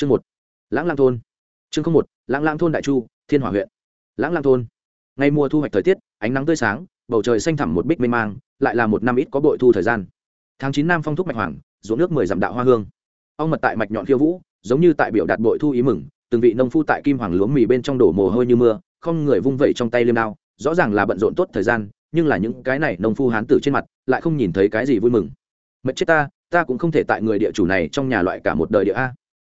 chương một, lãng lang thôn. Chương không một, lãng lang thôn đại chu, thiên hỏa huyện. Lãng lang thôn. Ngay mùa thu hoạch thời tiết, ánh nắng tươi sáng, bầu trời xanh thẳm một bích mê mang, lại là một năm ít có bội thu thời gian. Tháng chín Nam phong thúc mạch hoàng, ruộng nước mười dặm đạo hoa hương. Ong mật tại mạch nhọn khiêu vũ, giống như tại biểu đạt bội thu ý mừng, từng vị nông phu tại kim hoàng lúa mì bên trong đổ mồ hôi như mưa, không người vung vẩy trong tay liêm đao, rõ ràng là bận rộn tốt thời gian, nhưng là những cái này nông phu hán tử trên mặt, lại không nhìn thấy cái gì vui mừng. Mệt chết ta ta cũng không thể tại người địa chủ này trong nhà loại cả một đời địa a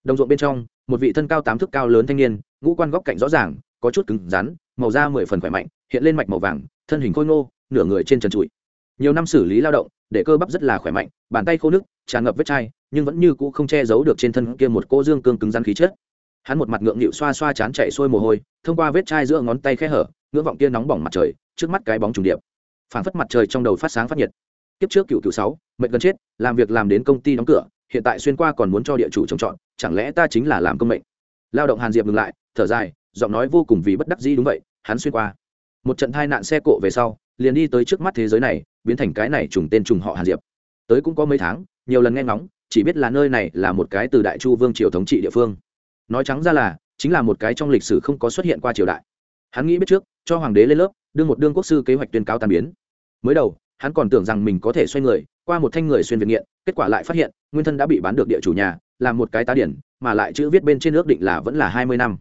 đồng ruộng bên trong, một vị thân cao tám thước cao lớn thanh niên, ngũ quan góc cạnh rõ ràng, có chút cứng rắn, màu da mười phần khỏe mạnh, hiện lên mạch màu vàng, thân hình khôi ngô, nửa người trên trần trụi. Nhiều năm xử lý lao động, để cơ bắp rất là khỏe mạnh, bàn tay khô nước, tràn ngập vết chai, nhưng vẫn như cũ không che giấu được trên thân kia một cô dương cương cứng rắn khí chất. Hắn một mặt ngượng nghịu xoa xoa chán chạy xuôi mồ hôi, thông qua vết chai giữa ngón tay khe hở, ngưỡng vọng kia nóng bỏng mặt trời, trước mắt cái bóng trùng điệp. Phản phất mặt trời trong đầu phát sáng phát nhiệt. Kiếp trước cựu cựu sáu, mệnh gần chết, làm việc làm đến công ty đóng cửa hiện tại xuyên qua còn muốn cho địa chủ trồng trọt, chẳng lẽ ta chính là làm công mệnh? Lao động hàn diệp ngừng lại, thở dài, giọng nói vô cùng vì bất đắc dĩ đúng vậy, hắn xuyên qua. Một trận tai nạn xe cộ về sau, liền đi tới trước mắt thế giới này, biến thành cái này trùng tên trùng họ hàn diệp. Tới cũng có mấy tháng, nhiều lần nghe ngóng, chỉ biết là nơi này là một cái từ đại chu vương triều thống trị địa phương. Nói trắng ra là, chính là một cái trong lịch sử không có xuất hiện qua triều đại. Hắn nghĩ biết trước, cho hoàng đế lên lớp đương một đương quốc sư kế hoạch tuyên cáo tàn biến. Mới đầu, hắn còn tưởng rằng mình có thể xoay người qua một thanh người xuyên việt nghiện kết quả lại phát hiện nguyên thân đã bị bán được địa chủ nhà làm một cái tá điển mà lại chữ viết bên trên ước định là vẫn là hai mươi năm.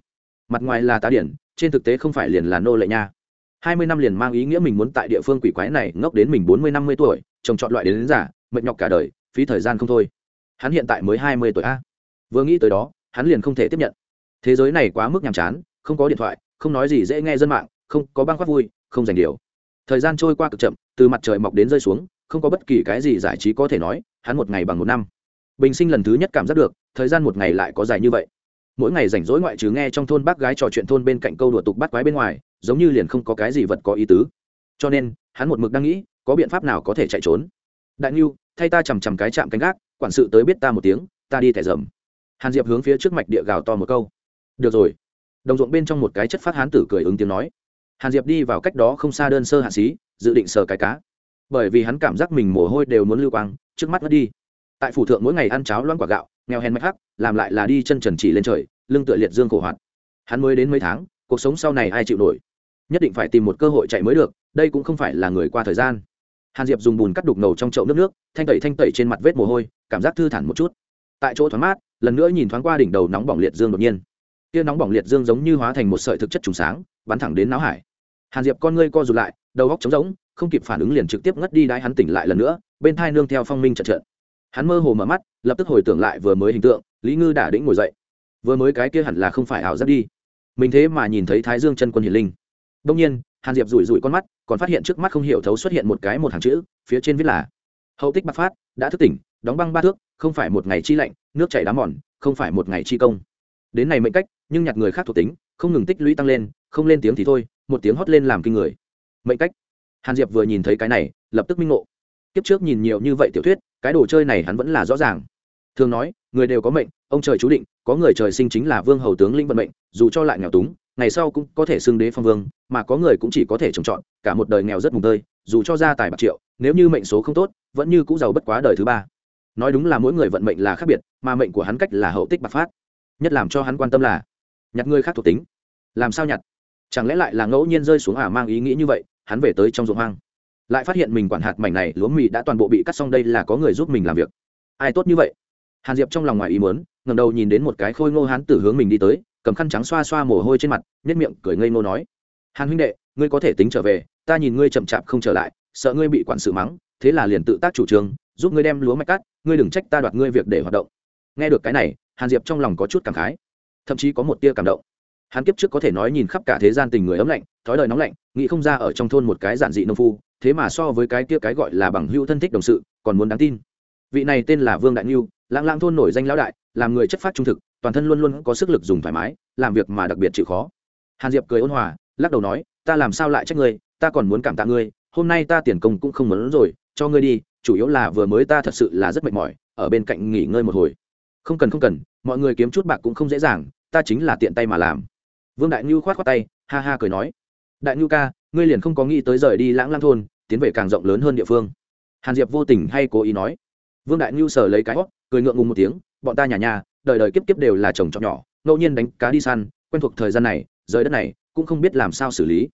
Mặt ngoài là tá điển trên thực tế không phải liền là nô lệ nha. Hai mươi năm liền mang ý nghĩa mình muốn tại địa phương quỷ quái này ngốc đến mình bốn mươi năm mươi tuổi trồng chọn loại đến, đến giả mệt nhọc cả đời phí thời gian không thôi. Hắn hiện tại mới hai mươi tuổi a. Vừa nghĩ tới đó hắn liền không thể tiếp nhận. Thế giới này quá mức nhàm chán không có điện thoại không nói gì dễ nghe dân mạng không có băng khoác vui không dành điều thời gian trôi qua cực chậm từ mặt trời mọc đến rơi xuống không có bất kỳ cái gì giải trí có thể nói, hắn một ngày bằng một năm. Bình sinh lần thứ nhất cảm giác được, thời gian một ngày lại có dài như vậy. Mỗi ngày rảnh rỗi ngoại trừ nghe trong thôn bác gái trò chuyện thôn bên cạnh câu đùa tục bắt quái bên ngoài, giống như liền không có cái gì vật có ý tứ. Cho nên, hắn một mực đang nghĩ, có biện pháp nào có thể chạy trốn. Đại n thay ta chằm chằm cái chạm canh gác, quản sự tới biết ta một tiếng, ta đi thẻ dầm. Hàn diệp hướng phía trước mạch địa gào to một câu. Được rồi. Đồng ruộng bên trong một cái chất phát hán tử cười ứng tiếng nói. Hàn diệp đi vào cách đó không xa đơn sơ hạ xí dự định sờ cái cá bởi vì hắn cảm giác mình mồ hôi đều muốn lưu quang, trước mắt mất đi. Tại phủ thượng mỗi ngày ăn cháo loãng quả gạo, nghèo hèn mạch hắc, làm lại là đi chân trần chỉ lên trời, lưng tựa liệt dương khổ hoạt. Hắn mới đến mấy tháng, cuộc sống sau này ai chịu nổi? Nhất định phải tìm một cơ hội chạy mới được, đây cũng không phải là người qua thời gian. Hàn diệp dùng bùn cắt đục ngầu trong chậu nước nước, thanh tẩy thanh tẩy trên mặt vết mồ hôi, cảm giác thư thản một chút. Tại chỗ thoáng mát, lần nữa nhìn thoáng qua đỉnh đầu nóng bỏng liệt dương đột nhiên. Tia nóng bỏng liệt dương giống như hóa thành một sợi thực chất trùng sáng, bắn thẳng đến não hải. Hàn diệp con ngươi co rụt lại, đầu góc trống rỗng không kịp phản ứng liền trực tiếp ngất đi đái hắn tỉnh lại lần nữa, bên thai nương theo phong minh trận trận. Hắn mơ hồ mở mắt, lập tức hồi tưởng lại vừa mới hình tượng, lý ngư đả đĩnh ngồi dậy. Vừa mới cái kia hẳn là không phải ảo giác đi. Mình thế mà nhìn thấy thái dương chân quân hiền linh. Đông nhiên, hàn diệp rủi rủi con mắt, còn phát hiện trước mắt không hiểu thấu xuất hiện một cái một hàng chữ, phía trên viết là, hậu tích bạc phát, đã thức tỉnh, đóng băng ba thước, không phải một ngày chi lạnh, nước chảy đá mòn, không phải một ngày chi công. Đến này mệnh cách, nhưng nhặt người khác thuộc tính, không ngừng tích lũy tăng lên, không lên tiếng thì thôi, một tiếng hót lên làm kinh người. Mệnh cách hàn diệp vừa nhìn thấy cái này, lập tức minh ngộ. Kiếp trước nhìn nhiều như vậy tiểu thuyết, cái đồ chơi này hắn vẫn là rõ ràng. Thường nói, người đều có mệnh, ông trời chú định, có người trời sinh chính là vương hầu tướng lĩnh vận mệnh, dù cho lại nghèo túng, ngày sau cũng có thể xưng đế phong vương, mà có người cũng chỉ có thể trồng trọt, cả một đời nghèo rất mùng tơi, dù cho gia tài bạc triệu, nếu như mệnh số không tốt, vẫn như cũng giàu bất quá đời thứ ba. Nói đúng là mỗi người vận mệnh là khác biệt, mà mệnh của hắn cách là hậu tích bạc phát. Nhất làm cho hắn quan tâm là, nhặt người khác thuộc tính. Làm sao nhặt? Chẳng lẽ lại là ngẫu nhiên rơi xuống à mang ý nghĩ như vậy hắn về tới trong ruộng hoang. Lại phát hiện mình quản hạt mảnh này, lúa mì đã toàn bộ bị cắt xong đây là có người giúp mình làm việc. Ai tốt như vậy? Hàn diệp trong lòng ngoài ý muốn ngầm đầu nhìn đến một cái khôi ngô hán tử hướng mình đi tới, cầm khăn trắng xoa xoa mồ hôi trên mặt nhất miệng cười ngây ngô nói, hàn huynh đệ, ngươi có thể tính trở về, ta nhìn ngươi chậm chạp không trở lại, sợ ngươi bị quản sự mắng, thế là liền tự tác chủ trương, giúp ngươi đem lúa mạch cắt, ngươi đừng trách ta đoạt ngươi việc để hoạt động. Nghe được cái này, hàn diệp trong lòng có chút cảm khái, thậm chí có một tia cảm động. Hắn kiếp trước có thể nói nhìn khắp cả thế gian tình người ấm lạnh thói đời nóng lạnh nghĩ không ra ở trong thôn một cái giản dị nông phu thế mà so với cái kia cái gọi là bằng hữu thân thích đồng sự còn muốn đáng tin. Vị này tên là vương đại Niu, lãng lãng thôn nổi danh lão đại làm người chất phát trung thực toàn thân luôn luôn có sức lực dùng thoải mái làm việc mà đặc biệt chịu khó. Hàn diệp cười ôn hòa lắc đầu nói ta làm sao lại trách ngươi ta còn muốn cảm tạ ngươi hôm nay ta tiền công cũng không muốn rồi cho ngươi đi chủ yếu là vừa mới ta thật sự là rất mệt mỏi ở bên cạnh nghỉ ngơi một hồi. Không cần không cần mọi người kiếm chút bạc cũng không dễ dàng ta chính là tiện tay mà làm. Vương đại ngưu khoát khoát tay ha ha cười nói đại Nhu ca, ngươi liền không có nghĩ tới rời đi lãng lang thôn, tiến về càng rộng lớn hơn địa phương. Hàn diệp vô tình hay cố ý nói. Vương đại Nhu sờ lấy cái hót, cười ngượng ngùng một tiếng, bọn ta nhà nhà, đời đời kiếp kiếp đều là chồng trọt nhỏ, ngẫu nhiên đánh cá đi săn, quen thuộc thời gian này, rời đất này, cũng không biết làm sao xử lý.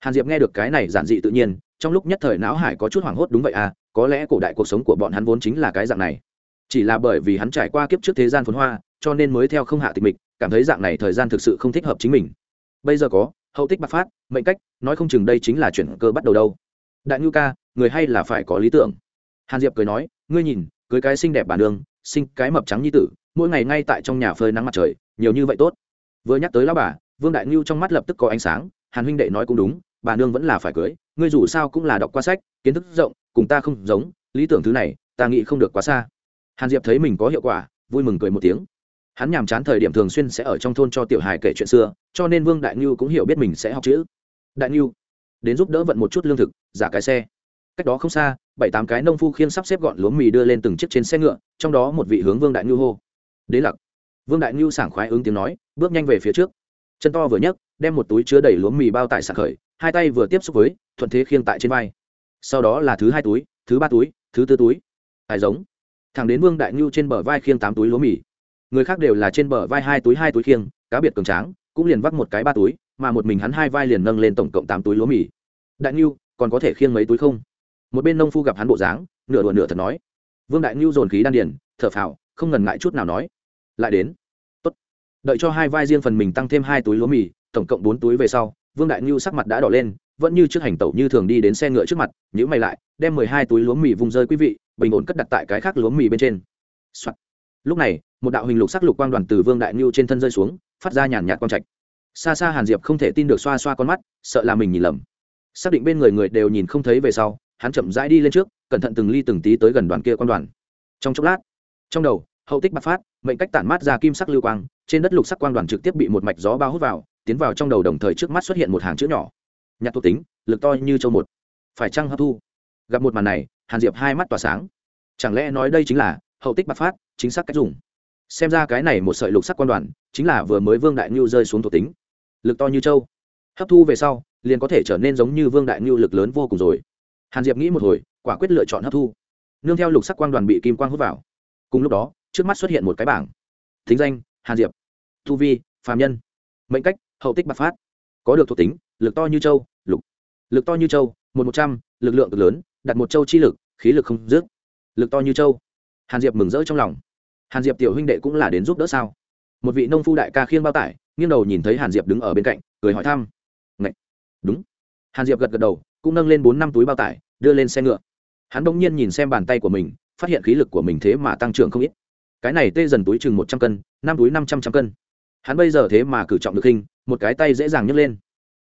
Hàn diệp nghe được cái này giản dị tự nhiên, trong lúc nhất thời não hải có chút hoảng hốt đúng vậy à có lẽ cổ đại cuộc sống của bọn hắn vốn chính là cái dạng này. Chỉ là bởi vì hắn trải qua kiếp trước thế gian phồn hoa, cho nên mới theo không hạ tịch mịch, cảm thấy dạng này thời gian thực sự không thích hợp chính mình. Bây giờ có hậu tích bạc phát, mệnh cách, nói không chừng đây chính là chuyển cơ bắt đầu đâu. Đại ngưu ca, người hay là phải có lý tưởng. Hàn diệp cười nói, ngươi nhìn, cưới cái xinh đẹp bản đường sinh cái mập trắng như tử, mỗi ngày ngay tại trong nhà phơi nắng mặt trời, nhiều như vậy tốt. Vừa nhắc tới lão bà, vương đại ngưu trong mắt lập tức có ánh sáng, hàn huynh đệ nói cũng đúng, bà nương vẫn là phải cưới, ngươi dù sao cũng là đọc qua sách, kiến thức rộng, cùng ta không giống, lý tưởng thứ này, ta nghĩ không được quá xa. Hàn diệp thấy mình có hiệu quả, vui mừng cười một tiếng hắn nhàm chán thời điểm thường xuyên sẽ ở trong thôn cho tiểu hài kể chuyện xưa, cho nên vương đại ngưu cũng hiểu biết mình sẽ học chữ. Đại ngưu, đến giúp đỡ vận một chút lương thực, giả cái xe. Cách đó không xa, bảy tám cái nông phu khiên sắp xếp gọn lúa mì đưa lên từng chiếc trên xe ngựa, trong đó một vị hướng vương đại ngưu hô. Đế lặc. Vương đại ngưu sảng khoái ứng tiếng nói, bước nhanh về phía trước. Chân to vừa nhấc, đem một túi chứa đầy lúa mì bao tại sạc khởi, hai tay vừa tiếp xúc với, thuận thế khiêng tại trên vai. Sau đó là thứ hai túi, thứ ba túi, thứ tư túi. Tài giống? Thẳng đến vương đại ngưu trên bờ vai khiêng tám túi lúa mì người khác đều là trên bờ vai hai túi hai túi khiêng, cá biệt cường tráng, cũng liền vắt một cái ba túi, mà một mình hắn hai vai liền nâng lên tổng cộng tám túi lúa mì. Đại ngưu còn có thể khiêng mấy túi không? Một bên nông phu gặp hắn bộ dáng, nửa đùa nửa thật nói. Vương đại ngưu dồn khí đan điền, thở phào, không ngần ngại chút nào nói. Lại đến. Tốt. đợi cho hai vai riêng phần mình tăng thêm hai túi lúa mì, tổng cộng bốn túi về sau, vương đại ngưu sắc mặt đã đỏ lên, vẫn như trước hành tẩu như thường đi đến xe ngựa trước mặt nhữ mày lại, đem mười hai túi lúa mì vùng rơi quý vị, bình ổn cất đặt tại cái khác lúa mì bên trên、Soạn lúc này, một đạo hình lục sắc lục quang đoàn từ vương đại ngưu trên thân rơi xuống, phát ra nhàn nhạt quang trạch. Xa xa hàn diệp không thể tin được xoa xoa con mắt, sợ là mình nhìn lầm. Xác định bên người người đều nhìn không thấy về sau, hắn chậm rãi đi lên trước, cẩn thận từng ly từng tí tới gần đoàn kia quan đoàn. Trong chốc lát, trong đầu, hậu tích bạc phát, mệnh cách tản mát ra kim sắc lưu quang, trên đất lục sắc quang đoàn trực tiếp bị một mạch gió bao hút vào, tiến vào trong đầu đồng thời trước mắt xuất hiện một hàng chữ nhỏ. Nhạc thuộc tính, lực to như châu một. Phải chăng hấp thu? Gặp một màn này, hàn diệp hai mắt tỏa sáng. Chẳng lẽ nói đây chính là hậu tích bạc phát, chính xác cách dùng. Xem ra cái này một sợi lục sắc quan đoàn, chính là vừa mới vương đại ngưu rơi xuống thuộc tính. Lực to như châu. Hấp thu về sau, liền có thể trở nên giống như vương đại ngưu lực lớn vô cùng rồi. Hàn diệp nghĩ một hồi, quả quyết lựa chọn hấp thu. Nương theo lục sắc quang đoàn bị kim quang hút vào. Cùng lúc đó, trước mắt xuất hiện một cái bảng. Thính danh, hàn diệp. Thu vi, phàm nhân. Mệnh cách, hậu tích bạc phát. Có được thuộc tính, lực to như châu, lục. Lực to như châu, một một trăm, lực lượng cực lớn, đặt một châu chi lực, khí lực không dứt. Lực to như châu hàn diệp mừng rỡ trong lòng. Hàn diệp tiểu huynh đệ cũng là đến giúp đỡ sao? Một vị nông phu đại ca khiêng bao tải, nghiêng đầu nhìn thấy hàn diệp đứng ở bên cạnh, cười hỏi thăm. Ngậy! đúng. Hàn diệp gật gật đầu, cũng nâng lên bốn năm túi bao tải, đưa lên xe ngựa. Hắn bỗng nhiên nhìn xem bàn tay của mình, phát hiện khí lực của mình thế mà tăng trưởng không ít. Cái này tê dần túi chừng một trăm cân, năm túi năm trăm trăm cân. Hắn bây giờ thế mà cử trọng được hình, một cái tay dễ dàng nhấc lên.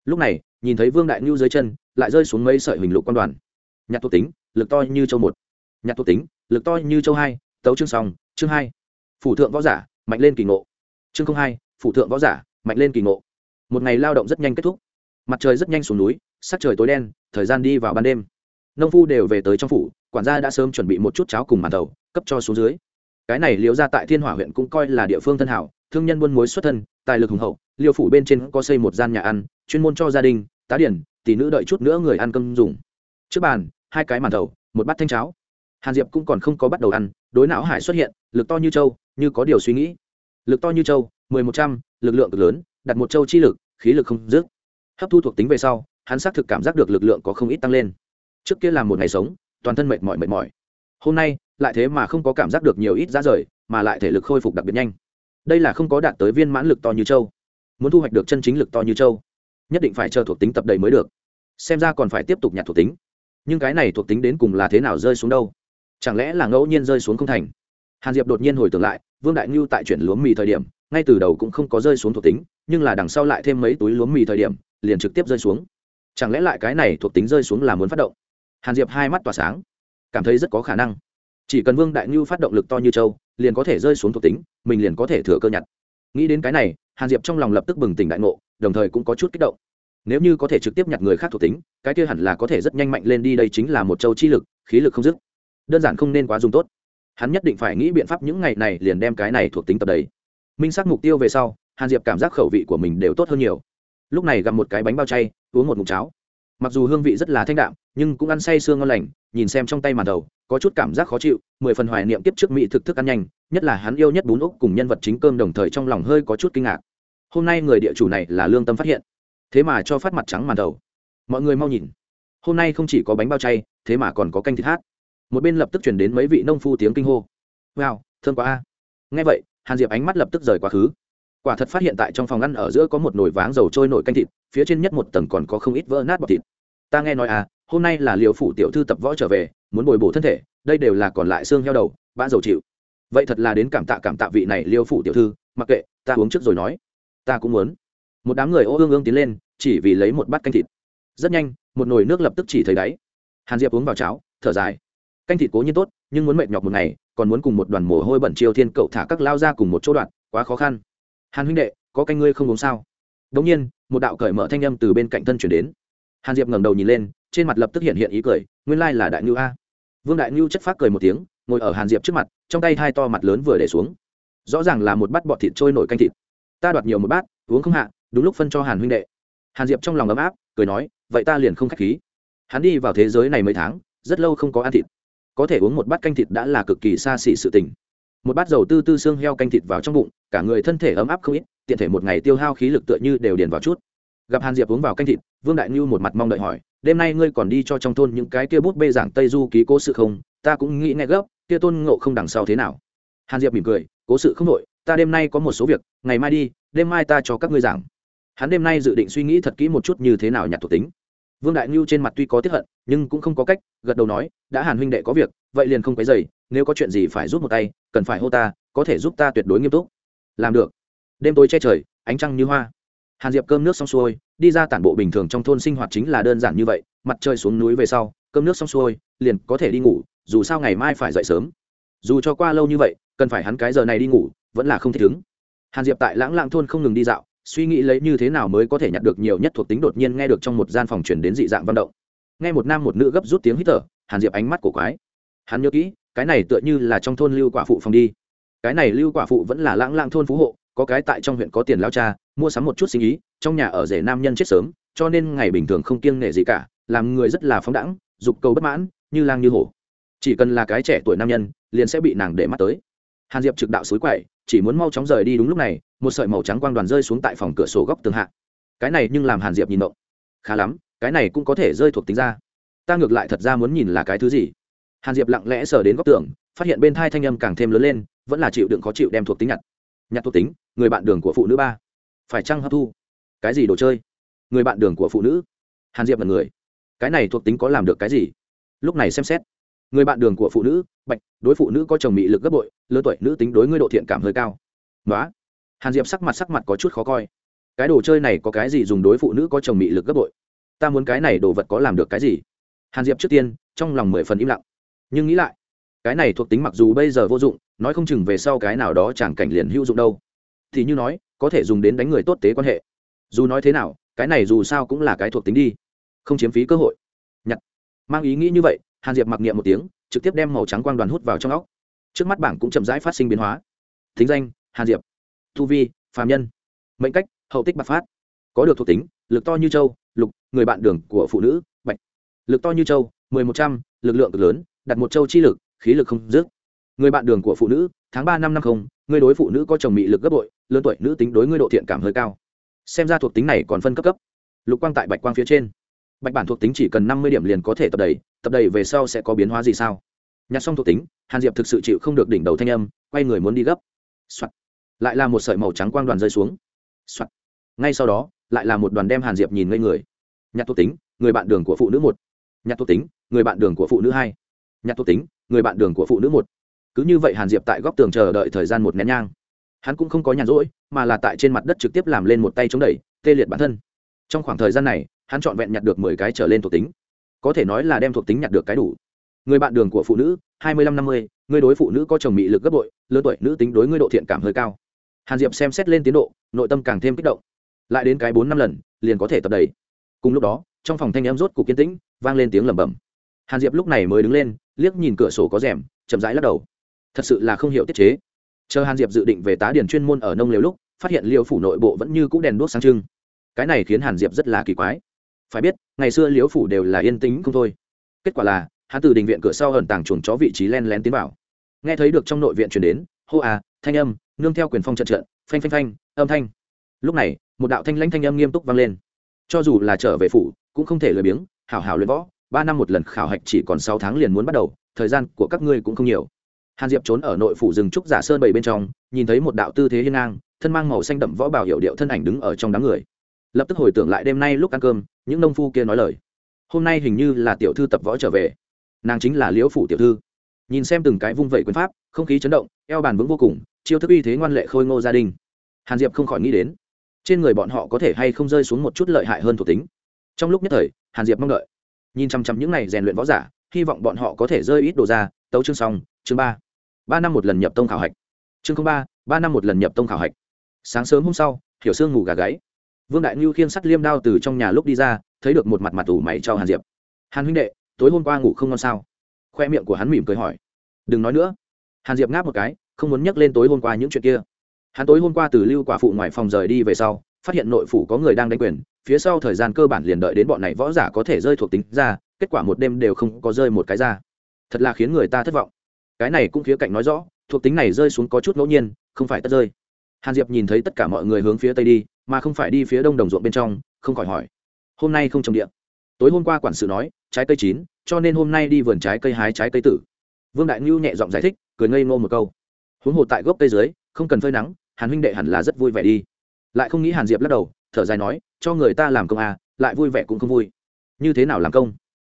Lúc này, nhìn thấy vương đại ngưu dưới chân, lại rơi xuống mấy sợi hình lục quan đoàn. Nhặt thuộc tính, lực to như châu một nhạc thuộc tính, lực to như châu hai, tấu chương song chương hai. Phủ thượng võ giả, mạnh lên kỳ ngộ. Chương hai, phủ thượng võ giả, mạnh lên kỳ ngộ. Một ngày lao động rất nhanh kết thúc. Mặt trời rất nhanh xuống núi, sắc trời tối đen, thời gian đi vào ban đêm. Nông phu đều về tới trong phủ, quản gia đã sớm chuẩn bị một chút cháo cùng màn tàu cấp cho xuống dưới. Cái này liễu ra tại thiên hỏa huyện cũng coi là địa phương thân hảo, thương nhân buôn muối xuất thân, tài lực hùng hậu, liêu phủ bên trên có xây một gian nhà ăn, chuyên môn cho gia đình, tá điển, tỷ nữ đợi chút nữa người ăn cơm dùng. Trước bàn, hai cái màn tàu một bát thanh cháo hàn diệp cũng còn không có bắt đầu ăn, đối não hải xuất hiện, lực to như châu như có điều suy nghĩ. Lực to như châu mười một trăm, lực lượng cực lớn, đặt một châu chi lực, khí lực không dứt. Hấp thu thuộc tính về sau, hắn xác thực cảm giác được lực lượng có không ít tăng lên. Trước kia là một ngày sống, toàn thân mệt mỏi mệt mỏi. Hôm nay, lại thế mà không có cảm giác được nhiều ít giá rời, mà lại thể lực khôi phục đặc biệt nhanh. Đây là không có đạt tới viên mãn lực to như châu muốn thu hoạch được chân chính lực to như châu nhất định phải chờ thuộc tính tập đầy mới được. Xem ra còn phải tiếp tục nhặt thuộc tính. Nhưng cái này thuộc tính đến cùng là thế nào rơi xuống đâu? Chẳng lẽ là ngẫu nhiên rơi xuống không thành? Hàn diệp đột nhiên hồi tưởng lại, vương đại ngưu tại chuyển lúa mì thời điểm, ngay từ đầu cũng không có rơi xuống thuộc tính, nhưng là đằng sau lại thêm mấy túi lúa mì thời điểm, liền trực tiếp rơi xuống. Chẳng lẽ lại cái này thuộc tính rơi xuống là muốn phát động? Hàn diệp hai mắt tỏa sáng, cảm thấy rất có khả năng. Chỉ cần vương đại ngưu phát động lực to như châu, liền có thể rơi xuống thuộc tính, mình liền có thể thừa cơ nhặt. Nghĩ đến cái này, hàn diệp trong lòng lập tức bừng tỉnh đại ngộ, đồng thời cũng có chút kích động. Nếu như có thể trực tiếp nhặt người khác thuộc tính, cái kia hẳn là có thể rất nhanh mạnh lên đi, đây chính là một châu chi lực, khí lực không dứt đơn giản không nên quá dùng tốt. Hắn nhất định phải nghĩ biện pháp những ngày này liền đem cái này thuộc tính tập đấy minh xác mục tiêu về sau, hàn diệp cảm giác khẩu vị của mình đều tốt hơn nhiều. Lúc này gặp một cái bánh bao chay, uống một mục cháo. Mặc dù hương vị rất là thanh đạm, nhưng cũng ăn say sương ngon lành, nhìn xem trong tay màn đầu, có chút cảm giác khó chịu, mười phần hoài niệm tiếp trước mỹ thực thức ăn nhanh, nhất là hắn yêu nhất bún úc cùng nhân vật chính cơm đồng thời trong lòng hơi có chút kinh ngạc. Hôm nay người địa chủ này là lương tâm phát hiện. Thế mà cho phát mặt trắng màn đầu. Mọi người mau nhìn. Hôm nay không chỉ có bánh bao chay, thế mà còn có canh thịt hát một bên lập tức chuyển đến mấy vị nông phu tiếng kinh hô. Wow, thơm quá a. Nghe vậy, hàn diệp ánh mắt lập tức rời quá khứ. Quả thật phát hiện tại trong phòng ăn ở giữa có một nồi váng dầu trôi nổi canh thịt, phía trên nhất một tầng còn có không ít vỡ nát bọt thịt. Ta nghe nói à hôm nay là liều phủ tiểu thư tập võ trở về, muốn bồi bổ thân thể, đây đều là còn lại xương heo đầu bã dầu chịu. Vậy thật là đến cảm tạ cảm tạ vị này liêu phủ tiểu thư, mặc kệ, ta uống trước rồi nói. Ta cũng muốn. Một đám người ô ương ương tiến lên, chỉ vì lấy một bát canh thịt. Rất nhanh, một nồi nước lập tức chỉ thấy đáy. Hàn diệp uống vào cháo, thở dài canh thịt cố nhiên tốt, nhưng muốn mệt nhọc một ngày, còn muốn cùng một đoàn mồ hôi bẩn chiêu thiên cậu thả các lao ra cùng một chỗ đoạn, quá khó khăn. Hàn huynh đệ, có canh ngươi không uống sao? Đống nhiên, một đạo cởi mở thanh âm từ bên cạnh thân chuyển đến. Hàn diệp ngẩng đầu nhìn lên, trên mặt lập tức hiện hiện ý cười, nguyên lai là đại ngưu a. Vương đại ngưu chất phát cười một tiếng, ngồi ở hàn diệp trước mặt, trong tay hai to mặt lớn vừa để xuống. Rõ ràng là một bát bọt thịt trôi nổi canh thịt. Ta đoạt nhiều một bát, uống không hạ, đúng lúc phân cho hàn huynh đệ. Hàn diệp trong lòng ấm áp, cười nói, vậy ta liền không k h á c h khí. Hắn đi vào thế giới này mấy tháng, rất lâu không có ăn thịt có thể uống một bát canh thịt đã là cực kỳ xa xỉ sự tình. Một bát dầu tư tư xương heo canh thịt vào trong bụng, cả người thân thể ấm áp không ít, tiện thể một ngày tiêu hao khí lực tựa như đều điền vào chút. Gặp hàn diệp uống vào canh thịt, vương đại ngưu một mặt mong đợi hỏi, đêm nay ngươi còn đi cho trong thôn những cái kia bút bê giảng tây du ký cố sự không? Ta cũng nghĩ nghe gấp, kia tôn ngộ không đằng sau thế nào? Hàn diệp mỉm cười, cố sự không nội, ta đêm nay có một số việc, ngày mai đi, đêm mai ta cho các ngươi giảng. Hắn đêm nay dự định suy nghĩ thật kỹ một chút như thế nào nhặt thuộc tính. Vương đại ngưu trên mặt tuy có tiếp hận nhưng cũng không có cách, gật đầu nói, đã hàn huynh đệ có việc, vậy liền không cái dày nếu có chuyện gì phải giúp một tay, cần phải hô ta, có thể giúp ta tuyệt đối nghiêm túc. Làm được. Đêm tối che trời, ánh trăng như hoa. Hàn diệp cơm nước xong xuôi, đi ra tản bộ bình thường trong thôn sinh hoạt chính là đơn giản như vậy, mặt trời xuống núi về sau, cơm nước xong xuôi, liền có thể đi ngủ, dù sao ngày mai phải dậy sớm. Dù cho qua lâu như vậy, cần phải hắn cái giờ này đi ngủ, vẫn là không thể ứng. Hàn diệp tại lãng lãng thôn không ngừng đi dạo, suy nghĩ lấy như thế nào mới có thể nhặt được nhiều nhất thuộc tính đột nhiên nghe được trong một gian phòng chuyển đến dị dạng văn động nghe một nam một nữ gấp rút tiếng hít thở, hàn diệp ánh mắt của quái. Hắn nhớ kỹ, cái này tựa như là trong thôn lưu quả phụ phòng đi. Cái này lưu quả phụ vẫn là lãng lãng thôn phú hộ, có cái tại trong huyện có tiền lao cha, mua sắm một chút sinh ý, trong nhà ở rể nam nhân chết sớm, cho nên ngày bình thường không kiêng nể gì cả, làm người rất là phóng đẳng dục cầu bất mãn, như lang như hổ. Chỉ cần là cái trẻ tuổi nam nhân, liền sẽ bị nàng để mắt tới. Hàn diệp trực đạo suối quậy, chỉ muốn mau chóng rời đi đúng lúc này, một sợi màu trắng quang đoàn rơi xuống tại phòng cửa sổ góc tường hạ. Cái này nhưng làm hàn diệp nhìn động khá lắm cái này cũng có thể rơi thuộc tính ra. Ta ngược lại thật ra muốn nhìn là cái thứ gì. Hàn diệp lặng lẽ sờ đến góc tường, phát hiện bên thai thanh âm càng thêm lớn lên, vẫn là chịu đựng khó chịu đem thuộc tính nhặt. Nhặt thuộc tính, người bạn đường của phụ nữ ba. Phải chăng hấp thu? Cái gì đồ chơi? Người bạn đường của phụ nữ. Hàn diệp là người. Cái này thuộc tính có làm được cái gì? Lúc này xem xét. Người bạn đường của phụ nữ, bạch, đối phụ nữ có chồng mị lực gấp bội lứa tuổi, nữ tính đối ngươi độ thiện cảm hơi cao. Nói hàn diệp sắc mặt sắc mặt có chút khó coi. Cái đồ chơi này có cái gì dùng đối phụ nữ có chồng mị lực gấp bội? Ta muốn cái này đồ vật có làm được cái gì? Hàn diệp trước tiên, trong lòng mười phần im lặng. Nhưng nghĩ lại, cái này thuộc tính mặc dù bây giờ vô dụng, nói không chừng về sau cái nào đó chẳng cảnh liền hữu dụng đâu. Thì như nói, có thể dùng đến đánh người tốt tế quan hệ. Dù nói thế nào, cái này dù sao cũng là cái thuộc tính đi. Không chiếm phí cơ hội. Nhặt mang ý nghĩ như vậy, hàn diệp mặc niệm một tiếng, trực tiếp đem màu trắng quang đoàn hút vào trong óc. Trước mắt bảng cũng chậm rãi phát sinh biến hóa. Thính danh, hàn diệp. Thu vi phàm nhân. Mệnh cách, hậu tích bạc phát. Có được thuộc tính, lực to như châu lục, người bạn đường của phụ nữ, bạch. Lực to như châu mười một trăm l ự c lượng cực lớn, đặt một châu chi lực, khí lực không dứt. Người bạn đường của phụ nữ, tháng ba năm năm không, người đối phụ nữ có chồng mị lực gấp bội, lớn tuổi, nữ tính đối ngươi độ thiện cảm hơi cao. Xem ra thuộc tính này còn phân cấp cấp. Lục quang tại bạch quang phía trên. Bạch bản thuộc tính chỉ cần năm mươi điểm liền có thể tập đầy tập đầy về sau sẽ có biến hóa gì sao? Nhặt xong thuộc tính, hàn diệp thực sự chịu không được đỉnh đầu thanh âm, quay người muốn đi gấp、Soạn. lại là một sợi màu trắng quang đoàn rơi xuống、Soạn. ngay sau đó lại là một đoàn đem hàn diệp nhìn ngây người. Nhặt thuộc tính, người bạn đường của phụ nữ một. Nhặt thuộc tính, người bạn đường của phụ nữ hai. Nhặt thuộc tính, người bạn đường của phụ nữ một. Cứ như vậy hàn diệp tại góc tường chờ đợi thời gian một nén nhang. Hắn cũng không có nhàn rỗi, mà là tại trên mặt đất trực tiếp làm lên một tay chống đẩy, tê liệt bản thân. Trong khoảng thời gian này, hắn trọn vẹn nhặt được mười cái trở lên thuộc tính. Có thể nói là đem thuộc tính nhặt được cái đủ. Người bạn đường của phụ nữ, hai mươi lăm năm mươi, người đối phụ nữ có chồng mị lực gấp bội, lớn tuổi, nữ tính đối ngươi độ thiện cảm hơi cao. Hàn diệp xem xét lên tiến độ, nội tâm càng thêm kích động lại đến cái bốn năm lần, liền có thể tập đầy. Cùng lúc đó, trong phòng thanh em rốt cục kiên tĩnh, vang lên tiếng lẩm bẩm. Hàn diệp lúc này mới đứng lên, liếc nhìn cửa sổ có rèm, chậm rãi lắc đầu. Thật sự là không hiểu tiết chế. Chờ hàn diệp dự định về tá điền chuyên môn ở nông liều lúc, phát hiện liều phủ nội bộ vẫn như c ũ đèn đuốc sáng trưng. Cái này khiến hàn diệp rất là kỳ quái. Phải biết, ngày xưa liều phủ đều là yên tĩnh không thôi. Kết quả là, hắn từ đình viện cửa sau ẩn tàng chuồng chó vị trí len lén tiến vào. Nghe thấy được trong nội viện chuyển đến, hô à thanh âm, nương theo quyền phong trận trận, phanh phanh phanh, âm thanh. Lúc này một đạo thanh lãnh thanh âm nghiêm túc vang lên. Cho dù là trở về phủ, cũng không thể lười biếng, hảo hảo luyện võ, ba năm một lần khảo hạch chỉ còn sáu tháng liền muốn bắt đầu, thời gian của các ngươi cũng không nhiều. Hàn diệp trốn ở nội phủ rừng trúc giả sơn bảy bên trong, nhìn thấy một đạo tư thế hiên ngang, thân mang màu xanh đậm võ bảo hiệu điệu thân ảnh đứng ở trong đám người. Lập tức hồi tưởng lại đêm nay lúc ăn cơm, những nông phu kia nói lời. Hôm nay hình như là tiểu thư tập võ trở về. Nàng chính là liễu phủ tiểu thư. Nhìn xem từng cái vung vẩy quyền pháp, không khí chấn động, eo bàn vững vô cùng, chiêu thức uy thế ngoan lệ khôi ngô gia đình. Hàn diệp không khỏi nghĩ đến trên người bọn họ có thể hay không rơi xuống một chút lợi hại hơn thuộc tính. Trong lúc nhất thời, hàn diệp mong đợi. Nhìn chăm chăm những n à y rèn luyện võ giả, hy vọng bọn họ có thể rơi ít đồ ra. Tấu chương xong, chương ba. Ba năm một lần nhập tông khảo hạch. Chương ba ba năm một lần nhập tông khảo hạch. Sáng sớm hôm sau, hiểu sương ngủ gà gáy. Vương đại ngưu khiêng sắt liêm đao từ trong nhà lúc đi ra, thấy được một mặt mặt ủ mày cho hàn diệp. Hàn huynh đệ, tối hôm qua ngủ không ngon sao? Khoe miệng của hắn mỉm cười hỏi. Đừng nói nữa. Hàn diệp ngáp một cái, không muốn nhắc lên tối hôm qua những chuyện kia hắn tối hôm qua từ lưu quả phụ ngoài phòng rời đi về sau, phát hiện nội phủ có người đang đánh quyền, phía sau thời gian cơ bản liền đợi đến bọn này võ giả có thể rơi thuộc tính ra, kết quả một đêm đều không có rơi một cái ra. Thật là khiến người ta thất vọng. Cái này cũng khía cạnh nói rõ, thuộc tính này rơi xuống có chút ngẫu nhiên, không phải tất rơi. Hàn diệp nhìn thấy tất cả mọi người hướng phía tây đi, mà không phải đi phía đông đồng ruộng bên trong, không khỏi hỏi. Hôm nay không trồng điện tối hôm qua quản sự nói, trái cây chín, cho nên hôm nay đi vườn trái cây hái trái cây tử. Vương đại ngưu nhẹ giọng giải thích, cười ngây ngô một câu. Huống hồ tại gốc cây dưới, không cần phơi nắng hàn huynh đệ hẳn là rất vui vẻ đi. Lại không nghĩ hàn diệp lắc đầu, thở dài nói, cho người ta làm công à lại vui vẻ cũng không vui. Như thế nào làm công?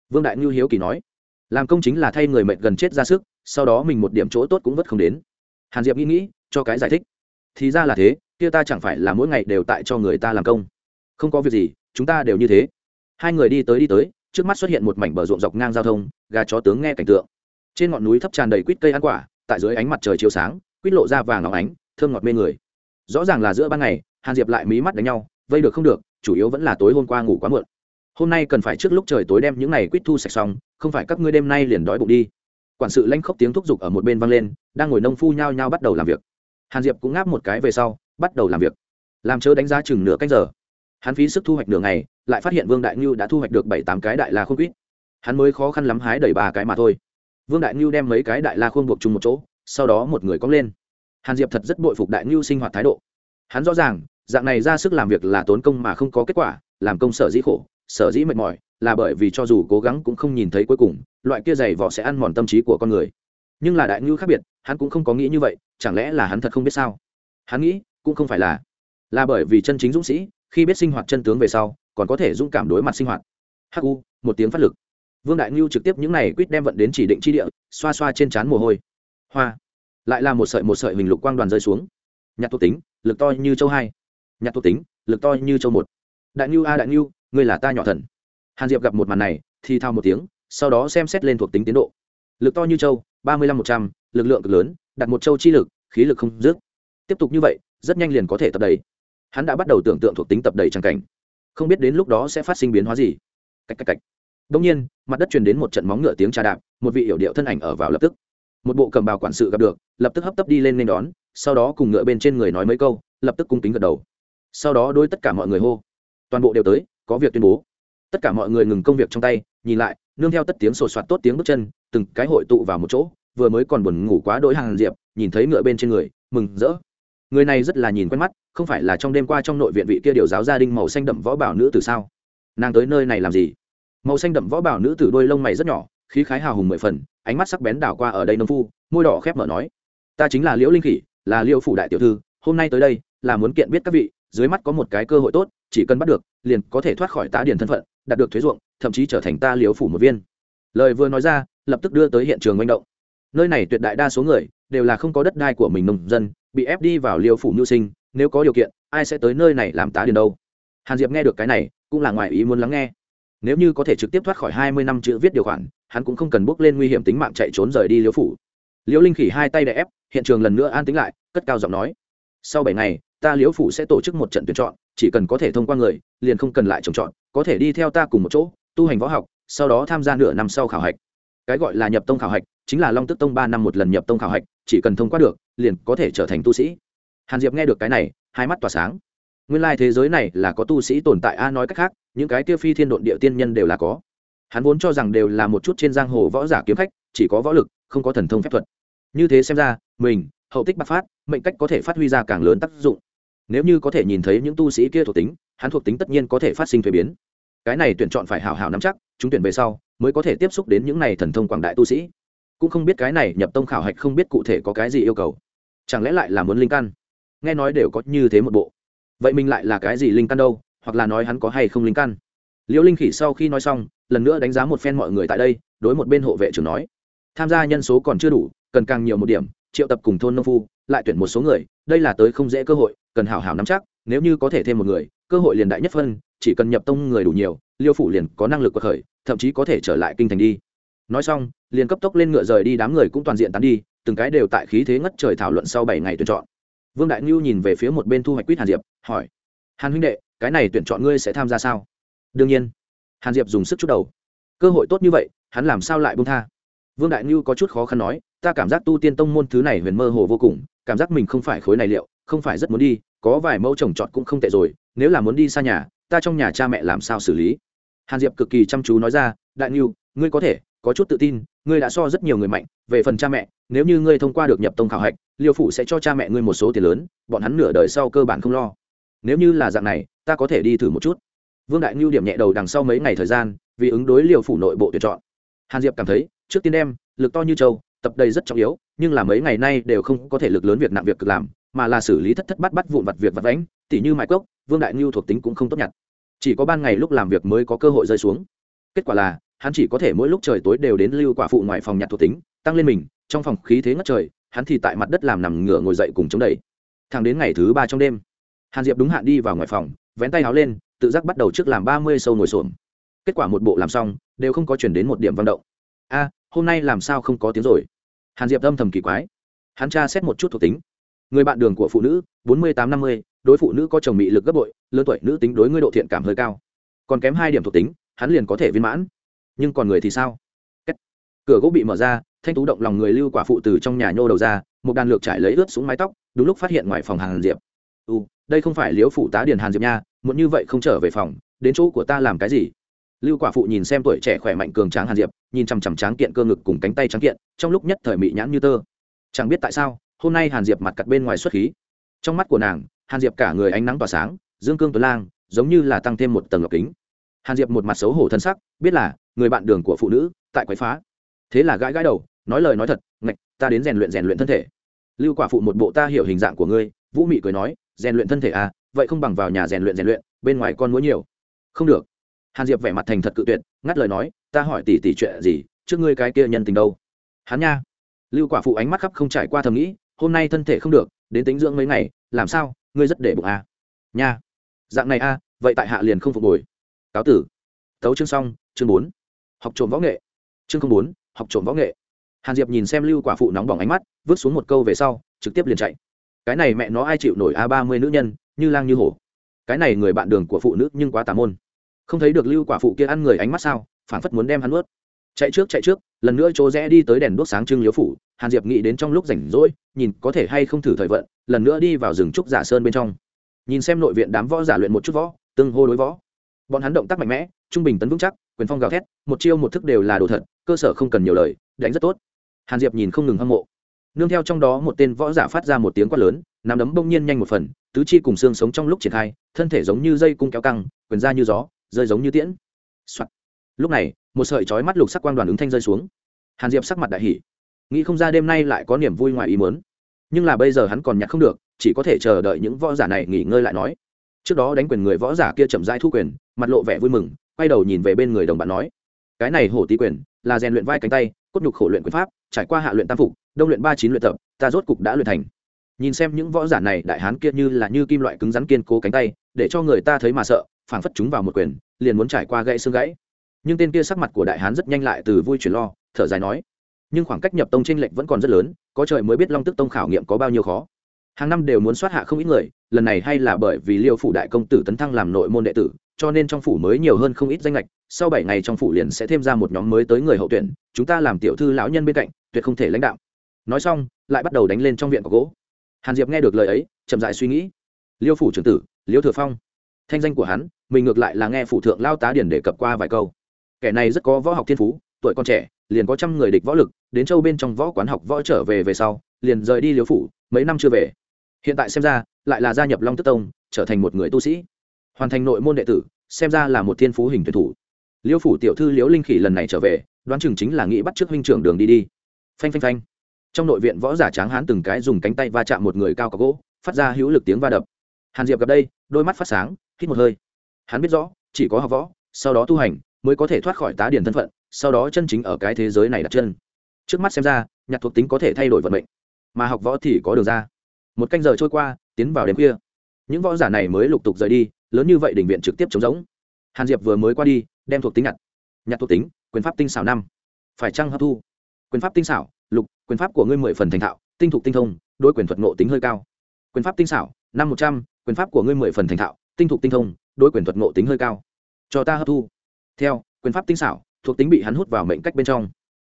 Vương đại ngưu hiếu kỳ nói. Làm công chính là thay người mệnh gần chết ra sức, sau đó mình một điểm chỗ tốt cũng vất không đến. Hàn diệp nghĩ nghĩ, cho cái giải thích. Thì ra là thế, kia ta chẳng phải là mỗi ngày đều tại cho người ta làm công. Không có việc gì, chúng ta đều như thế. Hai người đi tới đi tới, trước mắt xuất hiện một mảnh bờ ruộng dọc ngang giao thông, gà chó tướng nghe cảnh tượng. Trên ngọn núi thấp tràn đầy quýt cây ăn quả, tại dưới ánh mặt trời chiếu sáng, quýt lộ ra vàng óng ánh thơm ngọt mê người. Rõ ràng là giữa ban ngày, hàn diệp lại mí mắt đánh nhau, vây được không được, chủ yếu vẫn là tối hôm qua ngủ quá muộn. Hôm nay cần phải trước lúc trời tối đem những này quýt thu sạch xong, không phải các ngươi đêm nay liền đói bụng đi. Quản sự lanh khóc tiếng thúc giục ở một bên vang lên, đang ngồi nông phu nhao nhao bắt đầu làm việc. Hàn diệp cũng ngáp một cái về sau, bắt đầu làm việc. Làm chớ đánh giá chừng nửa canh giờ. Hắn phí sức thu hoạch nửa ngày, lại phát hiện vương đại ngưu đã thu hoạch được bảy tám cái đại la khôn quýt. Hắn mới khó khăn lắm hái đầy ba cái mà thôi. Vương đại ngưu đem mấy cái đại la khôn buộc chung một chỗ, sau đó một người cong lên hàn diệp thật rất bội phục đại ngưu sinh hoạt thái độ. Hắn rõ ràng, dạng này ra sức làm việc là tốn công mà không có kết quả, làm công sở dĩ khổ, sở dĩ mệt mỏi, là bởi vì cho dù cố gắng cũng không nhìn thấy cuối cùng, loại kia dày vỏ sẽ ăn mòn tâm trí của con người. Nhưng là đại ngưu khác biệt, hắn cũng không có nghĩ như vậy, chẳng lẽ là hắn thật không biết sao? Hắn nghĩ, cũng không phải là. Là bởi vì chân chính dũng sĩ, khi biết sinh hoạt chân tướng về sau, còn có thể dũng cảm đối mặt sinh hoạt. Hắc u, một tiếng phát lực. Vương đại ngưu trực tiếp những này quýt đem vận đến chỉ định chi địa, xoa xoa trên trán mồ hôi. Hoa lại là một sợi một sợi hình lục quang đoàn rơi xuống. Nhạc thuộc tính, lực to như châu hai. Nhạc thuộc tính, lực to như châu một. Đại ngưu a, đại ngưu ngươi là ta nhỏ thần. Hàn diệp gặp một màn này, thì thao một tiếng, sau đó xem xét lên thuộc tính tiến độ. Lực to như châu, ba mươi lăm một trăm l ự c lượng cực lớn, đặt một châu chi lực, khí lực không dứt. Tiếp tục như vậy, rất nhanh liền có thể tập đầy. Hắn đã bắt đầu tưởng tượng thuộc tính tập đầy tràng cảnh. Không biết đến lúc đó sẽ phát sinh biến hóa gì. Cách cách cách. Đông nhiên, mặt đất truyền đến một trận móng ngựa tiếng trà đạp, một vị hiểu điệu thân ảnh ở vào lập tức một bộ cầm bào quản sự gặp được, lập tức hấp tấp đi lên nên đón, sau đó cùng ngựa bên trên người nói mấy câu, lập tức cung kính gật đầu. Sau đó đôi tất cả mọi người hô. Toàn bộ đều tới, có việc tuyên bố. Tất cả mọi người ngừng công việc trong tay, nhìn lại, nương theo tất tiếng sột soạt tốt tiếng bước chân, từng cái hội tụ vào một chỗ, vừa mới còn buồn ngủ quá đỗi hàng diệp, nhìn thấy ngựa bên trên người, mừng rỡ. Người này rất là nhìn quen mắt, không phải là trong đêm qua trong nội viện vị kia điều giáo gia đình màu xanh đậm võ bảo nữ từ sao? Nàng tới nơi này làm gì? Màu xanh đậm võ bảo nữ tử đôi lông mày rất nhỏ khí khái hào hùng mười phần, ánh mắt sắc bén đảo qua ở đây nông phu, môi đỏ khép mở nói, ta chính là liễu linh khỉ, là liễu phủ đại tiểu thư, hôm nay tới đây, là muốn kiện biết các vị, dưới mắt có một cái cơ hội tốt, chỉ cần bắt được, liền có thể thoát khỏi tá điển thân phận, đạt được thuế ruộng, thậm chí trở thành ta liễu phủ một viên. Lời vừa nói ra, lập tức đưa tới hiện trường manh động. Nơi này tuyệt đại đa số người, đều là không có đất đai của mình nông dân, bị ép đi vào liễu phủ mưu sinh, nếu có điều kiện, ai sẽ tới nơi này làm tá điền đâu? Hàn diệp nghe được cái này, cũng là ngoài ý muốn lắng nghe. Nếu như có thể trực tiếp thoát khỏi hai mươi năm chữ viết điều khoản hắn cũng không cần bước lên nguy hiểm tính mạng chạy trốn rời đi liễu phủ. Liễu linh khỉ hai tay đè ép, hiện trường lần nữa an tính lại, cất cao giọng nói, sau bảy ngày, ta liễu phủ sẽ tổ chức một trận tuyển chọn, chỉ cần có thể thông qua người, liền không cần lại trồng chọn có thể đi theo ta cùng một chỗ, tu hành võ học, sau đó tham gia nửa năm sau khảo hạch. Cái gọi là nhập tông khảo hạch, chính là long tức tông ba năm một lần nhập tông khảo hạch, chỉ cần thông qua được, liền có thể trở thành tu sĩ. Hàn diệp nghe được cái này, hai mắt tỏa sáng. Nguyên lai thế giới này là có tu sĩ tồn tại, a, nói cách khác, những cái kia phi thiên độn địa tiên nhân đều là có hắn vốn cho rằng đều là một chút trên giang hồ võ giả kiếm khách, chỉ có võ lực, không có thần thông phép thuật. Như thế xem ra, mình, hậu tích bạc phát, mệnh cách có thể phát huy ra càng lớn tác dụng. Nếu như có thể nhìn thấy những tu sĩ kia thuộc tính, hắn thuộc tính tất nhiên có thể phát sinh thuế biến. Cái này tuyển chọn phải hảo hảo nắm chắc, chúng tuyển về sau, mới có thể tiếp xúc đến những này thần thông quảng đại tu sĩ. Cũng không biết cái này nhập tông khảo hạch không biết cụ thể có cái gì yêu cầu. Chẳng lẽ lại là muốn linh căn? Nghe nói đều có như thế một bộ. Vậy mình lại là cái gì linh căn đâu? Hoặc là nói hắn có hay không linh căn? Liễu linh khỉ sau khi nói xong lần nữa đánh giá một phen mọi người tại đây, đối một bên hộ vệ trưởng nói. Tham gia nhân số còn chưa đủ, cần càng nhiều một điểm, triệu tập cùng thôn nông phu, lại tuyển một số người, đây là tới không dễ cơ hội, cần hảo hảo nắm chắc, nếu như có thể thêm một người, cơ hội liền đại nhất phân, chỉ cần nhập tông người đủ nhiều, liêu phủ liền có năng lực quật khởi, thậm chí có thể trở lại kinh thành đi. Nói xong, liền cấp tốc lên ngựa rời đi, đám người cũng toàn diện tán đi, từng cái đều tại khí thế ngất trời thảo luận sau bảy ngày tuyển chọn. Vương đại ngưu nhìn về phía một bên thu hoạch quýt hàn diệp, hỏi, hàn huynh đệ, cái này tuyển chọn ngươi sẽ tham gia sao? Đương nhiên hàn diệp dùng sức chút đầu. Cơ hội tốt như vậy, hắn làm sao lại bông tha? Vương đại ngưu có chút khó khăn nói, ta cảm giác tu tiên tông môn thứ này huyền mơ hồ vô cùng, cảm giác mình không phải khối này liệu, không phải rất muốn đi, có vài mẫu trồng trọt cũng không tệ rồi, nếu là muốn đi xa nhà, ta trong nhà cha mẹ làm sao xử lý? Hàn diệp cực kỳ chăm chú nói ra, đại ngưu ngươi có thể, có chút tự tin, ngươi đã so rất nhiều người mạnh, về phần cha mẹ, nếu như ngươi thông qua được nhập tông khảo hạch, liêu phủ sẽ cho cha mẹ ngươi một số tiền lớn, bọn hắn nửa đời sau cơ bản không lo. Nếu như là dạng này, ta có thể đi thử một chút vương đại ngưu điểm nhẹ đầu đằng sau mấy ngày thời gian, vì ứng đối liều phủ nội bộ tuyển chọn. Hàn diệp cảm thấy, trước tiên đem, lực to như châu, tập đầy rất trọng yếu, nhưng là mấy ngày nay đều không có thể lực lớn việc nặng việc cực làm, mà là xử lý thất thất bắt bắt vụn vặt việc vặt vãnh, tỉ như mãi cốc, vương đại ngưu thuộc tính cũng không tốt nhặt. Chỉ có ban ngày lúc làm việc mới có cơ hội rơi xuống. Kết quả là, hắn chỉ có thể mỗi lúc trời tối đều đến lưu quả phụ ngoài phòng nhặt thuộc tính, tăng lên mình, trong phòng khí thế ngất trời, hắn thì tại mặt đất làm nằm ngửa ngồi dậy cùng chống đẩy. Thẳng đến ngày thứ ba trong đêm, hàn diệp đúng hạn đi vào ngoài phòng, vén tay áo lên tự giác bắt đầu trước làm ba mươi sâu ngồi xổm. Kết quả một bộ làm xong, đều không có chuyển đến một điểm vận động. A, hôm nay làm sao không có tiếng rồi? Hàn diệp âm thầm kỳ quái. Hắn tra xét một chút thuộc tính. Người bạn đường của phụ nữ, bốn mươi tám năm mươi, đối phụ nữ có chồng mị lực gấp bội, lớn tuổi nữ tính đối ngươi độ thiện cảm hơi cao. Còn kém hai điểm thuộc tính, hắn liền có thể viên mãn. Nhưng còn người thì sao? Kết. cửa gỗ bị mở ra, thanh tú động lòng người lưu quả phụ từ trong nhà nhô đầu ra, một đàn lược trải lấy ướt xuống mái tóc, đúng lúc phát hiện ngoài phòng hàn diệp. U đây không phải liếu phụ tá điền hàn diệp nha muốn như vậy không trở về phòng, đến chỗ của ta làm cái gì? Lưu quả phụ nhìn xem tuổi trẻ khỏe mạnh cường tráng hàn diệp, nhìn chằm chằm tráng kiện cơ ngực cùng cánh tay trắng kiện, trong lúc nhất thời mị nhãn như tơ. Chẳng biết tại sao, hôm nay hàn diệp mặt cặt bên ngoài xuất khí. Trong mắt của nàng, hàn diệp cả người ánh nắng tỏa sáng, dương cương tuấn lang, giống như là tăng thêm một tầng ngọc kính. Hàn diệp một mặt xấu hổ thân sắc, biết là người bạn đường của phụ nữ, tại quái phá. Thế là gãi gãi đầu, nói lời nói thật, ngạch, ta đến rèn luyện rèn luyện thân thể. Lưu quả phụ một bộ ta hiểu hình dạng của ngươi, vũ mị cười nói, rèn luyện thân thể à vậy không bằng vào nhà rèn luyện rèn luyện bên ngoài con mũi nhiều. Không được. Hàn diệp vẻ mặt thành thật cự tuyệt ngắt lời nói ta hỏi tỷ tỷ chuyện gì trước ngươi cái kia nhân tình đâu? Hắn nha. Lưu quả phụ ánh mắt khắp không trải qua thầm nghĩ hôm nay thân thể không được đến tính dưỡng mấy ngày làm sao ngươi rất để bụng à. nha. Dạng này a à, vậy tại hạ liền không phục hồi. Cáo tử. Tấu chương xong chương bốn. Học trộm võ nghệ. Chương bốn học trộm võ nghệ. Hàn diệp nhìn xem lưu quả phụ nóng bỏng ánh mắt vứt xuống một câu về sau trực tiếp liền chạy. Cái này mẹ nó ai chịu nổi a ba mươi nữ nhân như lang như hổ. Cái này người bạn đường của phụ nữ nhưng quá tà môn. Không thấy được lưu quả phụ kia ăn người ánh mắt sao phản phất muốn đem hắn ướt chạy trước chạy trước, lần nữa chỗ rẽ đi tới đèn đuốc sáng trưng liếu phủ, hàn diệp nghĩ đến trong lúc rảnh rỗi, nhìn có thể hay không thử thời vận, lần nữa đi vào rừng trúc giả sơn bên trong. Nhìn xem nội viện đám võ giả luyện một chút võ, tương hô đối võ. Bọn hắn động tác mạnh mẽ, trung bình tấn vững chắc, quyền phong gào thét, một chiêu một thức đều là đồ thật, cơ sở không cần nhiều lời, đánh rất tốt. Hàn diệp nhìn không ngừng hâm mộ. Nương theo trong đó một tên võ giả phát ra một tiếng quát lớn, nắm đấm bỗng nhiên nhanh một phần tứ chi cùng xương sống trong lúc triển khai, thân thể giống như dây cung kéo căng, quyền ra như gió, rơi giống như tiễn、Soạn. lúc này, một sợi chói mắt lục sắc quang đoàn ứng thanh rơi xuống. Hàn diệp sắc mặt đại hỷ nghĩ không ra đêm nay lại có niềm vui ngoài ý muốn. Nhưng là bây giờ hắn còn nhặt không được, chỉ có thể chờ đợi những võ giả này nghỉ ngơi lại nói. Trước đó đánh quyền người võ giả kia chậm rãi thu quyền, mặt lộ vẻ vui mừng, quay đầu nhìn về bên người đồng bạn nói. Cái này hổ tí quyền, là rèn luyện vai cánh tay, cốt nhục khổ luyện quyền pháp, trải qua hạ luyện tam phục, đông luyện ba chín luyện tập, ta rốt cục đã luyện thành nhìn xem những võ giả này, đại hán kia như là như kim loại cứng rắn kiên cố cánh tay, để cho người ta thấy mà sợ, phảng phất chúng vào một quyền, liền muốn trải qua gãy xương gãy. Nhưng tên kia sắc mặt của đại hán rất nhanh lại từ vui chuyển lo, thở dài nói, nhưng khoảng cách nhập tông tranh lệch vẫn còn rất lớn, có trời mới biết long tức tông khảo nghiệm có bao nhiêu khó. Hàng năm đều muốn soát hạ không ít người, lần này hay là bởi vì liêu phủ đại công tử tấn thăng làm nội môn đệ tử, cho nên trong phủ mới nhiều hơn không ít danh lệch sau bảy ngày trong phủ liền sẽ thêm ra một nhóm mới tới người hậu tuyển, chúng ta làm tiểu thư lão nhân bên cạnh, tuyệt không thể lãnh đạo. Nói xong, lại bắt đầu đánh lên trong viện có gỗ hàn diệp nghe được lời ấy, chậm dại suy nghĩ. Liêu phủ trưởng tử, liêu thừa phong. Thanh danh của hắn, mình ngược lại là nghe phủ thượng lao tá điển đề cập qua vài câu. Kẻ này rất có võ học thiên phú, tuổi còn trẻ, liền có trăm người địch võ lực, đến châu bên trong võ quán học võ trở về về sau, liền rời đi liêu phủ, mấy năm chưa về. Hiện tại xem ra, lại là gia nhập long tức tông, trở thành một người tu sĩ. Hoàn thành nội môn đệ tử, xem ra là một thiên phú hình tuyển thủ. Liêu phủ tiểu thư liễu linh khỉ lần này trở về, đoán chừng chính là nghĩ bắt trước huynh trưởng đường đi đi. Phanh phanh phanh trong nội viện võ giả tráng hán từng cái dùng cánh tay va chạm một người cao có gỗ, phát ra hữu lực tiếng va đập. Hàn diệp gặp đây, đôi mắt phát sáng, hít một hơi. Hắn biết rõ, chỉ có học võ, sau đó tu hành, mới có thể thoát khỏi tá điển thân phận, sau đó chân chính ở cái thế giới này đặt chân. Trước mắt xem ra, nhạc thuộc tính có thể thay đổi vận mệnh, mà học võ thì có đường ra. Một canh giờ trôi qua, tiến vào đêm khuya. Những võ giả này mới lục tục rời đi, lớn như vậy đỉnh viện trực tiếp chống giống hàn diệp vừa mới qua đi, đem thuộc tính nhặt. Nhặt thuộc tính, quyền pháp tinh xảo năm. Phải chăng hấp thu? Quyền pháp tinh xảo, lục, quyền pháp của ngươi mười phần thành thạo, tinh thục tinh thông đôi quyền thuật ngộ tính hơi cao. Quyền pháp tinh xảo, năm một trăm, quyền pháp của ngươi mười phần thành thạo, tinh thục tinh thông đôi quyền thuật ngộ tính hơi cao. Cho ta hấp thu. Theo, quyền pháp tinh xảo, thuộc tính bị hắn hút vào mệnh cách bên trong.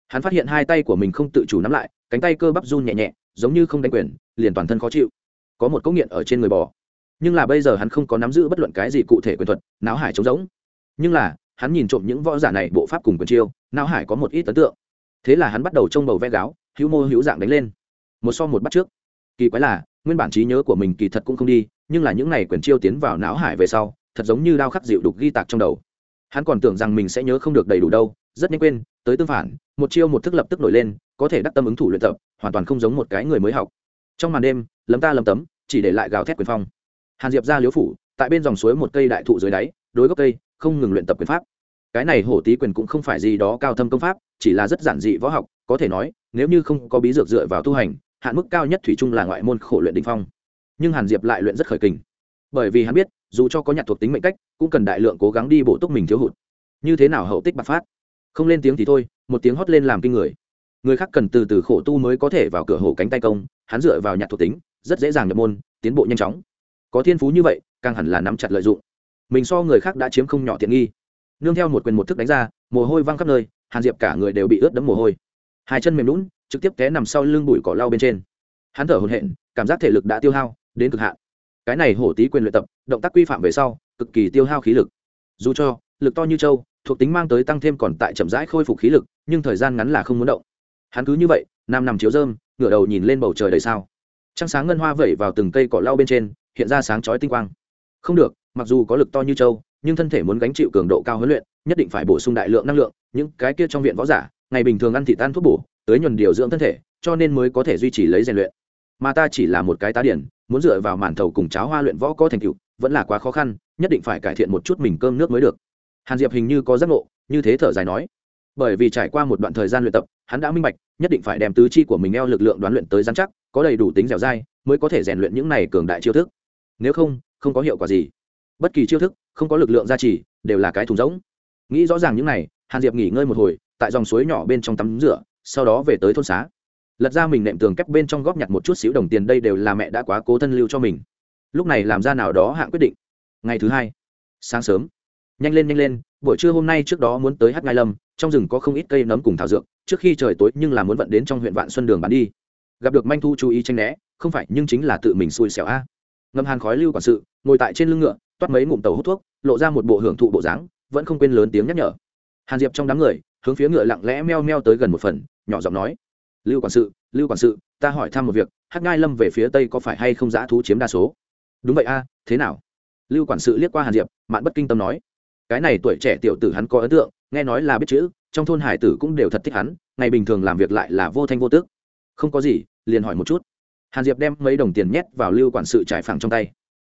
Hắn phát hiện hai tay của mình không tự chủ nắm lại, cánh tay cơ bắp run nhẹ nhẹ, giống như không đánh quyền, liền toàn thân khó chịu. Có một cốc nghiện ở trên người bò. Nhưng là bây giờ hắn không có nắm giữ bất luận cái gì cụ thể quyền thuật, não hải trống rỗng. Nhưng là, hắn nhìn trộm những võ giả này bộ pháp cùng quyền chiêu, não hải có một ít ấn tượng thế là hắn bắt đầu trông bầu vẽ gáo, hữu mô hữu dạng đánh lên. Một so một bắt trước. Kỳ quái là, nguyên bản trí nhớ của mình kỳ thật cũng không đi, nhưng là những này quyền chiêu tiến vào não hải về sau, thật giống như đao khắc dịu đục ghi tạc trong đầu. Hắn còn tưởng rằng mình sẽ nhớ không được đầy đủ đâu, rất nhanh quên, tới tương phản, một chiêu một thức lập tức nổi lên, có thể đắc tâm ứng thủ luyện tập, hoàn toàn không giống một cái người mới học. Trong màn đêm, lấm ta lấm tấm, chỉ để lại gào thét quyền phong. Hàn diệp ra liếu phủ, tại bên dòng suối một cây đại thụ dưới đáy, đối gốc cây, không ngừng luyện tập quyền pháp cái này hổ tí quyền cũng không phải gì đó cao thâm công pháp, chỉ là rất giản dị võ học, có thể nói, nếu như không có bí dược dựa vào tu hành, hạn mức cao nhất thủy chung là ngoại môn khổ luyện đình phong. Nhưng hàn diệp lại luyện rất khởi kình. Bởi vì hắn biết, dù cho có nhặt thuộc tính mệnh cách, cũng cần đại lượng cố gắng đi bổ túc mình thiếu hụt. Như thế nào hậu tích bạc phát? Không lên tiếng thì thôi, một tiếng hót lên làm kinh người. Người khác cần từ từ khổ tu mới có thể vào cửa hổ cánh tay công, hắn dựa vào nhặt thuộc tính, rất dễ dàng nhập môn, tiến bộ nhanh chóng. Có thiên phú như vậy, càng hẳn là nắm chặt lợi dụng. Mình so người khác đã chiếm không nhỏ tiện nghi nương theo một quyền một thức đánh ra, mồ hôi văng khắp nơi, hàn diệp cả người đều bị ướt đẫm mồ hôi. Hai chân mềm lún, trực tiếp té nằm sau lưng bụi cỏ lau bên trên. Hắn thở hồn hện cảm giác thể lực đã tiêu hao, đến cực hạn. Cái này hổ tí quyền luyện tập, động tác quy phạm về sau, cực kỳ tiêu hao khí lực. Dù cho, lực to như trâu, thuộc tính mang tới tăng thêm còn tại chậm rãi khôi phục khí lực, nhưng thời gian ngắn là không muốn động. Hắn cứ như vậy, nam nằm chiếu rơm, ngửa đầu nhìn lên bầu trời đầy sao. Trăng sáng ngân hoa vẩy vào từng cây cỏ lau bên trên, hiện ra sáng chói tinh quang. Không được, mặc dù có lực to như trâu nhưng thân thể muốn gánh chịu cường độ cao huấn luyện, nhất định phải bổ sung đại lượng năng lượng, những cái kia trong viện võ giả, ngày bình thường ăn thịt tan thuốc bổ, tới nhuần điều dưỡng thân thể, cho nên mới có thể duy trì lấy rèn luyện. Mà ta chỉ là một cái tá điển, muốn dựa vào màn thầu cùng cháo hoa luyện võ có thành tựu, vẫn là quá khó khăn, nhất định phải cải thiện một chút mình cơm nước mới được. Hàn diệp hình như có giác ngộ, như thế thở dài nói. Bởi vì trải qua một đoạn thời gian luyện tập, hắn đã minh bạch, nhất định phải đem tứ chi của mình eo lực lượng đoán luyện tới giám chắc, có đầy đủ tính dẻo dai, mới có thể rèn luyện những này cường đại chiêu thức. Nếu không không có hiệu quả gì. Bất kỳ chiêu thức không có lực lượng gia trì, đều là cái thùng rỗng. Nghĩ rõ ràng những này, hàn diệp nghỉ ngơi một hồi, tại dòng suối nhỏ bên trong tắm rửa, sau đó về tới thôn xá. Lật ra mình nệm tường kép bên trong góp nhặt một chút xíu đồng tiền đây đều là mẹ đã quá cố thân lưu cho mình. Lúc này làm ra nào đó hạng quyết định. Ngày thứ hai, sáng sớm. Nhanh lên nhanh lên, buổi trưa hôm nay trước đó muốn tới hát ngai lâm, trong rừng có không ít cây nấm cùng thảo dược, trước khi trời tối nhưng là muốn vận đến trong huyện vạn xuân đường bán đi. Gặp được manh thu chú ý tranh né, không phải nhưng chính là tự mình xui xẻo a. Ngâm hàn khói lưu quản sự, ngồi tại trên lưng ngựa, toát mấy ngụm tàu hút thuốc lộ ra một bộ hưởng thụ bộ dáng, vẫn không quên lớn tiếng nhắc nhở. Hàn diệp trong đám người, hướng phía ngựa lặng lẽ meo meo tới gần một phần, nhỏ giọng nói, lưu quản sự, lưu quản sự, ta hỏi thăm một việc, hắc ngai lâm về phía tây có phải hay không giã thú chiếm đa số? Đúng vậy a, thế nào? Lưu quản sự liếc qua hàn diệp, mạn bất kinh tâm nói, cái này tuổi trẻ tiểu tử hắn có ấn tượng, nghe nói là biết chữ, trong thôn hải tử cũng đều thật thích hắn, ngày bình thường làm việc lại là vô thanh vô tước không có gì, liền hỏi một chút. Hàn diệp đem mấy đồng tiền nhét vào lưu quản sự trải phẳng trong tay.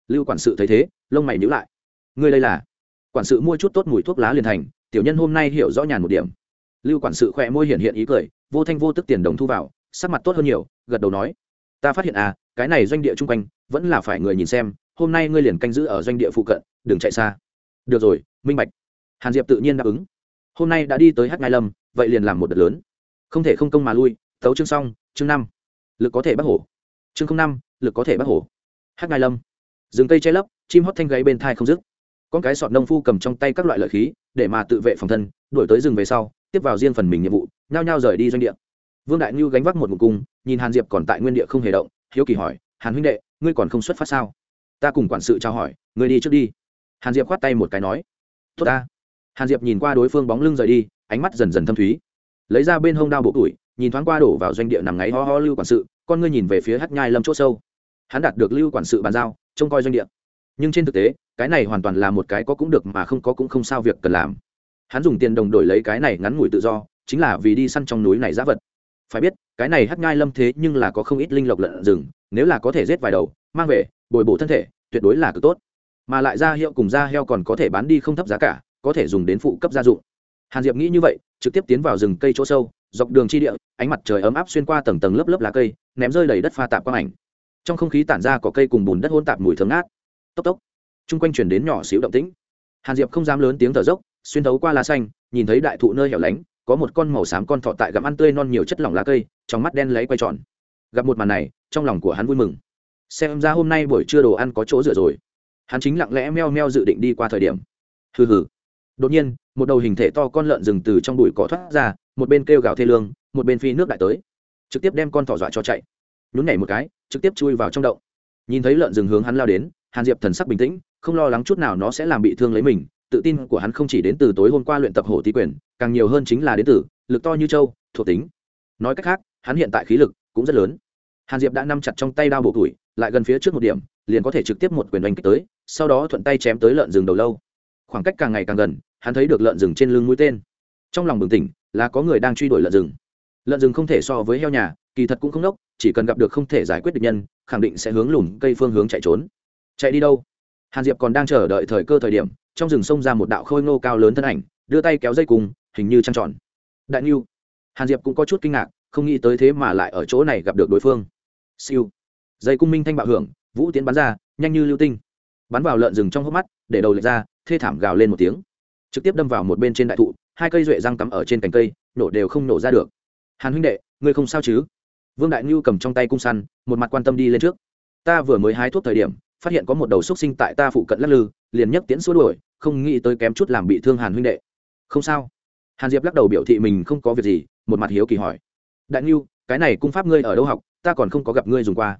Lưu quản sự thấy thế, lông mày nhữ lại ngươi đây là quản sự mua chút tốt mùi thuốc lá liền thành, tiểu nhân hôm nay hiểu rõ nhàn một điểm. Lưu quản sự khỏe môi hiện hiện ý cười, vô thanh vô tức tiền đồng thu vào, sắc mặt tốt hơn nhiều, gật đầu nói, ta phát hiện à cái này doanh địa chung quanh, vẫn là phải người nhìn xem, hôm nay ngươi liền canh giữ ở doanh địa phụ cận, đừng chạy xa. Được rồi, minh bạch. Hàn diệp tự nhiên đáp ứng. Hôm nay đã đi tới hát ngai lâm, vậy liền làm một đợt lớn. Không thể không công mà lui, tấu chương xong, chương năm. Lực có thể bắt hổ. Chương năm, lực có thể bắt hổ. Hát ngai lâm. Rừng cây che lấp, chim hót thanh gáy bên thai không dứt con cái sọt nông phu cầm trong tay các loại lợi khí, để mà tự vệ phòng thân, đuổi tới rừng về sau, tiếp vào riêng phần mình nhiệm vụ, nhao nhao rời đi doanh địa. Vương đại ngưu gánh vác một ngụ cung, nhìn hàn diệp còn tại nguyên địa không hề động, hiếu kỳ hỏi, hàn huynh đệ, ngươi còn không xuất phát sao? Ta cùng quản sự trao hỏi, ngươi đi trước đi. Hàn diệp khoát tay một cái nói, tốt ta. Hàn diệp nhìn qua đối phương bóng lưng rời đi, ánh mắt dần dần thâm thúy. Lấy ra bên hông đao bộ tuổi, nhìn thoáng qua đổ vào doanh địa nằm ngáy ho ho lưu quản sự, con ngươi nhìn về phía hát nhai lâm c h ỗ sâu. Hắn đạt được lưu quản sự bàn giao, trông coi doanh địa nhưng trên thực tế, cái này hoàn toàn là một cái có cũng được mà không có cũng không sao việc cần làm. Hắn dùng tiền đồng đổi lấy cái này ngắn ngủi tự do, chính là vì đi săn trong núi này giá vật. Phải biết, cái này hắc ngai lâm thế nhưng là có không ít linh lộc lợn rừng, nếu là có thể giết vài đầu, mang về, bồi bổ thân thể, tuyệt đối là cực tốt. Mà lại da hiệu cùng da heo còn có thể bán đi không thấp giá cả, có thể dùng đến phụ cấp gia dụng. Hàn diệp nghĩ như vậy, trực tiếp tiến vào rừng cây chỗ sâu, dọc đường chi địa, ánh mặt trời ấm áp xuyên qua tầng tầng lớp lớp lá cây, ném rơi đầy đất pha tạp quang ảnh. Trong không khí tản ra có cây cùng bùn đất hôn tạp mùi thơm ngát tốc tốc. Chung quanh chuyển đến nhỏ xíu động tĩnh. Hàn diệp không dám lớn tiếng thở dốc, xuyên thấu qua lá xanh, nhìn thấy đại thụ nơi hẻo lánh, có một con màu xám con thọ tại gặm ăn tươi non nhiều chất lỏng lá cây, trong mắt đen lấy quay tròn. Gặp một màn này, trong lòng của hắn vui mừng. Xem ra hôm nay buổi trưa đồ ăn có chỗ dựa rồi. Hắn chính lặng lẽ meo meo dự định đi qua thời điểm. Hừ hừ. Đột nhiên, một đầu hình thể to con lợn rừng từ trong bụi cỏ thoát ra, một bên kêu gào thê lương, một bên phi nước đại tới. Trực tiếp đem con thỏ dọa cho chạy. Nhún nhảy một cái, trực tiếp chui vào trong động. Nhìn thấy lợn rừng hướng hắn lao đến hàn diệp thần sắc bình tĩnh không lo lắng chút nào nó sẽ làm bị thương lấy mình tự tin của hắn không chỉ đến từ tối hôm qua luyện tập hổ tí quyền càng nhiều hơn chính là đến từ lực to như châu thuộc tính. Nói cách khác hắn hiện tại khí lực cũng rất lớn. Hàn diệp đã nắm chặt trong tay đao bộ tuổi lại gần phía trước một điểm liền có thể trực tiếp một quyền đánh kích tới sau đó thuận tay chém tới lợn rừng đầu lâu. Khoảng cách càng ngày càng gần hắn thấy được lợn rừng trên lưng mũi tên. Trong lòng bừng tỉnh là có người đang truy đuổi lợn rừng. Lợn rừng không thể so với heo nhà kỳ thật cũng không đốc chỉ cần gặp được không thể giải quyết được nhân khẳng định sẽ hướng lùn, cây phương hướng chạy trốn chạy đi đâu? Hàn diệp còn đang chờ đợi thời cơ thời điểm, trong rừng xông ra một đạo khôi ngô cao lớn thân ảnh, đưa tay kéo dây cùng hình như trăng tròn. Đại n hàn diệp cũng có chút kinh ngạc, không nghĩ tới thế mà lại ở chỗ này gặp được đối phương. Siêu. Dây cung minh thanh bạo hưởng, vũ tiến bắn ra, nhanh như lưu tinh. Bắn vào lợn rừng trong hốc mắt, để đầu lệch ra, thê thảm gào lên một tiếng. Trực tiếp đâm vào một bên trên đại thụ, hai cây duệ răng cắm ở trên cành cây, nổ đều không nổ ra được. Hàn huynh đệ, ngươi không sao chứ? Vương đại ngưu cầm trong tay cung săn, một mặt quan tâm đi lên trước. Ta vừa mới hái thuốc thời điểm phát hiện có một đầu xúc sinh tại ta phụ cận lắc lư, liền nhấc tiễn xua đuổi, không nghĩ tới kém chút làm bị thương hàn huynh đệ. Không sao. Hàn diệp lắc đầu biểu thị mình không có việc gì, một mặt hiếu kỳ hỏi. Đại ngưu cái này cung pháp ngươi ở đâu học, ta còn không có gặp ngươi dùng qua.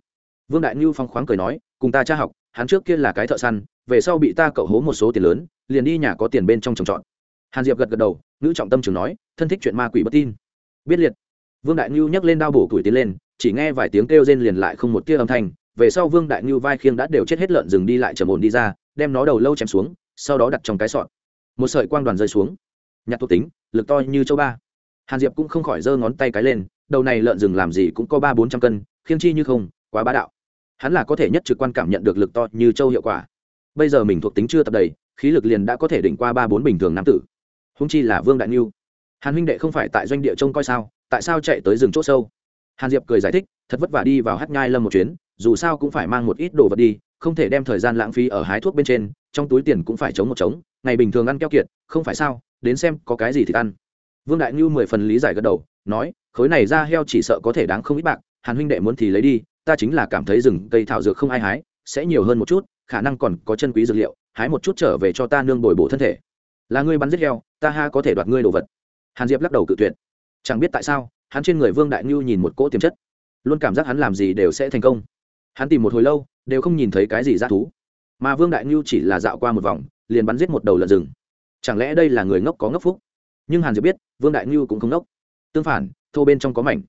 Vương đại ngưu phong khoáng cười nói, cùng ta tra học, hắn trước kia là cái thợ săn, về sau bị ta cậu hố một số tiền lớn, liền đi nhà có tiền bên trong trồng trọt. Hàn diệp gật gật đầu nữ trọng tâm trường nói, thân thích chuyện ma quỷ bất tin. Biết liệt. Vương đại ngưu nhấc lên đao bổ củi tiến lên, chỉ nghe vài tiếng kêu rên liền lại không một tia âm thanh về sau vương đại ngưu vai khiêng đã đều chết hết lợn rừng đi lại trầm ổn đi ra, đem nó đầu lâu chém xuống, sau đó đặt trong cái sọn một sợi quang đoàn rơi xuống. Nhặt thuộc tính, lực to như châu ba. Hàn diệp cũng không khỏi giơ ngón tay cái lên, đầu này lợn rừng làm gì cũng có ba bốn trăm cân, khiêng chi như không, quá bá đạo. Hắn là có thể nhất trực quan cảm nhận được lực to như châu hiệu quả. Bây giờ mình thuộc tính chưa tập đầy, khí lực liền đã có thể đỉnh qua ba bốn bình thường nam tử. Húng chi là vương đại niu hàn huynh đệ không phải tại doanh địa trông coi sao, tại sao chạy tới rừng c h ỗ sâu? Hàn diệp cười giải thích, thật vất vả đi vào hát nhai lâm một chuyến, dù sao cũng phải mang một ít đồ vật đi, không thể đem thời gian lãng phí ở hái thuốc bên trên, trong túi tiền cũng phải chống một trống ngày bình thường ăn keo kiệt, không phải sao, đến xem có cái gì thì ăn. Vương đại ngưu mười phần lý giải gật đầu, nói, khối này ra heo chỉ sợ có thể đáng không ít bạc, hàn huynh đệ muốn thì lấy đi, ta chính là cảm thấy rừng cây thảo dược không ai hái, sẽ nhiều hơn một chút, khả năng còn có chân quý dược liệu, hái một chút trở về cho ta nương bồi bổ thân thể. Là ngươi bắn giết heo, ta ha có thể đoạt ngươi đồ vật. Hàn diệp lắc đầu cự tuyệt. Chẳng biết tại sao hắn trên người vương đại ngưu nhìn một cỗ tiềm chất luôn cảm giác hắn làm gì đều sẽ thành công hắn tìm một hồi lâu đều không nhìn thấy cái gì ra thú mà vương đại ngưu chỉ là dạo qua một vòng liền bắn giết một đầu lợn rừng chẳng lẽ đây là người ngốc có ngốc phúc nhưng hàn diệp biết vương đại ngưu cũng không ngốc tương phản thô bên trong có mảnh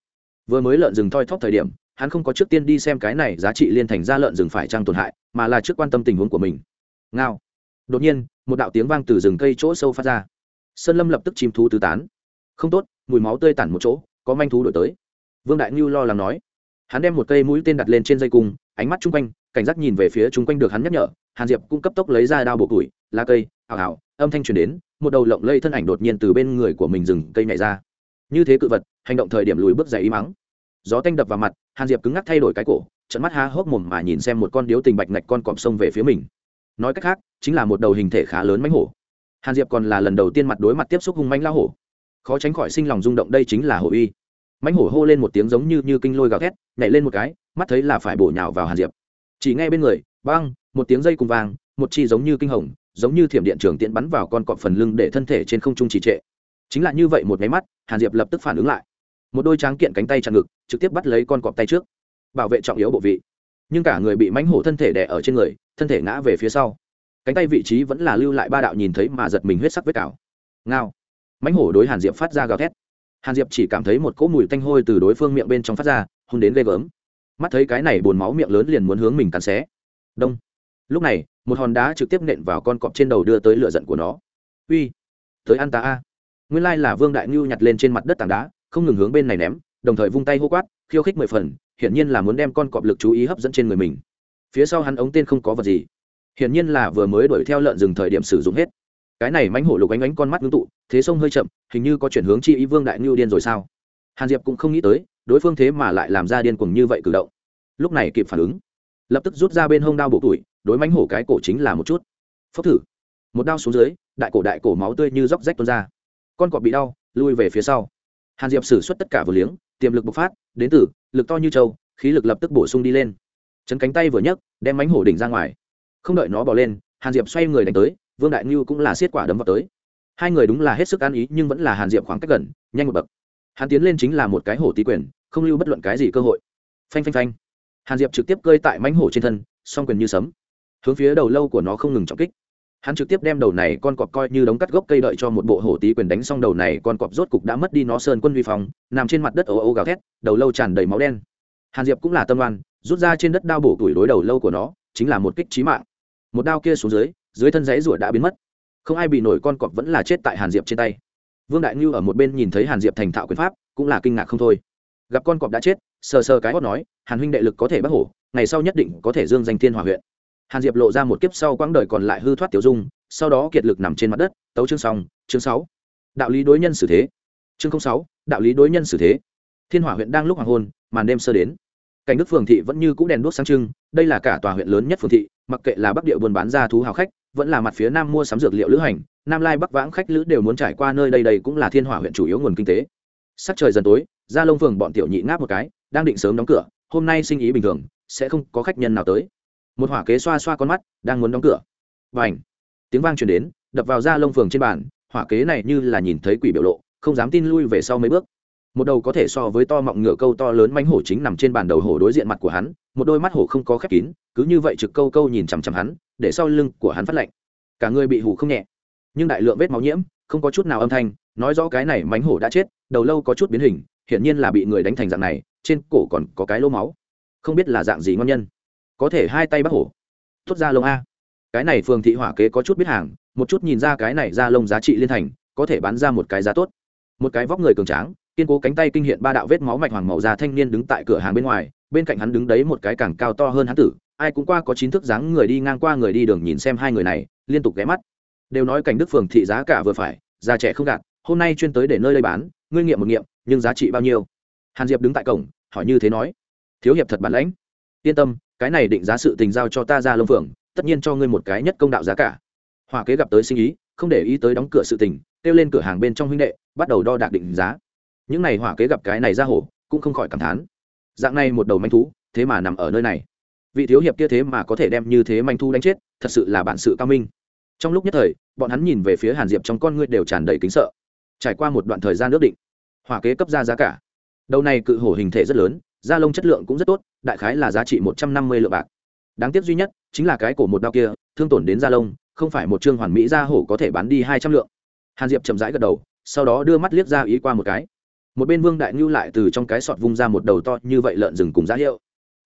vừa mới lợn rừng thoi thóp thời điểm hắn không có trước tiên đi xem cái này giá trị liên thành ra lợn rừng phải trăng tổn hại mà là trước quan tâm tình huống của mình ngao đột nhiên một đạo tiếng vang từ rừng cây chỗ sâu phát ra sơn lâm lập tức chìm thú tứ tán không tốt mùi máu tươi tản một chỗ có manh thú đổi tới. Vương đại ngưu lo lắng nói. Hắn đem một cây mũi tên đặt lên trên dây cung, ánh mắt chung quanh, cảnh giác nhìn về phía chung quanh được hắn nhắc nhở. Hàn diệp cũng cấp tốc lấy ra đao bộ củi, lá cây, ảo ảo, âm thanh truyền đến, một đầu lộng lây thân ảnh đột nhiên từ bên người của mình rừng cây nhảy ra. Như thế cự vật, hành động thời điểm lùi bước dày y mắng. Gió tanh đập vào mặt, hàn diệp cứng ngắc thay đổi cái cổ trận mắt há hốc mồm mà nhìn xem một con điếu tình bạch ngạch con cọp sông về phía mình. Nói cách khác, chính là một đầu hình thể khá lớn mánh hổ. Hàn diệp còn là lần đầu tiên mặt đối mặt tiếp xúc hung manh la hổ khó tránh khỏi sinh lòng rung động, đây chính là hổ uy. Mãnh hổ hô lên một tiếng giống như như kinh lôi gào thét, nhảy lên một cái, mắt thấy là phải bổ nhào vào hàn diệp. Chỉ ngay bên người băng một tiếng dây cùng vàng một chi giống như kinh hồng, giống như thiểm điện trường tiện bắn vào con cọp phần lưng để thân thể trên không trung trì trệ. Chính là như vậy một máy mắt, hàn diệp lập tức phản ứng lại. Một đôi tráng kiện cánh tay chặn ngực, trực tiếp bắt lấy con cọp tay trước, bảo vệ trọng yếu bộ vị. Nhưng cả người bị mãnh hổ thân thể đè ở trên người, thân thể ngã về phía sau. Cánh tay vị trí vẫn là lưu lại ba đạo nhìn thấy mà giật mình huyết sắc vết cào. Ngao mãnh hổ đối hàn diệp phát ra gào thét. Hàn diệp chỉ cảm thấy một cỗ mùi tanh hôi từ đối phương miệng bên trong phát ra, hôn đến ghê gớm. Mắt thấy cái này bồn máu miệng lớn liền muốn hướng mình cắn xé. Đông. Lúc này, một hòn đá trực tiếp nện vào con cọp trên đầu đưa tới lửa giận của nó. Uy, tới ăn ta a. Nguyên lai là vương đại ngưu nhặt lên trên mặt đất tảng đá, không ngừng hướng bên này ném, đồng thời vung tay hô quát, khiêu khích mười phần, hiển nhiên là muốn đem con cọp lực chú ý hấp dẫn trên người mình. Phía sau hắn ống tên không có vật gì. Hiển nhiên là vừa mới đuổi theo lợn rừng thời điểm sử dụng hết cái này mánh hổ lục ánh ánh con mắt ngưng tụ, thế sông hơi chậm, hình như có chuyển hướng chi ý vương đại ngưu điên rồi sao? Hàn diệp cũng không nghĩ tới, đối phương thế mà lại làm ra điên cuồng như vậy cử động. Lúc này kịp phản ứng, lập tức rút ra bên hông đao bộ tuổi, đối mánh hổ cái cổ chính là một chút. Phốc thử. Một đao xuống dưới, đại cổ đại cổ máu tươi như róc rách tuôn ra. Con cọp bị đau, lui về phía sau. Hàn diệp xử suất tất cả vừa liếng, tiềm lực bộc phát, đến từ, lực to như trâu, khí lực lập tức bổ sung đi lên. Chấn cánh tay vừa nhấc, đem mánh hổ đỉnh ra ngoài. Không đợi nó bỏ lên, hàn diệp xoay người đánh tới vương đại ngưu cũng là xiết quả đấm vào tới. Hai người đúng là hết sức an ý, nhưng vẫn là hàn diệp khoảng cách gần, nhanh một bậc. Hắn tiến lên chính là một cái hổ tí quyền, không lưu bất luận cái gì cơ hội. Phanh phanh phanh. Hàn diệp trực tiếp cơi tại mánh hổ trên thân, song quyền như sấm. Hướng phía đầu lâu của nó không ngừng trọng kích. Hắn trực tiếp đem đầu này con cọp coi như đống cắt gốc cây đợi cho một bộ hổ tí quyền đánh xong đầu này con cọp rốt cục đã mất đi nó sơn quân vi phong, nằm trên mặt đất ồ ồ gào thét, đầu lâu tràn đầy máu đen. Hàn diệp cũng là tâm oan, rút ra trên đất đao bổ tuổi đối đầu lâu của nó, chính là một kích trí mạng một đao kia xuống dưới dưới thân giấy rủa đã biến mất. Không ai bị nổi con cọp vẫn là chết tại hàn diệp trên tay. Vương đại ngư ở một bên nhìn thấy hàn diệp thành thạo quyền pháp, cũng là kinh ngạc không thôi. Gặp con cọp đã chết, sờ sờ cái hót nói, hàn huynh đệ lực có thể bắt hổ, ngày sau nhất định có thể dương danh thiên hòa huyện. Hàn diệp lộ ra một kiếp sau quãng đời còn lại hư thoát tiểu dung, sau đó kiệt lực nằm trên mặt đất, tấu chương xong, chương sáu. Đạo lý đối nhân xử thế. Chương sáu, đạo lý đối nhân xử thế. Thiên hỏa huyện đang lúc hoàng hôn, màn đêm sơ đến. Cảnh đức phường thị vẫn như cũ đèn đuốc sáng trưng, đây là cả tòa huyện lớn nhất phường thị mặc kệ là bắc địa buôn bán ra thú hào khách, vẫn là mặt phía nam mua sắm dược liệu lữ hành, nam lai bắc vãng khách lữ đều muốn trải qua nơi đây đây cũng là thiên hỏa huyện chủ yếu nguồn kinh tế. Sắc trời dần tối ra lông phường bọn tiểu nhị ngáp một cái, đang định sớm đóng cửa, hôm nay sinh ý bình thường, sẽ không có khách nhân nào tới. Một hỏa kế xoa xoa con mắt, đang muốn đóng cửa. Và ảnh tiếng vang truyền đến, đập vào ra lông phường trên bàn, hỏa kế này như là nhìn thấy quỷ biểu lộ, không dám tin lui về sau mấy bước một đầu có thể so với to mọng ngựa câu to lớn mánh hổ chính nằm trên bàn đầu hổ đối diện mặt của hắn, một đôi mắt hổ không có khép kín, cứ như vậy trực câu câu nhìn chằm chằm hắn, để sau lưng của hắn phát lạnh. Cả người bị hủ không nhẹ, nhưng đại lượng vết máu nhiễm, không có chút nào âm thanh, nói rõ cái này mánh hổ đã chết, đầu lâu có chút biến hình, hiển nhiên là bị người đánh thành dạng này, trên cổ còn có cái lỗ máu. Không biết là dạng gì ngon nhân. Có thể hai tay bắt hổ. Thốt ra lông a. Cái này phường thị hỏa kế có chút biết hàng, một chút nhìn ra cái này ra lông giá trị liên thành, có thể bán ra một cái giá tốt. Một cái vóc người cường tráng kiên cố cánh tay kinh hiện ba đạo vết máu mạch hoàng màu da thanh niên đứng tại cửa hàng bên ngoài, bên cạnh hắn đứng đấy một cái càng cao to hơn hắn tử, ai cũng qua có chín thước dáng người đi ngang qua người đi đường nhìn xem hai người này, liên tục ghé mắt. Đều nói cảnh đức phường thị giá cả vừa phải già trẻ không gạt, hôm nay chuyên tới để nơi đây bán, ngươi nghiệm một nghiệm, nhưng giá trị bao nhiêu? Hàn diệp đứng tại cổng, hỏi như thế nói. Thiếu hiệp thật bản lãnh. Yên tâm, cái này định giá sự tình giao cho ta ra lông phường tất nhiên cho ngươi một cái nhất công đạo giá cả. Hòa kế gặp tới sinh ý, không để ý tới đóng cửa sự tình, kêu lên cửa hàng bên trong huynh đệ, bắt đầu đo đạc định giá những này hỏa kế gặp cái này ra hổ, cũng không khỏi cảm thán. Dạng này một đầu manh thú, thế mà nằm ở nơi này. Vị thiếu hiệp kia thế mà có thể đem như thế manh thú đánh chết, thật sự là bản sự cao minh. Trong lúc nhất thời, bọn hắn nhìn về phía hàn diệp trong con ngươi đều tràn đầy kính sợ. Trải qua một đoạn thời gian ước định, hỏa kế cấp ra giá cả. Đầu này cự hổ hình thể rất lớn, da lông chất lượng cũng rất tốt, đại khái là giá trị một trăm năm mươi lượng bạc. Đáng tiếc duy nhất, chính là cái cổ một đao kia, thương tổn đến da lông, không phải một chương hoàn mỹ da hổ có thể bán đi hai trăm lượng. Hàn diệp chậm rãi gật đầu, sau đó đưa mắt liếc ra ý qua một cái một bên vương đại ngưu lại từ trong cái sọt vung ra một đầu to như vậy lợn rừng cùng giá hiệu.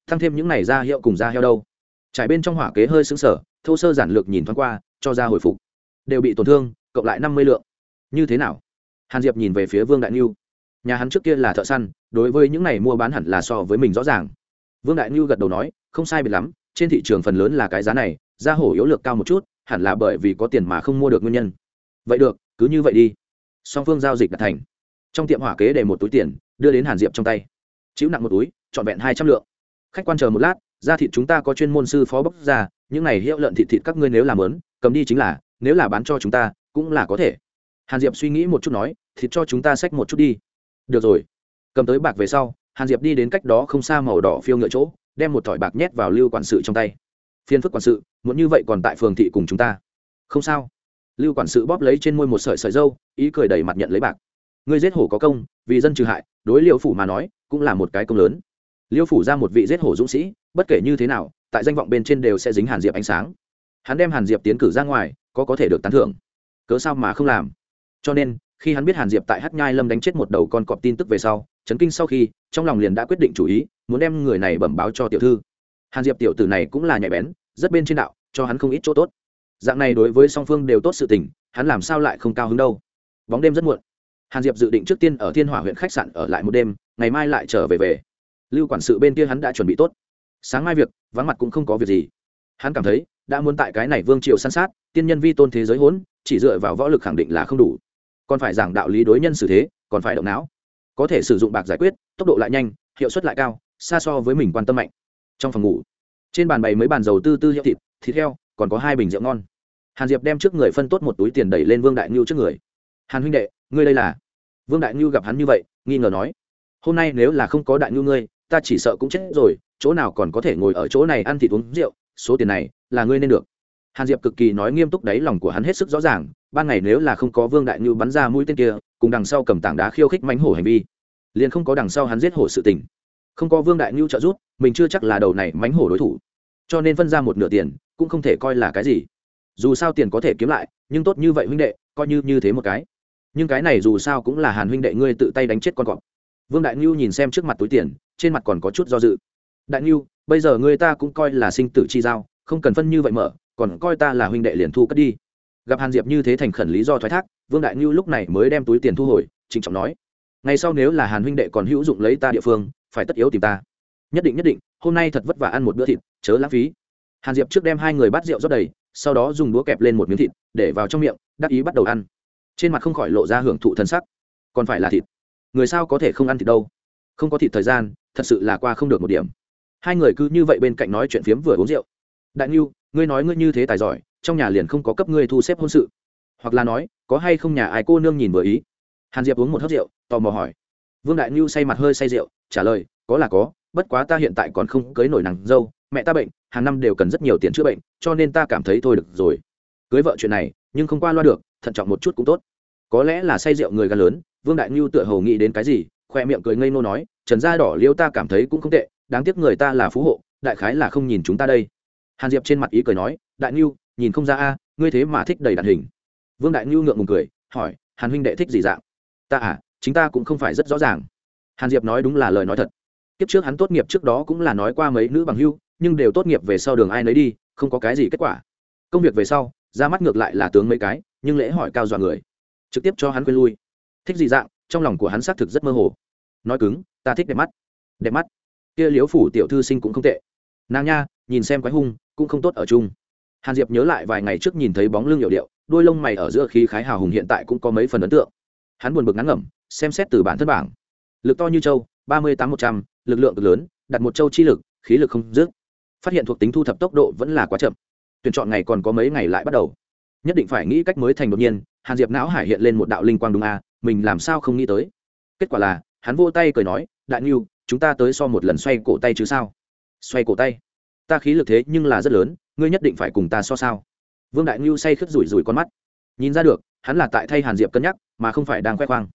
Thăng thêm những này ra hiệu cùng da heo đâu? Trải bên trong hỏa kế hơi xứng sở thô sơ giản lược nhìn thoáng qua, cho ra hồi phục. Đều bị tổn thương, cộng lại năm mươi lượng. Như thế nào? Hàn diệp nhìn về phía vương đại ngưu. Nhà hắn trước kia là thợ săn, đối với những này mua bán hẳn là so với mình rõ ràng. Vương đại ngưu gật đầu nói, không sai biệt lắm, trên thị trường phần lớn là cái giá này da hổ yếu lược cao một chút, hẳn là bởi vì có tiền mà không mua được nguyên nhân. Vậy được, cứ như vậy đi. Song phương giao dịch đã thành trong tiệm hỏa kế để một túi tiền, đưa đến hàn diệp trong tay. Chịu nặng một túi, trọn vẹn hai trăm lượng. Khách quan chờ một lát, ra thịt chúng ta có chuyên môn sư phó bốc ra, những này hiệu lợn thịt thịt các ngươi nếu làm lớn, cầm đi chính là, nếu là bán cho chúng ta, cũng là có thể. Hàn diệp suy nghĩ một chút nói, thịt cho chúng ta xách một chút đi. Được rồi. Cầm tới bạc về sau, hàn diệp đi đến cách đó không xa màu đỏ phiêu ngựa chỗ, đem một thỏi bạc nhét vào lưu quản sự trong tay. Phiên phức quản sự, muốn như vậy còn tại phường thị cùng chúng ta. Không sao. Lưu quản sự bóp lấy trên môi một sợi sợi dâu, ý cười đầy mặt nhận lấy bạc ngươi giết hổ có công, vì dân trừ hại, đối liêu phủ mà nói, cũng là một cái công lớn. Liêu phủ ra một vị giết hổ dũng sĩ, bất kể như thế nào, tại danh vọng bên trên đều sẽ dính hàn diệp ánh sáng. Hắn đem hàn diệp tiến cử ra ngoài, có có thể được tán thưởng. Cớ sao mà không làm? Cho nên, khi hắn biết hàn diệp tại hát nhai lâm đánh chết một đầu con cọp tin tức về sau, chấn kinh sau khi, trong lòng liền đã quyết định chủ ý, muốn đem người này bẩm báo cho tiểu thư. Hàn diệp tiểu tử này cũng là nhạy bén, rất bên trên đạo, cho hắn không ít chỗ tốt. Dạng này đối với song phương đều tốt sự tình, hắn làm sao lại không cao hứng đâu? Bóng đêm rất muộn hàn diệp dự định trước tiên ở thiên hỏa huyện khách sạn ở lại một đêm, ngày mai lại trở về về. Lưu quản sự bên kia hắn đã chuẩn bị tốt. Sáng mai việc, vắng mặt cũng không có việc gì. Hắn cảm thấy, đã muốn tại cái này vương triều săn sát, tiên nhân vi tôn thế giới hỗn, chỉ dựa vào võ lực khẳng định là không đủ. Còn phải giảng đạo lý đối nhân xử thế, còn phải động não. Có thể sử dụng bạc giải quyết, tốc độ lại nhanh, hiệu suất lại cao, xa so với mình quan tâm mạnh. Trong phòng ngủ, trên bàn bày mấy bàn dầu tư tư hiệu thịt thịt heo, còn có hai bình rượu ngon. Hàn diệp đem trước người phân tốt một túi tiền đẩy lên vương đại ngưu trước người. Hàn huynh đệ ngươi đây là? Vương đại ngưu gặp hắn như vậy, nghi ngờ nói, hôm nay nếu là không có đại ngưu ngươi, ta chỉ sợ cũng chết rồi, chỗ nào còn có thể ngồi ở chỗ này ăn thịt uống rượu, số tiền này là ngươi nên được. Hàn diệp cực kỳ nói nghiêm túc đấy lòng của hắn hết sức rõ ràng, ban ngày nếu là không có vương đại ngưu bắn ra mũi tên kia, cùng đằng sau cầm tảng đá khiêu khích mánh hổ hành vi, liền không có đằng sau hắn giết hổ sự tình. Không có vương đại ngưu trợ giúp, mình chưa chắc là đầu này mánh hổ đối thủ, cho nên phân ra một nửa tiền, cũng không thể coi là cái gì. Dù sao tiền có thể kiếm lại, nhưng tốt như vậy huynh đệ, coi như như thế một cái nhưng cái này dù sao cũng là hàn huynh đệ ngươi tự tay đánh chết con cọp. Vương đại ngưu nhìn xem trước mặt túi tiền, trên mặt còn có chút do dự. Đại ngưu bây giờ ngươi ta cũng coi là sinh tử chi giao, không cần phân như vậy mở, còn coi ta là huynh đệ liền thu cất đi. Gặp hàn diệp như thế thành khẩn lý do thoái thác, vương đại ngưu lúc này mới đem túi tiền thu hồi, trịnh trọng nói, ngày sau nếu là hàn huynh đệ còn hữu dụng lấy ta địa phương, phải tất yếu tìm ta. Nhất định nhất định, hôm nay thật vất vả ăn một bữa thịt, chớ lãng phí. Hàn diệp trước đem hai người bắt rượu rót đầy, sau đó dùng đũa kẹp lên một miếng thịt, để vào trong miệng, đắc ý bắt đầu ăn trên mặt không khỏi lộ ra hưởng thụ thân sắc. Còn phải là thịt. Người sao có thể không ăn thịt đâu? Không có thịt thời gian, thật sự là qua không được một điểm. Hai người cứ như vậy bên cạnh nói chuyện phiếm vừa uống rượu. Đại ngưu ngươi nói ngươi như thế tài giỏi, trong nhà liền không có cấp ngươi thu xếp hôn sự. Hoặc là nói, có hay không nhà ai cô nương nhìn vừa ý? Hàn diệp uống một hớp rượu, tò mò hỏi. Vương đại ngưu say mặt hơi say rượu, trả lời, có là có, bất quá ta hiện tại còn không cưới nổi nàng dâu, mẹ ta bệnh, hàng năm đều cần rất nhiều tiền chữa bệnh, cho nên ta cảm thấy thôi được rồi. Cưới vợ chuyện này, nhưng không qua loa được, thận trọng một chút cũng tốt có lẽ là say rượu người gan lớn, vương đại ngưu tựa hồ nghĩ đến cái gì, khoe miệng cười ngây nô nói, trần gia đỏ liêu ta cảm thấy cũng không tệ, đáng tiếc người ta là phú hộ, đại khái là không nhìn chúng ta đây. Hàn diệp trên mặt ý cười nói, đại ngưu, nhìn không ra a, ngươi thế mà thích đầy đạn hình. Vương đại ngưu ngượng ngùng cười, hỏi, hàn huynh đệ thích gì dạng? Ta à chính ta cũng không phải rất rõ ràng. Hàn diệp nói đúng là lời nói thật. Kiếp trước hắn tốt nghiệp trước đó cũng là nói qua mấy nữ bằng hưu, nhưng đều tốt nghiệp về sau đường ai nấy đi, không có cái gì kết quả. Công việc về sau, ra mắt ngược lại là tướng mấy cái, nhưng lễ hỏi cao dọa người trực tiếp cho hắn quên lui. Thích gì dạng, trong lòng của hắn xác thực rất mơ hồ. Nói cứng, ta thích đẹp mắt. Đẹp mắt? Kia liếu phủ tiểu thư sinh cũng không tệ. Nàng nha, nhìn xem quái hung, cũng không tốt ở chung. Hàn diệp nhớ lại vài ngày trước nhìn thấy bóng lưng hiệu điệu, đôi lông mày ở giữa khí khái hào hùng hiện tại cũng có mấy phần ấn tượng. Hắn buồn bực ngắn ngẩm, xem xét từ bản thân bảng. Lực to như châu, ba mươi tám một trăm l ự c lượng cực lớn, đặt một châu chi lực, khí lực không dứt. Phát hiện thuộc tính thu thập tốc độ vẫn là quá chậm. Tuyển chọn ngày còn có mấy ngày lại bắt đầu nhất định phải nghĩ cách mới thành đột nhiên hàn diệp não hải hiện lên một đạo linh quang đúng a à, mình làm sao không nghĩ tới. Kết quả là hắn vô tay cười nói đại niu chúng ta tới so một lần xoay cổ tay chứ sao? Xoay cổ tay? Ta khí lực thế nhưng là rất lớn ngươi nhất định phải cùng ta so sao? Vương đại niu say khướt rủi rủi con mắt. Nhìn ra được hắn là tại thay hàn diệp cân nhắc mà không phải đang khoe khoang.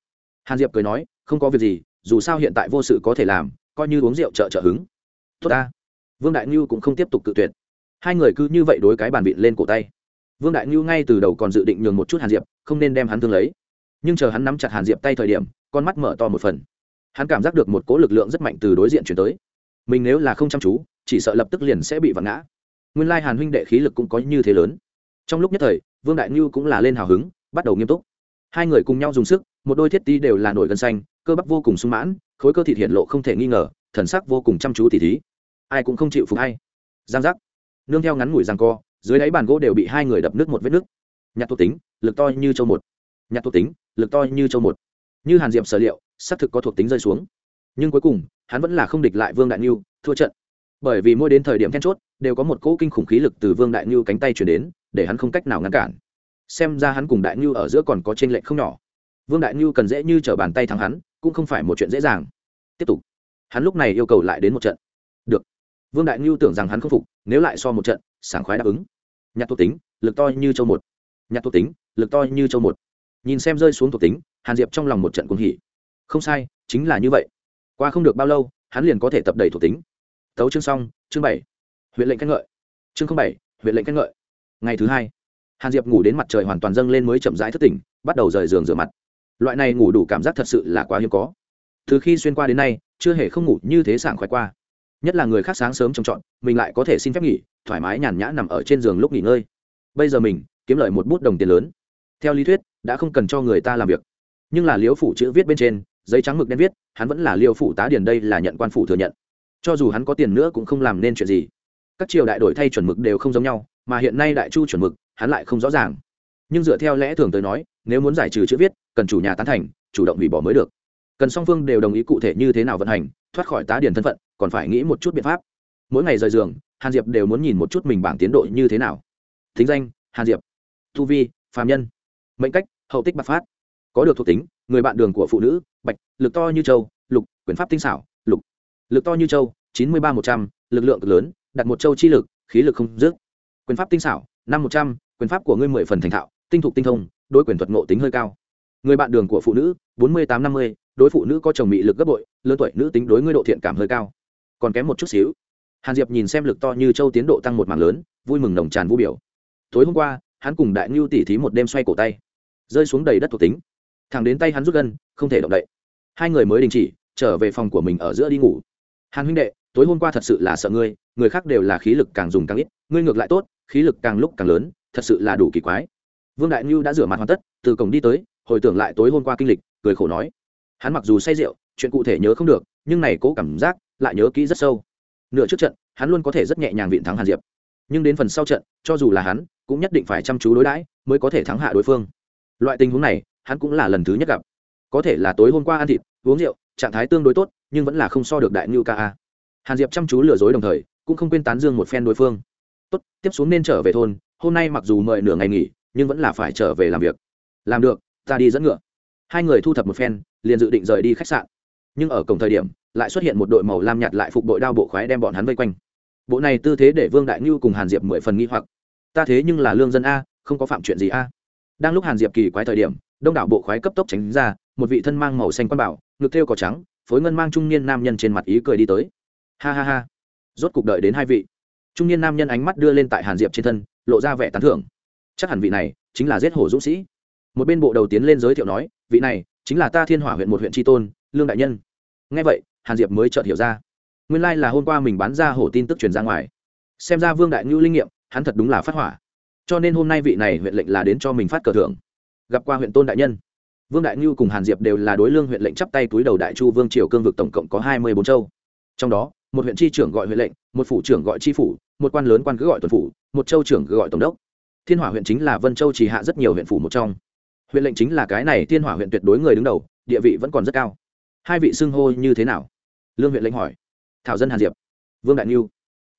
Hàn diệp cười nói không có việc gì dù sao hiện tại vô sự có thể làm coi như uống rượu trợ trợ hứng. Tốt ta. Vương đại Niu cũng không tiếp tục cự tuyệt. Hai người cứ như vậy đối cái bàn vịn lên cổ tay vương đại ngưu ngay từ đầu còn dự định nhường một chút hàn diệp, không nên đem hắn thương lấy. Nhưng chờ hắn nắm chặt hàn diệp tay thời điểm, con mắt mở to một phần. Hắn cảm giác được một cỗ lực lượng rất mạnh từ đối diện chuyển tới. Mình nếu là không chăm chú, chỉ sợ lập tức liền sẽ bị vặn ngã. Nguyên lai hàn huynh đệ khí lực cũng có như thế lớn. Trong lúc nhất thời, vương đại ngưu cũng là lên hào hứng, bắt đầu nghiêm túc. Hai người cùng nhau dùng sức, một đôi thiết ti đều là nổi gân xanh, cơ bắp vô cùng sung mãn, khối cơ thịt hiện lộ không thể nghi ngờ, thần sắc vô cùng chăm chú tỉ thí. Ai cũng không chịu phục hay. Giang giác. Nương theo ngắn ngủi giang co dưới đáy bàn gỗ đều bị hai người đập nước một vết nước. Nhạc thuộc tính, lực to như châu một. Nhạc thuộc tính, lực to như châu một. Như hàn diệm sở liệu, xác thực có thuộc tính rơi xuống. Nhưng cuối cùng, hắn vẫn là không địch lại vương đại niu thua trận. Bởi vì mỗi đến thời điểm then chốt, đều có một cỗ kinh khủng khí lực từ vương đại niu cánh tay chuyển đến, để hắn không cách nào ngăn cản. Xem ra hắn cùng đại niu ở giữa còn có t r ê n lệch không nhỏ. Vương đại niu cần dễ như t r ở bàn tay thắng hắn, cũng không phải một chuyện dễ dàng. Tiếp tục. Hắn lúc này yêu cầu lại đến một trận. Được. Vương đại ngưu tưởng rằng hắn không phục, nếu lại so một trận, sảng khoái đáp ứng nhạc thuộc tính, lực to như châu một. Nhạc thuộc tính, lực to như châu một. Nhìn xem rơi xuống thuộc tính, hàn diệp trong lòng một trận cuồng hỉ. Không sai, chính là như vậy. Qua không được bao lâu, hắn liền có thể tập đầy thuộc tính. Tấu chương xong, chương bảy. Huyện lệnh khen ngợi. Chương bảy, huyện lệnh khen ngợi. Ngày thứ hai, hàn diệp ngủ đến mặt trời hoàn toàn dâng lên mới chậm rãi thất tỉnh, bắt đầu rời giường rửa mặt. Loại này ngủ đủ cảm giác thật sự là quá hiếm có. Từ khi xuyên qua đến nay, chưa hề không ngủ như thế sảng khoái qua nhất là người khác sáng sớm trông chọn mình lại có thể xin phép nghỉ, thoải mái nhàn nhã nằm ở trên giường lúc nghỉ ngơi. Bây giờ mình, kiếm lợi một bút đồng tiền lớn. Theo lý thuyết, đã không cần cho người ta làm việc. Nhưng là liễu phủ chữ viết bên trên, giấy trắng mực đen viết, hắn vẫn là liêu phủ tá điền đây là nhận quan phủ thừa nhận. Cho dù hắn có tiền nữa cũng không làm nên chuyện gì. Các triều đại đổi thay chuẩn mực đều không giống nhau, mà hiện nay đại chu chuẩn mực, hắn lại không rõ ràng. Nhưng dựa theo lẽ thường tới nói, nếu muốn giải trừ chữ viết, cần chủ nhà tán thành, chủ động hủy bỏ mới được. Cần song phương đều đồng ý cụ thể như thế nào vận hành thoát khỏi tá điền thân phận, còn phải nghĩ một chút biện pháp. Mỗi ngày rời giường, hàn diệp đều muốn nhìn một chút mình bảng tiến độ như thế nào. Thính danh, hàn diệp. Thu vi phàm nhân. Mệnh cách, hậu tích bạc phát. Có được thuộc tính, người bạn đường của phụ nữ, bạch, lực to như châu, lục, quyền pháp tinh xảo, lục. Lực to như châu, chín mươi ba một trăm l ự c lượng cực lớn, đặt một châu chi lực, khí lực không dứt. Quyền pháp tinh xảo, năm một trăm, quyền pháp của ngươi mười phần thành thạo, tinh thục tinh thông, đối quyền thuật ngộ tính hơi cao người bạn đường của phụ nữ, bốn mươi tám năm mươi, đối phụ nữ có chồng mị lực gấp bội, lớn tuổi, nữ tính đối ngươi độ thiện cảm hơi cao. Còn kém một chút xíu. Hàn diệp nhìn xem lực to như châu tiến độ tăng một mảng lớn, vui mừng nồng tràn vũ biểu. Tối hôm qua, hắn cùng đại ngưu tỉ thí một đêm xoay cổ tay. Rơi xuống đầy đất thuộc tính. Thẳng đến tay hắn rút gân, không thể động đậy. Hai người mới đình chỉ, trở về phòng của mình ở giữa đi ngủ. Hàn huynh đệ, tối hôm qua thật sự là sợ ngươi, người khác đều là khí lực càng dùng càng ít, ngươi ngược lại tốt, khí lực càng lúc càng lớn, thật sự là đủ kỳ quái. Vương đại ngưu đã rửa mặt hoàn tất, từ cổng đi tới hồi tưởng lại tối hôm qua kinh lịch, cười khổ nói. Hắn mặc dù say rượu, chuyện cụ thể nhớ không được, nhưng này cố cảm giác lại nhớ kỹ rất sâu. Nửa trước trận, hắn luôn có thể rất nhẹ nhàng viện thắng hàn diệp. Nhưng đến phần sau trận, cho dù là hắn, cũng nhất định phải chăm chú đối đãi mới có thể thắng hạ đối phương. Loại tình huống này, hắn cũng là lần thứ nhất gặp. Có thể là tối hôm qua ăn thịt, uống rượu, trạng thái tương đối tốt, nhưng vẫn là không so được đại ngưu ca a. Hàn diệp chăm chú lừa dối đồng thời, cũng không quên tán dương một phen đối phương. Tốt, tiếp xuống nên trở về thôn, hôm nay mặc dù mời nửa ngày nghỉ, nhưng vẫn là phải trở về làm việc. Làm được ta đi dẫn ngựa. Hai người thu thập một phen, liền dự định rời đi khách sạn. Nhưng ở cổng thời điểm, lại xuất hiện một đội màu lam nhạt lại phục đội đao bộ khoái đem bọn hắn vây quanh. Bộ này tư thế để vương đại ngưu cùng hàn diệp mười phần nghi hoặc. Ta thế nhưng là lương dân a, không có phạm chuyện gì a. Đang lúc hàn diệp kỳ quái thời điểm, đông đảo bộ khoái cấp tốc tránh ra, một vị thân mang màu xanh quan bảo, ngực thêu cỏ trắng, phối ngân mang trung niên nam nhân trên mặt ý cười đi tới. Ha ha ha. Rốt cục đợi đến hai vị. Trung niên nam nhân ánh mắt đưa lên tại hàn diệp trên thân, lộ ra vẻ tán thưởng. Chắc hẳn vị này chính là giết hổ dũng sĩ một bên bộ đầu tiến lên giới thiệu nói, vị này, chính là ta thiên hỏa huyện một huyện tri tôn, lương đại nhân. Ngay vậy, hàn diệp mới chợt hiểu ra. Nguyên lai là hôm qua mình bán ra hổ tin tức truyền ra ngoài. Xem ra vương đại ngưu linh nghiệm, hắn thật đúng là phát hỏa. Cho nên hôm nay vị này huyện lệnh là đến cho mình phát cờ thưởng. Gặp qua huyện tôn đại nhân. Vương đại ngưu cùng hàn diệp đều là đối lương huyện lệnh chắp tay túi đầu đại chu vương triều cương vực tổng cộng có hai mươi bốn châu. Trong đó, một huyện tri trưởng gọi huyện lệnh, một phủ trưởng gọi tri phủ, một quan lớn quan cứ gọi tuần phủ, một châu trưởng cứ gọi tổng đốc. Thiên hỏa huyện chính là vân châu chỉ hạ rất nhiều huyện phủ một trong huyện lệnh chính là cái này thiên hỏa huyện tuyệt đối người đứng đầu, địa vị vẫn còn rất cao. Hai vị xưng hô như thế nào? Lương huyện lệnh hỏi. Thảo dân hàn diệp. Vương đại niu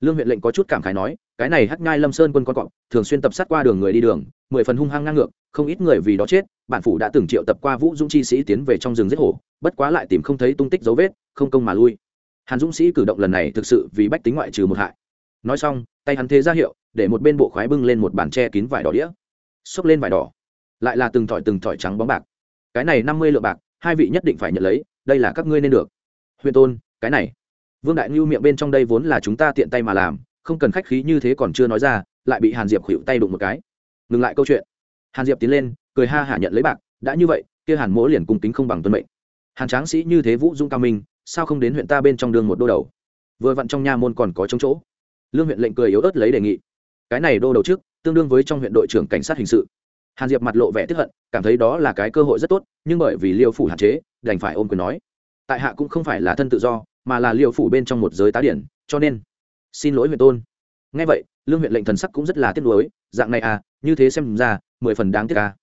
lương huyện lệnh có chút cảm khái nói, cái này hắc ngai lâm sơn quân con cọp, thường xuyên tập sát qua đường người đi đường, mười phần hung hăng ngang ngược, không ít người vì đó chết, bản phủ đã từng triệu tập qua vũ dũng chi sĩ tiến về trong rừng giết hổ, bất quá lại tìm không thấy tung tích dấu vết, không công mà lui. Hàn dũng sĩ cử động lần này thực sự vì bách tính ngoại trừ một hại. Nói xong, tay hắn thế ra hiệu, để một bên bộ khoái bưng lên một bàn tre kín vải đỏ đĩa. Xốc lên vải đỏ lại là từng thỏi từng thỏi trắng bóng bạc. Cái này năm mươi lượng bạc, hai vị nhất định phải nhận lấy, đây là các ngươi nên được. Huyện tôn, cái này. Vương đại ngưu miệng bên trong đây vốn là chúng ta tiện tay mà làm, không cần khách khí như thế còn chưa nói ra, lại bị hàn diệp khuỵu tay đụng một cái. Ngừng lại câu chuyện. Hàn diệp tiến lên, cười ha hả nhận lấy bạc, đã như vậy, kia hàn mỗ liền cung kính không bằng tuân mệnh. Hàn tráng sĩ như thế vũ dung cao minh, sao không đến huyện ta bên trong đường một đô đầu? Vừa vặn trong nha môn còn có trống chỗ. Lương huyện lệnh cười yếu ớt lấy đề nghị. Cái này đô đầu trước, tương đương với trong huyện đội trưởng cảnh sát hình sự hàn diệp mặt lộ vẻ tiếp hận, cảm thấy đó là cái cơ hội rất tốt, nhưng bởi vì liêu phủ hạn chế, đành phải ôm quyền nói. Tại hạ cũng không phải là thân tự do, mà là liêu phủ bên trong một giới tá điển, cho nên xin lỗi huyện tôn. Ngay vậy, lương huyện lệnh thần sắc cũng rất là tiếc nuối, dạng này à như thế xem ra, mười phần đáng tiếc à.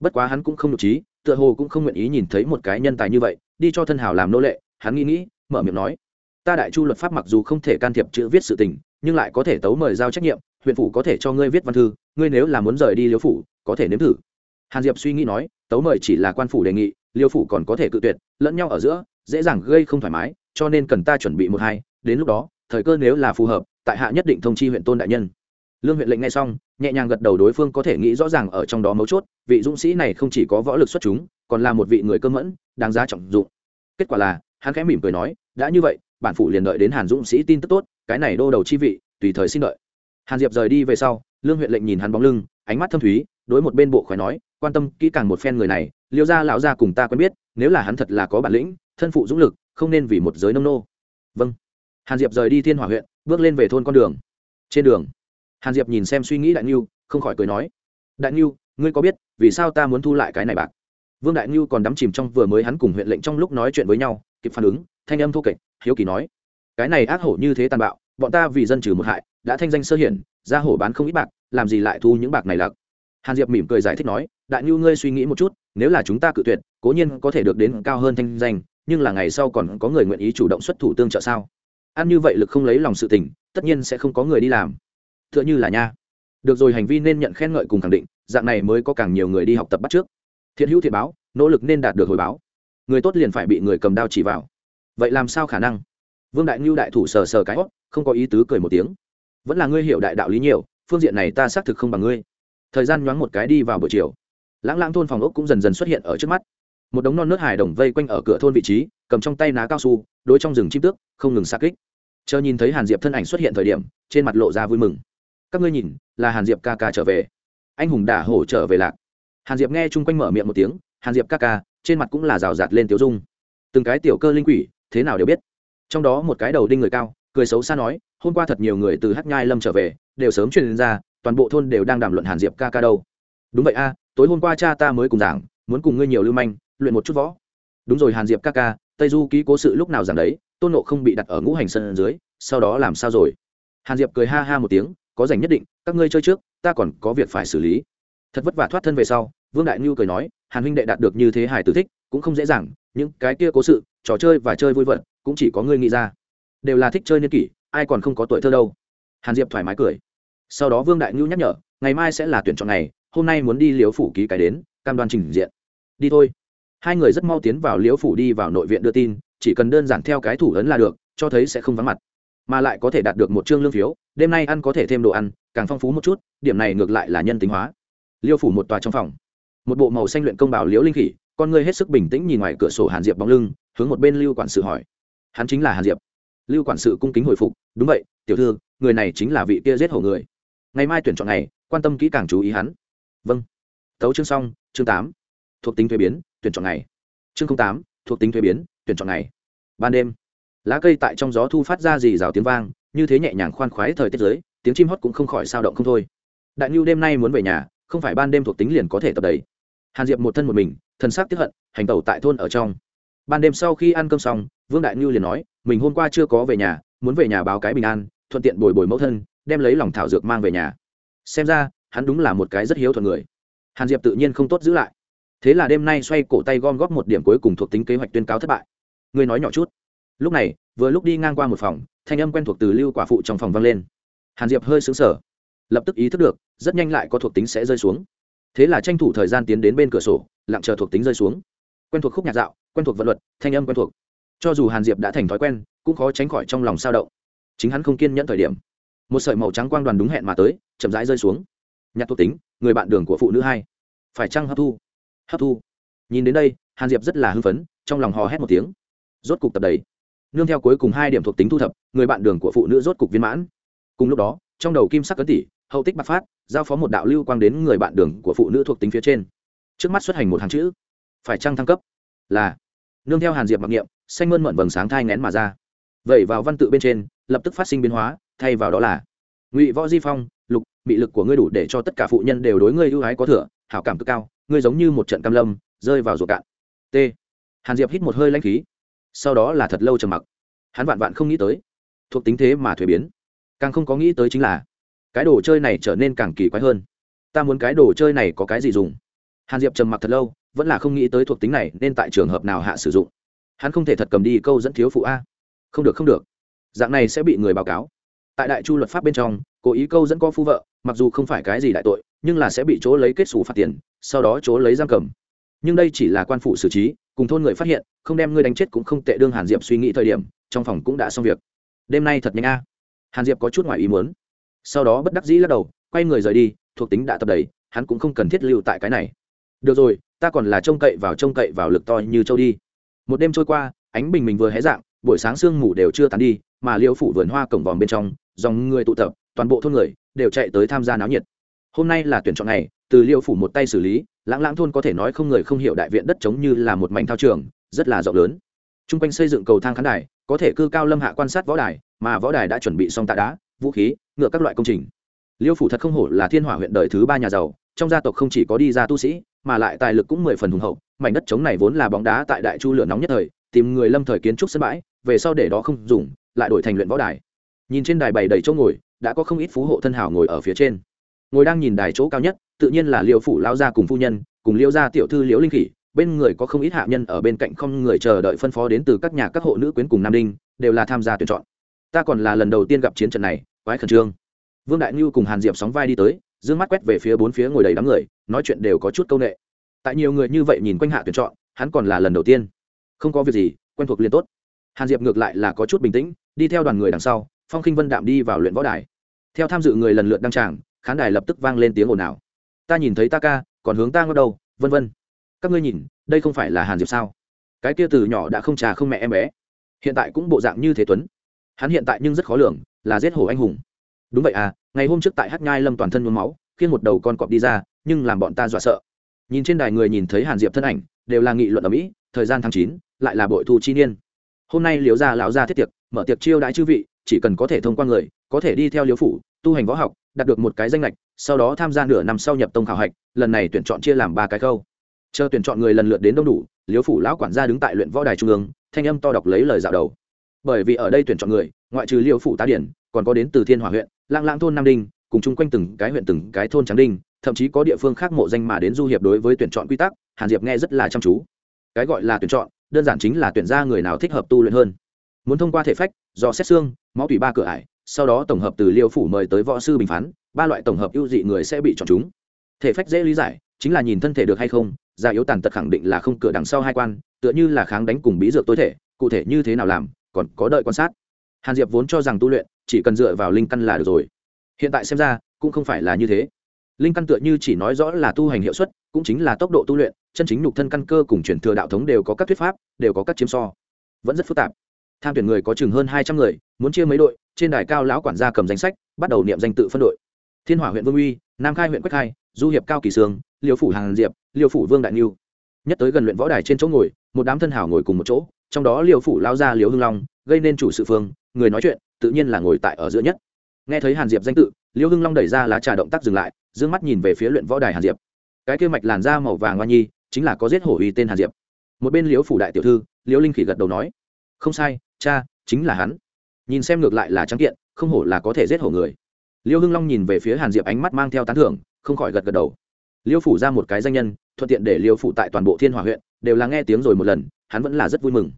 Bất quá hắn cũng không nhục trí, tựa hồ cũng không nguyện ý nhìn thấy một cái nhân tài như vậy, đi cho thân hào làm nô lệ, hắn nghĩ nghĩ, mở miệng nói. Ta đại chu luật pháp mặc dù không thể can thiệp chữ viết sự tình, nhưng lại có thể tấu mời giao trách nhiệm, huyện phủ có thể cho ngươi viết văn thư, ngươi nếu là muốn rời đi liêu phủ có thể nếm thử. Hàn diệp suy nghĩ nói, tấu mời chỉ là quan phủ đề nghị, liêu phủ còn có thể cự tuyệt, lẫn nhau ở giữa, dễ dàng gây không thoải mái, cho nên cần ta chuẩn bị một hai, đến lúc đó, thời cơ nếu là phù hợp, tại hạ nhất định thông chi huyện tôn đại nhân. Lương huyện lệnh nghe xong, nhẹ nhàng gật đầu đối phương có thể nghĩ rõ ràng ở trong đó mấu chốt, vị dũng sĩ này không chỉ có võ lực xuất chúng, còn là một vị người cơ mẫn, đáng giá trọng dụng. Kết quả là, hắn khẽ mỉm cười nói, đã như vậy, bản phủ liền đợi đến hàn dũng sĩ tin tức tốt, cái này đô đầu chi vị, tùy thời xin đợi. Hàn diệp rời đi về sau, lương huyện lệnh nhìn hắn bóng lưng, ánh mắt thâm thúy đối một bên bộ khói nói, quan tâm kỹ càng một phen người này, liêu gia lão gia cùng ta quen biết, nếu là hắn thật là có bản lĩnh, thân phụ dũng lực, không nên vì một giới nông nô. Vâng. Hàn diệp rời đi thiên hỏa huyện, bước lên về thôn con đường. Trên đường, hàn diệp nhìn xem suy nghĩ đại ngưu, không khỏi cười nói, đại ngưu, ngươi có biết vì sao ta muốn thu lại cái này bạc? Vương đại ngưu còn đắm chìm trong vừa mới hắn cùng huyện lệnh trong lúc nói chuyện với nhau, kịp phản ứng, thanh âm thô kệch, hiếu kỳ nói, cái này ác hổ như thế tàn bạo, bọn ta vì dân trừ một hại, đã thanh danh sơ hiển, ra hổ bán không ít bạc, làm gì lại thu những bạc này lặc? Hàn diệp mỉm cười giải thích nói, đại ngưu ngươi suy nghĩ một chút, nếu là chúng ta cự tuyệt, cố nhiên có thể được đến cao hơn thanh danh, nhưng là ngày sau còn có người nguyện ý chủ động xuất thủ tương trợ sao? Ăn như vậy lực không lấy lòng sự tình, tất nhiên sẽ không có người đi làm. T h ư ợ n h ư là nha. Được rồi, hành vi nên nhận khen ngợi cùng khẳng định, dạng này mới có càng nhiều người đi học tập bắt trước. Thiện hữu thiện báo, nỗ lực nên đạt được hồi báo. Người tốt liền phải bị người cầm đao chỉ vào. Vậy làm sao khả năng? Vương đại ngưu đại thủ sờ sờ cái hót không có ý tứ cười một tiếng. Vẫn là ngươi hiểu đại đạo lý nhiều, phương diện này ta xác thực không bằng ngươi thời gian nhoáng một cái đi vào buổi chiều. Lãng lãng thôn phòng ốc cũng dần dần xuất hiện ở trước mắt. Một đống non nước hài đồng vây quanh ở cửa thôn vị trí, cầm trong tay ná cao su, đối trong rừng chim tước, không ngừng xa kích. Chờ nhìn thấy hàn diệp thân ảnh xuất hiện thời điểm, trên mặt lộ ra vui mừng. Các ngươi nhìn, là hàn diệp ca ca trở về. Anh hùng đả hổ trở về lạc. Hàn diệp nghe chung quanh mở miệng một tiếng, hàn diệp ca ca, trên mặt cũng là rào rạt lên tiểu dung. Từng cái tiểu cơ linh quỷ, thế nào đều biết. Trong đó một cái đầu đinh người cao, cười xấu xa nói, hôm qua thật nhiều người từ hát nhai lâm trở về, đều sớm truyền ra toàn bộ thôn đều đang đàm luận hàn diệp ca ca đâu. Đúng vậy a, tối hôm qua cha ta mới cùng giảng, muốn cùng ngươi nhiều lưu manh, luyện một chút võ. Đúng rồi hàn diệp ca ca, tây du ký cố sự lúc nào giảng đấy, tôn nộ không bị đặt ở ngũ hành sân dưới, sau đó làm sao rồi? Hàn diệp cười ha ha một tiếng, có rảnh nhất định, các ngươi chơi trước, ta còn có việc phải xử lý. Thật vất vả thoát thân về sau, vương đại ngưu cười nói, hàn huynh đệ đạt được như thế hải tử thích, cũng không dễ dàng, những cái kia cố sự, trò chơi và chơi vui vận cũng chỉ có ngươi nghĩ ra. Đều là thích chơi niên kỷ, ai còn không có tuổi thơ đâu. Hàn diệp thoải mái cười sau đó vương đại ngưu nhắc nhở, ngày mai sẽ là tuyển chọn ngày, hôm nay muốn đi liếu phủ ký cái đến, cam đoan trình diện. Đi thôi. Hai người rất mau tiến vào liếu phủ đi vào nội viện đưa tin, chỉ cần đơn giản theo cái thủ ấn là được, cho thấy sẽ không vắng mặt. Mà lại có thể đạt được một chương lương phiếu, đêm nay ăn có thể thêm đồ ăn, càng phong phú một chút, điểm này ngược lại là nhân tính hóa. Liêu phủ một tòa trong phòng. Một bộ màu xanh luyện công bảo liễu linh khỉ, con người hết sức bình tĩnh nhìn ngoài cửa sổ hàn diệp bóng lưng, hướng một bên lưu quản sự hỏi. Hắn chính là hàn diệp. Lưu quản sự cung kính hồi phục, đúng vậy, tiểu thư, người này chính là vị kia giết hổ người ngày mai tuyển chọn này quan tâm kỹ càng chú ý hắn. Vâng. Tấu chương xong, chương tám, thuộc tính thuế biến, tuyển chọn ngày. Chương tám, thuộc tính thuế biến, tuyển chọn ngày. Ban đêm, lá cây tại trong gió thu phát ra dì rào tiếng vang, như thế nhẹ nhàng khoan khoái thời tiết giới tiếng chim hót cũng không khỏi sao động không thôi. Đại ngưu đêm nay muốn về nhà, không phải ban đêm thuộc tính liền có thể tập đầy. hàn diệp một thân một mình thân xác tiếp hận, hành tẩu tại thôn ở trong. Ban đêm sau khi ăn cơm xong, vương đại ngưu liền nói, mình hôm qua chưa có về nhà, muốn về nhà báo cái bình an, thuận tiện bồi bồi mẫu thân đem lấy lòng thảo dược mang về nhà. Xem ra, hắn đúng là một cái rất hiếu thuận người. Hàn diệp tự nhiên không tốt giữ lại. Thế là đêm nay xoay cổ tay gom góp một điểm cuối cùng thuộc tính kế hoạch tuyên cáo thất bại. Ngươi nói nhỏ chút. Lúc này, vừa lúc đi ngang qua một phòng, thanh âm quen thuộc từ lưu quả phụ trong phòng vang lên. Hàn diệp hơi xứng sở lập tức ý thức được, rất nhanh lại có thuộc tính sẽ rơi xuống. Thế là tranh thủ thời gian tiến đến bên cửa sổ, lặng chờ thuộc tính rơi xuống. Quen thuộc khúc nhạc dạo, quen thuộc vận luật, thanh âm quen thuộc. Cho dù hàn diệp đã thành thói quen, cũng khó tránh khỏi trong lòng sao động. Chính hắn không kiên nhẫn thời điểm một sợi màu trắng quang đoàn đúng hẹn mà tới, chậm rãi rơi xuống. Nhặt thuộc tính, người bạn đường của phụ nữ hai. Phải chăng hấp thu? Hấp thu. Nhìn đến đây, hàn diệp rất là hưng phấn, trong lòng hò hét một tiếng. Rốt cục tập đầy. Nương theo cuối cùng hai điểm thuộc tính thu thập, người bạn đường của phụ nữ rốt cục viên mãn. Cùng lúc đó, trong đầu kim sắc cấn tỷ hậu tích bạc phát, giao phó một đạo lưu quang đến người bạn đường của phụ nữ thuộc tính phía trên. Trước mắt xuất hành một hàng chữ. Phải trăng thăng cấp? Là. Nương theo hàn diệp mặc niệm, xanh mơn mận vầng sáng thai ngén mà ra. Vậy vào văn tự bên trên, lập tức phát sinh biến hóa thay vào đó là ngụy võ di phong lục bị lực của ngươi đủ để cho tất cả phụ nhân đều đối ngươi ưu ái có thừa hảo cảm cực cao ngươi giống như một trận cam lâm rơi vào ruột cạn t hàn diệp hít một hơi lanh khí sau đó là thật lâu trầm mặc hắn vạn vạn không nghĩ tới thuộc tính thế mà thuế biến càng không có nghĩ tới chính là cái đồ chơi này trở nên càng kỳ quái hơn ta muốn cái đồ chơi này có cái gì dùng hàn diệp trầm mặc thật lâu vẫn là không nghĩ tới thuộc tính này nên tại trường hợp nào hạ sử dụng hắn không thể thật cầm đi câu dẫn thiếu phụ a không được không được dạng này sẽ bị người báo cáo tại đại chu luật pháp bên trong, cố ý câu dẫn có phu vợ, mặc dù không phải cái gì đại tội, nhưng là sẽ bị chỗ lấy kết xù phạt tiền, sau đó chỗ lấy giam cầm. Nhưng đây chỉ là quan phụ xử trí, cùng thôn người phát hiện, không đem ngươi đánh chết cũng không tệ đương hàn diệp suy nghĩ thời điểm, trong phòng cũng đã xong việc. Đêm nay thật nhanh a. Hàn diệp có chút ngoài ý muốn. Sau đó bất đắc dĩ lắc đầu, quay người rời đi, thuộc tính đã tập đầy, hắn cũng không cần thiết lưu tại cái này. Được rồi, ta còn là trông cậy vào trông cậy vào lực to như châu đi. Một đêm trôi qua, ánh bình mình vừa hé dạng buổi sáng sương mù đều chưa tan đi, mà liêu phủ vườn hoa cổng vòm bên trong, dòng người tụ tập, toàn bộ thôn người đều chạy tới tham gia náo nhiệt. Hôm nay là tuyển chọn ngày, từ liêu phủ một tay xử lý, lãng lãng thôn có thể nói không người không hiểu đại viện đất chống như là một mảnh thao trường, rất là rộng lớn. T r u n g quanh xây dựng cầu thang khán đài, có thể cư cao lâm hạ quan sát võ đài, mà võ đài đã chuẩn bị xong tạ đá, vũ khí, ngựa các loại công trình. Liêu phủ thật không hổ là thiên hỏa huyện đời thứ ba nhà giàu, trong gia tộc không chỉ có đi ra tu sĩ, mà lại tài lực cũng mười phần hùng hậu, mảnh đất trống này vốn là bóng đá tại đại chu lửa nóng nhất thời, tìm người lâm thời kiến trúc sân bãi về sau để đó không dùng, lại đổi thành luyện võ đài. Nhìn trên đài bày đầy chỗ ngồi, đã có không ít phú hộ thân hảo ngồi ở phía trên. Ngồi đang nhìn đài chỗ cao nhất, tự nhiên là liêu phủ lao gia cùng phu nhân, cùng liêu gia tiểu thư liễu linh khỉ, bên người có không ít hạ nhân ở bên cạnh không người chờ đợi phân phó đến từ các nhà các hộ nữ quyến cùng nam đinh, đều là tham gia tuyển chọn. Ta còn là lần đầu tiên gặp chiến trận này, quái khẩn trương. Vương đại ngưu cùng hàn diệp sóng vai đi tới d ư ơ n g mắt quét về phía bốn phía ngồi đầy đám người, nói chuyện đều có chút c â u n ệ tại nhiều người như vậy nhìn quanh hạ tuyển chọn, hắn còn là lần đầu tiên. Không có việc gì, quen thuộc liền tốt hàn diệp ngược lại là có chút bình tĩnh, đi theo đoàn người đằng sau, phong khinh vân đạm đi vào luyện võ đài. Theo tham dự người lần lượt đăng tràng, khán đài lập tức vang lên tiếng ồn ào. Ta nhìn thấy ta ca, còn hướng ta ngất đầu, vân vân. Các ngươi nhìn, đây không phải là hàn diệp sao? Cái kia từ nhỏ đã không trà không mẹ em bé. Hiện tại cũng bộ dạng như thế tuấn. Hắn hiện tại nhưng rất khó lường, là giết hổ anh hùng. Đúng vậy à ngày hôm trước tại hát nhai lâm toàn thân nhuốm máu khiến một đầu con cọp đi ra, nhưng làm bọn ta dọa sợ. Nhìn trên đài người nhìn thấy hàn diệp thân ảnh, đều là nghị luận ở mỹ, thời gian tháng chín, lại là bội thu chi niên hôm nay liếu gia lão gia thiết tiệc, mở tiệc chiêu đãi chư vị, chỉ cần có thể thông qua người, có thể đi theo liếu phủ, tu hành võ học, đạt được một cái danh lệch sau đó tham gia nửa năm sau nhập tông khảo hạch, lần này tuyển chọn chia làm ba cái câu chờ tuyển chọn người lần lượt đến đông đủ, liếu phủ lão quản gia đứng tại luyện võ đài trung ương, thanh âm to đọc lấy lời dạo đầu. Bởi vì ở đây tuyển chọn người, ngoại trừ liêu phủ tá điển, còn có đến từ thiên hòa huyện, lang lang thôn nam đinh, cùng chung quanh từng cái huyện từng cái thôn tráng đinh, thậm chí có địa phương khác mộ danh mà đến du hiệp đối với tuyển chọn quy tắc, hàn diệp nghe rất là chăm chú. Cái gọi là tuyển chọn đơn giản chính là tuyển ra người nào thích hợp tu luyện hơn. Muốn thông qua thể phách, do xét xương, máu tủy ba cửa ải, sau đó tổng hợp từ liêu phủ mời tới võ sư bình phán, ba loại tổng hợp ưu dị người sẽ bị chọn chúng. Thể phách dễ lý giải, chính là nhìn thân thể được hay không, già yếu tàn tật khẳng định là không cửa đằng sau hai quan, tựa như là kháng đánh cùng bí dược tối thể, cụ thể như thế nào làm, còn có đợi quan sát. Hàn diệp vốn cho rằng tu luyện, chỉ cần dựa vào linh căn là được rồi. Hiện tại xem ra, cũng không phải là như thế linh căn tựa như chỉ nói rõ là tu hành hiệu suất, cũng chính là tốc độ tu luyện, chân chính nhục thân căn cơ cùng chuyển thừa đạo thống đều có các thuyết pháp, đều có các chiếm so. Vẫn rất phức tạp. Tham tuyển người có chừng hơn hai trăm người, muốn chia mấy đội, trên đài cao lão quản gia cầm danh sách, bắt đầu niệm danh tự phân đội. Thiên hỏa huyện vương uy, nam khai huyện quách khai du hiệp cao kỳ sương, liêu phủ hàng diệp, liêu phủ vương đại niu nhất tới gần luyện võ đài trên chỗ ngồi, một đám thân hảo ngồi cùng một chỗ, trong đó liêu phủ lao ra liêu hưng long, gây nên chủ sự phương, người nói chuyện, tự nhiên là ngồi tại ở giữa nhất. Nghe thấy hàn diệp danh tự, liêu hưng long đẩy ra lá trà động tác dừng lại d mắt nhìn về phía luyện võ đài hàn diệp. Cái kia mạch làn da màu vàng hoa nhi, chính là có giết hổ uy tên hàn diệp. Một bên liếu phủ đại tiểu thư, liễu linh khỉ gật đầu nói, không sai, cha, chính là hắn. Nhìn xem ngược lại là trắng kiện, không hổ là có thể giết hổ người. Liêu hưng long nhìn về phía hàn diệp ánh mắt mang theo tán thưởng, không khỏi gật gật đầu. Liêu phủ ra một cái danh nhân, thuận tiện để liêu phủ tại toàn bộ thiên hòa huyện đều là nghe tiếng rồi một lần, hắn vẫn là rất vui mừng.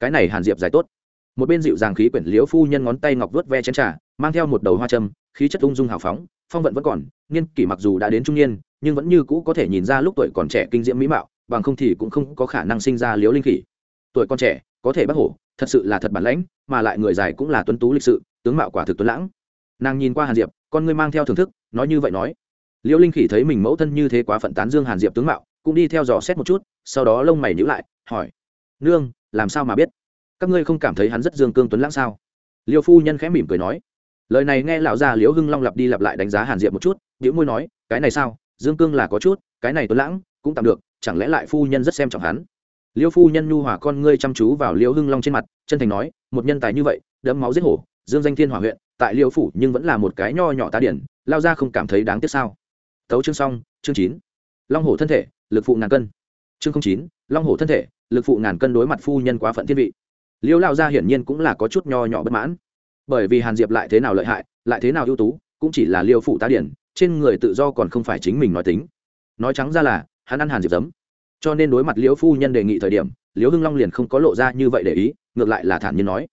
Cái này hàn diệp giải tốt. Một bên dịu dàng khí quyển liêu phu nhân ngón tay ngọc vớt ve chén trà, mang theo một đầu hoa châm, khí chất ung dung hào phóng phong vận vẫn còn, niên kỷ mặc dù đã đến trung niên, nhưng vẫn như cũ có thể nhìn ra lúc tuổi còn trẻ kinh diễm mỹ mạo, bằng không thì cũng không có khả năng sinh ra liếu linh Khỉ. tuổi còn trẻ, có thể bác hổ, thật sự là thật bản lãnh, mà lại người dài cũng là tuấn tú lịch sự, tướng mạo quả thực tuấn lãng. Nàng nhìn qua hàn diệp, con ngươi mang theo thưởng thức, nói như vậy nói. Liễu linh khỉ thấy mình mẫu thân như thế quá phận tán dương hàn diệp tướng mạo, cũng đi theo dò xét một chút, sau đó lông mày nhữ lại, hỏi. Nương, làm sao mà biết? Các ngươi không cảm thấy hắn rất dương cương tuấn lãng sao? Liêu phu nhân khẽ mỉm cười nói lời này nghe lão già liễu hưng long lặp đi lặp lại đánh giá hàn diệp một chút liễu môi nói, cái này sao? Dương cương là có chút, cái này tuấn lãng cũng tạm được, chẳng lẽ lại phu nhân rất xem trọng hắn? Liễu phu nhân nhu hòa con ngươi chăm chú vào liễu hưng long trên mặt, chân thành nói, một nhân tài như vậy, đẫm máu giết hổ, dương danh thiên hỏa huyện, tại liễu phủ nhưng vẫn là một cái nho nhỏ tá điển lao ra không cảm thấy đáng tiếc sao? Tấu chương xong, chương chín. Long hổ thân thể, lực phụ ngàn cân. Chương không chín, long hổ thân thể, lực phụ ngàn cân đối mặt phu nhân quá phận thiên vị. Liêu lao ra hiển nhiên cũng là có chút nho nhỏ bất mãn bởi vì hàn diệp lại thế nào lợi hại, lại thế nào ưu tú, cũng chỉ là liêu phụ tá điển, trên người tự do còn không phải chính mình nói tính. Nói trắng ra là, hắn ăn hàn diệp giấm. Cho nên đối mặt liễu phu nhân đề nghị thời điểm liễu hưng long liền không có lộ ra như vậy để ý, ngược lại là thản nhiên nói.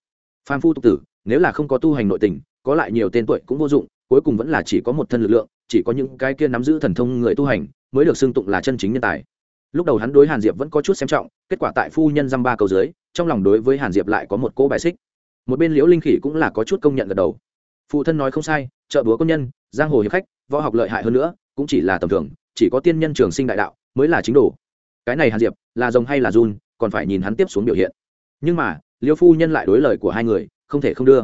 Phan phu tục tử, nếu là không có tu hành nội tình, có lại nhiều tên tuổi cũng vô dụng, cuối cùng vẫn là chỉ có một thân lực lượng, chỉ có những cái kia nắm giữ thần thông người tu hành, mới được xưng tụng là chân chính nhân tài. Lúc đầu hắn đối hàn diệp vẫn có chút xem trọng, kết quả tại phu nhân dăm ba câu dưới, trong lòng đối với hàn diệp lại có một cỗ bài xích một bên liễu linh khỉ cũng là có chút công nhận gật đầu. Phụ thân nói không sai, chợ búa công nhân, giang hồ hiệp khách, võ học lợi hại hơn nữa, cũng chỉ là tầm thường, chỉ có tiên nhân trường sinh đại đạo mới là chính đồ. Cái này hàn diệp, là rồng hay là run, còn phải nhìn hắn tiếp xuống biểu hiện. Nhưng mà liêu phu nhân lại đối lời của hai người, không thể không đưa.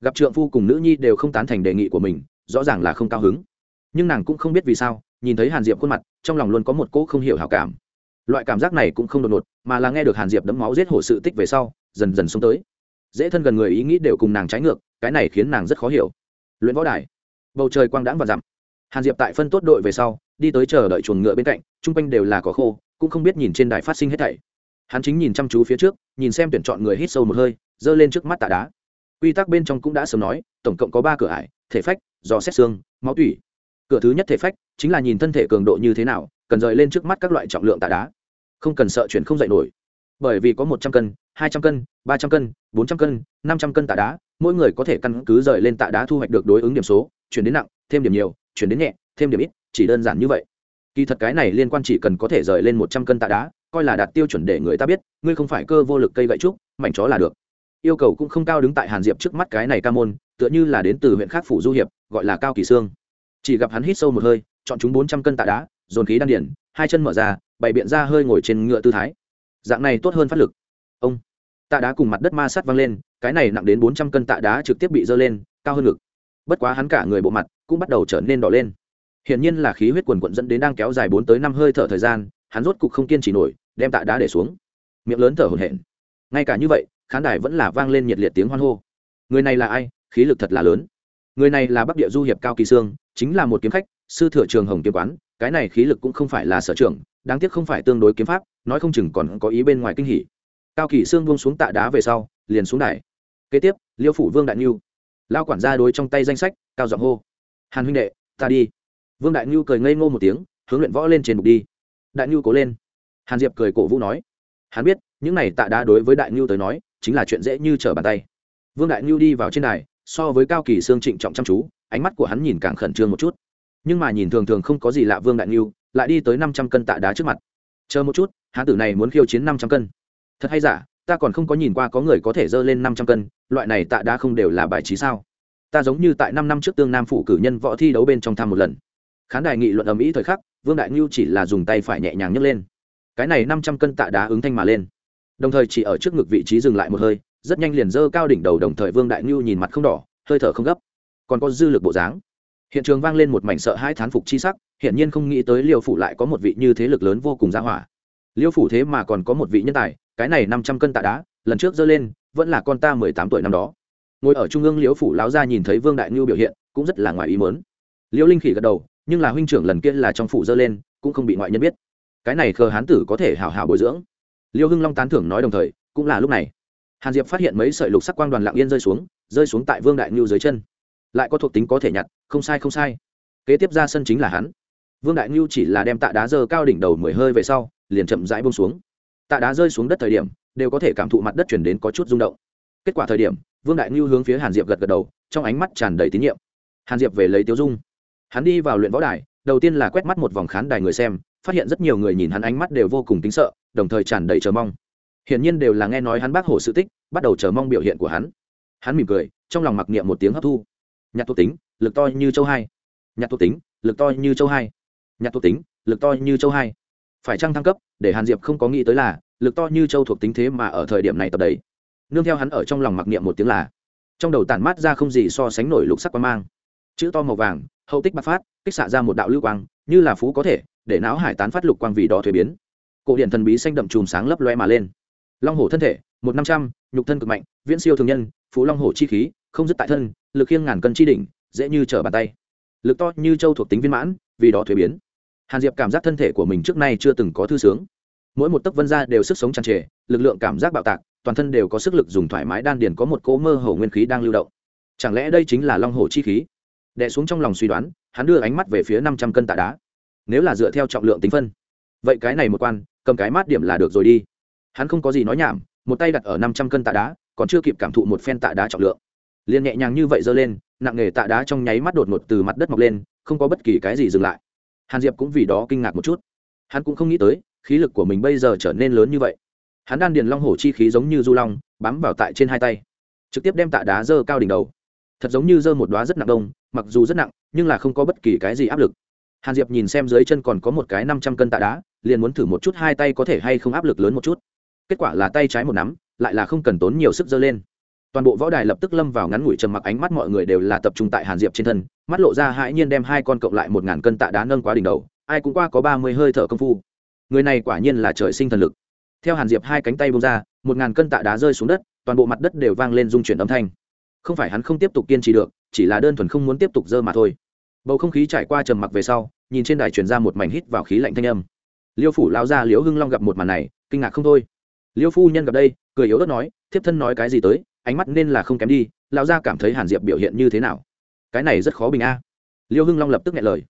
Gặp trượng phu cùng nữ nhi đều không tán thành đề nghị của mình, rõ ràng là không cao hứng. Nhưng nàng cũng không biết vì sao, nhìn thấy hàn diệp khuôn mặt, trong lòng luôn có một cỗ không hiểu hảo cảm. Loại cảm giác này cũng không đột ngột, mà là nghe được hàn diệp đấm máu giết hổ sự tích về sau, dần dần xuống tới dễ thân gần người ý nghĩ đều cùng nàng trái ngược, cái này khiến nàng rất khó hiểu. Luyện võ đài. Bầu trời quang đãng và dặm. Hàn diệp tại phân tốt đội về sau, đi tới chờ đợi chuồng ngựa bên cạnh, chung quanh đều là có khô, cũng không biết nhìn trên đài phát sinh hết thảy. Hắn chính nhìn chăm chú phía trước, nhìn xem tuyển chọn người hít sâu một hơi, giơ lên trước mắt tạ đá. Quy tắc bên trong cũng đã sớm nói, tổng cộng có ba cửa ải, thể phách, do xét xương, máu tủy. Cửa thứ nhất thể phách, chính là nhìn thân thể cường độ như thế nào, cần rời lên trước mắt các loại trọng lượng tạ đá. Không cần sợ chuyển không dậy nổi bởi vì có một trăm cân, hai trăm cân, ba trăm cân, bốn trăm cân, năm trăm cân tạ đá, mỗi người có thể căn cứ rời lên tạ đá thu hoạch được đối ứng điểm số, chuyển đến nặng, thêm điểm nhiều, chuyển đến nhẹ, thêm điểm ít, chỉ đơn giản như vậy. Kỳ thật cái này liên quan chỉ cần có thể rời lên một trăm cân tạ đá, coi là đạt tiêu chuẩn để người ta biết, ngươi không phải cơ vô lực cây gậy trúc, mảnh chó là được. Yêu cầu cũng không cao đứng tại hàn diệp trước mắt cái này ca môn, tựa như là đến từ huyện khác phủ du hiệp, gọi là cao kỳ sương. Chỉ gặp hắn hít sâu một hơi, chọn chúng bốn trăm cân tạ đá, dồn khí đan điển hai chân mở ra, bày biện ra hơi ngồi trên ngựa tư thái dạng này tốt hơn phát lực. Ông, tạ đá cùng mặt đất ma sát văng lên, cái này nặng đến bốn trăm cân tạ đá trực tiếp bị dơ lên, cao hơn ngực. Bất quá hắn cả người bộ mặt cũng bắt đầu trở nên đỏ lên. Hiển nhiên là khí huyết quần quận dẫn đến đang kéo dài bốn tới năm hơi thở thời gian, hắn rốt cục không kiên trì nổi, đem tạ đá để xuống. Miệng lớn thở hổn hển. Ngay cả như vậy, khán đài vẫn là vang lên nhiệt liệt tiếng hoan hô. Người này là ai? Khí lực thật là lớn. Người này là bắc địa du hiệp cao kỳ sương, chính là một kiếm khách, sư thừa trường hồng kiếm quán, cái này khí lực cũng không phải là sở trường đáng tiếc không phải tương đối kiếm pháp, nói không chừng còn có ý bên ngoài kinh hỉ. Cao kỳ sương buông xuống tạ đá về sau, liền xuống đài. Kế tiếp, liêu phủ vương đại niu lao quản gia đối trong tay danh sách, cao giọng hô. Hàn huynh đệ, ta đi. Vương đại niu cười ngây ngô một tiếng, hướng luyện võ lên trên bục đi. Đại niu cố lên. Hàn diệp cười cổ vũ nói. Hắn biết, những này tạ đá đối với đại niu tới nói, chính là chuyện dễ như trở bàn tay. Vương đại niu đi vào trên đài, so với cao kỳ sương trịnh trọng chăm chú, ánh mắt của hắn nhìn càng khẩn trương một chút. Nhưng mà nhìn thường thường không có gì lạ vương đại niu lại đi tới năm trăm cân tạ đá trước mặt. Chờ một chút, hán tử này muốn khiêu chiến năm trăm cân. Thật hay giả, ta còn không có nhìn qua có người có thể dơ lên năm trăm cân, loại này tạ đá không đều là bài trí sao? Ta giống như tại năm năm trước tương nam phủ cử nhân võ thi đấu bên trong tham một lần. Khán đài nghị luận ầm ĩ thời khắc, vương đại ngưu chỉ là dùng tay phải nhẹ nhàng nhấc lên. Cái này năm trăm cân tạ đá ứng thanh mà lên. Đồng thời chỉ ở trước ngực vị trí dừng lại một hơi, rất nhanh liền dơ cao đỉnh đầu đồng thời vương đại ngưu nhìn mặt không đỏ, hơi thở không gấp. Còn có dư lực bộ dáng hiện trường vang lên một mảnh sợ hai thán phục chi sắc, hiển nhiên không nghĩ tới liêu phủ lại có một vị như thế lực lớn vô cùng ra hỏa. Liêu phủ thế mà còn có một vị nhân tài, cái này năm trăm cân tạ đá, lần trước dơ lên, vẫn là con ta mười tám tuổi năm đó. Ngồi ở trung ương Liêu phủ láo ra nhìn thấy vương đại ngưu biểu hiện, cũng rất là ngoài ý mớn Liêu linh khỉ gật đầu, nhưng là huynh trưởng lần kia là trong phủ dơ lên, cũng không bị ngoại nhân biết. Cái này khờ hán tử có thể hào hào bồi dưỡng. Liêu hưng long tán thưởng nói đồng thời, cũng là lúc này. Hàn diệp phát hiện mấy sợi lục sắc quang đoàn lạng yên rơi xuống rơi xuống tại vương đại ngưu dưới chân lại có thuộc tính có thể nhặt, không sai không sai. Kế tiếp ra sân chính là hắn. Vương đại ngưu chỉ là đem tạ đá dơ cao đỉnh đầu mười hơi về sau, liền chậm rãi bông xuống. Tạ đá rơi xuống đất thời điểm, đều có thể cảm thụ mặt đất chuyển đến có chút rung động. Kết quả thời điểm, vương đại ngưu hướng phía hàn diệp gật gật đầu, trong ánh mắt tràn đầy tín nhiệm. Hàn diệp về lấy tiêu dung. Hắn đi vào luyện võ đài, đầu tiên là quét mắt một vòng khán đài người xem, phát hiện rất nhiều người nhìn hắn ánh mắt đều vô cùng tính sợ, đồng thời tràn đầy chờ mong. Hiển nhiên đều là nghe nói hắn bác hồ sự tích, bắt đầu chờ mong biểu hiện của hắn. Hắn mỉm cười, trong lòng mặc niệm một tiếng hấp thu nhạc thuộc tính, lực to như châu hai. Nhạc thuộc tính, lực to như châu hai. Nhạc thuộc tính, lực to như châu hai. Phải trăng thăng cấp, để hàn diệp không có nghĩ tới là, lực to như châu thuộc tính thế mà ở thời điểm này tập đấy nương theo hắn ở trong lòng mặc niệm một tiếng là, trong đầu tản mát ra không gì so sánh nổi lục sắc quang mang. Chữ to màu vàng, hậu tích bạc phát, kích xạ ra một đạo lưu quang, như là phú có thể, để não hải tán phát lục quang vì đó thuế biến. Cổ điện thần bí xanh đậm chùm sáng lấp loe mà lên. Long hổ thân thể, một năm trăm, nhục thân cực mạnh, viễn siêu thường nhân, phú long hổ chi khí, không dứt tại thân lực khiêng ngàn cân chi đỉnh, dễ như trở bàn tay. Lực to như châu thuộc tính viên mãn, vì đó thuế biến. Hàn diệp cảm giác thân thể của mình trước nay chưa từng có thư sướng. Mỗi một tấc vân ra đều sức sống tràn trề, lực lượng cảm giác bạo tạc, toàn thân đều có sức lực dùng thoải mái đan điền có một cỗ mơ hồ nguyên khí đang lưu động. Chẳng lẽ đây chính là long hồ chi khí? Đè xuống trong lòng suy đoán, hắn đưa ánh mắt về phía năm trăm cân tạ đá. Nếu là dựa theo trọng lượng tính phân. Vậy cái này một quan, cầm cái mát điểm là được rồi đi. Hắn không có gì nói nhảm, một tay đặt ở năm trăm cân tạ đá, còn chưa kịp cảm thụ một phen tạ đá trọng lượng liền nhẹ nhàng như vậy giơ lên, nặng nghề tạ đá trong nháy mắt đột ngột từ mặt đất mọc lên, không có bất kỳ cái gì dừng lại. Hàn diệp cũng vì đó kinh ngạc một chút. Hắn cũng không nghĩ tới, khí lực của mình bây giờ trở nên lớn như vậy. Hắn đan điền long hổ chi khí giống như du long, bám vào tại trên hai tay. Trực tiếp đem tạ đá dơ cao đỉnh đầu. Thật giống như dơ một đoá rất nặng đông, mặc dù rất nặng, nhưng là không có bất kỳ cái gì áp lực. Hàn diệp nhìn xem dưới chân còn có một cái năm trăm cân tạ đá, liền muốn thử một chút hai tay có thể hay không áp lực lớn một chút. Kết quả là tay trái một nắm, lại là không cần tốn nhiều sức dơ lên toàn bộ võ đài lập tức lâm vào ngắn ngủi trầm mặc, ánh mắt mọi người đều là tập trung tại hàn diệp trên thân, mắt lộ ra hãi nhiên đem hai con cộng lại một ngàn cân tạ đá nâng quá đỉnh đầu, ai cũng qua có ba mươi hơi thở công phu. Người này quả nhiên là trời sinh thần lực. Theo hàn diệp hai cánh tay bông ra, một ngàn cân tạ đá rơi xuống đất, toàn bộ mặt đất đều vang lên dung chuyển âm thanh. Không phải hắn không tiếp tục kiên trì được, chỉ là đơn thuần không muốn tiếp tục dơ mà thôi. Bầu không khí trải qua trầm mặc về sau, nhìn trên đài truyền ra một mảnh hít vào khí lạnh thanh âm. Liêu phủ lao ra liễu hưng long gặp một màn này, kinh ngạc không thôi. Liêu phu nhân gặp đây, cười yếu ớt nói, thiếp thân nói cái gì tới ánh mắt nên là không kém đi, Lão gia cảm thấy hàn diệp biểu hiện như thế nào? Cái này rất khó bình a. Liêu hưng long lập tức nghe lời.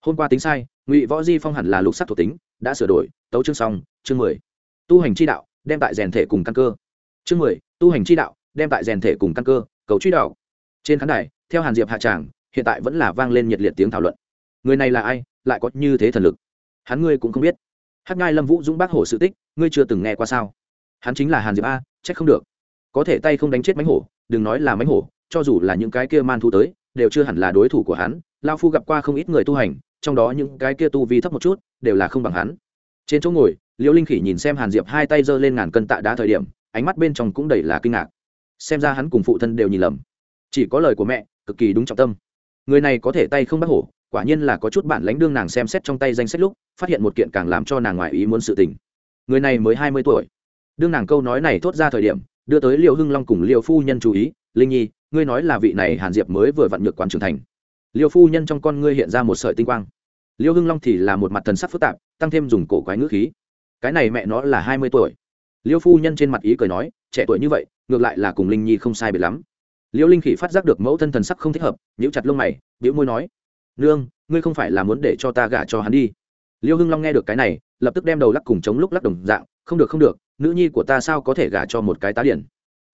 Hôm qua tính sai, ngụy võ di phong hẳn là lục sắc thuộc tính, đã sửa đổi, tấu chương xong, chương mười. Tu hành chi đạo, đem tại rèn thể cùng căn cơ. Chương mười, tu hành chi đạo, đem tại rèn thể cùng căn cơ, cầu truy đạo. Trên khán đài, theo hàn diệp hạ tràng, hiện tại vẫn là vang lên nhiệt liệt tiếng thảo luận. Người này là ai, lại có như thế thần lực? Hắn ngươi cũng không biết. Hát ngai lâm vũ dũng bác hồ sự tích, ngươi chưa từng nghe qua sao? Hắn chính là hàn diệp a trách không được có thể tay không đánh chết mánh hổ, đừng nói là mánh hổ, cho dù là những cái kia man thu tới, đều chưa hẳn là đối thủ của hắn lao phu gặp qua không ít người tu hành, trong đó những cái kia tu vi thấp một chút, đều là không bằng hắn. Trên chỗ ngồi, liễu linh khỉ nhìn xem hàn diệp hai tay giơ lên ngàn cân tạ đá thời điểm, ánh mắt bên trong cũng đầy là kinh ngạc. Xem ra hắn cùng phụ thân đều nhìn lầm. Chỉ có lời của mẹ, cực kỳ đúng trọng tâm. Người này có thể tay không bắt hổ, quả nhiên là có chút bản lãnh đương nàng xem xét trong tay danh sách lúc, phát hiện một kiện càng làm cho nàng ngoài ý muốn sự tình. Người này mới hai mươi tuổi. Đương nàng câu nói này thốt ra thời điểm đưa tới liêu hưng long cùng liêu phu nhân chú ý, linh nhi, ngươi nói là vị này hàn diệp mới vừa vặn nhược quán trưởng thành. Liêu phu nhân trong con ngươi hiện ra một sợi tinh quang. Liêu hưng long thì là một mặt thần sắc phức tạp, tăng thêm dùng cổ quái ngữ khí. Cái này mẹ nó là hai mươi tuổi. Liêu phu nhân trên mặt ý cười nói, trẻ tuổi như vậy, ngược lại là cùng linh nhi không sai biệt lắm. Liêu linh khỉ phát giác được mẫu thân thần sắc không thích hợp, nhíu chặt lông mày nhíu môi nói, nương, ngươi không phải là muốn để cho ta gả cho hắn đi. Liêu hưng long nghe được cái này, lập tức đem đầu lắc cùng chống lúc lắc đồng dạng, không được không được nữ nhi của ta sao có thể gả cho một cái tá điển?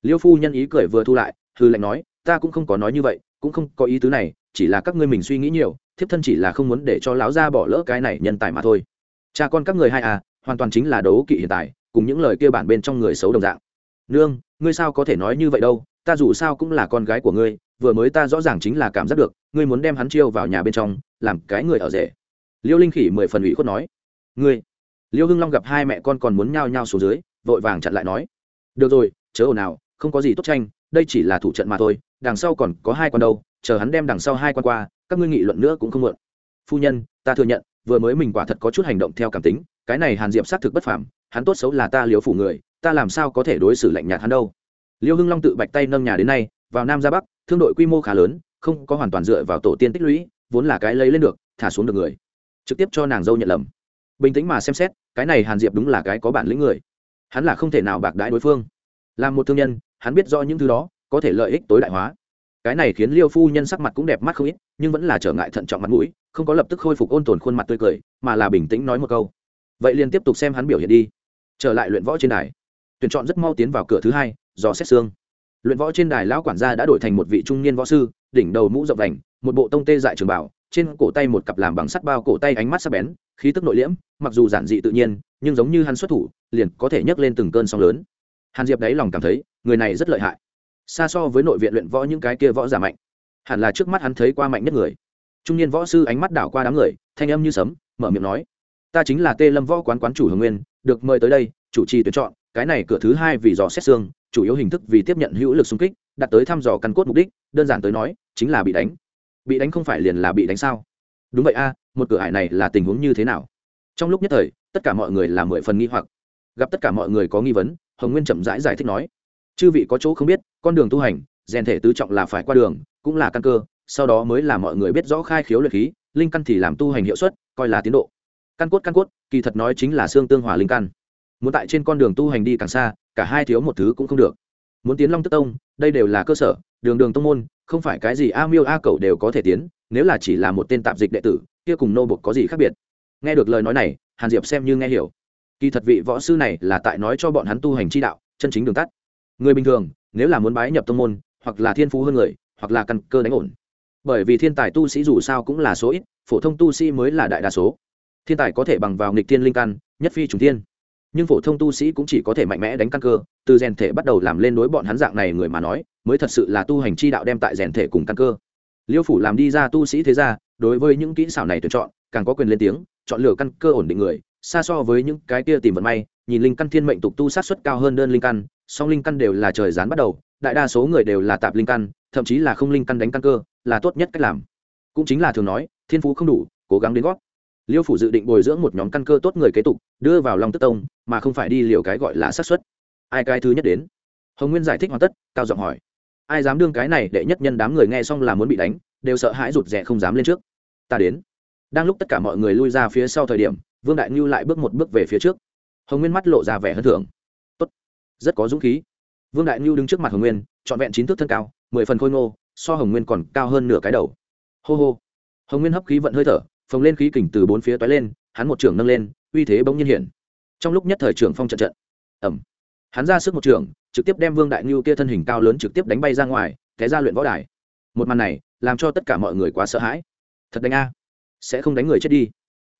Liêu phu nhân ý cười vừa thu lại hư lệnh nói, ta cũng không có nói như vậy, cũng không có ý tứ này, chỉ là các ngươi mình suy nghĩ nhiều, thiếp thân chỉ là không muốn để cho lão gia bỏ lỡ cái này nhân tài mà thôi. Cha con các người hai à hoàn toàn chính là đấu kỵ hiện tại, cùng những lời kia bản bên trong người xấu đồng dạng. Nương, ngươi sao có thể nói như vậy đâu, ta dù sao cũng là con gái của ngươi, vừa mới ta rõ ràng chính là cảm giác được, ngươi muốn đem hắn chiêu vào nhà bên trong, làm cái người ở rể. Liêu linh khỉ mười phần ủy khuất nói, ngươi. Liêu hưng long gặp hai mẹ con còn muốn nhao nhao xuống dưới vội vàng chặn lại nói, được rồi, chớ ồn nào không có gì tốt tranh, đây chỉ là thủ trận mà thôi, đằng sau còn có hai con đâu, chờ hắn đem đằng sau hai con qua, các ngươi nghị luận nữa cũng không mượn. phu nhân, ta thừa nhận, vừa mới mình quả thật có chút hành động theo cảm tính, cái này hàn diệp xác thực bất phàm, hắn tốt xấu là ta liếu phủ người, ta làm sao có thể đối xử lạnh nhạt hắn đâu? Liêu hưng long tự bạch tay nâng nhà đến nay, vào nam ra bắc, thương đội quy mô khá lớn, không có hoàn toàn dựa vào tổ tiên tích lũy, vốn là cái lấy lên được, thả xuống được người, trực tiếp cho nàng dâu nhận lầm. Bình tĩnh mà xem xét, cái này hàn diệp đúng là cái có bản lĩnh người hắn là không thể nào bạc đãi đối phương. Là một thương nhân, hắn biết rõ những thứ đó, có thể lợi ích tối đại hóa. Cái này khiến liêu phu nhân sắc mặt cũng đẹp mắt không ít, nhưng vẫn là trở ngại thận trọng mặt mũi, không có lập tức khôi phục ôn tồn khuôn mặt tươi cười, mà là bình tĩnh nói một câu. Vậy liền tiếp tục xem hắn biểu hiện đi. Trở lại luyện võ trên đài. Tuyển chọn rất mau tiến vào cửa thứ hai do xét xương. Luyện võ trên đài lão quản gia đã đổi thành một vị trung niên võ sư, đỉnh đầu mũ rộng đành một bộ tông tê dại trường bảo trên cổ tay một cặp làm bằng sắt bao cổ tay ánh mắt sắc bén, khí tức nội liễm, mặc dù giản dị tự nhiên, nhưng giống như hắn xuất thủ liền có thể nhấc lên từng cơn sóng lớn. Hàn diệp đáy lòng cảm thấy, người này rất lợi hại. Xa so với nội viện luyện võ những cái kia võ giả mạnh, hẳn là trước mắt hắn thấy qua mạnh nhất người. Trung niên võ sư ánh mắt đảo qua đám người, thanh âm như sấm, mở miệng nói, ta chính là tê lâm võ quán quán chủ hồng nguyên, được mời tới đây, chủ trì tuyển chọn, cái này cửa thứ hai vì dò xét xương, chủ yếu hình thức vì tiếp nhận hữu lực xung kích đặt tới thăm dò căn cốt mục đích, đơn giản tới nói, chính là bị đánh. Bị đánh không phải liền là bị đánh sao? Đúng vậy a, một cửa ải này là tình huống như thế nào? Trong lúc nhất thời, tất cả mọi người là mười phần nghi hoặc gặp tất cả mọi người có nghi vấn hồng nguyên chậm rãi giải, giải thích nói chư vị có chỗ không biết con đường tu hành rèn thể tứ trọng là phải qua đường cũng là căn cơ sau đó mới là mọi người biết rõ khai khiếu luyện khí linh căn thì làm tu hành hiệu suất coi là tiến độ. Căn cốt căn cốt kỳ thật nói chính là xương tương hòa linh căn. Muốn tại trên con đường tu hành đi càng xa cả hai thiếu một thứ cũng không được. Muốn tiến long tức tông đây đều là cơ sở đường đường tông môn không phải cái gì a miêu a cậu đều có thể tiến nếu là chỉ là một tên tạp dịch đệ tử kia cùng nô bộc có gì khác biệt? Nghe được lời nói này hàn diệp xem như nghe hiểu kỳ thật vị võ sư này là tại nói cho bọn hắn tu hành chi đạo, chân chính đường tắt. Người bình thường, nếu là muốn bái nhập tông môn, hoặc là thiên phú hơn người, hoặc là căn cơ đánh ổn. Bởi vì thiên tài tu sĩ dù sao cũng là số ít, phổ thông tu sĩ mới là đại đa số. Thiên tài có thể bằng vào nghịch thiên linh căn, nhất phi trùng thiên. Nhưng phổ thông tu sĩ cũng chỉ có thể mạnh mẽ đánh căn cơ, từ rèn thể bắt đầu làm lên đối bọn hắn dạng này người mà nói, mới thật sự là tu hành chi đạo đem tại rèn thể cùng căn cơ. Liêu phủ làm đi ra tu sĩ thế ra đối với những kỹ xảo này tuyển chọn, càng có quyền lên tiếng, chọn lựa căn cơ ổn định người xa so với những cái kia tìm vận may, nhìn linh căn thiên mệnh tục tu sát xuất cao hơn đơn linh căn, song linh căn đều là trời gián bắt đầu, đại đa số người đều là tạp linh căn, thậm chí là không linh căn đánh căn cơ, là tốt nhất cách làm. Cũng chính là thường nói, thiên phú không đủ, cố gắng đến gót. Liêu phủ dự định bồi dưỡng một nhóm căn cơ tốt người kế tục, đưa vào long tức tông, mà không phải đi liều cái gọi là sát suất. Ai cái thứ nhất đến? Hồng nguyên giải thích hoàn tất, cao giọng hỏi. Ai dám đương cái này để nhất nhân đám người nghe xong là muốn bị đánh, đều sợ hãi rụt rè không dám lên trước. Ta đến. Đang lúc tất cả mọi người lui ra phía sau thời điểm vương đại ngưu lại bước một bước về phía trước. Hồng nguyên mắt lộ ra vẻ hơn thưởng. Tốt, rất có dũng khí. Vương đại ngưu đứng trước mặt hồng nguyên, trọn vẹn chín thước thân cao, mười phần khôi ngô, so hồng nguyên còn cao hơn nửa cái đầu. Hô hô. Hồng nguyên hấp khí vận hơi thở, phồng lên khí kỉnh từ bốn phía toái lên, hắn một trường nâng lên, uy thế bỗng nhiên hiện. Trong lúc nhất thời trường phong trận trận. Ẩm hắn ra sức một trường trực tiếp đem vương đại ngưu kia thân hình cao lớn trực tiếp đánh bay ra ngoài, té ra luyện võ đài. Một màn này, làm cho tất cả mọi người quá sợ hãi. Thật đánh a. Sẽ không đánh người chết đi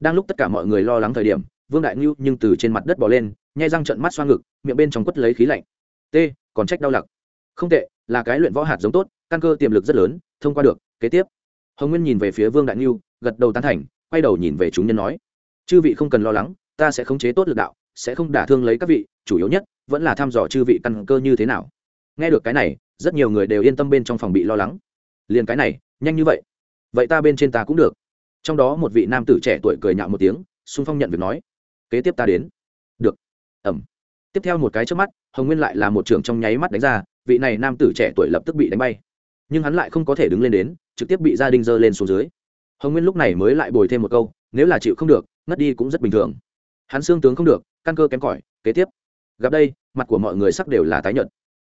đang lúc tất cả mọi người lo lắng thời điểm, vương đại ngưu nhưng từ trên mặt đất bỏ lên, nhai răng trận mắt xoa ngực, miệng bên trong quất lấy khí lạnh. T, còn trách đau lặc. Không tệ, là cái luyện võ hạt giống tốt, căn cơ tiềm lực rất lớn, thông qua được, kế tiếp. Hồng nguyên nhìn về phía vương đại ngưu, gật đầu tán thành, quay đầu nhìn về chúng nhân nói, chư vị không cần lo lắng, ta sẽ khống chế tốt lực đạo, sẽ không đả thương lấy các vị, chủ yếu nhất, vẫn là thăm dò chư vị căn cơ như thế nào. Nghe được cái này, rất nhiều người đều yên tâm bên trong phòng bị lo lắng. Liền cái này, nhanh như vậy. Vậy ta bên trên ta cũng được trong đó một vị nam tử trẻ tuổi cười nhạo một tiếng xung phong nhận việc nói, kế tiếp ta đến. Được. Ẩm. Tiếp theo một cái trước mắt, hồng nguyên lại là một trưởng trong nháy mắt đánh ra, vị này nam tử trẻ tuổi lập tức bị đánh bay. Nhưng hắn lại không có thể đứng lên đến, trực tiếp bị gia đình dơ lên xuống dưới. Hồng nguyên lúc này mới lại bồi thêm một câu, nếu là chịu không được, ngất đi cũng rất bình thường. Hắn xương tướng không được, căn cơ kém cỏi, kế tiếp. Gặp đây, mặt của mọi người sắc đều là tái nhợt.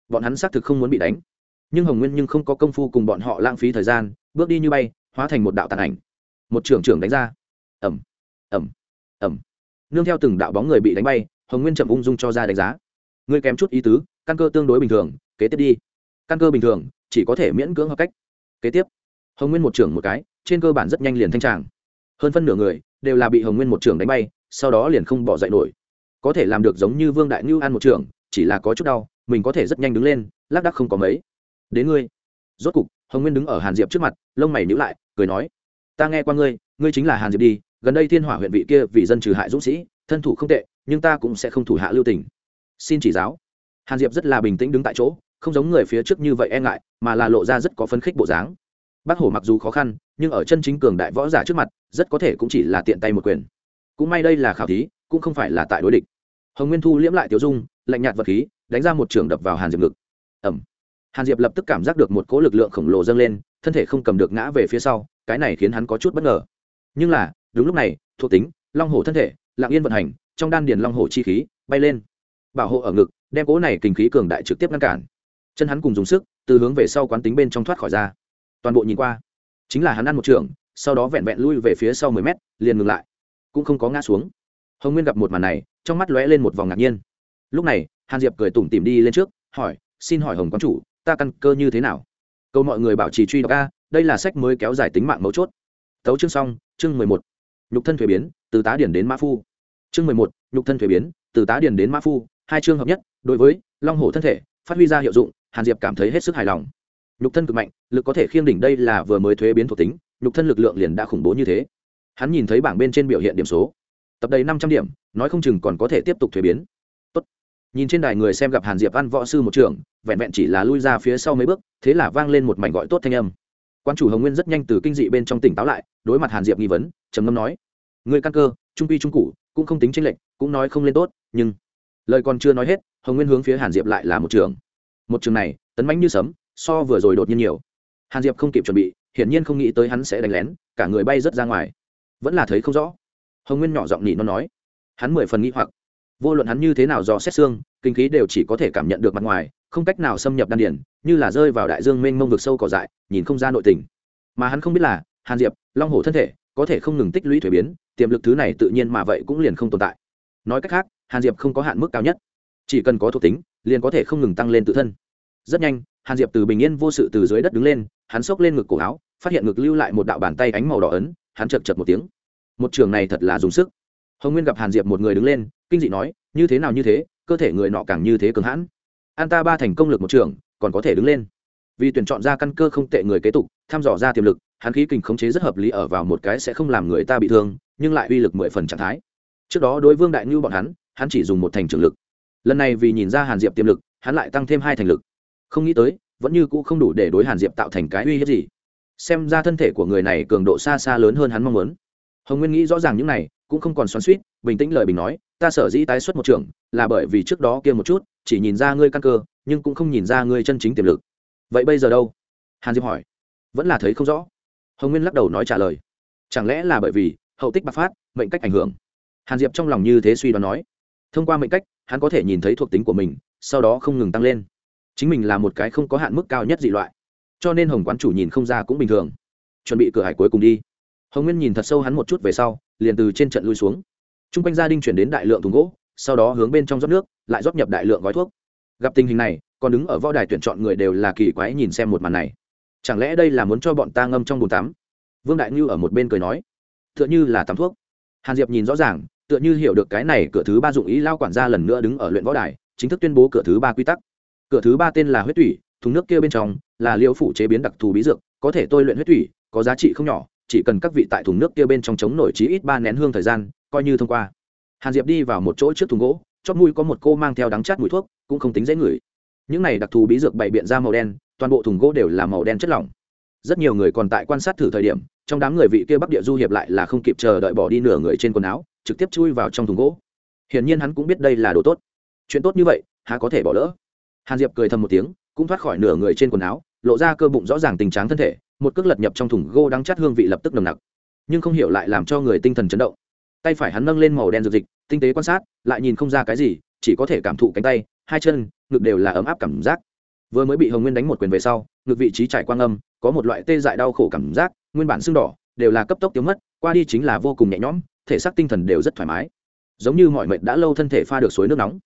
Bọn hắn xác thực không muốn bị đánh. Nhưng hồng nguyên nhưng không có công phu cùng bọn họ lãng phí thời gian, bước đi như bay, hóa thành một đạo tàn ảnh một trưởng trưởng đánh ra. Ẩm ẩm ẩm nương theo từng đạo bóng người bị đánh bay, hồng nguyên chậm ung dung cho ra đánh giá. Ngươi kém chút ý tứ, căn cơ tương đối bình thường, kế tiếp đi. Căn cơ bình thường, chỉ có thể miễn cưỡng hợp cách. Kế tiếp, hồng nguyên một trưởng một cái, trên cơ bản rất nhanh liền thanh tràng. Hơn phân nửa người, đều là bị hồng nguyên một trưởng đánh bay, sau đó liền không bỏ dậy nổi. Có thể làm được giống như vương đại ngưu ăn một trưởng, chỉ là có chút đau, mình có thể rất nhanh đứng lên, lác đắc không có mấy. Đến ngươi. Rốt cục, hồng nguyên đứng ở hàn diệp trước mặt, lông mày nhữ lại, cười nói ta nghe qua ngươi ngươi chính là hàn diệp đi, gần đây thiên hỏa huyện vị kia vì dân trừ hại dũng sĩ, thân thủ không tệ, nhưng ta cũng sẽ không thủ hạ lưu tình. Xin chỉ giáo. Hàn diệp rất là bình tĩnh đứng tại chỗ, không giống người phía trước như vậy e ngại, mà là lộ ra rất có phấn khích bộ dáng. Bác hổ mặc dù khó khăn, nhưng ở chân chính cường đại võ giả trước mặt, rất có thể cũng chỉ là tiện tay một quyền. Cũng may đây là khảo thí, cũng không phải là tại đối địch. Hồng nguyên thu liễm lại tiểu dung, lạnh nhạt vật khí, đánh ra một trường đập vào hàn diệp ngực. Ẩm hàn diệp lập tức cảm giác được một cỗ lực lượng khổng lồ dâng lên, thân thể không cầm được ngã về phía sau cái này khiến hắn có chút bất ngờ. Nhưng là, đúng lúc này, thuộc tính, long hổ thân thể, lạng yên vận hành, trong đan điền long hổ chi khí, bay lên. Bảo hộ ở ngực, đem cỗ này kinh khí cường đại trực tiếp ngăn cản. Chân hắn cùng dùng sức, từ hướng về sau quán tính bên trong thoát khỏi ra. Toàn bộ nhìn qua, chính là hắn ăn một trường, sau đó vẹn vẹn lui về phía sau mười mét, liền ngừng lại. Cũng không có ngã xuống. Hồng nguyên gặp một màn này, trong mắt lóe lên một vòng ngạc nhiên. Lúc này, hàn diệp cười tủm tìm đi lên trước, hỏi, xin hỏi hồng quán chủ, ta căn cơ như thế nào? Câu mọi người bảo trì truy đọc a đây là sách mới kéo dài tính mạng mấu chốt. Tấu chương xong, chương mười một. Nhục thân thuế biến, từ tá điển đến mã phu. Chương mười một, nhục thân thuế biến, từ tá điển đến mã phu, hai chương hợp nhất, đối với long hổ thân thể, phát huy ra hiệu dụng, hàn diệp cảm thấy hết sức hài lòng. Nhục thân cực mạnh, lực có thể khiêng đỉnh đây là vừa mới thuế biến thuộc tính, nhục thân lực lượng liền đã khủng bố như thế. Hắn nhìn thấy bảng bên trên biểu hiện điểm số. Tập đầy năm trăm điểm, nói không chừng còn có thể tiếp tục thuế biến. Tốt. nhìn trên đài người xem gặp hàn diệp ăn võ sư một trường, vẹn vẹn chỉ là lui ra phía sau mấy bước, thế là vang lên một mảnh gọi tốt thanh âm quan chủ hồng nguyên rất nhanh từ kinh dị bên trong tỉnh táo lại, đối mặt hàn diệp nghi vấn, trầm ngâm nói người căn cơ, trung quy trung cụ cũng không tính tranh lệch, cũng nói không lên tốt, nhưng lời còn chưa nói hết, hồng nguyên hướng phía hàn diệp lại là một trường. Một trường này, tấn mãnh như sấm, so vừa rồi đột nhiên nhiều. Hàn diệp không kịp chuẩn bị, hiển nhiên không nghĩ tới hắn sẽ đánh lén, cả người bay rớt ra ngoài. Vẫn là thấy không rõ. Hồng nguyên nhỏ giọng nhị nó nói, hắn mười phần nghĩ hoặc. Vô luận hắn như thế nào do xét xương, kinh khí đều chỉ có thể cảm nhận được mặt ngoài không cách nào xâm nhập đan điển như là rơi vào đại dương mênh mông vực sâu cỏ dại, nhìn không ra nội tình. Mà hắn không biết là, hàn diệp, long hổ thân thể, có thể không ngừng tích lũy thuế biến, tiềm lực thứ này tự nhiên mà vậy cũng liền không tồn tại. Nói cách khác, hàn diệp không có hạn mức cao nhất. Chỉ cần có thuộc tính, liền có thể không ngừng tăng lên tự thân. Rất nhanh, hàn diệp từ bình yên vô sự từ dưới đất đứng lên, hắn xốc lên ngực cổ áo, phát hiện ngực lưu lại một đạo bàn tay ánh màu đỏ ấn, hắn chật chật một tiếng. Một trường này thật là dùng sức. Hồng nguyên gặp hàn diệp một người đứng lên, kinh dị nói, như thế nào như thế, cơ thể người nọ càng như thế cường hãn an ta ba thành công lực một trường, còn có thể đứng lên. Vì tuyển chọn ra căn cơ không tệ người kế tục thăm dò ra tiềm lực, hắn khí kình khống chế rất hợp lý ở vào một cái sẽ không làm người ta bị thương, nhưng lại uy lực mười phần trạng thái. Trước đó đối vương đại ngưu bọn hắn hắn chỉ dùng một thành trường lực. Lần này vì nhìn ra hàn diệp tiềm lực, hắn lại tăng thêm hai thành lực. Không nghĩ tới, vẫn như cũ không đủ để đối hàn diệp tạo thành cái uy hiếp gì. Xem ra thân thể của người này cường độ xa xa lớn hơn hắn mong muốn. Hồng nguyên nghĩ rõ ràng những này, cũng không còn xoắn suýt bình tĩnh lời bình nói ta sở dĩ tái xuất một trường, là bởi vì trước đó kia một chút, chỉ nhìn ra ngươi căn cơ, nhưng cũng không nhìn ra ngươi chân chính tiềm lực. Vậy bây giờ đâu? Hàn diệp hỏi. Vẫn là thấy không rõ. Hồng nguyên lắc đầu nói trả lời. Chẳng lẽ là bởi vì hậu tích bạc phát, mệnh cách ảnh hưởng? Hàn diệp trong lòng như thế suy đoán nói. Thông qua mệnh cách, hắn có thể nhìn thấy thuộc tính của mình, sau đó không ngừng tăng lên. Chính mình là một cái không có hạn mức cao nhất dị loại. Cho nên hồng quán chủ nhìn không ra cũng bình thường. Chuẩn bị cửa hải cuối cùng đi. Hồng nguyên nhìn thật sâu hắn một chút về sau, liền từ trên trận lui xuống t r u n g quanh gia đình chuyển đến đại lượng thùng gỗ, sau đó hướng bên trong rót nước, lại rót nhập đại lượng gói thuốc. Gặp tình hình này, còn đứng ở võ đài tuyển chọn người đều là kỳ quái nhìn xem một màn này. Chẳng lẽ đây là muốn cho bọn ta ngâm trong bồn tắm? Vương đại ngư ở một bên cười nói t h ư ợ n h ư là tắm thuốc. Hàn diệp nhìn rõ ràng, tựa như hiểu được cái này cửa thứ ba dụng ý lao quản gia lần nữa đứng ở luyện võ đài, chính thức tuyên bố cửa thứ ba quy tắc. Cửa thứ ba tên là huyết thủy, thùng nước kia bên trong là liêu phủ chế biến đặc thù bí dược, có thể tôi luyện huyết thủy, có giá trị không nhỏ, chỉ cần các vị tại thùng nước kia bên trong chống nổi chí ít ba nén hương thời gian coi như thông qua. Hàn diệp đi vào một chỗ trước thùng gỗ, chót mũi có một cô mang theo đắng chát mùi thuốc, cũng không tính dễ ngửi. Những này đặc thù bí dược bày biện ra màu đen, toàn bộ thùng gỗ đều là màu đen chất lỏng. Rất nhiều người còn tại quan sát thử thời điểm, trong đám người vị kia bắc địa du hiệp lại là không kịp chờ đợi bỏ đi nửa người trên quần áo, trực tiếp chui vào trong thùng gỗ. Hiển nhiên hắn cũng biết đây là đồ tốt. Chuyện tốt như vậy, há có thể bỏ lỡ? Hàn diệp cười thầm một tiếng, cũng thoát khỏi nửa người trên quần áo, lộ ra cơ bụng rõ ràng tình trạng thân thể, một cước lật nhập trong thùng gỗ đắng chát hương vị lập tức nồng nặc. Nhưng không hiểu lại làm cho người tinh thần chấn động tay phải hắn nâng lên màu đen dược dịch tinh tế quan sát, lại nhìn không ra cái gì, chỉ có thể cảm thụ cánh tay, hai chân, ngực đều là ấm áp cảm giác. Vừa mới bị hồng nguyên đánh một quyền về sau, ngực vị trí trải quang âm, có một loại tê dại đau khổ cảm giác, nguyên bản sưng đỏ, đều là cấp tốc tiêu mất, qua đi chính là vô cùng nhẹ nhõm, thể xác tinh thần đều rất thoải mái. Giống như mọi mệt đã lâu thân thể pha được suối nước nóng.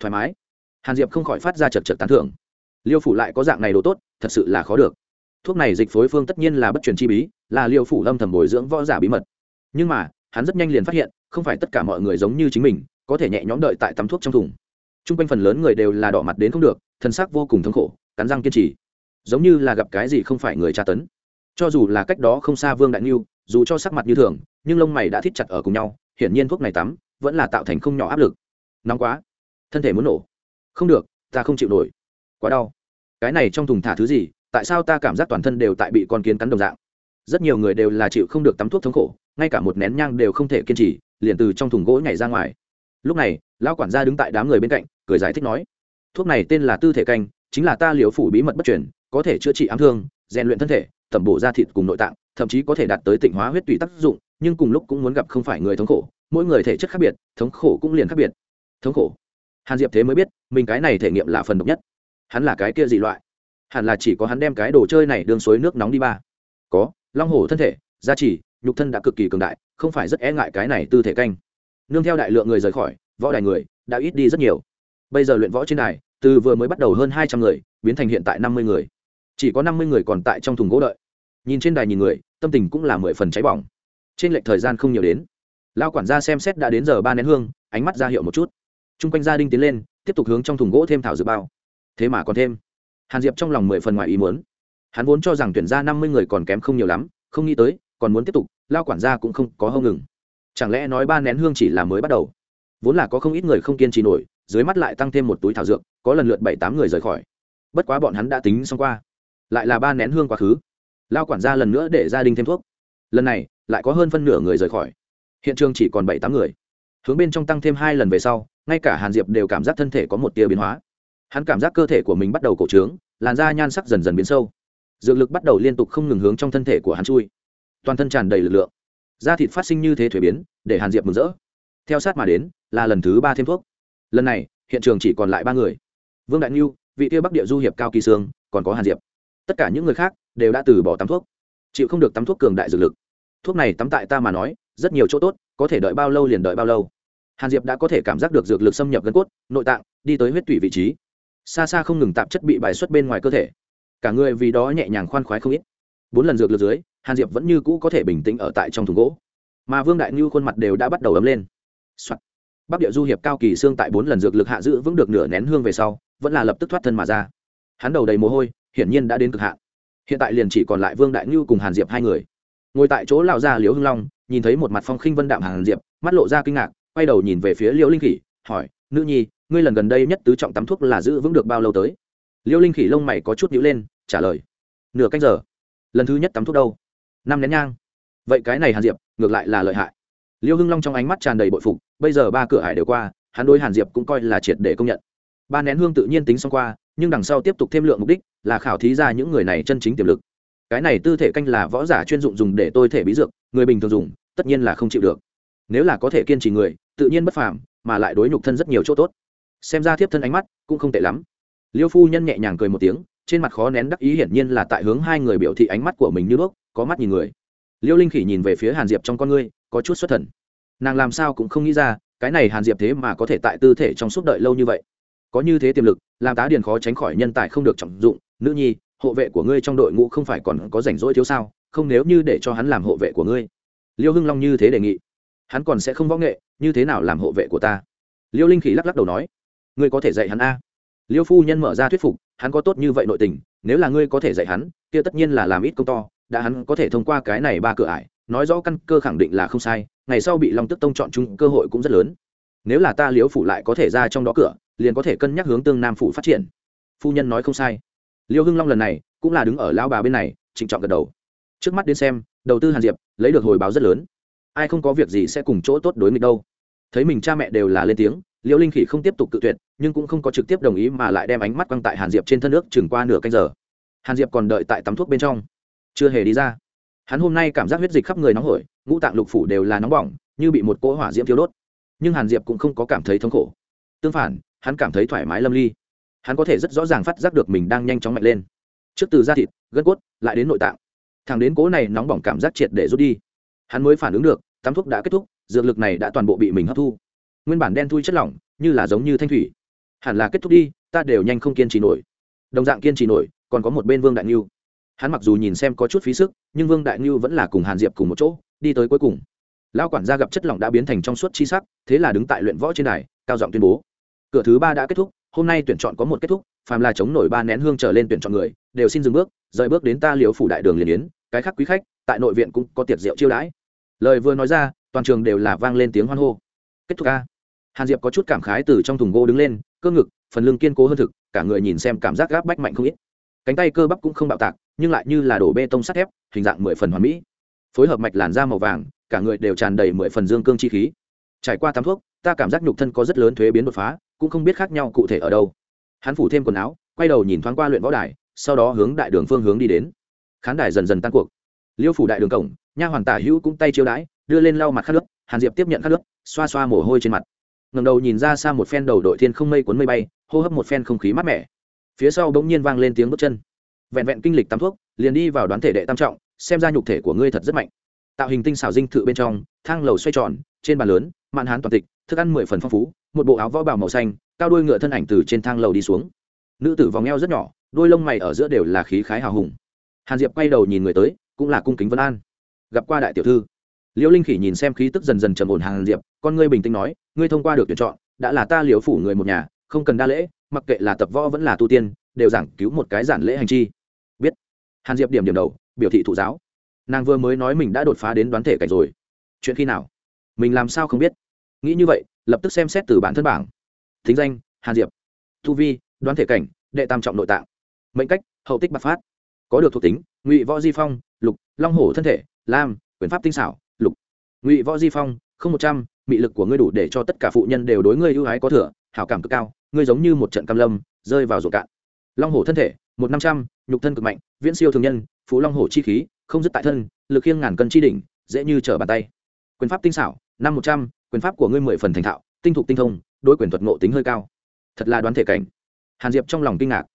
Thoải mái. Hàn diệp không khỏi phát ra chật chật tán thưởng. Liêu phủ lại có dạng này đồ tốt, thật sự là khó được. Thuốc này dịch phối phương tất nhiên là bất truyền chi bí, là liêu phủ lâm thầm bồi dưỡng võ giả bí mật. Nhưng mà hắn rất nhanh liền phát hiện, không phải tất cả mọi người giống như chính mình, có thể nhẹ nhõm đợi tại tắm thuốc trong thùng. T r u n g quanh phần lớn người đều là đỏ mặt đến không được, thân xác vô cùng thống khổ, cắn răng kiên trì. Giống như là gặp cái gì không phải người tra tấn. Cho dù là cách đó không xa vương đại niu dù cho sắc mặt như thường, nhưng lông mày đã thít chặt ở cùng nhau, hiển nhiên thuốc này tắm vẫn là tạo thành không nhỏ áp lực. Nóng quá. Thân thể muốn nổ. Không được, ta không chịu nổi. Quá đau. Cái này trong thùng thả thứ gì, tại sao ta cảm giác toàn thân đều tại bị con kiến cắn đồng dạng? Rất nhiều người đều là chịu không được tắm thuốc thống khổ ngay cả một nén nhang đều không thể kiên trì liền từ trong thùng gỗ nhảy ra ngoài. Lúc này lão quản gia đứng tại đám người bên cạnh cười giải thích nói thuốc này tên là tư thể canh chính là ta liều phủ bí mật bất truyền, có thể chữa trị ám thương rèn luyện thân thể tẩm bổ da thịt cùng nội tạng thậm chí có thể đạt tới tịnh hóa huyết tùy tác dụng nhưng cùng lúc cũng muốn gặp không phải người thống khổ mỗi người thể chất khác biệt thống khổ cũng liền khác biệt. Thống khổ? Hàn diệp thế mới biết mình cái này thể nghiệm là phần độc nhất. Hắn là cái kia dị loại. Hẳn là chỉ có hắn đem cái đồ chơi này đường suối nước nóng đi ba. Có long hổ thân thể gia trì nhục thân đã cực kỳ cường đại, không phải rất e ngại cái này tư thể canh. Nương theo đại lượng người rời khỏi, võ đài người đã ít đi rất nhiều. Bây giờ luyện võ trên đài, từ vừa mới bắt đầu hơn hai trăm người, biến thành hiện tại năm mươi người. Chỉ có năm mươi người còn tại trong thùng gỗ đợi. Nhìn trên đài nhìn người, tâm tình cũng là mười phần cháy bỏng. Trên lệch thời gian không nhiều đến. Lao quản gia xem xét đã đến giờ ba nén hương, ánh mắt ra hiệu một chút. T r u n g quanh gia đình tiến lên, tiếp tục hướng trong thùng gỗ thêm thảo dược bao. Thế mà còn thêm. Hàn diệp trong lòng mười phần ngoài ý muốn. Hắn vốn cho rằng tuyển ra năm mươi người còn kém không nhiều lắm, không nghĩ tới còn muốn tiếp tục, lao quản gia cũng không có hâu ngừng. Chẳng lẽ nói ba nén hương chỉ là mới bắt đầu? Vốn là có không ít người không kiên trì nổi, dưới mắt lại tăng thêm một túi thảo dược, có lần lượt bảy tám người rời khỏi. Bất quá bọn hắn đã tính xong qua. Lại là ba nén hương quá khứ. Lao quản gia lần nữa để gia đình thêm thuốc. Lần này, lại có hơn phân nửa người rời khỏi. Hiện trường chỉ còn bảy tám người. Hướng bên trong tăng thêm hai lần về sau, ngay cả hàn diệp đều cảm giác thân thể có một tia biến hóa. Hắn cảm giác cơ thể của mình bắt đầu cổ trướng, làn da nhan sắc dần dần biến sâu. Dược lực bắt đầu liên tục không ngừng hướng trong thân thể của hắn chui toàn thân tràn đầy lực lượng. Da thịt phát sinh như thế thuế biến, để hàn diệp mừng rỡ. Theo sát mà đến, là lần thứ ba thêm thuốc. Lần này, hiện trường chỉ còn lại ba người. Vương đại ngưu vị tiêu bắc địa du hiệp cao kỳ sương, còn có hàn diệp. Tất cả những người khác đều đã từ bỏ tắm thuốc. Chịu không được tắm thuốc cường đại dược lực. Thuốc này tắm tại ta mà nói, rất nhiều chỗ tốt, có thể đợi bao lâu liền đợi bao lâu. Hàn diệp đã có thể cảm giác được dược lực xâm nhập gân cốt, nội tạng, đi tới huyết tủy vị trí. Xa xa không ngừng tạp chất bị bài xuất bên ngoài cơ thể. Cả người vì đó nhẹ nhàng khoan khoái không ít bốn lần dược lượt dưới, hàn diệp vẫn như cũ có thể bình tĩnh ở tại trong thùng gỗ. Mà vương đại ngư khuôn mặt đều đã bắt đầu ấm lên、Soạn. bắc địa du hiệp cao kỳ xương tại bốn lần dược lực hạ giữ vững được nửa nén hương về sau, vẫn là lập tức thoát thân mà ra. Hắn đầu đầy mồ hôi, hiển nhiên đã đến cực hạn. Hiện tại liền chỉ còn lại vương đại ngư cùng hàn diệp hai người. Ngồi tại chỗ lão gia liễu hưng long, nhìn thấy một mặt phong khinh vân đạm hàn diệp, mắt lộ ra kinh ngạc, quay đầu nhìn về phía liễu linh Khỉ, hỏi, nữ nhi, ngươi lần gần đây nhất tứ trọng tắm thuốc là giữ vững được bao lâu tới? Liễu linh khỉ lông mày có chút nhữ lên, trả lời, nửa canh giờ lần thứ nhất tắm thuốc đâu? Năm nén nhang. Vậy cái này hàn diệp, ngược lại là lợi hại. Liêu hưng long trong ánh mắt tràn đầy bội phục, bây giờ ba cửa hải đều qua, hắn đôi hàn diệp cũng coi là triệt để công nhận. Ba nén hương tự nhiên tính xong qua, nhưng đằng sau tiếp tục thêm lượng mục đích, là khảo thí ra những người này chân chính tiềm lực. Cái này tư thể canh là võ giả chuyên dụng dùng để tôi thể bí dược, người bình thường dùng, tất nhiên là không chịu được. Nếu là có thể kiên trì người, tự nhiên bất phàm, mà lại đối nhục thân rất nhiều chỗ tốt. Xem ra thiếp thân ánh mắt cũng không tệ lắm. Liêu phu nhân nhẹ nhàng cười một tiếng trên mặt khó nén đắc ý hiển nhiên là tại hướng hai người biểu thị ánh mắt của mình như bước có mắt nhìn người. Liêu linh khỉ nhìn về phía hàn diệp trong con ngươi, có chút xuất thần. Nàng làm sao cũng không nghĩ ra, cái này hàn diệp thế mà có thể tại tư thể trong suốt đợi lâu như vậy. Có như thế tiềm lực, làm tá điền khó tránh khỏi nhân tài không được trọng dụng, nữ nhi, hộ vệ của ngươi trong đội ngũ không phải còn có rảnh rỗi thiếu sao, không nếu như để cho hắn làm hộ vệ của ngươi. Liêu hưng long như thế đề nghị, hắn còn sẽ không võ nghệ, như thế nào làm hộ vệ của ta? Liêu linh khỉ lắc lắc đầu nói, ngươi có thể dạy hắn a liêu phu nhân mở ra thuyết phục, hắn có tốt như vậy nội tình, nếu là ngươi có thể dạy hắn, kia tất nhiên là làm ít công to, đã hắn có thể thông qua cái này ba cửa ải, nói rõ căn cơ khẳng định là không sai, ngày sau bị long tức tông chọn chung cơ hội cũng rất lớn. Nếu là ta liễu phủ lại có thể ra trong đó cửa, liền có thể cân nhắc hướng tương nam phủ phát triển. Phu nhân nói không sai. Liêu hưng long lần này cũng là đứng ở lao bà bên này, trịnh trọng gật đầu. Trước mắt đến xem, đầu tư hàn diệp, lấy được hồi báo rất lớn. Ai không có việc gì sẽ cùng chỗ tốt đối nghịch đâu. Thấy mình cha mẹ đều là lên tiếng liễu linh khỉ không tiếp tục cự tuyệt, nhưng cũng không có trực tiếp đồng ý mà lại đem ánh mắt quăng tại hàn diệp trên thân nước chừng qua nửa canh giờ. Hàn diệp còn đợi tại tắm thuốc bên trong. Chưa hề đi ra. Hắn hôm nay cảm giác huyết dịch khắp người nóng hổi, ngũ tạng lục phủ đều là nóng bỏng, như bị một cỗ hỏa diễm thiếu đốt. Nhưng hàn diệp cũng không có cảm thấy thống khổ. Tương phản, hắn cảm thấy thoải mái lâm ly. Hắn có thể rất rõ ràng phát giác được mình đang nhanh chóng mạnh lên. Trước từ da thịt, gân cốt, lại đến nội tạng. Thằng đến cố này nóng bỏng cảm giác triệt để rút đi, hắn mới phản ứng được, tắm thuốc đã kết thúc, dược lực này đã toàn bộ bị mình hấp thu nguyên bản đen thui chất lỏng, như là giống như thanh thủy. Hẳn là kết thúc đi, ta đều nhanh không kiên trì nổi. Đồng dạng kiên trì nổi, còn có một bên vương đại ngưu. Hắn mặc dù nhìn xem có chút phí sức, nhưng vương đại ngưu vẫn là cùng hàn diệp cùng một chỗ, đi tới cuối cùng. Lao quản gia gặp chất lỏng đã biến thành trong suốt chi sắc, thế là đứng tại luyện võ trên đài, cao giọng tuyên bố. Cửa thứ ba đã kết thúc, hôm nay tuyển chọn có một kết thúc, phàm là chống nổi ba nén hương trở lên tuyển chọn người, đều xin dừng bước, rời bước đến ta liều phủ đại đường liền yến, cái khác quý khách, tại nội viện cũng có tiệc rượu chiêu đãi. Lời vừa nói ra, toàn trường đều là vang lên tiếng hoan hô. Kết thúc ca hàn diệp có chút cảm khái từ trong thùng gỗ đứng lên, cơ ngực, phần lưng kiên cố hơn thực, cả người nhìn xem cảm giác gáp bách mạnh không ít. Cánh tay cơ bắp cũng không bạo tạc, nhưng lại như là đổ bê tông sắt thép, hình dạng mười phần hoàn mỹ. Phối hợp mạch làn da màu vàng, cả người đều tràn đầy mười phần dương cương chi khí. Trải qua tắm thuốc, ta cảm giác nhục thân có rất lớn thuế biến đột phá, cũng không biết khác nhau cụ thể ở đâu. Hắn phủ thêm quần áo, quay đầu nhìn thoáng qua luyện võ đài, sau đó hướng đại đường phương hướng đi đến. Khán đài dần dần tan cuộc. Liêu phủ đại đường cổng, nha hoàn tả hữu cũng tay chiêu đãi, đưa lên lau mặt khát nước, hàn diệp tiếp nhận khát nước, xoa xoa mồ hôi trên mặt ngầm đầu nhìn ra xa một phen đầu đội thiên không mây cuốn mây bay, hô hấp một phen không khí mát mẻ. Phía sau bỗng nhiên vang lên tiếng bước chân. Vẹn vẹn kinh lịch tắm thuốc, liền đi vào đoán thể đệ tam trọng, xem ra nhục thể của ngươi thật rất mạnh. Tạo hình tinh xảo dinh thự bên trong, thang lầu xoay tròn, trên bàn lớn, mạn hán toàn tịch, thức ăn mười phần phong phú, một bộ áo võ bào màu xanh, cao đuôi ngựa thân ảnh từ trên thang lầu đi xuống. Nữ tử vòng eo rất nhỏ, đôi lông mày ở giữa đều là khí khái hào hùng. Hàn diệp quay đầu nhìn người tới, cũng là cung kính vân an. Gặp qua đại tiểu thư liễu linh khỉ nhìn xem khí tức dần dần trầm ổn hàn diệp, con ngươi bình tĩnh nói, ngươi thông qua được tuyển chọn, đã là ta liễu phủ người một nhà, không cần đa lễ, mặc kệ là tập võ vẫn là tu tiên, đều giảng cứu một cái giản lễ hành chi. Biết. Hàn diệp điểm điểm đầu, biểu thị thụ giáo. Nàng vừa mới nói mình đã đột phá đến đoán thể cảnh rồi. Chuyện khi nào? Mình làm sao không biết? Nghĩ như vậy, lập tức xem xét từ bản thân bảng. Thính danh hàn diệp. Thu vi, đoán thể cảnh, đệ tam trọng nội tạng. Mệnh cách, hậu tích bạc phát. Có được thuộc tính, ngụy võ di phong, lục, long hổ thân thể, lam, quyền pháp tinh xảo ngụy võ di phong, không một trăm, mị lực của ngươi đủ để cho tất cả phụ nhân đều đối ngươi ưu ái có thừa, hảo cảm cực cao, ngươi giống như một trận cam lâm, rơi vào ruộng cạn. Long hổ thân thể, một năm trăm, nhục thân cực mạnh, viễn siêu thường nhân, phú long hổ chi khí, không dứt tại thân, lực khiêng ngàn cân chi đỉnh, dễ như trở bàn tay. Quyền pháp tinh xảo, năm một trăm, quyền pháp của ngươi mười phần thành thạo, tinh thục tinh thông, đối quyền thuật ngộ tính hơi cao. Thật là đoán thể cảnh. Hàn diệp trong lòng kinh ngạc.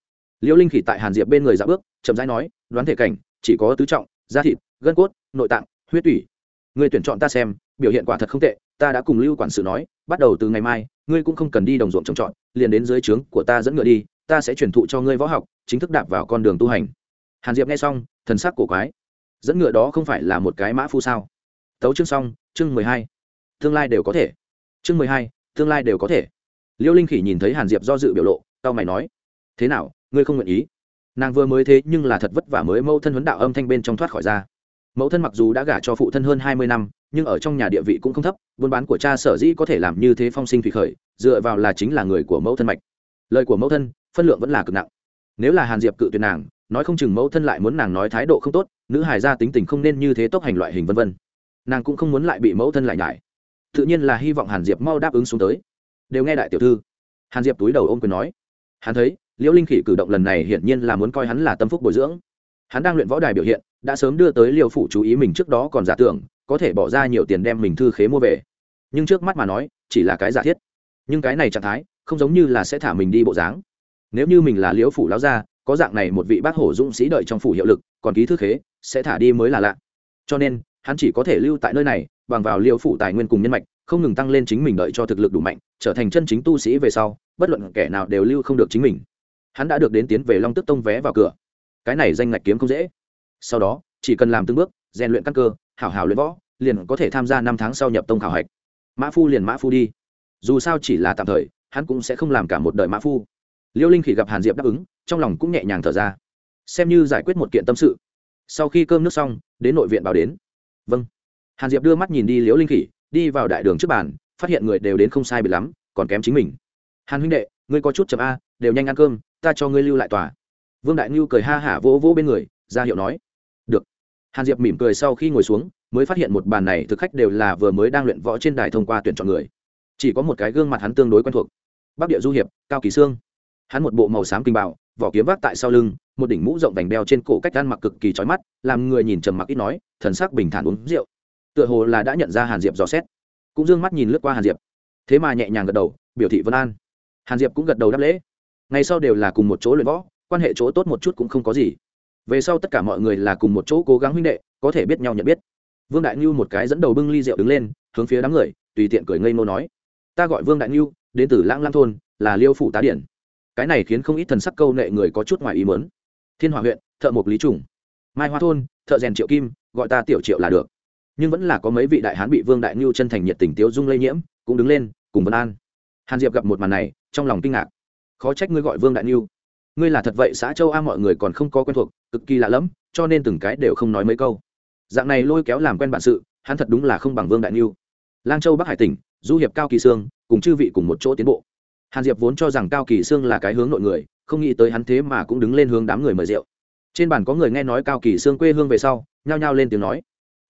Liễu linh khỉ tại hàn diệp bên người dạ bước, chậm rãi nói, đoán thể cảnh, chỉ có tứ trọng, da thịt, gân cốt, nội tạng, huyết tủy người tuyển chọn ta xem, biểu hiện quả thật không tệ, ta đã cùng lưu quản sự nói, bắt đầu từ ngày mai, ngươi cũng không cần đi đồng ruộng trồng trọt, liền đến dưới trướng của ta dẫn ngựa đi, ta sẽ truyền thụ cho ngươi võ học, chính thức đạp vào con đường tu hành. Hàn diệp nghe xong, thần sắc cổ quái. Dẫn ngựa đó không phải là một cái mã phu sao? Tấu chương xong, chương mười hai. Tương lai đều có thể. Chương mười hai, tương lai đều có thể. Liêu linh khỉ nhìn thấy hàn diệp do dự biểu lộ tao mày nói, thế nào, ngươi không nguyện ý? Nàng vừa mới thế nhưng là thật vất vả mới mâu thân huấn đạo âm thanh bên trong thoát khỏi ra mẫu thân mặc dù đã gả cho phụ thân hơn hai mươi năm, nhưng ở trong nhà địa vị cũng không thấp, buôn bán của cha sở dĩ có thể làm như thế phong sinh thủy khởi, dựa vào là chính là người của mẫu thân mạch. Lời của mẫu thân, phân lượng vẫn là cực nặng. Nếu là hàn diệp cự tuyệt nàng, nói không chừng mẫu thân lại muốn nàng nói thái độ không tốt, nữ hài ra tính tình không nên như thế tốc hành loại hình vân vân. Nàng cũng không muốn lại bị mẫu thân lại nhải. Tự nhiên là hy vọng hàn diệp mau đáp ứng xuống tới. Đều nghe đại tiểu thư. Hàn diệp túi đầu ôm quyền nói. Hắn thấy, liễu linh khỉ cử động lần này hiển nhiên là muốn coi hắn là tâm phúc bồi dưỡng. Hắn đang luyện võ đài biểu hiện đã sớm đưa tới liều phủ chú ý mình trước đó còn giả tưởng, có thể bỏ ra nhiều tiền đem mình thư khế mua về. Nhưng trước mắt mà nói, chỉ là cái giả thiết. Nhưng cái này trạng thái, không giống như là sẽ thả mình đi bộ dáng. Nếu như mình là liễu phủ lão ra có dạng này một vị bác hổ dũng sĩ đợi trong phủ hiệu lực, còn ký thư khế, sẽ thả đi mới là lạ. Cho nên, hắn chỉ có thể lưu tại nơi này, bằng vào liễu phủ tài nguyên cùng nhân mạch, không ngừng tăng lên chính mình đợi cho thực lực đủ mạnh, trở thành chân chính tu sĩ về sau, bất luận kẻ nào đều lưu không được chính mình. Hắn đã được đến tiến về long tức tông vé vào cửa. Cái này danh ngạch kiếm không dễ sau đó, chỉ cần làm từng bước, rèn luyện căn cơ, hảo hảo luyện võ, liền có thể tham gia năm tháng sau nhập tông khảo hạch. Mã phu liền mã phu đi. Dù sao chỉ là tạm thời, hắn cũng sẽ không làm cả một đời mã phu. Liêu linh khỉ gặp hàn diệp đáp ứng, trong lòng cũng nhẹ nhàng thở ra. Xem như giải quyết một kiện tâm sự. Sau khi cơm nước xong, đến nội viện báo đến. Vâng. Hàn diệp đưa mắt nhìn đi liễu linh khỉ, đi vào đại đường trước bàn, phát hiện người đều đến không sai biệt lắm, còn kém chính mình. Hàn huynh đệ, ngươi có chút chậm a, đều nhanh ăn cơm, ta cho ngươi lưu lại tòa. Vương đại ngưu cười ha hả vỗ vỗ bên người, ra hiệu nói hàn diệp mỉm cười sau khi ngồi xuống, mới phát hiện một bàn này thực khách đều là vừa mới đang luyện võ trên đài thông qua tuyển chọn người. Chỉ có một cái gương mặt hắn tương đối quen thuộc. Bắc địa du hiệp, cao kỳ sương. Hắn một bộ màu xám kinh bảo vỏ kiếm vác tại sau lưng, một đỉnh mũ rộng vành đeo trên cổ cách ăn mặc cực kỳ trói mắt, làm người nhìn trầm mặc ít nói, thần sắc bình thản uống rượu. Tựa hồ là đã nhận ra hàn diệp dò xét. Cũng d ư ơ n g mắt nhìn lướt qua hàn diệp. Thế mà nhẹ nhàng gật đầu, biểu thị vân an. Hàn diệp cũng gật đầu đáp lễ. Ngày sau đều là cùng một chỗ luyện võ, quan hệ chỗ tốt một chút cũng không có gì về sau tất cả mọi người là cùng một chỗ cố gắng huynh đệ, có thể biết nhau nhận biết. Vương đại ngưu một cái dẫn đầu bưng ly rượu đứng lên, hướng phía đám người, tùy tiện cười ngây ngô nói. Ta gọi vương đại ngưu, đến từ lãng lam thôn, là liêu phủ tá điển. Cái này khiến không ít thần sắc câu nệ người có chút ngoài ý mớn thiên hòa huyện, thợ mộc lý trùng. Mai hoa thôn, thợ rèn triệu kim, gọi ta tiểu triệu là được. Nhưng vẫn là có mấy vị đại hán bị vương đại ngưu chân thành nhiệt tình tiêu dung lây nhiễm, cũng đứng lên, cùng vân an. Hàn diệp gặp một màn này, trong lòng kinh ngạc. Khó trách ngươi gọi vương đại ngưu ngươi là thật vậy, xã châu a mọi người còn không có quen thuộc, cực kỳ lạ lẫm, cho nên từng cái đều không nói mấy câu. Dạng này lôi kéo làm quen bản sự, hắn thật đúng là không bằng vương đại niu lang châu bắc hải tỉnh, du hiệp cao kỳ sương, cùng chư vị cùng một chỗ tiến bộ. Hàn diệp vốn cho rằng cao kỳ sương là cái hướng nội người, không nghĩ tới hắn thế mà cũng đứng lên hướng đám người mời rượu. Trên bàn có người nghe nói cao kỳ sương quê hương về sau, nhao nhao lên tiếng nói.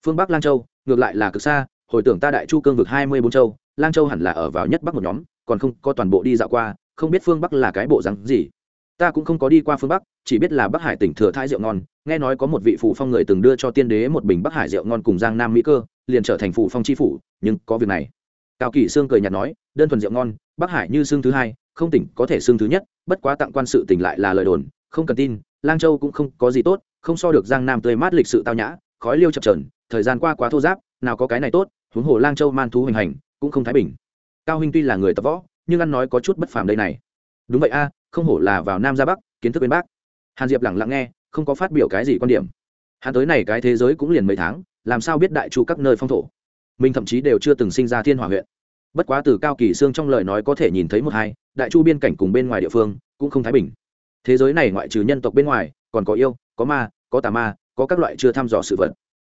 Phương bắc lang châu, ngược lại là cực xa, hồi tưởng ta đại chu cương vực hai mươi bốn châu, lang châu hẳn là ở vào nhất bắc một nhóm, còn không có toàn bộ đi dạo qua, không biết phương bắc là cái bộ rắn gì ta cũng không có đi qua phương bắc, chỉ biết là bắc hải tỉnh thừa thái rượu ngon, nghe nói có một vị phụ phong người từng đưa cho tiên đế một bình bắc hải rượu ngon cùng giang nam mỹ cơ, liền trở thành phụ phong chi phủ, nhưng có việc này. Cao kỳ sương cười nhạt nói, đơn thuần rượu ngon, bắc hải như xương thứ hai, không tỉnh có thể xương thứ nhất, bất quá tặng quan sự tỉnh lại là lời đồn, không cần tin, lang châu cũng không có gì tốt, không so được giang nam tươi mát lịch sự tao nhã, khói liêu chập trờn thời gian qua quá thô giáp, nào có cái này tốt, huống hồ lang châu man thú hình hành, cũng không thái bình. Cao huynh tuy là người tập võ, nhưng ăn nói có chút bất phàm đây này đúng vậy a, không hổ là vào nam ra bắc, kiến thức bên bác hàn diệp lẳng lặng nghe, không có phát biểu cái gì quan điểm. Hắn tới này cái thế giới cũng liền mấy tháng, làm sao biết đại chu các nơi phong thổ? Mình thậm chí đều chưa từng sinh ra thiên hòa huyện. Bất quá từ cao kỳ xương trong lời nói có thể nhìn thấy một hai, đại chu biên cảnh cùng bên ngoài địa phương, cũng không thái bình. Thế giới này ngoại trừ nhân tộc bên ngoài, còn có yêu, có ma, có tà ma, có các loại chưa thăm dò sự vật.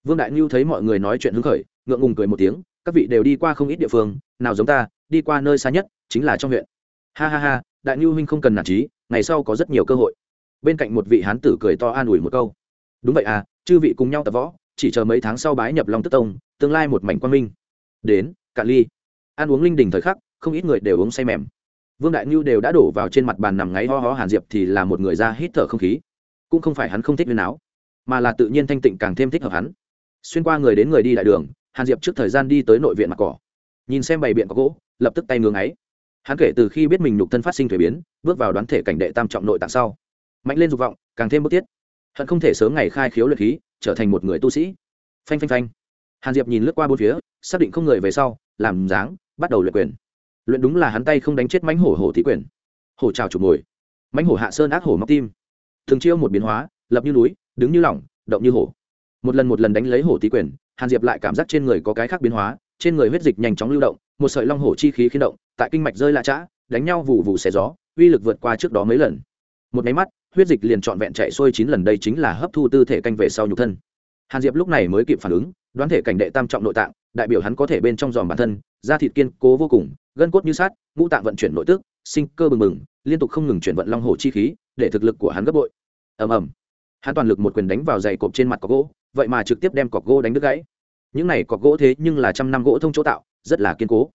Vương đại ngưu thấy mọi người nói chuyện hứng khởi, ngượng ngùng cười một tiếng, các vị đều đi qua không ít địa phương, nào giống ta, đi qua nơi xa nhất, chính là trong huyện. Ha ha ha đại ngưu huynh không cần nản trí, ngày sau có rất nhiều cơ hội. Bên cạnh một vị hán tử cười to an ủi một câu. Đúng vậy à chư vị cùng nhau tập võ, chỉ chờ mấy tháng sau bái nhập long tức tông, tương lai một mảnh quan minh. Đến, cạn ly. Ăn uống linh đình thời khắc, không ít người đều uống say mềm. Vương đại ngưu đều đã đổ vào trên mặt bàn nằm ngáy ho ho hàn diệp thì là một người ra hít thở không khí. Cũng không phải hắn không thích viên áo, mà là tự nhiên thanh tịnh càng thêm thích hợp hắn. Xuyên qua người đến người đi đại đường, hàn diệp trước thời gian đi tới nội viện mặt cỏ. Nhìn xem bày biện có gỗ, lập tức tay ngưng ấy hắn kể từ khi biết mình nhục thân phát sinh thuế biến, bước vào đoán thể cảnh đệ tam trọng nội tạng sau. Mạnh lên dục vọng, càng thêm bức thiết. Hận không thể sớm ngày khai khiếu luyện khí, trở thành một người tu sĩ. Phanh phanh phanh. Hàn diệp nhìn lướt qua bốn phía, xác định không người về sau, làm dáng, bắt đầu luyện quyền. Luyện đúng là hắn tay không đánh chết mánh hổ hổ thí quyền. Hổ trào chụp mồi. Mánh hổ hạ sơn ác hổ móc tim. Thường chiêu một biến hóa, lập như núi, đứng như lỏng, động như hổ. Một lần một lần đánh lấy hổ tí quyền, hàn diệp lại cảm giác trên người có cái khác biến hóa trên người huyết dịch nhanh chóng lưu động, một sợi long hổ chi khí khiến động, tại kinh mạch rơi lạ chã đánh nhau vụ vụ xẻ gió, uy lực vượt qua trước đó mấy lần. Một máy mắt, huyết dịch liền trọn vẹn chạy xuôi chín lần, đây chính là hấp thu tư thể canh về sau nhục thân. Hàn diệp lúc này mới kịp phản ứng, đoán thể cảnh đệ tam trọng nội tạng, đại biểu hắn có thể bên trong giòm bản thân, da thịt kiên cố vô cùng, gân cốt như sát ngũ tạng vận chuyển nội tức, sinh cơ bừng bừng, liên tục không ngừng chuyển vận long hồ chi khí, để thực lực của hắn gấp bội. Ầm ầm. Hắn toàn lực một quyền đánh vào dày cộp trên mặt cọc gỗ, vậy mà trực tiếp đem cọc gỗ đánh đứt gãy những này cọc gỗ thế nhưng là trăm năm gỗ thông chỗ tạo, rất là kiên cố.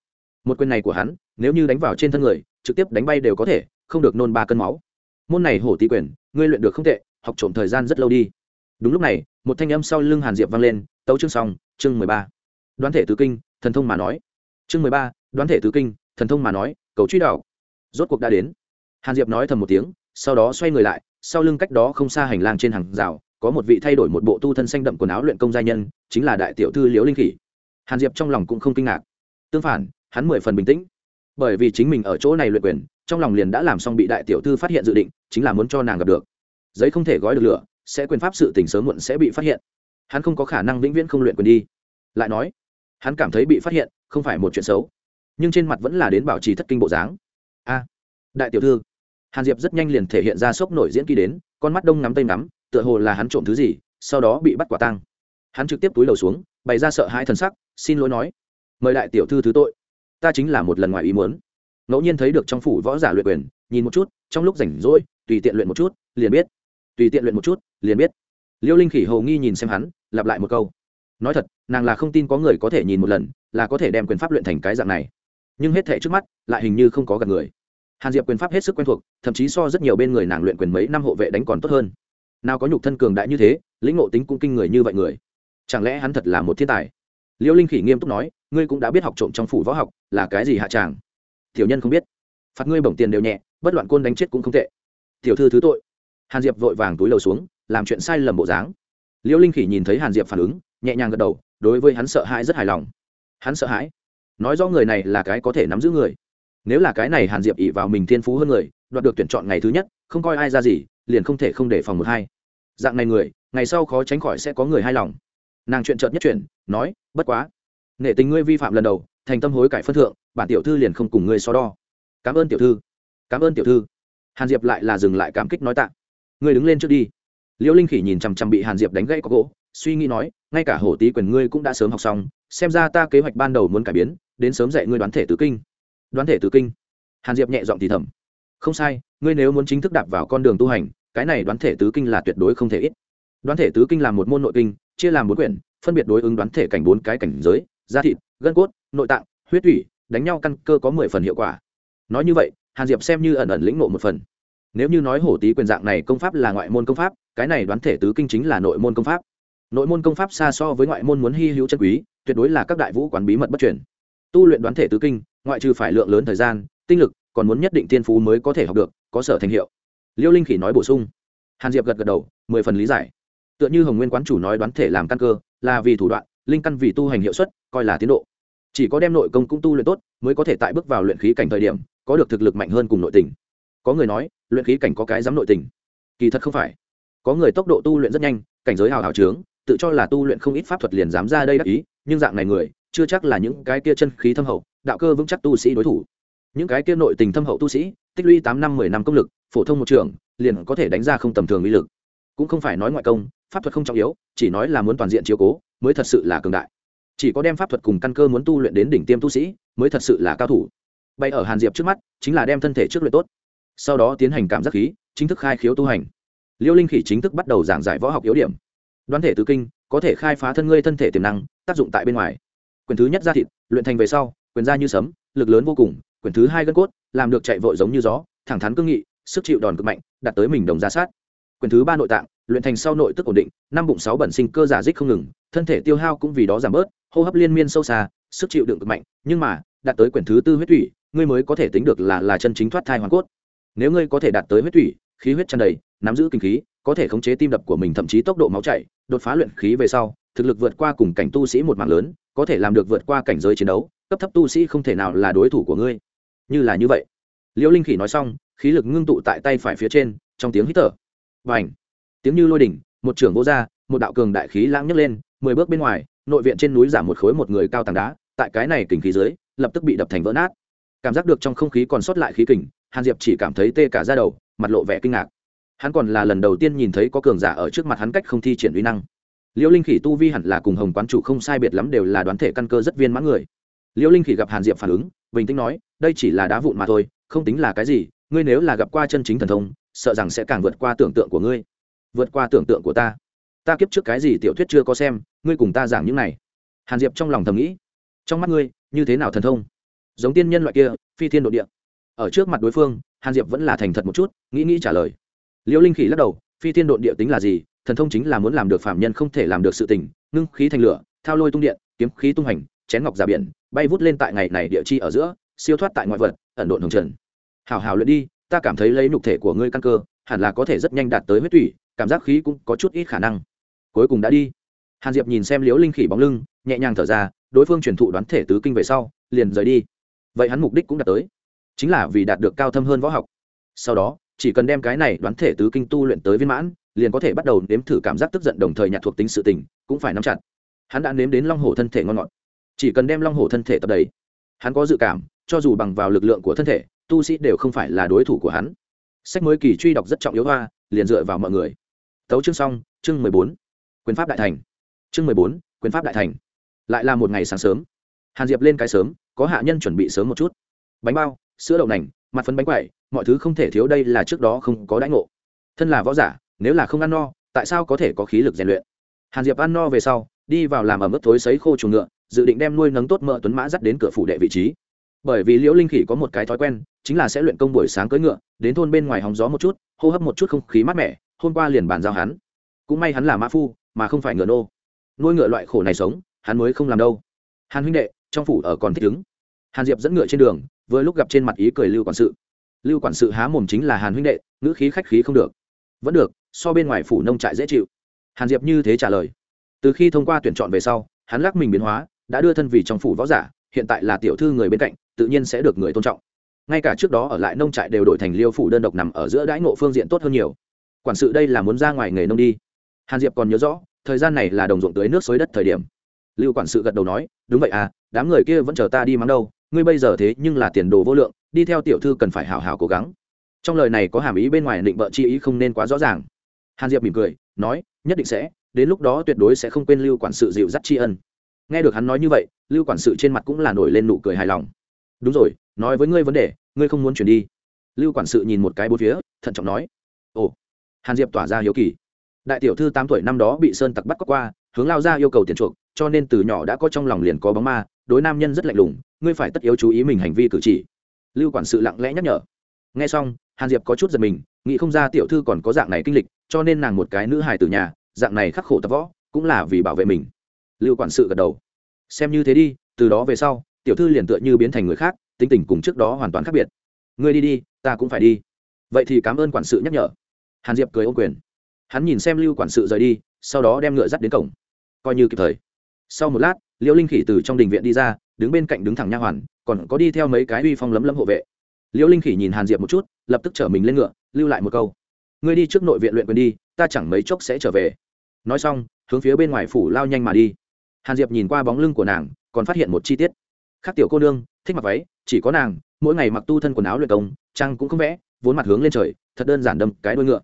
Một quyền này của hắn, nếu như đánh vào trên thân người, trực tiếp đánh bay đều có thể, không được nôn ba cân máu. Môn này hổ tí quyền, ngươi luyện được không tệ, học trộm thời gian rất lâu đi. Đúng lúc này, một thanh âm sau lưng hàn diệp vang lên, tấu chương xong, chương mười ba. Đoán thể tứ kinh, thần thông mà nói. Chương mười ba, đoán thể tứ kinh, thần thông mà nói, cầu truy đạo. Rốt cuộc đã đến. Hàn diệp nói thầm một tiếng, sau đó xoay người lại, sau lưng cách đó không xa hành lang trên hàng rào có một vị thay đổi một bộ tu thân xanh đậm quần áo luyện công gia nhân, chính là đại tiểu thư liễu linh khỉ. Hàn diệp trong lòng cũng không kinh ngạc. Tương phản, hắn mười phần bình tĩnh. Bởi vì chính mình ở chỗ này luyện quyền, trong lòng liền đã làm xong bị đại tiểu thư phát hiện dự định, chính là muốn cho nàng gặp được. Giấy không thể gói được lửa, sẽ quyền pháp sự tình sớm muộn sẽ bị phát hiện. Hắn không có khả năng vĩnh viễn không luyện quyền đi. Lại nói, hắn cảm thấy bị phát hiện không phải một chuyện xấu, nhưng trên mặt vẫn là đến bảo trì thất kinh bộ dáng. A, đại tiểu thư. Hàn diệp rất nhanh liền thể hiện ra sốc nổi diễn kỳ đến, con mắt đông ngắm tây ngắm tựa hồ là hắn trộm thứ gì, sau đó bị bắt quả tang. hắn trực tiếp túi đầu xuống, bày ra sợ hãi thần sắc, xin lỗi nói, mời đại tiểu thư thứ tội. Ta chính là một lần ngoài ý muốn. Ngẫu nhiên thấy được trong phủ võ giả luyện quyền, nhìn một chút, trong lúc rảnh rỗi, tùy tiện luyện một chút, liền biết. Tùy tiện luyện một chút, liền biết. Liêu linh khỉ hầu nghi nhìn xem hắn, lặp lại một câu. Nói thật, nàng là không tin có người có thể nhìn một lần, là có thể đem quyền pháp luyện thành cái dạng này. Nhưng hết thể trước mắt, lại hình như không có gặp người. Hàn diệp quyền pháp hết sức quen thuộc, thậm chí so rất nhiều bên người nàng luyện quyền mấy năm hộ vệ đánh còn tốt hơn nào có nhục thân cường đại như thế, lĩnh ngộ tính cũng kinh người như vậy người. Chẳng lẽ hắn thật là một thiên tài? Liễu linh khỉ nghiêm túc nói, ngươi cũng đã biết học trộm trong phủ võ học là cái gì hạ tràng. Tiểu nhân không biết. Phạt ngươi bổng tiền đều nhẹ, bất loạn côn đánh chết cũng không tệ. Tiểu thư thứ tội. Hàn diệp vội vàng túi lầu xuống, làm chuyện sai lầm bộ dáng. Liễu linh khỉ nhìn thấy hàn diệp phản ứng, nhẹ nhàng gật đầu, đối với hắn sợ hãi rất hài lòng. Hắn sợ hãi. Nói rõ người này là cái có thể nắm giữ người. Nếu là cái này hàn diệp ỉ vào mình thiên phú hơn người đoạt được tuyển chọn ngày thứ nhất, không coi ai ra gì, liền không thể không để phòng một hai. Dạng này người, ngày sau khó tránh khỏi sẽ có người hài lòng. Nàng chuyện chợt nhất chuyển, nói, bất quá, nể tình ngươi vi phạm lần đầu, thành tâm hối cải phân thượng, bản tiểu thư liền không cùng ngươi so đo. Cảm ơn tiểu thư, cảm ơn tiểu thư. Hàn diệp lại là dừng lại cảm kích nói tạ. Ngươi đứng lên trước đi. Liễu linh khỉ nhìn chằm chằm bị hàn diệp đánh gãy có gỗ, suy nghĩ nói, ngay cả hổ tý quyền ngươi cũng đã sớm học xong, xem ra ta kế hoạch ban đầu muốn cải biến, đến sớm dạy ngươi đoán thể tứ kinh. Đoán thể tứ kinh? Hàn diệp nhẹ giọng thì thầm không sai, ngươi nếu muốn chính thức đạp vào con đường tu hành, cái này đoán thể tứ kinh là tuyệt đối không thể ít. Đoán thể tứ kinh là một môn nội kinh, chia làm bốn quyển, phân biệt đối ứng đoán thể cảnh bốn cái cảnh giới, da thịt, gân cốt, nội tạng, huyết thủy đánh nhau căn cơ có mười phần hiệu quả. Nói như vậy, hàn diệp xem như ẩn ẩn lĩnh ngộ một phần. Nếu như nói hổ tý quyền dạng này công pháp là ngoại môn công pháp, cái này đoán thể tứ kinh chính là nội môn công pháp. Nội môn công pháp xa so với ngoại môn muốn hy hữu chân quý, tuyệt đối là các đại vũ quán bí mật bất truyền. Tu luyện đoán thể tứ kinh, ngoại trừ phải lượng lớn thời gian, tinh lực còn muốn nhất định tiên phú mới có thể học được, có sở thành hiệu. Liêu linh khỉ nói bổ sung. Hàn diệp gật gật đầu, mười phần lý giải. Tựa như hồng nguyên quán chủ nói đoán thể làm căn cơ, là vì thủ đoạn, linh căn vì tu hành hiệu suất, coi là tiến độ. Chỉ có đem nội công cũng tu luyện tốt, mới có thể tại bước vào luyện khí cảnh thời điểm, có được thực lực mạnh hơn cùng nội tình. Có người nói, luyện khí cảnh có cái dám nội tình. Kỳ thật không phải. Có người tốc độ tu luyện rất nhanh, cảnh giới hào hào trướng, tự cho là tu luyện không ít pháp thuật liền dám ra đây đắc ý, nhưng dạng này người, chưa chắc là những cái kia chân khí thâm hậu, đạo cơ vững chắc tu sĩ đối thủ những cái kia nội tình thâm hậu tu sĩ, tích lũy tám năm mười năm công lực, phổ thông một trường, liền có thể đánh ra không tầm thường uy lực. Cũng không phải nói ngoại công, pháp thuật không trọng yếu, chỉ nói là muốn toàn diện chiếu cố, mới thật sự là cường đại. Chỉ có đem pháp thuật cùng căn cơ muốn tu luyện đến đỉnh tiêm tu sĩ, mới thật sự là cao thủ. Bay ở hàn diệp trước mắt, chính là đem thân thể trước luyện tốt. Sau đó tiến hành cảm giác khí, chính thức khai khiếu tu hành. Liêu linh khỉ chính thức bắt đầu giảng giải võ học yếu điểm. Đoán thể tứ kinh, có thể khai phá thân ngươi thân thể tiềm năng, tác dụng tại bên ngoài. Quyền thứ nhất ra thịt, luyện thành về sau, quyền ra như sấm, lực lớn vô cùng Quyển thứ hai gân cốt, làm được chạy vội giống như gió, thẳng thắn cương nghị, sức chịu đòn cực mạnh đặt tới mình đồng ra sát. Quyển thứ ba nội tạng, luyện thành sau nội tức ổn định, năm bụng sáu bẩn sinh cơ giả dích không ngừng, thân thể tiêu hao cũng vì đó giảm bớt, hô hấp liên miên sâu xa, sức chịu đựng cực mạnh, nhưng mà, đạt tới quyển thứ tư huyết thủy, ngươi mới có thể tính được là là chân chính thoát thai hoàn cốt. Nếu ngươi có thể đạt tới huyết thủy, khí huyết tràn đầy, nắm giữ kinh khí, có thể khống chế tim đập của mình thậm chí tốc độ máu chảy, đột phá luyện khí về sau, thực lực vượt qua cùng cảnh tu sĩ một mạng lớn, có thể làm được vượt qua cảnh giới chiến đấu, cấp thấp tu sĩ không thể nào là đối thủ của ngươi như là như vậy. Liễu linh khỉ nói xong, khí lực ngưng tụ tại tay phải phía trên, trong tiếng hít thở. Và h tiếng như lôi đỉnh, một trưởng vô ra một đạo cường đại khí lãng nhấc lên, mười bước bên ngoài, nội viện trên núi giảm một khối một người cao tảng đá, tại cái này kình khí dưới, lập tức bị đập thành vỡ nát. Cảm giác được trong không khí còn sót lại khí kình, hàn diệp chỉ cảm thấy tê cả ra đầu, mặt lộ vẻ kinh ngạc. Hắn còn là lần đầu tiên nhìn thấy có cường giả ở trước mặt hắn cách không thi triển uy năng. Liễu linh khỉ tu vi hẳn là cùng hồng quán chủ không sai biệt lắm đều là đoán thể căn cơ rất viên mãn người. Liễu linh khỉ gặp hàn diệp phản ứng bình tĩnh nói, đây chỉ là đá vụn mà thôi, không tính là cái gì, ngươi nếu là gặp qua chân chính thần thông, sợ rằng sẽ càng vượt qua tưởng tượng của ngươi. Vượt qua tưởng tượng của ta? Ta kiếp trước cái gì tiểu thuyết chưa có xem, ngươi cùng ta giảng những này. Hàn diệp trong lòng thầm nghĩ. Trong mắt ngươi, như thế nào thần thông? Giống tiên nhân loại kia, phi thiên đ ộ địa. Ở trước mặt đối phương, hàn diệp vẫn là thành thật một chút, nghĩ nghĩ trả lời. Liễu linh khỉ lắc đầu, phi thiên đ ộ địa tính là gì? Thần thông chính là muốn làm được phạm nhân không thể làm được sự tình, ngưng khí thành lửa, thao lôi tung điện, kiếm khí tung hành chén ngọc giả biển, bay vút lên tại ngày này địa chi ở giữa, siêu thoát tại ngoại vật, ẩn độn hồng trần. Hào hào luyện đi, ta cảm thấy lấy nhục thể của ngươi căn cơ, hẳn là có thể rất nhanh đạt tới huyết thủy cảm giác khí cũng có chút ít khả năng. Cuối cùng đã đi. Hàn diệp nhìn xem liễu linh khỉ bóng lưng, nhẹ nhàng thở ra, đối phương truyền thụ đoán thể tứ kinh về sau, liền rời đi. Vậy hắn mục đích cũng đạt tới. Chính là vì đạt được cao thâm hơn võ học. Sau đó, chỉ cần đem cái này đoán thể tứ kinh tu luyện tới viên mãn, liền có thể bắt đầu nếm thử cảm giác tức giận đồng thời nhạt thuộc tính sự tình, cũng phải nắm chặt. Hắn đã nếm đến long hổ thân thể ngon ngọt chỉ cần đem long hổ thân thể tập đầy, hắn có dự cảm, cho dù bằng vào lực lượng của thân thể, tu sĩ đều không phải là đối thủ của hắn. Sách mới kỳ truy đọc rất trọng yếu hoa, liền dựa vào mọi người. Tấu chương xong, chương mười bốn, quyền pháp đại thành. Chương mười bốn, quyền pháp đại thành. Lại là một ngày sáng sớm. Hàn diệp lên cái sớm, có hạ nhân chuẩn bị sớm một chút. Bánh bao, sữa đậu nành, mặt phấn bánh quậy mọi thứ không thể thiếu đây là trước đó không có đãi ngộ. Thân là võ giả, nếu là không ăn no, tại sao có thể có khí lực rèn luyện? Hàn diệp ăn no về sau, đi vào làm ở mức thối sấy khô chuồng ngựa dự định đem nuôi nấng tốt mỡ tuấn mã dắt đến cửa phủ đệ vị trí. Bởi vì liễu linh khỉ có một cái thói quen, chính là sẽ luyện công buổi sáng cưỡi ngựa, đến thôn bên ngoài hóng gió một chút, hô hấp một chút không khí mát mẻ, hôm qua liền bàn giao hắn. Cũng may hắn là mã phu, mà không phải ngựa nô. Nuôi ngựa loại khổ này sống, hắn mới không làm đâu. Hàn huynh đệ, trong phủ ở còn thích ứng. Hàn diệp dẫn ngựa trên đường, vừa lúc gặp trên mặt ý cười lưu quản sự. Lưu quản sự há mồm chính là hàn huynh đệ, ngữ khí khách khí không được. Vẫn được, so bên ngoài phủ nông trại dễ chịu. Hàn diệp như thế trả lời. Từ khi thông qua tuyển chọn về sau, hắn lắc mình biến hóa đã đưa thân vì trong phủ võ giả, hiện tại là tiểu thư người bên cạnh, tự nhiên sẽ được người tôn trọng. Ngay cả trước đó ở lại nông trại đều đổi thành liêu phủ đơn độc nằm ở giữa đãi ngộ phương diện tốt hơn nhiều. Quản sự đây là muốn ra ngoài nghề nông đi. Hàn diệp còn nhớ rõ, thời gian này là đồng ruộng tưới nước xối đất thời điểm. Lưu quản sự gật đầu nói, đúng vậy à đám người kia vẫn chờ ta đi mắng đâu, ngươi bây giờ thế nhưng là tiền đồ vô lượng, đi theo tiểu thư cần phải hào hào cố gắng. Trong lời này có hàm ý bên ngoài định bợ chi ý không nên quá rõ ràng. Hàn diệp mỉm cười, nói, nhất định sẽ, đến lúc đó tuyệt đối sẽ không quên lưu quản sự dịu dắt tri ân nghe được hắn nói như vậy, lưu quản sự trên mặt cũng là nổi lên nụ cười hài lòng. Đúng rồi, nói với ngươi vấn đề, ngươi không muốn chuyển đi. Lưu quản sự nhìn một cái bốn phía, thận trọng nói. Ồ. Hàn diệp tỏa ra hiếu kỳ. Đại tiểu thư tám tuổi năm đó bị sơn tặc bắt cóc qua, hướng lao ra yêu cầu tiền chuộc, cho nên từ nhỏ đã có trong lòng liền có bóng ma, đối nam nhân rất lạnh lùng, ngươi phải tất yếu chú ý mình hành vi cử chỉ. Lưu quản sự lặng lẽ nhắc nhở. Nghe xong, hàn diệp có chút giật mình, nghĩ không ra tiểu thư còn có dạng này kinh lịch, cho nên nàng một cái nữ hài từ nhà, dạng này khắc khổ tập võ, cũng là vì bảo vệ mình lưu quản sự gật đầu. Xem như thế đi, từ đó về sau, tiểu thư liền tựa như biến thành người khác, tính tình cùng trước đó hoàn toàn khác biệt. Ngươi đi đi, ta cũng phải đi. Vậy thì cảm ơn quản sự nhắc nhở. Hàn diệp cười ô quyền. Hắn nhìn xem lưu quản sự rời đi, sau đó đem ngựa dắt đến cổng. Coi như kịp thời. Sau một lát, liễu linh khỉ từ trong đình viện đi ra, đứng bên cạnh đứng thẳng nha hoàn, còn có đi theo mấy cái uy phong lấm lấm hộ vệ. Liễu linh khỉ nhìn hàn diệp một chút, lập tức chở mình lên ngựa, lưu lại một câu. Ngươi đi trước nội viện luyện quyền đi, ta chẳng mấy chốc sẽ trở về. Nói xong, hướng phía bên ngoài phủ lao nhanh mà đi hàn diệp nhìn qua bóng lưng của nàng, còn phát hiện một chi tiết. Khác tiểu cô nương, thích mặc váy, chỉ có nàng, mỗi ngày mặc tu thân quần áo luyện công trang cũng không vẽ, vốn mặt hướng lên trời, thật đơn giản đâm cái đuôi ngựa.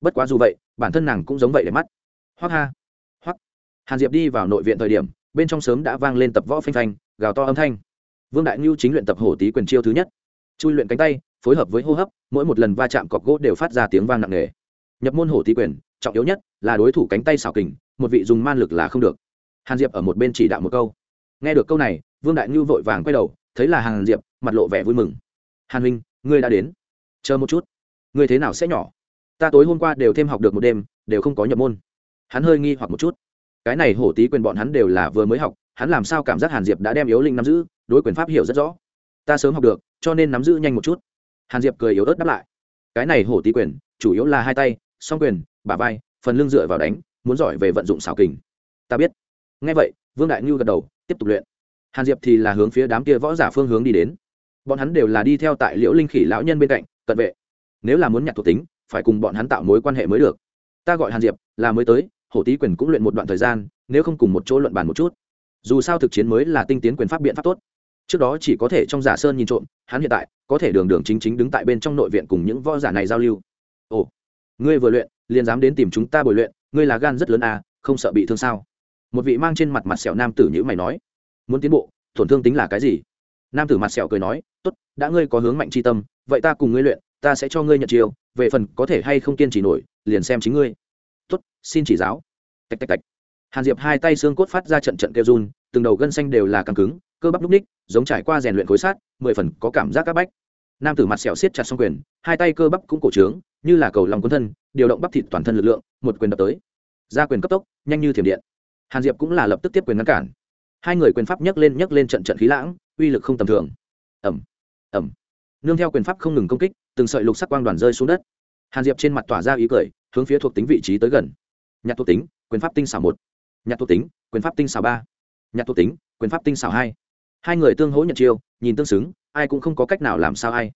Bất quá dù vậy, bản thân nàng cũng giống vậy để mắt. Hoắc ha, hoắc. Hàn diệp đi vào nội viện thời điểm, bên trong sớm đã vang lên tập võ phanh phanh, gào to âm thanh. Vương đại ngưu chính luyện tập hổ tý quyền chiêu thứ nhất. Chui luyện cánh tay, phối hợp với hô hấp, mỗi một lần va chạm cọc gỗ đều phát ra tiếng vang nặng nề. Nhập môn hổ tý quyền, trọng yếu nhất là đối thủ cánh tay xảo kình, một vị dùng man lực là không được hàn diệp ở một bên chỉ đạo một câu. Nghe được câu này, vương đại ngư vội vàng quay đầu, thấy là hàn diệp, mặt lộ vẻ vui mừng. Hàn huynh, ngươi đã đến. Chờ một chút. Ngươi thế nào sẽ nhỏ? Ta tối hôm qua đều thêm học được một đêm, đều không có nhập môn. Hắn hơi nghi hoặc một chút. Cái này hổ tí quyền bọn hắn đều là vừa mới học, hắn làm sao cảm giác hàn diệp đã đem yếu linh nắm giữ, đối quyền pháp hiểu rất rõ. Ta sớm học được, cho nên nắm giữ nhanh một chút. Hàn diệp cười yếu ớt đáp lại. Cái này hổ tí quyền, chủ yếu là hai tay, song quyền, bả vai, phần lưng dựa vào đánh, muốn giỏi về vận dụng xảo kình. Ta biết ngay vậy, vương đại ngưu gật đầu, tiếp tục luyện. Hàn diệp thì là hướng phía đám kia võ giả phương hướng đi đến. Bọn hắn đều là đi theo tại liễu linh khỉ lão nhân bên cạnh, cận vệ. Nếu là muốn nhặt thuộc tính, phải cùng bọn hắn tạo mối quan hệ mới được. Ta gọi hàn diệp, là mới tới, hổ tý quyền cũng luyện một đoạn thời gian, nếu không cùng một chỗ luận bàn một chút. Dù sao thực chiến mới là tinh tiến quyền pháp biện pháp tốt. Trước đó chỉ có thể trong giả sơn nhìn trộm, hắn hiện tại có thể đường đường chính chính đứng tại bên trong nội viện cùng những võ giả này giao lưu. Ồ, ngươi vừa luyện, liền dám đến tìm chúng ta bồi luyện, ngươi là gan rất lớn à không sợ bị thương sao? Một vị mang trên mặt mặt sẹo nam tử nhữ mày nói, muốn tiến bộ, tổn thương tính là cái gì? Nam tử mặt sẹo cười nói, tốt, đã ngươi có hướng mạnh chi tâm, vậy ta cùng ngươi luyện, ta sẽ cho ngươi nhận chiều về phần có thể hay không kiên trì nổi, liền xem chính ngươi. Tốt, xin chỉ giáo. Tạch tạch tạch. Hàn diệp hai tay xương cốt phát ra trận trận kêu run, từng đầu gân xanh đều là căng cứng, cơ bắp núp ních, giống trải qua rèn luyện khối sát, mười phần có cảm giác các bách. Nam tử mặt sẹo siết chặt xong quyền, hai tay cơ bắp cũng cổ trướng, như là cầu lòng quân thân, điều động bắp thịt toàn thân lực lượng, một quyền đập tới. Ra quyền cấp tốc, nhanh như thiểm điện hàn diệp cũng là lập tức tiếp quyền ngăn cản. Hai người quyền pháp nhấc lên nhấc lên trận trận khí lãng, uy lực không tầm thường. Ẩm ẩm nương theo quyền pháp không ngừng công kích, từng sợi lục sắc quang đoàn rơi xuống đất. Hàn diệp trên mặt tỏa ra ý cười, hướng phía thuộc tính vị trí tới gần. Nhạc thuộc tính, quyền pháp tinh xảo một. Nhạc thuộc tính, quyền pháp tinh xảo ba. Nhạc thuộc tính, quyền pháp tinh xảo hai. Hai người tương hỗ nhận chiêu, nhìn tương xứng, ai cũng không có cách nào làm sao ai.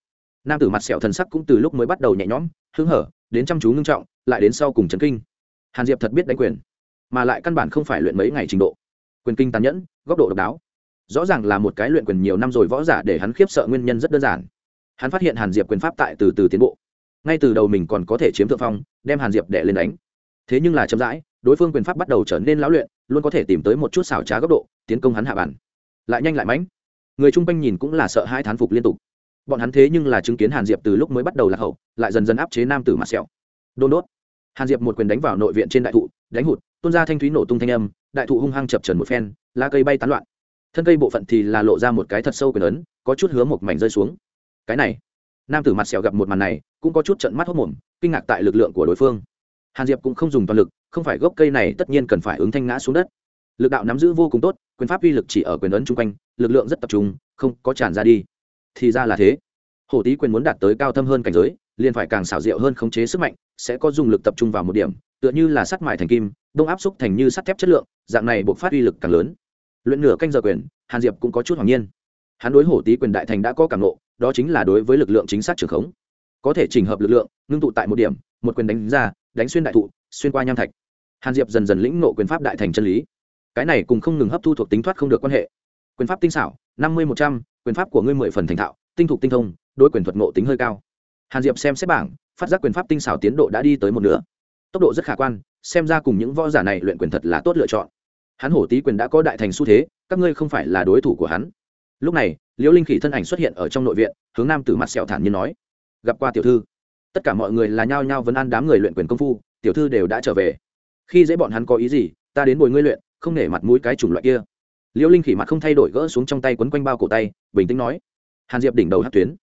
Nam tử mặt sẹo thần sắc cũng từ lúc mới bắt đầu nhẹ nhõm, hứng hở, đến chăm chú ngưng trọng, lại đến sau cùng chấn kinh. Hàn diệp thật biết đánh quyền mà lại căn bản không phải luyện mấy ngày trình độ. Quyền kinh tàn nhẫn, góc độ độc đáo. Rõ ràng là một cái luyện quyền nhiều năm rồi võ giả để hắn khiếp sợ nguyên nhân rất đơn giản. Hắn phát hiện hàn diệp quyền pháp tại từ từ tiến bộ. Ngay từ đầu mình còn có thể chiếm thượng phong, đem hàn diệp đẻ lên đánh. Thế nhưng là chậm rãi, đối phương quyền pháp bắt đầu trở nên lão luyện, luôn có thể tìm tới một chút xảo trá góc độ, tiến công hắn hạ bản. Lại nhanh lại mãnh. Người chung quanh nhìn cũng là sợ hai thán phục liên tục. Bọn hắn thế nhưng là chứng kiến hàn diệp từ lúc mới bắt đầu lạc hậu, lại dần dần áp chế nam tử mặt sẹo. Đôn đốt hàn diệp một quyền đánh vào nội viện trên đại thụ, đánh hụt, tuôn ra thanh thúy nổ tung thanh âm, đại thụ hung hăng chập trần một phen, lá cây bay tán loạn. Thân cây bộ phận thì là lộ ra một cái thật sâu quyền ấn, có chút hứa một mảnh rơi xuống. Cái này, nam tử mặt sẹo gặp một màn này, cũng có chút trận mắt hốt mồm, kinh ngạc tại lực lượng của đối phương. Hàn diệp cũng không dùng toàn lực, không phải gốc cây này tất nhiên cần phải ứng thanh ngã xuống đất. Lực đạo nắm giữ vô cùng tốt, quyền pháp uy lực chỉ ở quyền ấn chung quanh, lực lượng rất tập trung, không có tràn ra đi. Thì ra là thế. Hổ tý quyền muốn đạt tới cao thâm hơn cảnh giới, liền phải càng xảo diệu hơn khống chế sức mạnh sẽ có dùng lực tập trung vào một điểm, tựa như là sắt mài thành kim, đông áp xúc thành như sắt thép chất lượng, dạng này buộc phát uy lực càng lớn. Luyện nửa canh giờ quyền, hàn diệp cũng có chút hoàng nhiên. Hắn đối hổ tý quyền đại thành đã có cảm nộ đó chính là đối với lực lượng chính xác trường khống. Có thể chỉnh hợp lực lượng, ngưng tụ tại một điểm, một quyền đánh ra, đánh xuyên đại thụ, xuyên qua nham thạch. Hàn diệp dần dần lĩnh nộ quyền pháp đại thành chân lý. Cái này cùng không ngừng hấp thu thuộc tính thoát không được quan hệ. Quyền pháp tinh xảo, năm mươi một trăm, quyền pháp của ngươi mười phần thành thạo, tinh thục tinh thông, đối quyền thuật ngộ tính hơi cao hàn diệp xem xét bảng, phát giác quyền pháp tinh xảo tiến độ đã đi tới một nửa. Tốc độ rất khả quan, xem ra cùng những võ giả này luyện quyền thật là tốt lựa chọn. Hắn hổ tý quyền đã có đại thành xu thế, các ngươi không phải là đối thủ của hắn. Lúc này, liễu linh khỉ thân ảnh xuất hiện ở trong nội viện, hướng nam tử mặt sẹo thản nhiên nói, gặp qua tiểu thư. Tất cả mọi người là nhao nhao vấn an đám người luyện quyền công phu, tiểu thư đều đã trở về. Khi dễ bọn hắn có ý gì, ta đến bồi ngươi luyện, không nể mặt mũi cái chủng loại kia. Liễu linh khỉ mặt không thay đổi gỡ xuống trong tay quấn quanh bao cổ tay, bình tĩnh nói, hàn diệp đỉnh đầu hát tuyến.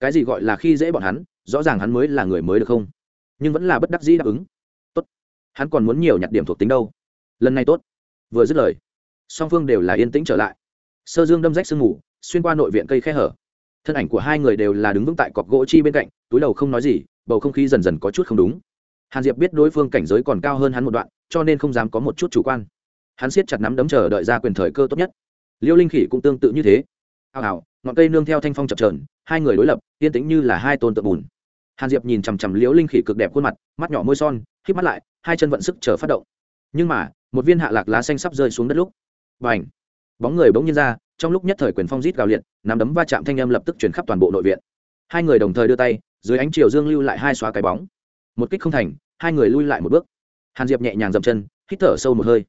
Cái gì gọi là khi dễ bọn hắn rõ ràng hắn mới là người mới được không? Nhưng vẫn là bất đắc dĩ đáp ứng. Tốt. Hắn còn muốn nhiều nhặt điểm thuộc tính đâu. Lần này tốt. Vừa dứt lời, song phương đều là yên tĩnh trở lại. Sơ dương đâm rách sương mù, xuyên qua nội viện cây khe hở. Thân ảnh của hai người đều là đứng vững tại cọc gỗ chi bên cạnh, túi đầu không nói gì, bầu không khí dần dần có chút không đúng. Hàn diệp biết đối phương cảnh giới còn cao hơn hắn một đoạn, cho nên không dám có một chút chủ quan. Hắn siết chặt nắm đấm chờ đợi ra quyền thời cơ tốt nhất. Liêu linh khỉ cũng tương tự như thế ào ào ngọn cây nương theo thanh phong chập trờn hai người đối lập, yên tĩnh như là hai tôn tượng bùn. Hàn diệp nhìn chằm chằm liễu linh khỉ cực đẹp khuôn mặt, mắt nhỏ môi son k mắt lại, hai chân vận sức chờ phát động. Nhưng mà, một viên hạ lạc lá xanh sắp rơi xuống đất lúc b à n h bóng người bỗng nhiên ra, trong lúc nhất thời quyền phong rít gào liệt, nắm đấm va chạm thanh âm lập tức chuyển khắp toàn bộ nội viện. Hai người đồng thời đưa tay, dưới ánh chiều dương lưu lại hai xóa cái bóng. Một kích không thành, hai người lui lại một bước. Hàn diệp nhẹ nhàng dậm chân, hít thở sâu một hơi.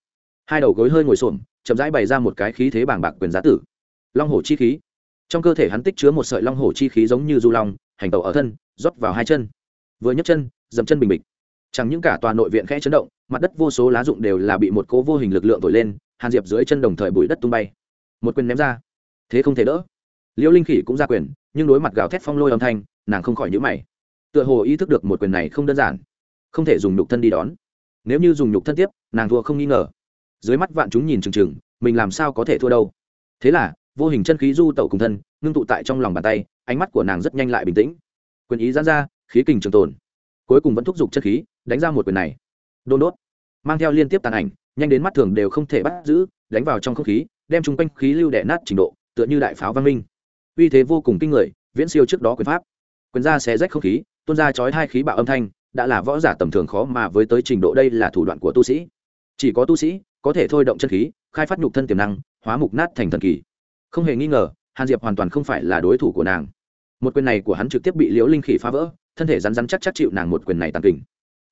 Hai đầu gối hơi ngồi xổm, chậm rãi bày ra một cái khí thế bàng bạc quyền giá tử long hổ chi khí. Trong cơ thể hắn tích chứa một sợi long hổ chi khí giống như du long, hành tẩu ở thân, rót vào hai chân. Vừa nhấc chân dầm chân bình bịch. Chẳng những cả tòa nội viện khẽ chấn động, mặt đất vô số lá dụng đều là bị một cố vô hình lực lượng thổi lên, hàn diệp dưới chân đồng thời bụi đất tung bay. Một quyền ném ra. Thế không thể đỡ. Liêu linh khỉ cũng ra quyền, nhưng đối mặt gào thét phong lôi âm thanh, nàng không khỏi nhữ mày. Tựa hồ ý thức được một quyền này không đơn giản. Không thể dùng nhục thân đi đón. Nếu như dùng nhục thân tiếp, nàng thua không nghi ngờ. Dưới mắt vạn chúng nhìn chừng chừng, mình làm sao có thể thua đâu? Thế là vô hình chân khí du tẩu cùng thân, ngưng tụ tại trong lòng bàn tay, ánh mắt của nàng rất nhanh lại bình tĩnh. Quyền ý gián ra, khí kình trường tồn. Cuối cùng vẫn thúc giục chân khí, đánh ra một quyền này. Đôn đốt. Mang theo liên tiếp tàn ảnh, nhanh đến mắt thường đều không thể bắt giữ, đánh vào trong không khí, đem chung quanh khí lưu đẻ nát trình độ, tựa như đại pháo văn minh. Uy thế vô cùng kinh người, viễn siêu trước đó quyền pháp. Quyền ra xé rách không khí, tuôn ra chói hai khí bạo âm thanh, đã là võ giả tầm thường khó mà với tới trình độ đây là thủ đoạn của tu sĩ. Chỉ có tu sĩ có thể thôi động chân khí, khai phát nhục thân tiềm năng, hóa mục nát thành thần kỳ không hề nghi ngờ, hàn diệp hoàn toàn không phải là đối thủ của nàng. Một quyền này của hắn trực tiếp bị liễu linh khỉ phá vỡ, thân thể rắn rắn chắc chắc chịu nàng một quyền này tàn kình.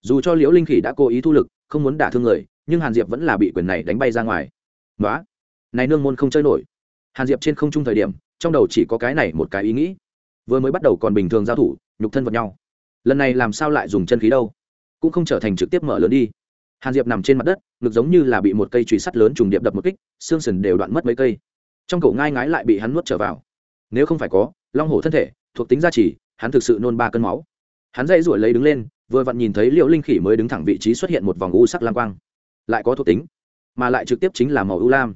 Dù cho liễu linh khỉ đã cố ý thu lực, không muốn đả thương người, nhưng hàn diệp vẫn là bị quyền này đánh bay ra ngoài. Nói này nương môn không chơi nổi. Hàn diệp trên không trung thời điểm, trong đầu chỉ có cái này một cái ý nghĩ. Vừa mới bắt đầu còn bình thường giao thủ, nhục thân vật nhau. Lần này làm sao lại dùng chân khí đâu? Cũng không trở thành trực tiếp mở lớn đi. Hàn diệp nằm trên mặt đất, ngực giống như là bị một cây trùy sắt lớn trùng điệp đập một kích, xương sần đều đoạn mất mấy cây trong cổ ngai ngái lại bị hắn nuốt trở vào. Nếu không phải có, long hổ thân thể, thuộc tính gia trì, hắn thực sự nôn ba cân máu. Hắn dậy ruổi lấy đứng lên, vừa vặn nhìn thấy liệu linh khỉ mới đứng thẳng vị trí xuất hiện một vòng u sắc lam quang. Lại có thuộc tính, mà lại trực tiếp chính là màu u lam.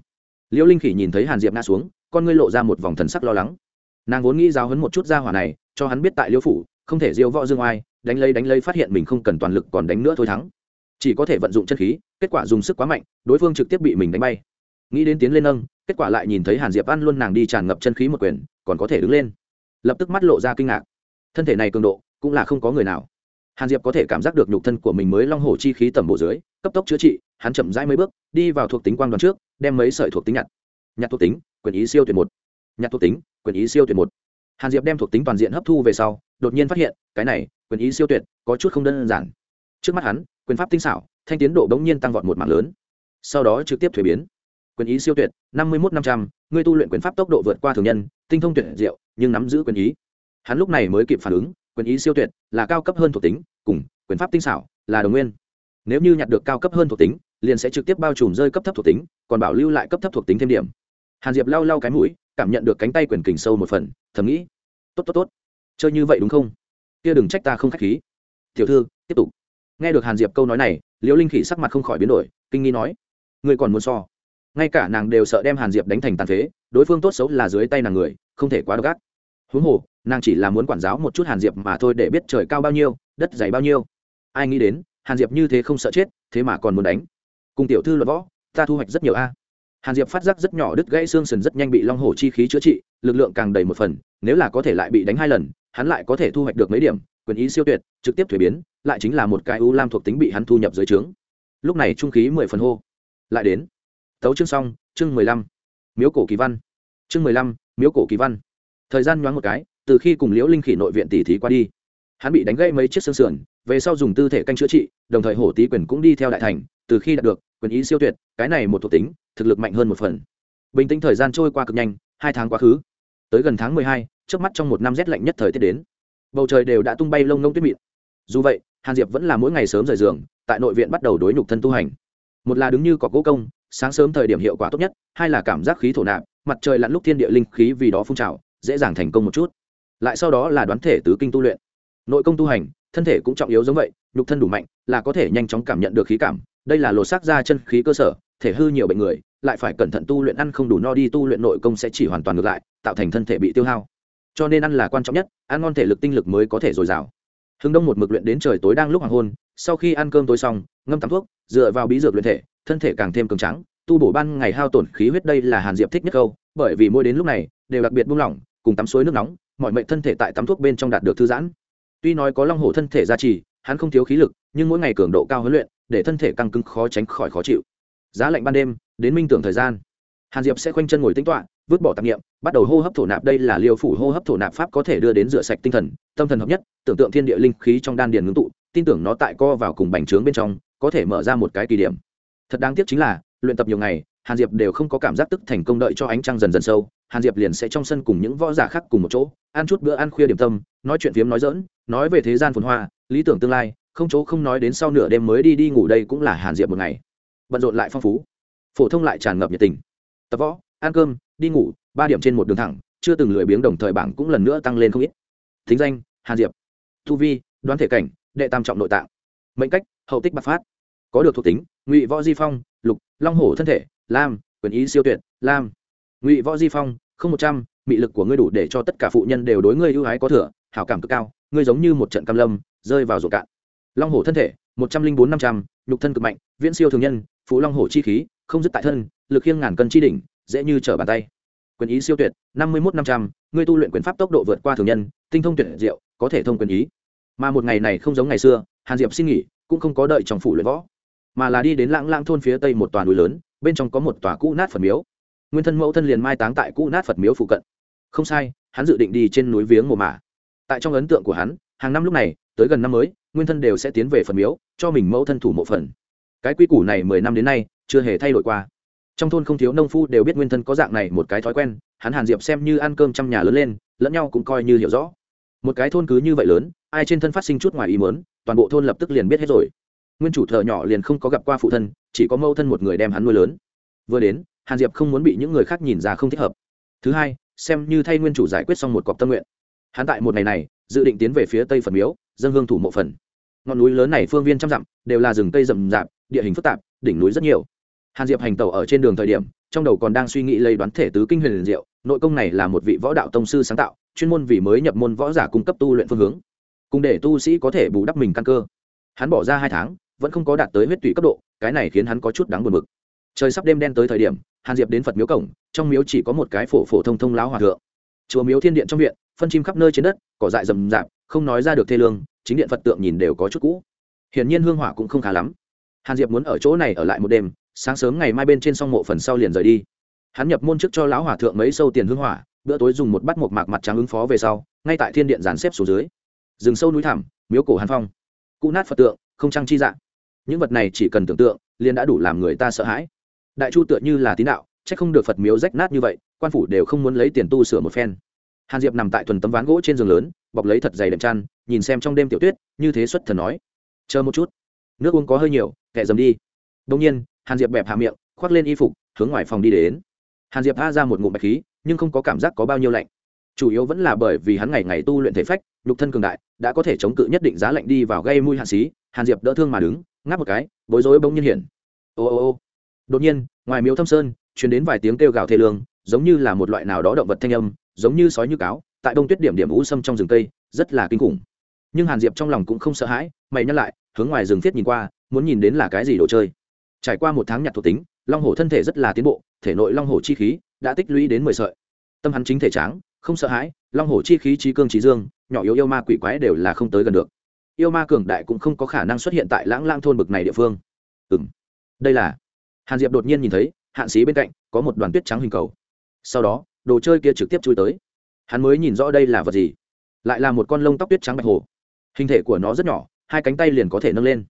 Liễu linh khỉ nhìn thấy hàn diệp ngã xuống, con ngươi lộ ra một vòng thần sắc lo lắng. Nàng vốn nghĩ giáo hấn một chút ra hỏa này, cho hắn biết tại liễu phủ, không thể diêu võ dương oai, đánh lấy đánh lấy phát hiện mình không cần toàn lực còn đánh nữa thôi thắng. Chỉ có thể vận dụng chân khí, kết quả dùng sức quá mạnh, đối phương trực tiếp bị mình đánh bay. Nghĩ đến tiến lên nâng kết quả lại nhìn thấy hàn diệp ăn luôn nàng đi tràn ngập chân khí một quyền, còn có thể đứng lên. Lập tức mắt lộ ra kinh ngạc. Thân thể này cường độ, cũng là không có người nào. Hàn diệp có thể cảm giác được nhục thân của mình mới long hổ chi khí tầm bộ dưới, cấp tốc chữa trị, hắn chậm rãi mấy bước, đi vào thuộc tính quang đoàn trước, đem mấy sợi thuộc tính nhặt. Nhặt thuộc tính, quyền ý siêu tuyệt một. Nhặt thuộc tính, quyền ý siêu tuyệt một. Hàn diệp đem thuộc tính toàn diện hấp thu về sau, đột nhiên phát hiện, cái này, quyền ý siêu tuyệt, có chút không đơn giản. Trước mắt hắn, quyền pháp tinh xảo, thanh tiến độ bỗng nhiên tăng vọt một mạng lớn. Sau đó trực tiếp thuế biến quyền ý siêu tuyệt, năm mươi một năm trăm, ngươi tu luyện quyền pháp tốc độ vượt qua thường nhân, tinh thông tuyệt diệu, nhưng nắm giữ quyền ý. Hắn lúc này mới kịp phản ứng, quyền ý siêu tuyệt là cao cấp hơn thuộc tính, cùng quyền pháp tinh xảo là đồng nguyên. Nếu như nhặt được cao cấp hơn thuộc tính, liền sẽ trực tiếp bao trùm rơi cấp thấp thuộc tính, còn bảo lưu lại cấp thấp thuộc tính thêm điểm. Hàn diệp lau lau cái mũi, cảm nhận được cánh tay quyền kình sâu một phần, thầm nghĩ, tốt tốt tốt. Chơi như vậy đúng không? Kia đừng trách ta không k h á c h khí. Tiểu thư, tiếp tục. Nghe được hàn diệp câu nói này, liễu linh khỉ sắc mặt không khỏi biến đổi, kinh nghi nói, ngươi còn muốn so? Ngay cả nàng đều sợ đem hàn diệp đánh thành tàn phế, đối phương tốt xấu là dưới tay nàng người, không thể quá đ ộ gác huống hồ, nàng chỉ là muốn quản giáo một chút hàn diệp mà thôi để biết trời cao bao nhiêu, đất dày bao nhiêu. Ai nghĩ đến, hàn diệp như thế không sợ chết, thế mà còn muốn đánh. Cùng tiểu thư luật võ, ta thu hoạch rất nhiều a. Hàn diệp phát giác rất nhỏ đứt gãy xương sần rất nhanh bị long hổ chi khí chữa trị, lực lượng càng đầy một phần, nếu là có thể lại bị đánh hai lần, hắn lại có thể thu hoạch được mấy điểm, quyền ý siêu tuyệt, trực tiếp thuế biến, lại chính là một cái u lam thuộc tính bị hắn thu nhập dưới trướng. Lúc này trung khí mười phần hô. Lại đến tấu chương xong, chương mười lăm, miếu cổ kỳ văn. Chương mười lăm, miếu cổ kỳ văn. Thời gian nhoáng một cái, từ khi cùng liễu linh khỉ nội viện tỷ thí qua đi, hắn bị đánh gãy mấy chiếc xương sườn, về sau dùng tư thể canh chữa trị, đồng thời hổ tý quyền cũng đi theo đại thành, từ khi đạt được, quyền ý siêu tuyệt, cái này một thuộc tính, thực lực mạnh hơn một phần. Bình tĩnh thời gian trôi qua cực nhanh, hai tháng quá khứ. Tới gần tháng mười hai, trước mắt trong một năm rét lạnh nhất thời tiết đến. Bầu trời đều đã tung bay lông nông tuyết mịn. Dù vậy, hàn diệp vẫn là mỗi ngày sớm rời giường, tại nội viện bắt đầu đối nhục thân tu hành. Một là đứng như cọc gỗ công sáng sớm thời điểm hiệu quả tốt nhất, hai là cảm giác khí thổ nạp, mặt trời lặn lúc thiên địa linh khí vì đó phun trào, dễ dàng thành công một chút. Lại sau đó là đoán thể tứ kinh tu luyện. Nội công tu hành, thân thể cũng trọng yếu giống vậy, nhục thân đủ mạnh, là có thể nhanh chóng cảm nhận được khí cảm. Đây là lột xác ra chân khí cơ sở, thể hư nhiều bệnh người, lại phải cẩn thận tu luyện ăn không đủ no đi tu luyện nội công sẽ chỉ hoàn toàn ngược lại, tạo thành thân thể bị tiêu hao. Cho nên ăn là quan trọng nhất, ăn ngon thể lực tinh lực mới có thể dồi dào. Hưng đông một mực luyện đến trời tối đang lúc hoàng hôn, sau khi ăn cơm tối xong, ngâm tắm thuốc, dựa vào bí dược luyện thể thân thể càng thêm cường trắng tu bổ ban ngày hao tổn khí huyết đây là hàn diệp thích nhất câu, bởi vì mỗi đến lúc này, đều đặc biệt buông lỏng, cùng tắm suối nước nóng, mọi mệnh thân thể tại tắm thuốc bên trong đạt được thư giãn. Tuy nói có long hổ thân thể gia trì, hắn không thiếu khí lực, nhưng mỗi ngày cường độ cao huấn luyện, để thân thể căng cứng khó tránh khỏi khó chịu. Giá lạnh ban đêm, đến minh tưởng thời gian. Hàn diệp sẽ khoanh chân ngồi tính toạ vứt bỏ tạp nghiệm bắt đầu hô hấp thổ nạp đây là liều phủ hô hấp thổ nạp pháp có thể đưa đến rửa sạch tinh thần, tâm thần hợp nhất, tưởng tượng thiên địa linh khí trong đan điền ngưng tụ, tin tưởng nó tại co vào cùng bành trướng bên trong, có thể mở ra một cái kỳ điểm thật đáng tiếc chính là, luyện tập nhiều ngày, hàn diệp đều không có cảm giác tức thành công đợi cho ánh trăng dần dần sâu, hàn diệp liền sẽ trong sân cùng những võ giả khác cùng một chỗ, ăn chút bữa ăn khuya điểm tâm, nói chuyện phiếm nói dỡn nói về thế gian phồn hoa, lý tưởng tương lai, không chỗ không nói đến sau nửa đêm mới đi đi ngủ đây cũng là hàn diệp một ngày. Bận rộn lại phong phú. Phổ thông lại tràn ngập nhiệt tình. Tập võ, ăn cơm, đi ngủ, ba điểm trên một đường thẳng, chưa từng lười biếng đồng thời bảng cũng lần nữa tăng lên không ít. Thính danh, hàn diệp. Thu vi, đoán thể cảnh, đệ tam trọng nội tạng. Mệnh cách, hậu tích bạc phát. Có được thuộc tính ngụy võ di phong, lục, long hổ thân thể, lam, quyền ý siêu tuyệt, lam. Ngụy võ di phong, không một trăm, mị lực của ngươi đủ để cho tất cả phụ nhân đều đối ngươi ưu ái có thừa, hảo cảm cực cao, ngươi giống như một trận cam lâm, rơi vào ruộng cạn. Long hổ thân thể, một trăm linh bốn năm trăm, nhục thân cực mạnh, viễn siêu thường nhân phú long hổ chi khí, không dứt tại thân, lực khiêng ngàn cân chi đỉnh, dễ như trở bàn tay. Quyền ý siêu tuyệt, năm mươi một năm trăm, ngươi tu luyện quyền pháp tốc độ vượt qua thường nhân, tinh thông tuyển diệu, có thể thông quyền ý. Mà một ngày này không giống ngày xưa, hàn diệp xin nghỉ, cũng không có đợi trong phủ luyện võ mà là đi đến lãng lãng thôn phía tây một tòa núi lớn, bên trong có một tòa cũ nát phật miếu. Nguyên thân mẫu thân liền mai táng tại cũ nát phật miếu phụ cận. Không sai, hắn dự định đi trên núi viếng mồ mả. Tại trong ấn tượng của hắn, hàng năm lúc này, tới gần năm mới, nguyên thân đều sẽ tiến về phật miếu, cho mình mẫu thân thủ mộ phần. Cái quy củ này mười năm đến nay, chưa hề thay đổi qua. Trong thôn không thiếu nông phu đều biết nguyên thân có dạng này một cái thói quen, hắn hàn diệp xem như ăn cơm trong nhà lớn lên, lẫn nhau cũng coi như hiểu rõ. Một cái thôn cứ như vậy lớn, ai trên thân phát sinh chút ngoài ý mớn toàn bộ thôn lập tức liền biết hết rồi nguyên chủ thợ nhỏ liền không có gặp qua phụ thân, chỉ có mâu thân một người đem hắn nuôi lớn. Vừa đến, hàn diệp không muốn bị những người khác nhìn ra không thích hợp. Thứ hai, xem như thay nguyên chủ giải quyết xong một cọc tâm nguyện. Hắn tại một ngày này, dự định tiến về phía tây phần miếu dân hương thủ mộ phần. Ngọn núi lớn này phương viên trăm dặm, đều là rừng cây rậm rạp, địa hình phức tạp, đỉnh núi rất nhiều. Hàn diệp hành tàu ở trên đường thời điểm, trong đầu còn đang suy nghĩ lấy đoán thể tứ kinh huyền liền diệu, nội công này là một vị võ đạo tông sư sáng tạo, chuyên môn vì mới nhập môn võ giả cung cấp tu luyện phương hướng. Cùng để tu sĩ có thể bù đắp mình căn cơ. Hắn bỏ ra hai tháng vẫn không có đạt tới huyết tụy cấp độ, cái này khiến hắn có chút đáng buồn bực. Trời sắp đêm đen tới thời điểm, hàn diệp đến phật miếu cổng, trong miếu chỉ có một cái phổ phổ thông thông láo hòa thượng. Chùa miếu thiên điện trong viện, phân chim khắp nơi trên đất, cỏ dại rầm rạp, không nói ra được thê lương, chính điện phật tượng nhìn đều có chút cũ. Hiển nhiên hương hỏa cũng không khá lắm. Hàn diệp muốn ở chỗ này ở lại một đêm, sáng sớm ngày mai bên trên xong mộ phần sau liền rời đi. Hắn nhập môn trước cho lão hòa thượng mấy sâu tiền hương hỏa, bữa tối dùng một bát một mạc mặt trắng ứng phó về sau, ngay tại thiên điện dàn xếp xuống dưới. Rừng sâu núi thẳm, miếu cổ hàn phong. Cụ nát phật tượng, không trăng chi dạng những vật này chỉ cần tưởng tượng, liền đã đủ làm người ta sợ hãi. Đại chu tựa như là tín đạo c h ắ c không được phật miếu rách nát như vậy, quan phủ đều không muốn lấy tiền tu sửa một phen. Hàn diệp nằm tại thuần tấm ván gỗ trên giường lớn, bọc lấy thật dày đệm chăn, nhìn xem trong đêm tiểu tuyết, như thế xuất thần nói. Chờ một chút, nước uống có hơi nhiều, kệ dầm đi. Đông nhiên, hàn diệp bẹp hạ miệng, khoác lên y phục, hướng ngoài phòng đi đến. Hàn diệp tha ra một ngụm bạch khí, nhưng không có cảm giác có bao nhiêu lạnh. Chủ yếu vẫn là bởi vì hắn ngày ngày tu luyện thể phách, nhục thân cường đại, đã có thể chống cự nhất định giá lạnh đi vào gây mùi hạ xí, hàn diệp đỡ thương mà đứng ngáp một cái, bối rối bỗng nhiên hiển ô ô ô. Đột nhiên, ngoài miếu thâm sơn chuyển đến vài tiếng kêu gào thê lương, giống như là một loại nào đó động vật thanh âm, giống như sói như cáo, tại đông tuyết điểm điểm u sâm trong rừng cây, rất là kinh khủng. Nhưng hàn diệp trong lòng cũng không sợ hãi, mày nhắc lại, hướng ngoài rừng thiết nhìn qua, muốn nhìn đến là cái gì đồ chơi. Trải qua một tháng nhặt thuộc tính, long hổ thân thể rất là tiến bộ, thể nội long hổ chi khí đã tích lũy đến mười sợi. Tâm hắn chính thể tráng, không sợ hãi, long hổ chi khí trí cương trí dương, nhỏ yếu yêu ma quỷ quái đều là không tới gần được yêu ma cường đại cũng không có khả năng xuất hiện tại lãng lang thôn bực này địa phương. Ừ m đây là. Hàn diệp đột nhiên nhìn thấy hạn xí bên cạnh, có một đoàn tuyết trắng hình cầu. Sau đó, đồ chơi kia trực tiếp chui tới. Hắn mới nhìn rõ đây là vật gì. Lại là một con lông tóc tuyết trắng bạch hồ. Hình thể của nó rất nhỏ, hai cánh tay liền có thể nâng lên.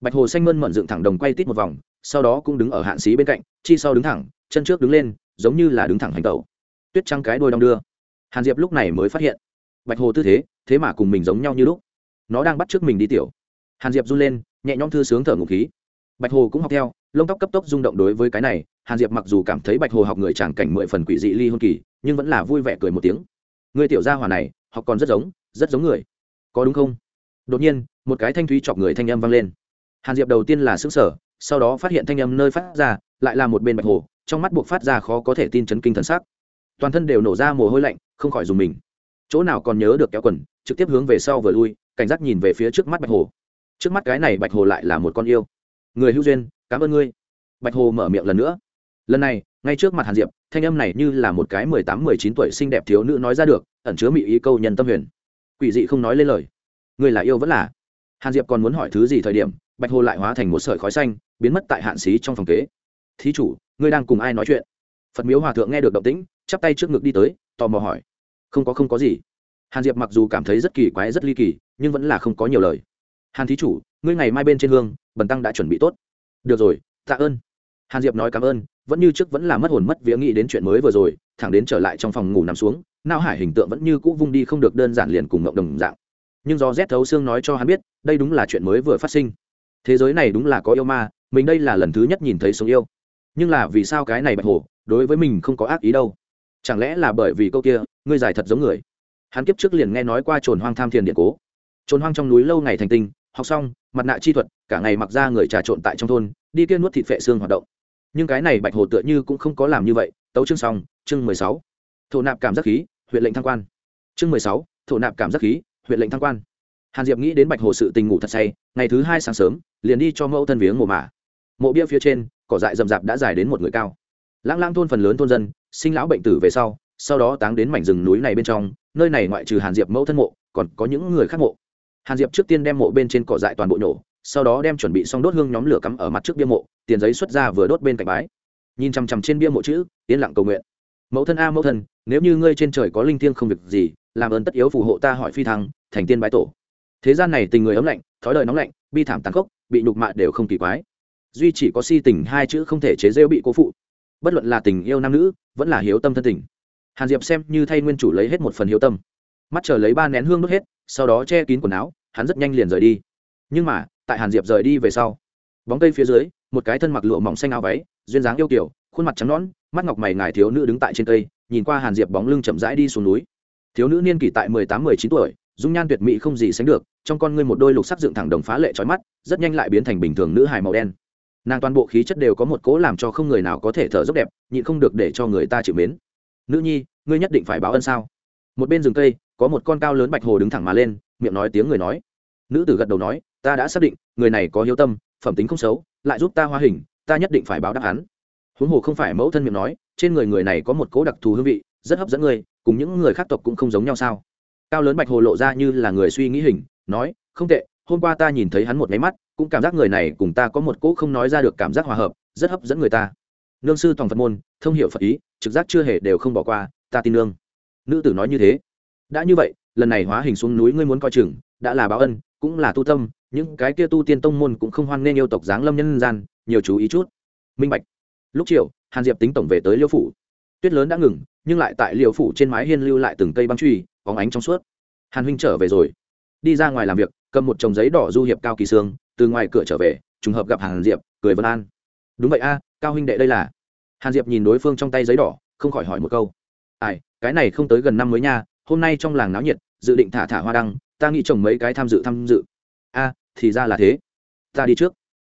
Bạch hồ xanh mơn mận dựng thẳng đồng quay tít một vòng, sau đó cũng đứng ở hạn xí bên cạnh, chi sau đứng thẳng, chân trước đứng lên, giống như là đứng thẳng hành tẩu. Tuyết trắng cái đôi đong đưa. Hàn diệp lúc này mới phát hiện. Bạch hồ tư thế thế mà cùng mình giống nhau như lúc nó đang bắt trước mình đi tiểu. Hàn diệp run lên, nhẹ nhõm thư sướng thở ngụ khí. Bạch hồ cũng học theo, lông tóc cấp tốc rung động đối với cái này, hàn diệp mặc dù cảm thấy bạch hồ học người tràng cảnh mười phần quỷ dị ly hôn kỳ, nhưng vẫn là vui vẻ cười một tiếng. Người tiểu gia hỏa này, học còn rất giống rất giống người. Có đúng không? Đột nhiên, một cái thanh thúy chọc người thanh âm vang lên. Hàn diệp đầu tiên là xứng sở sau đó phát hiện thanh âm nơi phát ra, lại là một bên bạch hồ, trong mắt buộc phát ra khó có thể tin chấn kinh thần sắc. Toàn thân đều nổ ra mồ hôi lạnh, không khỏi dùng mình. Chỗ nào còn nhớ được kéo quần, trực tiếp hướng về sau vừa lui cảnh giác nhìn về phía trước mắt bạch hồ. Trước mắt cái này bạch hồ lại là một con yêu. Người hữu duyên, cảm ơn ngươi. Bạch hồ mở miệng lần nữa. Lần này, ngay trước mặt hàn diệp, thanh âm này như là một cái mười tám, mười chín tuổi xinh đẹp thiếu nữ nói ra được, ẩn chứa mị ý câu nhân tâm huyền. Quỷ dị không nói lên lời. Người là yêu vẫn là. Hàn diệp còn muốn hỏi thứ gì thời điểm, bạch hồ lại hóa thành một sợi khói xanh, biến mất tại hạn xí trong phòng kế. Thí chủ, ngươi đang cùng ai nói chuyện? Phật miếu hòa thượng nghe được động tĩnh, chắp tay trước ngực đi tới, tò mò hỏi. Không có không có gì. Hàn diệp mặc dù cảm thấy rất kỳ quái, rất ly kỳ nhưng vẫn là không có nhiều lời. Hàn thí chủ ngươi ngày mai bên trên hương bần tăng đã chuẩn bị tốt. Được rồi tạ ơn. Hàn diệp nói cảm ơn vẫn như trước vẫn là mất hồn mất vía nghĩ đến chuyện mới vừa rồi thẳng đến trở lại trong phòng ngủ nằm xuống nao hải hình tượng vẫn như cũ vung đi không được đơn giản liền cùng ngậm đồng dạng. Nhưng do rét thấu xương nói cho hắn biết đây đúng là chuyện mới vừa phát sinh. Thế giới này đúng là có yêu ma mình đây là lần thứ nhất nhìn thấy sống yêu. Nhưng là vì sao cái này bạch hổ, đối với mình không có ác ý đâu? Chẳng lẽ là bởi vì câu kia ngươi dài thật giống người? Hắn kiếp trước liền nghe nói qua trồn hoang tham thiền điện cố trốn hoang trong núi lâu ngày thành tinh, học xong, mặt nạ chi thuật, cả ngày mặc ra người trà trộn tại trong thôn, đi kia nuốt thịt vệ xương hoạt động. Nhưng cái này bạch hồ tựa như cũng không có làm như vậy, tấu chương xong, chương mười sáu. Thổ nạp cảm giác khí, huyện lệnh thăng quan. Chương mười sáu, thổ nạp cảm giác khí, huyện lệnh thăng quan. Hàn diệp nghĩ đến bạch hồ sự tình ngủ thật say, ngày thứ hai sáng sớm, liền đi cho mẫu thân viếng mồ mả. Mộ bia phía trên, cỏ dại rậm rạp đã dài đến một người cao. Lãng lãng thôn phần lớn thôn dân, sinh lão bệnh tử về sau sau đó táng đến mảnh rừng núi này bên trong, nơi này ngoại trừ hàn diệp mẫu thân mộ, còn có những người khác mộ hàn diệp trước tiên đem mộ bên trên cỏ dại toàn bộ nhổ, sau đó đem chuẩn bị xong đốt hương nhóm lửa cắm ở mặt trước bia mộ, tiền giấy xuất ra vừa đốt bên cạnh bái. Nhìn chằm chằm trên bia mộ chữ, yên lặng cầu nguyện. Mẫu thân a, mẫu thân, nếu như ngươi trên trời có linh thiêng không việc gì, làm ơn tất yếu phù hộ ta hỏi phi thăng, thành tiên bái tổ. Thế gian này tình người ấm lạnh, thói đời nóng lạnh, bi thảm tàn khốc, bị nhục mạ đều không kỳ quái. Duy chỉ có si tình hai chữ không thể chế rêu bị cố phụ. Bất luận là tình yêu nam nữ, vẫn là hiếu tâm thân tình. Hàn diệp xem như thay nguyên chủ lấy hết một phần hiếu tâm mắt chờ lấy ba nén hương đốt hết, sau đó che kín quần áo, hắn rất nhanh liền rời đi. Nhưng mà, tại hàn diệp rời đi về sau, bóng cây phía dưới, một cái thân mặc lụa mỏng xanh áo váy, duyên dáng yêu kiểu, khuôn mặt trắng nón mắt ngọc mày ngài thiếu nữ đứng tại trên cây, nhìn qua hàn diệp bóng lưng chậm rãi đi xuống núi. Thiếu nữ niên kỷ tại mười tám, mười chín tuổi, dung nhan tuyệt mỹ không gì sánh được, trong con ngươi một đôi lục sắc dựng thẳng đồng phá lệ trói mắt, rất nhanh lại biến thành bình thường nữ hài màu đen. Nàng toàn bộ khí chất đều có một cố làm cho không người nào có thể thở dốc đẹp, nhịn không được để cho người ta chịu mến. Nữ nhi, ngươi nhất định phải báo ân sao? Một bên rừng cây có một con cao lớn bạch hồ đứng thẳng mà lên, miệng nói tiếng người nói. Nữ tử gật đầu nói, ta đã xác định, người này có hiếu tâm, phẩm tính không xấu, lại giúp ta hóa hình, ta nhất định phải báo đáp án huống hồ không phải mẫu thân miệng nói, trên người người này có một cố đặc thù hương vị, rất hấp dẫn người, cùng những người khác tộc cũng không giống nhau sao? Cao lớn bạch hồ lộ ra như là người suy nghĩ hình, nói, không tệ, hôm qua ta nhìn thấy hắn một máy mắt, cũng cảm giác người này cùng ta có một cỗ không nói ra được cảm giác hòa hợp, rất hấp dẫn người ta. Nương sư toàn phật môn, thông hiệu phật ý, trực giác chưa hề đều không bỏ qua, ta tin nương. Nữ tử nói như thế đã như vậy, lần này hóa hình xuống núi ngươi muốn coi chừng, đã là báo ân, cũng là tu tâm, những cái kia tu tiên tông môn cũng không hoan nên yêu tộc giáng lâm nhân gian, nhiều chú ý chút. Minh bạch. Lúc chiều, hàn diệp tính tổng về tới liêu phủ. Tuyết lớn đã ngừng, nhưng lại tại liêu phủ trên mái hiên lưu lại từng cây băng truy, bóng ánh trong suốt. Hàn huynh trở về rồi. Đi ra ngoài làm việc, cầm một chồng giấy đỏ du hiệp cao kỳ sương từ ngoài cửa trở về, trùng hợp gặp hàn diệp, cười vân an. Đúng vậy a, cao huynh đệ đây là. Hàn diệp nhìn đối phương trong tay giấy đỏ, không khỏi hỏi một câu. Ai, cái này không tới gần năm mới nha hôm nay trong làng náo nhiệt, dự định thả thả hoa đăng, ta nghĩ trồng mấy cái tham dự tham dự. A, thì ra là thế. Ta đi trước.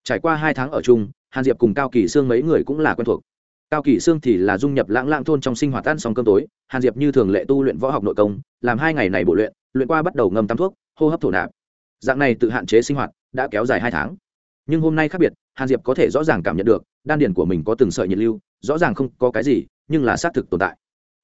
Trải qua hai tháng ở chung, hàn diệp cùng cao kỳ sương mấy người cũng là quen thuộc. Cao kỳ sương thì là dung nhập lãng lãng thôn trong sinh hoạt tan xong cơm tối, hàn diệp như thường lệ tu luyện võ học nội công, làm hai ngày này bổ luyện luyện qua bắt đầu ngâm tắm thuốc, hô hấp thổ nạp. Dạng này tự hạn chế sinh hoạt, đã kéo dài hai tháng. Nhưng hôm nay khác biệt, hàn diệp có thể rõ ràng cảm nhận được, đan điển của mình có từng sợi nhiệt lưu, rõ ràng không có cái gì, nhưng là xác thực tồn tại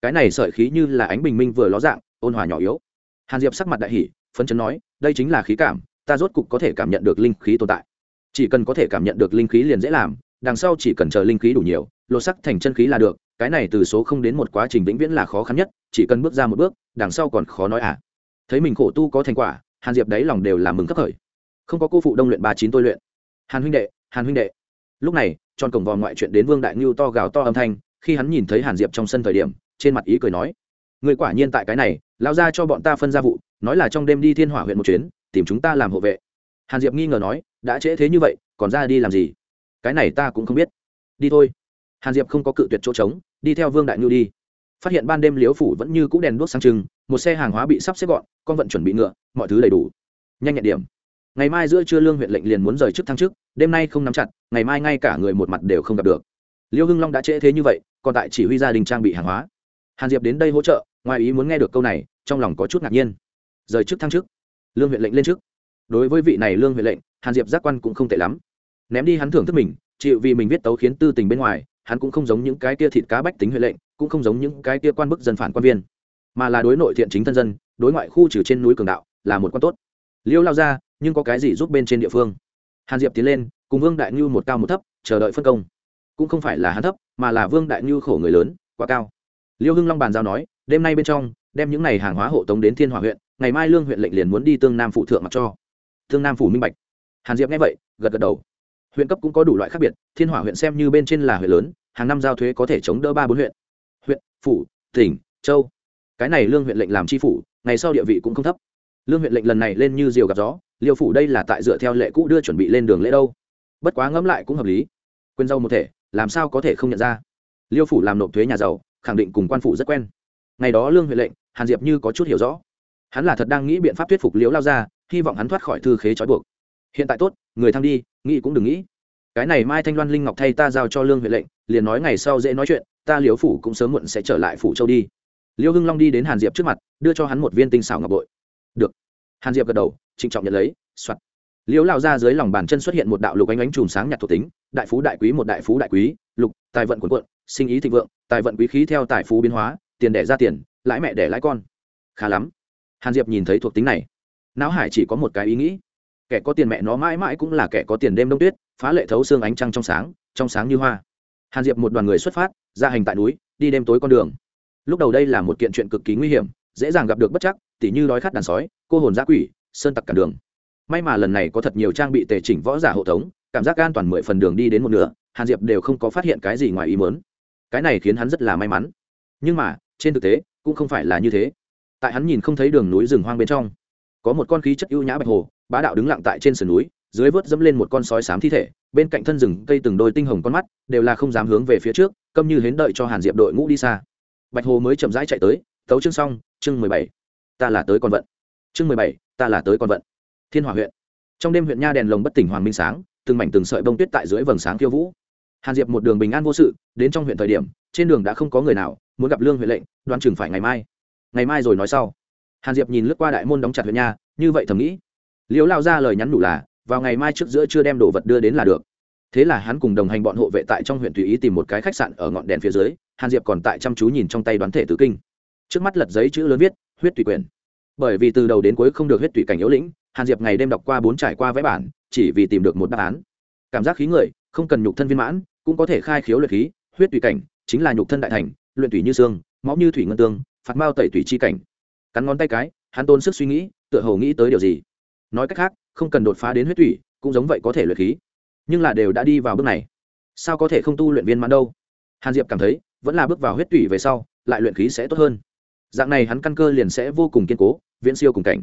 cái này sợi khí như là ánh bình minh vừa ló dạng, ôn hòa nhỏ yếu. Hàn diệp sắc mặt đại hỷ phấn chấn nói, đây chính là khí cảm, ta rốt cục có thể cảm nhận được linh khí tồn tại. Chỉ cần có thể cảm nhận được linh khí liền dễ làm, đằng sau chỉ cần chờ linh khí đủ nhiều, lột sắc thành chân khí là được, cái này từ số không đến một quá trình vĩnh viễn là khó khăn nhất, chỉ cần bước ra một bước, đằng sau còn khó nói à. Thấy mình khổ tu có thành quả, hàn diệp đáy lòng đều là mừng khắc khởi. Không có cô phụ đông luyện ba chín tôi luyện. Hàn huynh đệ, hàn huynh đệ. Lúc này, tròn cổng vòm ngoại chuyện đến vương đại ngưu to gào to âm thanh, khi hắn nhìn thấy hàn diệp trong sân thời điểm trên mặt ý cười nói, người quả nhiên tại cái này lao ra cho bọn ta phân ra vụ, nói là trong đêm đi thiên hỏa huyện một chuyến, tìm chúng ta làm hộ vệ. Hàn diệp nghi ngờ nói, đã trễ thế như vậy, còn ra đi làm gì? Cái này ta cũng không biết. Đi thôi. Hàn diệp không có cự tuyệt chỗ trống, đi theo vương đại ngưu đi. Phát hiện ban đêm liếu phủ vẫn như cũ đèn đuốc sang trưng, một xe hàng hóa bị sắp xếp gọn, con vận chuẩn bị ngựa, mọi thứ đầy đủ. Nhanh nhẹn điểm. Ngày mai giữa trưa lương huyện lệnh liền muốn rời trước thăng chức, đêm nay không nắm chặt, ngày mai ngay cả người một mặt đều không gặp được. Liêu hưng long đã trễ thế như vậy, còn tại chỉ huy gia đình trang bị hàng hóa hàn diệp đến đây hỗ trợ, ngoài ý muốn nghe được câu này, trong lòng có chút ngạc nhiên. Rời chức thăng chức, lương huyện lệnh lên trước đối với vị này lương huyện lệnh, hàn diệp giác quan cũng không tệ lắm. Ném đi hắn thưởng thức mình, chịu vì mình viết tấu khiến tư tình bên ngoài, hắn cũng không giống những cái tia thịt cá bách tính huyện lệnh, cũng không giống những cái tia quan bức dân phản quan viên. Mà là đối nội thiện chính thân dân, đối ngoại khu trừ trên núi cường đạo, là một quan tốt. Liêu lao ra, nhưng có cái gì giúp bên trên địa phương? Hàn diệp tiến lên, cùng vương đại ngưu một cao một thấp, chờ đợi phân công. Cũng không phải là hắn thấp, mà là vương đại ngưu khổ người lớn, quá cao liêu hưng long bàn giao nói, đêm nay bên trong, đem những này hàng hóa hộ tống đến thiên hòa huyện, ngày mai lương huyện lệnh liền muốn đi tương nam phụ thượng mặc cho. Tương nam phủ minh bạch. Hàn diệp nghe vậy, gật gật đầu. Huyện cấp cũng có đủ loại khác biệt, thiên hỏa huyện xem như bên trên là huyện lớn, hàng năm giao thuế có thể chống đỡ ba bốn huyện. Huyện, phủ, tỉnh, châu. Cái này lương huyện lệnh làm tri phủ, ngày sau địa vị cũng không thấp. Lương huyện lệnh lần này lên như diều gặp gió, liêu phủ đây là tại dựa theo lệ cũ đưa chuẩn bị lên đường lễ đâu. Bất quá ngẫm lại cũng hợp lý. Quên dâu một thể, làm sao có thể không nhận ra? Liêu phủ làm nộp thuế nhà giàu khẳng định cùng quan phủ rất quen. Ngày đó lương huyện lệnh, hàn diệp như có chút hiểu rõ. Hắn là thật đang nghĩ biện pháp thuyết phục liễu lao ra hy vọng hắn thoát khỏi thư khế trói buộc. Hiện tại tốt, người thăng đi, nghĩ cũng đừng nghĩ. Cái này mai thanh loan linh ngọc thay ta giao cho lương huệ lệnh, liền nói ngày sau dễ nói chuyện, ta liễu phủ cũng sớm muộn sẽ trở lại phủ châu đi. Liễu hưng long đi đến hàn diệp trước mặt, đưa cho hắn một viên tinh xảo ngọc bội. Được. Hàn diệp gật đầu, trịnh trọng nhận lấy, soạt. Liễu lao ra dưới lòng bàn chân xuất hiện một đạo lục ánh ánh chùm sáng nhạt thuộc tính, đại phú đại quý một đại phú đại quý, lục, tài vận quần quận sinh ý thịnh vượng, tài vận quý khí theo tài phú biến hóa, tiền đẻ ra tiền, lãi mẹ đẻ lãi con. Khá lắm. Hàn diệp nhìn thấy thuộc tính này. Não hải chỉ có một cái ý nghĩ. Kẻ có tiền mẹ nó mãi mãi cũng là kẻ có tiền đêm đông tuyết, phá lệ thấu xương ánh trăng trong sáng trong sáng như hoa. Hàn diệp một đoàn người xuất phát, ra hành tại núi, đi đêm tối con đường. Lúc đầu đây là một kiện chuyện cực kỳ nguy hiểm, dễ dàng gặp được bất chắc, tỉ như đói khát đàn sói, cô hồn giã quỷ, sơn tặc cả đường. May mà lần này có thật nhiều trang bị tề chỉnh võ giả hộ tống, cảm giác an toàn mười phần đường đi đến một nửa, hàn diệp đều không có phát hiện cái gì ngoài ý mớn cái này khiến hắn rất là may mắn. Nhưng mà, trên thực tế, cũng không phải là như thế. Tại hắn nhìn không thấy đường núi rừng hoang bên trong, có một con khí chất ưu nhã bạch hồ, bá đạo đứng lặng tại trên sườn núi, dưới vớt dẫm lên một con sói xám thi thể, bên cạnh thân rừng cây từng đôi tinh hồng con mắt, đều là không dám hướng về phía trước, câm như hến đợi cho hàn diệp đội ngũ đi xa. Bạch hồ mới chậm rãi chạy tới, tấu chương xong, chương mười bảy. Ta là tới con vận. Chương mười bảy, ta là tới con vận. Thiên hòa huyện. Trong đêm huyện nha đèn lồng bất tỉnh hoàng minh sáng, từng mảnh từng sợi bông tuyết tại dưới vầng sáng khiêu vũ hàn diệp một đường bình an vô sự, đến trong huyện thời điểm, trên đường đã không có người nào, muốn gặp lương huyện lệnh đoan chừng phải ngày mai. Ngày mai rồi nói sau. Hàn diệp nhìn lướt qua đại môn đóng chặt huyện nhà như vậy thầm nghĩ. Liễu lao ra lời nhắn đủ là, vào ngày mai trước giữa chưa đem đồ vật đưa đến là được. Thế là hắn cùng đồng hành bọn hộ vệ tại trong huyện tùy ý tìm một cái khách sạn ở ngọn đèn phía dưới, hàn diệp còn tại chăm chú nhìn trong tay đoán thể tử kinh. Trước mắt lật giấy chữ lớn viết, huyết tùy quyền. Bởi vì từ đầu đến cuối không được huyết tùy cảnh yếu lĩnh, hàn diệp ngày đêm đọc qua bốn trải qua vẽ bản, chỉ vì tìm được một đáp án. Cảm giác khí người, không cần nhục thân viên mãn cũng có thể khai khiếu luyện khí, huyết tùy cảnh, chính là nhục thân đại thành, luyện tùy như xương, máu như thủy ngân tương, phạt mao tẩy tùy chi cảnh. Cắn ngón tay cái, hắn tôn sức suy nghĩ, tựa hồ nghĩ tới điều gì. Nói cách khác, không cần đột phá đến huyết thủy cũng giống vậy có thể luyện khí. Nhưng là đều đã đi vào bước này. Sao có thể không tu luyện viên mãn đâu? Hàn diệp cảm thấy, vẫn là bước vào huyết thủy về sau, lại luyện khí sẽ tốt hơn. Dạng này hắn căn cơ liền sẽ vô cùng kiên cố, viễn siêu cùng cảnh.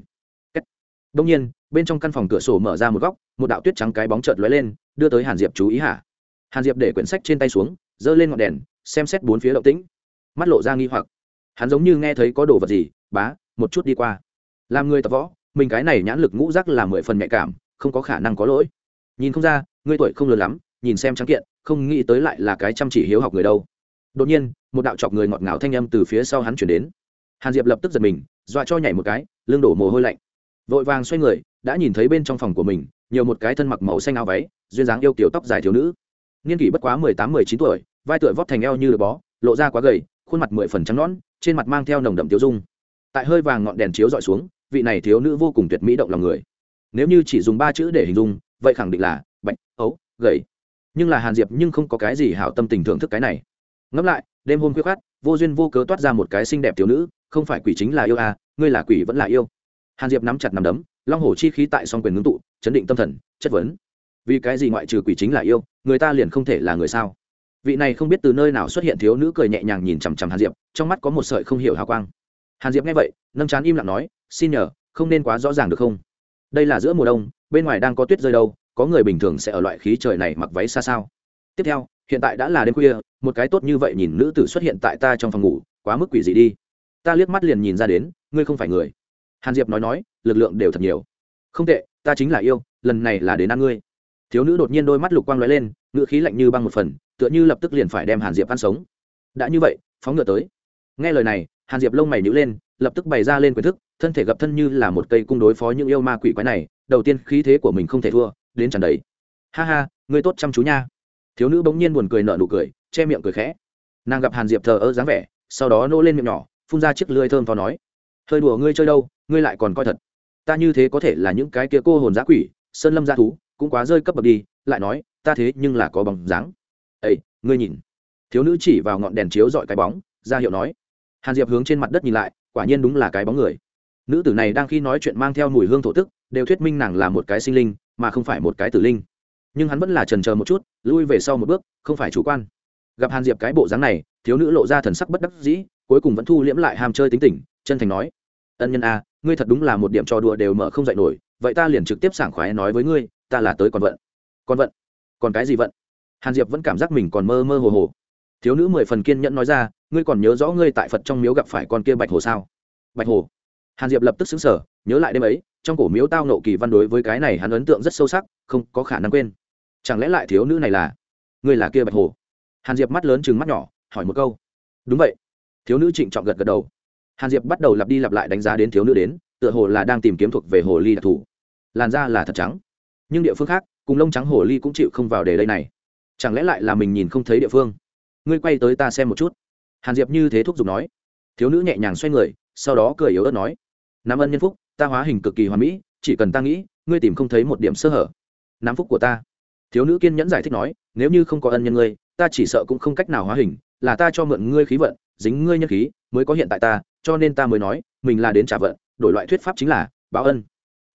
Đông nhiên, bên trong căn phòng cửa sổ mở ra một góc, một đạo tuyết trắng cái bóng chợt lóe lên, đưa tới hàn diệp chú ý hả? Hàn diệp để quyển sách trên tay xuống, giơ lên ngọn đèn, xem xét bốn phía động tĩnh. Mắt lộ ra nghi hoặc. Hắn giống như nghe thấy có đồ vật gì, bá, một chút đi qua. Làm người tập võ, mình cái này nhãn lực ngũ rắc là mười phần nhạy cảm, không có khả năng có lỗi. Nhìn không ra, ngươi tuổi không lớn lắm, nhìn xem trắng kiện, không nghĩ tới lại là cái chăm chỉ hiếu học người đâu. Đột nhiên, một đạo chọc người ngọt ngào thanh âm từ phía sau hắn chuyển đến. Hàn diệp lập tức giật mình, dọa cho nhảy một cái, lưng đổ mồ hôi lạnh. Vội vàng xoay người, đã nhìn thấy bên trong phòng của mình, nhiều một cái thân mặc màu xanh áo váy, duyên dáng yêu kiểu tóc dài thiếu nữ niên kỷ bất quá mười tám, mười chín tuổi, vai tựa vóc thành eo như được bó, lộ ra quá gầy, khuôn mặt mười phần trắng nón trên mặt mang theo nồng đậm tiêu dung. Tại hơi vàng ngọn đèn chiếu dọi xuống, vị này thiếu nữ vô cùng tuyệt mỹ động lòng người. Nếu như chỉ dùng ba chữ để hình dung, vậy khẳng định là bạch, ấu, gầy. Nhưng là hàn diệp nhưng không có cái gì hảo tâm tình thưởng thức cái này. Ngẫm lại, đêm hôm khuya khát vô duyên vô cớ toát ra một cái xinh đẹp thiếu nữ, không phải quỷ chính là yêu à ngươi là quỷ vẫn là yêu. Hàn diệp nắm chặt nắm đấm, long hổ chi khí tại song quyền ngưng tụ, chấn định tâm thần, chất vấn vì cái gì ngoại trừ quỷ chính là yêu, người ta liền không thể là người sao? Vị này không biết từ nơi nào xuất hiện thiếu nữ cười nhẹ nhàng nhìn chằm chằm hàn diệp, trong mắt có một sợi không hiểu hào quang. Hàn diệp nghe vậy, nâng chán im lặng nói, xin nhờ, không nên quá rõ ràng được không? Đây là giữa mùa đông, bên ngoài đang có tuyết rơi đâu, có người bình thường sẽ ở loại khí trời này mặc váy xa sao? Tiếp theo, hiện tại đã là đêm khuya, một cái tốt như vậy nhìn nữ tử xuất hiện tại ta trong phòng ngủ, quá mức quỷ dị đi. Ta liếc mắt liền nhìn ra đến, ngươi không phải người. Hàn diệp nói nói, lực lượng đều thật nhiều. Không tệ, ta chính là yêu, lần này là đến ăn ngươi thiếu nữ đột nhiên đôi mắt lục quang lóe lên ngựa khí lạnh như băng một phần, tựa như lập tức liền phải đem hàn diệp ăn sống. Đã như vậy, phóng ngựa tới. Nghe lời này, hàn diệp lông mày nhữ lên, lập tức bày ra lên quyền thức, thân thể gập thân như là một cây cung đối phó những yêu ma quỷ quái này, đầu tiên khí thế của mình không thể thua, đến tràn đấy. ha ha, ngươi tốt chăm chú nha. Thiếu nữ bỗng nhiên buồn cười nở nụ cười, che miệng cười khẽ. Nàng gặp hàn diệp thờ ơ dáng vẻ, sau đó nô lên miệng nhỏ, phun ra chiếc lưỡi thơm vào nói, hơi đùa ngươi chơi đâu, ngươi lại còn coi thật. Ta như thế có thể là những cái kia cô hồn giã quỷ, sơn lâm gia thú cũng quá rơi cấp bậc đi, lại nói, ta thế nhưng là có bằng dáng. Ây ngươi nhìn. Thiếu nữ chỉ vào ngọn đèn chiếu dọi cái bóng, ra hiệu nói. Hàn diệp hướng trên mặt đất nhìn lại, quả nhiên đúng là cái bóng người. Nữ tử này đang khi nói chuyện mang theo mùi hương thổ tức, đều thuyết minh nàng là một cái sinh linh, mà không phải một cái tử linh. Nhưng hắn vẫn là trần chờ một chút, lui về sau một bước, không phải chủ quan. Gặp hàn diệp cái bộ dáng này, thiếu nữ lộ ra thần sắc bất đắc dĩ, cuối cùng vẫn thu liễm lại ham chơi tính tình, chân thành nói. Ân nhân a ngươi thật đúng là một điểm trò đùa đều mở không dạy nổi, vậy ta liền trực tiếp sảng khoái nói với ngươi ta là tới còn vận. Còn vận? Còn cái gì vận? Hàn diệp vẫn cảm giác mình còn mơ mơ hồ hồ. Thiếu nữ mười phần kiên nhẫn nói ra, ngươi còn nhớ rõ ngươi tại phật trong miếu gặp phải con kia bạch hồ sao? Bạch hồ. Hàn diệp lập tức xứng sở nhớ lại đêm ấy, trong cổ miếu tao nộ kỳ văn đối với cái này hắn ấn tượng rất sâu sắc, không có khả năng quên. Chẳng lẽ lại thiếu nữ này là? Ngươi là kia bạch hồ? Hàn diệp mắt lớn chừng mắt nhỏ, hỏi một câu. Đúng vậy. Thiếu nữ trịnh trọng gật gật đầu. Hàn diệp bắt đầu lặp đi lặp lại đánh giá đến thiếu nữ đến, tựa hồ là đang tìm kiếm thuộc về hồ ly đặc thù. Làn da là thật trắng nhưng địa phương khác, cùng lông trắng hồ ly cũng chịu không vào đề đây này. Chẳng lẽ lại là mình nhìn không thấy địa phương? Ngươi quay tới ta xem một chút. Hàn diệp như thế thúc giục nói. Thiếu nữ nhẹ nhàng xoay người, sau đó cười yếu ớt nói. Nam ân nhân phúc, ta hóa hình cực kỳ hoàn mỹ, chỉ cần ta nghĩ, ngươi tìm không thấy một điểm sơ hở. Nam phúc của ta. Thiếu nữ kiên nhẫn giải thích nói. Nếu như không có ân nhân ngươi, ta chỉ sợ cũng không cách nào hóa hình, là ta cho mượn ngươi khí vận, dính ngươi nhân khí, mới có hiện tại ta, cho nên ta mới nói, mình là đến trả vận, đổi loại thuyết pháp chính là báo ân.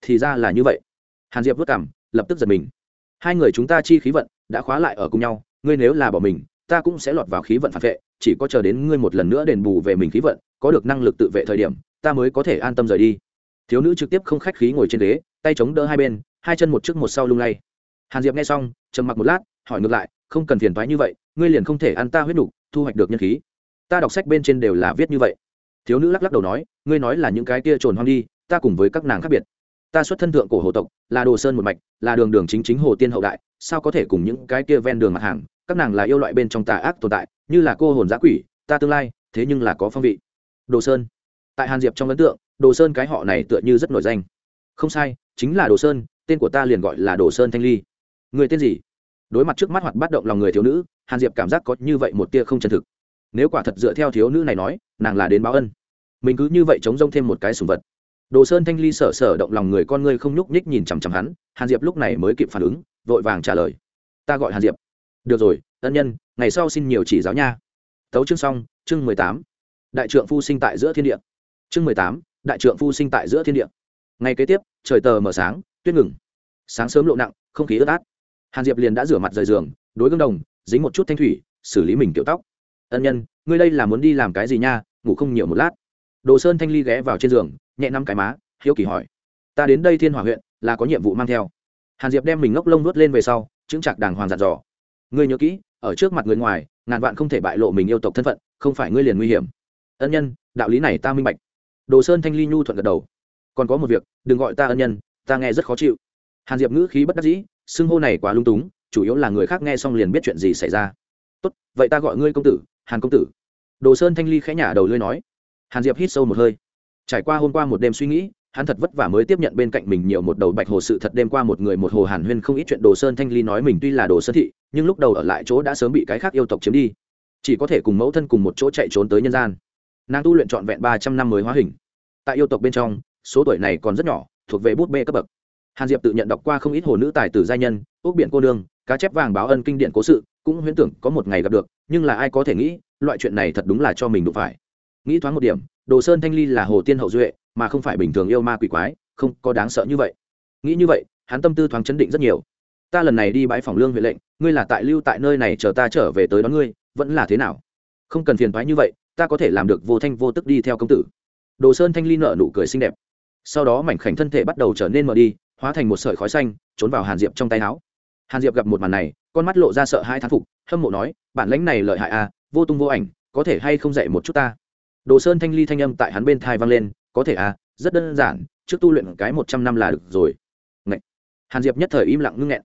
Thì ra là như vậy. Hàn diệp vất cảm lập tức giật mình. Hai người chúng ta chi khí vận đã khóa lại ở cùng nhau ngươi nếu là bỏ mình ta cũng sẽ lọt vào khí vận phản vệ chỉ có chờ đến ngươi một lần nữa đền bù về mình khí vận có được năng lực tự vệ thời điểm ta mới có thể an tâm rời đi. Thiếu nữ trực tiếp không khách khí ngồi trên ghế tay chống đỡ hai bên hai chân một trước một sau lung lay. Hàn diệp nghe xong trầm mặc một lát hỏi ngược lại không cần phiền thoái như vậy ngươi liền không thể ăn ta huyết đủ, thu hoạch được nhân khí. Ta đọc sách bên trên đều là viết như vậy. Thiếu nữ lắc lắc đầu nói ngươi nói là những cái kia trồn hoang đi ta cùng với các nàng khác biệt ta xuất thân thượng cổ hồ tộc, là đồ sơn một mạch, là đường đường chính chính hồ tiên hậu đại, sao có thể cùng những cái kia ven đường mặt hàng, các nàng là yêu loại bên trong tà ác tồn tại, như là cô hồn giã quỷ, ta tương lai, thế nhưng là có phong vị. Đồ sơn. Tại hàn diệp trong ấn tượng, đồ sơn cái họ này tựa như rất nổi danh. Không sai, chính là đồ sơn, tên của ta liền gọi là đồ sơn thanh ly. Người tên gì? Đối mặt trước mắt hoạt bắt động lòng người thiếu nữ, hàn diệp cảm giác có như vậy một tia không chân thực. Nếu quả thật dựa theo thiếu nữ này nói, nàng là đến báo ân. Mình cứ như vậy chống rông thêm một cái sùng vật đồ sơn thanh ly sở sở động lòng người con ngươi không nhúc nhích nhìn chằm chằm hắn, hàn diệp lúc này mới kịp phản ứng, vội vàng trả lời. Ta gọi hàn diệp. Được rồi, ân nhân, ngày sau xin nhiều chỉ giáo nha. Tấu chương xong, chương mười tám. Đại trượng phu sinh tại giữa thiên địa. Chương mười tám, đại trượng phu sinh tại giữa thiên địa. Ngày kế tiếp, trời tờ mở sáng, tuyết ngừng. Sáng sớm lộ nặng, không khí ướt át. Hàn diệp liền đã rửa mặt rời giường, đối gương đồng, dính một chút thanh thủy, xử lý mình kiểu tóc. Ân nhân, ngươi đây là muốn đi làm cái gì nha? Ngủ không nhiều một lát. Đồ sơn thanh ly ghé vào trên giường nhẹ năm cái má, hiếu kỳ hỏi. Ta đến đây thiên hòa huyện, là có nhiệm vụ mang theo. Hàn diệp đem mình ngốc lông nuốt lên về sau, chững chạc đàng hoàng dặn dò. Ngươi nhớ kỹ, ở trước mặt người ngoài, ngàn vạn không thể bại lộ mình yêu tộc thân phận, không phải ngươi liền nguy hiểm. Ân nhân, đạo lý này ta minh bạch. Đồ sơn thanh ly nhu thuận gật đầu. Còn có một việc, đừng gọi ta ân nhân, ta nghe rất khó chịu. Hàn diệp ngữ khí bất đắc dĩ, xưng hô này quá lung túng, chủ yếu là người khác nghe xong liền biết chuyện gì xảy ra. Tốt, vậy ta gọi ngươi công tử, hàn công tử. Đồ sơn thanh ly khẽ nhả đầu lưới nói. Hàn diệp hít sâu một hơi trải qua hôm qua một đêm suy nghĩ, hắn thật vất vả mới tiếp nhận bên cạnh mình nhiều một đầu bạch hồ sự thật đêm qua một người một hồ hàn huyên không ít chuyện đồ sơn thanh ly nói mình tuy là đồ sơn thị, nhưng lúc đầu ở lại chỗ đã sớm bị cái khác yêu tộc chiếm đi. Chỉ có thể cùng mẫu thân cùng một chỗ chạy trốn tới nhân gian. Nàng tu luyện trọn vẹn ba trăm năm mới hóa hình. Tại yêu tộc bên trong, số tuổi này còn rất nhỏ, thuộc về bút bê cấp bậc. Hàn diệp tự nhận đọc qua không ít hồ nữ tài tử gia nhân ốc biển cô đương cá chép vàng báo ân kinh điển cố sự, cũng huyễn tưởng có một ngày gặp được, nhưng là ai có thể nghĩ, loại chuyện này thật đúng là cho mình đụng phải. Nghĩ thoáng một điểm đồ sơn thanh ly là hồ tiên hậu duệ, mà không phải bình thường yêu ma quỷ quái, không có đáng sợ như vậy. Nghĩ như vậy, hắn tâm tư thoáng chấn định rất nhiều. Ta lần này đi bãi phòng lương huệ lệnh, ngươi là tại lưu tại nơi này chờ ta trở về tới đón ngươi, vẫn là thế nào? Không cần phiền thoái như vậy, ta có thể làm được vô thanh vô tức đi theo công tử. Đồ sơn thanh ly nợ nụ cười xinh đẹp. Sau đó mảnh khảnh thân thể bắt đầu trở nên mờ đi, hóa thành một sợi khói xanh, trốn vào hàn diệp trong tay áo. Hàn diệp gặp một màn này, con mắt lộ ra sợ hai thán phục, hâm mộ nói, bản lãnh này lợi hại à vô tung vô ảnh, có thể hay không dạy một chút ta? Đồ sơn thanh ly thanh âm tại hắn bên thai vang lên, có thể à rất đơn giản, trước tu luyện cái một trăm năm là được rồi. Ngậy. hàn diệp nhất thời im lặng ngưng nghẹn.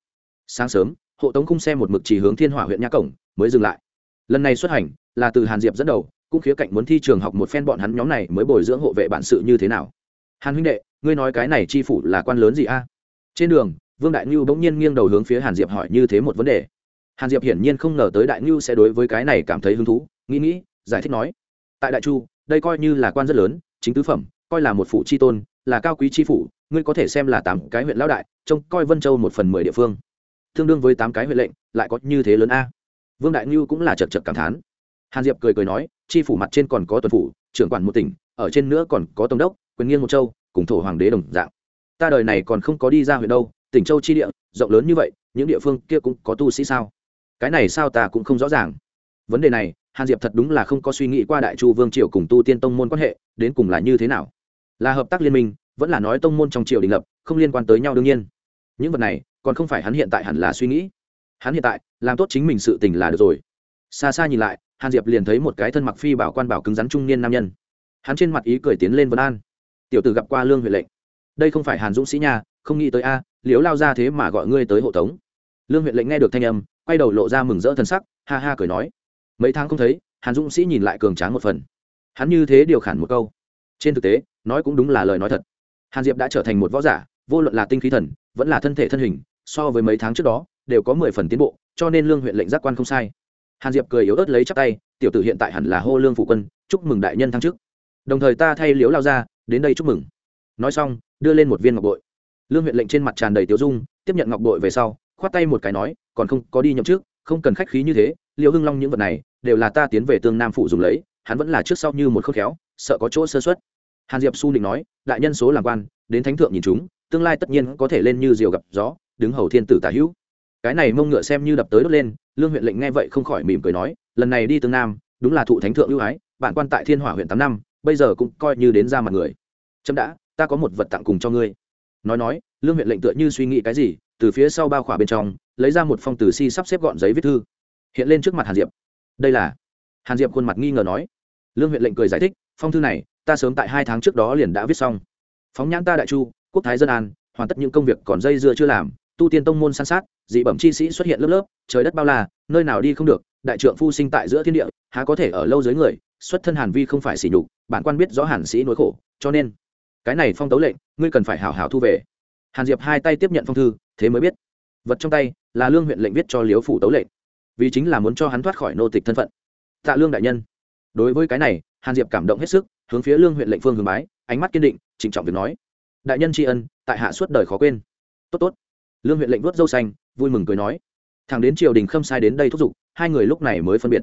Sáng sớm, hộ tống khung xe một mực chỉ hướng thiên hỏa huyện nha cổng, mới dừng lại. Lần này xuất hành là từ hàn diệp dẫn đầu, cũng khía cạnh muốn thi trường học một phen bọn hắn nhóm này mới bồi dưỡng hộ vệ bản sự như thế nào. Hàn huynh đệ, ngươi nói cái này chi phủ là quan lớn gì a? Trên đường, vương đại ngưu bỗng nhiên nghiêng đầu hướng phía hàn diệp hỏi như thế một vấn đề. Hàn diệp hiển nhiên không ngờ tới đại ngưu sẽ đối với cái này cảm thấy hứng thú, nghĩ nghĩ, giải thích nói, tại đại chu đây coi như là quan rất lớn, chính tứ phẩm, coi là một phủ chi tôn, là cao quý chi phủ, ngươi có thể xem là tám cái huyện lão đại, trông coi vân châu một phần mười địa phương. Tương đương với tám cái huyện lệnh, lại có như thế lớn a? Vương đại ngưu cũng là chật chật cảm thán. Hàn diệp cười cười nói, chi phủ mặt trên còn có tuần phủ, trưởng quản một tỉnh, ở trên nữa còn có tổng đốc, quyền nghiên một châu, cùng thổ hoàng đế đồng dạng. Ta đời này còn không có đi ra huyện đâu, tỉnh châu chi địa, rộng lớn như vậy, những địa phương kia cũng có tu sĩ sao? Cái này sao ta cũng không rõ ràng vấn đề này, hàn diệp thật đúng là không có suy nghĩ qua đại chu vương triều cùng tu tiên tông môn quan hệ, đến cùng là như thế nào. Là hợp tác liên minh, vẫn là nói tông môn trong triều đình lập, không liên quan tới nhau đương nhiên. Những vật này, còn không phải hắn hiện tại hẳn là suy nghĩ. Hắn hiện tại, làm tốt chính mình sự tình là được rồi. Xa xa nhìn lại, hàn diệp liền thấy một cái thân mặc phi bảo quan bảo cứng rắn trung niên nam nhân. Hắn trên mặt ý cười tiến lên vân an. Tiểu tử gặp qua lương huệ lệnh. Đây không phải hàn dũng sĩ nha, không nghĩ tới a liếu lao ra thế mà gọi ngươi tới hộ tống. Lương huệ lệnh nghe được thanh âm, quay đầu lộ ra mừng rỡ thân sắc, ha ha cười nói mấy tháng không thấy, hàn dũng sĩ nhìn lại cường tráng một phần. Hắn như thế điều khản một câu. Trên thực tế, nói cũng đúng là lời nói thật. Hàn diệp đã trở thành một võ giả, vô luận là tinh khí thần, vẫn là thân thể thân hình, so với mấy tháng trước đó, đều có mười phần tiến bộ, cho nên lương huyện lệnh giác quan không sai. Hàn diệp cười yếu ớt lấy chắc tay, tiểu tử hiện tại hẳn là hô lương phụ quân, chúc mừng đại nhân thăng chức. Đồng thời ta thay liếu lao ra, đến đây chúc mừng. Nói xong, đưa lên một viên ngọc bội. Lương huyện lệnh trên mặt tràn đầy tiếu dung, tiếp nhận ngọc bội về sau, khoát tay một cái nói, còn không có đi nhậm trước không cần khách khí như thế liêu hưng long những vật này đều là ta tiến về tương nam phụ dùng lấy, hắn vẫn là trước sau như một khớp khéo, sợ có chỗ sơ xuất hàn diệp su định nói, đại nhân số làm quan, đến thánh thượng nhìn chúng, tương lai tất nhiên có thể lên như diều gặp gió, đứng hầu thiên tử tả hữu. Cái này mông ngựa xem như đập tới đốt lên, lương huyện lệnh nghe vậy không khỏi mỉm cười nói, lần này đi tương nam, đúng là thụ thánh thượng ưu ái bạn quan tại thiên hỏa huyện tám năm, bây giờ cũng coi như đến ra mặt người. Chấm đã, ta có một vật tặng cùng cho ngươi. Nói nói, lương huyện lệnh tựa như suy nghĩ cái gì, từ phía sau bao khỏa bên trong, lấy ra một phong từ si sắp xếp gọn giấy viết thư hiện lên trước mặt hàn diệp. Đây là? Hàn diệp khuôn mặt nghi ngờ nói. Lương huyện lệnh cười giải thích, phong thư này, ta sớm tại hai tháng trước đó liền đã viết xong. Phóng nhãn ta đại chu, quốc thái dân an, hoàn tất những công việc còn dây dưa chưa làm, tu tiên tông môn san sát, dị bẩm chi sĩ xuất hiện lớp lớp, trời đất bao la, nơi nào đi không được, đại trượng phu sinh tại giữa thiên địa, há có thể ở lâu dưới người, xuất thân hàn vi không phải sỉ nhục, bản quan biết rõ hàn sĩ nỗi khổ, cho nên cái này phong tấu lệnh, ngươi cần phải hảo hảo thu về. Hàn diệp hai tay tiếp nhận phong thư, thế mới biết. Vật trong tay là lương huyện lệnh viết cho liếu phủ tấu lệnh vì chính là muốn cho hắn thoát khỏi nô tịch thân phận. Tạ lương đại nhân, đối với cái này, hàn diệp cảm động hết sức, hướng phía lương huyện lệnh phương hướng bái, ánh mắt kiên định, trịnh trọng việc nói. Đại nhân tri ân, tại hạ suốt đời khó quên. Tốt tốt. Lương huyện lệnh vuốt dâu xanh, vui mừng cười nói. Thằng đến triều đình khâm sai đến đây thúc giục, hai người lúc này mới phân biệt.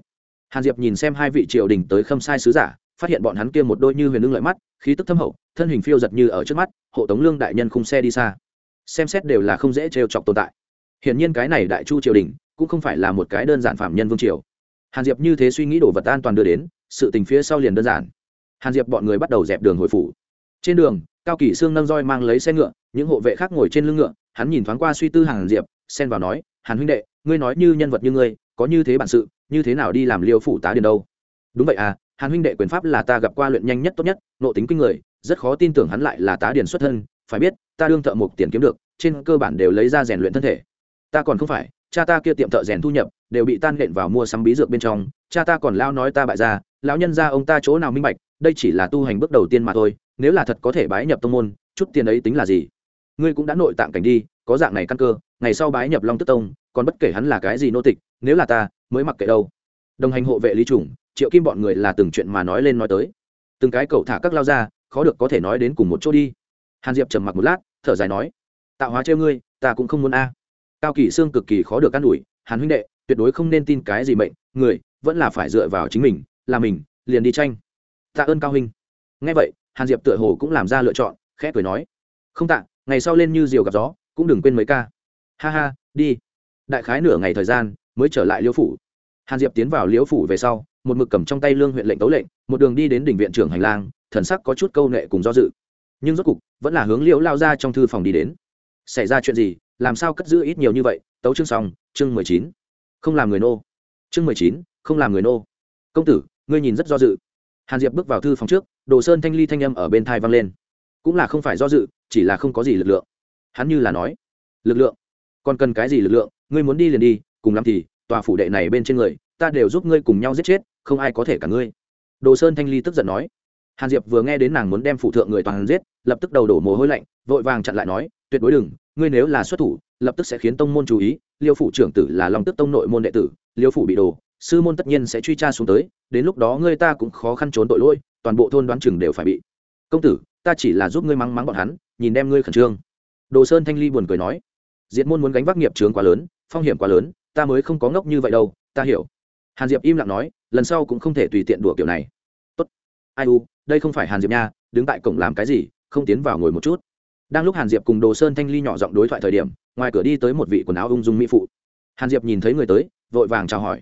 Hàn diệp nhìn xem hai vị triều đình tới khâm sai sứ giả, phát hiện bọn hắn kia một đôi như huyền lưng lợi mắt, khí tức thâm hậu, thân hình phiêu giật như ở trước mắt, hộ tống lương đại nhân khung xe đi xa. Xem xét đều là không dễ trêu chọc tồn tại. Hiển nhiên cái này đại chu triều đình cũng không phải là một cái đơn giản phạm nhân vương triều. Hàn diệp như thế suy nghĩ đồ vật an toàn đưa đến, sự tình phía sau liền đơn giản. Hàn diệp bọn người bắt đầu dẹp đường hồi phủ. Trên đường, cao kỷ sương nâng roi mang lấy xe ngựa, những hộ vệ khác ngồi trên lưng ngựa, hắn nhìn thoáng qua suy tư hàn diệp, xen vào nói, hàn huynh đệ, ngươi nói như nhân vật như ngươi, có như thế bản sự, như thế nào đi làm liêu phủ tá điền đâu? Đúng vậy à hàn huynh đệ quyền pháp là ta gặp qua luyện nhanh nhất tốt nhất nộ tính kinh người, rất khó tin tưởng hắn lại là tá điền xuất thân, phải biết, ta đương thợ mộc tiền kiếm được, trên cơ bản đều lấy ra rèn luyện thân thể. Ta còn không phải cha ta kia tiệm thợ rèn thu nhập đều bị tan nện vào mua sắm bí dược bên trong, cha ta còn lao nói ta bại ra lão nhân ra ông ta chỗ nào minh bạch, đây chỉ là tu hành bước đầu tiên mà thôi, nếu là thật có thể bái nhập tông môn, chút tiền ấy tính là gì? Ngươi cũng đã nội tạng cảnh đi, có dạng này căn cơ, ngày sau bái nhập long tức tông, còn bất kể hắn là cái gì nô tịch, nếu là ta, mới mặc kệ đâu. Đồng hành hộ vệ lý chủng triệu kim bọn người là từng chuyện mà nói lên nói tới. Từng cái cậu thả các lao ra, khó được có thể nói đến cùng một chỗ đi. Hàn diệp trầm mặc một lát, thở dài nói, tạo hóa trêu ngươi, ta cũng không muốn a cao kỳ xương cực kỳ khó được can ủi, hàn huynh đệ, tuyệt đối không nên tin cái gì mệnh, người vẫn là phải dựa vào chính mình, là mình, liền đi tranh. Tạ ơn cao huynh. Nghe vậy, hàn diệp tựa hồ cũng làm ra lựa chọn, khẽ cười nói, không tạ, ngày sau lên như diều gặp gió, cũng đừng quên mấy ca. Ha ha, đi. Đại khái nửa ngày thời gian, mới trở lại liễu phủ. Hàn diệp tiến vào liễu phủ về sau, một mực cầm trong tay lương huyện lệnh tấu lệnh, một đường đi đến đỉnh viện trưởng hành lang, thần sắc có chút câu nệ cùng do dự. Nhưng rốt cục, vẫn là hướng liễu lao ra trong thư phòng đi đến. Xảy ra chuyện gì? Làm sao cất giữ ít nhiều như vậy? Tấu chương xong, chương mười chín. Không làm người nô. Chương mười chín, không làm người nô. Công tử, ngươi nhìn rất do dự. Hàn diệp bước vào thư phòng trước, đồ sơn thanh ly thanh âm ở bên thai vang lên. Cũng là không phải do dự, chỉ là không có gì lực lượng. Hắn như là nói, lực lượng? Còn cần cái gì lực lượng? Ngươi muốn đi liền đi, cùng lắm thì, tòa phủ đệ này bên trên người, ta đều giúp ngươi cùng nhau giết chết, không ai có thể cả ngươi. Đồ sơn thanh ly tức giận nói. Hàn diệp vừa nghe đến nàng muốn đem phủ thượng người toàn giết, lập tức đầu đổ mồ hôi lạnh, vội vàng chặn lại nói, tuyệt đối đừng ngươi nếu là xuất thủ, lập tức sẽ khiến tông môn chú ý, liêu phủ trưởng tử là long tức tông nội môn đệ tử, liêu phủ bị đồ sư môn tất nhiên sẽ truy tra xuống tới, đến lúc đó ngươi ta cũng khó khăn trốn tội lỗi, toàn bộ thôn đoán chừng đều phải bị. Công tử, ta chỉ là giúp ngươi mắng mắng bọn hắn, nhìn đem ngươi khẩn trương. Đồ sơn thanh ly buồn cười nói. Diệt môn muốn gánh vác nghiệp trướng quá lớn, phong hiểm quá lớn, ta mới không có ngốc như vậy đâu, ta hiểu. Hàn diệp im lặng nói, lần sau cũng không thể tùy tiện đùa kiểu này. Tốt. Ai u, đây không phải hàn diệp nha, đứng tại cổng làm cái gì, không tiến vào ngồi một chút đang lúc hàn diệp cùng đồ sơn thanh ly nhỏ giọng đối thoại thời điểm, ngoài cửa đi tới một vị quần áo ung dung mỹ phụ. Hàn diệp nhìn thấy người tới, vội vàng chào hỏi.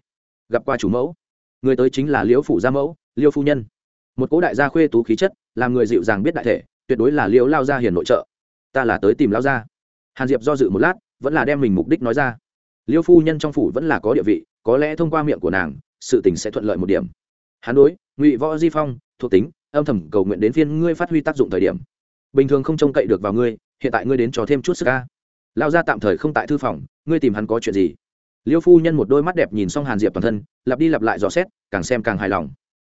Gặp qua chủ mẫu. Người tới chính là liễu phủ gia mẫu, liêu phu nhân. Một cố đại gia khuê tú khí chất, làm người dịu dàng biết đại thể, tuyệt đối là liễu lao gia hiền nội trợ. Ta là tới tìm lao gia. Hàn diệp do dự một lát, vẫn là đem mình mục đích nói ra. Liêu phu nhân trong phủ vẫn là có địa vị, có lẽ thông qua miệng của nàng, sự tình sẽ thuận lợi một điểm. Hắn đối, ngụy võ di phong, thuộc tính, âm thầm cầu nguyện đến phiên ngươi phát huy tác dụng thời điểm bình thường không trông cậy được vào ngươi, hiện tại ngươi đến cho thêm chút sức ca lao ra tạm thời không tại thư phòng, ngươi tìm hắn có chuyện gì? Liêu phu nhân một đôi mắt đẹp nhìn xong hàn diệp toàn thân, lặp đi lặp lại dò xét, càng xem càng hài lòng.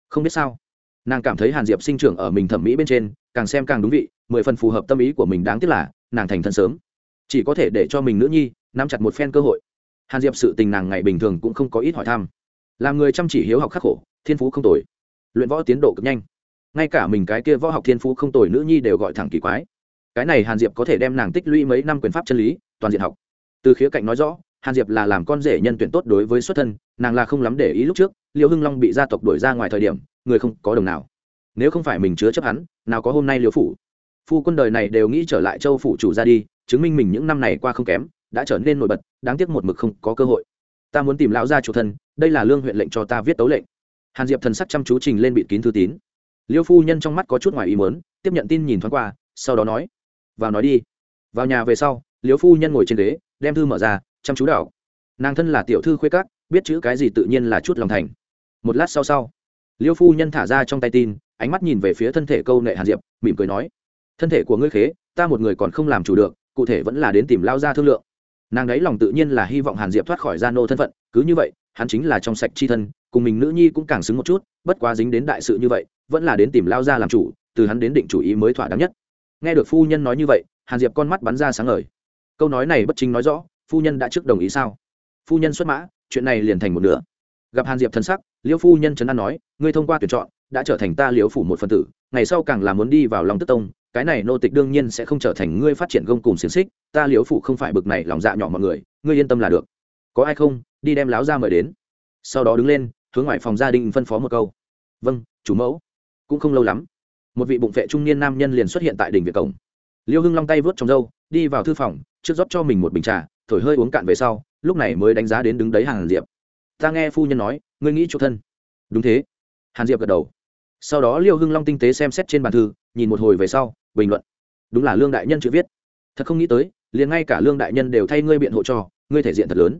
Không biết sao, nàng cảm thấy hàn diệp sinh trưởng ở mình thẩm mỹ bên trên, càng xem càng đúng vị, mười phần phù hợp tâm ý của mình đáng tiếc là, nàng thành thân sớm. Chỉ có thể để cho mình nữ nhi, nắm chặt một phen cơ hội. Hàn diệp sự tình nàng ngày bình thường cũng không có ít hỏi thăm. Làm người chăm chỉ hiếu học khắc khổ, thiên phú không tồi. Luyện võ tiến độ cực nhanh ngay cả mình cái kia võ học thiên phú không tồi nữ nhi đều gọi thẳng kỳ quái. Cái này hàn diệp có thể đem nàng tích lũy mấy năm quyền pháp chân lý, toàn diện học. Từ khía cạnh nói rõ, hàn diệp là làm con rể nhân tuyển tốt đối với xuất thân, nàng là không lắm để ý lúc trước liệu hưng long bị gia tộc đuổi ra ngoài thời điểm, người không có đồng nào. Nếu không phải mình chứa chấp hắn, nào có hôm nay liêu phủ. Phu quân đời này đều nghĩ trở lại châu phủ chủ ra đi, chứng minh mình những năm này qua không kém, đã trở nên nổi bật, đáng tiếc một mực không có cơ hội. Ta muốn tìm lão gia chủ thân, đây là lương huyện lệnh cho ta viết tấu lệnh. Hàn diệp thần sắc chăm chú trình lên bịt kín thư tín liêu phu nhân trong mắt có chút ngoài ý muốn tiếp nhận tin nhìn thoáng qua sau đó nói vào nói đi. Vào nhà về sau liêu phu nhân ngồi trên ghế đem thư mở ra chăm chú đảo. Nàng thân là tiểu thư khuê các, biết chữ cái gì tự nhiên là chút lòng thành. Một lát sau sau liêu phu nhân thả ra trong tay tin ánh mắt nhìn về phía thân thể câu nệ hàn diệp mỉm cười nói thân thể của ngươi khế ta một người còn không làm chủ được cụ thể vẫn là đến tìm lao ra thương lượng. Nàng đấy lòng tự nhiên là hy vọng hàn diệp thoát khỏi gia nô thân phận cứ như vậy hắn chính là trong sạch c h i thân cùng mình nữ nhi cũng càng xứng một chút bất quá dính đến đại sự như vậy vẫn là đến tìm lao ra làm chủ, từ hắn đến định chủ ý mới thỏa đáng nhất. Nghe được phu nhân nói như vậy, hàn diệp con mắt bắn ra sáng ngời. Câu nói này bất chính nói rõ, phu nhân đã trước đồng ý sao? Phu nhân xuất mã, chuyện này liền thành một nửa. Gặp hàn diệp thân sắc, Liễu phu nhân trấn an nói, ngươi thông qua tuyển chọn, đã trở thành ta liễu phủ một phần tử, ngày sau càng là muốn đi vào lòng tức tông, cái này nô tịch đương nhiên sẽ không trở thành ngươi phát triển gông cùng xiềng xích, ta liễu phủ không phải bực này lòng dạ nhỏ mọi người, ngươi yên tâm là được. Có ai không, đi đem láo ra mời đến. Sau đó đứng lên, hướng ngoài phòng gia đình phân phó một câu. Vâng chủ mẫu cũng không lâu lắm, một vị bụng vệ trung niên nam nhân liền xuất hiện tại đỉnh viện cổng. Liêu hưng long tay vớt trong râu, đi vào thư phòng, trước rót cho mình một bình trà, thổi hơi uống cạn về sau, lúc này mới đánh giá đến đứng đấy hàn diệp. Ta nghe phu nhân nói, ngươi nghĩ chỗ thân. Đúng thế. Hàn diệp gật đầu. Sau đó liêu hưng long tinh tế xem xét trên bàn thư, nhìn một hồi về sau, bình luận. Đúng là lương đại nhân chữ viết. Thật không nghĩ tới, liền ngay cả lương đại nhân đều thay ngươi biện hộ cho, ngươi thể diện thật lớn.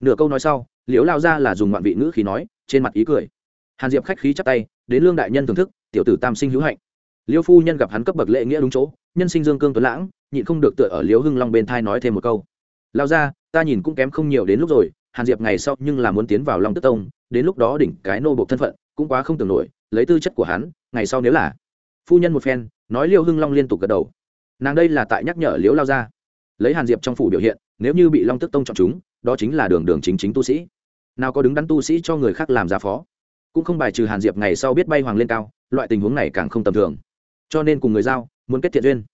Nửa câu nói sau, liễu lao ra là dùng ngoạn vị ngữ khí nói, trên mặt ý cười. Hàn diệp khách khí chắp tay, đến lương đại nhân thưởng thức tiểu tử tam sinh hữu hạnh. Liêu phu nhân gặp hắn cấp bậc lễ nghĩa đúng chỗ, nhân sinh dương cương tuấn lãng, nhịn không được tựa ở Liêu hưng long bên thai nói thêm một câu. Lao ra ta nhìn cũng kém không nhiều đến lúc rồi, hàn diệp ngày sau nhưng là muốn tiến vào long tức tông, đến lúc đó đỉnh cái nô bộc thân phận, cũng quá không tưởng nổi, lấy tư chất của hắn, ngày sau nếu là phu nhân một phen, nói liêu hưng long liên tục gật đầu. Nàng đây là tại nhắc nhở liễu lao ra lấy hàn diệp trong phủ biểu hiện, nếu như bị long tức tông chọn chúng, đó chính là đường đường chính chính tu sĩ. Nào có đứng đắn tu sĩ cho người khác làm giá phó. Cũng không bài trừ hàn diệp ngày sau biết bay hoàng lên cao loại tình huống này càng không tầm thường. Cho nên cùng người giao, muốn kết thiện duyên.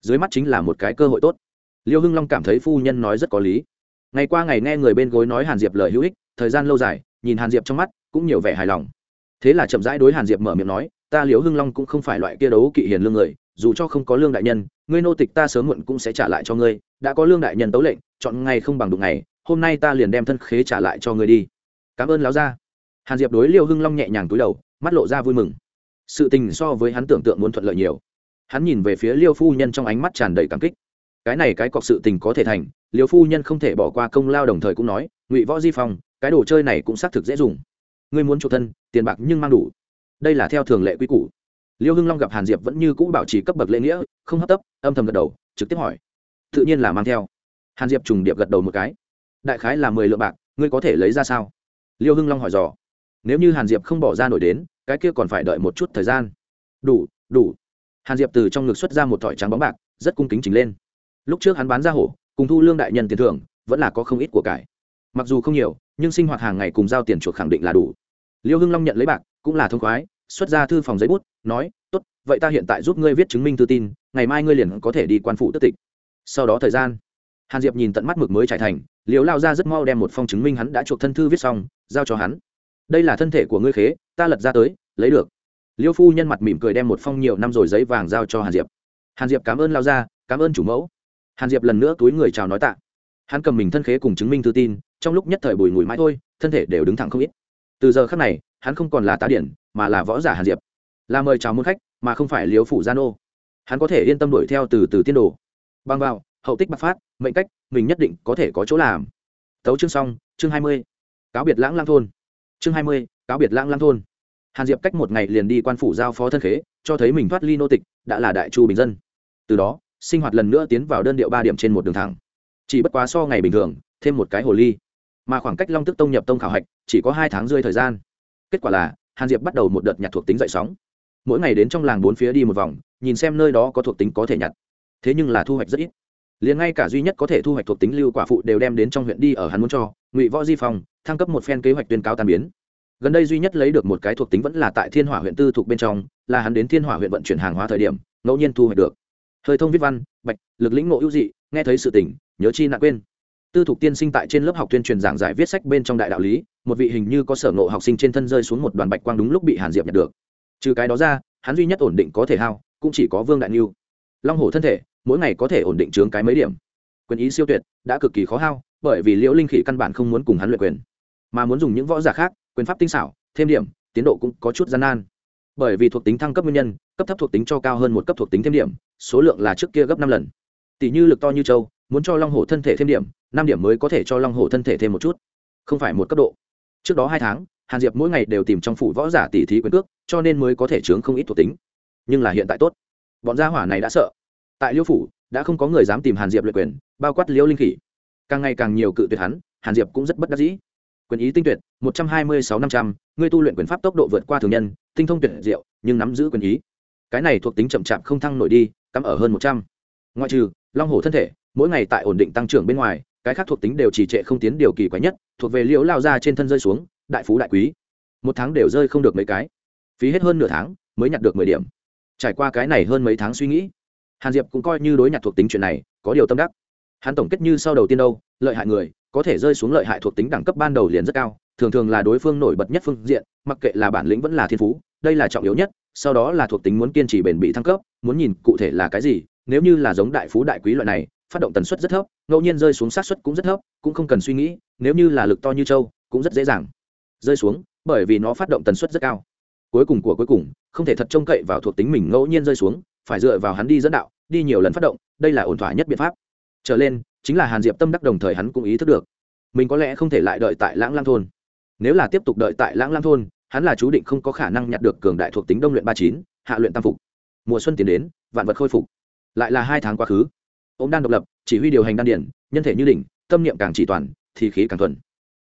Dưới mắt chính là một cái cơ hội tốt. Liêu hưng long cảm thấy phu nhân nói rất có lý. Ngày qua ngày nghe người bên gối nói hàn diệp lời hữu ích, thời gian lâu dài, nhìn hàn diệp trong mắt, cũng nhiều vẻ hài lòng. Thế là chậm rãi đối hàn diệp mở miệng nói, ta liễu hưng long cũng không phải loại kia đấu kỵ hiền lương người, dù cho không có lương đại nhân, ngươi nô tịch ta sớm muộn cũng sẽ trả lại cho ngươi, đã có lương đại nhân tấu lệnh, chọn ngày không bằng đụng ngày, hôm nay ta liền đem thân khế trả lại cho ngươi đi. Cảm ơn láo ra hàn diệp đối liêu hưng long nhẹ nhàng túi đầu, mắt lộ ra vui mừng sự tình so với hắn tưởng tượng muốn thuận lợi nhiều. Hắn nhìn về phía liêu phu nhân trong ánh mắt tràn đầy cảm kích. Cái này cái cọc sự tình có thể thành, liêu phu nhân không thể bỏ qua công lao đồng thời cũng nói, ngụy võ di phong, cái đồ chơi này cũng xác thực dễ dùng. Ngươi muốn chuộc thân, tiền bạc nhưng mang đủ. Đây là theo thường lệ quy củ. Liêu hưng long gặp hàn diệp vẫn như cũ bảo trì cấp bậc lễ nghĩa, không hấp tấp, âm thầm gật đầu, trực tiếp hỏi, tự nhiên là mang theo. Hàn diệp trùng điệp gật đầu một cái, đại khái là mười lượng bạc, ngươi có thể lấy ra sao? Liêu hưng long hỏi dò, nếu như hàn diệp không bỏ ra nổi đến cái kia còn phải đợi một chút thời gian. Đủ đủ. Hàn diệp từ trong ngực xuất ra một thỏi trắng bóng bạc, rất cung kính chỉnh lên. Lúc trước hắn bán ra hổ, cùng thu lương đại nhân tiền thưởng, vẫn là có không ít của cải. Mặc dù không nhiều, nhưng sinh hoạt hàng ngày cùng giao tiền chuộc khẳng định là đủ. Liêu hưng long nhận lấy bạc, cũng là thông khoái, xuất ra thư phòng giấy bút, nói, tốt, vậy ta hiện tại giúp ngươi viết chứng minh thư tin, ngày mai ngươi liền có thể đi quan phụ tức tịch. Sau đó thời gian, hàn diệp nhìn tận mắt mực mới trải thành liều lao ra rất mau đem một phong chứng minh hắn đã chuộc thân thư viết xong, giao cho hắn. Đây là thân thể của ngươi khế ta lật ra tới, lấy được. Liêu phu nhân mặt mỉm cười đem một phong nhiều năm rồi giấy vàng giao cho hàn diệp. Hàn diệp cảm ơn lao ra cảm ơn chủ mẫu. Hàn diệp lần nữa túi người chào nói tạ. Hắn cầm mình thân khế cùng chứng minh thư tin, trong lúc nhất thời bùi ngùi mãi thôi, thân thể đều đứng thẳng không ít. Từ giờ khác này, hắn không còn là tá điển, mà là võ giả hàn diệp. Là mời chào môn khách, mà không phải liêu phủ gia nô. Hắn có thể yên tâm đuổi theo từ từ tiên đồ. Băng vào, hậu tích bạc phát, mệnh cách, mình nhất định có thể có chỗ làm. Tấu chương xong, chương hai mươi. Cáo biệt lãng lang thôn. Chương hai mươi, cáo biệt lãng lang thôn hàn diệp cách một ngày liền đi quan phủ giao phó thân khế, cho thấy mình thoát ly nô tịch, đã là đại chu bình dân. Từ đó, sinh hoạt lần nữa tiến vào đơn điệu ba điểm trên một đường thẳng. Chỉ bất quá so ngày bình thường, thêm một cái hồ ly. Mà khoảng cách long tức tông nhập tông khảo hạch, chỉ có hai tháng rơi thời gian. Kết quả là, hàn diệp bắt đầu một đợt nhặt thuộc tính dậy sóng. Mỗi ngày đến trong làng bốn phía đi một vòng, nhìn xem nơi đó có thuộc tính có thể nhặt. Thế nhưng là thu hoạch rất ít. Liền ngay cả duy nhất có thể thu hoạch thuộc tính lưu quả phụ đều đem đến trong huyện đi ở hắn muốn cho, ngụy võ di phong, thăng cấp một phen kế hoạch tuyên cáo tàn biến gần đây duy nhất lấy được một cái thuộc tính vẫn là tại thiên hỏa huyện tư thuộc bên trong, là hắn đến thiên hỏa huyện vận chuyển hàng hóa thời điểm, ngẫu nhiên thu hoạch được. Hơi thông viết văn, bạch, lực lĩnh ngộ ưu dị, nghe thấy sự tỉnh nhớ chi nạn quên. Tư thục tiên sinh tại trên lớp học tuyên truyền giảng giải viết sách bên trong đại đạo lý, một vị hình như có sở ngộ học sinh trên thân rơi xuống một đoàn bạch quang đúng lúc bị hàn diệp nhận được. Trừ cái đó ra, hắn duy nhất ổn định có thể hao, cũng chỉ có vương đại niu long hổ thân thể, mỗi ngày có thể ổn định chướng cái mấy điểm. Quyền ý siêu tuyệt, đã cực kỳ khó hao, bởi vì liễu linh khỉ căn bản không muốn cùng hắn luyện quyền, mà muốn dùng những võ giả khác quyền pháp tinh xảo, thêm điểm, tiến độ cũng có chút gian nan. Bởi vì thuộc tính thăng cấp nguyên nhân, cấp thấp thuộc tính cho cao hơn một cấp thuộc tính thêm điểm, số lượng là trước kia gấp năm lần. Tỷ như lực to như châu muốn cho long hổ thân thể thêm điểm, năm điểm mới có thể cho long hổ thân thể thêm một chút. Không phải một cấp độ. Trước đó hai tháng, hàn diệp mỗi ngày đều tìm trong phủ võ giả tỷ thí quyền cước, cho nên mới có thể chướng không ít thuộc tính. Nhưng là hiện tại tốt. Bọn gia hỏa này đã sợ. Tại liêu phủ, đã không có người dám tìm hàn diệp luyện quyền, bao quát liêu linh khỉ. Càng ngày càng nhiều cự tuyệt hắn, hàn diệp cũng rất bất đắc dĩ quyền ý tinh tuyệt, một trăm hai mươi sáu năm trăm, ngươi tu luyện quyền pháp tốc độ vượt qua thường nhân, tinh thông tuyệt diệu, nhưng nắm giữ quyền ý. Cái này thuộc tính chậm chạp không thăng nổi đi, cắm ở hơn một trăm. Ngoại trừ, long hổ thân thể, mỗi ngày tại ổn định tăng trưởng bên ngoài, cái khác thuộc tính đều trì trệ không tiến điều kỳ quái nhất, thuộc về liễu lao ra trên thân rơi xuống, đại phú đại quý. Một tháng đều rơi không được mấy cái. Phí hết hơn nửa tháng, mới nhặt được mười điểm. Trải qua cái này hơn mấy tháng suy nghĩ, hàn diệp cũng coi như đối nhặt thuộc tính chuyện này, có điều tâm đắc. Hắn tổng kết như sau đầu tiên đâu, lợi hại người có thể rơi xuống lợi hại thuộc tính đẳng cấp ban đầu liền rất cao, thường thường là đối phương nổi bật nhất phương diện, mặc kệ là bản lĩnh vẫn là thiên phú, đây là trọng yếu nhất, sau đó là thuộc tính muốn kiên trì bền bị thăng cấp, muốn nhìn cụ thể là cái gì, nếu như là giống đại phú đại quý loại này, phát động tần suất rất thấp, ngẫu nhiên rơi xuống sát suất cũng rất thấp, cũng không cần suy nghĩ, nếu như là lực to như châu, cũng rất dễ dàng rơi xuống, bởi vì nó phát động tần suất rất cao. Cuối cùng của cuối cùng, không thể thật trông cậy vào thuộc tính mình ngẫu nhiên rơi xuống, phải dựa vào hắn đi dẫn đạo, đi nhiều lần phát động, đây là ổn thỏa nhất biện pháp. Trở lên chính là hàn diệp tâm đắc đồng thời hắn cũng ý thức được. Mình có lẽ không thể lại đợi tại lãng lang thôn. Nếu là tiếp tục đợi tại lãng lang thôn, hắn là chú định không có khả năng nhặt được cường đại thuộc tính đông luyện ba chín, hạ luyện tam phục. Mùa xuân tiến đến, vạn vật khôi phục. Lại là hai tháng quá khứ. Ô m đan độc lập, chỉ huy điều hành đan điển, nhân thể như đỉnh, tâm niệm càng chỉ toàn thì khí càng thuần.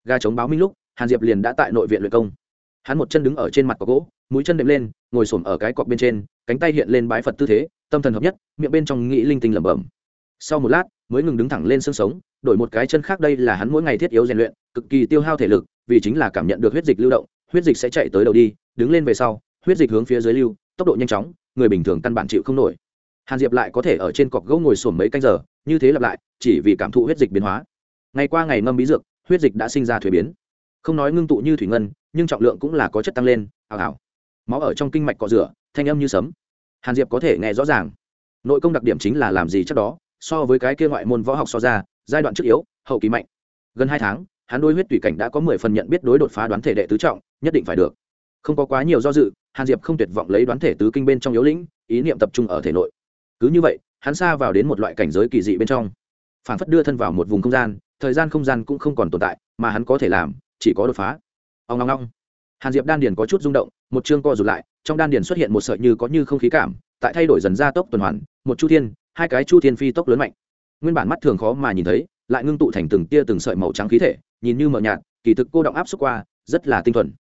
Ga chống báo minh lúc, hàn diệp liền đã tại nội viện luyện công. Hắn một chân đứng ở trên mặt có gỗ, mũi chân đệm lên, ngồi s ở cái cọc bên trên, cánh tay hiện lên bái phật tư thế, tâm thần hợp nhất, miệng bên trong nghĩ linh tinh lẩm bẩm. Sau một lát mới ngừng đứng thẳng lên xương sống, đổi một cái chân khác đây là hắn mỗi ngày thiết yếu rèn luyện, cực kỳ tiêu hao thể lực, vì chính là cảm nhận được huyết dịch lưu động, huyết dịch sẽ chạy tới đầu đi, đứng lên về sau, huyết dịch hướng phía dưới lưu, tốc độ nhanh chóng, người bình thường căn bản chịu không nổi. Hàn diệp lại có thể ở trên cọc gỗ ngồi sổm mấy canh giờ, như thế lặp lại, chỉ vì cảm thụ huyết dịch biến hóa. Ngày qua ngày ngâm bí dược, huyết dịch đã sinh ra thuế biến. Không nói ngưng tụ như thủy ngân, nhưng trọng lượng cũng là có chất tăng lên ảo ảo máu ở trong kinh mạch cọ rửa, thanh âm như sấm. Hàn diệp có thể nghe rõ ràng. Nội công đặc điểm chính là làm gì chắc đó? So với cái kia ngoại môn võ học so ra, giai đoạn trước yếu, hậu kỳ mạnh. Gần hai tháng, hắn đôi huyết tùy cảnh đã có mười phần nhận biết đối đột phá đoán thể đệ tứ trọng, nhất định phải được. Không có quá nhiều do dự, hàn diệp không tuyệt vọng lấy đoán thể tứ kinh bên trong yếu lĩnh, ý niệm tập trung ở thể nội. Cứ như vậy, hắn xa vào đến một loại cảnh giới kỳ dị bên trong. Phản phất đưa thân vào một vùng không gian, thời gian không gian cũng không còn tồn tại, mà hắn có thể làm, chỉ có đột phá. Ông ngong ngong. Hàn diệp đan điền có chút rung động, một chương co rụt lại, trong đan điền xuất hiện một sợi như có như không khí cảm, tại thay đổi dần ra tốc tuần hoàn, một chu thiên hai cái chu thiên phi tốc lớn mạnh. Nguyên bản mắt thường khó mà nhìn thấy, lại ngưng tụ thành từng tia từng sợi màu trắng khí thể, nhìn như mờ nhạt, kỳ thực cô động áp xúc qua, rất là tinh thuần.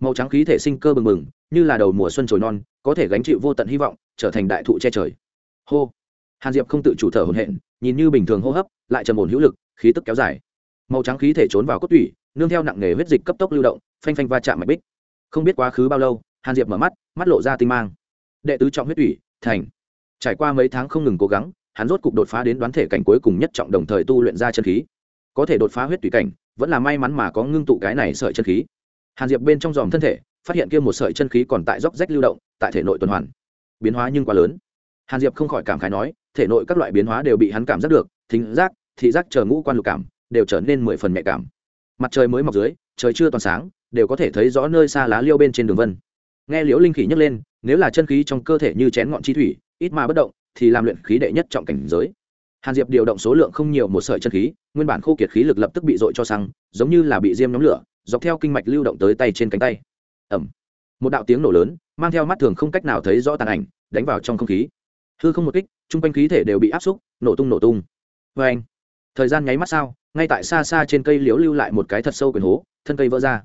Màu trắng khí thể sinh cơ bừng bừng, như là đầu mùa xuân trồi non, có thể gánh chịu vô tận hy vọng, trở thành đại thụ che trời. Hô! Hàn diệp không tự chủ thở hồn hện nhìn như bình thường hô hấp, lại trầm ổn hữu lực, khí tức kéo dài. Màu trắng khí thể trốn vào cốt tủy, nương theo nặng nghề huyết dịch cấp tốc lưu động, phanh phanh va chạm mạch bích. Không biết quá khứ bao lâu, hàn diệp mở mắt mắt lộ ra tinh mang. Đệ tứ trọng huyết tủy, thành trải qua mấy tháng không ngừng cố gắng, hắn rốt cục đột phá đến đoán thể cảnh cuối cùng nhất trọng đồng thời tu luyện ra chân khí. Có thể đột phá huyết tùy cảnh, vẫn là may mắn mà có ngưng tụ cái này sợi chân khí. Hàn diệp bên trong dòm thân thể, phát hiện kia một sợi chân khí còn tại dốc rách lưu động, tại thể nội tuần hoàn. Biến hóa nhưng quá lớn. Hàn diệp không khỏi cảm khái nói, thể nội các loại biến hóa đều bị hắn cảm giác được, thính giác, thị giác chờ ngũ quan lục cảm, đều trở nên mười phần nhạy cảm. Mặt trời mới mọc dưới, trời chưa toàn sáng, đều có thể thấy rõ nơi xa lá liêu bên trên đường vân. Nghe liễu linh khỉ nhấc lên, nếu là chân khí trong cơ thể như chén ngọn chi thủy ít mà bất động, thì làm luyện khí đệ nhất trọng cảnh giới. Hàn diệp điều động số lượng không nhiều một sợi chân khí, nguyên bản khô kiệt khí lực lập tức bị dội cho xăng, giống như là bị diêm nhóm lửa, dọc theo kinh mạch lưu động tới tay trên cánh tay. Ẩm một đạo tiếng nổ lớn, mang theo mắt thường không cách nào thấy rõ tàn ảnh, đánh vào trong không khí. Hư không một kích chung quanh khí thể đều bị áp xúc, nổ tung nổ tung. Vê anh thời gian nháy mắt sao ngay tại xa xa trên cây liễu lưu lại một cái thật sâu quyền hố, thân cây vỡ ra.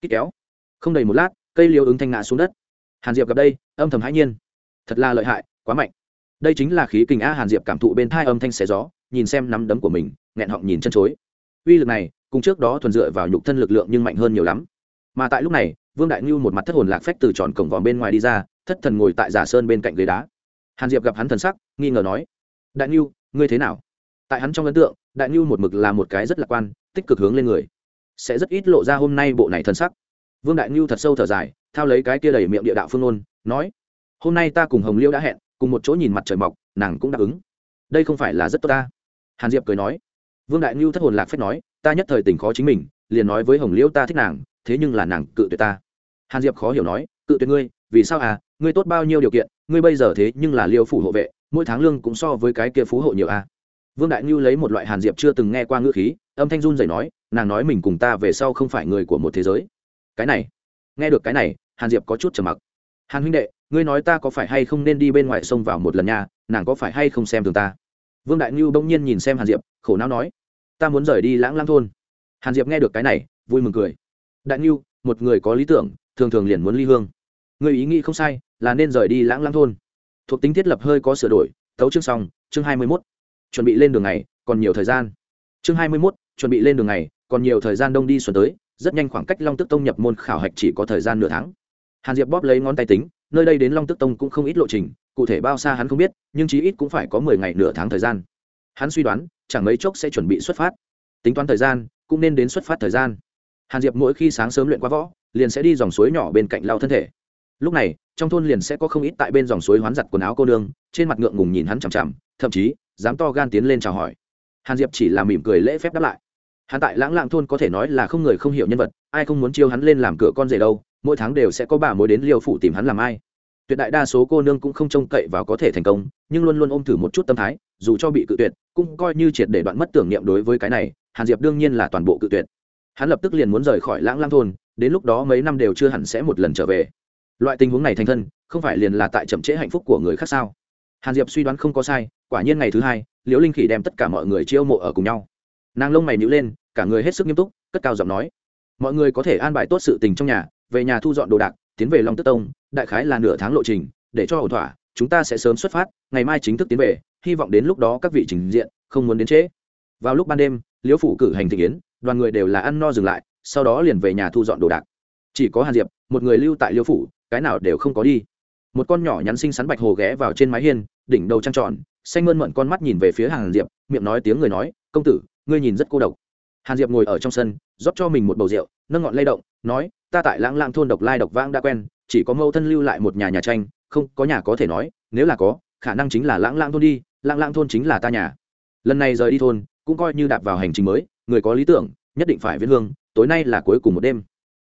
Kích kéo. Không đầy một lát, cây liễu ứng thanh ngã xuống đất. Hàn diệp gặp đây, âm thầm hãi nhiên. Thật là lợi hại quá mạnh. Đây chính là khí kình a hàn diệp cảm thụ bên thai âm thanh xé gió, nhìn xem nắm đấm của mình, nghẹn họng nhìn chân chối. Uy lực này, cùng trước đó thuần dựa vào nhục thân lực lượng nhưng mạnh hơn nhiều lắm. Mà tại lúc này, vương đại ngưu một mặt thất hồn lạc phách từ tròn cổng vòm bên ngoài đi ra, thất thần ngồi tại giả sơn bên cạnh ghế đá. Hàn diệp gặp hắn thần sắc, nghi ngờ nói, đại ngưu ngươi thế nào? Tại hắn trong ấn tượng, đại ngưu một mực là một cái rất lạc quan, tích cực hướng lên người. Sẽ rất ít lộ ra hôm nay bộ này thần sắc. Vương đại ngưu thật sâu thở dài, thao lấy cái kia đầy miệng địa đạo phương ôn nói, hôm nay ta cùng hồng liêu đã hẹn cùng một chỗ nhìn mặt trời mọc, nàng cũng đáp ứng. Đây không phải là rất tốt ta. Hàn diệp cười nói. Vương đại ngưu thất hồn lạc phép nói, ta nhất thời tình khó chính mình, liền nói với hồng liễu ta thích nàng, thế nhưng là nàng cự tuyệt ta. Hàn diệp khó hiểu nói, cự tuyệt ngươi, vì sao à ngươi tốt bao nhiêu điều kiện, ngươi bây giờ thế nhưng là liêu phủ hộ vệ, mỗi tháng lương cũng so với cái kia phú hộ nhiều à. Vương đại ngưu lấy một loại hàn diệp chưa từng nghe qua ngữ khí, âm thanh run dày nói, nàng nói mình cùng ta về sau không phải người của một thế giới. Cái này, nghe được cái này, hàn diệp có chút trầm mặc hàn huynh đệ, ngươi nói ta có phải hay không nên đi bên ngoài sông vào một lần nha, nàng có phải hay không xem thường ta? Vương đại ngưu bỗng nhiên nhìn xem hàn diệp, khổ não nói, ta muốn rời đi lãng lang thôn. Hàn diệp nghe được cái này, vui mừng cười. Đại ngưu một người có lý tưởng, thường thường liền muốn ly hương. Người ý nghĩ không sai, là nên rời đi lãng lang thôn. Thuộc tính thiết lập hơi có sửa đổi thấu chương xong, chương hai mươi mốt. Chuẩn bị lên đường này còn nhiều thời gian. Chương hai mươi mốt, chuẩn bị lên đường này còn nhiều thời gian đông đi xuân tới, rất nhanh khoảng cách long tức tông nhập môn khảo hạch chỉ có thời gian nửa tháng hàn diệp bóp lấy ngón tay tính, nơi đây đến long tức tông cũng không ít lộ trình, cụ thể bao xa hắn không biết, nhưng chí ít cũng phải có mười ngày nửa tháng thời gian. Hắn suy đoán, chẳng mấy chốc sẽ chuẩn bị xuất phát. Tính toán thời gian, cũng nên đến xuất phát thời gian. Hàn diệp mỗi khi sáng sớm luyện qua võ, liền sẽ đi dòng suối nhỏ bên cạnh lao thân thể. Lúc này, trong thôn liền sẽ có không ít tại bên dòng suối hoán giặt quần áo cô nương, trên mặt ngượng ngùng nhìn hắn chằm chằm, thậm chí, dám to gan tiến lên chào hỏi. Hàn diệp chỉ là mỉm cười lễ phép đáp lại. Hắn tại lãng lạng thôn có thể nói là không người không hiểu nhân vật, ai không muốn chiêu hắn lên làm cửa con rể đâu mỗi tháng đều sẽ có bà mối đến liều phủ tìm hắn làm ai. Tuyệt đại đa số cô nương cũng không trông cậy vào có thể thành công, nhưng luôn luôn ôm thử một chút tâm thái, dù cho bị cự tuyệt, cũng coi như triệt để đoạn mất tưởng niệm đối với cái này, hàn diệp đương nhiên là toàn bộ cự tuyệt. Hắn lập tức liền muốn rời khỏi lãng lang thôn, đến lúc đó mấy năm đều chưa hẳn sẽ một lần trở về. Loại tình huống này thành thân, không phải liền là tại chậm trễ hạnh phúc của người khác sao? Hàn diệp suy đoán không có sai, quả nhiên ngày thứ hai, liễu linh khỉ đem tất cả mọi người chiêu mộ ở cùng nhau. Nàng lông mày nhữ lên, cả người hết sức nghiêm túc, cất cao giọng nói, mọi người có thể an bài tốt sự tình trong nhà về nhà thu dọn đồ đạc, tiến về long tức tông, đại khái là nửa tháng lộ trình, để cho ổn thỏa, chúng ta sẽ sớm xuất phát, ngày mai chính thức tiến về, hy vọng đến lúc đó các vị trình diện không muốn đến trễ. Vào lúc ban đêm, liễu phủ cử hành thị kiến đoàn người đều là ăn no dừng lại, sau đó liền về nhà thu dọn đồ đạc. Chỉ có hàn diệp, một người lưu tại liễu phủ cái nào đều không có đi. Một con nhỏ nhắn xinh xắn bạch hồ ghé vào trên mái hiên, đỉnh đầu trăng tròn, xanh mơn mận con mắt nhìn về phía hàn diệp, miệng nói tiếng người nói, công tử, ngươi nhìn rất cô độc. Hàn diệp ngồi ở trong sân rót cho mình một bầu rượu, nâng ngọn lay động, nói, ta tại lãng lãng thôn độc lai độc vãng đã quen, chỉ có mâu thân lưu lại một nhà nhà tranh, không, có nhà có thể nói, nếu là có, khả năng chính là lãng lãng thôn đi, lãng lãng thôn chính là ta nhà. Lần này rời đi thôn, cũng coi như đạp vào hành trình mới, người có lý tưởng, nhất định phải viết hương, tối nay là cuối cùng một đêm.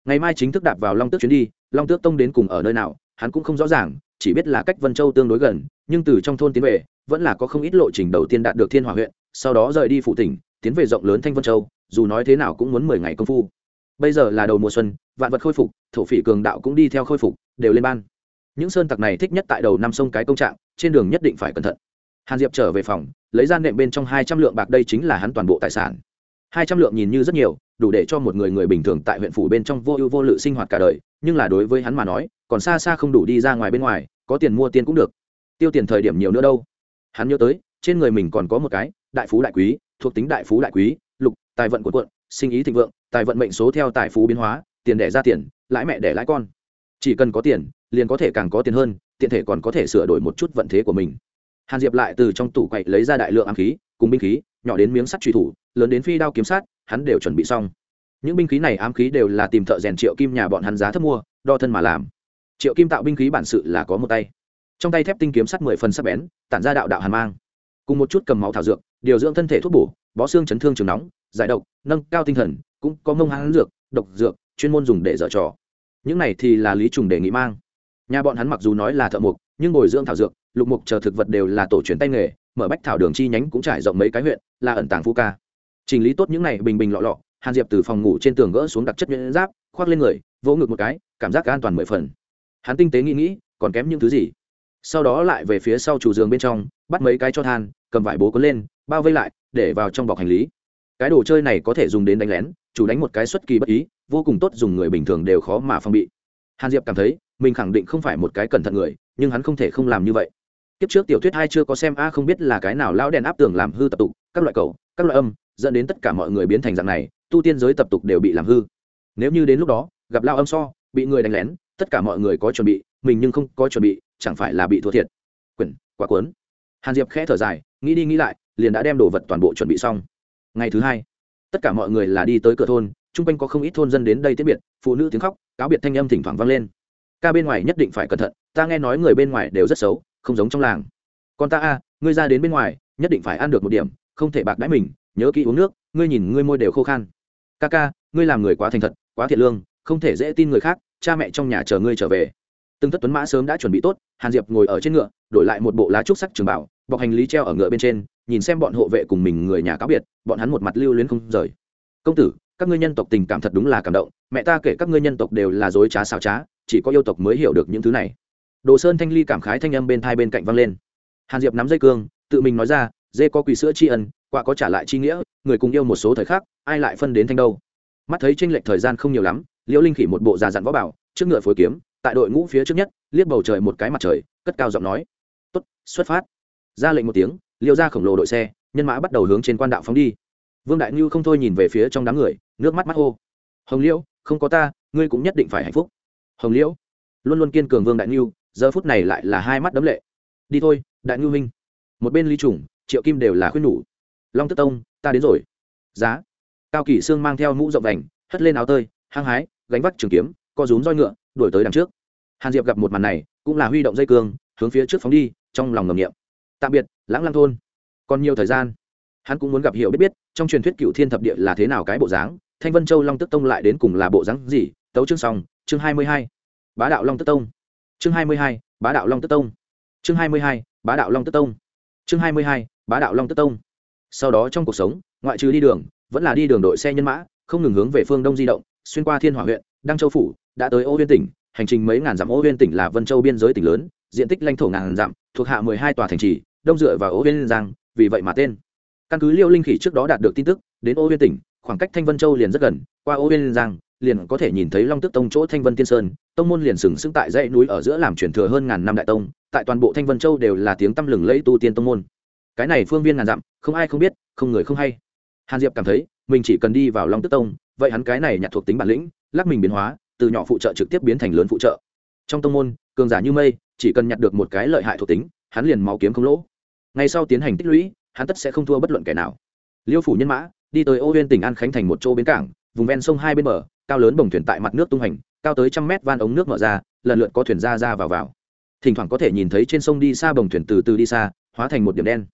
Ngày mai chính thức đạp vào long tước chuyến đi, long tước tông đến cùng ở nơi nào, hắn cũng không rõ ràng, chỉ biết là cách vân châu tương đối gần, nhưng từ trong thôn tiến về, vẫn là có không ít lộ trình đầu tiên đạt được thiên hòa huyện, sau đó rời đi phụ tỉnh, tiến về rộng lớn thanh vân châu dù nói thế nào cũng muốn mười ngày công phu. Bây giờ là đầu mùa xuân, vạn vật khôi phục, thổ phỉ cường đạo cũng đi theo khôi phục, đều lên ban. Những sơn tặc này thích nhất tại đầu năm sông cái công trạng, trên đường nhất định phải cẩn thận. Hàn diệp trở về phòng, lấy ra nệm bên trong hai trăm lượng bạc, đây chính là hắn toàn bộ tài sản. Hai trăm lượng nhìn như rất nhiều, đủ để cho một người người bình thường tại huyện phủ bên trong vô ưu vô lự sinh hoạt cả đời, nhưng là đối với hắn mà nói, còn xa xa không đủ đi ra ngoài bên ngoài, có tiền mua tiền cũng được. Tiêu tiền thời điểm nhiều nữa đâu. Hắn nhớ tới, trên người mình còn có một cái, đại phú đại quý, thuộc tính đại phú đại quý tài vận của quận, sinh ý thịnh vượng, tài vận mệnh số theo tài phú biến hóa, tiền đẻ ra tiền, lãi mẹ đẻ lãi con. Chỉ cần có tiền, liền có thể càng có tiền hơn, tiện thể còn có thể sửa đổi một chút vận thế của mình. Hàn diệp lại từ trong tủ quậy lấy ra đại lượng ám khí, cùng binh khí, nhỏ đến miếng sắt truy thủ, lớn đến phi đao kiếm sát hắn đều chuẩn bị xong. Những binh khí này ám khí đều là tìm thợ rèn triệu kim nhà bọn hắn giá thấp mua, đo thân mà làm. Triệu kim tạo binh khí bản sự là có một tay. Trong tay thép tinh kiếm sắt mười phần sắc bén, tản ra đạo đạo hàn mang. Cùng một chút cầm máu thảo dược, điều dưỡng thân thể thuốc bổ, bó xương chấn thương trường nóng giải độc, nâng cao tinh thần, cũng có mông hán dược, độc dược, chuyên môn dùng để dở trò. Những này thì là lý trùng đề nghị mang. Nhà bọn hắn mặc dù nói là thợ mục nhưng bồi dưỡng thảo dược, lục mục chờ thực vật đều là tổ truyền tay nghề, mở bách thảo đường chi nhánh cũng trải rộng mấy cái huyện, là ẩn tàng phu ca. Chỉnh lý tốt những này bình bình lọ lọ, hàn diệp từ phòng ngủ trên tường gỡ xuống đặc chất nhuyễn giáp, khoác lên người, vỗ ngực một cái, cảm giác an toàn mười phần. Hắn tinh tế nghĩ nghĩ, còn kém những thứ gì? Sau đó lại về phía sau chủ giường bên trong, bắt mấy cái cho than, cầm vải bố cuốn lên, bao vây lại, để vào trong bọc hành lý cái đồ chơi này có thể dùng đến đánh lén, chủ đánh một cái xuất kỳ bất ý, vô cùng tốt dùng người bình thường đều khó mà phong bị. Hàn diệp cảm thấy, mình khẳng định không phải một cái cẩn thận người, nhưng hắn không thể không làm như vậy. Kiếp trước tiểu thuyết hai chưa có xem, a không biết là cái nào lão đèn áp tường làm hư tập tục, các loại cầu, các loại âm, dẫn đến tất cả mọi người biến thành dạng này, tu tiên giới tập tục đều bị làm hư. Nếu như đến lúc đó, gặp lao âm so, bị người đánh lén, tất cả mọi người có chuẩn bị, mình nhưng không có chuẩn bị, chẳng phải là bị thua thiệt. Quyển quả cuốn. Hàn diệp khẽ thở dài, nghĩ đi nghĩ lại, liền đã đem đồ vật toàn bộ chuẩn bị xong ngày thứ hai. Tất cả mọi người là đi tới cửa thôn, chung quanh có không ít thôn dân đến đây tiết biệt, phụ nữ tiếng khóc, cáo biệt thanh âm thỉnh thoảng vang lên. Ca bên ngoài nhất định phải cẩn thận, ta nghe nói người bên ngoài đều rất xấu, không giống trong làng. Còn ta a, ngươi ra đến bên ngoài, nhất định phải ăn được một điểm, không thể bạc đãi mình, nhớ kỹ uống nước, ngươi nhìn ngươi môi đều khô khan. Ca ca, ngươi làm người quá thành thật, quá thiệt lương, không thể dễ tin người khác, cha mẹ trong nhà chờ ngươi trở về. Từng thất tuấn mã sớm đã chuẩn bị tốt, hàn diệp ngồi ở trên ngựa, đổi lại một bộ lá trúc sắc trường bảo, bọc hành lý treo ở ngựa bên trên nhìn xem bọn hộ vệ cùng mình người nhà cáo biệt, bọn hắn một mặt lưu luyến không rời. Công tử, các ngươi nhân tộc tình cảm thật đúng là cảm động, mẹ ta kể các ngươi nhân tộc đều là dối trá xào trá, chỉ có yêu tộc mới hiểu được những thứ này. Đồ sơn thanh ly cảm khái thanh âm bên thai bên cạnh văng lên. Hàn diệp nắm dây cương, tự mình nói ra, dê có quỳ sữa tri ân, quả có trả lại tri nghĩa, người cùng yêu một số thời khắc, ai lại phân đến thanh đâu? Mắt thấy tranh lệch thời gian không nhiều lắm, liễu linh khỉ một bộ già dặn võ bảo, trước ngựa phối kiếm, tại đội ngũ phía trước nhất, liếc bầu trời một cái mặt trời, cất cao giọng nói, tốt, xuất phát. Ra lệnh một tiếng Liệu ra khổng lồ đội xe, nhân mã bắt đầu hướng trên quan đạo phóng đi. Vương đại ngưu không thôi nhìn về phía trong đám người, nước mắt mắt hô. Hồng liễu, không có ta, ngươi cũng nhất định phải hạnh phúc. Hồng liễu, luôn luôn kiên cường vương đại ngưu, giờ phút này lại là hai mắt đấm lệ. Đi thôi, đại ngưu minh một bên ly trùng, triệu kim đều là khuyên nhủ. Long tức tông, ta đến rồi. Giá. Cao kỷ sương mang theo mũ rộng vành, hất lên áo tơi, hăng hái, gánh vác trường kiếm, co rúm roi ngựa, đuổi tới đằng trước. Hàn diệp gặp một màn này, cũng là huy động dây cương, hướng phía trước phóng đi, trong lòng ngầm nghiệm tạm biệt, lãng lăng thôn. Còn nhiều thời gian, hắn cũng muốn gặp hiểu biết biết trong truyền thuyết cựu thiên thập địa là thế nào cái bộ dáng. Thanh vân châu long tức tông lại đến cùng là bộ dáng gì? Tấu chương song chương hai mươi hai. Bá đạo long tức tông. Chương hai mươi hai, bá đạo long tức tông. Chương hai mươi hai, bá đạo long tức tông. Chương hai mươi hai, bá đạo long tức tông. Sau đó trong cuộc sống, ngoại trừ đi đường, vẫn là đi đường đội xe nhân mã, không ngừng hướng về phương đông di động, xuyên qua thiên hỏa huyện, đăng châu phủ, đã tới ô huyên tỉnh, hành trình mấy ngàn dặm ô huyên tỉnh là vân châu biên giới tỉnh lớn, diện tích lãnh thổ ngàn dặm, thuộc hạ mười hai tòa thành trì đông dựa vào ô huyên giang, vì vậy mà tên. Căn cứ liêu linh khỉ trước đó đạt được tin tức, đến ô huyên tỉnh, khoảng cách thanh vân châu liền rất gần, qua ô huyên giang, liền có thể nhìn thấy long tức tông chỗ thanh vân tiên sơn, tông môn liền sừng sững tại dãy núi ở giữa làm truyền thừa hơn ngàn năm đại tông, tại toàn bộ thanh vân châu đều là tiếng tăm lừng lẫy tu tiên tông môn. Cái này phương viên ngàn dặm, không ai không biết, không người không hay. Hàn diệp cảm thấy, mình chỉ cần đi vào long tức tông, vậy hắn cái này nhặt thuộc tính bản lĩnh, lắc mình biến hóa, từ nhỏ phụ trợ trực tiếp biến thành lớn phụ trợ. Trong tông môn, cường giả như mây, chỉ cần nhặt được một cái lợi hại thuộc tính, hắn liền máu kiếm không lỗ ngay sau tiến hành tích lũy, hắn tất sẽ không thua bất luận kẻ nào. Liêu phủ nhân mã, đi tới ô huyên tỉnh an khánh thành một chỗ bến cảng, vùng ven sông hai bên bờ, cao lớn bồng thuyền tại mặt nước tung hành, cao tới trăm mét van ống nước mở ra, lần lượt có thuyền ra ra vào vào. Thỉnh thoảng có thể nhìn thấy trên sông đi xa bồng thuyền từ từ đi xa, hóa thành một điểm đen.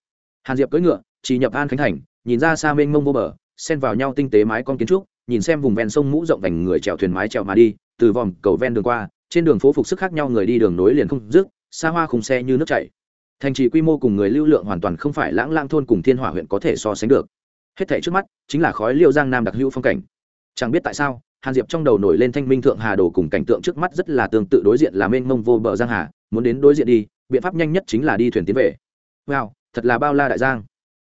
Hàn diệp cưỡi ngựa, chỉ nhập an khánh thành, nhìn ra xa mênh mông vô bờ, xen vào nhau tinh tế mái con kiến trúc, nhìn xem vùng ven sông mũ rộng vành người chèo thuyền mái chèo mà đi, từ vòm cầu ven đường qua, trên đường phố phục sức khác nhau người đi đường nối liền không dứt, xa hoa khùng xe như nước chảy thành trì quy mô cùng người lưu lượng hoàn toàn không phải lãng lang thôn cùng thiên hỏa huyện có thể so sánh được. Hết thảy trước mắt chính là khói liêu giang nam đặc hữu phong cảnh. Chẳng biết tại sao, hàn diệp trong đầu nổi lên thanh minh thượng hà đồ cùng cảnh tượng trước mắt rất là tương tự đối diện là mênh mông vô bờ giang hà, muốn đến đối diện đi, biện pháp nhanh nhất chính là đi thuyền tiến về. Wow, thật là bao la đại giang.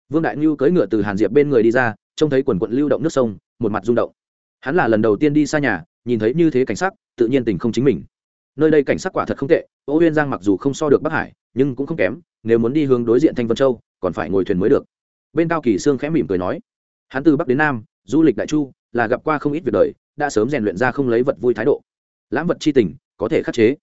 Vương đại ngưu cưỡi ngựa từ hàn diệp bên người đi ra, trông thấy quần quận lưu động nước sông, một mặt rung động. Hắn là lần đầu tiên đi xa nhà, nhìn thấy như thế cảnh sắc, tự nhiên tình không chính mình. Nơi đây cảnh sắc quả thật không tệ, ô huyên giang mặc dù không so được bắc hải nhưng cũng không kém, nếu muốn đi hướng đối diện thanh vân châu, còn phải ngồi thuyền mới được. Bên cao kỳ sương khẽ mỉm cười nói, hắn từ bắc đến nam, du lịch đại chu, là gặp qua không ít việc đời, đã sớm rèn luyện ra không lấy vật vui thái độ. Lãm vật chi tình, có thể khắc chế.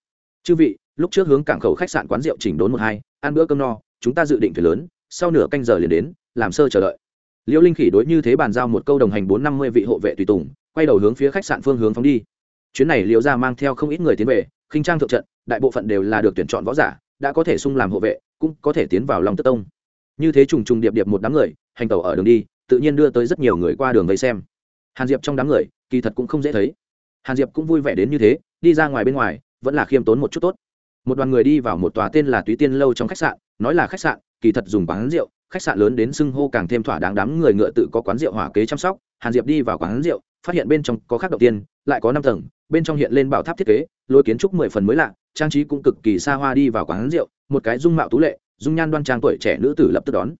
Chư vị, lúc trước hướng cảng khẩu khách sạn quán rượu chỉnh đốn một hai, ăn bữa cơm no, chúng ta dự định thuyền lớn, sau nửa canh giờ liền đến, làm sơ chờ đợi. Liễu linh khỉ đối như thế bàn giao một câu đồng hành bốn năm mươi vị hộ vệ tùy tùng, quay đầu hướng phía khách sạn phương hướng phóng đi. Chuyến này liễu ra mang theo không ít người tiến về, khinh trang thượng trận, đại bộ phận đều là được tuyển chọn võ giả đã có thể sung làm hộ vệ, cũng có thể tiến vào lòng tức tông. Như thế trùng trùng điệp điệp một đám người, hành tẩu ở đường đi, tự nhiên đưa tới rất nhiều người qua đường vây xem. Hàn diệp trong đám người, kỳ thật cũng không dễ thấy. Hàn diệp cũng vui vẻ đến như thế, đi ra ngoài bên ngoài, vẫn là khiêm tốn một chút tốt. Một đoàn người đi vào một tòa tên là túy tiên lâu trong khách sạn, nói là khách sạn, kỳ thật dùng quán rượu, khách sạn lớn đến xưng hô càng thêm thỏa đáng đám người ngựa tự có quán rượu hỏa kế chăm sóc. Hàn diệp đi vào quán rượu, phát hiện bên trong có khác đầu tiên, lại có năm tầng, bên trong hiện lên bảo tháp thiết kế, lối kiến trúc mười phần mới lạ trang trí cũng cực kỳ xa hoa đi vào quán rượu, một cái dung mạo tú lệ, dung nhan đoan trang tuổi trẻ nữ tử lập tức đón.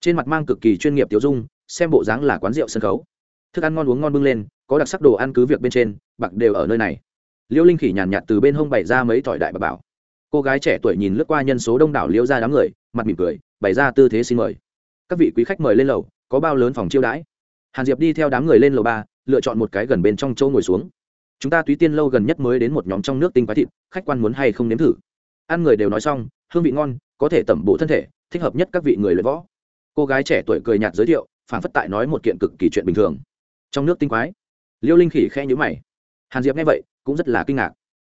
Trên mặt mang cực kỳ chuyên nghiệp tiểu dung, xem bộ dáng là quán rượu sân khấu. Thức ăn ngon uống ngon bưng lên, có đặc sắc đồ ăn cứ việc bên trên, bạc đều ở nơi này. Liêu linh khỉ nhàn nhạt từ bên hông bày ra mấy thỏi đại bà bảo. Cô gái trẻ tuổi nhìn lướt qua nhân số đông đảo liêu ra đám người, mặt mỉm cười, bày ra tư thế xin mời. Các vị quý khách mời lên lầu, có bao lớn phòng chiêu đãi? Hàn diệp đi theo đám người lên lầu ba, lựa chọn một cái gần bên trong châu ngồi xuống chúng ta túy tiên lâu gần nhất mới đến một nhóm trong nước tinh quái thịt, khách quan muốn hay không nếm thử? Ăn người đều nói xong, hương vị ngon, có thể tẩm bổ thân thể, thích hợp nhất các vị người luyện võ. Cô gái trẻ tuổi cười nhạt giới thiệu, phản phất tại nói một kiện cực kỳ chuyện bình thường. Trong nước tinh quái, liêu linh khỉ khe nhữ mày. Hàn diệp nghe vậy, cũng rất là kinh ngạc.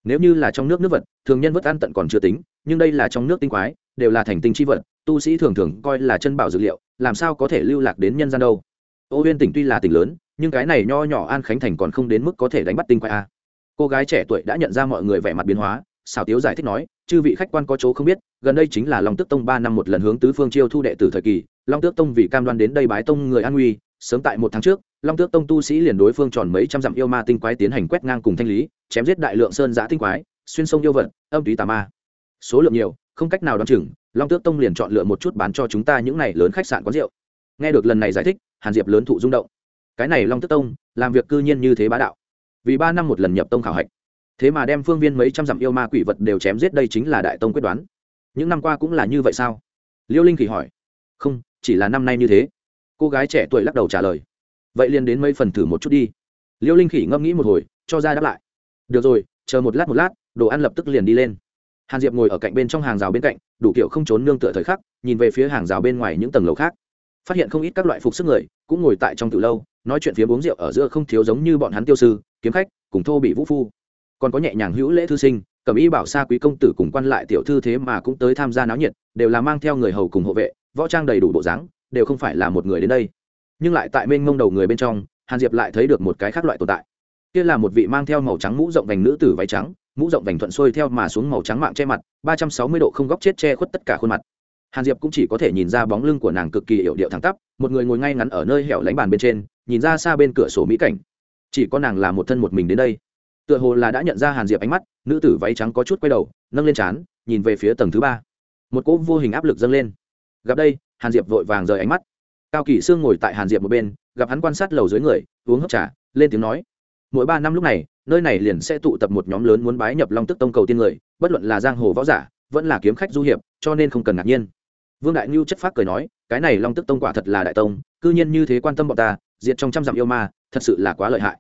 Nếu như là trong nước nước vật, thường nhân vất ăn tận còn chưa tính, nhưng đây là trong nước tinh quái, đều là thành tinh chi vật, tu sĩ thường thường coi là chân bảo dược liệu, làm sao có thể lưu lạc đến nhân gian đâu? Ô huyên tỉnh tuy là tỉnh lớn nhưng cái này nho nhỏ an khánh thành còn không đến mức có thể đánh bắt tinh quái a. Cô gái trẻ tuổi đã nhận ra mọi người vẻ mặt biến hóa xào tiếu giải thích nói, chư vị khách quan có chỗ không biết, gần đây chính là long tước tông ba năm một lần hướng tứ phương chiêu thu đệ tử thời kỳ, long tước tông vì cam đoan đến đây bái tông người an nguy, sớm tại một tháng trước, long tước tông tu sĩ liền đối phương tròn mấy trăm dặm yêu ma tinh quái tiến hành quét ngang cùng thanh lý, chém giết đại lượng sơn giã tinh quái, xuyên sông yêu vật, âm túy tà ma. Số lượng nhiều, không cách nào đ o á n chừng, long tước tông liền chọn lựa một chút bán cho chúng ta những n à y lớn khách sạn quán rượu. Nghe được lần này giải thích, hàn diệp lớn thụ rung động cái này long tức tông, làm việc cư nhiên như thế bá đạo. Vì ba năm một lần nhập tông khảo hạch, thế mà đem phương viên mấy trăm dặm yêu ma quỷ vật đều chém giết đây chính là đại tông quyết đoán. Những năm qua cũng là như vậy sao? Liêu linh kỳ hỏi. Không, chỉ là năm nay như thế. Cô gái trẻ tuổi lắc đầu trả lời. Vậy liền đến mấy phần thử một chút đi. Liêu linh khỉ ngẫm nghĩ một hồi, cho ra đáp lại. Được rồi, chờ một lát một lát, đồ ăn lập tức liền đi lên. Hàn diệp ngồi ở cạnh bên trong hàng rào bên cạnh, đủ kiểu không trốn nương tựa thời khắc, nhìn về phía hàng rào bên ngoài những tầng lầu khác phát hiện không ít các loại phục sức người, cũng ngồi tại trong từ lâu, nói chuyện phía uống rượu ở giữa không thiếu giống như bọn hắn tiêu sư, kiếm khách, cùng thô bị vũ phu. Còn có nhẹ nhàng hữu lễ thư sinh, cẩm y bảo xa quý công tử cùng quan lại tiểu thư thế mà cũng tới tham gia náo nhiệt, đều là mang theo người hầu cùng hộ vệ, võ trang đầy đủ bộ dáng, đều không phải là một người đến đây. Nhưng lại tại mênh mông đầu người bên trong, hàn diệp lại thấy được một cái khác loại tồn tại. Kia là một vị mang theo màu trắng mũ rộng vành nữ tử váy trắng, mũ rộng vành thuận xuôi theo mà xuống màu trắng mạng che mặt, ba trăm sáu mươi độ không góc chết che khuất tất cả khuôn mặt hàn diệp cũng chỉ có thể nhìn ra bóng lưng của nàng cực kỳ hiệu điệu thẳng tắp, một người ngồi ngay ngắn ở nơi hẻo lánh bàn bên trên, nhìn ra xa bên cửa sổ mỹ cảnh. Chỉ có nàng là một thân một mình đến đây. Tựa hồ là đã nhận ra hàn diệp ánh mắt, nữ tử váy trắng có chút quay đầu, nâng lên trán, nhìn về phía tầng thứ ba. Một cỗ vô hình áp lực dâng lên. Gặp đây, hàn diệp vội vàng rời ánh mắt. Cao kỳ sương ngồi tại hàn diệp một bên, gặp hắn quan sát lầu dưới người, uống hấp trà, lên tiếng nói. Mỗi ba năm lúc này, nơi này liền sẽ tụ tập một nhóm lớn muốn bái nhập long tức tông cầu tiên người, bất luận là giang hồ võ giả, vẫn là kiếm khách du hiệp, cho nên không cần ngạc nhiên vương đại ngưu chất phác cười nói, cái này long tức tông quả thật là đại tông, cư nhiên như thế quan tâm bọn ta, diệt trong trăm dặm yêu ma, thật sự là quá lợi hại.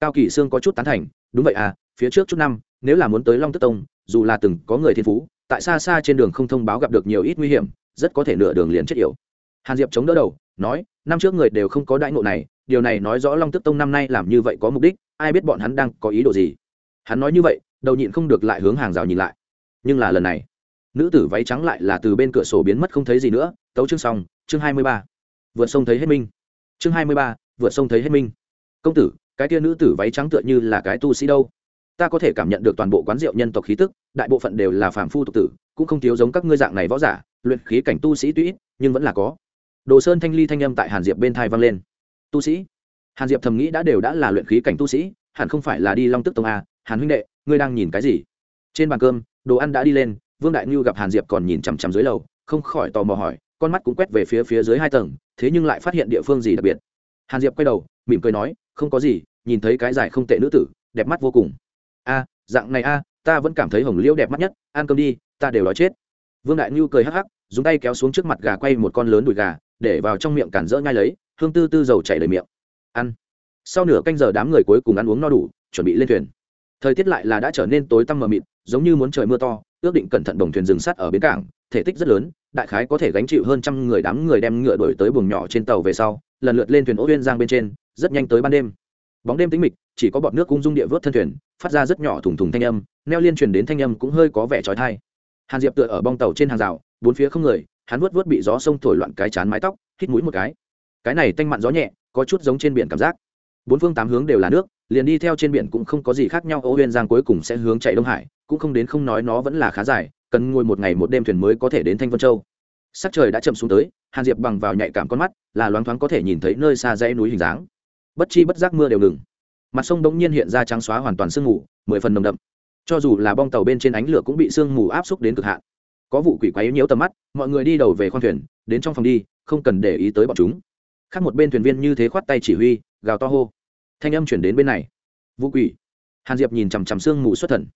Cao kỳ sương có chút tán thành, đúng vậy à phía trước chút năm, nếu là muốn tới long tức tông, dù là từng có người thiên phú, tại xa xa trên đường không thông báo gặp được nhiều ít nguy hiểm, rất có thể nửa đường liền chết yểu. Hàn diệp chống đỡ đầu, nói, năm trước người đều không có đại ngộ này, điều này nói rõ long tức tông năm nay làm như vậy có mục đích, ai biết bọn hắn đang có ý đồ gì? Hắn nói như vậy, đầu nhịn không được lại hướng hàng rào nhìn lại. Nhưng là lần này nữ tử váy trắng lại là từ bên cửa sổ biến mất không thấy gì nữa, tấu chương xong, chương hai mươi ba. Vượt sông thấy hết minh chương hai mươi ba, vượt sông thấy hết minh công tử, cái tia nữ tử váy trắng tựa như là cái tu sĩ đâu? Ta có thể cảm nhận được toàn bộ quán rượu nhân tộc khí tức, đại bộ phận đều là phàm phu tục tử, cũng không thiếu giống các ngươi dạng này võ giả, luyện khí cảnh tu sĩ tuy ít, nhưng vẫn là có. Đồ sơn thanh ly thanh âm tại hàn diệp bên thai vang lên. Tu sĩ? Hàn diệp thầm nghĩ đã đều đã là luyện khí cảnh tu sĩ, hẳn không phải là đi long tức tông a. Hàn huynh đệ, ngươi đang nhìn cái gì? Trên bàn cơm, đồ ăn đã đi lên vương đại ngưu gặp hàn diệp còn nhìn chằm chằm dưới lầu, không khỏi tò mò hỏi, con mắt cũng quét về phía phía dưới hai tầng, thế nhưng lại phát hiện địa phương gì đặc biệt. Hàn diệp quay đầu, mỉm cười nói, không có gì, nhìn thấy cái dài không tệ nữ tử, đẹp mắt vô cùng. A, dạng này a, ta vẫn cảm thấy hồng liễu đẹp mắt nhất, ăn cơm đi, ta đều nói chết. Vương đại ngưu cười hắc hắc, dùng tay kéo xuống trước mặt gà quay một con lớn đùi gà, để vào trong miệng cản rỡ ngay lấy, hương tư tư dầu chảy đầy miệng. Ăn. Sau nửa canh giờ đám người cuối cùng ăn uống no đủ, chuẩn bị lên thuyền. Thời tiết lại là đã trở nên tối tăm mờ mịt, giống như muốn trời mưa to ước định cẩn thận đồng thuyền dừng sắt ở bến cảng, thể tích rất lớn, đại khái có thể gánh chịu hơn trăm người đám người đem ngựa đổi tới buồng nhỏ trên tàu về sau, lần lượt lên thuyền ô huyên giang bên trên, rất nhanh tới ban đêm. Bóng đêm tĩnh mịch, chỉ có bọt nước cung dung địa vớt thân thuyền, phát ra rất nhỏ thủng thủng thanh âm, neo liên truyền đến thanh âm cũng hơi có vẻ trói thai hàn diệp tựa ở bong tàu trên hàng rào, bốn phía không người, hắn vớt vớt bị gió sông thổi loạn cái chán mái tóc, hít mũi một cái. Cái này tanh mặn gió nhẹ, có chút giống trên biển cảm giác. Bốn phương tám hướng đều là nước, liền đi theo trên biển cũng không có gì khác nhau ô huyên giang cuối cùng sẽ hướng chạy đông hải cũng không đến không nói nó vẫn là khá dài, cần ngồi một ngày một đêm thuyền mới có thể đến thanh vân châu. Sắc trời đã chậm xuống tới, hàn diệp bằng vào nhạy cảm con mắt, là loáng thoáng có thể nhìn thấy nơi xa dãy núi hình dáng. Bất chi bất giác mưa đều ngừng. Mặt sông đống nhiên hiện ra trắng xóa hoàn toàn sương mù, mười phần nồng đậm. Cho dù là bong tàu bên trên ánh lửa cũng bị sương mù áp xúc đến cực hạn. Có vụ quỷ quái nhiễu tầm mắt, mọi người đi đầu về khoang thuyền, đến trong phòng đi, không cần để ý tới bọn chúng. Khác một bên thuyền viên như thế khoát tay chỉ huy, gào to hô. Thanh âm chuyển đến bên này. Vũ quỷ. Hàn diệp nhìn chằm chằm sương mù xuất thần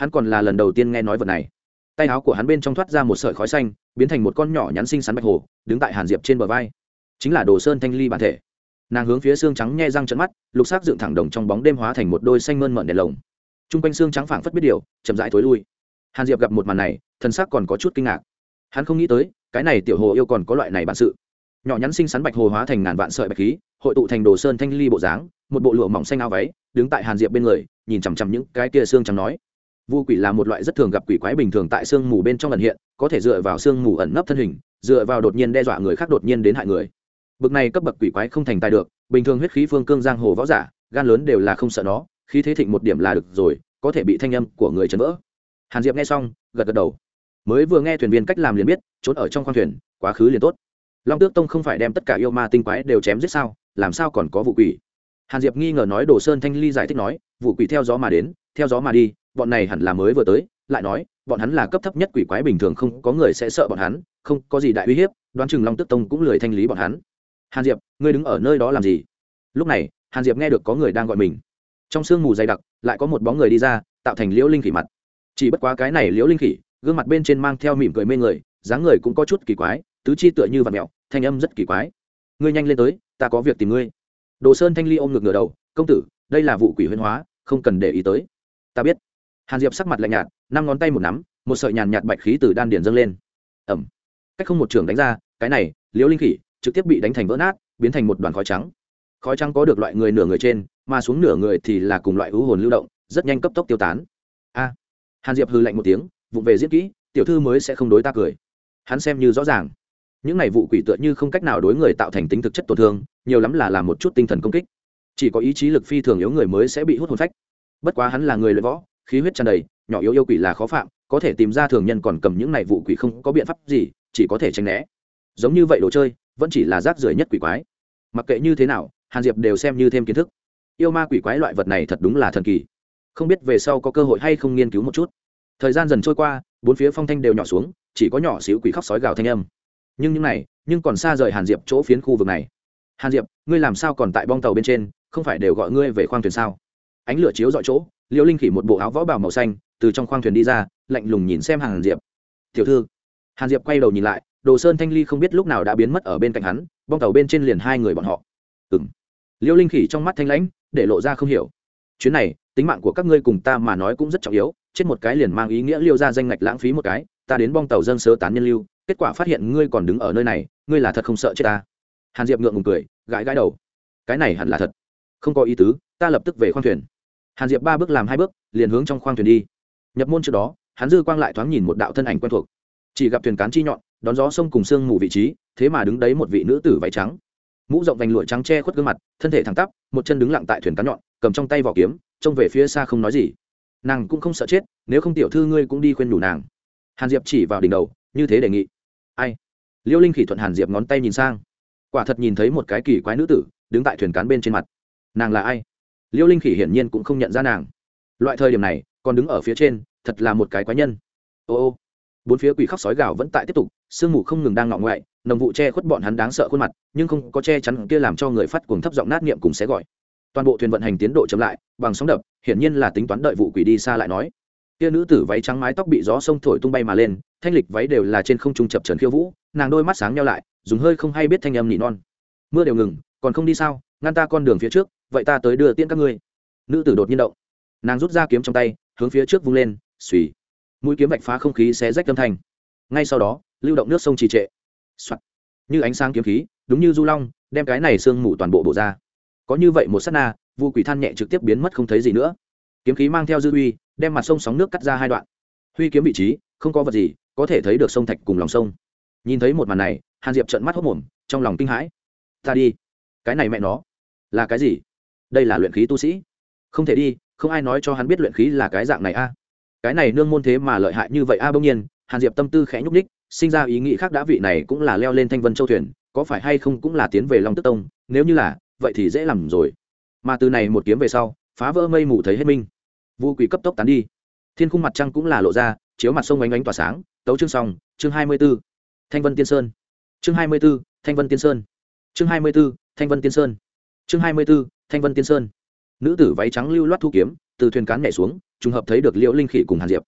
hắn còn là lần đầu tiên nghe nói vật này. Tay áo của hắn bên trong thoát ra một sợi khói xanh, biến thành một con nhỏ nhắn xinh xắn bạch hồ, đứng tại hàn diệp trên bờ vai. Chính là đồ sơn thanh ly bản thể. Nàng hướng phía xương trắng nhe răng trận mắt, lục xác dựng thẳng đồng trong bóng đêm hóa thành một đôi xanh mơn mận đèn lồng. T r u n g quanh xương trắng phảng phất biết điều, chậm rãi thối lui. Hàn diệp gặp một màn này thân xác còn có chút kinh ngạc. Hắn không nghĩ tới, cái này tiểu hồ yêu còn có loại này bản sự. Nhỏ nhắn xinh xắn bạch hồ hóa thành ngàn vạn sợi bạch khí, hội tụ thành đồ sơn thanh ly bộ dáng, một bộ lụa mỏng xanh áo váy, đứng tại hàn diệp bên người, nhìn chằm chằm những cái kia xương trắng nói vu quỷ là một loại rất thường gặp quỷ quái bình thường tại sương mù bên trong lần hiện, có thể dựa vào sương mù ẩn nấp thân hình, dựa vào đột nhiên đe dọa người khác đột nhiên đến hại người. Bực này cấp bậc quỷ quái không thành tài được, bình thường huyết khí phương cương giang hồ võ giả, gan lớn đều là không sợ nó, khí thế thịnh một điểm là được rồi, có thể bị thanh âm của người chấn vỡ. Hàn diệp nghe xong, gật gật đầu. Mới vừa nghe thuyền viên cách làm liền biết, trốn ở trong khoang thuyền, quá khứ liền tốt. Long tước tông không phải đem tất cả yêu ma tinh quái đều chém giết sao, làm sao còn có vụ quỷ? Hàn diệp nghi ngờ nói đồ sơn thanh ly giải thích nói, vụ quỷ theo gió mà đến, theo gió mà đi bọn này hẳn là mới vừa tới, lại nói, bọn hắn là cấp thấp nhất quỷ quái bình thường, không có người sẽ sợ bọn hắn, không có gì đại uy hiếp, đoán chừng long tước tông cũng lười thanh lý bọn hắn. Hàn diệp, ngươi đứng ở nơi đó làm gì? Lúc này, hàn diệp nghe được có người đang gọi mình. Trong sương mù dày đặc, lại có một bóng người đi ra, tạo thành liễu linh khỉ mặt. Chỉ bất quá cái này liễu linh khỉ, gương mặt bên trên mang theo mỉm cười mê người, dáng người cũng có chút kỳ quái, tứ chi tựa như vạt mẹo thanh âm rất kỳ quái. Ngươi nhanh lên tới, ta có việc tìm ngươi. Đồ sơn thanh ly ôm ngược ngửa đầu, công tử, đây là vụ quỷ huyên hóa, không cần để ý tới. Ta biết hàn diệp sắc mặt lạnh nhạt, năm ngón tay một nắm, một sợi nhàn nhạt bạch khí từ đan điền dâng lên. Ẩm. Cách không một trường đánh ra, cái này, liễu linh khỉ, trực tiếp bị đánh thành vỡ nát, biến thành một đoàn khói trắng. Khói trắng có được loại người nửa người trên, mà xuống nửa người thì là cùng loại hữu hồn lưu động, rất nhanh cấp tốc tiêu tán. A. Hàn diệp hư lạnh một tiếng, vụng về diễn kỹ, tiểu thư mới sẽ không đối ta cười. Hắn xem như rõ ràng. Những này vụ quỷ tựa như không cách nào đối người tạo thành tính thực chất tổn thương, nhiều lắm là làm một chút tinh thần công kích. Chỉ có ý chí lực phi thường yếu người mới sẽ bị hút hồn phách. Bất quá hắn là người luyện võ khí huyết tràn đầy, nhỏ yếu yêu quỷ là khó phạm, có thể tìm ra thường nhân còn cầm những này vụ quỷ không có biện pháp gì, chỉ có thể tránh né. Giống như vậy đồ chơi, vẫn chỉ là rác rưởi nhất quỷ quái. Mặc kệ như thế nào, hàn diệp đều xem như thêm kiến thức. Yêu ma quỷ quái loại vật này thật đúng là thần kỳ. Không biết về sau có cơ hội hay không nghiên cứu một chút. Thời gian dần trôi qua, bốn phía phong thanh đều nhỏ xuống, chỉ có nhỏ xíu quỷ khóc sói gào thanh âm. Nhưng những này, nhưng còn xa rời hàn diệp chỗ phiến khu vực này. Hàn diệp, ngươi làm sao còn tại bong tàu bên trên, không phải đều gọi ngươi về khoang thuyền sao? Ánh lửa chiếu dọi chỗ liễu linh khỉ một bộ áo võ bào màu xanh, từ trong khoang thuyền đi ra, lạnh lùng nhìn xem hàn diệp. Tiểu thư. Hàn diệp quay đầu nhìn lại, đồ sơn thanh ly không biết lúc nào đã biến mất ở bên cạnh hắn, bong tàu bên trên liền hai người bọn họ. Ừng liễu linh khỉ trong mắt thanh lãnh, để lộ ra không hiểu. Chuyến này, tính mạng của các ngươi cùng ta mà nói cũng rất trọng yếu, chết một cái liền mang ý nghĩa liêu ra danh ngạch lãng phí một cái, ta đến bong tàu dân sơ tán nhân lưu, kết quả phát hiện ngươi còn đứng ở nơi này, ngươi là thật không sợ chết ta. Hàn diệp ngượng ngùng cười, gãi gãi đầu. Cái này hẳn là thật. Không có ý tứ, ta lập tức về khoang thuyền hàn diệp ba bước làm hai bước, liền hướng trong khoang thuyền đi. Nhập môn trước đó, hắn dư quang lại thoáng nhìn một đạo thân ảnh quen thuộc. Chỉ gặp thuyền cán chi nhọn, đón gió sông cùng sương mù vị trí, thế mà đứng đấy một vị nữ tử váy trắng. Mũ rộng vành lụa trắng che khuất gương mặt, thân thể thẳng tắp, một chân đứng lặng tại thuyền cán nhọn, cầm trong tay vỏ kiếm, trông về phía xa không nói gì. Nàng cũng không sợ chết, nếu không tiểu thư ngươi cũng đi khuyên đủ nàng. Hàn diệp chỉ vào đỉnh đầu, như thế đề nghị. Ai? Liêu linh khỉ thuận hàn diệp ngón tay nhìn sang. Quả thật nhìn thấy một cái kỳ quái nữ tử, đứng tại thuyền cán bên trên mặt. Nàng là ai? Liêu linh khỉ hiển nhiên cũng không nhận ra nàng. Loại thời điểm này, còn đứng ở phía trên, thật là một cái quái nhân. Ô ô. Bốn phía quỷ khóc sói gào vẫn tại tiếp tục, sương mù không ngừng đang ngọ ngoại, nồng vụ che khuất bọn hắn đáng sợ khuôn mặt, nhưng không có che chắn kia làm cho người phát cuồng thấp giọng nát niệm cùng sẽ gọi. Toàn bộ thuyền vận hành tiến độ chậm lại, bằng sóng đập, hiển nhiên là tính toán đợi vụ quỷ đi xa lại nói. Kia nữ tử váy trắng mái tóc bị gió sông thổi tung bay mà lên, thanh lịch váy đều là trên không trung chập trần khiêu vũ, nàng đôi mắt sáng nhau lại, dùng hơi không hay biết thanh âm nỉ non. Mưa đều ngừng, còn không đi sao, ngăn ta con đường phía trước vậy ta tới đưa tiễn các ngươi. Nữ tử đột nhiên động. Nàng rút ra kiếm trong tay, hướng phía trước vung lên suy mũi kiếm vạch phá không khí xé rách âm thanh. Ngay sau đó, lưu động nước sông trì trệ、Soạn. như ánh sáng kiếm khí, đúng như du long, đem cái này sương mù toàn bộ bộ ra. Có như vậy một s á t na, vu quỷ than nhẹ trực tiếp biến mất không thấy gì nữa. Kiếm khí mang theo dư uy đem mặt sông sóng nước cắt ra hai đoạn. Huy kiếm vị trí, không có vật gì có thể thấy được sông thạch cùng lòng sông. Nhìn thấy một màn này, hàn diệp trợn mắt hốc mồm, trong lòng kinh hãi. Ta đi. Cái này mẹ nó. Là cái gì? Đây là luyện khí tu sĩ. Không thể đi, không ai nói cho hắn biết luyện khí là cái dạng này a. Cái này nương môn thế mà lợi hại như vậy a, bỗng nhiên, hàn diệp tâm tư khẽ nhúc ních sinh ra ý nghĩ khác đã vị này cũng là leo lên thanh vân châu thuyền, có phải hay không cũng là tiến về long tức tông, nếu như là, vậy thì dễ làm rồi. Mà từ này một kiếm về sau, phá vỡ mây mù thấy hết minh vu quỷ cấp tốc tán đi. Thiên khung mặt trăng cũng là lộ ra, chiếu mặt sông ánh ánh tỏa sáng, tấu chương xong, chương hai mươi b ố thanh vân tiên sơn. Chương hai mươi b ố thanh vân tiên sơn. Chương hai mươi b ố thanh vân tiên sơn. Chương hai mươi b ố thanh vân tiên sơn. Nữ tử váy trắng lưu loát thu kiếm, từ thuyền cán nhảy xuống, trùng hợp thấy được liễu linh khỉ cùng hàn diệp.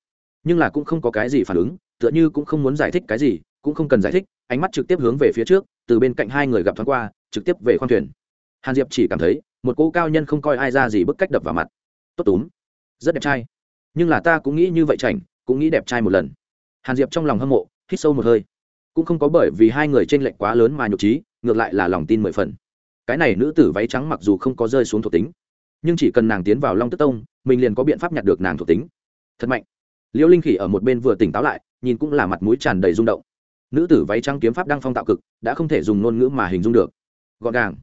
Nhưng là cũng không có cái gì phản ứng, tựa như cũng không muốn giải thích cái gì, cũng không cần giải thích, ánh mắt trực tiếp hướng về phía trước, từ bên cạnh hai người gặp thoáng qua, trực tiếp về khoang thuyền. Hàn diệp chỉ cảm thấy, một cô cao nhân không coi ai ra gì bức cách đập vào mặt. Tốt túm, rất đẹp trai. Nhưng là ta cũng nghĩ như vậy chảnh, cũng nghĩ đẹp trai một lần. Hàn diệp trong lòng hâm mộ, hít sâu một hơi. Cũng không có bởi vì hai người t r ê n lệch quá lớn mà nhục trí, ngược lại là lòng tin mười phần cái này nữ tử váy trắng mặc dù không có rơi xuống thuộc tính, nhưng chỉ cần nàng tiến vào long tức tông, mình liền có biện pháp nhặt được nàng thuộc tính. Thật mạnh. Liễu linh khỉ ở một bên vừa tỉnh táo lại, nhìn cũng là mặt mũi tràn đầy rung động. Nữ tử váy trắng kiếm pháp đang phong tạo cực, đã không thể dùng ngôn ngữ mà hình dung được. Gọn gàng.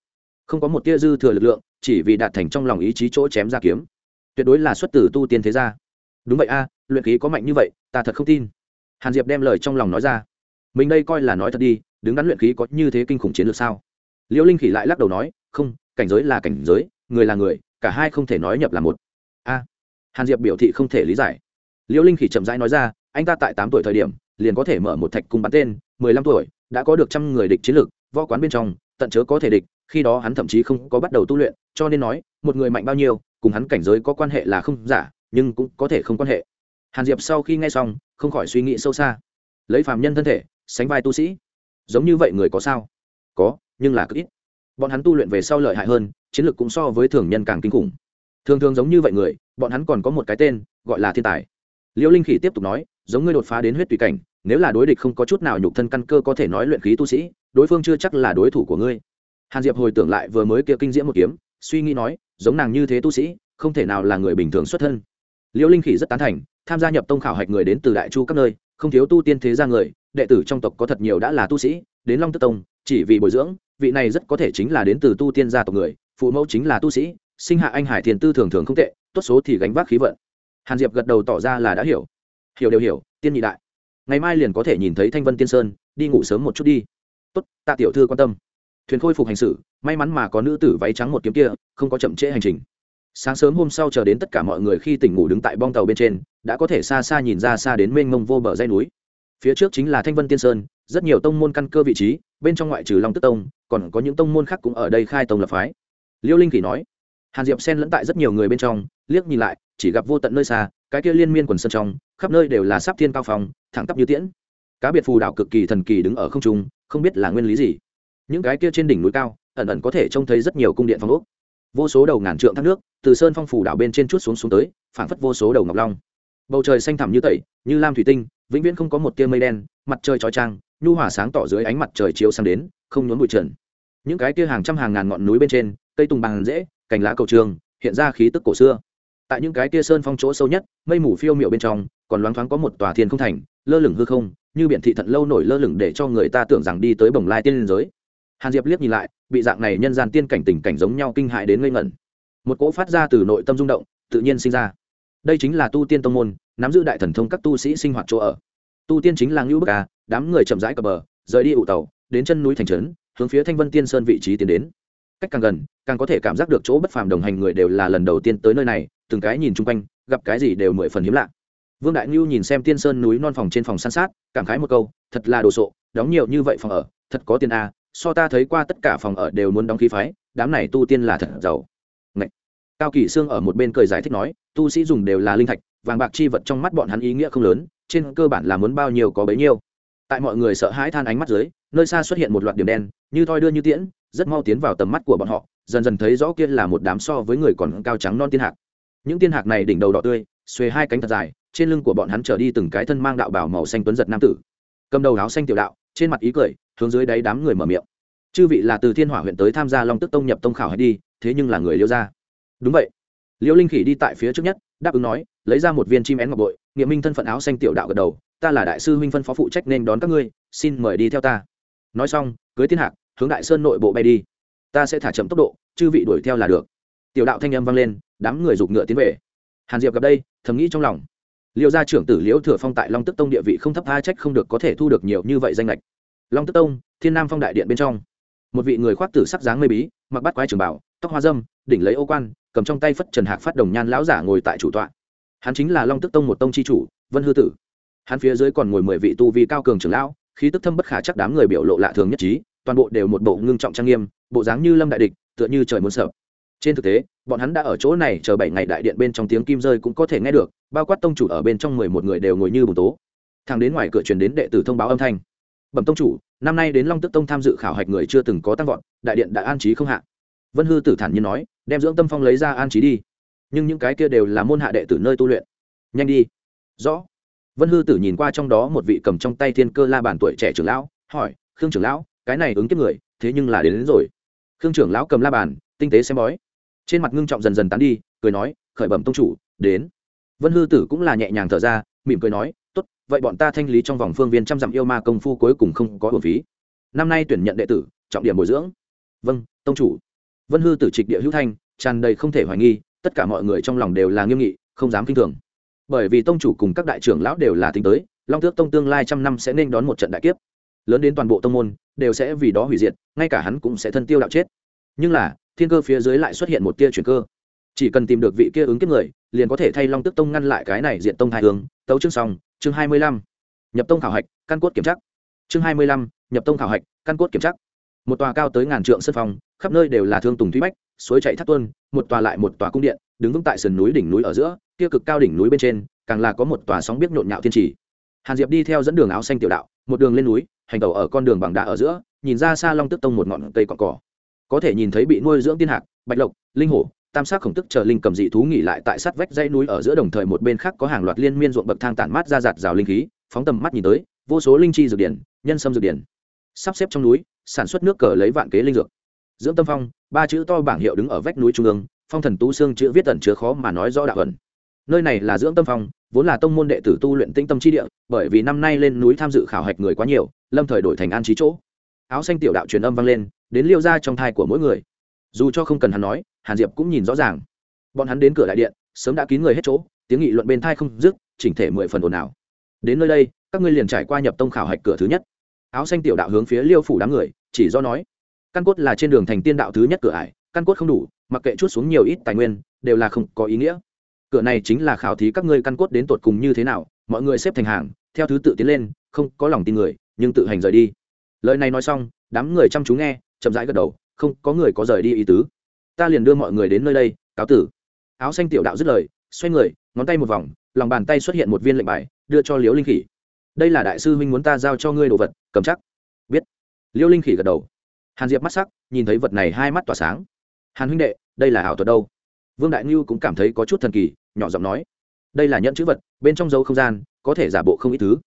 Không có một tia dư thừa lực lượng, chỉ vì đạt thành trong lòng ý chí chỗ chém ra kiếm. Tuyệt đối là xuất từ tu tiên thế gia. Đúng vậy a, luyện khí có mạnh như vậy, ta thật không tin. Hàn diệp đem lời trong lòng nói ra. Mình đây coi là nói thật đi, đứng đắn luyện khí có như thế kinh khủng chiến lược sao? Liễu linh khỉ lại lắc đầu nói, không, cảnh giới là cảnh giới, người là người, cả hai không thể nói nhập là một. A, hàn diệp biểu thị không thể lý giải. Liễu linh khỉ chậm rãi nói ra, anh ta tại tám tuổi thời điểm, liền có thể mở một thạch cung bắn tên, mười lăm tuổi, đã có được trăm người địch chiến lược, võ quán bên trong, tận chớ có thể địch, khi đó hắn thậm chí không có bắt đầu tu luyện, cho nên nói, một người mạnh bao nhiêu, cùng hắn cảnh giới có quan hệ là không giả, nhưng cũng có thể không quan hệ. Hàn diệp sau khi nghe xong, không khỏi suy nghĩ sâu xa. Lấy phàm nhân thân thể, sánh vai tu sĩ, giống như vậy người có sao? Có nhưng là cực ít. Bọn hắn tu luyện về sau lợi hại hơn, chiến lược cũng so với thường nhân càng kinh khủng. Thường thường giống như vậy người, bọn hắn còn có một cái tên, gọi là thiên tài. Liễu linh khỉ tiếp tục nói, giống ngươi đột phá đến huyết tùy cảnh, nếu là đối địch không có chút nào nhục thân căn cơ có thể nói luyện khí tu sĩ, đối phương chưa chắc là đối thủ của ngươi. Hàn diệp hồi tưởng lại vừa mới kia kinh diễm một kiếm, suy nghĩ nói, giống nàng như thế tu sĩ, không thể nào là người bình thường xuất thân. Liễu linh khỉ rất tán thành, tham gia nhập tông khảo hạch người đến từ đại chu các nơi, không thiếu tu tiên thế gia người, đệ tử trong tộc có thật nhiều đã là tu sĩ, đến long tức tông, chỉ vì bồi dưỡng vị này rất có thể chính là đến từ tu tiên gia tộc người, phụ mẫu chính là tu sĩ, sinh hạ anh hải thiền tư thường thường không tệ, tốt số thì gánh vác khí vận. Hàn diệp gật đầu tỏ ra là đã hiểu. Hiểu đều hiểu, tiên nhị đại. Ngày mai liền có thể nhìn thấy thanh vân tiên sơn, đi ngủ sớm một chút đi. Tốt, tạ tiểu thư quan tâm. Thuyền khôi phục hành xử, may mắn mà có nữ tử váy trắng một kiếm kia, không có chậm trễ hành trình. Sáng sớm hôm sau chờ đến tất cả mọi người khi tỉnh ngủ đứng tại bong tàu bên trên, đã có thể xa xa nhìn ra xa đến mênh mông vô bờ dây núi. Phía trước chính là thanh vân tiên sơn rất nhiều tông môn căn cơ vị trí, bên trong ngoại trừ long tức tông, còn có những tông môn khác cũng ở đây khai tông lập phái. Liêu linh kỳ nói, hàn diệp xen lẫn tại rất nhiều người bên trong, liếc nhìn lại, chỉ gặp vô tận nơi xa, cái kia liên miên quần sân trong, khắp nơi đều là sắp thiên cao phòng thẳng tắp như tiễn. Cá biệt phù đảo cực kỳ thần kỳ đứng ở không trung, không biết là nguyên lý gì. Những cái kia trên đỉnh núi cao, ẩn ẩn có thể trông thấy rất nhiều cung điện phong ốc. Vô số đầu ngàn trượng thác nước, từ sơn phong phủ đảo bên trên chút xuống xuống tới, phảng phất vô số đầu ngọc long. Bầu trời xanh thẳm như tẩy, như lam thủy tinh, vĩnh viễn không có một tia mây đen, mặt trời trói trang nhu hòa sáng tỏ dưới ánh mặt trời chiếu sang đến, không nhốn bụi trần. Những cái kia hàng trăm hàng ngàn ngọn núi bên trên, cây tùng bằng dễ cành lá cầu trường, hiện ra khí tức cổ xưa. Tại những cái kia sơn phong chỗ sâu nhất, mây mù phiêu miệu bên trong, còn loáng thoáng có một tòa thiên không thành, lơ lửng hư không, như biển thị thận lâu nổi lơ lửng để cho người ta tưởng rằng đi tới bồng lai tiên liên giới. Hàn diệp liếc nhìn lại, bị dạng này nhân gian tiên cảnh tình cảnh giống nhau kinh hại đến ngây ngẩn. Một cỗ phát ra từ nội tâm rung động, tự nhiên sinh ra. Đây chính là tu tiên tông môn, nắm giữ đại thần thông các tu sĩ sinh hoạt chỗ ở. Tu tiên chính là ngưu bức đám người chậm rãi cập bờ rời đi ụ tàu đến chân núi thành trấn hướng phía thanh vân tiên sơn vị trí tiến đến. Cách càng gần càng có thể cảm giác được chỗ bất phàm đồng hành người đều là lần đầu tiên tới nơi này từng cái nhìn chung quanh gặp cái gì đều mười phần hiếm lạ. Vương đại ngưu nhìn xem tiên sơn núi non phòng trên phòng san sát cảm khái một câu thật là đồ sộ đóng nhiều như vậy phòng ở thật có tiền a à, so ta thấy qua tất cả phòng ở đều muốn đóng khí phái đám này tu tiên là thật giàu. Ngậy. cao kỳ sương ở một bên cười giải thích nói tu sĩ dùng đều là linh thạch vàng bạc chi vật trong mắt bọn hắn ý nghĩa không lớn trên cơ bản là muốn bao nhiêu có bấy nhiêu tại mọi người sợ hãi than ánh mắt dưới, nơi xa xuất hiện một loạt điểm đen, như thoi đưa như tiễn, rất mau tiến vào tầm mắt của bọn họ, dần dần thấy rõ kia là một đám so với người còn cao trắng non tiên hạc. Những tiên hạc này đỉnh đầu đỏ tươi, xuề hai cánh thật dài, trên lưng của bọn hắn trở đi từng cái thân mang đạo bảo màu xanh tuấn giật nam tử. Cầm đầu áo xanh tiểu đạo, trên mặt ý cười, hướng dưới đáy đám người mở miệng. Chư vị là từ thiên hỏa huyện tới tham gia long tức tông nhập tông khảo hay đi, thế nhưng là người liêu gia. Đúng vậy. Liêu linh khỉ đi tại phía trước nhất, đáp ứng nói, lấy ra một viên chim én ngọc bội nghĩa minh thân phận áo xanh tiểu đạo gật đầu, ta là đại sư huynh phân phó phụ trách nên đón các ngươi, xin mời đi theo ta. Nói xong, cưới thiên hạc, hướng đại sơn nội bộ bay đi. Ta sẽ thả chậm tốc độ, chư vị đuổi theo là được. Tiểu đạo thanh âm vang lên, đám người giục ngựa tiến về. Hàn diệp gặp đây, thầm nghĩ trong lòng. Liệu gia trưởng tử liễu thừa phong tại long tức tông địa vị không thấp tha trách không được có thể thu được nhiều như vậy danh lệch long tức tông, thiên nam phong đại điện bên trong. Một vị người khoác tử sắc dáng mê bí, mặc bắt quái trường bảo, tóc hoa dâm, đỉnh lấy ô quan, cầm trong tay phất trần hạc phát đồng nhan lão giả ngồi tại chủ tọa hắn chính là long tức tông một tông chi chủ, vân hư tử. Hắn phía dưới còn ngồi mười vị tu vi cao cường trưởng lão, khí tức thâm bất khả chắc đám người biểu lộ lạ thường nhất trí, toàn bộ đều một bộ ngưng trọng trang nghiêm, bộ dáng như lâm đại địch, tựa như trời muốn sợ trên thực tế, bọn hắn đã ở chỗ này chờ bảy ngày đại điện bên trong tiếng kim rơi cũng có thể nghe được, bao quát tông chủ ở bên trong mười một người đều ngồi như bùn tố. Thằng đến ngoài cửa truyền đến đệ tử thông báo âm thanh. Bẩm tông chủ, năm nay đến long tức tông tham dự khảo hạch người chưa từng có tăng vọt, đại điện đã an trí không hạ. Vân hư tử thản nhiên nói, đem dưỡng tâm phong lấy ra an trí đi nhưng những cái kia đều là môn hạ đệ tử nơi tu luyện. Nhanh đi. Rõ. Vân hư tử nhìn qua trong đó một vị cầm trong tay thiên cơ la bàn tuổi trẻ trưởng lão hỏi khương trưởng lão cái này ứng kiếp người thế nhưng là đến, đến rồi. Khương trưởng lão cầm la bàn tinh tế xem bói. Trên mặt ngưng trọng dần dần tán đi cười nói khởi bẩm tông chủ đến. Vân hư tử cũng là nhẹ nhàng thở ra mỉm cười nói tốt vậy bọn ta thanh lý trong vòng phương viên trăm dặm yêu ma công phu cuối cùng không có hồn phí. Năm nay tuyển nhận đệ tử trọng điểm bồi dưỡng. Vâng tông chủ. Vân hư tử trịch địa hữu thanh tràn đầy không thể hoài nghi tất cả mọi người trong lòng đều là nghiêm nghị không dám k i n h thường. Bởi vì tông chủ cùng các đại trưởng lão đều là tính tới long tước tông tương lai trăm năm sẽ nên đón một trận đại kiếp. Lớn đến toàn bộ tông môn đều sẽ vì đó hủy diệt ngay cả hắn cũng sẽ thân tiêu đạo chết. Nhưng là thiên cơ phía dưới lại xuất hiện một tia chuyển cơ. Chỉ cần tìm được vị kia ứng kiếp người liền có thể thay long tước tông ngăn lại cái này diện tông hai hướng. Tấu chương xong chương hai mươi lăm. Nhập tông khảo hạch căn cốt kiểm tra. Chương hai mươi lăm nhập tông khảo hạch căn cốt kiểm tra. Một tòa cao tới ngàn trượng sân phòng, khắp nơi đều là thương tùng thúy bách suối chạy thác tuôn, một tòa lại một tòa cung điện đứng vững tại sườn núi đỉnh núi ở giữa kia cực cao đỉnh núi bên trên càng là có một tòa sóng biết nhộn nhạo thiên trì. Hàn diệp đi theo dẫn đường áo xanh tiểu đạo một đường lên núi hành tẩu ở con đường bằng đá ở giữa nhìn ra xa long tức tông một ngọn cây cọn cỏ. Có thể nhìn thấy bị nuôi dưỡng tiên hạc bạch lộc linh hổ tam sắc khổng tức chờ linh cầm dị thú nghỉ lại tại sát vách dãy núi ở giữa đồng thời một bên khác có hàng loạt liên miên ruộng bậc thang tản mát ra giạt rào linh khí phóng tầm mắt nhìn tới vô số linh chi dược điển nhân sâm dược điển. Sắp xếp trong núi sản xuất nước cờ lấy vạn kế linh dược. Dưỡng tâm phong ba chữ to bảng hiệu đứng ở vách núi trung ương, phong thần tú xương chữ viết tẩn chứa khó mà nói rõ đạo ẩn. Nơi này là dưỡng tâm phong, vốn là tông môn đệ tử tu luyện tinh tâm chi địa, bởi vì năm nay lên núi tham dự khảo hạch người quá nhiều, lâm thời đổi thành an trí chỗ. Áo xanh tiểu đạo truyền âm vang lên, đến liêu ra trong thai của mỗi người. Dù cho không cần hắn nói, hàn diệp cũng nhìn rõ ràng. Bọn hắn đến cửa đại điện, sớm đã kín người hết chỗ, tiếng nghị luận bên thai không dứt, chỉnh thể mười phần ồn ào. Đến nơi đây, các ngươi liền trải qua nhập tông khảo hạch cửa thứ nhất. Áo xanh tiểu đạo hướng phía liêu phủ đám người, chỉ do nói căn cốt là trên đường thành tiên đạo thứ nhất cửa ải, căn cốt không đủ, mặc kệ chút xuống nhiều ít tài nguyên, đều là không có ý nghĩa. Cửa này chính là khảo thí các ngươi căn cốt đến tột cùng như thế nào, mọi người xếp thành hàng, theo thứ tự tiến lên, không có lòng tin người, nhưng tự hành rời đi. Lời này nói xong, đám người chăm chú nghe, chậm rãi gật đầu, không có người có rời đi ý tứ. Ta liền đưa mọi người đến nơi đây, cáo tử. Áo xanh tiểu đạo dứt lời, xoay người, ngón tay một vòng, lòng bàn tay xuất hiện một viên lệnh bài, đưa cho liễu linh khỉ. Đây là đại sư huynh muốn ta giao cho ngươi đồ vật, cầm chắc. Biết. Liễu linh khỉ gật đầu hàn diệp mắt sắc, nhìn thấy vật này hai mắt tỏa sáng. Hàn huynh đệ, đây là ảo thuật đâu? Vương đại ngưu cũng cảm thấy có chút thần kỳ, nhỏ giọng nói. Đây là nhẫn chữ vật, bên trong dấu không gian, có thể giả bộ không ít thứ.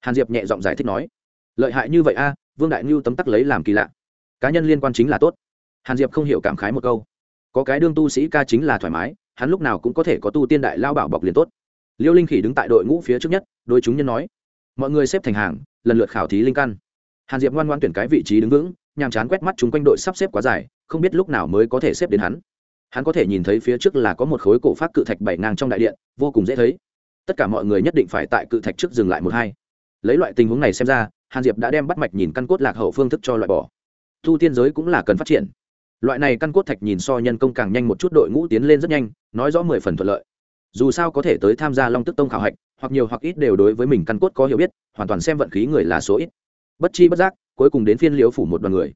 Hàn diệp nhẹ giọng giải thích nói. Lợi hại như vậy a, vương đại ngưu tấm tắc lấy làm kỳ lạ. Cá nhân liên quan chính là tốt. Hàn diệp không hiểu cảm khái một câu. Có cái đương tu sĩ ca chính là thoải mái, hắn lúc nào cũng có thể có tu tiên đại lao bảo bọc liền tốt. Liêu linh khỉ đứng tại đội ngũ phía trước nhất đôi chúng nhân nói. Mọi người xếp thành hàng, lần lượt khảo thí linh căn. Hàn diệp ngoan ngoan tuyển cái vị trí đứng vững nhàm chán quét mắt chúng quanh đội sắp xếp quá dài, không biết lúc nào mới có thể xếp đến hắn. Hắn có thể nhìn thấy phía trước là có một khối cổ phát cự thạch bảy ngang trong đại điện, vô cùng dễ thấy. Tất cả mọi người nhất định phải tại cự thạch trước dừng lại một hai. Lấy loại tình huống này xem ra, hàn diệp đã đem bắt mạch nhìn căn cốt lạc hậu phương thức cho loại bỏ. Thu tiên giới cũng là cần phát triển. Loại này căn cốt thạch nhìn so nhân công càng nhanh một chút, đội ngũ tiến lên rất nhanh, nói rõ mười phần thuận lợi. Dù sao có thể tới tham gia long tức tông khảo hạch, hoặc nhiều hoặc ít đều đối với mình căn cốt có hiểu biết, hoàn toàn xem vận khí người là số ít bất chi bất giác, cuối cùng đến phiên liễu phủ một đoàn người.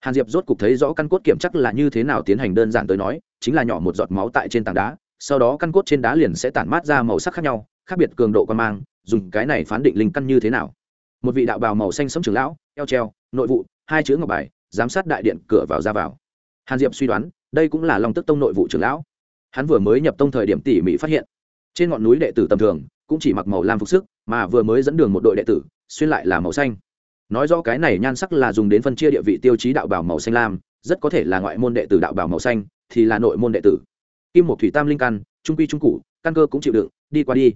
Hàn diệp rốt cục thấy rõ căn cốt kiểm chắc là như thế nào tiến hành đơn giản tới nói, chính là nhỏ một giọt máu tại trên tảng đá, sau đó căn cốt trên đá liền sẽ tản mát ra màu sắc khác nhau, khác biệt cường độ quan mang, dùng cái này phán định linh căn như thế nào. Một vị đạo bào màu xanh sống trường lão, eo treo, nội vụ, hai chữ ngọc bài, giám sát đại điện cửa vào ra vào. Hàn diệp suy đoán, đây cũng là long tức tông nội vụ trưởng lão. Hắn vừa mới nhập tông thời điểm tỉ mỉ phát hiện, trên ngọn núi đệ tử tầm thường, cũng chỉ mặc màu lam phục sức, mà vừa mới dẫn đường một đội đệ tử, xuyên lại là màu xanh nói rõ cái này nhan sắc là dùng đến phân chia địa vị tiêu chí đạo bảo màu xanh lam, rất có thể là ngoại môn đệ tử đạo bảo màu xanh, thì là nội môn đệ tử. Kim một thủy tam linh căn, trung quy trung cụ căn cơ cũng chịu đựng, đi qua đi.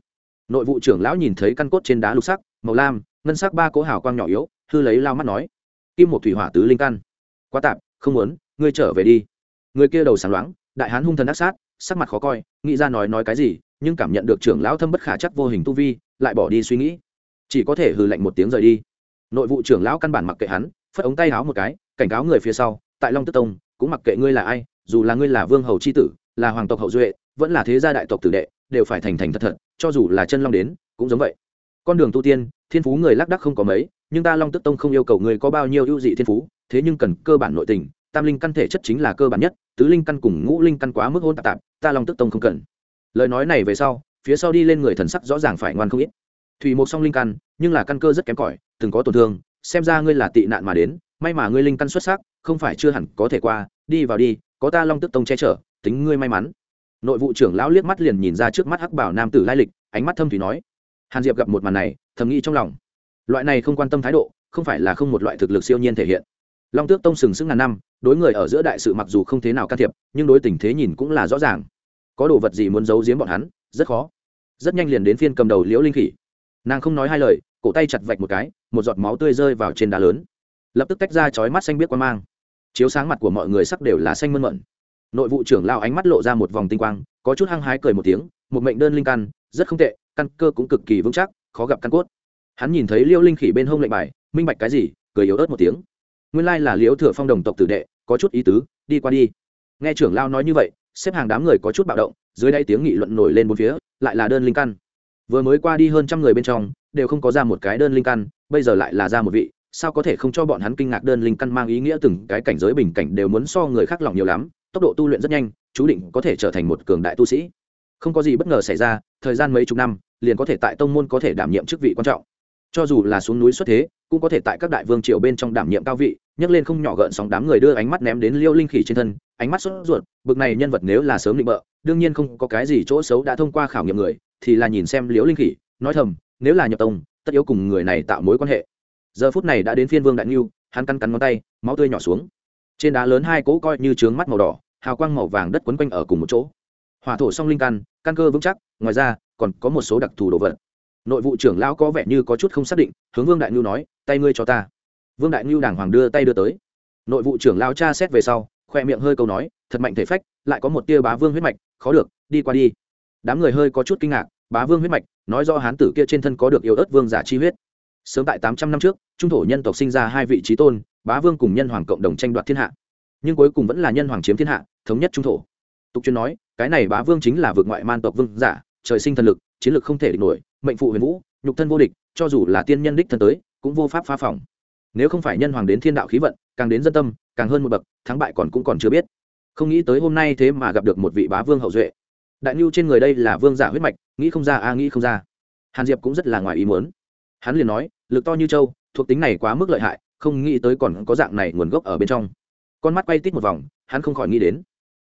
Nội vụ trưởng lão nhìn thấy căn cốt trên đá lục sắc, màu lam, ngân sắc ba cố hào quang nhỏ yếu, hư lấy lao mắt nói, kim một thủy hỏa tứ linh căn, quá tạp không muốn, ngươi trở về đi. Người kia đầu sáng loáng, đại hán hung thần ác sát, sắc mặt khó coi, nghĩ ra nói nói cái gì, nhưng cảm nhận được trưởng lão thâm bất khả chắc vô hình tu vi, lại bỏ đi suy nghĩ. Chỉ có thể hư lạnh một tiếng rời đi nội vụ trưởng lão căn bản mặc kệ hắn, phất ống tay áo một cái, cảnh cáo người phía sau, tại long tức tông, cũng mặc kệ ngươi là ai, dù là ngươi là vương hầu c h i tử, là hoàng tộc hậu duệ, vẫn là thế gia đại tộc tử đệ, đều phải thành thành thật thật, cho dù là chân long đến, cũng giống vậy. Con đường tu tiên, thiên phú người lác đắc không có mấy, nhưng ta long tức tông không yêu cầu người có bao nhiêu ưu dị thiên phú, thế nhưng cần cơ bản nội tình, tam linh căn thể chất chính là cơ bản nhất, tứ linh căn cùng ngũ linh căn quá mức hôn tạp tạp, ta long tức tông không cần. Lời nói này về sau, phía sau đi lên người thần sắc rõ ràng phải ngoan không ít thủy một song linh căn, nhưng là căn cơ rất kém cỏi, từng có tổn thương, xem ra ngươi là tị nạn mà đến, may mà ngươi linh căn xuất sắc, không phải chưa hẳn có thể qua, đi vào đi, có ta long tức tông che chở, tính ngươi may mắn. Nội vụ trưởng lão liếc mắt liền nhìn ra trước mắt hắc bảo nam tử lai lịch, ánh mắt thâm thủy nói, hàn diệp gặp một màn này, thầm nghĩ trong lòng. Loại này không quan tâm thái độ, không phải là không một loại thực lực siêu nhiên thể hiện. Long tước tông sừng sững ngàn năm, đối người ở giữa đại sự mặc dù không thế nào can thiệp, nhưng đối tình thế nhìn cũng là rõ ràng. Có đồ vật gì muốn giấu giếm bọn hắn, rất khó. Rất nhanh liền đến phiên cầm đầu liễu linh khỉ nàng không nói hai lời, cổ tay chặt vạch một cái, một giọt máu tươi rơi vào trên đá lớn. Lập tức tách ra chói mắt xanh biết quan mang. Chiếu sáng mặt của mọi người sắc đều là xanh mơn mận. Nội vụ trưởng lao ánh mắt lộ ra một vòng tinh quang, có chút hăng hái cười một tiếng, một mệnh đơn linh căn, rất không tệ, căn cơ cũng cực kỳ vững chắc, khó gặp căn cốt. Hắn nhìn thấy liêu linh khỉ bên hông lệnh bài, minh bạch cái gì, cười yếu ớt một tiếng. Nguyên lai là liễu thừa phong đồng tộc tử đệ, có chút ý tứ, đi qua đi. Nghe trưởng lao nói như vậy, xếp hàng đám người có chút bạo động, dưới đây tiếng nghị luận nổi lên bốn phía, lại là đơn linh căn vừa mới qua đi hơn trăm người bên trong, đều không có ra một cái đơn linh căn, bây giờ lại là ra một vị, sao có thể không cho bọn hắn kinh ngạc đơn linh căn mang ý nghĩa từng cái cảnh giới bình cảnh đều muốn so người khác lòng nhiều lắm, tốc độ tu luyện rất nhanh, chú định có thể trở thành một cường đại tu sĩ. Không có gì bất ngờ xảy ra, thời gian mấy chục năm, liền có thể tại tông môn có thể đảm nhiệm chức vị quan trọng. Cho dù là xuống núi xuất thế, cũng có thể tại các đại vương triều bên trong đảm nhiệm cao vị, nhấc lên không nhỏ gợn sóng đám người đưa ánh mắt ném đến liêu linh khỉ trên thân, ánh mắt sốt ruột, bực này nhân vật nếu là sớm định bợ, đương nhiên không có cái gì chỗ xấu đã thông qua khảo nghiệm người thì là nhìn xem liễu linh khỉ, nói thầm, nếu là nhập tông, tất yếu cùng người này tạo mối quan hệ. Giờ phút này đã đến phiên vương đại ngưu hắn cắn cắn ngón tay, máu tươi nhỏ xuống. Trên đá lớn hai cỗ coi như trướng mắt màu đỏ, hào quang màu vàng đất quấn quanh ở cùng một chỗ. Hỏa thổ song linh căn căn cơ vững chắc, ngoài ra, còn có một số đặc thù đồ vật. Nội vụ trưởng lão có vẻ như có chút không xác định, hướng vương đại ngưu nói, tay ngươi cho ta. Vương đại ngưu đàng hoàng đưa tay đưa tới. Nội vụ trưởng lão tra xét về sau, khoe miệng hơi câu nói, thật mạnh thể phách, lại có một tia bá vương huyết mạch, khó được, đi qua đi. Đám người hơi có chút kinh ngạc bá vương huyết mạch, nói do hán tử kia trên thân có được yêu ớt vương giả chi huyết. Sớm tại tám trăm năm trước, trung thổ nhân tộc sinh ra hai vị trí tôn, bá vương cùng nhân hoàng cộng đồng tranh đoạt thiên hạ. Nhưng cuối cùng vẫn là nhân hoàng chiếm thiên hạ, thống nhất trung thổ. Tục chuyên nói, cái này bá vương chính là vượt ngoại man tộc vương giả, trời sinh thần lực, chiến lực không thể địch nổi, mệnh phụ huyền vũ, nhục thân vô địch, cho dù là tiên nhân đích thân tới, cũng vô pháp phá phòng. Nếu không phải nhân hoàng đến thiên đạo khí vận, càng đến dân tâm, càng hơn một bậc, thắng bại còn cũng còn chưa biết. Không nghĩ tới hôm nay thế mà gặp được một vị bá vương hậu duệ đại nhu trên người đây là vương giả huyết mạch, nghĩ không ra a, nghĩ không ra. Hàn diệp cũng rất là ngoài ý muốn. Hắn liền nói, lực to như châu, thuộc tính này quá mức lợi hại, không nghĩ tới còn có dạng này nguồn gốc ở bên trong. Con mắt quay tít một vòng, hắn không khỏi nghĩ đến.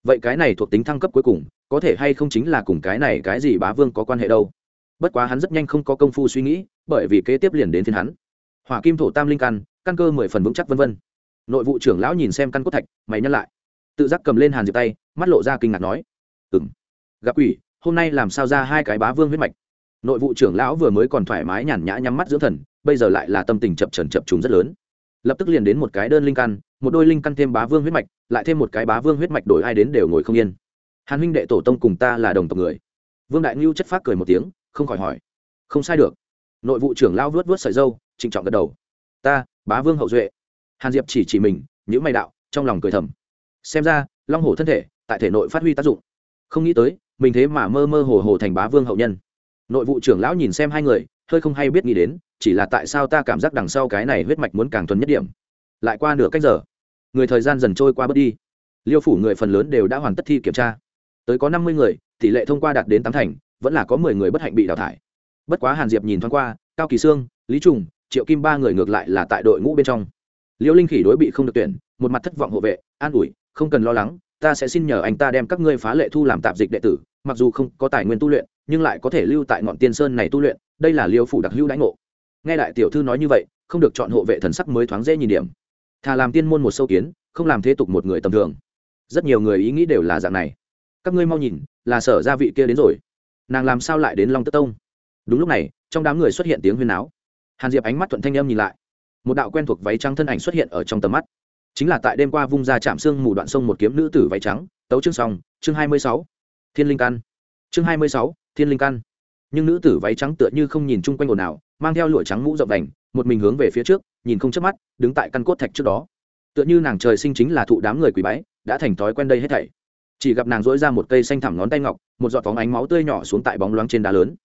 Vậy cái này thuộc tính thăng cấp cuối cùng, có thể hay không chính là cùng cái này cái gì bá vương có quan hệ đâu? Bất quá hắn rất nhanh không có công phu suy nghĩ, bởi vì kế tiếp liền đến thiên hắn. Hỏa kim thổ tam linh căn căn cơ mười phần vững chắc vân vân. Nội vụ trưởng lão nhìn xem căn cốt thạch, mày nhắc lại. Tự giác cầm lên hàn diệp tay, mắt lộ ra kinh ngạc nói ừng gặp quỷ, hôm nay làm sao ra hai cái bá vương huyết mạch? Nội vụ trưởng lão vừa mới còn thoải mái nhàn nhã nhắm mắt dưỡng thần, bây giờ lại là tâm tình chập trần chập trùng rất lớn. Lập tức liền đến một cái đơn linh căn, một đôi linh căn thêm bá vương huyết mạch, lại thêm một cái bá vương huyết mạch đổi ai đến đều ngồi không yên. Hàn huynh đệ tổ tông cùng ta là đồng tộc người. Vương đại ngưu chất phát cười một tiếng, không khỏi hỏi. Không sai được. Nội vụ trưởng lao vớt vớt sợi dâu trịnh trọng gật đầu. Ta, bá vương hậu duệ. Hàn diệp chỉ chỉ mình những mày đạo, trong lòng cười thầm. Xem ra, long hổ thân thể, tại thể nội phát huy tác dụng. Không nghĩ tới mình thế mà mơ mơ hồ hồ thành bá vương hậu nhân. Nội vụ trưởng lão nhìn xem hai người, hơi không hay biết nghĩ đến, chỉ là tại sao ta cảm giác đằng sau cái này huyết mạch muốn càng thuần nhất điểm. Lại qua nửa cách giờ, người thời gian dần trôi qua bớt đi. Liêu phủ người phần lớn đều đã hoàn tất thi kiểm tra. Tới có năm mươi người, tỷ lệ thông qua đạt đến tám thành, vẫn là có mười người bất hạnh bị đào thải. Bất quá hàn diệp nhìn thoáng qua, cao kỳ sương, lý trùng, triệu kim ba người ngược lại là tại đội ngũ bên trong. Liêu linh khỉ đối bị không được tuyển, một mặt thất vọng hộ vệ, an ủi, không cần lo lắng, ta sẽ xin nhờ anh ta đem các ngươi phá lệ thu làm tạp dịch đệ tử mặc dù không có tài nguyên tu luyện, nhưng lại có thể lưu tại ngọn tiên sơn này tu luyện, đây là liêu phủ đặc hữu đãi ngộ. Nghe đại tiểu thư nói như vậy, không được chọn hộ vệ thần sắc mới thoáng dễ nhìn điểm. Thà làm tiên môn một sâu kiến, không làm thế tục một người tầm thường. Rất nhiều người ý nghĩ đều là dạng này. Các ngươi mau nhìn, là sở gia vị kia đến rồi. Nàng làm sao lại đến long tất tông? Đúng lúc này, trong đám người xuất hiện tiếng huyên áo hàn diệp ánh mắt thuận thanh em nhìn lại. Một đạo quen thuộc váy trắng thân ảnh xuất hiện ở trong tầm mắt. Chính là tại đêm qua vung ra chạm xương mù đoạn sông một kiếm nữ tử váy trắng, tấu chương song chương hai mươi sáu thiên linh căn. Chương hai mươi sáu, thiên linh căn. Nhưng nữ tử váy trắng tựa như không nhìn chung quanh ồn ào, mang theo lụa trắng mũ rộng đành một mình hướng về phía trước, nhìn không chớp mắt, đứng tại căn cốt thạch trước đó. Tựa như nàng trời sinh chính là thụ đám người quỳ bái, đã thành thói quen đây hết thảy. Chỉ gặp nàng dỗi ra một cây xanh thẳm ngón tay ngọc, một giọt phóng ánh máu tươi nhỏ xuống tại bóng loáng trên đá lớn.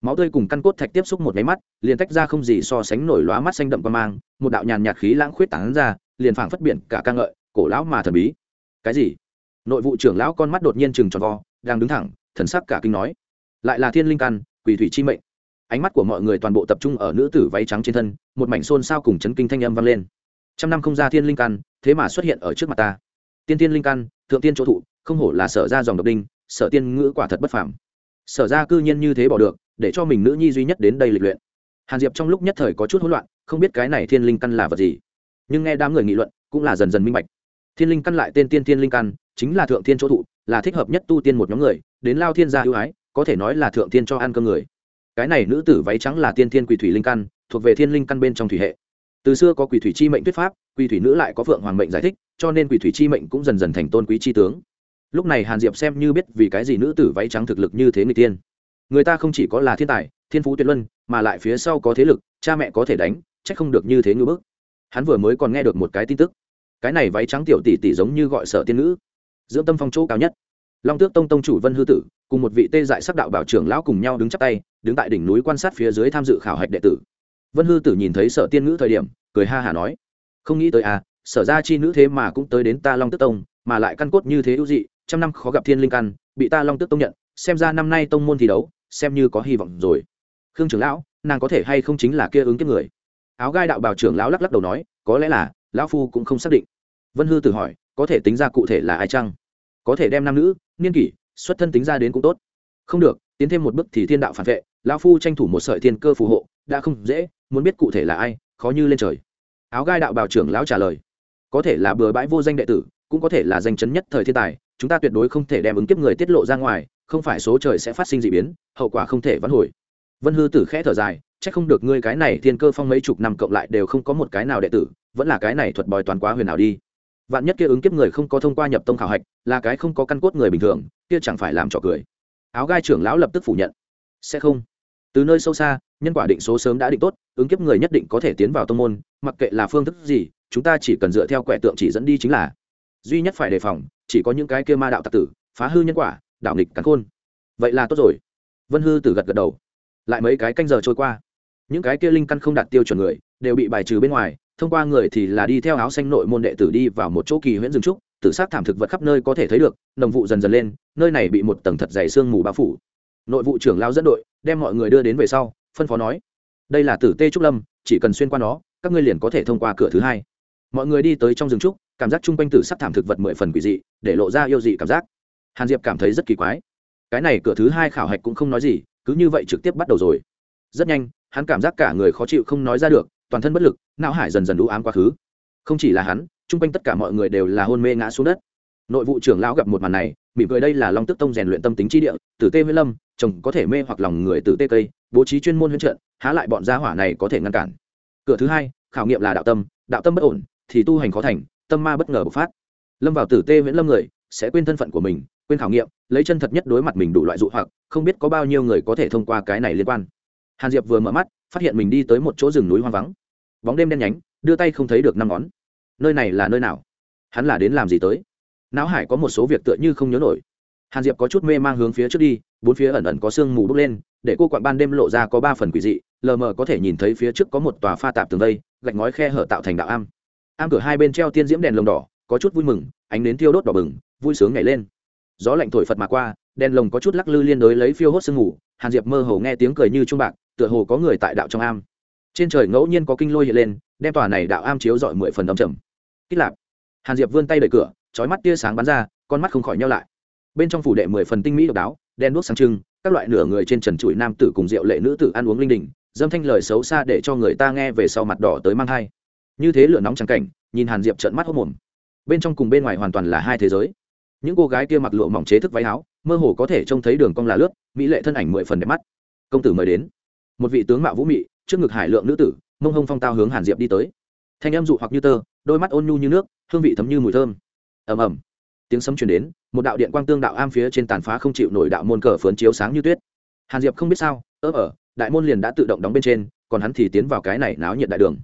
Máu tươi cùng căn cốt thạch tiếp xúc một máy mắt, liền tách ra không gì so sánh nổi lóa mắt xanh đậm qua mang, một đạo nhàn nhạt khí lãng khuyết tán ra, liền phảng phất biển cả ca ngợi, cổ lão mà thần bí. Cái gì? Nội vụ trưởng lão con mắt đột nhiên chừng tròn vo, đang đứng thẳng, thần sắc cả kinh nói. Lại là thiên linh căn, quỷ thủy chi mệnh. Ánh mắt của mọi người toàn bộ tập trung ở nữ tử váy trắng trên thân, một mảnh xôn xao cùng chấn kinh thanh âm vang lên. Trăm năm không ra thiên linh căn, thế mà xuất hiện ở trước mặt ta. Tiên tiên linh căn, thượng tiên chỗ thụ, không hổ là sở ra dòng độc đinh, sở tiên ngữ quả thật bất phàm. Sở ra cư nhiên như thế bỏ được, để cho mình nữ nhi duy nhất đến đây lịch luyện. Hàn diệp trong lúc nhất thời có chút hỗn loạn, không biết cái này thiên linh căn là vật gì. Nhưng nghe đám người nghị luận, cũng là dần dần minh bạch. Thiên linh căn lại tên tiên tiên linh căn chính là thượng thiên chỗ thụ, là thích hợp nhất tu tiên một nhóm người, đến lao thiên gia ưu ái, có thể nói là thượng thiên cho ăn cơm người. Cái này nữ tử váy trắng là tiên thiên quỷ thủy linh căn, thuộc về thiên linh căn bên trong thủy hệ. Từ xưa có quỷ thủy chi mệnh thuyết pháp, quỷ thủy nữ lại có phượng hoàng mệnh giải thích, cho nên quỷ thủy chi mệnh cũng dần dần thành tôn quý chi tướng. Lúc này hàn diệp xem như biết vì cái gì nữ tử váy trắng thực lực như thế người tiên. Người ta không chỉ có là thiên tài, thiên phú tuyệt luân, mà lại phía sau có thế lực, cha mẹ có thể đánh trách không được như thế ngưỡng bức. Hắn vừa mới còn nghe được một cái tin tức. Cái này váy trắng tiểu tỷ tỷ giống như gọi sợ tiên nữ dưỡng tâm phong chỗ cao nhất. Long tước tông tông chủ vân hư tử, cùng một vị tê dại sắc đạo bảo trưởng lão cùng nhau đứng chắp tay, đứng tại đỉnh núi quan sát phía dưới tham dự khảo hạch đệ tử. Vân hư tử nhìn thấy sở tiên nữ thời điểm, cười ha hả nói, không nghĩ tới à sở ra chi nữ thế mà cũng tới đến ta long tước tông, mà lại căn cốt như thế ưu dị, trăm năm khó gặp thiên linh căn, bị ta long tước tông nhận, xem ra năm nay tông môn thi đấu, xem như có hy vọng rồi. Khương trưởng lão, nàng có thể hay không chính là kia ứng kiếp người? Áo gai đạo bảo trưởng lão lắc lắc đầu nói, có lẽ là, lão phu cũng không xác định. Vân hư tử hỏi, có thể tính ra cụ thể là ai chăng? Có thể đem nam nữ, niên kỷ, xuất thân tính ra đến cũng tốt. Không được, tiến thêm một bước thì thiên đạo phản vệ, lão phu tranh thủ một sợi thiên cơ phù hộ, đã không dễ, muốn biết cụ thể là ai, khó như lên trời. Áo gai đạo bào trưởng lão trả lời, có thể là bừa bãi vô danh đệ tử, cũng có thể là danh chấn nhất thời thiên tài, chúng ta tuyệt đối không thể đem ứng kiếp người tiết lộ ra ngoài, không phải số trời sẽ phát sinh d ị biến, hậu quả không thể vãn hồi. Vân hư tử khẽ thở dài c h ắ c không được ngươi cái này thiên cơ phong mấy chục năm cộng lại đều không có một cái nào đệ tử, vẫn là cái này thuật bòi toàn quá huyền nào đi vạn nhất kia ứng kiếp người không có thông qua nhập tông khảo hạch, là cái không có căn cốt người bình thường, kia chẳng phải làm trò cười. Áo gai trưởng lão lập tức phủ nhận. Sẽ không. Từ nơi sâu xa, nhân quả định số sớm đã định tốt, ứng kiếp người nhất định có thể tiến vào tông môn, mặc kệ là phương thức gì, chúng ta chỉ cần dựa theo quẻ tượng chỉ dẫn đi chính là. Duy nhất phải đề phòng, chỉ có những cái kia ma đạo tặc tử, phá hư nhân quả, đảo nghịch cắn khôn. Vậy là tốt rồi. Vân hư tử gật gật đầu. Lại mấy cái canh giờ trôi qua. Những cái kia linh căn không đạt tiêu chuẩn người, đều bị bài trừ bên ngoài thông qua người thì là đi theo áo xanh nội môn đệ tử đi vào một chỗ kỳ huyễn rừng trúc tự sát thảm thực vật khắp nơi có thể thấy được, nồng vụ dần dần lên, nơi này bị một tầng thật dày sương mù bao phủ. Nội vụ trưởng lao dẫn đội, đem mọi người đưa đến về sau, phân phó nói, đây là tử tê trúc lâm, chỉ cần xuyên qua nó, các ngươi liền có thể thông qua cửa thứ hai. Mọi người đi tới trong rừng trúc, cảm giác chung quanh tử sắc thảm thực vật mười phần quỷ dị, để lộ ra yêu dị cảm giác. Hàn diệp cảm thấy rất kỳ quái. Cái này cửa thứ hai khảo hạch cũng không nói gì, cứ như vậy trực tiếp bắt đầu rồi. Rất nhanh, hắn cảm giác cả người khó chịu không nói ra được toàn thân bất lực, não hải dần dần đũ ám quá khứ. Không chỉ là hắn, chung quanh tất cả mọi người đều là hôn mê ngã xuống đất. Nội vụ trưởng lão gặp một màn này, mỉm cười đây là long tức tông rèn luyện tâm tính chi địa, tử tê huyết lâm, chồng có thể mê hoặc lòng người tử tê cây, bố trí chuyên môn huyễn trận, há lại bọn gia hỏa này có thể ngăn cản. Cửa thứ hai, khảo nghiệm là đạo tâm đạo tâm bất ổn, thì tu hành khó thành, tâm ma bất ngờ bộc phát. Lâm vào tử tê huyễn lâm người, sẽ quên thân phận của mình, quên khảo nghiệm, lấy chân thật nhất đối mặt mình đủ loại dụ hoặc, không biết có bao nhiêu người có thể thông qua cái này liên quan. Hàn diệp vừa mở mắt, phát hiện mình đi tới một chỗ rừng núi hoang vắng bóng đêm đen nhánh, đưa tay không thấy được năm ngón. Nơi này là nơi nào? Hắn là đến làm gì tới? Não hải có một số việc tựa như không nhớ nổi. Hàn diệp có chút mê mang hướng phía trước đi, bốn phía ẩn ẩn có sương mù bốc lên, để cô quặn ban đêm lộ ra có ba phần quỷ dị, lờ mờ có thể nhìn thấy phía trước có một tòa pha tạp tường vây, gạch ngói khe hở tạo thành đạo am. Am cửa hai bên treo tiên diễm đèn lồng đỏ, có chút vui mừng, ánh đến thiêu đốt đỏ bừng, vui sướng nhảy lên. Gió lạnh thổi phật mà qua, đèn lồng có chút lắc lư liên đối lấy phiêu hốt sương mù, hàn diệp mơ hồ nghe tiếng cười như trung bạc, tựa hồ có người tại đạo trong am trên trời ngẫu nhiên có kinh lôi hiện lên, đem tòa này đạo am chiếu dọi mười phần đ trầm kích lạp. Hàn diệp vươn tay đẩy cửa trói mắt tia sáng bắn ra, con mắt không khỏi nhau lại. Bên trong phủ đệ mười phần tinh mỹ độc đáo, đen đuốc sáng trưng, các loại nửa người trên trần trụi nam tử cùng rượu lệ nữ tử ăn uống linh đình, dâm thanh lời xấu xa để cho người ta nghe về sau mặt đỏ tới mang thai. Như thế lửa nóng trắng cảnh, nhìn hàn diệp trợn mắt hốc mồm. Bên trong cùng bên ngoài hoàn toàn là hai thế giới. Những cô gái kia mặc lụa mỏng chế thức váy áo, mơ hồ có thể trông thấy đường cong là lướt, mỹ lệ thân ảnh mười phần đẹp mắt. Công tử mời đến. Một vị tướng mạo vũ mị trước ngực hải lượng nữ tử, mông hông phong tao hướng hàn diệp đi tới. Thanh em dụ hoặc như tơ, đôi mắt ôn nhu như nước, hương vị thấm như mùi thơm. Ầm ầm. Tiếng sấm truyền đến, một đạo điện quang tương đạo am phía trên tàn phá không chịu nổi đạo môn cờ phớn chiếu sáng như tuyết. Hàn diệp không biết sao, ớ ở đại môn liền đã tự động đóng bên trên, còn hắn thì tiến vào cái này náo nhiệt đại đường.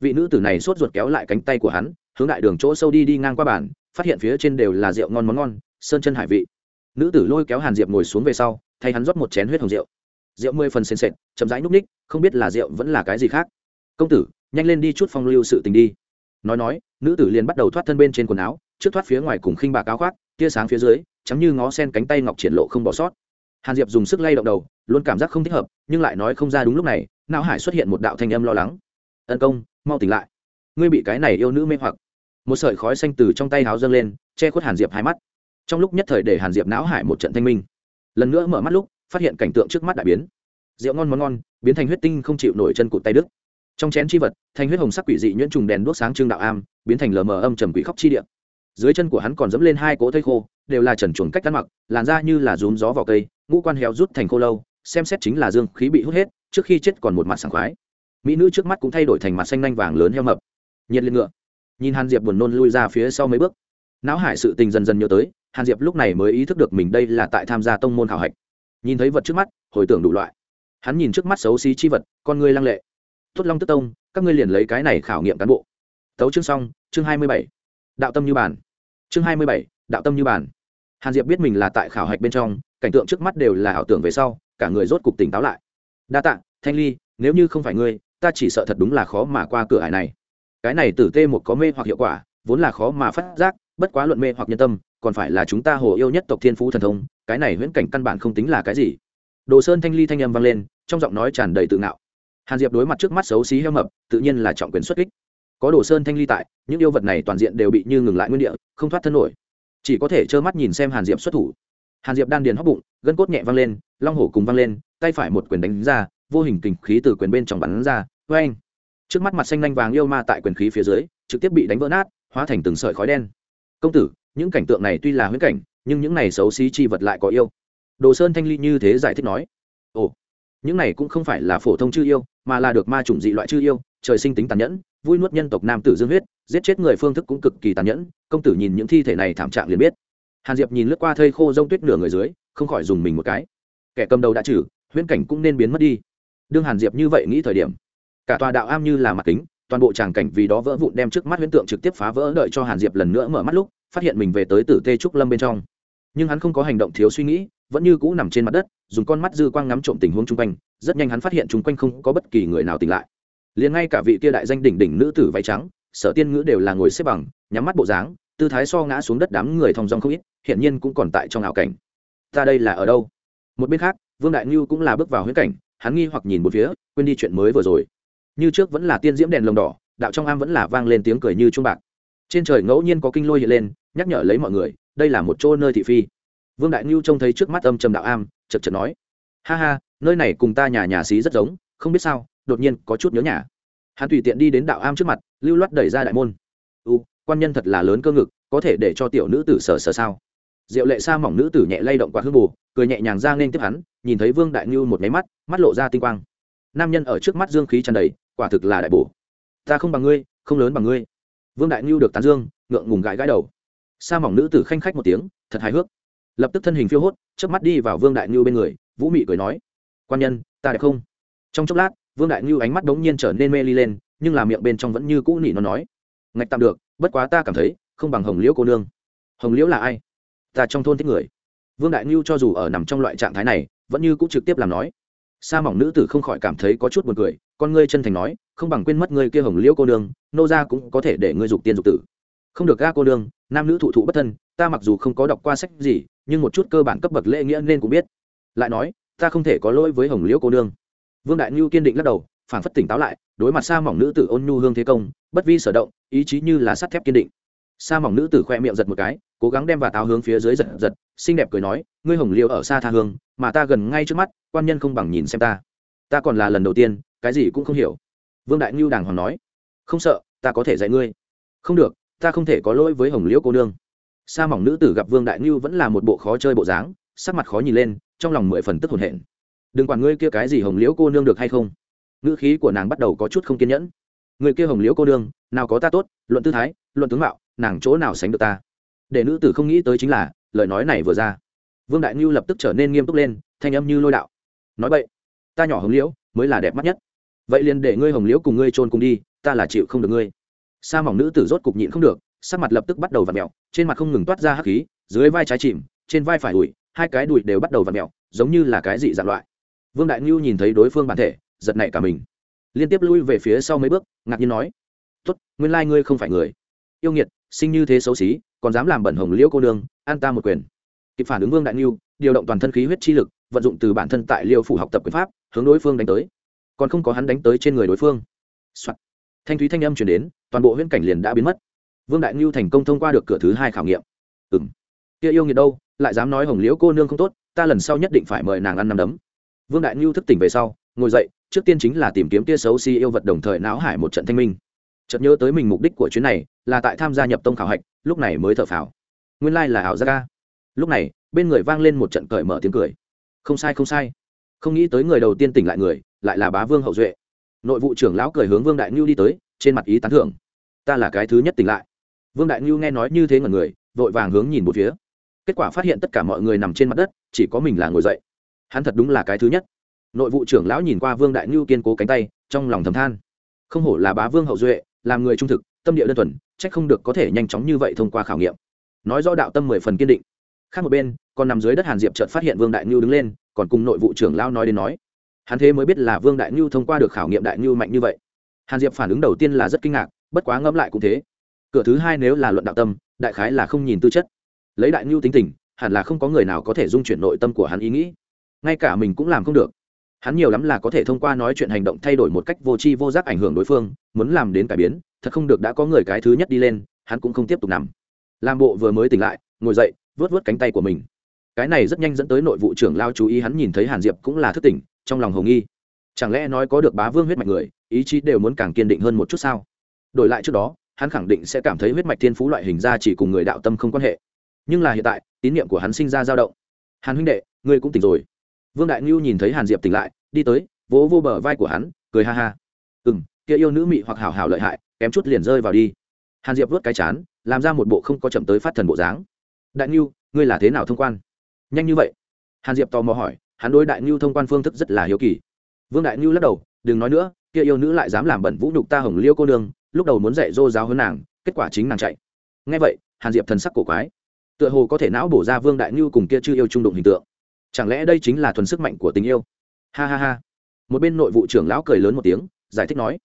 Vị nữ tử này sốt ruột kéo lại cánh tay của hắn, hướng đại đường chỗ sâu đi đi ngang qua bàn, phát hiện phía trên đều là rượu ngon món ngon, sơn chân hải vị. Nữ tử lôi kéo hàn diệp ngồi xuống về sau, thay hắn rót một chén huyết hồng rượu rượu mười phần sền sệt, chậm rãi núp ních, không biết là rượu vẫn là cái gì khác. Công tử, nhanh lên đi chút phong lưu sự tình đi. Nói nói, nữ tử liền bắt đầu thoát thân bên trên quần áo, trước thoát phía ngoài cùng khinh bạc áo khoác, tia sáng phía dưới chắm như ngó sen cánh tay ngọc triển lộ không bỏ sót. Hàn diệp dùng sức lay động đầu, luôn cảm giác không thích hợp, nhưng lại nói không ra đúng lúc này, não hải xuất hiện một đạo thanh âm lo lắng. Ân công, mau tỉnh lại. Ngươi bị cái này yêu nữ mê hoặc. Một sợi khói xanh từ trong tay háo dâng lên, che khuất hàn diệp hai mắt. Trong lúc nhất thời để hàn diệp não hải một trận thanh minh lần nữa mở mắt lúc, phát hiện cảnh tượng trước mắt đại biến. Rượu ngon món ngon, biến thành huyết tinh không chịu nổi chân cụt tay đức trong chén chi vật thanh huyết hồng sắc quỷ dị nhuyễn trùng đèn đuốc sáng trương đạo am, biến thành lờ mờ âm trầm quỷ khóc chi điện dưới chân của hắn còn dẫm lên hai cỗ thây khô, đều là trần chuồng cách cắt mặc, làn da như là rúm gió vào cây, ngũ quan héo rút thành khô lâu, xem xét chính là dương khí bị hút hết, trước khi chết còn một mặt sảng khoái. Mỹ nữ trước mắt cũng thay đổi thành mặt xanh nanh vàng lớn heo mập. Nhiệt lên ngựa. Nhìn hàn diệp buồn nôn lui ra phía sau mấy bước. Não hải sự tình dần dần nhớ tới hàn diệp lúc này mới ý thức được mình đây là tại tham gia tông môn khảo hạch. Nhìn thấy vật trước mắt, hồi tưởng đủ loại. Hắn nhìn trước mắt xấu xí chi vật, con người lăng lệ. Tốt long tức tông, các ngươi liền lấy cái này khảo nghiệm cán bộ. Tấu chương xong, chương hai mươi bảy. Đạo tâm như bản chương hai mươi bảy, đạo tâm như bản hàn diệp biết mình là tại khảo hạch bên trong, cảnh tượng trước mắt đều là ảo tưởng về sau, cả người rốt cục tỉnh táo lại. Đa tạ, thanh ly, nếu như không phải ngươi, ta chỉ sợ thật đúng là khó mà qua cửa hải này. Cái này tử tê một có mê hoặc hiệu quả, vốn là khó mà phát giác, bất quá luận mê hoặc nhân tâm còn phải là chúng ta hồ yêu nhất tộc thiên phú thần thông, cái này huyễn cảnh căn bản không tính là cái gì. Đồ sơn thanh ly thanh âm vang lên, trong giọng nói tràn đầy tự ngạo. Hàn diệp đối mặt trước mắt xấu xí heo mập, tự nhiên là trọng quyền xuất kích. Có đồ sơn thanh ly tại, những yêu vật này toàn diện đều bị như ngừng lại nguyên địa, không thoát thân nổi. Chỉ có thể trơ mắt nhìn xem hàn diệp xuất thủ. Hàn diệp đan điền hóc bụng, gân cốt nhẹ văng lên, long hổ cùng văng lên, tay phải một quyền đánh ra, vô hình kình khí từ quyền bên trong bắn ra. Vê anh trước mắt mặt xanh lanh vàng yêu ma tại quyền khí phía dưới, trực tiếp bị đánh vỡ nát, hóa thành từng sợi khói đen công tử, những cảnh tượng này tuy là huyễn cảnh, nhưng những này xấu xí chi vật lại có yêu. Đồ sơn thanh ly như thế giải thích nói. Ồ, những này cũng không phải là phổ thông chư yêu, mà là được ma chủng dị loại chư yêu, trời sinh tính tàn nhẫn, vui nuốt nhân tộc nam tử dương huyết, giết chết người phương thức cũng cực kỳ tàn nhẫn, công tử nhìn những thi thể này thảm trạng liền biết. Hàn diệp nhìn lướt qua thây khô rông tuyết nửa người dưới, không khỏi dùng mình một cái. Kẻ cầm đầu đã trừ, huyễn cảnh cũng nên biến mất đi. Đương hàn diệp như vậy nghĩ thời điểm, cả tòa đạo am như là mặt kính toàn bộ tràng cảnh vì đó vỡ vụn đem trước mắt huyễn tượng trực tiếp phá vỡ đợi cho hàn diệp lần nữa mở mắt lúc, phát hiện mình về tới tử tê trúc lâm bên trong. Nhưng hắn không có hành động thiếu suy nghĩ, vẫn như cũ nằm trên mặt đất, dùng con mắt dư quang ngắm trộm tình huống chung quanh, rất nhanh hắn phát hiện chung quanh không có bất kỳ người nào tỉnh lại. Liền ngay cả vị kia đại danh đỉnh đỉnh nữ tử váy trắng, sở tiên ngữ đều là ngồi xếp bằng, nhắm mắt bộ dáng, tư thái so ngã xuống đất đám người thong dong không ít hiện nhiên cũng còn tại trong ảo cảnh. Ta đây là ở đâu? Một bên khác, vương đại ngưu cũng là bước vào huyễn cảnh, hắn nghi hoặc nhìn một phía, quên đi chuyện mới vừa rồi như trước vẫn là tiên diễm đèn lồng đỏ, đạo trong am vẫn là vang lên tiếng cười như trung bạc. Trên trời ngẫu nhiên có kinh lôi hiện lên, nhắc nhở lấy mọi người, đây là một chỗ nơi thị phi. Vương đại ngưu trông thấy trước mắt âm trầm đạo am chật chật nói, ha ha, nơi này cùng ta nhà nhà xí rất giống, không biết sao, đột nhiên có chút nhớ nhà. Hắn tùy tiện đi đến đạo am trước mặt, lưu loát đẩy ra đại môn. U, quan nhân thật là lớn cơ ngực, có thể để cho tiểu nữ tử sờ sờ sao? Diệu lệ sa mỏng nữ tử nhẹ lay động quạt hương bù, cười nhẹ nhàng ra nên tiếp hắn, nhìn thấy vương đại ngưu một máy mắt mắt lộ ra tinh quang. Nam nhân ở trước mắt dương khí tràn đầy quả thực là đại bổ. Ta không bằng ngươi, không lớn bằng ngươi. Vương đại ngưu được tán dương, ngượng ngùng gãi gãi đầu. Sa mỏng nữ tử khanh khách một tiếng, thật hài hước. Lập tức thân hình phiêu hốt, chớp mắt đi vào vương đại ngưu bên người, vũ mị cười nói, quan nhân, ta đẹp không? Trong chốc lát, vương đại ngưu ánh mắt đống nhiên trở nên mê ly lên, nhưng là miệng bên trong vẫn như cũ nỉ nó nói, ngạch tạm được, bất quá ta cảm thấy, không bằng hồng liễu cô nương. Hồng liễu là ai? Ta trong thôn thích người. Vương đại ngưu cho dù ở nằm trong loại trạng thái này, vẫn như cũng trực tiếp làm nói. Sa mỏng nữ tử không khỏi cảm thấy có chút buồn cười con ngươi chân thành nói, không bằng quên mất ngươi kia hồng liễu cô nương, nô ra cũng có thể để ngươi dục tiên dục tử. Không được ga cô nương, nam nữ thụ thụ bất thân, ta mặc dù không có đọc qua sách gì, nhưng một chút cơ bản cấp bậc lễ nghĩa nên cũng biết. Lại nói, ta không thể có lỗi với hồng liễu cô nương. Vương đại ngưu kiên định lắc đầu, phản phất tỉnh táo lại, đối mặt sa mỏng nữ tử ôn nhu hương thế công, bất vi sở động, ý chí như là sắt thép kiên định. Sa mỏng nữ tử khoe miệng giật một cái, cố gắng đem và táo hướng phía dưới giật giật, xinh đẹp cười nói, ngươi hồng liêu ở xa tha hương, mà ta gần ngay trước mắt, quan nhân không bằng nhìn xem ta. Ta còn là lần đầu tiên cái gì cũng không hiểu. Vương đại ngưu đàng hoàng nói, không sợ, ta có thể dạy ngươi. Không được, ta không thể có lỗi với hồng liễu cô nương. Sa mỏng nữ tử gặp vương đại ngưu vẫn là một bộ khó chơi bộ dáng, sắc mặt khó nhìn lên, trong lòng mười phần tức hồn hển. Đừng quản ngươi kia cái gì hồng liễu cô nương được hay không. Ngữ khí của nàng bắt đầu có chút không kiên nhẫn. Người kia hồng liễu cô nương, nào có ta tốt, luận tư thái, luận tướng mạo, nàng chỗ nào sánh được ta? Để nữ tử không nghĩ tới chính là, lời nói này vừa ra, vương đại ngưu lập tức trở nên nghiêm túc lên, thanh âm như lôi đạo. Nói vậy ta nhỏ hồng liễu mới là đẹp mắt nhất vậy liền để ngươi hồng liễu cùng ngươi trôn cùng đi ta là chịu không được ngươi. Sa mỏng nữ tử rốt cục nhịn không được sắc mặt lập tức bắt đầu v ặ mẹo trên mặt không ngừng toát ra hắc khí dưới vai trái chìm trên vai phải đùi hai cái đùi đều bắt đầu v ặ mẹo giống như là cái dị dạng loại. Vương đại ngưu nhìn thấy đối phương bản thể giật nảy cả mình. Liên tiếp lui về phía sau mấy bước ngạc nhiên nói tuất, nguyên lai ngươi không phải người. Yêu nghiệt sinh như thế xấu xí còn dám làm bẩn hồng liễu cô nương an ta một quyền. Kịp phản ứng vương đại ngưu điều động toàn thân khí huyết chi lực vận dụng từ bản thân tại liêu phủ học tập quyền pháp hướng đối phương đánh tới còn không có hắn đánh tới trên người đối phương、Soạn. thanh thúy thanh âm chuyển đến, toàn bộ huyễn cảnh liền đã biến mất. Vương đại niu thành công thông qua được cửa thứ hai khảo nghiệm. Ừ m kia yêu nghiệt đâu, lại dám nói hồng liễu cô nương không tốt, ta lần sau nhất định phải mời nàng ăn nằm đấm. Vương đại niu thức tỉnh về sau, ngồi dậy, trước tiên chính là tìm kiếm tia xấu si yêu vật đồng thời náo hải một trận thanh minh. Chợt nhớ tới mình mục đích của chuyến này, là tại tham gia nhập tông khảo hạch, lúc này mới thở phào. Nguyên lai là ảo gia ca lúc này, bên người vang lên một trận cởi mở tiếng cười. Không sai không sai không nghĩ tới người đầu tiên tỉnh lại người, lại là bá vương hậu duệ. Nội vụ trưởng lão cười hướng vương đại ngưu đi tới, trên mặt ý tán thưởng. Ta là cái thứ nhất tỉnh lại. Vương đại ngưu nghe nói như thế ngần người, vội vàng hướng nhìn một phía. Kết quả phát hiện tất cả mọi người nằm trên mặt đất, chỉ có mình là ngồi dậy. Hắn thật đúng là cái thứ nhất. Nội vụ trưởng lão nhìn qua vương đại ngưu kiên cố cánh tay, trong lòng thầm than. Không hổ là bá vương hậu duệ, làm người trung thực, tâm địa đơn thuần trách không được có thể nhanh chóng như vậy thông qua khảo nghiệm. Nói rõ đạo tâm mười phần kiên định. Khác một bên, còn nằm dưới đất hàn diệp chợt phát hiện vương đại ngưu đứng lên còn cùng nội vụ trưởng lao nói đến nói. Hắn thế mới biết là vương đại ngưu thông qua được khảo nghiệm đại ngưu mạnh như vậy. Hàn diệp phản ứng đầu tiên là rất kinh ngạc, bất quá ngẫm lại cũng thế. Cửa thứ hai nếu là luận đạo tâm, đại khái là không nhìn tư chất. Lấy đại ngưu tính tình, hẳn là không có người nào có thể dung chuyển nội tâm của hắn ý nghĩ. Ngay cả mình cũng làm không được. Hắn nhiều lắm là có thể thông qua nói chuyện hành động thay đổi một cách vô tri vô giác ảnh hưởng đối phương, muốn làm đến cải biến, thật không được đã có người cái thứ nhất đi lên, hắn cũng không tiếp tục nằm. Làm bộ vừa mới tỉnh lại, ngồi dậy vớt vớt cánh tay của mình cái này rất nhanh dẫn tới nội vụ trưởng lao chú ý hắn nhìn thấy hàn diệp cũng là thức tỉnh, trong lòng hồng nghi. Chẳng lẽ nói có được bá vương huyết mạch người, ý chí đều muốn càng kiên định hơn một chút sao? Đổi lại trước đó, hắn khẳng định sẽ cảm thấy huyết mạch thiên phú loại hình ra chỉ cùng người đạo tâm không quan hệ. Nhưng là hiện tại, tín nhiệm của hắn sinh ra dao động. Hàn huynh đệ, ngươi cũng tỉnh rồi. Vương đại ngưu nhìn thấy hàn diệp tỉnh lại, đi tới, vỗ vô bờ vai của hắn, cười ha ha. Ừ m kia yêu nữ mị hoặc hảo hảo lợi hại, kém chút liền rơi vào đi. Hàn diệp vớt cái chán, làm ra một bộ không có chậm tới phát thần bộ dáng. Đại ngưu ngươi là thế nào thông quan? Nhanh như vậy? Hàn diệp tò mò hỏi, hắn đối đại ngưu thông quan phương thức rất là hiếu kỳ. Vương đại ngưu lắc đầu, đừng nói nữa, kia yêu nữ lại dám làm bẩn vũ nhục ta hồng liêu cô nương, lúc đầu muốn dạy dô giáo hơn nàng, kết quả chính nàng chạy. Ngay vậy, hàn diệp thần sắc cổ quái. Tựa hồ có thể não bổ ra vương đại ngưu cùng kia chưa yêu trung đụng hình tượng. Chẳng lẽ đây chính là thuần sức mạnh của tình yêu? Ha ha ha. Một bên nội vụ trưởng lão cười lớn một tiếng, giải thích nói,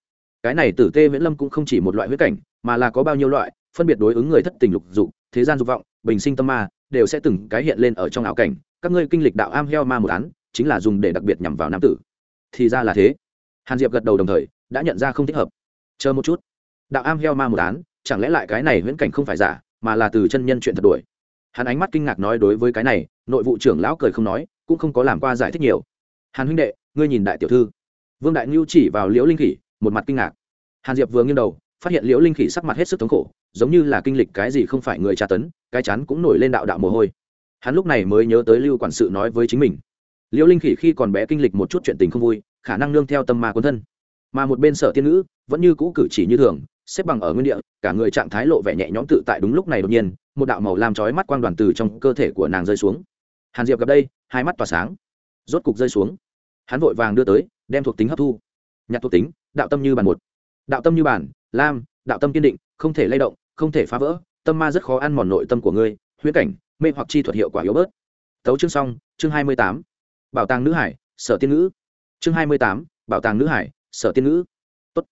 cái này tử tê viễn lâm cũng không chỉ một loại huyết cảnh, mà là có bao nhiêu loại, phân biệt đối ứng người thất tình lục dục, thế gian dục vọng, bình sinh tâm ma đều sẽ từng cái hiện lên ở trong ảo cảnh. Các ngươi kinh lịch đạo am heo ma một án, chính là dùng để đặc biệt nhằm vào nam tử. Thì ra là thế. Hàn diệp gật đầu đồng thời, đã nhận ra không thích hợp. Chờ một chút. Đạo am heo ma một án, chẳng lẽ lại cái này huyễn cảnh không phải giả, mà là từ chân nhân chuyện thật đuổi? Hắn ánh mắt kinh ngạc nói đối với cái này, nội vụ trưởng lão cười không nói, cũng không có làm qua giải thích nhiều. Hàn huynh đệ, ngươi nhìn đại tiểu thư. Vương đại ngưu chỉ vào liễu linh khỉ, một mặt kinh ngạc. Hàn diệp vừa nghiêng đầu phát hiện liễu linh khỉ sắc mặt hết sức thống khổ, giống như là kinh lịch cái gì không phải người tra tấn, cái chắn cũng nổi lên đạo đạo mồ hôi. Hắn lúc này mới nhớ tới lưu quản sự nói với chính mình. Liễu linh khỉ khi còn bé kinh lịch một chút chuyện tình không vui, khả năng nương theo tâm ma quân thân. Mà một bên sở tiên ngữ, vẫn như cũ cử chỉ như thường, xếp bằng ở nguyên địa, cả người trạng thái lộ vẻ nhẹ nhõm tự tại đúng lúc này đột nhiên, một đạo màu làm chói mắt quang đoàn từ trong cơ thể của nàng rơi xuống. Hàn diệp gặp đây, hai mắt tỏa sáng. Rốt cục rơi xuống. Hắn vội vàng đưa tới, đem thuộc tính hấp thu. Nhặt thuộc tính, đạo tâm như bàn một. Đạo tâm như bàn lam, đạo tâm kiên định, không thể lay động, không thể phá vỡ, tâm ma rất khó ăn mòn nội tâm của ngươi, huyễn cảnh, mê hoặc chi thuật hiệu quả yếu bớt. Tấu chương xong, chương hai mươi tám. Bảo tàng nữ hải, sở tiên ngữ. Chương hai mươi tám, bảo tàng nữ hải, sở tiên ngữ. Tốt.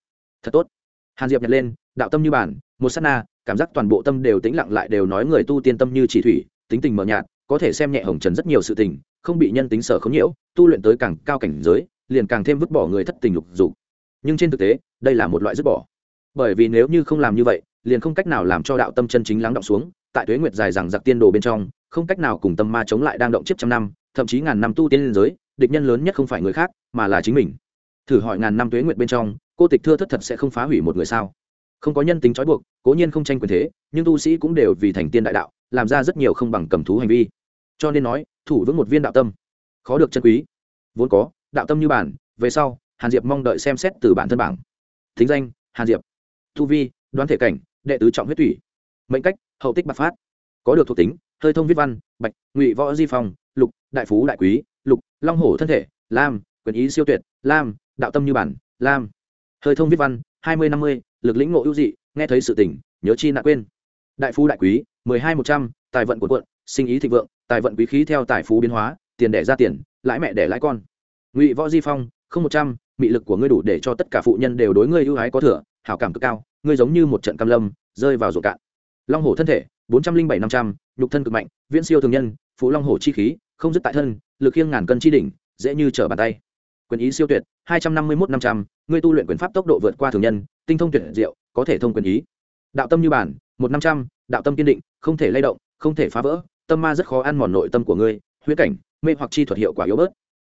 Thật tốt. Hàn diệp nhặt lên, đạo tâm như bản một s á t na, cảm giác toàn bộ tâm đều tĩnh lặng lại đều nói người tu tiên tâm như chỉ thủy, tính tình mờ nhạt, có thể xem nhẹ hồng trần rất nhiều sự tình, không bị nhân tính sở khống nhiễu, tu luyện tới càng cao cảnh giới, liền càng thêm vứt bỏ người thất tình lục dục. Nhưng trên thực tế, đây là một loại dứt bỏ bởi vì nếu như không làm như vậy, liền không cách nào làm cho đạo tâm chân chính lắng động xuống, tại tuế nguyệt dài rằng giặc tiên đồ bên trong, không cách nào cùng tâm ma chống lại đang động chiếc trăm năm, thậm chí ngàn năm tu tiên liên giới, địch nhân lớn nhất không phải người khác, mà là chính mình. Thử hỏi ngàn năm tuế nguyệt bên trong, cô tịch thưa thất thật sẽ không phá hủy một người sao? Không có nhân tính trói buộc, cố nhiên không tranh quyền thế, nhưng tu sĩ cũng đều vì thành tiên đại đạo, làm ra rất nhiều không bằng cầm thú hành vi. Cho nên nói, thủ vững một viên đạo tâm. Khó được chân quý. Vốn có, đạo tâm như bản, về sau, hàn diệp mong đợi xem xét từ bản thân bảng. Thính danh, hàn diệp thu vi, đoán thể cảnh, đệ tứ trọng huyết thủy mệnh cách, hậu tích bạc phát. Có được thuộc tính, hơi thông viết văn, bạch, ngụy võ di phong, lục, đại phú đại quý, lục, long hổ thân thể, lam, quyền ý siêu tuyệt, lam, đạo tâm như bản, lam. Hơi thông viết văn, hai mươi, năm mươi, lực lĩnh ngộ ưu dị, nghe thấy sự tỉnh, nhớ chi nạn quên. Đại phú đại quý, mười hai, một trăm, tài vận của quận, sinh ý thịnh vượng, tài vận quý khí theo tài phú biến hóa, tiền đẻ ra tiền, lãi mẹ đẻ lãi con. Ngụy võ di phong, không một trăm, mị lực của ngươi đủ để cho tất cả phụ nhân đều đối ngươi ưu ái có thừa hảo cảm cực cao, ngươi giống như một trận cam lâm, rơi vào ruộng cạn. Long hổ thân thể, bốn trăm linh bảy năm trăm, nhục thân cực mạnh, viễn siêu thường nhân phú long hổ chi khí, không dứt tại thân, lực khiêng ngàn cân chi đỉnh, dễ như trở bàn tay. Quyền ý siêu tuyệt, hai trăm năm mươi một năm trăm, ngươi tu luyện quyền pháp tốc độ vượt qua thường nhân, tinh thông tuyệt diệu, có thể thông quyền ý. Đạo tâm như bản, một năm trăm, đạo tâm kiên định, không thể lay động, không thể phá vỡ, tâm ma rất khó ăn mòn nội tâm của ngươi huyết cảnh, mê hoặc chi thuật hiệu quả yếu bớt.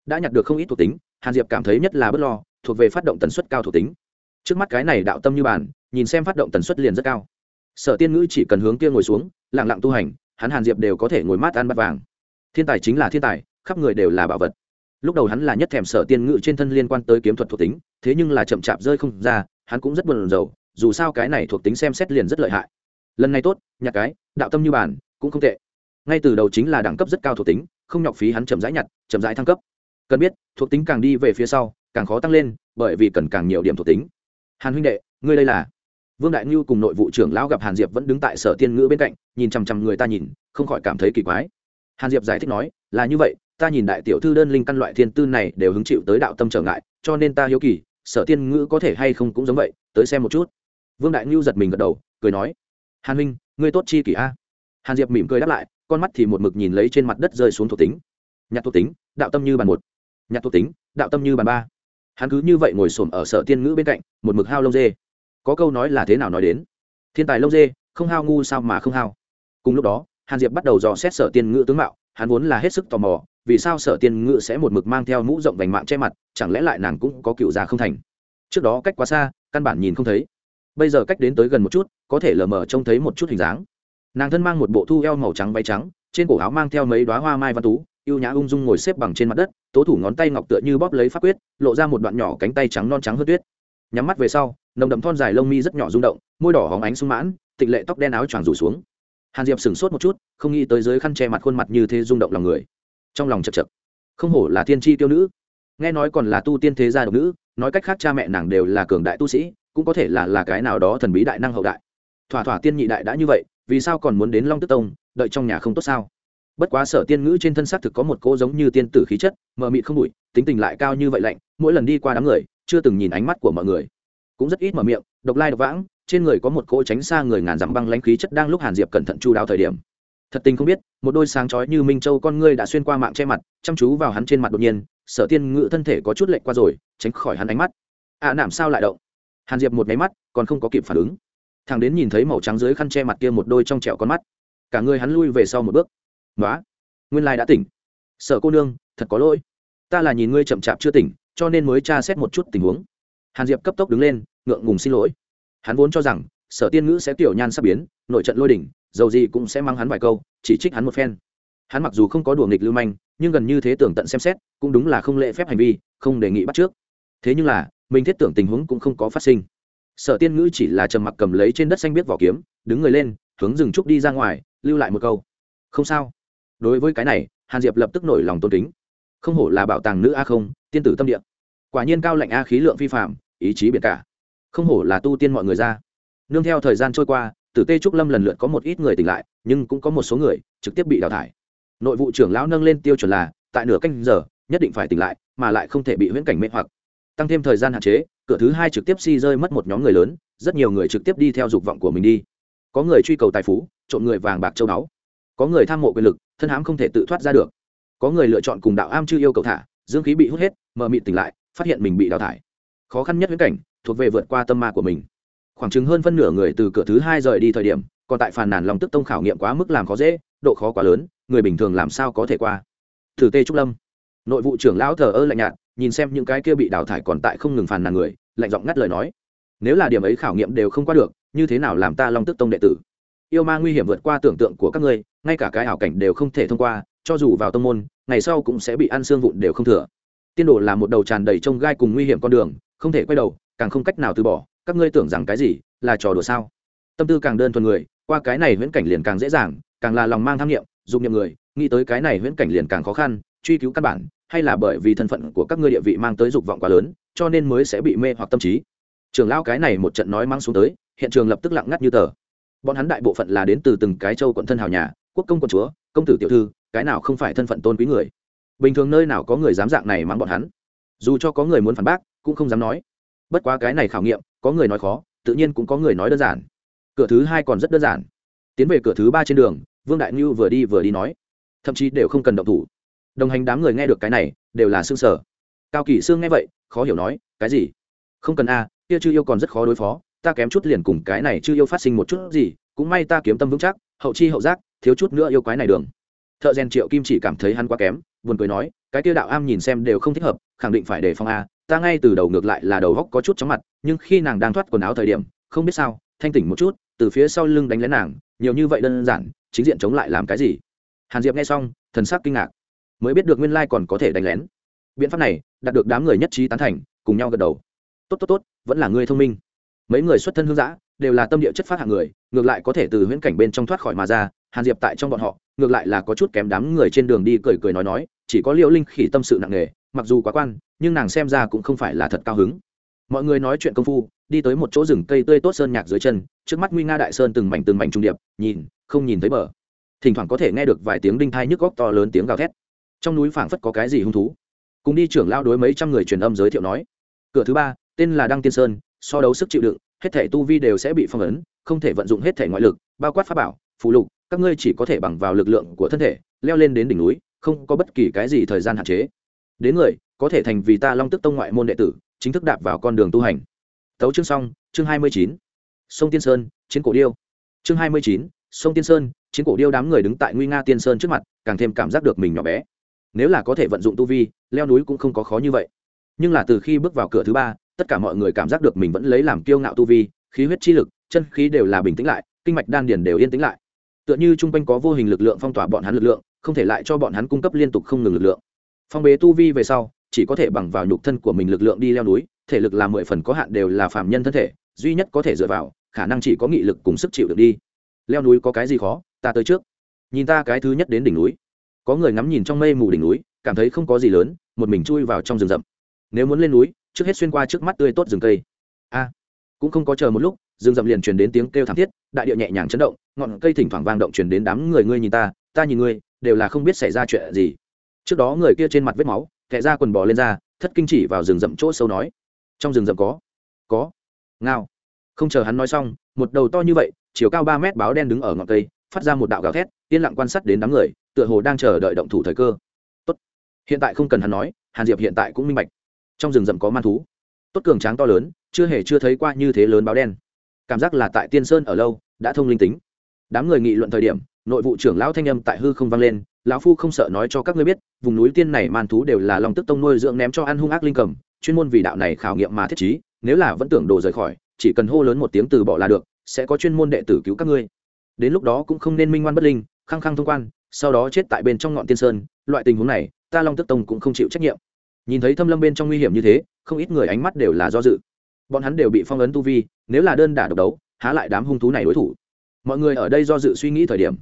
Đã nhặt được không ít thuộc tính, hàn diệp cảm thấy nhất là bớt lo, thuộc về phát động tần suất cao thuộc tính trước mắt cái này đạo tâm như bàn, nhìn xem phát động tần suất liền rất cao. Sở tiên ngữ chỉ cần hướng kia ngồi xuống, lặng lặng tu hành, hắn hàn diệp đều có thể ngồi mát ăn bắt vàng. Thiên tài chính là thiên tài, khắp người đều là bảo vật. Lúc đầu hắn là nhất thèm sở tiên ngữ trên thân liên quan tới kiếm thuật thuộc tính, thế nhưng là chậm chạp rơi không ra, hắn cũng rất buồn rầu, dù sao cái này thuộc tính xem xét liền rất lợi hại. Lần này tốt, nhặt cái, đạo tâm như bản cũng không tệ. Ngay từ đầu chính là đẳng cấp rất cao thuộc tính, không nhọc phí hắn chậm rãi nhặt, chậm rãi thăng cấp. Cần biết, thuộc tính càng đi về phía sau, càng khó tăng lên, bởi vì cần càng nhiều điểm thuộc tính hàn huynh đệ, ngươi đây là? Vương đại ngưu cùng nội vụ trưởng lão gặp hàn diệp vẫn đứng tại sở tiên ngữ bên cạnh, nhìn chằm chằm người ta nhìn, không khỏi cảm thấy kỳ quái. Hàn diệp giải thích nói, là như vậy, ta nhìn đại tiểu thư đơn linh căn loại thiên tư này đều hứng chịu tới đạo tâm trở ngại, cho nên ta hiếu kỳ, sở tiên ngữ có thể hay không cũng giống vậy, tới xem một chút. Vương đại ngưu giật mình gật đầu, cười nói, hàn huynh, ngươi tốt chi kỷ a. Hàn diệp mỉm cười đáp lại, con mắt thì một mực nhìn lấy trên mặt đất rơi xuống thuộc tính. Nhặt thuộc tính, đạo tâm như bàn một. Nhặt thuộc tính, đạo tâm như bàn ba hắn cứ như vậy ngồi xổm ở sở tiên ngữ bên cạnh, một mực hao lông dê. Có câu nói là thế nào nói đến? Thiên tài lông dê, không hao ngu sao mà không hao? Cùng lúc đó, hàn diệp bắt đầu dò xét sở tiên ngữ tướng mạo, hắn vốn là hết sức tò mò, vì sao sở tiên ngữ sẽ một mực mang theo mũ rộng vành mạng che mặt, chẳng lẽ lại nàng cũng có cựu già không thành? Trước đó cách quá xa, căn bản nhìn không thấy. Bây giờ cách đến tới gần một chút, có thể lờ mờ trông thấy một chút hình dáng. Nàng thân mang một bộ thu eo màu trắng váy trắng, trên cổ áo mang theo mấy đoá hoa mai văn tú ưu nhã ung dung ngồi xếp bằng trên mặt đất, tố thủ ngón tay ngọc tựa như bóp lấy pháp quyết, lộ ra một đoạn nhỏ cánh tay trắng non trắng hơn tuyết. Nhắm mắt về sau, nồng đậm thon dài lông mi rất nhỏ rung động, môi đỏ hóng ánh sung mãn tịnh lệ tóc đen áo choàng rủ xuống. Hàn diệp sửng sốt một chút, không nghĩ tới dưới khăn che mặt khuôn mặt như thế rung động lòng người. Trong lòng chật chật. Không hổ là tiên tri tiêu nữ. Nghe nói còn là tu tiên thế gia độc nữ, nói cách khác cha mẹ nàng đều là cường đại tu sĩ, cũng có thể là là cái nào đó thần bí đại năng hậu đại. Thỏa thỏa tiên nhị đại đã như vậy, vì sao còn muốn đến long tức tông, đợi trong nhà không tốt sao? Bất quá sở tiên ngữ trên thân xác thực có một cô giống như tiên tử khí chất mờ mịt không bụi tính tình lại cao như vậy lạnh mỗi lần đi qua đám người chưa từng nhìn ánh mắt của mọi người. Cũng rất ít mở miệng độc lai độc vãng trên người có một cỗ tránh xa người ngàn dặm băng lãnh khí chất đang lúc hàn diệp cẩn thận chu đáo thời điểm. Thật tình không biết một đôi sáng chói như minh châu con ngươi đã xuyên qua mạng che mặt chăm chú vào hắn trên mặt đột nhiên sở tiên ngự thân thể có chút lệch qua rồi tránh khỏi hắn ánh mắt. Ạ à, nảm sao lại động? Hàn diệp một máy mắt còn không có kịp phản ứng. Thằng đến nhìn thấy màu trắng dưới khăn che mặt kia một đôi trong trẹo con mắt. Cả người hắn lui về sau một bước nói nguyên lai đã tỉnh. Sở cô nương, thật có lỗi. Ta là nhìn ngươi chậm chạp chưa tỉnh, cho nên mới tra xét một chút tình huống. Hàn diệp cấp tốc đứng lên, ngượng ngùng xin lỗi. Hắn vốn cho rằng, sở tiên ngữ sẽ tiểu nhan sắp biến, nội trận lôi đỉnh, dầu gì cũng sẽ mang hắn vài câu, chỉ trích hắn một phen. Hắn mặc dù không có đùa nghịch lưu manh, nhưng gần như thế tưởng tận xem xét, cũng đúng là không lễ phép hành vi, không đề nghị bắt trước. Thế nhưng là, mình thiết tưởng tình huống cũng không có phát sinh. Sở tiên ngữ chỉ là trầm mặc cầm lấy trên đất xanh biết vỏ kiếm, đứng người lên, hướng rừng trúc đi ra ngoài, lưu lại một câu. Không sao đối với cái này, hàn diệp lập tức nổi lòng tôn kính. Không hổ là bảo tàng nữ a không, tiên tử tâm địa. Quả nhiên cao lạnh a khí lượng phi phạm ý chí biệt cả. Không hổ là tu tiên mọi người ra. Nương theo thời gian trôi qua, tử tê trúc lâm lần lượt có một ít người tỉnh lại, nhưng cũng có một số người trực tiếp bị đào thải. Nội vụ trưởng lão nâng lên tiêu chuẩn là, tại nửa canh giờ, nhất định phải tỉnh lại, mà lại không thể bị huyễn cảnh mê hoặc. Tăng thêm thời gian hạn chế, cửa thứ hai trực tiếp si rơi mất một nhóm người lớn, rất nhiều người trực tiếp đi theo dục vọng của mình đi. Có người truy cầu tài phú, trộm người vàng bạc châu báu. Có người tham mộ quyền lực thân hãm không thể tự thoát ra được. Có người lựa chọn cùng đạo am chưa yêu cầu thả, dương khí bị hút hết, mờ mịt tỉnh lại, phát hiện mình bị đào thải. Khó khăn nhất viễn cảnh, thuộc về vượt qua tâm ma của mình. Khoảng chừng hơn phân nửa người từ cửa thứ hai rời đi thời điểm, còn tại phàn nàn lòng tức tông khảo nghiệm quá mức làm khó dễ, độ khó quá lớn, người bình thường làm sao có thể qua. Thử tê trúc lâm. Nội vụ trưởng lão thờ ơ lạnh nhạt, nhìn xem những cái kia bị đào thải còn tại không ngừng phàn nàn người, lạnh giọng ngắt lời nói. Nếu là điểm ấy khảo nghiệm đều không qua được, như thế nào làm ta long tức tông đệ tử? Yêu ma nguy hiểm vượt qua tưởng tượng của các ngươi, ngay cả cái ảo cảnh đều không thể thông qua, cho dù vào tông môn, ngày sau cũng sẽ bị ăn xương vụn đều không thừa. Tiên đồ là một đầu tràn đầy trông gai cùng nguy hiểm con đường, không thể quay đầu, càng không cách nào từ bỏ. Các ngươi tưởng rằng cái gì, là trò đùa sao? Tâm tư càng đơn thuần người, qua cái này huyễn cảnh liền càng dễ dàng, càng là lòng mang tham nghiệm dụng nghiệm người, nghĩ tới cái này huyễn cảnh liền càng khó khăn, truy cứu căn bản, hay là bởi vì thân phận của các ngươi địa vị mang tới dục vọng quá lớn, cho nên mới sẽ bị mê hoặc tâm trí. Trường lao cái này một trận nói mang xuống tới, hiện trường lập tức lặng ngắt như tờ bọn hắn đại bộ phận là đến từ từng cái châu quận thân hào nhà quốc công quận chúa công tử tiểu thư cái nào không phải thân phận tôn quý người. Bình thường nơi nào có người dám dạng này mắng bọn hắn. Dù cho có người muốn phản bác cũng không dám nói. Bất quá cái này khảo nghiệm có người nói khó tự nhiên cũng có người nói đơn giản. Cửa thứ hai còn rất đơn giản. Tiến về cửa thứ ba trên đường vương đại ngưu vừa đi vừa đi nói. Thậm chí đều không cần động thủ. Đồng hành đám người nghe được cái này đều là xương sở cao kỳ sương nghe vậy khó hiểu nói cái gì? Không cần a à, kia chư yêu còn rất khó đối phó ta kém chút liền cùng cái này chưa yêu phát sinh một chút gì, cũng may ta kiếm tâm vững chắc, hậu chi hậu giác, thiếu chút nữa yêu quái này đường. Thợ rèn triệu kim chỉ cảm thấy hắn quá kém, buồn cười nói, cái tiêu đạo am nhìn xem đều không thích hợp, khẳng định phải đề phòng a, ta ngay từ đầu ngược lại là đầu góc có chút chóng mặt, nhưng khi nàng đang thoát quần áo thời điểm, không biết sao, thanh tỉnh một chút, từ phía sau lưng đánh lén nàng, nhiều như vậy đơn giản, chính diện chống lại làm cái gì? Hàn diệp nghe xong, thần sắc kinh ngạc, mới biết được nguyên lai còn có thể đánh lén. Biện pháp này, đạt được đám người nhất trí tán thành, cùng nhau gật đầu. Tốt tốt tốt, vẫn là ngươi thông minh mấy người xuất thân hương giã đều là tâm địa chất phát hạng người, ngược lại có thể từ huyễn cảnh bên trong thoát khỏi mà ra, hàn diệp tại trong bọn họ, ngược lại là có chút kém đám người trên đường đi cười cười nói nói, chỉ có liễu linh khỉ tâm sự nặng nề, mặc dù quá quan, nhưng nàng xem ra cũng không phải là thật cao hứng. Mọi người nói chuyện công phu, đi tới một chỗ rừng cây tươi tốt sơn nhạc dưới chân, trước mắt nguy nga đại sơn từng mảnh từng mảnh trung điệp, nhìn, không nhìn thấy bờ. Thỉnh thoảng có thể nghe được vài tiếng đinh thai nhức góc to lớn tiếng gào thét. Trong núi phảng phất có cái gì hung thú. Cùng đi trưởng lao đối mấy trăm người truyền âm giới thiệu nói, cửa thứ ba, tên là đăng tiên sơn so đấu sức chịu đựng, hết thể tu vi đều sẽ bị phong ấn, không thể vận dụng hết thể ngoại lực, bao quát pháp bảo phụ lục, các ngươi chỉ có thể bằng vào lực lượng của thân thể, leo lên đến đỉnh núi, không có bất kỳ cái gì thời gian hạn chế. Đến người, có thể thành vì ta long tức tông ngoại môn đệ tử, chính thức đạp vào con đường tu hành. Tấu chương xong, chương hai mươi chín. Sông tiên sơn, chiến cổ điêu. Chương hai mươi chín, sông tiên sơn, chiến cổ điêu đám người đứng tại nguy nga tiên sơn trước mặt, càng thêm cảm giác được mình nhỏ bé. Nếu là có thể vận dụng tu vi, leo núi cũng không có khó như vậy. Nhưng là từ khi bước vào cửa thứ ba tất cả mọi người cảm giác được mình vẫn lấy làm kiêu ngạo tu vi, khí huyết chi lực, chân khí đều là bình tĩnh lại, kinh mạch đan điền đều yên tĩnh lại. Tựa như chung quanh có vô hình lực lượng phong tỏa bọn hắn lực lượng, không thể lại cho bọn hắn cung cấp liên tục không ngừng lực lượng. Phong bế tu vi về sau, chỉ có thể bằng vào nhục thân của mình lực lượng đi leo núi, thể lực là mười phần có hạn đều là phạm nhân thân thể, duy nhất có thể dựa vào, khả năng chỉ có nghị lực cùng sức chịu được đi. Leo núi có cái gì khó, ta tới trước. Nhìn ta cái thứ nhất đến đỉnh núi. Có người ngắm nhìn trong mây mù đỉnh núi, cảm thấy không có gì lớn, một mình chui vào trong rừng rậm. Nếu muốn lên núi trước hết xuyên qua trước mắt tươi tốt rừng cây. A, cũng không có chờ một lúc, rừng rậm liền truyền đến tiếng kêu thảm thiết, đại địa nhẹ nhàng chấn động, ngọn cây thỉnh thoảng vang động truyền đến đám người ngươi nhìn ta ta nhìn ngươi, đều là không biết xảy ra chuyện gì. Trước đó người kia trên mặt vết máu, kẻ ra quần bò lên ra, thất kinh chỉ vào rừng rậm chỗ sâu nói, trong rừng rậm có có. Ngao, không chờ hắn nói xong, một đầu to như vậy, chiều cao ba mét báo đen đứng ở ngọn cây, phát ra một đạo gào thét, yên lặng quan sát đến đám người, tựa hồ đang chờ đợi động thủ thời cơ. Tốt. hiện tại không cần hắn nói, hàn diệp hiện tại cũng minh bạch trong rừng rậm có man thú. Tốt cường tráng to lớn, chưa hề chưa thấy qua như thế lớn báo đen. Cảm giác là tại tiên sơn ở lâu, đã thông linh tính. Đám người nghị luận thời điểm, nội vụ trưởng lão thanh âm tại hư không vang lên, lão phu không sợ nói cho các ngươi biết, vùng núi tiên này man thú đều là lòng tức tông nuôi dưỡng ném cho ăn hung ác linh cầm, chuyên môn vì đạo này khảo nghiệm mà thiết trí, nếu là vẫn tưởng đồ rời khỏi, chỉ cần hô lớn một tiếng từ bỏ là được, sẽ có chuyên môn đệ tử cứu các ngươi. Đến lúc đó cũng không nên minh ngoan bất linh, khăng khăng thông quan, sau đó chết tại bên trong ngọn tiên sơn, loại tình huống này, ta long tức tông cũng không chịu trách nhiệm nhìn thấy thâm lâm bên trong nguy hiểm như thế, không ít người ánh mắt đều là do dự. Bọn hắn đều bị phong ấn tu vi, nếu là đơn đả độc đấu, há lại đám hung thú này đối thủ. Mọi người ở đây do dự suy nghĩ thời điểm,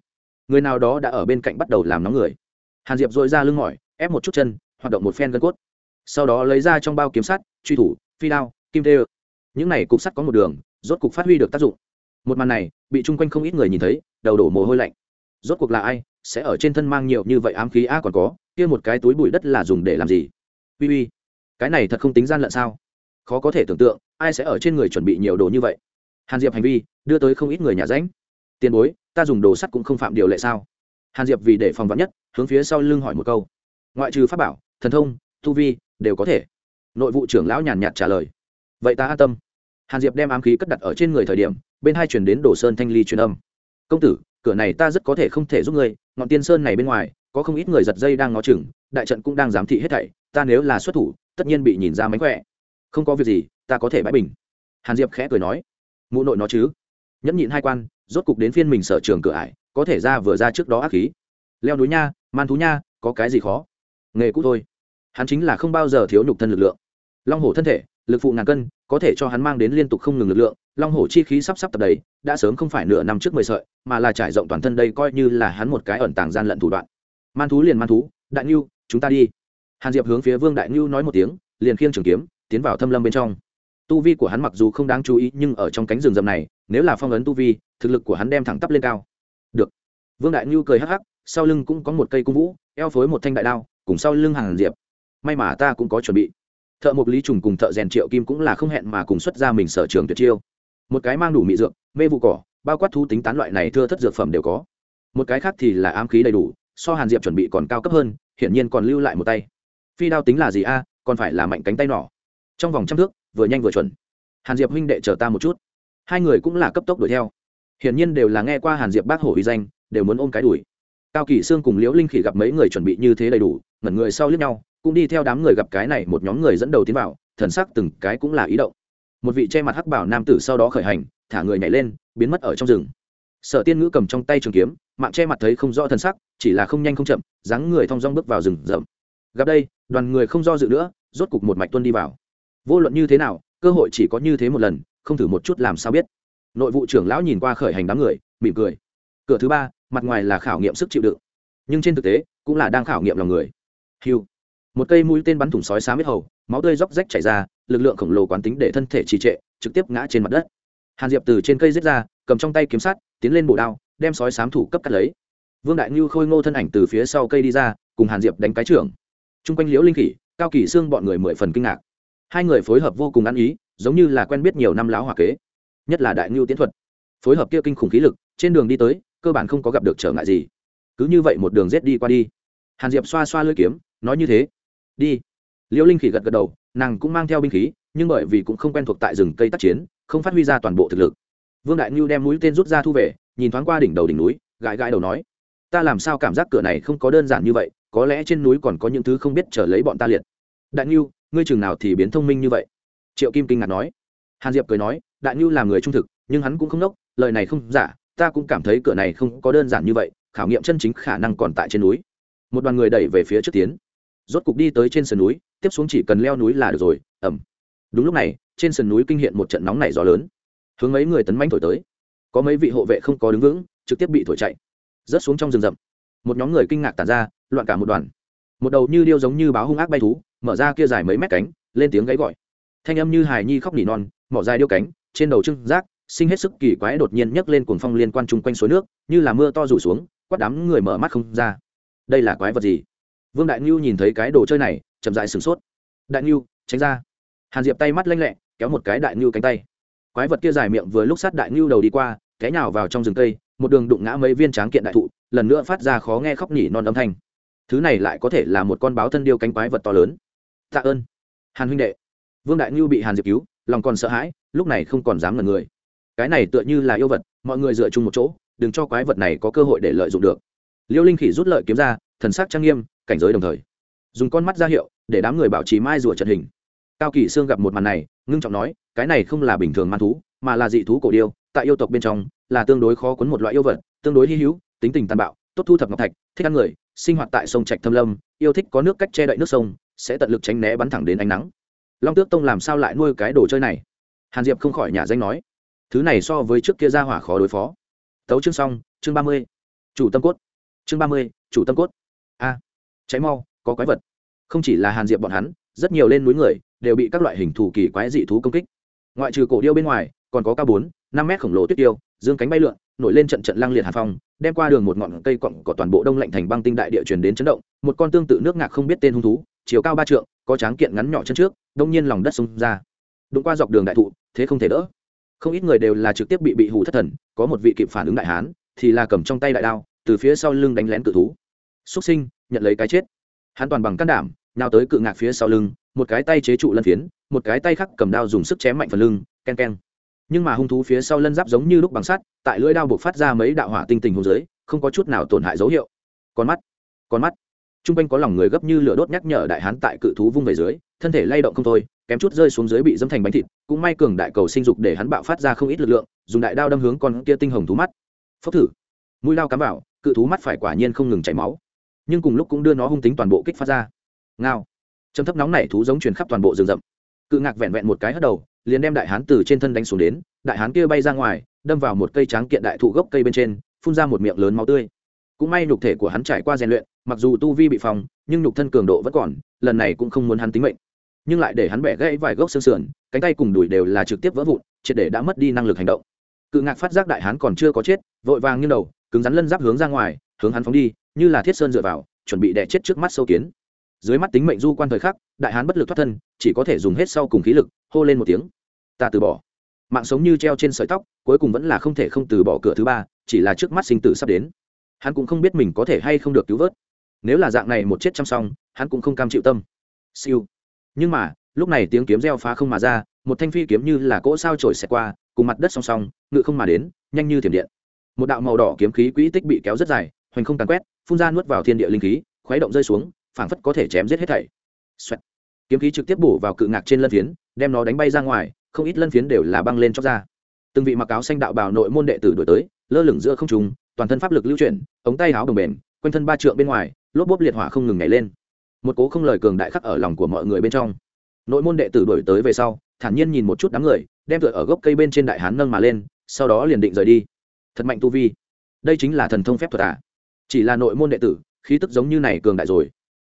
người nào đó đã ở bên cạnh bắt đầu làm nóng người. Hàn diệp dội ra lưng mỏi, ép một chút chân, hoạt động một phen gân cốt. Sau đó lấy ra trong bao kiếm sắt, truy thủ, phi đao, kim tê những này cục sắt có một đường, rốt cục phát huy được tác dụng. Một màn này, bị chung quanh không ít người nhìn thấy, đầu đổ mồ hôi lạnh. Rốt cuộc là ai, sẽ ở trên thân mang nhiều như vậy ám khí a còn có, kia một cái túi bụi đất là dùng để làm gì? Uy uy, cái này thật không tính gian lận sao? Khó có thể tưởng tượng, ai sẽ ở trên người chuẩn bị nhiều đồ như vậy. Hàn diệp hành vi, đưa tới không ít người nhà ránh tiền bối, ta dùng đồ sắt cũng không phạm điều lệ sao? Hàn diệp vì để phòng vắn nhất, hướng phía sau lưng hỏi một câu. Ngoại trừ pháp bảo, thần thông, tu vi, đều có thể. Nội vụ trưởng lão nhàn nhạt trả lời. Vậy ta an tâm. Hàn diệp đem ám khí cất đặt ở trên người thời điểm, bên hai chuyển đến đồ sơn thanh ly truyền âm. Công tử, cửa này ta rất có thể không thể giúp ngươi, ngọn tiên sơn này bên ngoài có không ít người giật dây đang ngó chừng, đại trận cũng đang giám thị hết thảy, ta nếu là xuất thủ, tất nhiên bị nhìn ra mánh khỏe. Không có việc gì, ta có thể bãi bình. Hàn diệp khẽ cười nói, mụ nội nó chứ? Nhẫn nhịn hai quan, rốt cục đến phiên mình sở trường cửa ải, có thể ra vừa ra trước đó ác khí. Leo núi nha, man thú nha, có cái gì khó? Nghề cũ thôi. Hắn chính là không bao giờ thiếu nhục thân lực lượng. Long hổ thân thể, lực phụ ngàn cân, có thể cho hắn mang đến liên tục không ngừng lực lượng. Long hổ chi khí sắp sắp tập đấy đã sớm không phải nửa năm trước mười sợi, mà là trải rộng toàn thân đây coi như là hắn một cái ẩn tàng gian lận thủ đoạn man thú liền man thú, đại ngưu, chúng ta đi. Hàn diệp hướng phía vương đại ngưu nói một tiếng, liền khiêng trường kiếm, tiến vào thâm lâm bên trong. Tu vi của hắn mặc dù không đáng chú ý, nhưng ở trong cánh rừng rậm này, nếu là phong ấn tu vi, thực lực của hắn đem thẳng tắp lên cao. Được. Vương đại ngưu cười hắc hắc, sau lưng cũng có một cây cung vũ, eo phối một thanh đại đao, cùng sau lưng Hàn diệp. May mà ta cũng có chuẩn bị. Thợ mộc lý trùng cùng thợ rèn triệu kim cũng là không hẹn mà cùng xuất ra mình sở trường tuyệt chiêu. Một cái mang đủ mị dược, mê vụ cỏ, bao quát thu tính tán loại này thưa thất dược phẩm đều có. Một cái khác thì là ám khí đầy đủ so hàn diệp chuẩn bị còn cao cấp hơn, hiển nhiên còn lưu lại một tay. Phi đao tính là gì a, còn phải là mạnh cánh tay nỏ. Trong vòng trăm thước, vừa nhanh vừa chuẩn. Hàn diệp huynh đệ chờ ta một chút. Hai người cũng là cấp tốc đuổi theo. Hiển nhiên đều là nghe qua hàn diệp bác hổ uy danh, đều muốn ôm cái đuổi. Cao kỳ sương cùng liễu linh khỉ gặp mấy người chuẩn bị như thế đầy đủ, ngẩn người sau lướt nhau, cũng đi theo đám người gặp cái này một nhóm người dẫn đầu tiến vào, thần sắc từng cái cũng là ý động. Một vị che mặt hắc bảo nam tử sau đó khởi hành, thả người nhảy lên, biến mất ở trong rừng sở tiên ngữ cầm trong tay trường kiếm, mạng che mặt thấy không rõ thần sắc, chỉ là không nhanh không chậm, dáng người thong dong bước vào rừng rậm. Gặp đây, đoàn người không do dự nữa, rốt cục một mạch tuân đi vào. Vô luận như thế nào, cơ hội chỉ có như thế một lần, không thử một chút làm sao biết. Nội vụ trưởng lão nhìn qua khởi hành đám người, mỉm cười. Cửa thứ ba, mặt ngoài là khảo nghiệm sức chịu đựng. Nhưng trên thực tế, cũng là đang khảo nghiệm lòng người. Hiu. Một cây mũi tên bắn thủng sói xám huyết hầu, máu tươi róc rách chảy ra, lực lượng khổng lồ quán tính để thân thể trì trệ, trực tiếp ngã trên mặt đất. Hàn diệp từ trên cây giết ra, cầm trong tay kiếm sắt tiến lên bổ đao, đem sói sám thủ cấp cắt lấy. Vương đại ngưu khôi ngô thân ảnh từ phía sau cây đi ra, cùng hàn diệp đánh cái trưởng. T r u n g quanh liễu linh khỉ, cao kỳ xương bọn người mười phần kinh ngạc. Hai người phối hợp vô cùng ăn ý, giống như là quen biết nhiều năm láo hòa kế. Nhất là đại ngưu tiến thuật. Phối hợp kia kinh khủng khí lực, trên đường đi tới, cơ bản không có gặp được trở ngại gì. Cứ như vậy một đường rết đi qua đi. Hàn diệp xoa xoa lưỡi kiếm, nói như thế. Đi. Liễu linh khỉ gật gật đầu, nàng cũng mang theo binh khí, nhưng bởi vì cũng không quen thuộc tại rừng cây tác chiến, không phát huy ra toàn bộ thực lực vương đại ngưu đem mũi tên rút ra thu về, nhìn thoáng qua đỉnh đầu đỉnh núi, gãi gãi đầu nói, ta làm sao cảm giác cửa này không có đơn giản như vậy, có lẽ trên núi còn có những thứ không biết trở lấy bọn ta liệt. Đại ngưu ngươi chừng nào thì biến thông minh như vậy? Triệu kim kinh ngạc nói. Hàn diệp cười nói, đại ngưu là người trung thực, nhưng hắn cũng không nốc, lời này không giả, ta cũng cảm thấy cửa này không có đơn giản như vậy, khảo nghiệm chân chính khả năng còn tại trên núi. Một đoàn người đẩy về phía trước tiến. Rốt cục đi tới trên sườn núi, tiếp xuống chỉ cần leo núi là được rồi ẩm đúng lúc này, trên sườn núi kinh hiện một trận nóng nảy gió lớn hướng mấy người tấn manh thổi tới. Có mấy vị hộ vệ không có đứng vững, trực tiếp bị thổi chạy. Rớt xuống trong rừng rậm. Một nhóm người kinh ngạc tàn ra, loạn cả một đoàn. Một đầu như điêu giống như báo hung ác bay thú, mở ra kia dài mấy mét cánh, lên tiếng gáy gọi. Thanh âm như hài nhi khóc nỉ non, mỏ dài điêu cánh, trên đầu trưng rác, sinh hết sức kỳ quái đột nhiên nhấc lên cuồng phong liên quan chung quanh suối nước, như là mưa to rủ xuống, quát đám người mở mắt không ra. Đây là quái vật gì? Vương đại ngưu nhìn thấy cái đồ chơi này, chậm dại sửng sốt. Đại ngưu tránh ra. Hàn diệp tay mắt lanh lẹ, kéo một cái đại ngưu cánh tay quái vật kia dài miệng vừa lúc sát đại ngưu đầu đi qua, té nhào vào trong rừng cây, một đường đụng ngã mấy viên tráng kiện đại thụ, lần nữa phát ra khó nghe khóc nhỉ non âm thanh. Thứ này lại có thể là một con báo thân điêu cánh quái vật to lớn. Tạ ơn. Hàn huynh đệ. Vương đại ngưu bị hàn diệp cứu, lòng còn sợ hãi, lúc này không còn dám ngần người. Cái này tựa như là yêu vật, mọi người dựa chung một chỗ, đừng cho quái vật này có cơ hội để lợi dụng được. Liêu linh khỉ rút lợi kiếm ra, thần sắc trang nghiêm, cảnh giới đồng thời. Dùng con mắt ra hiệu, để đám người bảo trì mai rùa trận hình cao kỳ sương gặp một màn này, ngưng trọng nói, cái này không là bình thường man thú, mà là dị thú cổ điêu, tại yêu tộc bên trong, là tương đối khó quấn một loại yêu vật, tương đối hy hữu, tính tình tàn bạo, tốt thu thập ngọc thạch, thích ăn người, sinh hoạt tại sông trạch thâm lâm, yêu thích có nước cách che đậy nước sông, sẽ tận lực tránh né bắn thẳng đến ánh nắng. Long tước tông làm sao lại nuôi cái đồ chơi này? Hàn diệp không khỏi nhà danh nói, thứ này so với trước kia ra hỏa khó đối phó. Tấu chương xong, chương ba mươi. Chủ tâm cốt. Chương ba mươi, chủ tâm cốt. A, cháy mau, có quái vật. Không chỉ là hàn diệp bọn hắn, rất nhiều lên núi người đều bị các loại hình thù kỳ quái dị thú công kích. Ngoại trừ cổ điêu bên ngoài, còn có cao bốn, năm mét khổng lồ tuyết tiêu, dương cánh bay lượn, nổi lên trận trận lăng liệt hà phong, đem qua đường một ngọn cây cọng có toàn bộ đông lạnh thành băng tinh đại địa truyền đến chấn động, một con tương tự nước ngạc không biết tên hung thú, chiều cao ba trượng, có tráng kiện ngắn nhỏ chân trước, đông nhiên lòng đất xông ra. Đụng qua dọc đường đại thụ, thế không thể đỡ. Không ít người đều là trực tiếp bị bị hủ thất thần, có một vị kịp phản ứng đại hán, thì là cầm trong tay đại đao, từ phía sau lưng đánh lén cự thú. Xuất sinh, nhận lấy cái chết. Hắn toàn bằng can đảm nào tới cự ngạc phía sau lưng một cái tay chế trụ lân phiến, một cái tay khác cầm đao dùng sức chém mạnh phần lưng ken ken nhưng mà hung thú phía sau lân giáp giống như lúc bằng sắt, tại lưỡi đao buộc phát ra mấy đạo hỏa tinh tình hôn dưới, không có chút nào tổn hại dấu hiệu. Con mắt con mắt. T r u n g quanh có lòng người gấp như lửa đốt nhắc nhở đại hán tại cự thú vung về dưới, thân thể lay động không thôi, kém chút rơi xuống dưới bị dâm thành bánh thịt, cũng may cường đại cầu sinh dục để hắn bạo phát ra không ít lực lượng, dùng đại đao đâm hướng con kia tinh hồng thú mắt. Phốc thử. Mũi đao cắm vào, cự thú mắt phải quả nhiên không ngừng chảy máu. Nhưng cùng lúc cũng đưa nó hung tính toàn bộ kích phát ra. Ngao châm thấp nóng này thú giống truyền khắp toàn bộ rừng rậm. Cự ngạc vẹn vẹn một cái hất đầu, liền đem đại hán từ trên thân đánh xuống đến, đại hán kia bay ra ngoài, đâm vào một cây tráng kiện đại thụ gốc cây bên trên, phun ra một miệng lớn máu tươi. Cũng may nhục thể của hắn trải qua rèn luyện, mặc dù tu vi bị phòng nhưng nhục thân cường độ vẫn còn, lần này cũng không muốn hắn tính mệnh. Nhưng lại để hắn bẻ gãy vài gốc xương sườn, cánh tay cùng đùi đều là trực tiếp vỡ vụn, triệt để đã mất đi năng lực hành động. Cự ngạc phát giác đại hán còn chưa có chết, vội vàng như đầu, cứng rắn lân giáp hướng ra ngoài, hướng hắn phóng đi, như là thiết sơn dựa vào, chuẩn bị đẻ chết trước mắt sâu kiến dưới mắt tính mệnh du quan thời khắc, đại hán bất lực thoát thân, chỉ có thể dùng hết sau cùng khí lực, hô lên một tiếng. Ta từ bỏ. Mạng sống như treo trên sợi tóc, cuối cùng vẫn là không thể không từ bỏ cửa thứ ba, chỉ là trước mắt sinh tử sắp đến. Hắn cũng không biết mình có thể hay không được cứu vớt. Nếu là dạng này một chết chăm xong, hắn cũng không cam chịu tâm. Siêu. Nhưng mà, lúc này tiếng kiếm reo phá không mà ra, một thanh phi kiếm như là cỗ sao trổi xẹt qua, cùng mặt đất song song, ngự không mà đến, nhanh như thiểm điện. Một đạo màu đỏ kiếm khí quỹ tích bị kéo rất dài, hoành không tàn quét, phun ra nuốt vào thiên địa linh khí, khuấy động rơi xuống phảng phất có thể chém giết hết thảy. Xoẹt. kiếm khí trực tiếp bổ vào cự ngạc trên lân phiến, đem nó đánh bay ra ngoài, không ít lân phiến đều là băng lên chóc ra. Từng vị mặc áo xanh đạo bào nội môn đệ tử đổi tới, lơ lửng giữa không trung, toàn thân pháp lực lưu chuyển, ống tay áo đồng bền, quanh thân ba trượng bên ngoài, lốp bốp liệt hỏa không ngừng nhảy lên. Một cố không lời cường đại khắc ở lòng của mọi người bên trong. Nội môn đệ tử đổi tới về sau, thản nhiên nhìn một chút đám người, đem tựa ở gốc cây bên trên đại hán nâng mà lên, sau đó liền định rời đi. Thật mạnh tu vi. Đây chính là thần thông phép thuật à? Chỉ là nội môn đệ tử, khí tức giống như này cường đại rồi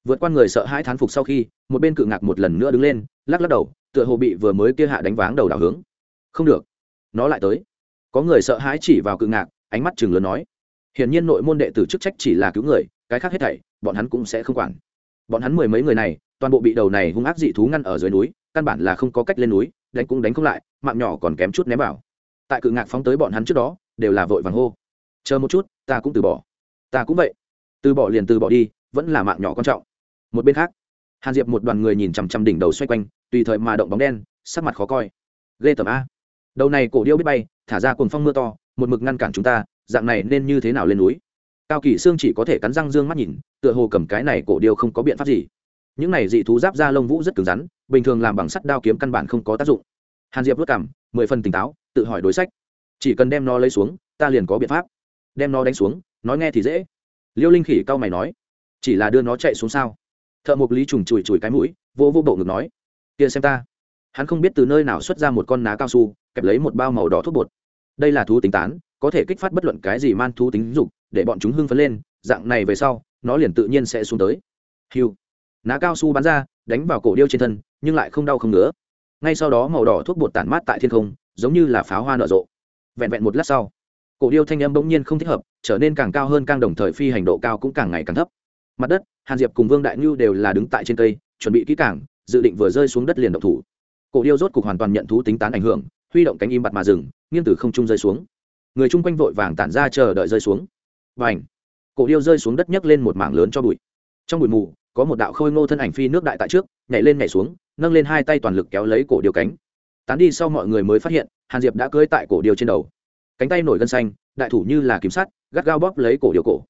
vượt qua người sợ hãi thán phục sau khi, một bên cự ngạc một lần nữa đứng lên, lắc lắc đầu, tựa hồ bị vừa mới kia hạ đánh váng đầu đảo hướng. Không được, nó lại tới. Có người sợ hãi chỉ vào cự ngạc, ánh mắt chừng lớn nói, hiển nhiên nội môn đệ tử chức trách chỉ là cứu người, cái khác hết thảy, bọn hắn cũng sẽ không quản. Bọn hắn mười mấy người này, toàn bộ bị đầu này hung ác dị thú ngăn ở dưới núi, căn bản là không có cách lên núi, đánh cũng đánh không lại, mạng nhỏ còn kém chút ném vào. Tại cự ngạc phóng tới bọn hắn trước đó, đều là vội vàng hô, chờ một chút, ta cũng từ bỏ. Ta cũng vậy. Từ bỏ liền từ bỏ đi, vẫn là mạng nhỏ quan trọng một bên khác, hàn diệp một đoàn người nhìn chằm chằm đỉnh đầu xoay quanh, tùy thời mà động bóng đen, sắc mặt khó coi. Ghê tởm a. Đầu này cổ điêu biết bay, thả ra cuồng phong mưa to, một mực ngăn cản chúng ta, dạng này nên như thế nào lên núi? Cao kỳ sương chỉ có thể cắn răng dương mắt nhìn, tựa hồ cầm cái này cổ điêu không có biện pháp gì. Những này dị thú giáp da lông vũ rất cứng rắn, bình thường làm bằng sắt đao kiếm căn bản không có tác dụng. Hàn diệp vất cảm, mười phần tỉnh táo, tự hỏi đối sách. Chỉ cần đem nó lấy xuống, ta liền có biện pháp. Đem nó đánh xuống, nói nghe thì dễ. Liêu linh khỉ cao mày nói, chỉ là đưa nó chạy xuống sao? Thợ mộc lý trùng chùi chùi cái mũi, vô vô bộ ngực nói, kia xem ta. Hắn không biết từ nơi nào xuất ra một con ná cao su, kẹp lấy một bao màu đỏ thuốc bột. Đây là thú tính tán, có thể kích phát bất luận cái gì man thú tính dục, để bọn chúng hưng phấn lên, dạng này về sau, nó liền tự nhiên sẽ xuống tới. Hiu. Ná cao su bắn ra, đánh vào cổ điêu trên thân, nhưng lại không đau không nữa ngay sau đó màu đỏ thuốc bột tản mát tại thiên không, giống như là pháo hoa nở rộ. Vẹn vẹn một lát sau, cổ điêu thanh âm bỗng nhiên không thích hợp, trở nên càng cao hơn, càng đồng thời phi hành độ cao cũng càng ngày càng thấp mặt đất, hàn diệp cùng vương đại ngưu đều là đứng tại trên cây, chuẩn bị kỹ càng, dự định vừa rơi xuống đất liền động thủ. Cổ điêu rốt cục hoàn toàn nhận thú tính tán ảnh hưởng, huy động cánh im bặt mà rừng nghiêng từ không trung rơi xuống. Người chung quanh vội vàng tản ra chờ đợi rơi xuống. Và ảnh cổ điêu rơi xuống đất nhấc lên một mảng lớn cho bụi. Trong bụi mù, có một đạo khôi ngô thân ảnh phi nước đại tại trước, nhảy lên nhảy xuống, nâng lên hai tay toàn lực kéo lấy cổ điêu cánh. Tán đi sau mọi người mới phát hiện, hàn diệp đã cưỡi tại cổ điêu trên đầu. Cánh tay nổi gân xanh, đại thủ như là kiếm sắt, gắt gao bóp lấy cổ điêu cổ.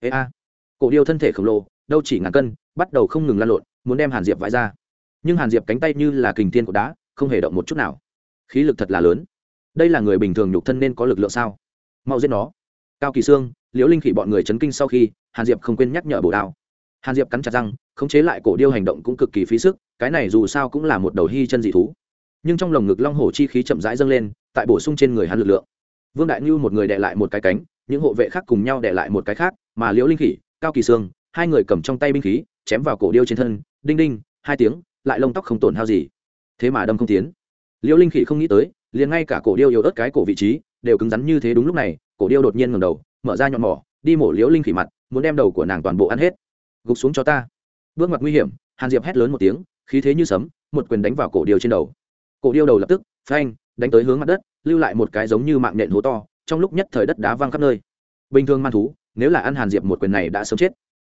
Ê a! Cổ điêu thân thể khổng lồ, đâu chỉ ngàn cân, bắt đầu không ngừng lan lộn, muốn đem hàn diệp vãi ra. Nhưng hàn diệp cánh tay như là kình thiên của đá, không hề động một chút nào. Khí lực thật là lớn. Đây là người bình thường nhục thân nên có lực lượng sao? Mau giết nó. Cao kỳ sương, liễu linh khỉ bọn người chấn kinh sau khi, hàn diệp không quên nhắc nhở bổ đao. Hàn diệp cắn chặt răng, khống chế lại cổ điêu hành động cũng cực kỳ phí sức, cái này dù sao cũng là một đầu hy chân dị thú. Nhưng trong lồng ngực long hổ chi khí chậm rãi dâng lên, tại bổ sung trên người hắn lực lượng. Vương đại ngưu một người đệ lại một cái cánh, những hộ vệ khác cùng nhau đệ lại một cái khác, mà liễu linh khỉ cao kỳ sương hai người cầm trong tay binh khí, chém vào cổ điêu trên thân, đinh đinh, hai tiếng, lại lông tóc không tổn hao gì. Thế mà đâm không tiến. Liễu linh khỉ không nghĩ tới, liền ngay cả cổ điêu yếu ớt cái cổ vị trí, đều cứng rắn như thế đúng lúc này, cổ điêu đột nhiên ngầm đầu, mở ra nhọn mỏ, đi mổ liễu linh khỉ mặt, muốn đem đầu của nàng toàn bộ ăn hết. Gục xuống cho ta. Bước mặt nguy hiểm, hàn diệp hét lớn một tiếng, khí thế như sấm, một quyền đánh vào cổ điêu trên đầu. Cổ điêu đầu lập tức, phanh, đánh tới hướng mặt đất, lưu lại một cái giống như mạng nện hố to, trong lúc nhất thời đất đá văng khắp nơi. Bình thường man thú nếu là ăn hàn diệp một quyền này đã sớm chết.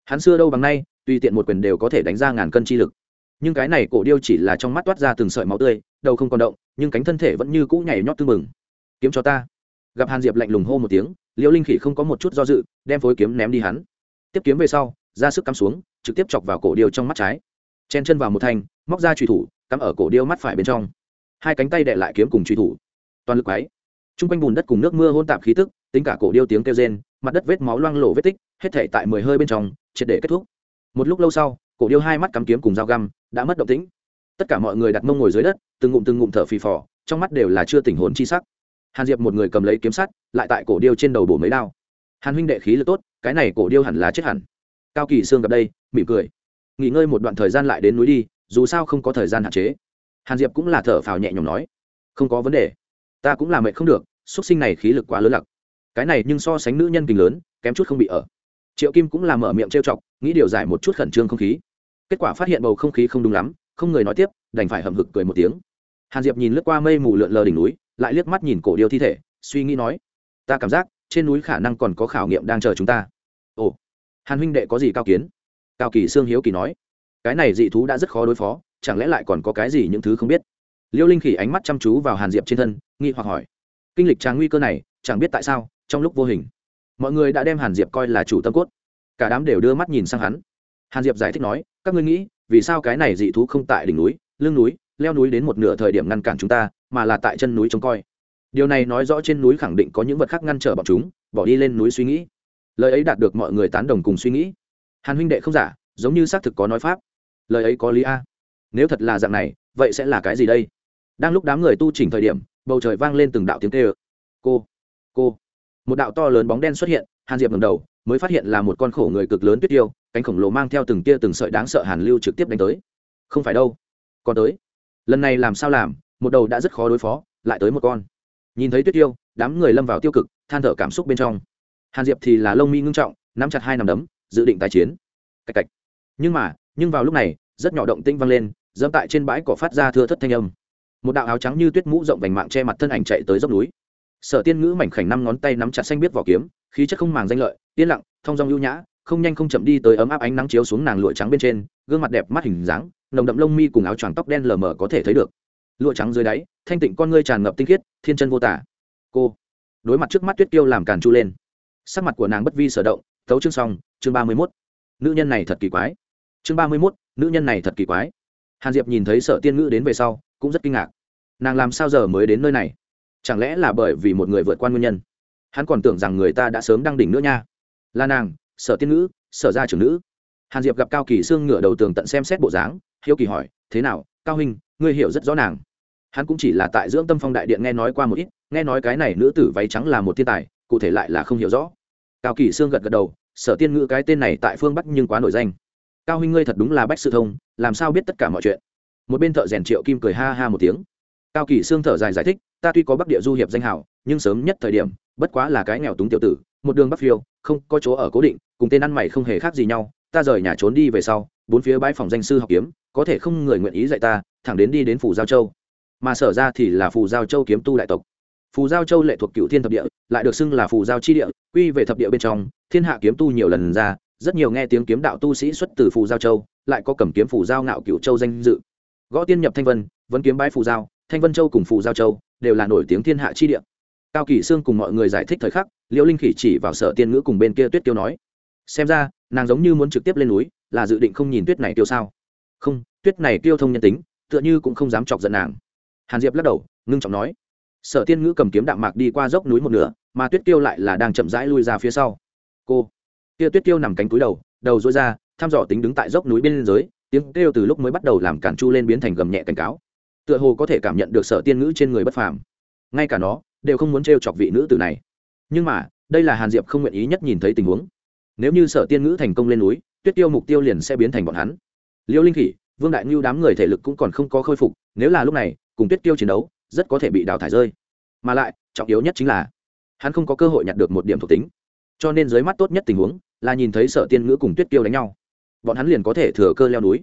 Hắn xưa đâu bằng nay, tùy tiện một quyền đều có thể đánh ra ngàn cân chi lực. Nhưng cái này cổ điêu chỉ là trong mắt toát ra từng sợi máu tươi, đầu không còn động, nhưng cánh thân thể vẫn như cũ nhảy nhót tư mừng kiếm cho ta. Gặp hàn diệp lạnh lùng hô một tiếng, liễu linh khỉ không có một chút do dự, đem phối kiếm ném đi hắn. Tiếp kiếm về sau, ra sức cắm xuống, trực tiếp chọc vào cổ điêu trong mắt trái. Chen chân vào một thanh, móc ra truy thủ, cắm ở cổ điêu mắt phải bên trong. Hai cánh tay đệ lại kiếm cùng truy thủ. Toàn lực quáy t r u n g quanh bùn đất cùng nước mưa hôn tạp khí tức tính cả cổ điêu tiếng kêu rên, mặt đất vết máu loang lổ vết tích, hết thể tại mười hơi bên trong, triệt để kết thúc. Một lúc lâu sau, cổ điêu hai mắt cắm kiếm cùng dao găm, đã mất động tĩnh. Tất cả mọi người đặt mông ngồi dưới đất, từng ngụm từng ngụm thở phì phò, trong mắt đều là chưa tỉnh hồn chi sắc. Hàn diệp một người cầm lấy kiếm sắt, lại tại cổ điêu trên đầu bổ mấy đao. Hàn huynh đệ khí lực tốt, cái này cổ điêu hẳn là chết hẳn. Cao kỳ sương gặp đây, mỉm cười. Nghỉ ngơi một đoạn thời gian lại đến núi đi, dù sao không có thời gian hạn chế. Hàn diệp cũng là thở phào nhẹ nhõm nói. Không có vấn đề. Ta cũng làm mệt không được xuất sinh này khí lực quá lớn lặc cái này nhưng so sánh nữ nhân kinh lớn, kém chút không bị ở. Triệu kim cũng làm mở miệng trêu chọc, nghĩ điều giải một chút khẩn trương không khí. Kết quả phát hiện bầu không khí không đúng lắm, không người nói tiếp, đành phải hậm hực cười một tiếng. Hàn diệp nhìn lướt qua mây mù lượn lờ đỉnh núi, lại liếc mắt nhìn cổ điêu thi thể, suy nghĩ nói, ta cảm giác, trên núi khả năng còn có khảo nghiệm đang chờ chúng ta. Ồ, hàn huynh đệ có gì cao kiến? Cao kỳ sương hiếu kỳ nói, cái này dị thú đã rất khó đối phó, chẳng lẽ lại còn có cái gì những thứ không biết? Liêu linh khỉ ánh mắt chăm chú vào hàn diệp trên thân, nghi hoặc hỏi, kinh lịch tráng nguy cơ này, chẳng biết tại sao trong lúc vô hình. Mọi người đã đem hàn diệp coi là chủ tâm cốt. Cả đám đều đưa mắt nhìn sang hắn. Hàn diệp giải thích nói, các ngươi nghĩ, vì sao cái này dị thú không tại đỉnh núi, lưng núi, leo núi đến một nửa thời điểm ngăn cản chúng ta, mà là tại chân núi trông coi? Điều này nói rõ trên núi khẳng định có những vật khác ngăn trở bọn chúng, bỏ đi lên núi suy nghĩ. Lời ấy đạt được mọi người tán đồng cùng suy nghĩ. Hàn huynh đệ không giả, giống như xác thực có nói pháp. Lời ấy có lý a. Nếu thật là dạng này, vậy sẽ là cái gì đây? Đang lúc đám người tu chỉnh thời điểm, bầu trời vang lên từng đạo tiếng kêu. Cô cô một đạo to lớn bóng đen xuất hiện, hàn diệp ngầm đầu, mới phát hiện là một con khổ người cực lớn tuyết tiêu cánh khổng lồ mang theo từng tia từng sợi đáng sợ hàn lưu trực tiếp đánh tới. Không phải đâu còn tới. Lần này làm sao làm, một đầu đã rất khó đối phó, lại tới một con. Nhìn thấy tuyết tiêu đám người lâm vào tiêu cực, than thở cảm xúc bên trong. Hàn diệp thì là lông mi ngưng trọng, nắm chặt hai nằm đấm, dự định tái chiến. Cạch cạch. Nhưng mà, nhưng vào lúc này, rất nhỏ động tinh vang lên, dẫm tại trên bãi cỏ phát ra thưa thất thanh âm. Một đạo áo trắng như tuyết mũ rộng vành mạng che mặt thân ảnh chạy tới dốc núi sở tiên ngữ mảnh khảnh năm ngón tay nắm chặt xanh biết vỏ kiếm, khí chất không màng danh lợi, yên lặng thong dong ưu nhã, không nhanh không chậm đi tới ấm áp ánh nắng chiếu xuống nàng lụa trắng bên trên, gương mặt đẹp mắt hình dáng, nồng đậm lông mi cùng áo choàng tóc đen lờ mờ có thể thấy được. Lụa trắng dưới đáy, thanh tịnh con ngươi tràn ngập tinh khiết, thiên chân vô tả. Cô, đối mặt trước mắt tuyết kiêu làm càn chu lên. Sắc mặt của nàng bất vi sở động tấu chương xong, chương ba mươi mốt. Nữ nhân này thật kỳ quái. Chương ba mươi mốt, nữ nhân này thật kỳ quái. Hàn diệp nhìn thấy sở tiên ngữ đến về sau, cũng rất kinh ngạc. Nàng làm sao giờ mới đến nơi này? Chẳng lẽ là bởi vì một người vượt qua nguyên nhân? Hắn còn tưởng rằng người ta đã sớm đăng đỉnh nữa nha. Là nàng sở tiên nữ, sở gia trưởng nữ. Hàn diệp gặp cao kỳ sương ngửa đầu tường tận xem xét bộ dáng hiếu kỳ hỏi thế nào cao huynh ngươi hiểu rất rõ nàng? Hắn cũng chỉ là tại dưỡng tâm phong đại điện nghe nói qua một ít nghe nói cái này nữ tử váy trắng là một thiên tài cụ thể lại là không hiểu rõ. Cao kỳ sương gật gật đầu sở tiên ngữ cái tên này tại phương bắc nhưng quá nổi danh. Cao huynh ngươi thật đúng là bách sự thông làm sao biết tất cả mọi chuyện? Một bên thợ rèn triệu kim cười ha ha một tiếng cao kỳ xương thở dài giải thích, ta tuy có bắc địa du hiệp danh hảo nhưng sớm nhất thời điểm, bất quá là cái nghèo túng tiểu tử, một đường bắc phiêu, không có chỗ ở cố định, cùng tên ăn mày không hề khác gì nhau, ta rời nhà trốn đi về sau, bốn phía bãi phòng danh sư học kiếm, có thể không người nguyện ý dạy ta, thẳng đến đi đến phủ giao châu. Mà sở ra thì là phù giao châu kiếm tu đại tộc. Phù giao châu lệ thuộc cựu thiên thập địa, lại được xưng là phù giao chi địa, quy về thập địa bên trong, thiên hạ kiếm tu nhiều lần ra, rất nhiều nghe tiếng kiếm đạo tu sĩ xuất từ phù giao châu, lại có cầm kiếm phù giao ngạo cựu châu danh dự. Gõ tiên nhập thanh vân, vẫn kiếm bãi phù giao thanh vân châu cùng phù giao châu đều là nổi tiếng thiên hạ chi địa. Cao kỳ sương cùng mọi người giải thích thời khắc, liễu linh khỉ chỉ vào sở tiên ngữ cùng bên kia tuyết tiêu nói, xem ra, nàng giống như muốn trực tiếp lên núi, là dự định không nhìn tuyết này tiêu sao? Không, tuyết này tiêu thông nhân tính, tựa như cũng không dám chọc giận nàng. Hàn diệp lắc đầu, ngưng trọng nói, sở tiên ngữ cầm kiếm đạm mạc đi qua dốc núi một nửa, mà tuyết tiêu lại là đang chậm rãi lui ra phía sau. Cô. Kia tuyết tiêu nằm cánh túi đầu đầu dối ra, thăm dò tính đứng tại dốc núi bên dưới, tiếng kêu từ lúc mới bắt đầu làm cản chu lên biến thành gầm nhẹ cảnh cáo tựa hồ có thể cảm nhận được sở tiên ngữ trên người bất phàm. Ngay cả nó, đều không muốn t chọc vị nữ tử này. Nhưng mà, đây là hàn diệp không nguyện ý nhất nhìn thấy tình huống. Nếu như sở tiên ngữ thành công lên núi, tuyết tiêu mục tiêu liền sẽ biến thành bọn hắn. Liêu linh khỉ, vương đại ngưu đám người thể lực cũng còn không có khôi phục, nếu là lúc này, cùng tuyết tiêu chiến đấu, rất có thể bị đào thải rơi. Mà lại, trọng yếu nhất chính là, hắn không có cơ hội nhặt được một điểm thuộc tính. Cho nên dưới mắt tốt nhất tình huống là nhìn thấy sở tiên ngữ cùng tuyết tiêu đánh nhau. Bọn hắn liền có thể thừa cơ leo núi.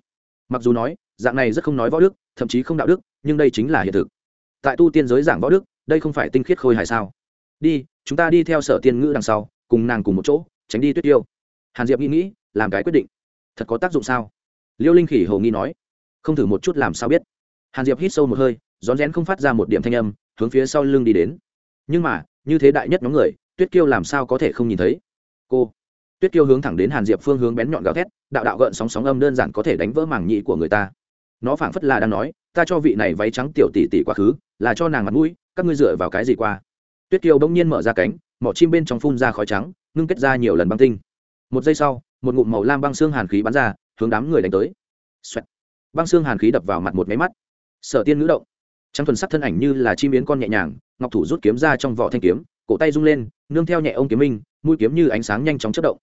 Mặc dù nói dạng này rất không nói võ đức, thậm chí không đạo đức, nhưng đây chính là hiện thực. Tại tu tiên giới giảng võ đức, đây không phải tinh khiết khôi hài sao? Đi, chúng ta đi theo sở tiên ngữ đằng sau, cùng nàng cùng một chỗ, tránh đi tuyết tiêu. Hàn diệp nghĩ nghĩ, làm cái quyết định. Thật có tác dụng sao? Liêu linh khỉ hồ nghi nói. Không thử một chút làm sao biết. Hàn diệp hít sâu một hơi, rón rén không phát ra một điểm thanh âm, hướng phía sau lưng đi đến. Nhưng mà, như thế đại nhất nhóm người, tuyết kiêu làm sao có thể không nhìn thấy? Cô. Tuyết kiêu hướng thẳng đến hàn diệp phương hướng bén nhọn gào thét, đạo đạo gợn sóng sóng âm đơn giản có thể đánh vỡ màng nhị của người ta nó phảng phất là đang nói, ta cho vị này váy trắng tiểu tỷ tỷ quá khứ, là cho nàng mặt mũi, các ngươi dựa vào cái gì qua? Tuyết kiêu bỗng nhiên mở ra cánh, mỏ chim bên trong phun ra khói trắng, ngưng kết ra nhiều lần băng tinh. Một giây sau, một ngụm màu lam băng xương hàn khí bắn ra, hướng đám người đánh tới. Xoẹt. băng xương hàn khí đập vào mặt một máy mắt. Sở tiên ngữ động. Trắng thuần sắc thân ảnh như là chim biến con nhẹ nhàng, ngọc thủ rút kiếm ra trong vỏ thanh kiếm, cổ tay rung lên, nương theo nhẹ ông kiếm minh, mũi kiếm như ánh sáng nhanh chóng chất động.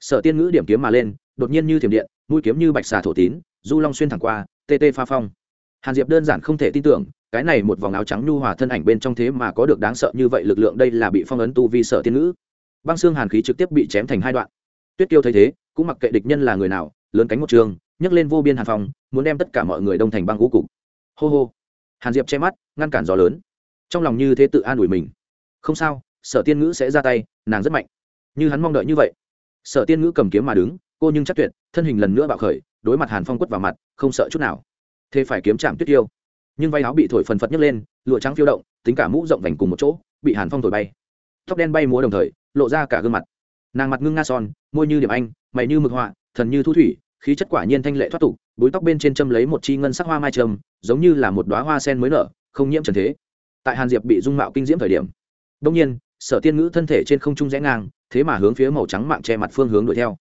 Sở tiên ngữ điểm kiếm mà lên, đột nhiên như thiểm điện, mũi kiếm như bạch xà thổ tín du long xuyên thẳng qua, tê tê pha phong. Hàn diệp đơn giản không thể tin tưởng, cái này một vòng áo trắng nhu hòa thân ảnh bên trong thế mà có được đáng sợ như vậy lực lượng đây là bị phong ấn tu vi sở tiên ngữ. Băng xương hàn khí trực tiếp bị chém thành hai đoạn. Tuyết tiêu thấy thế, cũng mặc kệ địch nhân là người nào, lớn cánh một trường, nhấc lên vô biên hàn phong, muốn đem tất cả mọi người đông thành băng ngũ cục. Hô hô. Hàn diệp che mắt, ngăn cản gió lớn. Trong lòng như thế tự an ủi mình. Không sao, sở tiên ngữ sẽ ra tay, nàng rất mạnh. Như hắn mong đợi như vậy. Sở tiên ngữ cầm kiếm mà đứng cô nhưng chắc tuyệt thân hình lần nữa bạo khởi đối mặt hàn phong quất vào mặt không sợ chút nào. Thế phải kiếm chạm tuyết tiêu. Nhưng vai áo bị thổi phần phật nhấc lên lụa trắng phiêu động tính cả mũ rộng vành cùng một chỗ bị hàn phong thổi bay. Tóc đen bay múa đồng thời lộ ra cả gương mặt. Nàng mặt ngưng nga son môi như điểm anh mày như mực họa thần như thu thủy khí chất quả nhiên thanh lệ thoát tục búi tóc bên trên châm lấy một chi ngân sắc hoa mai trầm, giống như là một đoá hoa sen mới nở không nhiễm trần thế. Tại hàn diệp bị dung mạo kinh diễm thời điểm đông nhiên sở tiên ngữ thân thể trên không trung rẽ ngang thế mà hướng phía màu trắng mạng che mặt phương hướng đuổi theo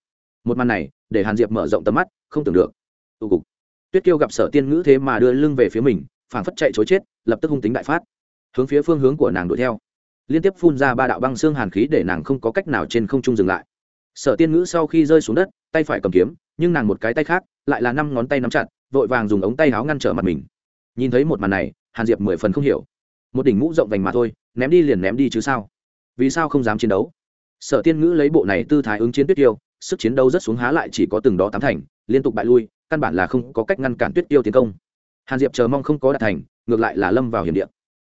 một màn này, để hàn diệp mở rộng tầm mắt, không tưởng được. Tụ cục. Tuyết kiêu gặp sở tiên ngữ thế mà đưa lưng về phía mình, phảng phất chạy chối chết, lập tức hung tính đại phát. Hướng phía phương hướng của nàng đuổi theo. Liên tiếp phun ra ba đạo băng xương hàn khí để nàng không có cách nào trên không trung dừng lại. Sở tiên ngữ sau khi rơi xuống đất, tay phải cầm kiếm, nhưng nàng một cái tay khác, lại là năm ngón tay nắm chặt, vội vàng dùng ống tay áo ngăn trở mặt mình. Nhìn thấy một màn này, hàn diệp mười phần không hiểu. Một đỉnh mũ rộng vành mà thôi, ném đi liền ném đi chứ sao? Vì sao không dám chiến đấu? Sở tiên ngữ lấy bộ này tư thái ứng chiến tuyết tiêu sức chiến đấu rất xuống há lại chỉ có từng đó tám thành, liên tục bại lui, căn bản là không có cách ngăn cản tuyết tiêu tiến công. Hàn diệp chờ mong không có đạt thành, ngược lại là lâm vào hiểm địa.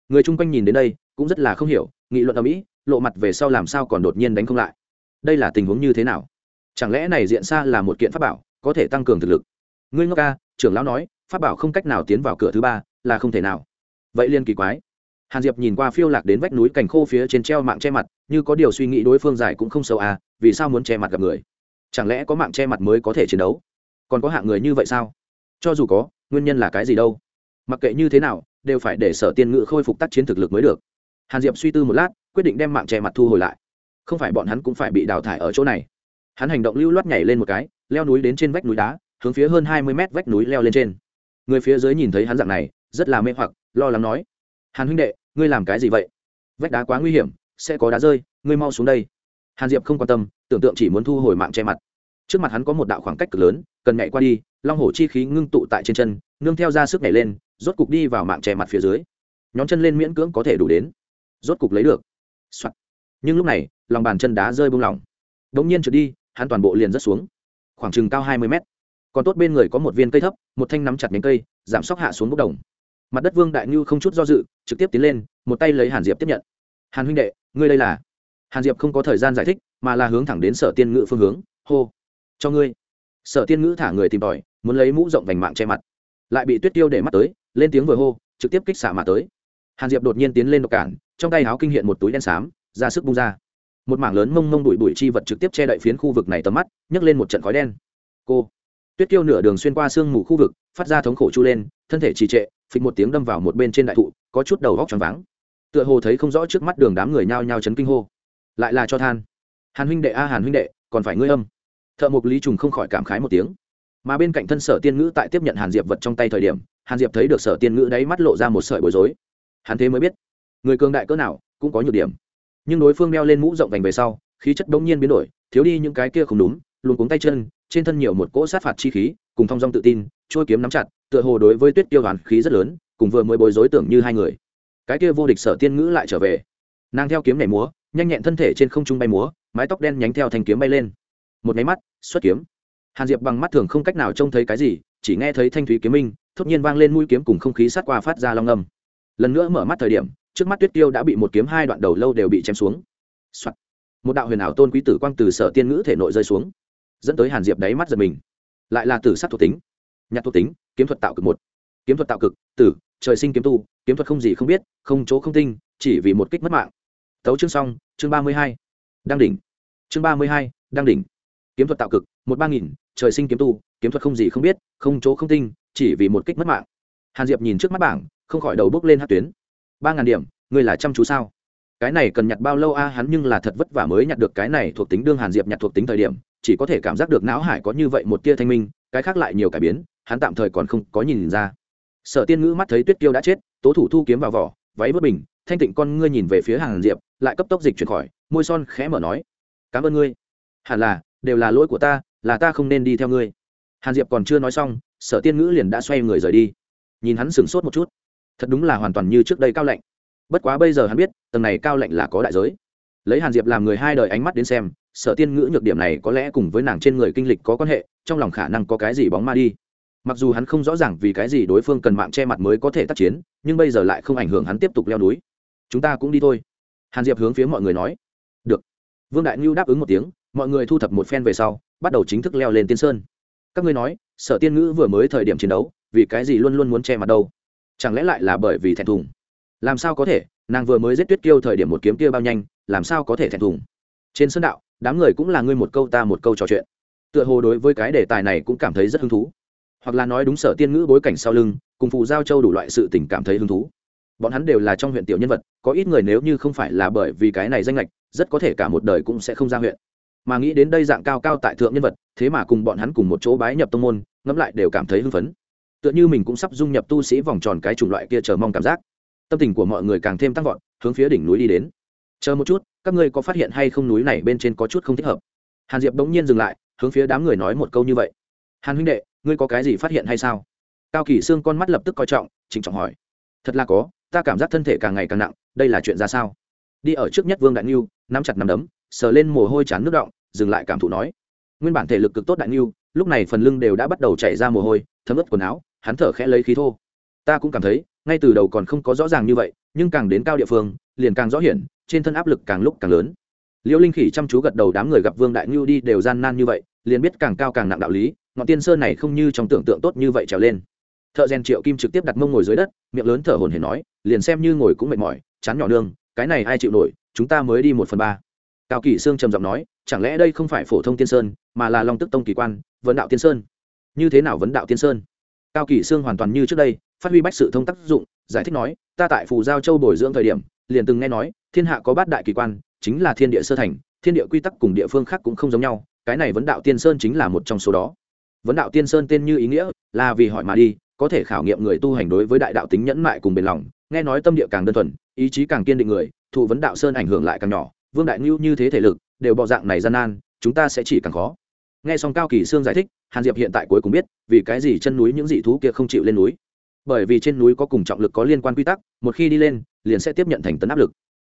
người chung quanh nhìn đến đây, cũng rất là không hiểu, nghị luận ở mỹ, lộ mặt về sau làm sao còn đột nhiên đánh không lại. Đây là tình huống như thế nào? Chẳng lẽ này diện xa là một kiện pháp bảo, có thể tăng cường thực lực? Ngươi ngốc ca, trưởng lão nói, pháp bảo không cách nào tiến vào cửa thứ ba, là không thể nào. Vậy liên kỳ quái. Hàn diệp nhìn qua phiêu lạc đến vách núi cành khô phía trên treo mạng che mặt, như có điều suy nghĩ đối phương giải cũng không sâu à vì sao muốn che mặt gặp người? Chẳng lẽ có mạng che mặt mới có thể chiến đấu? Còn có hạng người như vậy sao? Cho dù có, nguyên nhân là cái gì đâu? Mặc kệ như thế nào, đều phải để sở tiên ngự khôi phục tác chiến thực lực mới được. Hàn diệp suy tư một lát, quyết định đem mạng che mặt thu hồi lại. Không phải bọn hắn cũng phải bị đào thải ở chỗ này. Hắn hành động lưu loát nhảy lên một cái, leo núi đến trên vách núi đá, hướng phía hơn hai mươi mét vách núi leo lên trên. Người phía dưới nhìn thấy hắn dạng này, rất là mê hoặc, lo lắng nói, hàn huynh đệ, ngươi làm cái gì vậy? Vách đá quá nguy hiểm, sẽ có đá rơi, ngươi mau xuống đây. Hàn diệp không quan tâm tưởng tượng chỉ muốn thu hồi mạng che mặt. Trước mặt hắn có một đạo khoảng cách cực lớn, cần nhảy qua đi, long hổ chi khí ngưng tụ tại trên chân, nương theo ra sức nhảy lên, rốt cục đi vào mạng che mặt phía dưới. Nhóm chân lên miễn cưỡng có thể đủ đến. Rốt cục lấy được、Soạn. nhưng lúc này, lòng bàn chân đá rơi bung lỏng. Đ ỗ n g nhiên trượt đi, hắn toàn bộ liền rớt xuống. Khoảng chừng cao hai mươi mét. Còn tốt bên người có một viên cây thấp, một thanh nắm chặt nhánh cây, giảm sóc hạ xuống bốc đồng. Mặt đất vương đại ngư không chút do dự, trực tiếp tiến lên, một tay lấy hàn diệp tiếp nhận. Hàn huynh đệ, ngươi đây là hàn diệp không có thời gian giải thích, mà là hướng thẳng đến sở tiên Ngữ phương hướng, hô, cho ngươi. Sở tiên ngữ thả người tìm tòi, muốn lấy mũ rộng vành mạng che mặt. Lại bị tuyết tiêu để mắt tới, lên tiếng vừa hô, trực tiếp kích xạ mà tới. Hàn diệp đột nhiên tiến lên độc cản, trong tay áo kinh hiện một túi đen xám, ra sức bung ra. Một mảng lớn mông mông bụi bụi chi vật trực tiếp che đậy phiến khu vực này tầm mắt, nhấc lên một trận khói đen. Cô, tuyết tiêu nửa đường xuyên qua sương mù khu vực, phát ra thống khổ chu lên, thân thể trì trệ, phịch một tiếng đâm vào một bên trên đại thụ, có chút đầu góc tròn váng. Tựa hồ thấy không rõ trước mắt đường đám người nhao nhao chấn kinh hô lại là cho than. Hàn huynh đệ a, hàn huynh đệ, còn phải ngươi âm. Thợ mộc lý trùng không khỏi cảm khái một tiếng. Mà bên cạnh thân sở tiên ngữ tại tiếp nhận hàn diệp vật trong tay thời điểm, hàn diệp thấy được sở tiên ngữ đáy mắt lộ ra một sợi bối rối. Hắn thế mới biết, người cường đại cỡ nào cũng có nhược điểm. Nhưng đối phương đeo lên mũ rộng vành về sau, khí chất bỗng nhiên biến đổi, thiếu đi những cái kia không đúng luôn cuống tay chân, trên thân nhiều một cỗ sát phạt chi khí, cùng thong dong tự tin, trôi kiếm nắm chặt, tựa hồ đối với tuyết tiêu đoàn khí rất lớn, cùng vừa mới bối rối tưởng như hai người. Cái kia vô địch sở tiên ngữ lại trở về. Nàng theo kiếm nhảy múa nhanh nhẹn thân thể trên không trung bay múa, mái tóc đen nhánh theo thanh kiếm bay lên. Một máy mắt, xuất kiếm. Hàn diệp bằng mắt thường không cách nào trông thấy cái gì, chỉ nghe thấy thanh thúy kiếm minh, thốt nhiên vang lên mũi kiếm cùng không khí sát qua phát ra long âm. Lần nữa mở mắt thời điểm, trước mắt tuyết tiêu đã bị một kiếm hai đoạn đầu lâu đều bị chém xuống、Soạn. một đạo huyền ảo tôn quý tử quang từ sở tiên ngữ thể nội rơi xuống, dẫn tới hàn diệp đáy mắt giật mình. Lại là tử sát thuộc tính. Nhặt thuộc tính, kiếm thuật tạo cực một. Kiếm thuật tạo cực, tử, trời sinh kiếm tu, kiếm thuật không gì không biết, không chỗ không tinh, chỉ vì một kích mất mạng tấu chương xong, chương ba mươi hai đăng đỉnh. Chương ba mươi hai đăng đỉnh. Kiếm thuật tạo cực, một ba nghìn, trời sinh kiếm tu, kiếm thuật không gì không biết, không chỗ không tinh, chỉ vì một kích mất mạng. Hàn diệp nhìn trước mắt bảng, không khỏi đầu bước lên hát tuyến. Ba ngàn điểm, ngươi là chăm chú sao? Cái này cần nhặt bao lâu a? Hắn nhưng là thật vất vả mới nhặt được cái này thuộc tính đương hàn diệp nhặt thuộc tính thời điểm, chỉ có thể cảm giác được não hải có như vậy một tia thanh minh, cái khác lại nhiều cải biến, hắn tạm thời còn không có nhìn ra. Sở tiên ngữ mắt thấy tuyết Tiêu đã chết, tố thủ thu kiếm vào vỏ, váy vớt bình thanh tịnh con ngươi nhìn về phía hàn diệp, lại cấp tốc dịch chuyển khỏi, môi son khẽ mở nói, cảm ơn ngươi. Hẳn là, đều là lỗi của ta, là ta không nên đi theo ngươi. Hàn diệp còn chưa nói xong, sở tiên ngữ liền đã xoay người rời đi. Nhìn hắn sửng sốt một chút. Thật đúng là hoàn toàn như trước đây cao lạnh. Bất quá bây giờ hắn biết, tầng này cao lạnh là có đại giới. Lấy hàn diệp làm người hai đời ánh mắt đến xem, sở tiên ngữ nhược điểm này có lẽ cùng với nàng trên người kinh lịch có quan hệ, trong lòng khả năng có cái gì bóng ma đi. Mặc dù hắn không rõ ràng vì cái gì đối phương cần mạng che mặt mới có thể tác chiến, nhưng bây giờ lại không ảnh hưởng hắn tiếp tục leo núi chúng ta cũng đi thôi. Hàn diệp hướng phía mọi người nói. Được. Vương đại ngưu đáp ứng một tiếng, mọi người thu thập một phen về sau, bắt đầu chính thức leo lên tiên sơn. Các ngươi nói, sở tiên ngữ vừa mới thời điểm chiến đấu, vì cái gì luôn luôn muốn che mặt đâu? Chẳng lẽ lại là bởi vì thẹn thùng? Làm sao có thể? Nàng vừa mới giết tuyết kiêu thời điểm một kiếm kia bao nhanh, làm sao có thể thẹn thùng? Trên sơn đạo, đám người cũng là ngươi một câu ta một câu trò chuyện. Tựa hồ đối với cái đề tài này cũng cảm thấy rất hứng thú. Hoặc là nói đúng sở tiên ngữ bối cảnh sau lưng, cùng phụ giao châu đủ loại sự tình cảm thấy hứng thú bọn hắn đều là trong huyện tiểu nhân vật, có ít người nếu như không phải là bởi vì cái này danh lệch, rất có thể cả một đời cũng sẽ không ra huyện. Mà nghĩ đến đây dạng cao cao tại thượng nhân vật, thế mà cùng bọn hắn cùng một chỗ bái nhập tông môn, ngẫm lại đều cảm thấy hưng phấn. Tựa như mình cũng sắp dung nhập tu sĩ vòng tròn cái chủng loại kia chờ mong cảm giác. Tâm tình của mọi người càng thêm tăng vọt, hướng phía đỉnh núi đi đến. Chờ một chút, các ngươi có phát hiện hay không núi này bên trên có chút không thích hợp? Hàn diệp bỗng nhiên dừng lại, hướng phía đám người nói một câu như vậy. Hàn huynh đệ, ngươi có cái gì phát hiện hay sao? Cao kỳ xương con mắt lập tức coi trọng, trịnh trọng hỏi. Thật là có ta cảm giác thân thể càng ngày càng nặng, đây là chuyện ra sao? Đi ở trước nhất vương đại niu nắm chặt nắm đấm, sờ lên mồ hôi chán nước động dừng lại cảm thụ nói. Nguyên bản thể lực cực tốt đại niu lúc này phần lưng đều đã bắt đầu chảy ra mồ hôi, thấm ướt quần áo, hắn thở khẽ lấy khí thô. Ta cũng cảm thấy, ngay từ đầu còn không có rõ ràng như vậy, nhưng càng đến cao địa phương, liền càng rõ hiển, trên thân áp lực càng lúc càng lớn. Liễu linh khỉ chăm chú gật đầu đám người gặp vương đại ngưu đi đều gian nan như vậy, liền biết càng cao càng nặng đạo lý, ngọn tiên sơn này không như trong tưởng tượng tốt như vậy trèo lên thợ rèn triệu kim trực tiếp đặt mông ngồi dưới đất, miệng lớn thở hồn hển nói, liền xem như ngồi cũng mệt mỏi, chán nhỏ nương, cái này ai chịu nổi, chúng ta mới đi một phần ba. Cao kỳ sương trầm giọng nói, chẳng lẽ đây không phải phổ thông tiên sơn, mà là long tức tông kỳ quan vấn đạo tiên sơn? Như thế nào vấn đạo tiên sơn? Cao kỳ sương hoàn toàn như trước đây, phát huy bách sự thông tác dụng, giải thích nói, ta tại phù giao châu bồi dưỡng thời điểm, liền từng nghe nói, thiên hạ có bát đại kỳ quan, chính là thiên địa sơ thành, thiên địa quy tắc cùng địa phương khác cũng không giống nhau, cái này vấn đạo tiên sơn chính là một trong số đó. Vấn đạo tiên sơn tên như ý nghĩa, là vì hỏi mà đi có thể khảo nghiệm người tu hành đối với đại đạo tính nhẫn mại cùng bền lòng, nghe nói tâm địa càng đơn thuần, ý chí càng kiên định người, thụ vấn đạo sơn ảnh hưởng lại càng nhỏ, vương đại ngưu như thế thể lực, đều bỏ dạng này gian nan, chúng ta sẽ chỉ càng khó. Nghe xong cao kỳ sương giải thích, hàn diệp hiện tại cuối cùng biết, vì cái gì chân núi những dị thú kia không chịu lên núi. Bởi vì trên núi có cùng trọng lực có liên quan quy tắc, một khi đi lên, liền sẽ tiếp nhận thành tấn áp lực.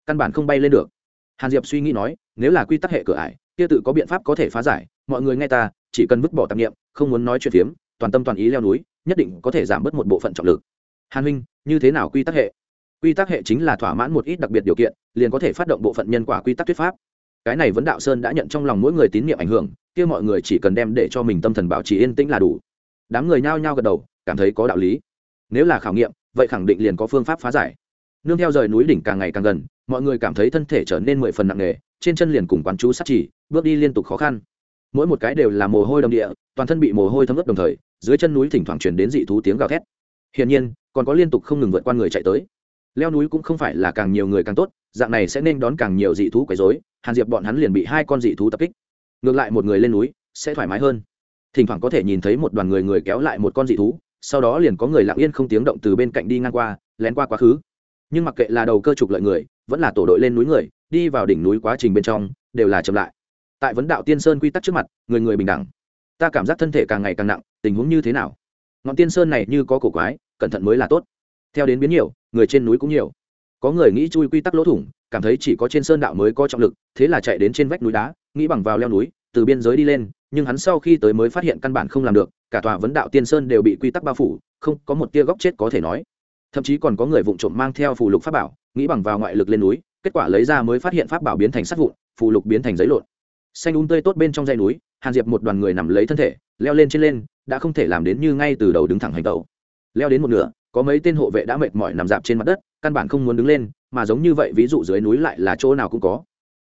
Căn bản không bay lên được. Hàn diệp suy nghĩ nói, nếu là quy tắc hệ cửa ải, kia tự có biện pháp có thể phá giải, mọi người nghe ta, chỉ cần vứt bỏ tạp nghiệm không muốn nói chuyện phiếm, toàn tâm toàn ý leo núi nhất định có thể giảm bớt một bộ phận trọng lực. Hàn huynh, như thế nào quy tắc hệ? Quy tắc hệ chính là thỏa mãn một ít đặc biệt điều kiện, liền có thể phát động bộ phận nhân quả quy tắc thuyết pháp. Cái này vấn đạo sơn đã nhận trong lòng mỗi người tín nhiệm ảnh hưởng, kia mọi người chỉ cần đem để cho mình tâm thần bảo trì yên tĩnh là đủ. Đám người nhao nhao gật đầu, cảm thấy có đạo lý. Nếu là khảo nghiệm, vậy khẳng định liền có phương pháp phá giải. Nương theo rời núi đỉnh càng ngày càng gần, mọi người cảm thấy thân thể trở nên mười phần nặng nề, trên chân liền cùng quán chú sát chỉ, bước đi liên tục khó khăn. Mỗi một cái đều là mồ hôi đầm địa, toàn thân bị mồ hôi thấm ướt đồng thời dưới chân núi thỉnh thoảng truyền đến dị thú tiếng gào thét. Hiển nhiên, còn có liên tục không ngừng vượt qua người chạy tới. Leo núi cũng không phải là càng nhiều người càng tốt, dạng này sẽ nên đón càng nhiều dị thú quấy dối hàn diệp bọn hắn liền bị hai con dị thú tập kích. Ngược lại một người lên núi sẽ thoải mái hơn. Thỉnh thoảng có thể nhìn thấy một đoàn người người kéo lại một con dị thú, sau đó liền có người lặng yên không tiếng động từ bên cạnh đi ngang qua, lén qua quá khứ. Nhưng mặc kệ là đầu cơ trục lợi người, vẫn là tổ đội lên núi người, đi vào đỉnh núi quá trình bên trong, đều là chậm lại. Tại vấn đạo tiên sơn quy tắc trước mặt, người người bình đẳng ta cảm giác thân thể càng ngày càng nặng, tình huống như thế nào? Ngọn tiên sơn này như có cổ quái, cẩn thận mới là tốt. Theo đến biến nhiều, người trên núi cũng nhiều. Có người nghĩ chui quy tắc lỗ thủng, cảm thấy chỉ có trên sơn đạo mới có trọng lực, thế là chạy đến trên vách núi đá, nghĩ bằng vào leo núi, từ biên giới đi lên, nhưng hắn sau khi tới mới phát hiện căn bản không làm được, cả tòa vấn đạo tiên sơn đều bị quy tắc bao phủ, không có một tia góc chết có thể nói. Thậm chí còn có người vụng trộm mang theo phù lục pháp bảo, nghĩ bằng vào ngoại lực lên núi, kết quả lấy ra mới phát hiện pháp bảo biến thành sắt vụn, phù lục biến thành giấy lộn xanh un tươi tốt bên trong dây núi, hàn diệp một đoàn người nằm lấy thân thể, leo lên trên lên, đã không thể làm đến như ngay từ đầu đứng thẳng hành tàu leo đến một nửa, có mấy tên hộ vệ đã mệt mỏi nằm dạp trên mặt đất, căn bản không muốn đứng lên, mà giống như vậy ví dụ dưới núi lại là chỗ nào cũng có.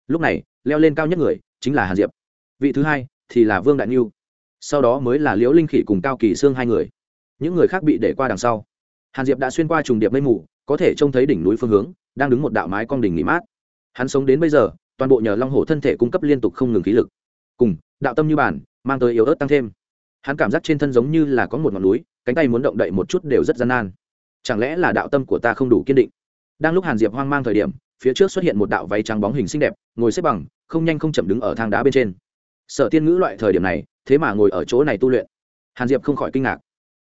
Lúc này, leo lên cao nhất người, chính là hàn diệp. Vị thứ hai, thì là vương đại niu sau đó mới là liễu linh khỉ cùng cao kỳ xương hai người. Những người khác bị để qua đằng sau. Hàn diệp đã xuyên qua trùng điệp mây mù, có thể trông thấy đỉnh núi phương hướng, đang đứng một đạo mái con đỉnh nghỉ mát. Hắn sống đến bây giờ toàn bộ nhờ long hổ thân thể cung cấp liên tục không ngừng khí lực cùng đạo tâm như bản, mang tới yếu ớt tăng thêm. Hắn cảm giác trên thân giống như là có một ngọn núi, cánh tay muốn động đậy một chút đều rất gian nan. Chẳng lẽ là đạo tâm của ta không đủ kiên định? Đang lúc hàn diệp hoang mang thời điểm, phía trước xuất hiện một đạo váy trắng bóng hình xinh đẹp, ngồi xếp bằng, không nhanh không chậm đứng ở thang đá bên trên. Sở tiên ngữ loại thời điểm này, thế mà ngồi ở chỗ này tu luyện. Hàn diệp không khỏi kinh ngạc.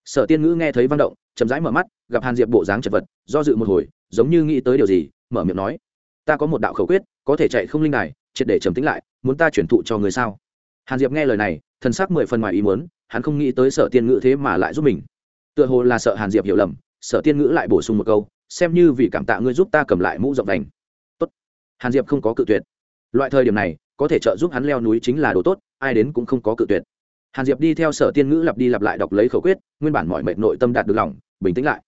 Sở tiên ngữ nghe thấy vang động, chậm rãi mở mắt, gặp hàn diệp bộ dáng chật vật, do dự một hồi, giống như nghĩ tới điều gì, mở miệng nói, ta có một đạo khẩu quyết có thể chạy không linh đài, triệt để trầm tính lại, muốn ta chuyển thụ cho người sao? Hàn diệp nghe lời này, thần sắc mười phần ngoài ý muốn, hắn không nghĩ tới sở tiên ngữ thế mà lại giúp mình. Tựa hồ là sợ hàn diệp hiểu lầm, sở tiên ngữ lại bổ sung một câu, xem như vì cảm tạ ngươi giúp ta cầm lại mũ rộng đành. Tốt. Hàn diệp không có cự tuyệt. Loại thời điểm này, có thể trợ giúp hắn leo núi chính là đồ tốt, ai đến cũng không có cự tuyệt. Hàn diệp đi theo sở tiên ngữ lặp đi lặp lại đọc lấy khẩu quyết, nguyên bản mọi mệnh nội tâm đạt được lòng, bình tĩnh lại.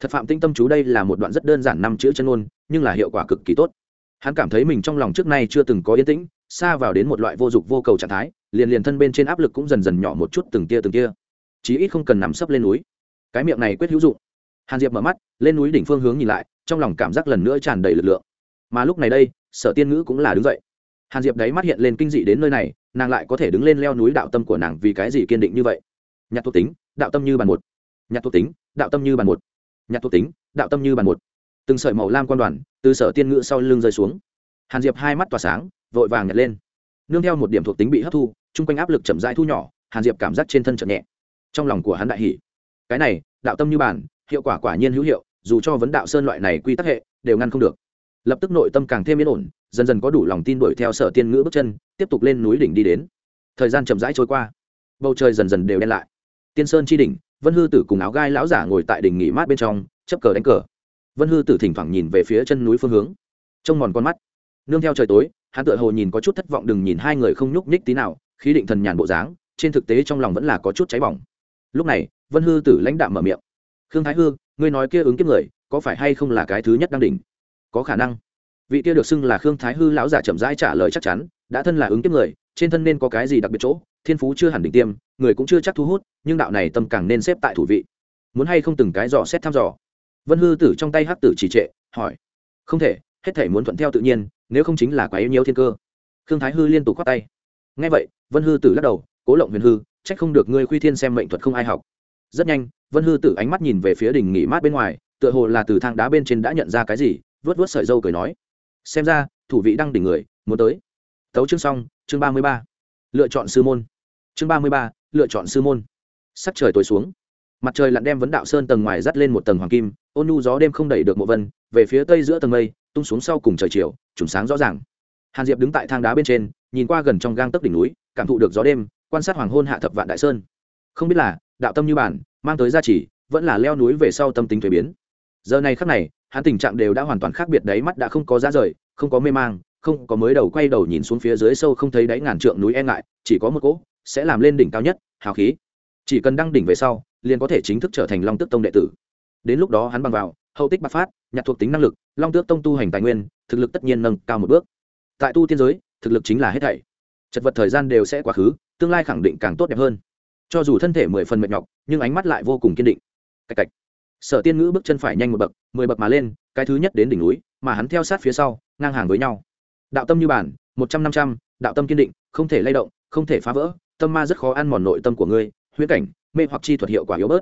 Thật phạm tinh tâm chú đây là một đoạn rất đơn giản năm chữ chân ngôn, nhưng là hiệu quả cực kỳ tốt hắn cảm thấy mình trong lòng trước nay chưa từng có yên tĩnh, xa vào đến một loại vô dụng vô cầu trạng thái, liền liền thân bên trên áp lực cũng dần dần nhỏ một chút từng tia từng tia. Chí ít không cần nằm sấp lên núi. Cái miệng này quyết hữu dụng. Hàn diệp mở mắt, lên núi đỉnh phương hướng nhìn lại, trong lòng cảm giác lần nữa tràn đầy lực lượng. Mà lúc này đây, sở tiên ngữ cũng là đứng dậy. Hàn diệp đấy mắt hiện lên kinh dị đến nơi này, nàng lại có thể đứng lên leo núi đạo tâm của nàng vì cái gì kiên định như vậy? Nhạc thuộc tính, đạo tâm như bàn một. Nhạc thuộc tính, đạo tâm như bàn một. Nhạc thuộc tính, đạo tâm như bàn một từng sợi màu lam quan đoàn từ sở tiên ngữ sau lưng rơi xuống. Hàn diệp hai mắt tỏa sáng, vội vàng nhặt lên. Nương theo một điểm thuộc tính bị hấp thu, chung quanh áp lực chậm rãi thu nhỏ, hàn diệp cảm giác trên thân chậm nhẹ. Trong lòng của hắn đại hỷ cái này, đạo tâm như bản, hiệu quả quả nhiên hữu hiệu, dù cho vấn đạo sơn loại này quy tắc hệ, đều ngăn không được. Lập tức nội tâm càng thêm yên ổn, dần dần có đủ lòng tin đuổi theo sở tiên ngữ bước chân, tiếp tục lên núi đỉnh đi đến. Thời gian chậm rãi trôi qua. Bầu trời dần dần đều đen lại. Tiên sơn chi đỉnh, vân hư tử cùng áo gai lão giả ngồi tại đỉnh nghỉ mát bên trong, chấp cờ đánh cờ vân hư tử thỉnh thoảng nhìn về phía chân núi phương hướng. Trông mòn con mắt. Nương theo trời tối, hắn tựa hồ nhìn có chút thất vọng đừng nhìn hai người không nhúc nhích tí nào, khí định thần nhàn bộ dáng, trên thực tế trong lòng vẫn là có chút cháy bỏng. Lúc này, vân hư tử lãnh đạm mở miệng. Khương thái hư, ngươi nói kia ứng kiếp người, có phải hay không là cái thứ nhất đang đỉnh? Có khả năng. Vị kia được xưng là khương thái hư lão giả chậm rãi trả lời chắc chắn, đã thân là ứng kiếp người, trên thân nên có cái gì đặc biệt chỗ, thiên phú chưa hẳn đỉnh tiêm, người cũng chưa chắc thu hút, nhưng đạo này tâm càng nên xếp tại thủ vị. Muốn hay không từng cái dò xét thăm dò vân hư tử trong tay hắc tử chỉ trệ, hỏi. Không thể, hết thể muốn thuận theo tự nhiên, nếu không chính là quá yêu nhiều thiên cơ. Khương thái hư liên tục khoát tay. Ngay vậy, vân hư tử lắc đầu, cố lộng huyền hư, trách không được ngươi khuy thiên xem mệnh thuật không ai học. Rất nhanh, vân hư tử ánh mắt nhìn về phía đỉnh nghỉ mát bên ngoài, tựa hồ là từ thang đá bên trên đã nhận ra cái gì, vớt vớt sợi dâu cười nói. Xem ra, thủ vị đang đỉnh người, muốn tới. Tấu chương xong, chương ba mươi ba. Lựa chọn sư môn. Chương ba mươi ba, lựa chọn sư môn. Sắc trời tối xuống mặt trời lặn đem vấn đạo sơn tầng ngoài dắt lên một tầng hoàng kim, ôn nhu gió đêm không đẩy được mộ vân, về phía tây giữa tầng mây, tung xuống sau cùng trời chiều, trùng sáng rõ ràng. Hàn diệp đứng tại thang đá bên trên, nhìn qua gần trong gang tấc đỉnh núi, cảm thụ được gió đêm, quan sát hoàng hôn hạ thập vạn đại sơn. Không biết là, đạo tâm như bản, mang tới gia trì, vẫn là leo núi về sau tâm tính thuế biến. Giờ này khắc này, hắn tình trạng đều đã hoàn toàn khác biệt đấy mắt đã không có giá rời, không có mê mang, không có mới đầu quay đầu nhìn xuống phía dưới sâu không thấy đáy ngàn trượng núi e ngại, chỉ có một cỗ sẽ làm lên đỉnh cao nhất, hào khí chỉ cần đăng đỉnh về sau, liền có thể chính thức trở thành long tước tông đệ tử. Đến lúc đó hắn bằng vào, hậu tích bạc phát, nhặt thuộc tính năng lực, long tước tông tu hành tài nguyên, thực lực tất nhiên nâng cao một bước. Tại tu tiên giới, thực lực chính là hết thảy. Chật vật thời gian đều sẽ quá khứ, tương lai khẳng định càng tốt đẹp hơn. Cho dù thân thể mười phần mệt nhọc, nhưng ánh mắt lại vô cùng kiên định. Cạch cạch. Sở tiên ngữ bước chân phải nhanh một bậc, mười bậc mà lên, cái thứ nhất đến đỉnh núi, mà hắn theo sát phía sau, ngang hàng với nhau. Đạo tâm như bản một trăm năm trăm, đạo tâm kiên định, không thể lay động, không thể phá vỡ, tâm ma rất khó ăn mòn nội tâm của ngươi huyễn cảnh, mê hoặc chi thuật hiệu quả yếu bớt.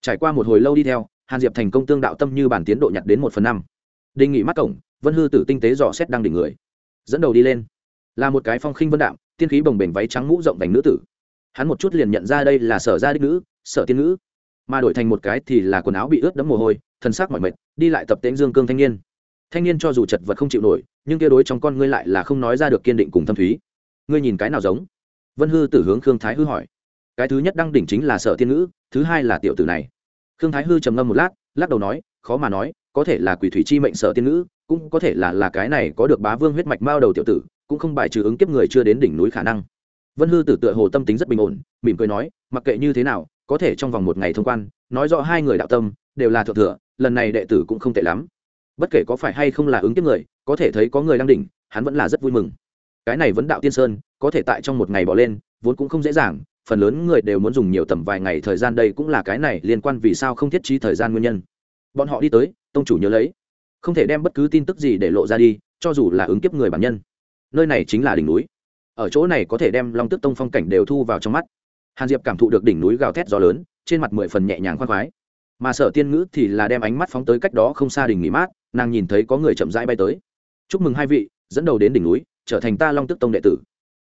Trải qua một hồi lâu đi theo, hàn diệp thành công tương đạo tâm như bản tiến độ nhặt đến một phần năm. Đề nghị mắt cổng, vân hư tử tinh tế dò xét đang đỉnh người. Dẫn đầu đi lên. Là một cái phong khinh vân đạm, tiên khí bồng bềnh váy trắng mũ rộng vành nữ tử. Hắn một chút liền nhận ra đây là sở gia đích nữ, sở tiên nữ. Mà đổi thành một cái thì là quần áo bị ướt đẫm mồ hôi, thân xác mỏi mệt, đi lại tập tễnh dương cương thanh niên. Thanh niên cho dù chật vật không chịu nổi, nhưng kia đối trong con ngươi lại là không nói ra được kiên định cùng thâm thúy. Ngươi nhìn cái nào giống? Vân hư tử hướng khương thái hư hỏi cái thứ nhất đăng đỉnh chính là sở tiên nữ thứ hai là tiểu tử này. Khương thái hư trầm ngâm một lát, lắc đầu nói, khó mà nói, có thể là quỷ thủy chi mệnh sở tiên nữ cũng có thể là là cái này có được bá vương huyết mạch mao đầu tiểu tử, cũng không bài trừ ứng kiếp người chưa đến đỉnh núi khả năng. Vân hư tử tựa hồ tâm tính rất bình ổn, mỉm cười nói, mặc kệ như thế nào, có thể trong vòng một ngày thông quan, nói rõ hai người đạo tâm, đều là thượng thừa, lần này đệ tử cũng không tệ lắm. Bất kể có phải hay không là ứng kiếp người, có thể thấy có người đang đỉnh, hắn vẫn là rất vui mừng. Cái này vẫn đạo tiên sơn, có thể tại trong một ngày bỏ lên, vốn cũng không dễ dàng phần lớn người đều muốn dùng nhiều tầm vài ngày thời gian đây cũng là cái này liên quan vì sao không thiết trí thời gian nguyên nhân. Bọn họ đi tới, tông chủ nhớ lấy. Không thể đem bất cứ tin tức gì để lộ ra đi, cho dù là ứng kiếp người bản nhân. Nơi này chính là đỉnh núi. Ở chỗ này có thể đem long tức tông phong cảnh đều thu vào trong mắt. Hàn diệp cảm thụ được đỉnh núi gào thét gió lớn, trên mặt mười phần nhẹ nhàng khoan khoái. Mà sở tiên ngữ thì là đem ánh mắt phóng tới cách đó không xa đỉnh nghỉ mát, nàng nhìn thấy có người chậm rãi bay tới. Chúc mừng hai vị, dẫn đầu đến đỉnh núi, trở thành ta long tức tông đệ tử.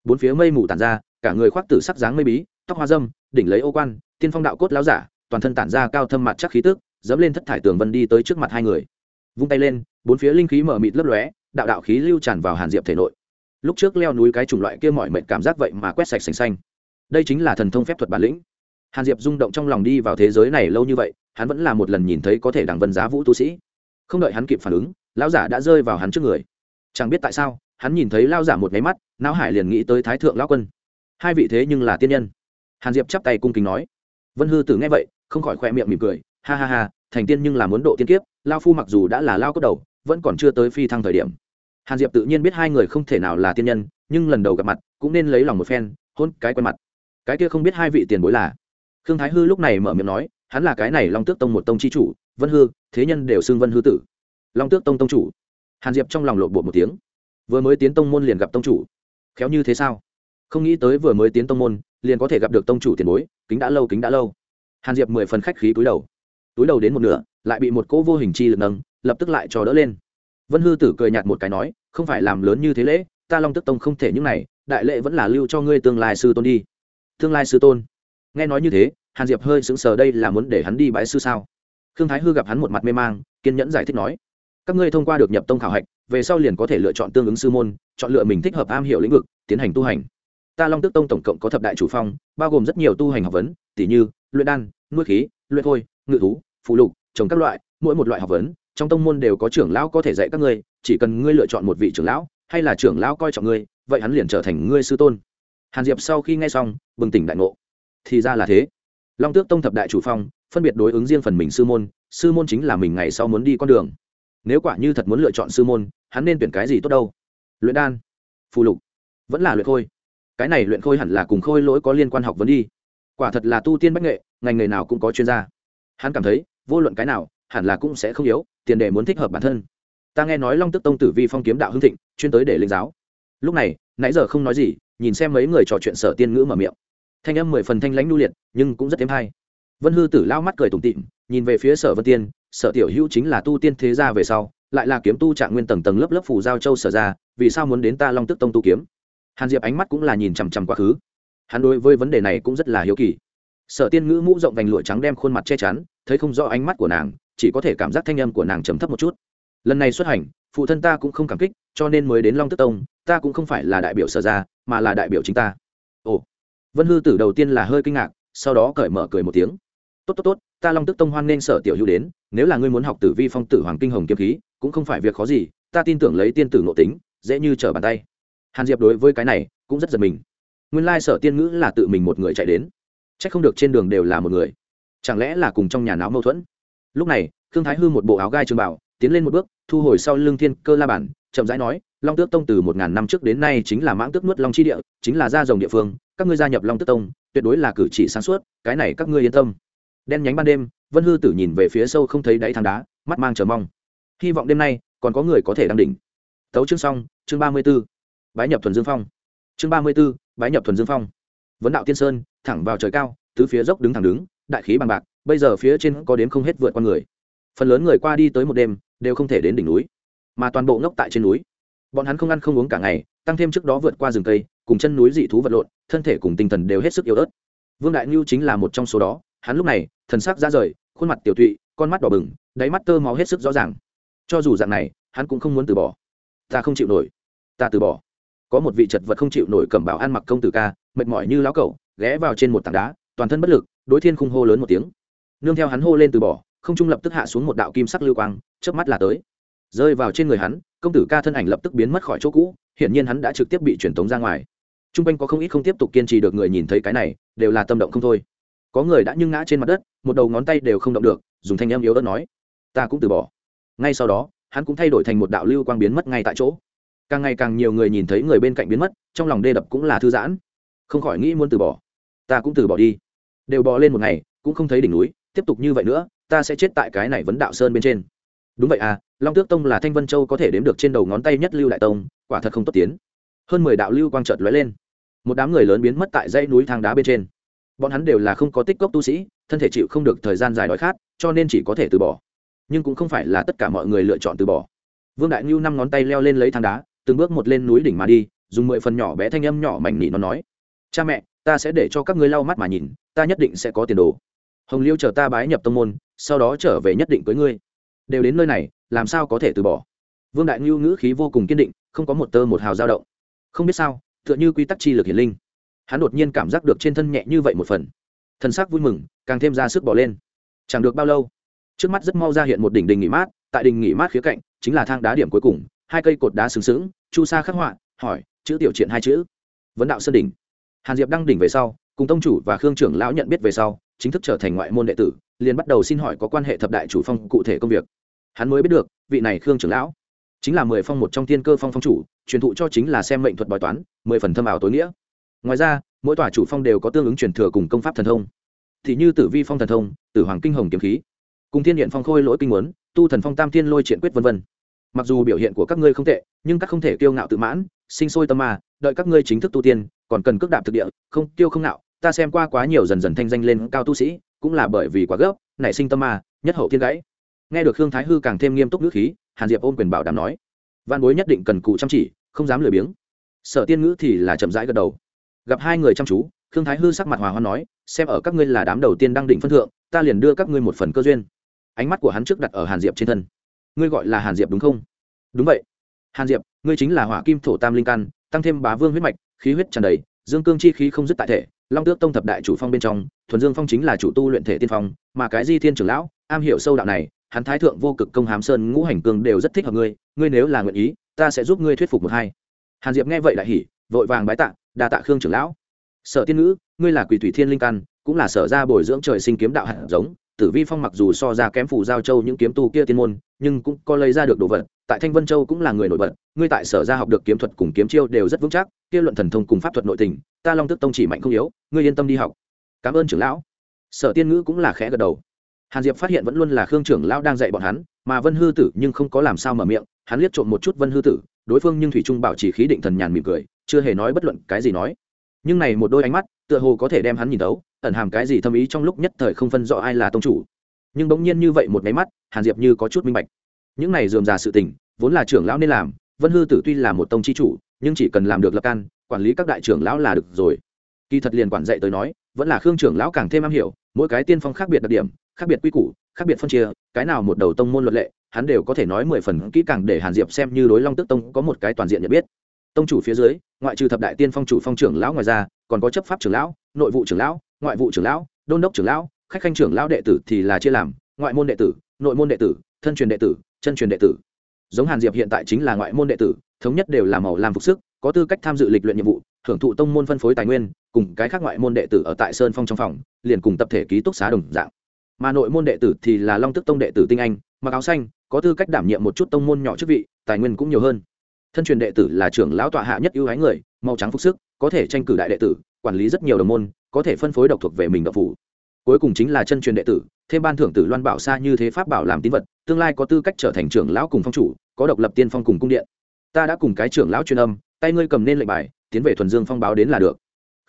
Bốn phía mây mù tàn ra cả người khoác tử sắc dáng mây bí, tóc hoa dâm, đỉnh lấy ô quan, tiên phong đạo cốt láo giả, toàn thân tản ra cao thâm mặt chắc khí tức, dẫm lên thất thải tường vân đi tới trước mặt hai người. Vung tay lên, bốn phía linh khí mở mịt lấp lóe, đạo đạo khí lưu tràn vào hàn diệp thể nội. Lúc trước leo núi cái chủng loại kia mọi mệnh cảm giác vậy mà quét sạch sành xanh. Đây chính là thần thông phép thuật bản lĩnh. Hàn diệp rung động trong lòng đi vào thế giới này lâu như vậy, hắn vẫn là một lần nhìn thấy có thể đằng vân giá vũ tu sĩ. Không đợi hắn kịp phản ứng, lão giả đã rơi vào hắn trước người. Chẳng biết tại sao, hắn nhìn thấy lao giả một máy mắt, não hải liền nghĩ tới thái thượng lão quân hai vị thế nhưng là tiên nhân. Hàn diệp chắp tay cung kính nói. Vân hư tử nghe vậy, không khỏi khoe miệng mỉm cười. Ha ha ha, thành tiên nhưng là muốn độ tiên kiếp, lao phu mặc dù đã là lao cốt đầu, vẫn còn chưa tới phi thăng thời điểm. Hàn diệp tự nhiên biết hai người không thể nào là tiên nhân, nhưng lần đầu gặp mặt, cũng nên lấy lòng một phen, hôn cái quen mặt. Cái kia không biết hai vị tiền bối là? Khương thái hư lúc này mở miệng nói, hắn là cái này long tước tông một tông c h i chủ, vân hư, thế nhân đều xưng vân hư tử. Long tước tông tông chủ. Hàn diệp trong lòng lộn bột một tiếng. Vừa mới tiến tông môn liền gặp tông chủ. Khéo như thế sao? Không nghĩ tới vừa mới tiến tông môn, liền có thể gặp được tông chủ tiền bối, kính đã lâu, kính đã lâu. Hàn diệp mười phần khách khí túi đầu. Túi đầu đến một nửa, lại bị một cỗ vô hình chi lực nâng, lập tức lại cho đỡ lên. Vân hư tử cười nhạt một cái nói, không phải làm lớn như thế lễ, ta long tức tông không thể những này, đại lễ vẫn là lưu cho ngươi tương lai sư tôn đi. Tương lai sư tôn? Nghe nói như thế, hàn diệp hơi sững sờ, đây là muốn để hắn đi bãi sư sao? Khương thái hư gặp hắn một mặt mê mang, kiên nhẫn giải thích nói, các ngươi thông qua được nhập tông khảo hạch, về sau liền có thể lựa chọn tương ứng sư môn, chọn lựa mình thích hợp am hiểu lĩnh vực, tiến hành tu hành ta long tức tông tổng cộng có thập đại chủ phong, bao gồm rất nhiều tu hành học vấn tỷ như luyện đan, nuôi khí, luyện thôi ngự thú, phụ lục, trồng các loại, mỗi một loại học vấn, trong tông môn đều có trưởng lão có thể dạy các ngươi, chỉ cần ngươi lựa chọn một vị trưởng lão, hay là trưởng lão coi trọng ngươi, vậy hắn liền trở thành ngươi sư tôn. Hàn diệp sau khi nghe xong, bừng tỉnh đại ngộ. Thì ra là thế. Long tước tông thập đại chủ phong, phân biệt đối ứng riêng phần mình sư môn sư môn chính là mình ngày sau muốn đi con đường. Nếu quả như thật muốn lựa chọn sư môn, hắn nên tuyển cái gì tốt đâu? Luyện đan phù lục, vẫn là luyện khôi cái này luyện khôi hẳn là cùng khôi lỗi có liên quan học vấn đi. Quả thật là tu tiên bách nghệ, ngành nghề nào cũng có chuyên gia. Hắn cảm thấy, vô luận cái nào, hẳn là cũng sẽ không yếu, tiền đề muốn thích hợp bản thân. Ta nghe nói long tức tông tử vi phong kiếm đạo hưng thịnh, chuyên tới để linh giáo. Lúc này, nãy giờ không nói gì, nhìn xem mấy người trò chuyện sở tiên ngữ mở miệng. Thanh âm mười phần thanh lãnh nhu liệt, nhưng cũng rất thêm hay. Vân hư tử lao mắt cười tủm tịm nhìn về phía sở vân tiên, sở tiểu hữu chính là tu tiên thế gia về sau, lại là kiếm tu trạng nguyên tầng tầng lớp lớp phủ giao châu sở ra, vì sao muốn đến ta long tức tông tu kiếm? Hàn diệp ánh mắt cũng là nhìn chằm chằm quá khứ. Hắn đối với vấn đề này cũng rất là hiếu kỳ. Sở tiên ngữ mũ rộng vành lụa trắng đem khuôn mặt che chắn, thấy không rõ ánh mắt của nàng, chỉ có thể cảm giác thanh âm của nàng trầm thấp một chút. Lần này xuất hành, phụ thân ta cũng không cảm kích, cho nên mới đến long tức tông, ta cũng không phải là đại biểu sở ra mà là đại biểu chính ta. Ồ. Vân hư tử đầu tiên là hơi kinh ngạc, sau đó cởi mở cười một tiếng. Tốt tốt tốt, ta long tức tông hoan nên sở tiểu hữu đến, nếu là ngươi muốn học tử vi phong tử hoàng kinh hồng kiếm khí, cũng không phải việc khó gì, ta tin tưởng lấy tiên tử nội tính, dễ như trở bàn tay hàn diệp đối với cái này cũng rất giật mình. Nguyên lai sở tiên ngữ là tự mình một người chạy đến. C h ắ c không được trên đường đều là một người. Chẳng lẽ là cùng trong nhà náo mâu thuẫn? Lúc này thương thái hư một bộ áo gai trường bảo, tiến lên một bước, thu hồi sau lưng thiên cơ la bản, chậm rãi nói, long tước tông từ một ngàn năm trước đến nay chính là mãng tước nuốt long chi địa, chính là gia rồng địa phương, các ngươi gia nhập long tước tông, tuyệt đối là cử chỉ sáng suốt, cái này các ngươi yên tâm. Đen nhánh ban đêm, vân hư tử nhìn về phía sâu không thấy đáy thang đá, mắt mang chờ mong. Hy vọng đêm nay còn có người có thể đăng đỉnh. Tấu chương xong, chương ba mươi b ố bái nhập thuần dương phong. Chương ba mươi b ố bái nhập thuần dương phong. Vấn đạo tiên sơn, thẳng vào trời cao, tứ phía dốc đứng thẳng đứng, đại khí bằng bạc, bây giờ phía trên có đếm không hết vượt qua người. Phần lớn người qua đi tới một đêm, đều không thể đến đỉnh núi, mà toàn bộ ngốc tại trên núi. Bọn hắn không ăn không uống cả ngày, tăng thêm trước đó vượt qua rừng cây, cùng chân núi dị thú vật lộn, thân thể cùng tinh thần đều hết sức yếu ớt. Vương đại ngưu chính là một trong số đó, hắn lúc này, thần sắc ra rời, khuôn mặt tiểu tụy, con mắt đỏ bừng, đáy mắt tơ máu hết sức rõ ràng. Cho dù dạng này, hắn cũng không muốn từ bỏ. Ta không chịu nổi. Ta từ bỏ có một vị chật vật không chịu nổi cầm bảo ăn mặc công tử ca, mệt mỏi như lão cẩu, ghé vào trên một tảng đá, toàn thân bất lực, đối thiên khung hô lớn một tiếng. Nương theo hắn hô lên từ bỏ, không trung lập tức hạ xuống một đạo kim sắc lưu quang trước mắt là tới. Rơi vào trên người hắn, công tử ca thân ảnh lập tức biến mất khỏi chỗ cũ, hiển nhiên hắn đã trực tiếp bị truyền tống ra ngoài. T r u n g quanh có không ít không tiếp tục kiên trì được người nhìn thấy cái này, đều là tâm động không thôi. Có người đã nhưng ngã trên mặt đất, một đầu ngón tay đều không động được, dùng thanh em yếu đất nói, ta cũng từ bỏ. Ngay sau đó, hắn cũng thay đổi thành một đạo lưu quang biến mất ngay tại chỗ càng ngày càng nhiều người nhìn thấy người bên cạnh biến mất, trong lòng đê đập cũng là thư giãn. Không khỏi nghĩ muốn từ bỏ. Ta cũng từ bỏ đi. Đều bò lên một ngày, cũng không thấy đỉnh núi, tiếp tục như vậy nữa, ta sẽ chết tại cái này vấn đạo sơn bên trên. Đúng vậy à long tước tông là thanh vân châu có thể đếm được trên đầu ngón tay nhất lưu đại tông, quả thật không tốt tiến. Hơn mười đạo lưu quang trợt lóe lên. Một đám người lớn biến mất tại dãy núi thang đá bên trên. Bọn hắn đều là không có tích cốc tu sĩ, thân thể chịu không được thời gian dài đói khát, cho nên chỉ có thể từ bỏ. Nhưng cũng không phải là tất cả mọi người lựa chọn từ bỏ. Vương đại ngưu năm ngón tay leo lên lấy thang đá từng bước một lên núi đỉnh mà đi, dùng mười phần nhỏ bé thanh âm nhỏ mảnh nỉ nó nói, cha mẹ, ta sẽ để cho các ngươi lau mắt mà nhìn, ta nhất định sẽ có tiền đồ. Hồng liêu chờ ta bái nhập tông môn, sau đó trở về nhất định với ngươi. Đều đến nơi này, làm sao có thể từ bỏ? Vương đại ngưu ngữ khí vô cùng kiên định, không có một tơ một hào dao động. Không biết sao, tựa như quy tắc chi lực hiển linh. Hắn đột nhiên cảm giác được trên thân nhẹ như vậy một phần. Thân xác vui mừng, càng thêm ra sức bỏ lên. Chẳng được bao lâu, trước mắt rất mau ra hiện một đỉnh đình nghỉ mát, tại đình nghỉ mát khía cạnh, chính là thang đá điểm cuối cùng hai cây cột đá sừng sững, chu sa khắc họa, hỏi, chữ tiểu triện hai chữ? Vấn đạo sơn đỉnh. Hàn diệp đăng đỉnh về sau, cùng tông chủ và khương trưởng lão nhận biết về sau, chính thức trở thành ngoại môn đệ tử, liền bắt đầu xin hỏi có quan hệ thập đại chủ phong cụ thể công việc. Hắn mới biết được, vị này khương trưởng lão chính là mười phong một trong thiên cơ phong phong chủ, truyền thụ cho chính là xem mệnh thuật bói toán, mười phần thâm ảo tối nghĩa. Ngoài ra, mỗi tòa chủ phong đều có tương ứng truyền thừa cùng công pháp thần thông. Thì như tử vi phong thần thông, tử hoàng kinh hồng kiếm khí, cùng thiên điện phong khôi lỗi kinh muốn tu thần phong tam thiên lôi triển quyết vân vân mặc dù biểu hiện của các ngươi không tệ, nhưng các không thể kiêu ngạo tự mãn, sinh sôi tâm mà đợi các ngươi chính thức tu tiên, còn cần cước đạp thực địa, không tiêu không ngạo. ta xem qua quá nhiều dần dần thanh danh lên cao tu sĩ, cũng là bởi vì quá gấp, nảy sinh tâm mà nhất hậu thiên gãy. Nghe được hương thái hư càng thêm nghiêm túc ngữ khí, hàn diệp ôm quyền bảo đảm nói văn bối nhất định cần cụ chăm chỉ, không dám lười biếng. Sở tiên ngữ thì là chậm rãi gật đầu. Gặp hai người chăm chú, khương thái hư sắc mặt hòa hoa nói, xem ở các ngươi là đám đầu tiên đang định phân thượng, ta liền đưa các ngươi một phần cơ duyên. Ánh mắt của hắn trước đặt ở hàn diệp trên thân ngươi gọi là hàn diệp đúng không? Đúng vậy. Hàn diệp, ngươi chính là hỏa kim thổ tam linh căn, tăng thêm bá vương huyết mạch, khí huyết tràn đầy, dương cương chi khí không dứt tại thể, long tước tông thập đại chủ phong bên trong, thuần dương phong chính là chủ tu luyện thể tiên phong, mà cái di thiên trưởng lão, am hiểu sâu đạo này, hắn thái thượng vô cực công hám sơn ngũ hành cương đều rất thích hợp ngươi ngươi nếu là nguyện ý, ta sẽ giúp ngươi thuyết phục một hai. Hàn diệp nghe vậy lại hỉ, vội vàng bái tạ, đa tạ khương trưởng lão. Sở tiên nữ ngươi là quỷ thủy thiên linh căn, cũng là sở ra bồi dưỡng trời sinh kiếm đạo hạt giống tử vi phong mặc dù so ra kém phủ giao châu những kiếm tu kia tiên môn, nhưng cũng có lấy ra được đồ vật, tại thanh vân châu cũng là người nổi bật, ngươi tại sở ra học được kiếm thuật cùng kiếm chiêu đều rất vững chắc, kia luận thần thông cùng pháp thuật nội tình, ta long tức tông chỉ mạnh không yếu, ngươi yên tâm đi học. Cảm ơn trưởng lão. Sở tiên ngữ cũng là khẽ gật đầu. Hàn diệp phát hiện vẫn luôn là khương trưởng lão đang dạy bọn hắn, mà vân hư tử nhưng không có làm sao mở miệng, hắn liếc trộm một chút vân hư tử, đối phương nhưng thủy trung bảo chỉ khí định thần nhàn mỉm cười, chưa hề nói bất luận cái gì nói. Nhưng này một đôi ánh mắt, tựa hồ có thể đem hắn nhìn tấu ẩn hàm cái gì thâm ý trong lúc nhất thời không phân rõ ai là tông chủ. Nhưng bỗng nhiên như vậy một máy mắt, hàn diệp như có chút minh bạch. Những này dườm già sự tình, vốn là trưởng lão nên làm, vân hư tử tuy là một tông chi chủ, nhưng chỉ cần làm được lập can, quản lý các đại trưởng lão là được rồi. Kỳ thật liền quản dạy tới nói, vẫn là khương trưởng lão càng thêm am hiểu, mỗi cái tiên phong khác biệt đặc điểm, khác biệt quy củ, khác biệt phân chia, cái nào một đầu tông môn luật lệ, hắn đều có thể nói mười phần kỹ càng để hàn diệp xem như đối long tức tông có một cái toàn diện nhận biết. Tông chủ phía dưới, ngoại trừ thập đại tiên phong chủ phong trưởng lão ngoài ra, còn có chấp pháp trưởng lão, nội vụ trưởng lão ngoại vụ trưởng lão, đôn đốc trưởng lão, khách khanh trưởng lão đệ tử thì là chia làm, ngoại môn đệ tử, nội môn đệ tử, thân truyền đệ tử, chân truyền đệ tử. Giống hàn diệp hiện tại chính là ngoại môn đệ tử, thống nhất đều là màu làm phục sức, có tư cách tham dự lịch luyện nhiệm vụ, hưởng thụ tông môn phân phối tài nguyên, cùng cái khác ngoại môn đệ tử ở tại sơn phong trong phòng, liền cùng tập thể ký túc xá đồng dạng. Mà nội môn đệ tử thì là long tức tông đệ tử tinh anh, mặc áo xanh, có tư cách đảm nhiệm một chút tông môn nhỏ chức vị, tài nguyên cũng nhiều hơn. Thân truyền đệ tử là trưởng lão tọa hạ nhất ưu ái người, màu trắng phục sức, có thể tranh cử đại đệ tử, quản lý rất nhiều đồng môn có thể phân phối độc thuộc về mình độc phủ. Cuối cùng chính là chân truyền đệ tử, thêm ban thưởng tử loan bảo xa như thế pháp bảo làm tín vật, tương lai có tư cách trở thành trưởng lão cùng phong chủ, có độc lập tiên phong cùng cung điện. Ta đã cùng cái trưởng lão truyền âm, tay ngươi cầm nên lệnh bài, tiến về thuần dương phong báo đến là được.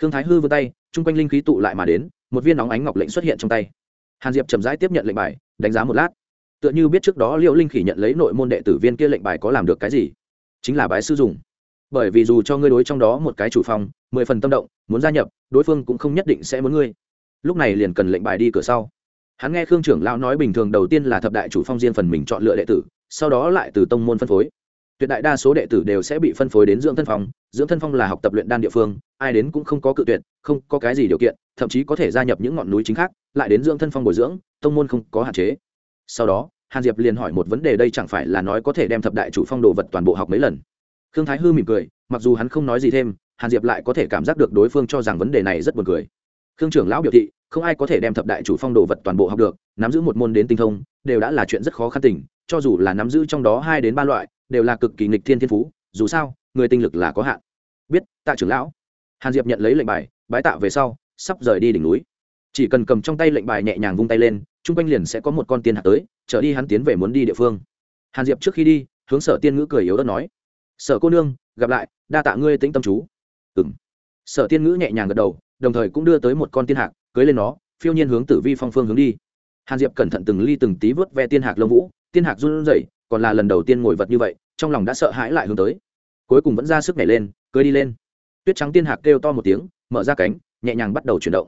Khương thái hư vươn tay, chung quanh linh khí tụ lại mà đến, một viên nóng ánh ngọc lệnh xuất hiện trong tay. Hàn diệp chậm rãi tiếp nhận lệnh bài, đánh giá một lát. Tựa như biết trước đó liệu linh khỉ nhận lấy nội môn đệ tử viên kia lệnh bài có làm được cái gì? Chính là bái sư dùng bởi vì dù cho ngươi đối trong đó một cái chủ phòng, mười phần tâm động muốn gia nhập đối phương cũng không nhất định sẽ muốn ngươi. Lúc này liền cần lệnh bài đi cửa sau. Hắn nghe khương trưởng lão nói bình thường đầu tiên là thập đại chủ phong riêng phần mình chọn lựa đệ tử sau đó lại từ tông môn phân phối. Tuyệt đại đa số đệ tử đều sẽ bị phân phối đến dưỡng thân phong dưỡng thân phong là học tập luyện đan địa phương ai đến cũng không có cự tuyệt không có cái gì điều kiện thậm chí có thể gia nhập những ngọn núi chính khác lại đến dưỡng thân phong bồi dưỡng tông môn không có hạn chế. Sau đó hàn diệp liền hỏi một vấn đề đây chẳng phải là nói có thể đem thập đại chủ phong đồ vật toàn bộ học mấy lần? Khương thái hư mỉm cười, mặc dù hắn không nói gì thêm, hàn diệp lại có thể cảm giác được đối phương cho rằng vấn đề này rất buồn cười. Khương trưởng lão biểu thị, không ai có thể đem thập đại chủ phong đồ vật toàn bộ học được, nắm giữ một môn đến tinh thông, đều đã là chuyện rất khó khăn tình, cho dù là nắm giữ trong đó hai đến ba loại, đều là cực kỳ nghịch thiên thiên phú, dù sao, người tinh lực là có hạn. Biết, tạ trưởng lão. Hàn diệp nhận lấy lệnh bài, bái tạ về sau, sắp rời đi đỉnh núi. Chỉ cần cầm trong tay lệnh bài nhẹ nhàng vung tay lên, chung quanh liền sẽ có một con tiên hạt tới trở đi hắn tiến về muốn đi địa phương. Hàn diệp trước khi đi, hướng sở tiên ngữ cười yếu đất nói sở cô nương, gặp lại, đa tạ ngươi tĩnh tâm chú. Ừng sở tiên ngữ nhẹ nhàng gật đầu, đồng thời cũng đưa tới một con tiên hạc, cưới lên nó, phiêu nhiên hướng tử vi phong phương hướng đi. Hàn diệp cẩn thận từng ly từng tí vớt ve tiên hạc lông vũ, tiên hạc run rẩy, còn là lần đầu tiên ngồi vật như vậy, trong lòng đã sợ hãi lại hướng tới. Cuối cùng vẫn ra sức nhảy lên, cưới đi lên. Tuyết trắng tiên hạc kêu to một tiếng, mở ra cánh, nhẹ nhàng bắt đầu chuyển động.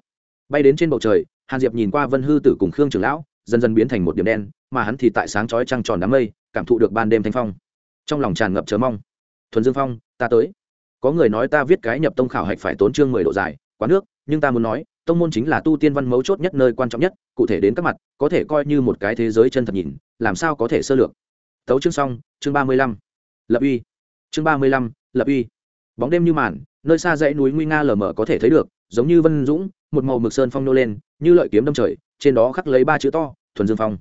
Bay đến trên bầu trời, hàn diệp nhìn qua vân hư tử cùng khương trường lão, dần dần biến thành một điểm đen, mà hắn thì tại sáng chói trăng tròn đám mây, cảm thụ được ban đêm thanh phong. Trong lòng tràn ngập chờ mong thuần dương phong, ta tới. Có người nói ta viết cái nhập tông khảo hạch phải tốn chương mười độ dài quá nước, nhưng ta muốn nói, tông môn chính là tu tiên văn mấu chốt nhất nơi quan trọng nhất, cụ thể đến các mặt, có thể coi như một cái thế giới chân thật nhìn, làm sao có thể sơ lược. Tấu chương xong, chương ba mươi lăm. Lập uy. Chương ba mươi lăm, lập uy. Bóng đêm như màn, nơi xa dãy núi nguy nga lờ mờ có thể thấy được, giống như vân dũng, một màu mực sơn phong nô lên, như lợi kiếm đâm trời, trên đó khắc lấy ba chữ to, thuần dương phong.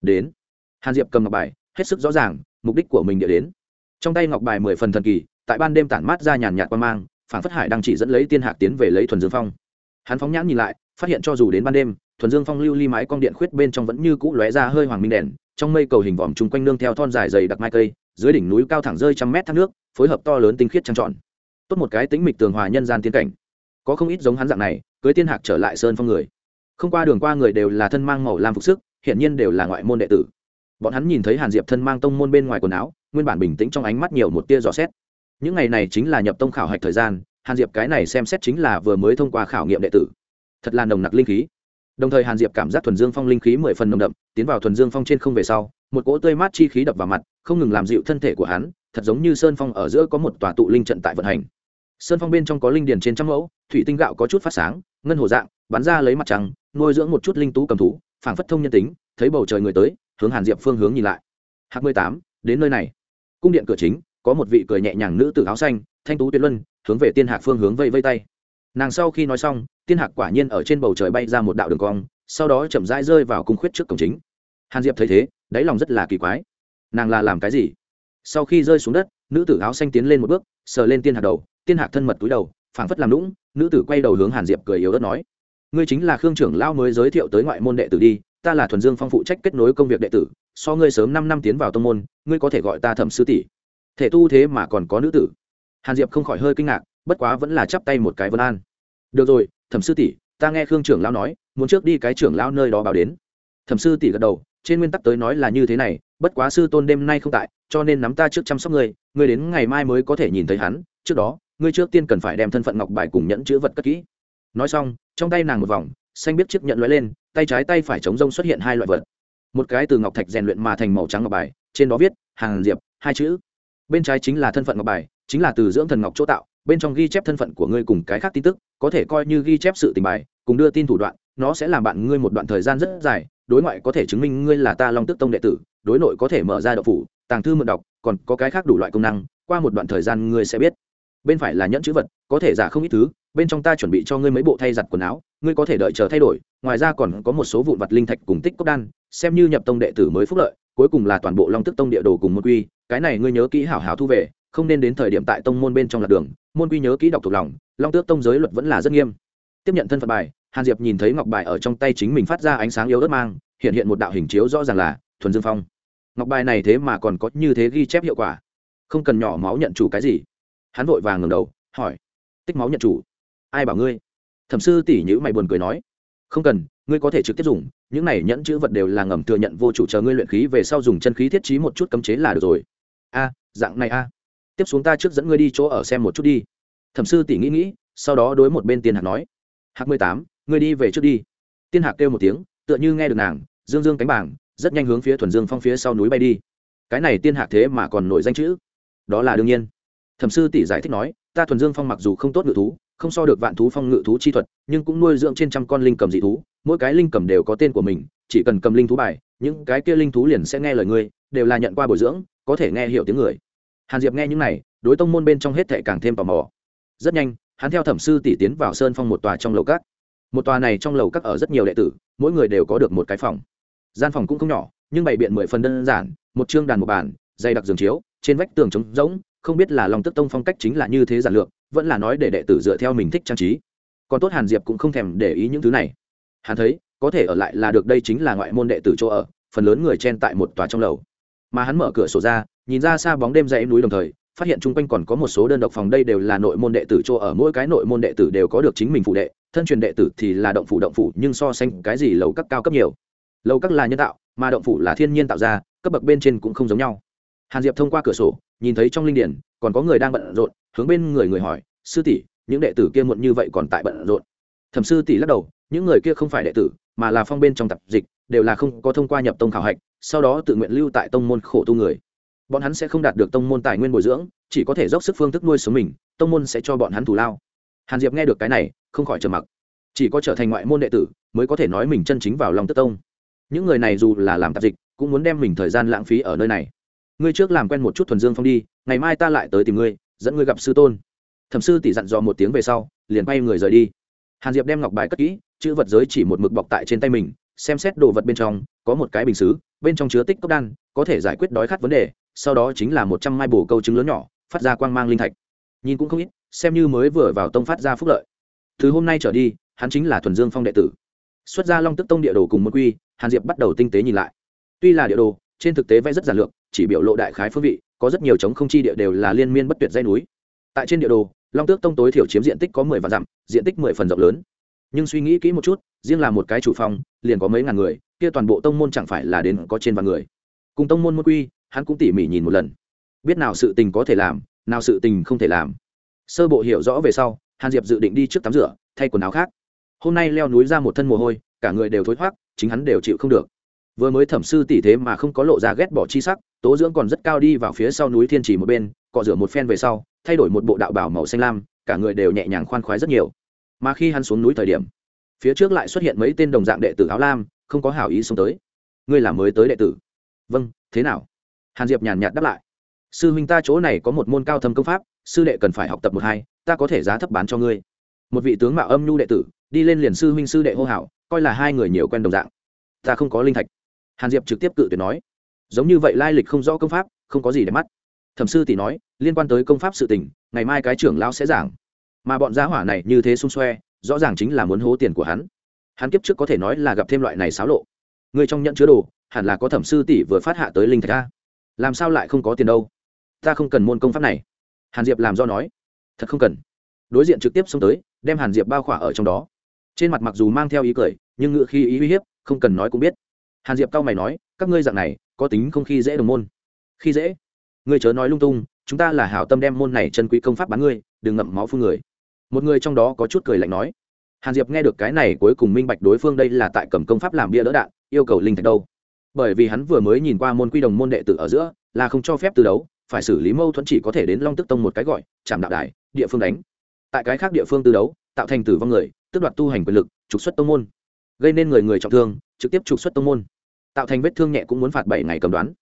Đến. Hàn diệp cầm ngọc bài, hết sức rõ ràng, mục đích của mình địa đến trong tay ngọc bài mười phần thần kỳ, tại ban đêm tản mát ra nhàn nhạt quan mang, phản phất hải đang chỉ dẫn lấy tiên hạc tiến về lấy thuần dương phong. Hắn phóng nhãn nhìn lại, phát hiện cho dù đến ban đêm, thuần dương phong lưu ly mái con điện khuyết bên trong vẫn như cũ lóe ra hơi hoàng minh đèn, trong mây cầu hình vòm chung quanh nương theo thon dài dày đặc mai cây, dưới đỉnh núi cao thẳng rơi trăm mét thác nước, phối hợp to lớn tinh khiết trăng trọn. Tốt một cái tính mịch tường hòa nhân gian tiến cảnh. Có không ít giống hắn dạng này, cưới tiên hạc trở lại sơn phong người. Không qua đường qua người đều là thân mang màu lam phục sức, hiển nhiên đều là ngoại môn đệ tử. Bọn hắn nhìn thấy hàn diệp thân mang tông môn bên ngoài quần áo nguyên bản bình tĩnh trong ánh mắt nhiều một tia dò xét. Những ngày này chính là nhập tông khảo hạch thời gian, hàn diệp cái này xem xét chính là vừa mới thông qua khảo nghiệm đệ tử. Thật là nồng nặc linh khí. Đồng thời hàn diệp cảm giác thuần dương phong linh khí mười phần nồng đậm, tiến vào thuần dương phong trên không về sau, một cỗ tươi mát chi khí đập vào mặt, không ngừng làm dịu thân thể của hắn, thật giống như sơn phong ở giữa có một tòa tụ linh trận tại vận hành. Sơn phong bên trong có linh điền trên trăm mẫu, thủy tinh gạo có chút phát sáng, ngân hồ dạng, bắn ra lấy mặt trăng, nuôi dưỡng một chút linh tú cầm thú, phảng phất thông nhân tính, thấy bầu trời người tới, hướng hàn diệp phương hướng nhìn lại. Hạc mười tám, đến nơi này cung điện cửa chính, có một vị cười nhẹ nhàng nữ tử áo xanh, thanh tú tuyệt luân, hướng về tiên hạc phương hướng vây vây tay. Nàng sau khi nói xong, tiên hạc quả nhiên ở trên bầu trời bay ra một đạo đường cong, sau đó chậm rãi rơi vào cung khuyết trước cổng chính. Hàn diệp thấy thế, đáy lòng rất là kỳ quái. Nàng là làm cái gì? Sau khi rơi xuống đất, nữ tử áo xanh tiến lên một bước, sờ lên tiên hạc đầu, tiên hạc thân mật túi đầu, phảng phất làm lũng nữ tử quay đầu hướng hàn diệp cười yếu ớt nói, ngươi chính là khương trưởng lao mới giới thiệu tới ngoại môn đệ tử đi ta là thuần dương phong phụ trách kết nối công việc đệ tử, so ngươi sớm năm năm tiến vào tông môn, ngươi có thể gọi ta thẩm sư tỷ. Thể tu thế mà còn có nữ tử. Hàn diệp không khỏi hơi kinh ngạc, bất quá vẫn là chắp tay một cái vân an. Được rồi, thẩm sư tỷ, ta nghe khương trưởng lão nói, muốn trước đi cái trưởng lão nơi đó báo đến. Thẩm sư tỷ gật đầu, trên nguyên tắc tới nói là như thế này, bất quá sư tôn đêm nay không tại, cho nên nắm ta trước chăm sóc ngươi ngươi đến ngày mai mới có thể nhìn thấy hắn, trước đó, ngươi trước tiên cần phải đem thân phận ngọc bài cùng nhẫn chữ vật cất kỹ. Nói xong, trong tay nàng một vòng xanh biết chiếc nhận lóe lên, tay trái tay phải chống rông xuất hiện hai loại vật. Một cái từ ngọc thạch rèn luyện mà thành màu trắng ngọc bài, trên đó viết, hàng diệp, hai chữ. Bên trái chính là thân phận ngọc bài, chính là từ dưỡng thần ngọc chỗ tạo, bên trong ghi chép thân phận của ngươi cùng cái khác tin tức, có thể coi như ghi chép sự tình bài, cùng đưa tin thủ đoạn, nó sẽ làm bạn ngươi một đoạn thời gian rất dài, đối ngoại có thể chứng minh ngươi là ta long tức tông đệ tử, đối nội có thể mở ra đậu phủ, tàng thư mượn đọc, còn có cái khác đủ loại công năng, qua một đoạn thời gian ngươi sẽ biết. Bên phải là nhẫn chữ vật, có thể giả không ít thứ bên trong ta chuẩn bị cho ngươi mấy bộ thay giặt quần áo, ngươi có thể đợi chờ thay đổi, ngoài ra còn có một số vụn vặt linh thạch cùng tích cốc đan, xem như nhập tông đệ tử mới phúc lợi, cuối cùng là toàn bộ long tức tông địa đồ cùng môn quy, cái này ngươi nhớ kỹ hảo hảo thu về, không nên đến thời điểm tại tông môn bên trong lạc đường, môn quy nhớ kỹ đọc thuộc lòng, long tước tông giới luật vẫn là rất nghiêm. Tiếp nhận thân phận bài, hàn diệp nhìn thấy ngọc bài ở trong tay chính mình phát ra ánh sáng yếu ớt mang, hiện hiện một đạo hình chiếu rõ ràng là thuần dương phong. Ngọc bài này thế mà còn có như thế ghi chép hiệu quả. Không cần nhỏ máu nhận chủ cái gì. Hắn vội vàng ngẩng đầu, hỏi, tích máu nhận chủ? Ai bảo ngươi? Thẩm sư tỷ nhữ mày buồn cười nói, không cần, ngươi có thể trực tiếp dùng, những này nhẫn chữ vật đều là ngầm thừa nhận, vô chủ chờ ngươi luyện khí về sau dùng chân khí thiết trí một chút cấm chế là được rồi. A, dạng này a. Tiếp xuống ta trước dẫn ngươi đi chỗ ở xem một chút đi. Thẩm sư tỷ nghĩ nghĩ, sau đó đối một bên tiên hạc nói, hạc mười tám, ngươi đi về trước đi. Tiên hạc kêu một tiếng, tựa như nghe được nàng, dương dương cánh bảng, rất nhanh hướng phía thuần dương phong phía sau núi bay đi. Cái này tiên hạc thế mà còn nổi danh chữ. Đó là đương nhiên. Thẩm sư tỷ giải thích nói, ta thuần dương phong mặc dù không tốt ngự thú không so được vạn thú phong ngự thú chi thuật, nhưng cũng nuôi dưỡng trên trăm con linh cầm dị thú, mỗi cái linh cầm đều có tên của mình, chỉ cần cầm linh thú bài, những cái kia linh thú liền sẽ nghe lời ngươi, đều là nhận qua bồi dưỡng, có thể nghe hiểu tiếng người. Hàn diệp nghe những này, đối tông môn bên trong hết thệ càng thêm tò mò. Rất nhanh, hắn theo thẩm sư tỷ tiến vào sơn phong một tòa trong lầu các. Một tòa này trong lầu các ở rất nhiều đệ tử, mỗi người đều có được một cái phòng. Gian phòng cũng không nhỏ, nhưng bày biện mười phần đơn giản, một chương đàn một bàn, dày đặc giường chiếu, trên vách tường trống rỗng không biết là lòng tức tông phong cách chính là như thế giản lược, vẫn là nói để đệ tử dựa theo mình thích trang trí. Còn tốt hàn diệp cũng không thèm để ý những thứ này. Hắn thấy, có thể ở lại là được đây chính là ngoại môn đệ tử chỗ ở, phần lớn người chen tại một tòa trong lầu. Mà hắn mở cửa sổ ra, nhìn ra xa bóng đêm dãy núi đồng thời, phát hiện chung quanh còn có một số đơn độc phòng đây đều là nội môn đệ tử chỗ ở, mỗi cái nội môn đệ tử đều có được chính mình phụ đệ, thân truyền đệ tử thì là động phủ động phủ, nhưng so sánh cái gì lầu các cao cấp nhiều. Lầu các là nhân tạo, mà động phủ là thiên nhiên tạo ra, cấp bậc bên trên cũng không giống nhau. Hàn diệp thông qua cửa sổ nhìn thấy trong linh điển, còn có người đang bận rộn, hướng bên người người hỏi, sư tỷ, những đệ tử kia muộn như vậy còn tại bận rộn? Thẩm sư tỷ lắc đầu, những người kia không phải đệ tử, mà là phong bên trong tập dịch, đều là không có thông qua nhập tông khảo hạch, sau đó tự nguyện lưu tại tông môn khổ tu người. Bọn hắn sẽ không đạt được tông môn tài nguyên bồi dưỡng, chỉ có thể dốc sức phương thức nuôi sống mình, tông môn sẽ cho bọn hắn thù lao. Hàn diệp nghe được cái này, không khỏi trầm mặc. Chỉ có trở thành ngoại môn đệ tử, mới có thể nói mình chân chính vào lòng tức tông. Những người này dù là làm tạp dịch, cũng muốn đem mình thời gian lãng phí ở nơi này ngươi trước làm quen một chút thuần dương phong đi, ngày mai ta lại tới tìm ngươi, dẫn ngươi gặp sư tôn. Thẩm sư tỷ dặn dò một tiếng về sau, liền bay người rời đi. Hàn diệp đem ngọc bài cất kỹ, chữ vật giới chỉ một mực bọc tại trên tay mình, xem xét đồ vật bên trong, có một cái bình xứ, bên trong chứa tích cốc đan, có thể giải quyết đói khát vấn đề, sau đó chính là một trăm mai bổ câu trứng lớn nhỏ, phát ra quang mang linh thạch. Nhìn cũng không ít, xem như mới vừa vào tông phát ra phúc lợi. Từ hôm nay trở đi, hắn chính là thuần dương phong đệ tử. Xuất ra long tức tông địa đồ cùng một quy, hàn diệp bắt đầu tinh tế nhìn lại. Tuy là địa đồ, trên thực tế vẽ rất giản lược chỉ biểu lộ đại khái phương vị, có rất nhiều chống không chi địa đều là liên miên bất tuyệt dây núi. Tại trên địa đồ, long tước tông tối thiểu chiếm diện tích có mười vạn dặm, diện tích mười phần rộng lớn. Nhưng suy nghĩ kỹ một chút, riêng là một cái chủ phong liền có mấy ngàn người, kia toàn bộ tông môn chẳng phải là đến có trên vạn người. Cùng tông môn môn quy, hắn cũng tỉ mỉ nhìn một lần. Biết nào sự tình có thể làm, nào sự tình không thể làm. Sơ bộ hiểu rõ về sau, hàn diệp dự định đi trước tắm rửa, thay quần áo khác. Hôm nay leo núi ra một thân mồ hôi, cả người đều thối thoát chính hắn đều chịu không được vừa mới thẩm sư tỷ thế mà không có lộ ra ghét bỏ chi sắc, tố dưỡng còn rất cao đi vào phía sau núi thiên trì một bên, cọ rửa một phen về sau, thay đổi một bộ đạo bảo màu xanh lam, cả người đều nhẹ nhàng khoan khoái rất nhiều. Mà khi hắn xuống núi thời điểm, phía trước lại xuất hiện mấy tên đồng dạng đệ tử áo lam, không có hảo ý xông tới. Ngươi là mới tới đệ tử? Vâng thế nào? Hàn diệp nhàn nhạt đáp lại. Sư huynh ta chỗ này có một môn cao thâm công pháp, sư đệ cần phải học tập một hai, ta có thể giá thấp bán cho ngươi. Một vị tướng mạo âm nhu đệ tử, đi lên liền sư huynh sư đệ hô hào, coi là hai người nhiều quen đồng dạng. Ta không có linh thạch hàn diệp trực tiếp cự tuyệt nói, giống như vậy lai lịch không rõ công pháp, không có gì để mắt. Thẩm sư tỷ nói, liên quan tới công pháp sự tình, ngày mai cái trưởng lão sẽ giảng. Mà bọn giá hỏa này như thế xung xoe, rõ ràng chính là muốn hố tiền của hắn. Hắn kiếp trước có thể nói là gặp thêm loại này xáo lộ. Người trong nhận chứa đồ, hẳn là có thẩm sư tỷ vừa phát hạ tới linh thạch a. Làm sao lại không có tiền đâu? Ta không cần môn công pháp này. Hàn diệp làm do nói, thật không cần. Đối diện trực tiếp xông tới, đem hàn diệp bao khỏa ở trong đó. Trên mặt mặc dù mang theo ý cười, nhưng ngựa khi ý uy hiếp, không cần nói cũng biết hàn diệp cao mày nói, các ngươi dạng này, có tính không khi dễ đồng môn. Khi dễ? Ngươi chớ nói lung tung, chúng ta là hảo tâm đem môn này chân quý công pháp bán ngươi, đừng ngậm máu phương người. Một người trong đó có chút cười lạnh nói. Hàn diệp nghe được cái này, cuối cùng minh bạch đối phương đây là tại cầm công pháp làm bia đỡ đạn, yêu cầu linh thạch đâu. Bởi vì hắn vừa mới nhìn qua môn quy đồng môn đệ tử ở giữa, là không cho phép từ đấu, phải xử lý mâu thuẫn chỉ có thể đến long tức tông một cái gọi chạm đạo đài, địa phương đánh. Tại cái khác địa phương từ đấu, tạo thành tử vong người, tước đoạt tu hành quyền lực, trục xuất tông môn. Gây nên người người trọng thương, trực tiếp trục xuất tông môn tạo thành vết thương nhẹ cũng muốn phạt bảy ngày cầm đoán.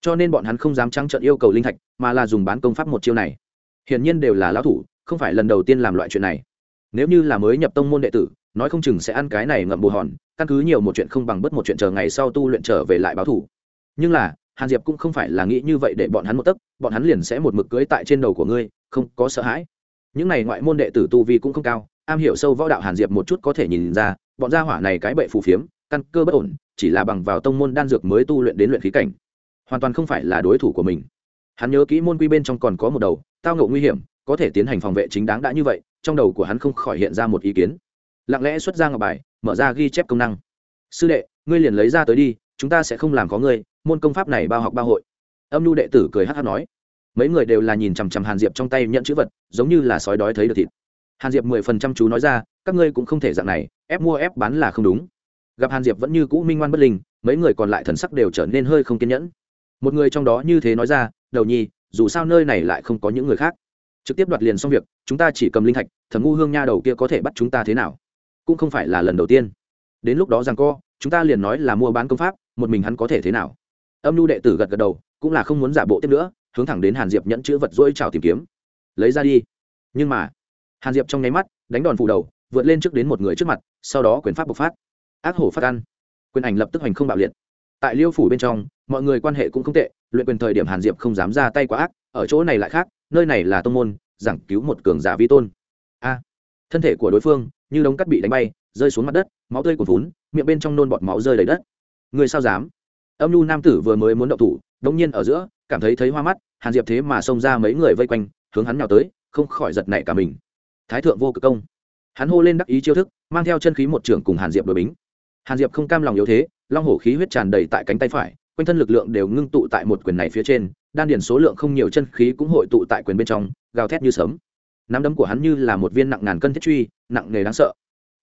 Cho nên bọn hắn không dám trắng trợn yêu cầu linh thạch, mà là dùng bán công pháp một chiêu này. Hiển nhiên đều là lão thủ, không phải lần đầu tiên làm loại chuyện này. Nếu như là mới nhập tông môn đệ tử, nói không chừng sẽ ăn cái này ngậm bù hòn, căn cứ nhiều một chuyện không bằng bất một chuyện chờ ngày sau tu luyện trở về lại báo thủ. Nhưng là, hàn diệp cũng không phải là nghĩ như vậy để bọn hắn một tấc, bọn hắn liền sẽ một mực cưới tại trên đầu của ngươi, không có sợ hãi. Những này ngoại môn đệ tử tu vi cũng không cao, am hiểu sâu võ đạo hàn diệp một chút có thể nhìn ra, bọn gia hỏa này cái bệ phù phiếm căn cơ bất ổn, chỉ là bằng vào tông môn đan dược mới tu luyện đến luyện khí cảnh. Hoàn toàn không phải là đối thủ của mình. Hắn nhớ kỹ môn quy bên trong còn có một đầu, tao ngộ nguy hiểm, có thể tiến hành phòng vệ chính đáng đã như vậy, trong đầu của hắn không khỏi hiện ra một ý kiến. Lặng lẽ xuất ra ngọc bài, mở ra ghi chép công năng. Sư đệ, ngươi liền lấy ra tới đi, chúng ta sẽ không làm có ngươi, môn công pháp này bao học bao hội. Âm nhu đệ tử cười hát hát nói. Mấy người đều là nhìn chằm chằm hàn diệp trong tay nhận chữ vật, giống như là sói đói thấy được thịt. Hàn diệp mười phần trăm chú nói ra, các ngươi cũng không thể dạng này, ép mua ép bán là không đúng gặp hàn diệp vẫn như cũ minh ngoan bất linh, mấy người còn lại thần sắc đều trở nên hơi không kiên nhẫn. Một người trong đó như thế nói ra, đầu nhi, dù sao nơi này lại không có những người khác. Trực tiếp đoạt liền xong việc, chúng ta chỉ cầm linh thạch thẩm ngu hương nha đầu kia có thể bắt chúng ta thế nào? Cũng không phải là lần đầu tiên. Đến lúc đó rằng co, chúng ta liền nói là mua bán công pháp, một mình hắn có thể thế nào? Âm nhu đệ tử gật gật đầu, cũng là không muốn giả bộ tiếp nữa, hướng thẳng đến hàn diệp nhẫn chữ vật dỗi trào tìm kiếm. Lấy ra đi. Nhưng mà, hàn diệp trong nháy mắt, đánh đòn phủ đầu, vượt lên trước đến một người trước mặt, sau đó quyền pháp bộc phát ác hổ phát ăn. Quyền ảnh lập tức hành không bạo liệt. Tại liêu phủ bên trong, mọi người quan hệ cũng không tệ, luyện quyền thời điểm hàn diệp không dám ra tay quá ác, ở chỗ này lại khác, nơi này là tông môn, giảng cứu một cường giả vi tôn. A, thân thể của đối phương, như đống cắt bị đánh bay, rơi xuống mặt đất, máu tươi cuồn vún miệng bên trong nôn bọt máu rơi đầy đất. Người sao dám? Âm lưu nam tử vừa mới muốn động thủ đông nhiên ở giữa, cảm thấy thấy hoa mắt, hàn diệp thế mà xông ra mấy người vây quanh, hướng hắn nhào tới, không khỏi giật nảy cả mình. Thái thượng vô cực công. Hắn hô lên đắc ý chiêu thức, mang theo chân khí một trưởng cùng hàn diệp đội bính hàn diệp không cam lòng yếu thế, long hổ khí huyết tràn đầy tại cánh tay phải, quanh thân lực lượng đều ngưng tụ tại một quyền này phía trên, đan điển số lượng không nhiều chân khí cũng hội tụ tại quyền bên trong, gào thét như sấm. Nắm đấm của hắn như là một viên nặng ngàn cân thiết truy, nặng nề đáng sợ.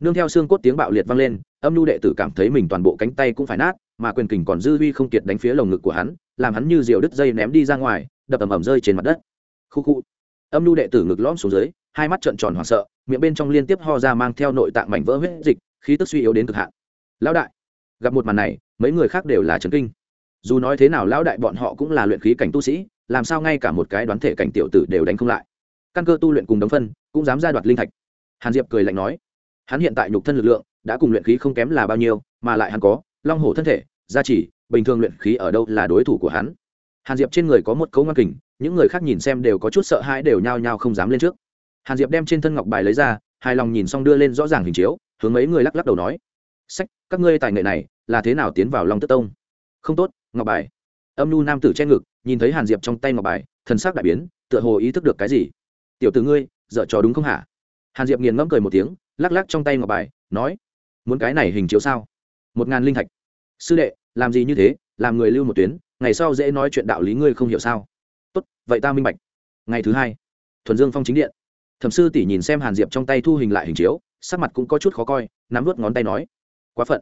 Nương theo xương cốt tiếng bạo liệt vang lên, âm nhu đệ tử cảm thấy mình toàn bộ cánh tay cũng phải nát, mà quyền kình còn dư huy không kiệt đánh phía lồng ngực của hắn, làm hắn như diều đứt dây ném đi ra ngoài, đập ầm ầm rơi trên mặt đất. Khu khu. Âm nhu đệ tử ngực lõm xuống dưới, hai mắt trợn tròn hoảng sợ, miệng bên trong liên tiếp ho ra mang theo nội tạng mảnh vỡ huyết dịch, khí tức suy yếu đến cực hạn lão đại, gặp một màn này, mấy người khác đều là trấn kinh. Dù nói thế nào lão đại bọn họ cũng là luyện khí cảnh tu sĩ, làm sao ngay cả một cái đoán thể cảnh tiểu tử đều đánh không lại. Căn cơ tu luyện cùng đống phân, cũng dám ra đoạt linh thạch. Hàn diệp cười lạnh nói, hắn hiện tại nhục thân lực lượng, đã cùng luyện khí không kém là bao nhiêu, mà lại hắn có long hổ thân thể, gia trì, bình thường luyện khí ở đâu là đối thủ của hắn. Hàn diệp trên người có một cấu ngoan kình, những người khác nhìn xem đều có chút sợ hãi đều nhao nhao không dám lên trước. Hàn diệp đem trên thân ngọc bài lấy ra, hài lòng nhìn xong đưa lên rõ ràng hình chiếu, hướng mấy người lắc lắc đầu nói sách, các ngươi tài nghệ này là thế nào tiến vào long tức tông? Không tốt, ngọc bài. Âm nu nam tử che ngực, nhìn thấy hàn diệp trong tay ngọc bài, thần sắc đại biến, tựa hồ ý thức được cái gì. Tiểu tử ngươi dợ trò đúng không hả? Hàn diệp nghiền ngẫm cười một tiếng, lắc lắc trong tay ngọc bài, nói, muốn cái này hình chiếu sao? Một ngàn linh thạch. Sư đệ, làm gì như thế? Làm người lưu một tuyến, ngày sau dễ nói chuyện đạo lý ngươi không hiểu sao? Tốt, vậy ta minh bạch. Ngày thứ hai, thuần dương phong chính điện. Thẩm sư tỷ nhìn xem hàn diệp trong tay thu hình lại hình chiếu, sắc mặt cũng có chút khó coi, nắm vớt ngón tay nói quá phận.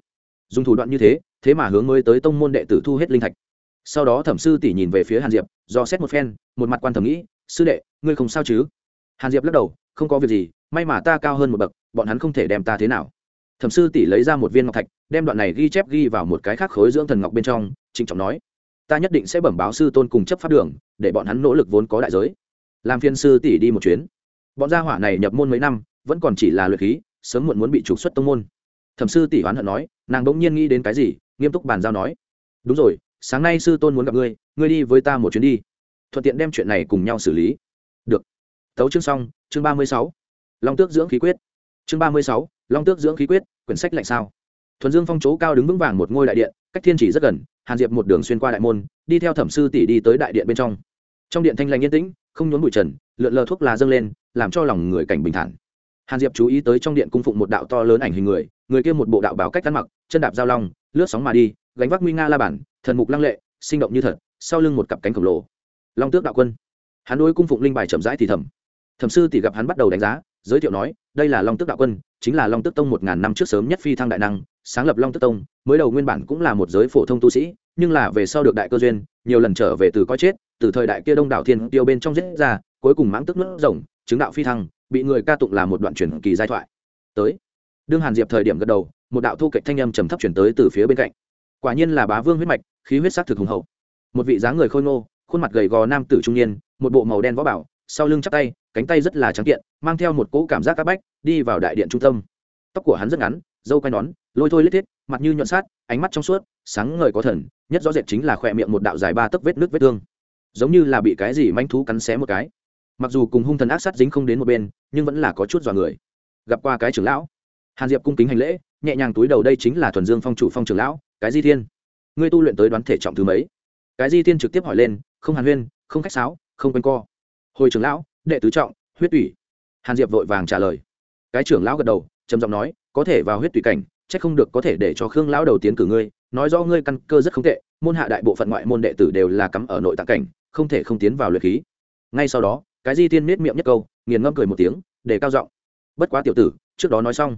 Dùng thủ đoạn như thế thế mà hướng mới tới tông môn đệ tử thu hết linh thạch. Sau đó thẩm sư tỷ nhìn về phía hàn diệp, do xét một phen, một mặt quan thẩm nghĩ, sư đệ, ngươi không sao chứ? Hàn diệp lắc đầu, không có việc gì, may mà ta cao hơn một bậc, bọn hắn không thể đem ta thế nào. Thẩm sư tỷ lấy ra một viên ngọc thạch, đem đoạn này ghi chép ghi vào một cái khác khối dưỡng thần ngọc bên trong, trịnh trọng nói, ta nhất định sẽ bẩm báo sư tôn cùng chấp pháp đường, để bọn hắn nỗ lực vốn có đại giới. Làm phiên sư tỷ đi một chuyến. Bọn gia hỏa này nhập môn mấy năm, vẫn còn chỉ là luyện khí, sớm muộn muốn bị trục xuất tông môn thẩm sư tỷ hoán hận nói, nàng bỗng nhiên nghĩ đến cái gì, nghiêm túc bàn giao nói. Đúng rồi, sáng nay sư tôn muốn gặp ngươi ngươi đi với ta một chuyến đi. Thuận tiện đem chuyện này cùng nhau xử lý. Được. Tấu chương xong, chương ba mươi sáu. Long tước dưỡng khí quyết. Chương ba mươi sáu, long tước dưỡng khí quyết, quyển sách lạnh sao. Thuần dương phong chỗ cao đứng vững vàng một ngôi đại điện, cách thiên chỉ rất gần, hàn diệp một đường xuyên qua đại môn, đi theo thẩm sư tỷ đi tới đại điện bên trong. Trong điện thanh lành yên tĩnh, không nhốn bụi trần, lượn lờ thuốc lá dâng lên, làm cho lòng người cảnh bình thản hàn diệp chú ý tới trong điện cung phụng một đạo to lớn ảnh hình người người kia một bộ đạo bảo cách ăn mặc, chân đạp giao long, lướt sóng mà đi, gánh vác nguy nga la bản, thần mục lăng lệ, sinh động như thật, sau lưng một cặp cánh khổng lồ. Long tước đạo quân. Hắn đối cung phụng linh bài chậm rãi thì thầm. Thẩm sư tỷ gặp hắn bắt đầu đánh giá, giới thiệu nói, đây là long tước đạo quân, chính là long tước tông một ngàn năm trước sớm nhất phi thăng đại năng, sáng lập long tước tông, mới đầu nguyên bản cũng là một giới phổ thông tu sĩ, nhưng là về sau được đại cơ duyên, nhiều lần trở về từ coi chết, từ thời đại kia đông đảo thiên tiêu bên trong giết ra, cuối cùng mãng tức nước rồng, chứng đạo phi thăng bị người ca tụng là một đoạn truyền kỳ giai thoại. Tới. Đương hàn diệp thời điểm gật đầu, một đạo thu kệch thanh âm trầm thấp chuyển tới từ phía bên cạnh. Quả nhiên là bá vương huyết mạch, khí huyết sắc thực hùng hậu. Một vị dáng người khôi ngô, khuôn mặt gầy gò nam tử trung niên, một bộ màu đen võ bảo, sau lưng chắp tay, cánh tay rất là trắng kiện, mang theo một cỗ cảm giác áp bách, đi vào đại điện trung tâm. Tóc của hắn rất ngắn dâu quai nón, lôi thôi lết thiết, mặt như nhuận sát ánh mắt trong suốt, sáng ngời có thần, nhất rõ rệt chính là khỏe miệng một đạo dài ba tấc vết nước vết thương. Giống như là bị cái gì manh thú cắn xé một cái mặc dù cùng hung thần ác sát dính không đến một bên, nhưng vẫn là có chút dọa người. Gặp qua cái trưởng lão. Hàn diệp cung kính hành lễ, nhẹ nhàng túi đầu đây chính là thuần dương phong chủ phong trưởng lão, cái di thiên. Ngươi tu luyện tới đoán thể trọng thứ mấy? Cái di thiên trực tiếp hỏi lên, không hàn huyên, không khách sáo, không quanh co. Hồi trưởng lão, đệ tứ trọng, huyết ủy hàn diệp vội vàng trả lời. Cái trưởng lão gật đầu, trầm giọng nói, có thể vào huyết tủy cảnh c h ắ c không được có thể để cho khương lão đầu tiến cử ngươi. Nói rõ ngươi căn cơ rất không tệ, môn hạ đại bộ phận ngoại môn đệ tử đều là cắm ở nội tạng cảnh, không thể không tiến vào luyện khí. Ngay sau đó cái di thiên nết miệng nhất câu, nghiền ngâm cười một tiếng, để cao giọng. Bất quá tiểu tử, trước đó nói xong,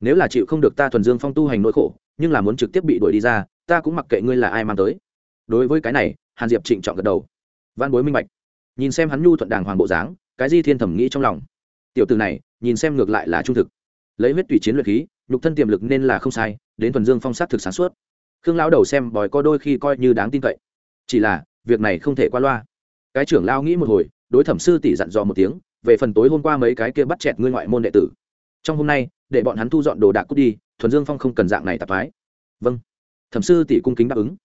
nếu là chịu không được ta thuần dương phong tu hành nỗi khổ, nhưng là muốn trực tiếp bị đuổi đi ra, ta cũng mặc kệ ngươi là ai mang tới. Đối với cái này, hàn diệp trịnh trọng gật đầu. Văn bối minh bạch. Nhìn xem hắn nhu thuận đàng hoàng bộ dáng, cái di thiên thẩm nghĩ trong lòng. Tiểu tử này, nhìn xem ngược lại là trung thực. Lấy huyết tùy chiến luyện khí, nhục thân tiềm lực nên là không sai, đến thuần dương phong sát thực sáng suốt. Khương lão đầu xem bòi có đôi khi coi như đáng tin cậy. Chỉ là, việc này không thể qua loa. Cái trưởng lao nghĩ một hồi đối thẩm sư tỷ dặn dò một tiếng, về phần tối hôm qua mấy cái kia bắt chẹt ngươi ngoại môn đệ tử. Trong hôm nay, để bọn hắn thu dọn đồ đạc cút đi, thuần dương phong không cần dạng này tạp mái vâng. Thẩm sư tỷ cung kính đáp ứng.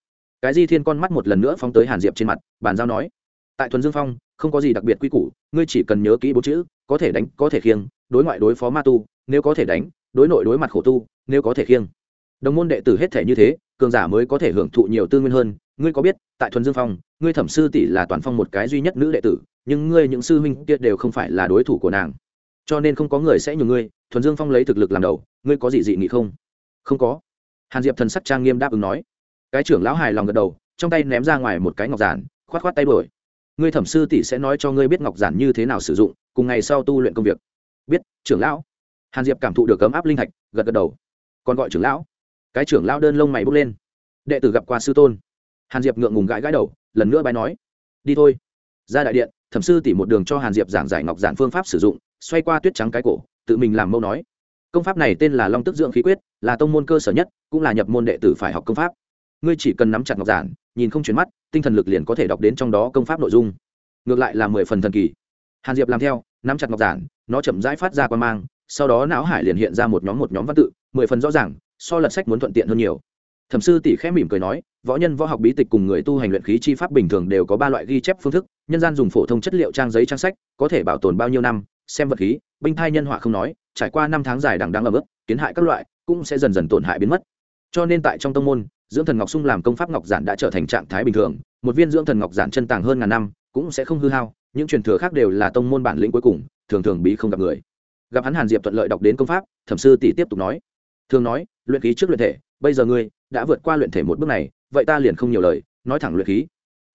Cái di thiên con mắt một lần nữa phóng tới hàn diệp trên mặt, bàn giao nói, tại thuần dương phong, không có gì đặc biệt quy củ, ngươi chỉ cần nhớ kỹ bốn chữ, có thể đánh, có thể khiêng, đối ngoại đối phó ma tu, nếu có thể đánh, đối nội đối mặt khổ tu, nếu có thể khiêng. Đồng môn đệ tử hết thể như thế, cường giả mới có thể hưởng thụ nhiều tư nguyên hơn. Ngươi có biết, tại thuần dương phong, ngươi thẩm sư tỷ là toàn phong một cái duy nhất nữ đệ tử nhưng ngươi những sư huynh kia đều không phải là đối thủ của nàng. Cho nên không có người sẽ nhường ngươi, thuần dương phong lấy thực lực làm đầu, ngươi có gì dị nghị không? Không có. Hàn diệp thần sắc trang nghiêm đáp ứng nói. Cái trưởng lão hài lòng gật đầu, trong tay ném ra ngoài một cái ngọc giản, khoát khoát tay đổi ngươi thẩm sư tỷ sẽ nói cho ngươi biết ngọc giản như thế nào sử dụng, cùng ngày sau tu luyện công việc. Biết, trưởng lão. Hàn diệp cảm thụ được cấm áp linh thạch, gật gật đầu. Còn gọi trưởng lão. Cái trưởng lão đơn lông mày bốc lên. Đệ tử gặp qua sư tôn. Hàn diệp ngượng ngùng gãi gãi đầu, lần nữa bài nói. Đi thôi. Ra đại điện thẩm sư tỉ một đường cho hàn diệp giảng giải ngọc giản phương pháp sử dụng, xoay qua tuyết trắng cái cổ, tự mình làm mâu nói. Công pháp này tên là long tức dưỡng khí quyết, là tông môn cơ sở nhất, cũng là nhập môn đệ tử phải học công pháp. Ngươi chỉ cần nắm chặt ngọc giản, nhìn không chuyển mắt, tinh thần lực liền có thể đọc đến trong đó công pháp nội dung. Ngược lại là mười phần thần kỳ. Hàn diệp làm theo, nắm chặt ngọc giản, nó chậm rãi phát ra quan mang, sau đó não hải liền hiện ra một nhóm một nhóm văn tự, mười phần rõ ràng, so lật sách muốn thuận tiện hơn nhiều thẩm sư tỷ khẽ mỉm cười nói, võ nhân võ học bí tịch cùng người tu hành luyện khí chi pháp bình thường đều có ba loại ghi chép phương thức, nhân gian dùng phổ thông chất liệu trang giấy trang sách, có thể bảo tồn bao nhiêu năm, xem vật khí, binh thai nhân họa không nói, trải qua năm tháng dài đằng đắng ở mức kiến hại các loại, cũng sẽ dần dần tổn hại biến mất. Cho nên tại trong tông môn, dưỡng thần ngọc sung làm công pháp ngọc giản đã trở thành trạng thái bình thường, một viên dưỡng thần ngọc giản chân tàng hơn ngàn năm, cũng sẽ không hư hao, những truyền thừa khác đều là tông môn bản lĩnh cuối cùng, thường thường bí không gặp người. Gặp hắn hàn diệp thuận lợi đọc đến công pháp, thẩm sư tỷ tiếp tục nói. Thường nói, luyện khí trước luyện thể, bây giờ ngươi đã vượt qua luyện thể một bước này, vậy ta liền không nhiều lời, nói thẳng luyện khí.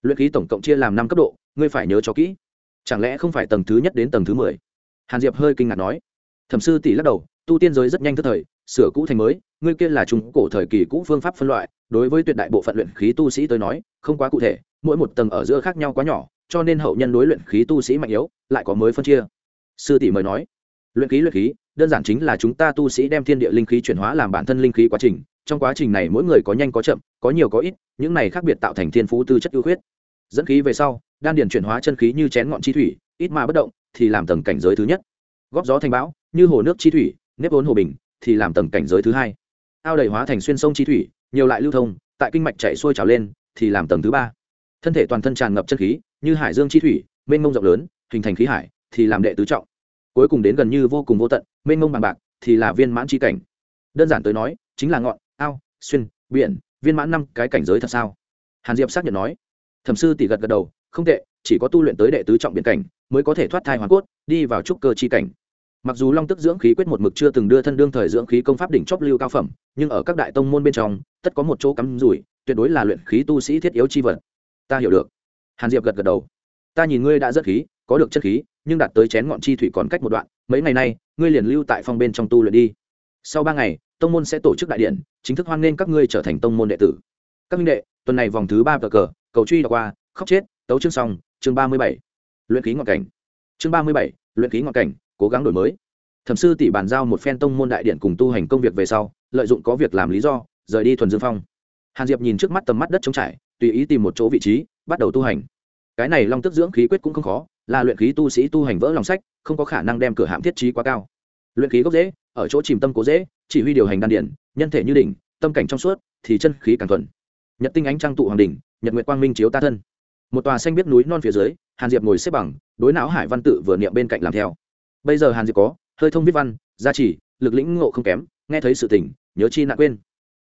Luyện khí tổng cộng chia làm năm cấp độ, ngươi phải nhớ cho kỹ. Chẳng lẽ không phải tầng thứ nhất đến tầng thứ mười? Hàn diệp hơi kinh ngạc nói. Thẩm sư tỷ lắc đầu, tu tiên giới rất nhanh thức thời, sửa cũ thành mới, ngươi kia là trung cổ thời kỳ cũ phương pháp phân loại, đối với tuyệt đại bộ phận luyện khí tu sĩ tới nói, không quá cụ thể, mỗi một tầng ở giữa khác nhau quá nhỏ, cho nên hậu nhân đối luyện khí tu sĩ mạnh yếu, lại có mới phân chia. Sư tỷ mời nói. Luyện khí luyện khí, đơn giản chính là chúng ta tu sĩ đem thiên địa linh khí chuyển hóa làm bản thân linh khí quá trình trong quá trình này mỗi người có nhanh có chậm, có nhiều có ít, những này khác biệt tạo thành thiên phú tư chất ưu khuyết. Dẫn khí về sau, đan điền chuyển hóa chân khí như chén ngọn chi thủy, ít mà bất động, thì làm tầng cảnh giới thứ nhất. Góp gió thành bão, như hồ nước chi thủy, nếp vốn hồ bình, thì làm tầng cảnh giới thứ hai. Ao đầy hóa thành xuyên sông chi thủy, nhiều lại lưu thông, tại kinh mạch chạy xuôi trào lên, thì làm tầng thứ ba. Thân thể toàn thân tràn ngập chân khí, như hải dương chi thủy, mênh mông rộng lớn, hình thành khí hải, thì làm đệ tứ trọng. Cuối cùng đến gần như vô cùng vô tận, mênh mông bằng bạc, thì là viên mãn chi cảnh. Đơn giản tới nói, chính là ngọn xuyên, biển, viên mãn năm cái cảnh giới thật sao? Hàn diệp xác nhận nói. Thẩm sư tỷ gật gật đầu, không tệ, chỉ có tu luyện tới đệ tứ trọng biển cảnh, mới có thể thoát thai hoàn cốt, đi vào trúc cơ chi cảnh. Mặc dù long tức dưỡng khí quyết một mực chưa từng đưa thân đương thời dưỡng khí công pháp đỉnh chóp lưu cao phẩm, nhưng ở các đại tông môn bên trong, tất có một chỗ cắm rủi, tuyệt đối là luyện khí tu sĩ thiết yếu chi vật. Ta hiểu được. Hàn diệp gật gật đầu. Ta nhìn ngươi đã rất khí, có được chất khí, nhưng đạt tới chén ngọn chi thủy còn cách một đoạn, mấy ngày nay, ngươi liền lưu tại phong bên trong tu luyện đi sau ba ngày, tông môn sẽ tổ chức đại điện, chính thức hoan nghênh các ngươi trở thành tông môn đệ tử. Các minh đệ, tuần này vòng thứ ba cờ cờ, cầu truy đọc qua, khóc chết, tấu chương xong, chương ba mươi bảy. Luyện khí ngọn cảnh. Chương ba mươi bảy, luyện khí ngọn cảnh, cố gắng đổi mới. Thẩm sư tỷ bàn giao một phen tông môn đại điện cùng tu hành công việc về sau, lợi dụng có việc làm lý do, rời đi thuần dương phong. Hàn diệp nhìn trước mắt tầm mắt đất trống trải, tùy ý tìm một chỗ vị trí, bắt đầu tu hành. Cái này long tức dưỡng khí quyết cũng không khó, là luyện khí tu sĩ tu hành vỡ lòng sách, không có khả năng đem cửa hạm thiết trí quá cao luyện khí gốc dễ, ở chỗ chìm tâm cố dễ, chỉ huy điều hành đan điển nhân thể như đỉnh, tâm cảnh trong suốt, thì chân khí càng thuần. Nhật tinh ánh trăng tụ hoàng đỉnh, nhật nguyệt quang minh chiếu ta thân. Một tòa xanh biết núi non phía dưới, hàn diệp ngồi xếp bằng, đối não hải văn tự vừa niệm bên cạnh làm theo. Bây giờ hàn diệp có, hơi thông viết văn, gia trì, lực lĩnh ngộ không kém, nghe thấy sự tỉnh nhớ chi nạn quên.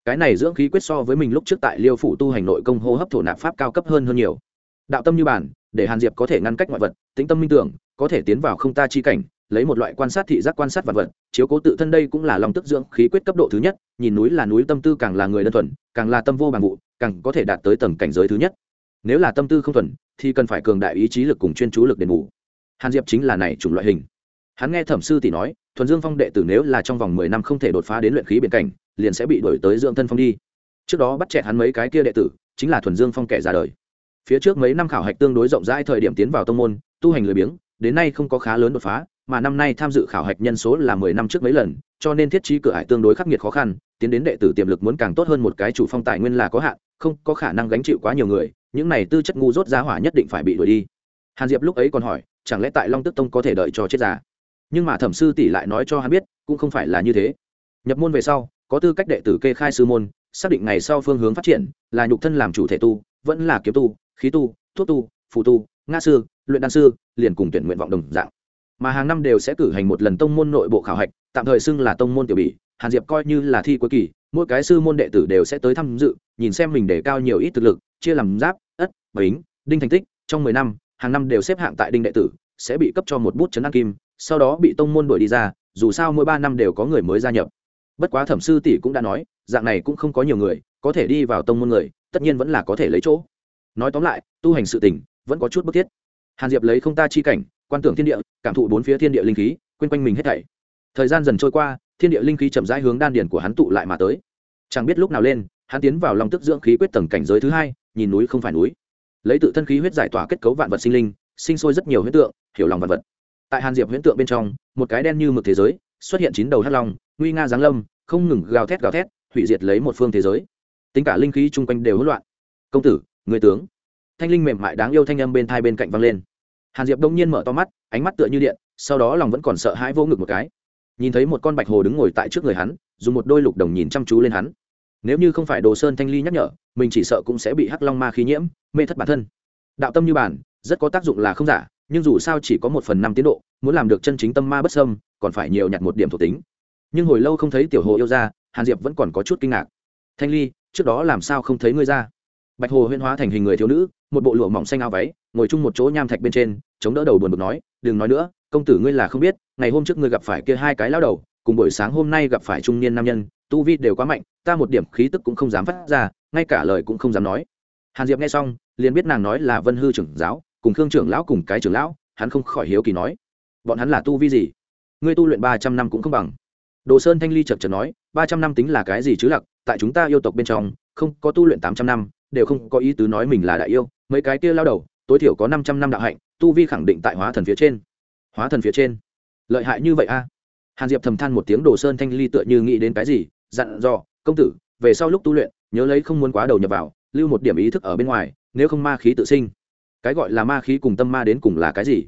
Cái này dưỡng khí quyết so với mình lúc trước tại liêu phủ tu hành nội công hô hấp thổ nạp pháp cao cấp hơn hơn nhiều. Đạo tâm như bản, để hàn diệp có thể ngăn cách ngoại vật, tĩnh tâm minh tưởng, có thể tiến vào không ta chi cảnh lấy một loại quan sát thị giác quan sát vật vật, chiếu cố tự thân đây cũng là lòng tức dưỡng khí quyết cấp độ thứ nhất, nhìn núi là núi, tâm tư càng là người đơn thuần, càng là tâm vô bằng vụ, càng có thể đạt tới tầng cảnh giới thứ nhất. Nếu là tâm tư không thuần, thì cần phải cường đại ý chí lực cùng chuyên chú lực đền bù. Hàn diệp chính là này chủng loại hình. Hắn nghe thẩm sư tỷ nói, thuần dương phong đệ tử nếu là trong vòng mười năm không thể đột phá đến luyện khí biển cảnh, liền sẽ bị đổi tới dưỡng thân phong đi. Trước đó bắt chẹt hắn mấy cái kia đệ tử, chính là thuần dương phong kẻ ra đời. Phía trước mấy năm khảo hạch tương đối rộng rãi thời điểm tiến vào tông môn, tu hành lười biếng, đến nay không có khá lớn đột phá mà năm nay tham dự khảo hạch nhân số là mười năm trước mấy lần, cho nên thiết trí cửa hải tương đối khắc nghiệt khó khăn, tiến đến đệ tử tiềm lực muốn càng tốt hơn một cái chủ phong tài nguyên là có hạn, không có khả năng gánh chịu quá nhiều người, những này tư chất ngu dốt giá hỏa nhất định phải bị đuổi đi. Hàn diệp lúc ấy còn hỏi, chẳng lẽ tại long tức tông có thể đợi cho chết già? Nhưng mà thẩm sư tỷ lại nói cho hắn biết, cũng không phải là như thế. Nhập môn về sau, có tư cách đệ tử kê khai sư môn, xác định ngày sau phương hướng phát triển, là nhục thân làm chủ thể tu, vẫn là kiếm tu, khí tu, thuốc tu, phù tu nga sư, luyện đan sư, liền cùng tuyển nguyện vọng đồng dạng mà hàng năm đều sẽ cử hành một lần tông môn nội bộ khảo hạch, tạm thời xưng là tông môn tiểu bỉ, hàn diệp coi như là thi cuối kỳ, mỗi cái sư môn đệ tử đều sẽ tới tham dự, nhìn xem mình để cao nhiều ít thực lực, chia làm giáp, ất, bính, đinh thành tích, trong mười năm, hàng năm đều xếp hạng tại đinh đệ tử, sẽ bị cấp cho một bút chấn an kim, sau đó bị tông môn đuổi đi ra, dù sao mỗi ba năm đều có người mới gia nhập. Bất quá thẩm sư tỷ cũng đã nói, dạng này cũng không có nhiều người, có thể đi vào tông môn người, tất nhiên vẫn là có thể lấy chỗ. Nói tóm lại, tu hành sự tình, vẫn có chút bức thiết. Hàn diệp lấy không ta chi cảnh quan tưởng thiên địa, cảm thụ bốn phía thiên địa linh khí, quên quanh mình hết thảy. Thời gian dần trôi qua, thiên địa linh khí chậm rãi hướng đan điển của hắn tụ lại mà tới. Chẳng biết lúc nào lên, hắn tiến vào lòng tức dưỡng khí quyết tầng cảnh giới thứ hai, nhìn núi không phải núi. Lấy tự thân khí huyết giải tỏa kết cấu vạn vật sinh linh, sinh sôi rất nhiều huyết tượng, hiểu lòng vạn vật. Tại hàn diệp huyễn tượng bên trong, một cái đen như mực thế giới, xuất hiện chín đầu hắc long, nguy nga giáng lâm, không ngừng gào thét gào thét, hủy diệt lấy một phương thế giới. Tính cả linh khí chung quanh đều hỗn loạn. Công tử, người tướng. Thanh linh mềm mại đáng yêu thanh âm bên thai bên cạnh vang lên hàn diệp đông nhiên mở to mắt ánh mắt tựa như điện sau đó lòng vẫn còn sợ hãi vô ngực một cái nhìn thấy một con bạch hồ đứng ngồi tại trước người hắn dùng một đôi lục đồng nhìn chăm chú lên hắn nếu như không phải đồ sơn thanh ly nhắc nhở mình chỉ sợ cũng sẽ bị hắc long ma khí nhiễm mê thất bản thân đạo tâm như bản rất có tác dụng là không giả nhưng dù sao chỉ có một phần năm tiến độ muốn làm được chân chính tâm ma bất sâm còn phải nhiều nhặt một điểm thuộc tính nhưng hồi lâu không thấy tiểu hồ yêu ra hàn diệp vẫn còn có chút kinh ngạc thanh ly trước đó làm sao không thấy ngươi ra bạch hồ huyên hóa thành hình người thiếu nữ một bộ lụa mỏng xanh áo váy ngồi chung một chỗ nham thạch bên trên, chống đỡ đầu buồn bực nói, đừng nói nữa, công tử ngươi là không biết, ngày hôm trước ngươi gặp phải kia hai cái lao đầu, cùng buổi sáng hôm nay gặp phải trung niên nam nhân, tu vi đều quá mạnh, ta một điểm khí tức cũng không dám phát ra, ngay cả lời cũng không dám nói. Hàn diệp nghe xong, liền biết nàng nói là vân hư trưởng giáo, cùng khương trưởng lão cùng cái trưởng lão, hắn không khỏi hiếu kỳ nói, bọn hắn là tu vi gì? Ngươi tu luyện ba trăm năm cũng không bằng. Đồ sơn thanh ly chật chật nói, ba trăm năm tính là cái gì chứ lặc? Tại chúng ta yêu tộc bên trong, không có tu luyện tám trăm năm, đều không có ý tứ nói mình là đại yêu, mấy cái kia lao đầu tối thiểu có năm trăm năm đạo hạnh, tu vi khẳng định tại hóa thần phía trên. Hóa thần phía trên? Lợi hại như vậy a? Hàn diệp thầm than một tiếng đồ sơn thanh ly tựa như nghĩ đến cái gì, dặn dò, công tử, về sau lúc tu luyện, nhớ lấy không muốn quá đầu nhập vào, lưu một điểm ý thức ở bên ngoài, nếu không ma khí tự sinh. Cái gọi là ma khí cùng tâm ma đến cùng là cái gì?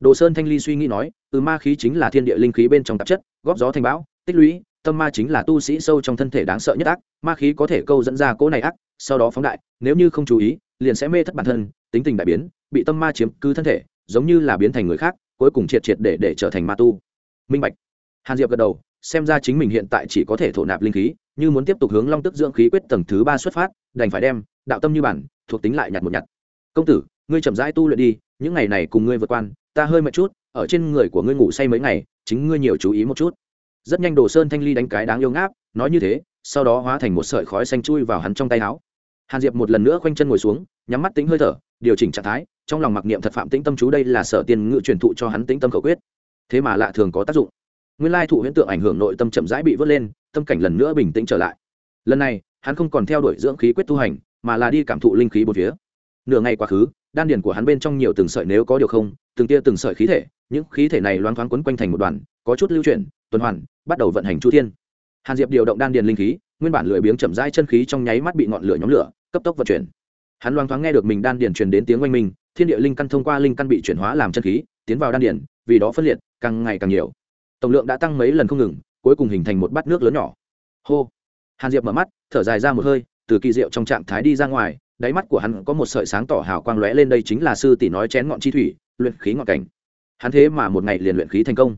Đồ sơn thanh ly suy nghĩ nói từ ma khí chính là thiên địa linh khí bên trong tạp chất, góp gió thành bão, tích lũy, tâm ma chính là tu sĩ sâu trong thân thể đáng sợ nhất ác, ma khí có thể câu dẫn ra cỗ này ác, sau đó phóng đại, nếu như không chú ý, liền sẽ mê thất bản thân tính tình đại biến, bị tâm ma chiếm cứ thân thể, giống như là biến thành người khác, cuối cùng triệt triệt để để trở thành ma tu. Minh bạch. Hàn diệp gật đầu, xem ra chính mình hiện tại chỉ có thể thổ nạp linh khí, như muốn tiếp tục hướng long tức dưỡng khí quyết tầng thứ ba xuất phát, đành phải đem đạo tâm như bản, thuộc tính lại nhặt một nhặt. Công tử, ngươi chậm rãi tu luyện đi, những ngày này cùng ngươi vượt quan ta hơi mệt chút, ở trên người của ngươi ngủ say mấy ngày, chính ngươi nhiều chú ý một chút. Rất nhanh đồ sơn thanh ly đánh cái đáng yêu ngáp, nói như thế, sau đó hóa thành một sợi khói xanh chui vào hắn trong tay áo. Hàn diệp một lần nữa khoanh chân ngồi xuống, nhắm mắt tính hơi thở điều chỉnh trạng thái, trong lòng mặc niệm thật phạm tĩnh tâm chú đây là sở tiên ngự truyền thụ cho hắn tĩnh tâm khẩu quyết. Thế mà lạ thường có tác dụng. Nguyên lai thụ huyễn tượng ảnh hưởng nội tâm chậm rãi bị vớt lên, tâm cảnh lần nữa bình tĩnh trở lại. Lần này, hắn không còn theo đuổi dưỡng khí quyết tu hành, mà là đi cảm thụ linh khí bốn phía. Nửa ngày quá khứ, đan điền của hắn bên trong nhiều từng sợi nếu có điều không, từng tia từng sợi khí thể, những khí thể này loáng thoáng quấn quanh thành một đoàn, có chút lưu chuyển, tuần hoàn, bắt đầu vận hành chu thiên. Hàn diệp điều động đan điền linh khí, nguyên bản lười biếng chậm rãi chân khí trong nháy mắt bị ngọn lửa nhóm lửa, cấp tốc vận chuyển hắn loáng thoáng nghe được mình đan điền truyền đến tiếng oanh minh, thiên địa linh căn thông qua linh căn bị chuyển hóa làm chân khí, tiến vào đan điền, vì đó phân liệt, càng ngày càng nhiều. Tổng lượng đã tăng mấy lần không ngừng, cuối cùng hình thành một bát nước lớn nhỏ. Hô! Hàn diệp mở mắt, thở dài ra một hơi, từ kỳ diệu trong trạng thái đi ra ngoài, đáy mắt của hắn có một sợi sáng tỏ hào quang lóe lên đây chính là sư tỷ nói chén ngọn chi thủy, luyện khí ngọn cảnh. Hắn thế mà một ngày liền luyện khí thành công.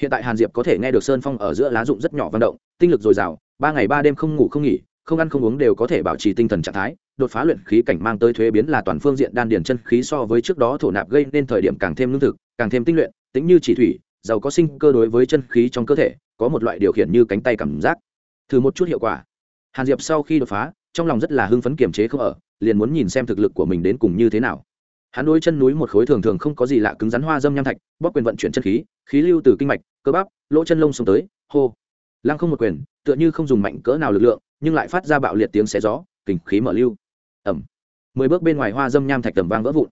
Hiện tại hàn diệp có thể nghe được sơn phong ở giữa lá rụng rất nhỏ vận động, tinh lực dồi dào, ba ngày ba đêm không ngủ không nghỉ, không ăn không uống đều có thể bảo trì tinh thần trạng thái đột phá luyện khí cảnh mang tới thuế biến là toàn phương diện đan điền chân khí so với trước đó thổ nạp gây nên thời điểm càng thêm lương thực, càng thêm tinh luyện, tính như chỉ thủy, giàu có sinh cơ đối với chân khí trong cơ thể, có một loại điều khiển như cánh tay cảm giác. Thử một chút hiệu quả. Hàn diệp sau khi đột phá, trong lòng rất là hưng phấn kiềm chế không ở, liền muốn nhìn xem thực lực của mình đến cùng như thế nào. Hắn đối chân núi một khối thường thường không có gì lạ cứng rắn hoa dâm nham thạch, bóp quyền vận chuyển chân khí khí lưu từ kinh mạch, cơ bắp, lỗ chân lông xuống tới, hô. Lăng không một quyền, tựa như không dùng mạnh cỡ nào lực lượng, nhưng lại phát ra bạo liệt tiếng xé gió kình khí mở lưu ẩm. Mười bước bên ngoài hoa dâm nham thạch tầm vang vỡ vụn.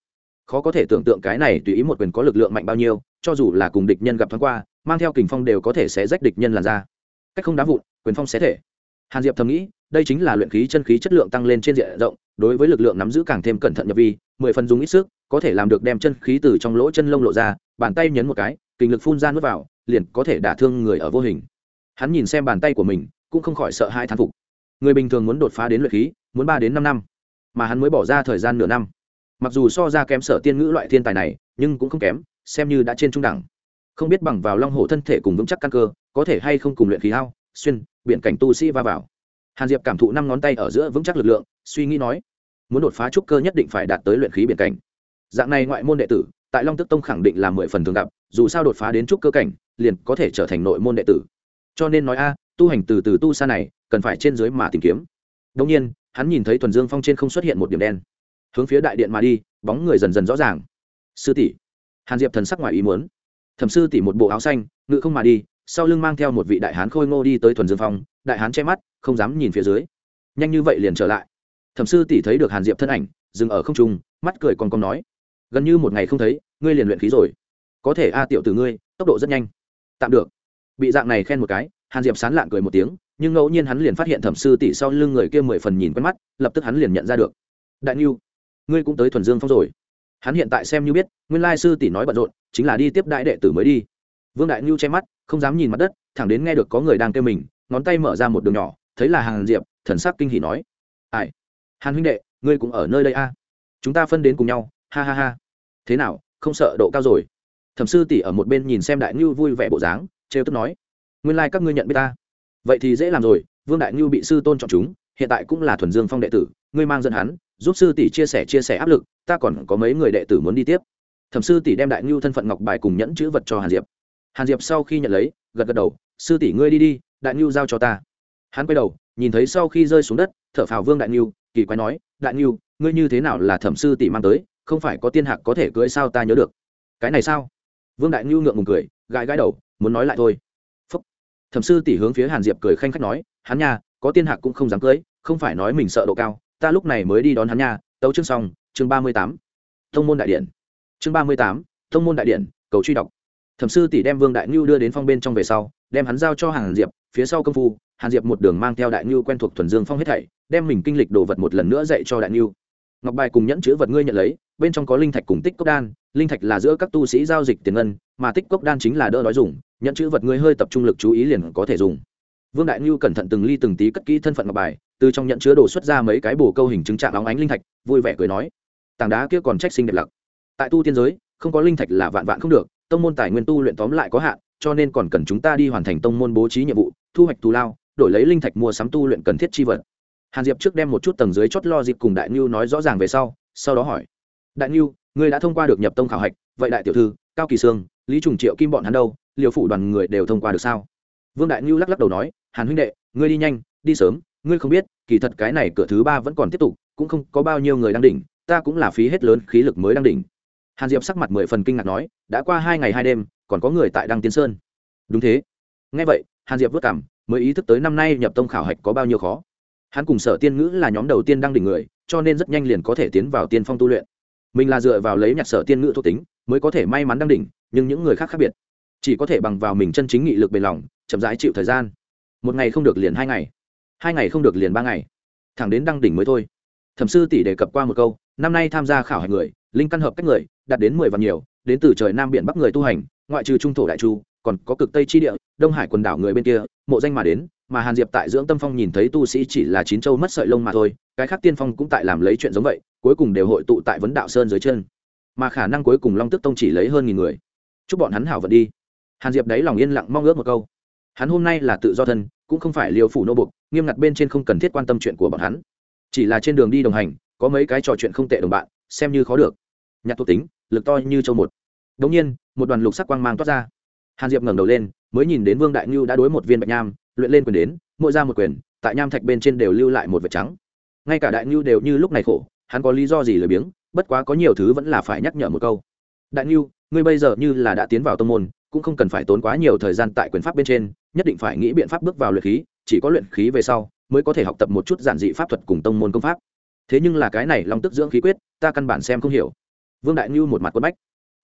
Khó có thể tưởng tượng cái này tùy ý một quyền có lực lượng mạnh bao nhiêu, cho dù là cùng địch nhân gặp thoáng qua, mang theo kình phong đều có thể sẽ rách địch nhân làn ra cách không đá vụn, quyền phong sẽ thể. Hàn diệp thầm nghĩ, đây chính là luyện khí chân khí chất lượng tăng lên trên diện rộng, đối với lực lượng nắm giữ càng thêm cẩn thận nhập vi, mười phần dùng ít sức, có thể làm được đem chân khí từ trong lỗ chân lông lộ ra, bàn tay nhấn một cái kình lực phun ra nuốt vào, liền có thể đả thương người ở vô hình. Hắn nhìn xem bàn tay của mình, cũng không khỏi sợ hai thán phục. Người bình thường muốn đột phá đến luyện khí, muốn ba đến năm năm mà hắn mới bỏ ra thời gian nửa năm. Mặc dù so ra kém sở tiên ngữ loại thiên tài này, nhưng cũng không kém, xem như đã trên trung đẳng. Không biết bằng vào long hổ thân thể cùng vững chắc căn cơ, có thể hay không cùng luyện khí hao, xuyên biện cảnh tu sĩ va vào. Hàn diệp cảm thụ năm ngón tay ở giữa vững chắc lực lượng, suy nghĩ nói, muốn đột phá trúc cơ nhất định phải đạt tới luyện khí biện cảnh. Dạng này ngoại môn đệ tử, tại long tức tông khẳng định là mười phần thường gặp, dù sao đột phá đến trúc cơ cảnh, liền có thể trở thành nội môn đệ tử. Cho nên nói a, tu hành từ từ tu xa này, cần phải trên dưới mà tìm kiếm. Đông nhiên hắn nhìn thấy thuần dương phong trên không xuất hiện một điểm đen, hướng phía đại điện mà đi, bóng người dần dần rõ ràng. Sư tỷ, hàn diệp thần sắc ngoài ý muốn. Thẩm sư tỷ một bộ áo xanh, ngự không mà đi, sau lưng mang theo một vị đại hán khôi ngô đi tới thuần dương phong, đại hán che mắt, không dám nhìn phía dưới. Nhanh như vậy liền trở lại. Thẩm sư tỷ thấy được hàn diệp thân ảnh, dừng ở không trung, mắt cười còn còn nói, gần như một ngày không thấy, ngươi liền luyện khí rồi. Có thể a, tiểu từ ngươi, tốc độ rất nhanh. Tạm được. Bị dạng này khen một cái, hàn diệp sán lạng cười một tiếng nhưng ngẫu nhiên hắn liền phát hiện thẩm sư tỷ sau lưng người kia mười phần nhìn quen mắt, lập tức hắn liền nhận ra được. Đại niu ngươi cũng tới thuần dương phong rồi. Hắn hiện tại xem như biết, nguyên lai sư tỷ nói bận rộn, chính là đi tiếp đại đệ tử mới đi. Vương đại niu che mắt, không dám nhìn mặt đất, thẳng đến nghe được có người đang kêu mình, ngón tay mở ra một đường nhỏ, thấy là hàn diệp, thần sắc kinh hỉ nói. Ai? Hàn huynh đệ, ngươi cũng ở nơi đây a? Chúng ta phân đến cùng nhau, ha ha ha. Thế nào, không sợ độ cao rồi? Thẩm sư tỷ ở một bên nhìn xem đại ngưu vui vẻ bộ dáng, trêu tức nói. Nguyên lai các ngươi nhận biết ta vậy thì dễ làm rồi, vương đại ngưu bị sư tôn chọn chúng, hiện tại cũng là thuần dương phong đệ tử, ngươi mang dẫn hắn, giúp sư tỷ chia sẻ chia sẻ áp lực, ta còn có mấy người đệ tử muốn đi tiếp. Thẩm sư tỷ đem đại ngưu thân phận ngọc bài cùng nhẫn chữ vật cho hàn diệp. Hàn diệp sau khi nhận lấy, gật gật đầu, sư tỷ ngươi đi đi, đại ngưu giao cho ta. Hắn quay đầu, nhìn thấy sau khi rơi xuống đất, thở phào vương đại ngưu, kỳ quái nói, đại ngưu, ngươi như thế nào là thẩm sư tỷ mang tới, không phải có tiên hạc có thể cưới sao ta nhớ được. Cái này sao? Vương đại ngưu ngượng ngùng cười, gãi gãi đầu, muốn nói lại thôi thẩm sư tỷ hướng phía hàn diệp cười khanh khách nói, hắn nha, có tiên hạc cũng không dám cưới, không phải nói mình sợ độ cao, ta lúc này mới đi đón hắn nha, tấu chương xong, chương ba mươi tám, thông môn đại điện. Chương ba mươi tám, thông môn đại điện, cầu truy đọc. Thẩm sư tỷ đem vương đại ngưu đưa đến phong bên trong về sau, đem hắn giao cho hàn diệp, phía sau công phu, hàn diệp một đường mang theo đại ngưu quen thuộc thuần dương phong hết thảy, đem mình kinh lịch đồ vật một lần nữa dạy cho đại ngưu. Ngọc bài cùng nhẫn chữ vật ngươi nhận lấy, bên trong có linh thạch cùng tích cốc đan, linh thạch là giữa các tu sĩ giao dịch tiền ngân, mà tích cốc đan chính là đỡ đói dùng nhận chữ vật ngươi hơi tập trung lực chú ý liền có thể dùng. Vương đại ngưu cẩn thận từng ly từng tí cất kỹ thân phận ngọc bài, từ trong nhận chứa đồ xuất ra mấy cái bồ câu hình chứng trạng óng ánh linh thạch, vui vẻ cười nói, tảng đá kia còn trách sinh đẹp lặc. Tại tu tiên giới, không có linh thạch là vạn vạn không được, tông môn tài nguyên tu luyện tóm lại có hạn, cho nên còn cần chúng ta đi hoàn thành tông môn bố trí nhiệm vụ, thu hoạch thù lao, đổi lấy linh thạch mua sắm tu luyện cần thiết chi vật. Hàn diệp trước đem một chút tầng dưới chót lo dịp cùng đại ngưu nói rõ ràng về sau sau đó hỏi, đại ngưu, ngươi đã thông qua được nhập tông khảo hạch, vậy đại tiểu thư, cao kỳ sương lý trùng triệu kim bọn hắn đâu, liều phủ đoàn người đều thông qua được sao? Vương đại ngưu lắc lắc đầu nói, hàn huynh đệ, ngươi đi nhanh, đi sớm, ngươi không biết, kỳ thật cái này cửa thứ ba vẫn còn tiếp tục, cũng không có bao nhiêu người đang đỉnh, ta cũng là phí hết lớn khí lực mới đang đỉnh. Hàn diệp sắc mặt mười phần kinh ngạc nói, đã qua hai ngày hai đêm, còn có người tại đăng tiến sơn. Đúng thế. Ngay vậy, hàn diệp vất cảm, mới ý thức tới năm nay nhập tông khảo hạch có bao nhiêu khó. Hắn cùng sở tiên ngữ là nhóm đầu tiên đăng đỉnh người, cho nên rất nhanh liền có thể tiến vào tiên phong tu luyện. Mình là dựa vào lấy nhạc sở tiên ngữ thuộc tính mới có thể may mắn đăng đỉnh, nhưng những người khác khác biệt. Chỉ có thể bằng vào mình chân chính nghị lực bền lòng, chậm rãi chịu thời gian. Một ngày không được liền hai ngày. Hai ngày không được liền ba ngày. Thẳng đến đăng đỉnh mới thôi. Thẩm sư tỷ đề cập qua một câu, năm nay tham gia khảo hạch người, linh căn hợp cách người, đạt đến mười vạn nhiều, đến từ trời nam biển bắc người tu hành, ngoại trừ trung thổ đại chu, còn có cực tây chi địa, đông hải quần đảo người bên kia, mộ danh mà đến, mà hàn diệp tại dưỡng tâm phong nhìn thấy tu sĩ chỉ là chín châu mất sợi lông mà thôi, cái khác tiên phong cũng tại làm lấy chuyện giống vậy, cuối cùng đều hội tụ tại vấn đạo sơn dưới chân mà khả năng cuối cùng long tức tông chỉ lấy hơn nghìn người. Chúc bọn hắn hảo vận đi. Hàn diệp đấy lòng yên lặng mong ước một câu. Hắn hôm nay là tự do thân, cũng không phải liều phủ nô bục, nghiêm ngặt bên trên không cần thiết quan tâm chuyện của bọn hắn. Chỉ là trên đường đi đồng hành, có mấy cái trò chuyện không tệ đồng bạn, xem như khó được. Nhặt thuộc tính, lực to như châu một. Đống nhiên, một đoàn lục sắc quang mang toát ra. Hàn diệp ngẩng đầu lên, mới nhìn đến vương đại ngưu đã đối một viên bạch nham, luyện lên quyền đến, mỗi ra một quyền, tại nham thạch bên trên đều lưu lại một vệt trắng. Ngay cả đại ngưu đều như lúc này khổ, hắn có lý do gì lười biếng bất quá có nhiều thứ vẫn là phải nhắc nhở một câu. Đại ngưu ngươi bây giờ như là đã tiến vào tông môn, cũng không cần phải tốn quá nhiều thời gian tại quyền pháp bên trên, nhất định phải nghĩ biện pháp bước vào luyện khí, chỉ có luyện khí về sau mới có thể học tập một chút giản dị pháp thuật cùng tông môn công pháp. Thế nhưng là cái này long tức dưỡng khí quyết, ta căn bản xem không hiểu. Vương đại ngưu một mặt quân bách.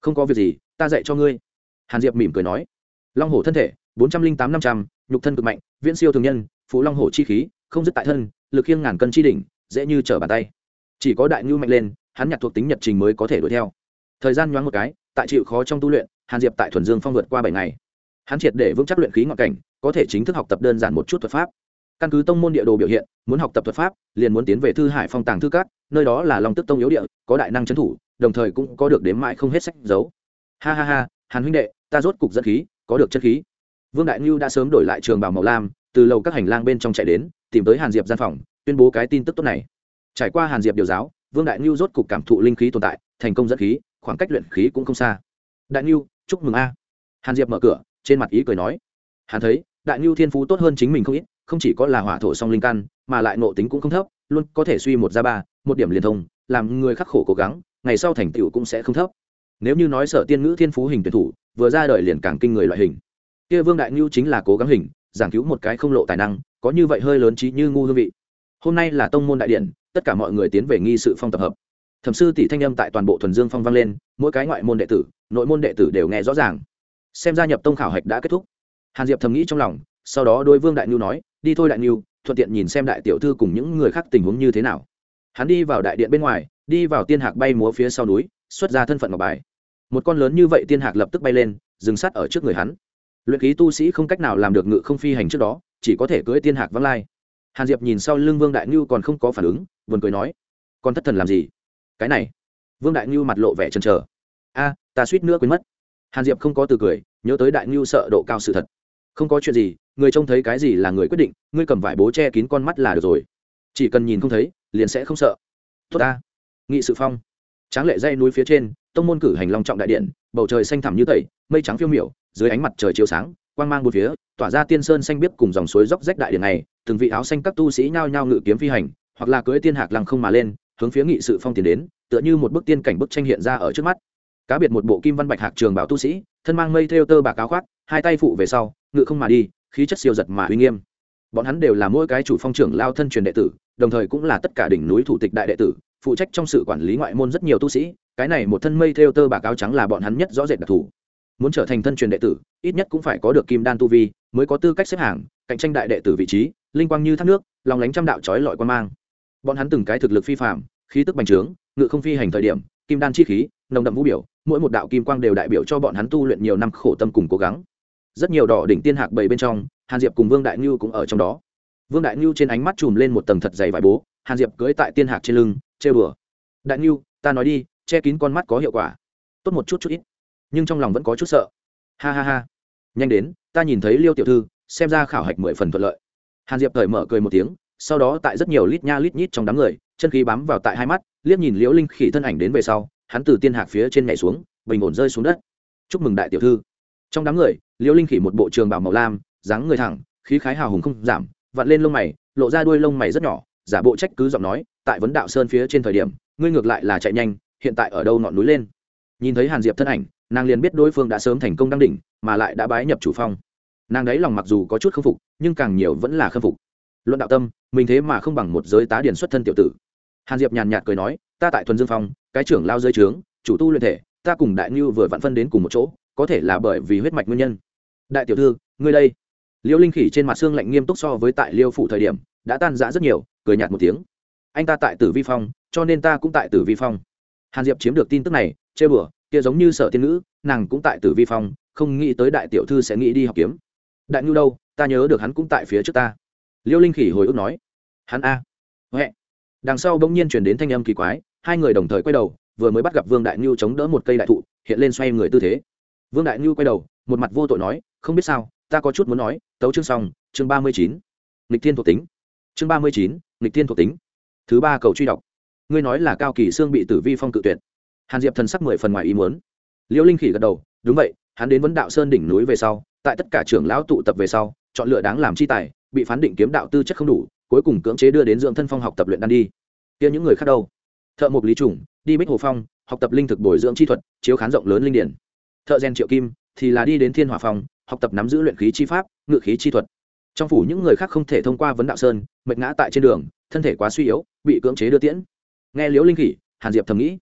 Không có việc gì, ta dạy cho ngươi. Hàn diệp mỉm cười nói. Long hổ thân thể, bốn trăm linh tám năm trăm, nhục thân cực mạnh, viễn siêu thường nhân phú long hổ chi khí, không dứt tại thân, lực khiêng ngàn cân chi đỉnh, dễ như trở bàn tay. Chỉ có đại ngưu mạnh lên hắn nhặt thuộc tính nhật trình mới có thể đuổi theo. Thời gian nhoáng một cái, tại chịu khó trong tu luyện, hàn diệp tại thuần dương phong vượt qua bảy ngày. Hắn triệt để vững chắc luyện khí ngọn cảnh, có thể chính thức học tập đơn giản một chút thuật pháp. Căn cứ tông môn địa đồ biểu hiện, muốn học tập thuật pháp, liền muốn tiến về thư hải phong tàng thư cát nơi đó là lòng tức tông yếu địa, có đại năng trấn thủ, đồng thời cũng có được đếm mãi không hết sách giấu ha ha ha, hàn huynh đệ, ta rốt cục dẫn khí, có được chất khí. Vương đại ngưu đã sớm đổi lại trường bảo màu lam, từ lầu các hành lang bên trong chạy đến, tìm tới hàn diệp gian phòng, tuyên bố cái tin tức tốt này. Trải qua hàn diệp điều giáo vương đại ngưu rốt cục cảm thụ linh khí tồn tại, thành công dẫn khí, khoảng cách luyện khí cũng không xa. Đại ngưu chúc mừng a. Hàn diệp mở cửa, trên mặt ý cười nói. Hắn thấy, đại ngưu thiên phú tốt hơn chính mình không ít, không chỉ có là hỏa thổ song linh căn, mà lại nộ tính cũng không thấp, luôn có thể suy một ra ba, một điểm liên thông, làm người khắc khổ cố gắng, ngày sau thành tựu cũng sẽ không thấp. Nếu như nói sở tiên ngữ thiên phú hình tuyển thủ, vừa ra đời liền càng kinh người loại hình. Kia vương đại ngưu chính là cố gắng hình, giảng cứu một cái không lộ tài năng, có như vậy hơi lớn trí như ngu hương vị. Hôm nay là tông môn đại điện tất cả mọi người tiến về nghi sự phong tập hợp. Thẩm sư tỷ thanh âm tại toàn bộ thuần dương phong vang lên, mỗi cái ngoại môn đệ tử, nội môn đệ tử đều nghe rõ ràng. Xem gia nhập tông khảo hạch đã kết thúc. Hàn diệp thầm nghĩ trong lòng, sau đó đôi vương đại ngưu nói, đi thôi đại ngưu thuận tiện nhìn xem đại tiểu thư cùng những người khác tình huống như thế nào. Hắn đi vào đại điện bên ngoài, đi vào tiên hạc bay múa phía sau núi, xuất ra thân phận ngọc bài. Một con lớn như vậy tiên hạc lập tức bay lên, dừng sát ở trước người hắn. Luyện khí tu sĩ không cách nào làm được ngự không phi hành trước đó, chỉ có thể cưỡi tiên hạc văng lai hàn diệp nhìn sau lưng vương đại ngưu còn không có phản ứng vườn cười nói, con thất thần làm gì? Cái này. Vương đại ngưu mặt lộ vẻ chần chờ. A, ta suýt nữa quên mất. Hàn diệp không có từ cười, nhớ tới đại ngưu sợ độ cao sự thật. Không có chuyện gì, người trông thấy cái gì là người quyết định, ngươi cầm vải bố che kín con mắt là được rồi. Chỉ cần nhìn không thấy, liền sẽ không sợ. Tốt ta. Nghị sự phong. Tráng lệ dây núi phía trên, tông môn cử hành long trọng đại điện, bầu trời xanh thẳm như tẩy, mây trắng phiêu miểu, dưới ánh mặt trời chiếu sáng quang mang một phía, tỏa ra tiên sơn xanh biếc cùng dòng suối dốc rách đại điện này, từng vị áo xanh các tu sĩ nhao nhao ngự kiếm phi hành, hoặc là cưỡi tiên hạc lăng không mà lên, hướng phía nghị sự phong tiến đến, tựa như một bức tiên cảnh bức tranh hiện ra ở trước mắt. Cá biệt một bộ kim văn bạch hạc trường bảo tu sĩ, thân mang mây theo tơ bạc áo khoác, hai tay phụ về sau, ngự không mà đi, khí chất siêu giật mà uy nghiêm. Bọn hắn đều là mỗi cái chủ phong trưởng lao thân truyền đệ tử, đồng thời cũng là tất cả đỉnh núi thủ tịch đại đệ tử, phụ trách trong sự quản lý ngoại môn rất nhiều tu sĩ, cái này một thân mây theo tơ bạc áo trắng là bọn hắn nhất rõ rệt đặc thù muốn trở thành thân truyền đệ tử, ít nhất cũng phải có được kim đan tu vi, mới có tư cách xếp hàng, cạnh tranh đại đệ tử vị trí, linh quang như thác nước, lòng lánh trăm đạo trói lọi quan mang. Bọn hắn từng cái thực lực phi phạm khí tức bành trướng, ngự không phi hành thời điểm, kim đan chi khí, nồng đậm vũ biểu, mỗi một đạo kim quang đều đại biểu cho bọn hắn tu luyện nhiều năm khổ tâm cùng cố gắng. Rất nhiều đỏ đỉnh tiên hạc bảy bên trong, hàn diệp cùng vương đại ngưu cũng ở trong đó. Vương đại ngưu trên ánh mắt chùm lên một tầng thật dày vải bố, hàn diệp cưỡi tại tiên hạc trên lưng chê bừa đại ngưu, ta nói đi, che kín con mắt có hiệu quả. Tốt một chút chút ít nhưng trong lòng vẫn có chút sợ. Ha ha ha. Nhanh đến, ta nhìn thấy liêu tiểu thư, xem ra khảo hạch mười phần thuận lợi. Hàn diệp thời mở cười một tiếng, sau đó tại rất nhiều lít nha lít nhít trong đám người, chân khí bám vào tại hai mắt, liếc nhìn liễu linh khỉ thân ảnh đến về sau, hắn từ tiên hạc phía trên nhảy xuống, bình ổn rơi xuống đất. Chúc mừng đại tiểu thư. Trong đám người, liễu linh khỉ một bộ trường bảo màu lam, dáng người thẳng, khí khái hào hùng không giảm, vặn lên lông mày, lộ ra đuôi lông mày rất nhỏ, giả bộ trách cứ giọng nói, tại vấn đạo sơn phía trên thời điểm, ngươi ngược lại là chạy nhanh, hiện tại ở đâu ngọn núi lên? Nhìn thấy hàn diệp thân ảnh nàng liền biết đối phương đã sớm thành công đăng đỉnh, mà lại đã bái nhập chủ phong. Nàng đấy lòng mặc dù có chút khâm phục, nhưng càng nhiều vẫn là khâm phục. Luận đạo tâm, mình thế mà không bằng một giới tá điển xuất thân tiểu tử. Hàn diệp nhàn nhạt cười nói, ta tại thuần dương phong, cái trưởng lao rơi trướng, chủ tu luyện thể, ta cùng đại ngưu vừa vặn phân đến cùng một chỗ, có thể là bởi vì huyết mạch nguyên nhân. Đại tiểu thư, ngươi đây. Liêu linh khỉ trên mặt xương lạnh nghiêm túc so với tại liêu phủ thời điểm, đã tan rã rất nhiều, cười nhạt một tiếng. Anh ta tại tử vi phong, cho nên ta cũng tại tử vi phong. Hàn diệp chiếm được tin tức này, chê bửa kia giống như sở tiên nữ nàng cũng tại tử vi phong, không nghĩ tới đại tiểu thư sẽ nghĩ đi học kiếm. Đại ngưu đâu, ta nhớ được hắn cũng tại phía trước ta. Liêu linh khỉ hồi ức nói. Hắn a. Huệ. Đằng sau bỗng nhiên chuyển đến thanh âm kỳ quái, hai người đồng thời quay đầu, vừa mới bắt gặp vương đại ngưu chống đỡ một cây đại thụ, hiện lên xoay người tư thế. Vương đại ngưu quay đầu, một mặt vô tội nói, không biết sao, ta có chút muốn nói, tấu chương xong, chương ba mươi chín. Nghịch thiên thuộc tính. Chương ba mươi chín, nghịch thiên thuộc tính. Thứ ba cầu truy đọc. Ngươi nói là cao kỳ sương bị tử vi phong cự tuyệt hàn diệp thần sắc mười phần ngoài ý muốn. Liễu linh khỉ gật đầu, đúng vậy, hắn đến vấn đạo sơn đỉnh núi về sau, tại tất cả trưởng lão tụ tập về sau, chọn lựa đáng làm chi tài, bị phán định kiếm đạo tư chất không đủ, cuối cùng cưỡng chế đưa đến dưỡng thân phong học tập luyện đan đi. Kia những người khác đâu? Thợ mộc lý trùng, đi bích hồ phong, học tập linh thực bồi dưỡng chi thuật, chiếu khán rộng lớn linh điển. Thợ Gen triệu kim thì là đi đến thiên hỏa phong, học tập nắm giữ luyện khí chi pháp, ngự khí chi thuật. Trong phủ những người khác không thể thông qua vấn đạo sơn, mệt ngã tại trên đường, thân thể quá suy yếu, bị cưỡng chế đưa tiễn. Nghe liễu linh khỉ, hàn diệp thầm nghĩ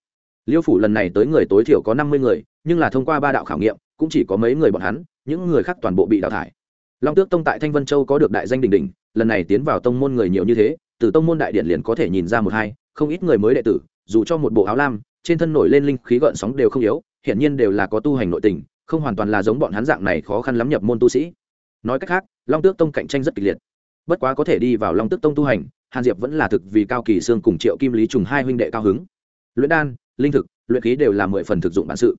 liêu phủ lần này tới người tối thiểu có năm mươi người, nhưng là thông qua ba đạo khảo nghiệm, cũng chỉ có mấy người bọn hắn, những người khác toàn bộ bị đào thải. Long tước tông tại thanh vân châu có được đại danh đình đình lần này tiến vào tông môn người nhiều như thế, từ tông môn đại điện liền có thể nhìn ra một hai, không ít người mới đệ tử, dù cho một bộ áo lam, trên thân nổi lên linh khí gợn sóng đều không yếu, hiển nhiên đều là có tu hành nội tình, không hoàn toàn là giống bọn hắn dạng này khó khăn lắm nhập môn tu sĩ. Nói cách khác, long tước tông cạnh tranh rất kịch liệt. Bất quá có thể đi vào long tước tông tu hành, hàn diệp vẫn là thực vì cao kỳ sương cùng triệu kim lý trùng hai huynh đệ cao hứng. Luyện đan linh thực, luyện khí đều là mười phần thực dụng bản sự.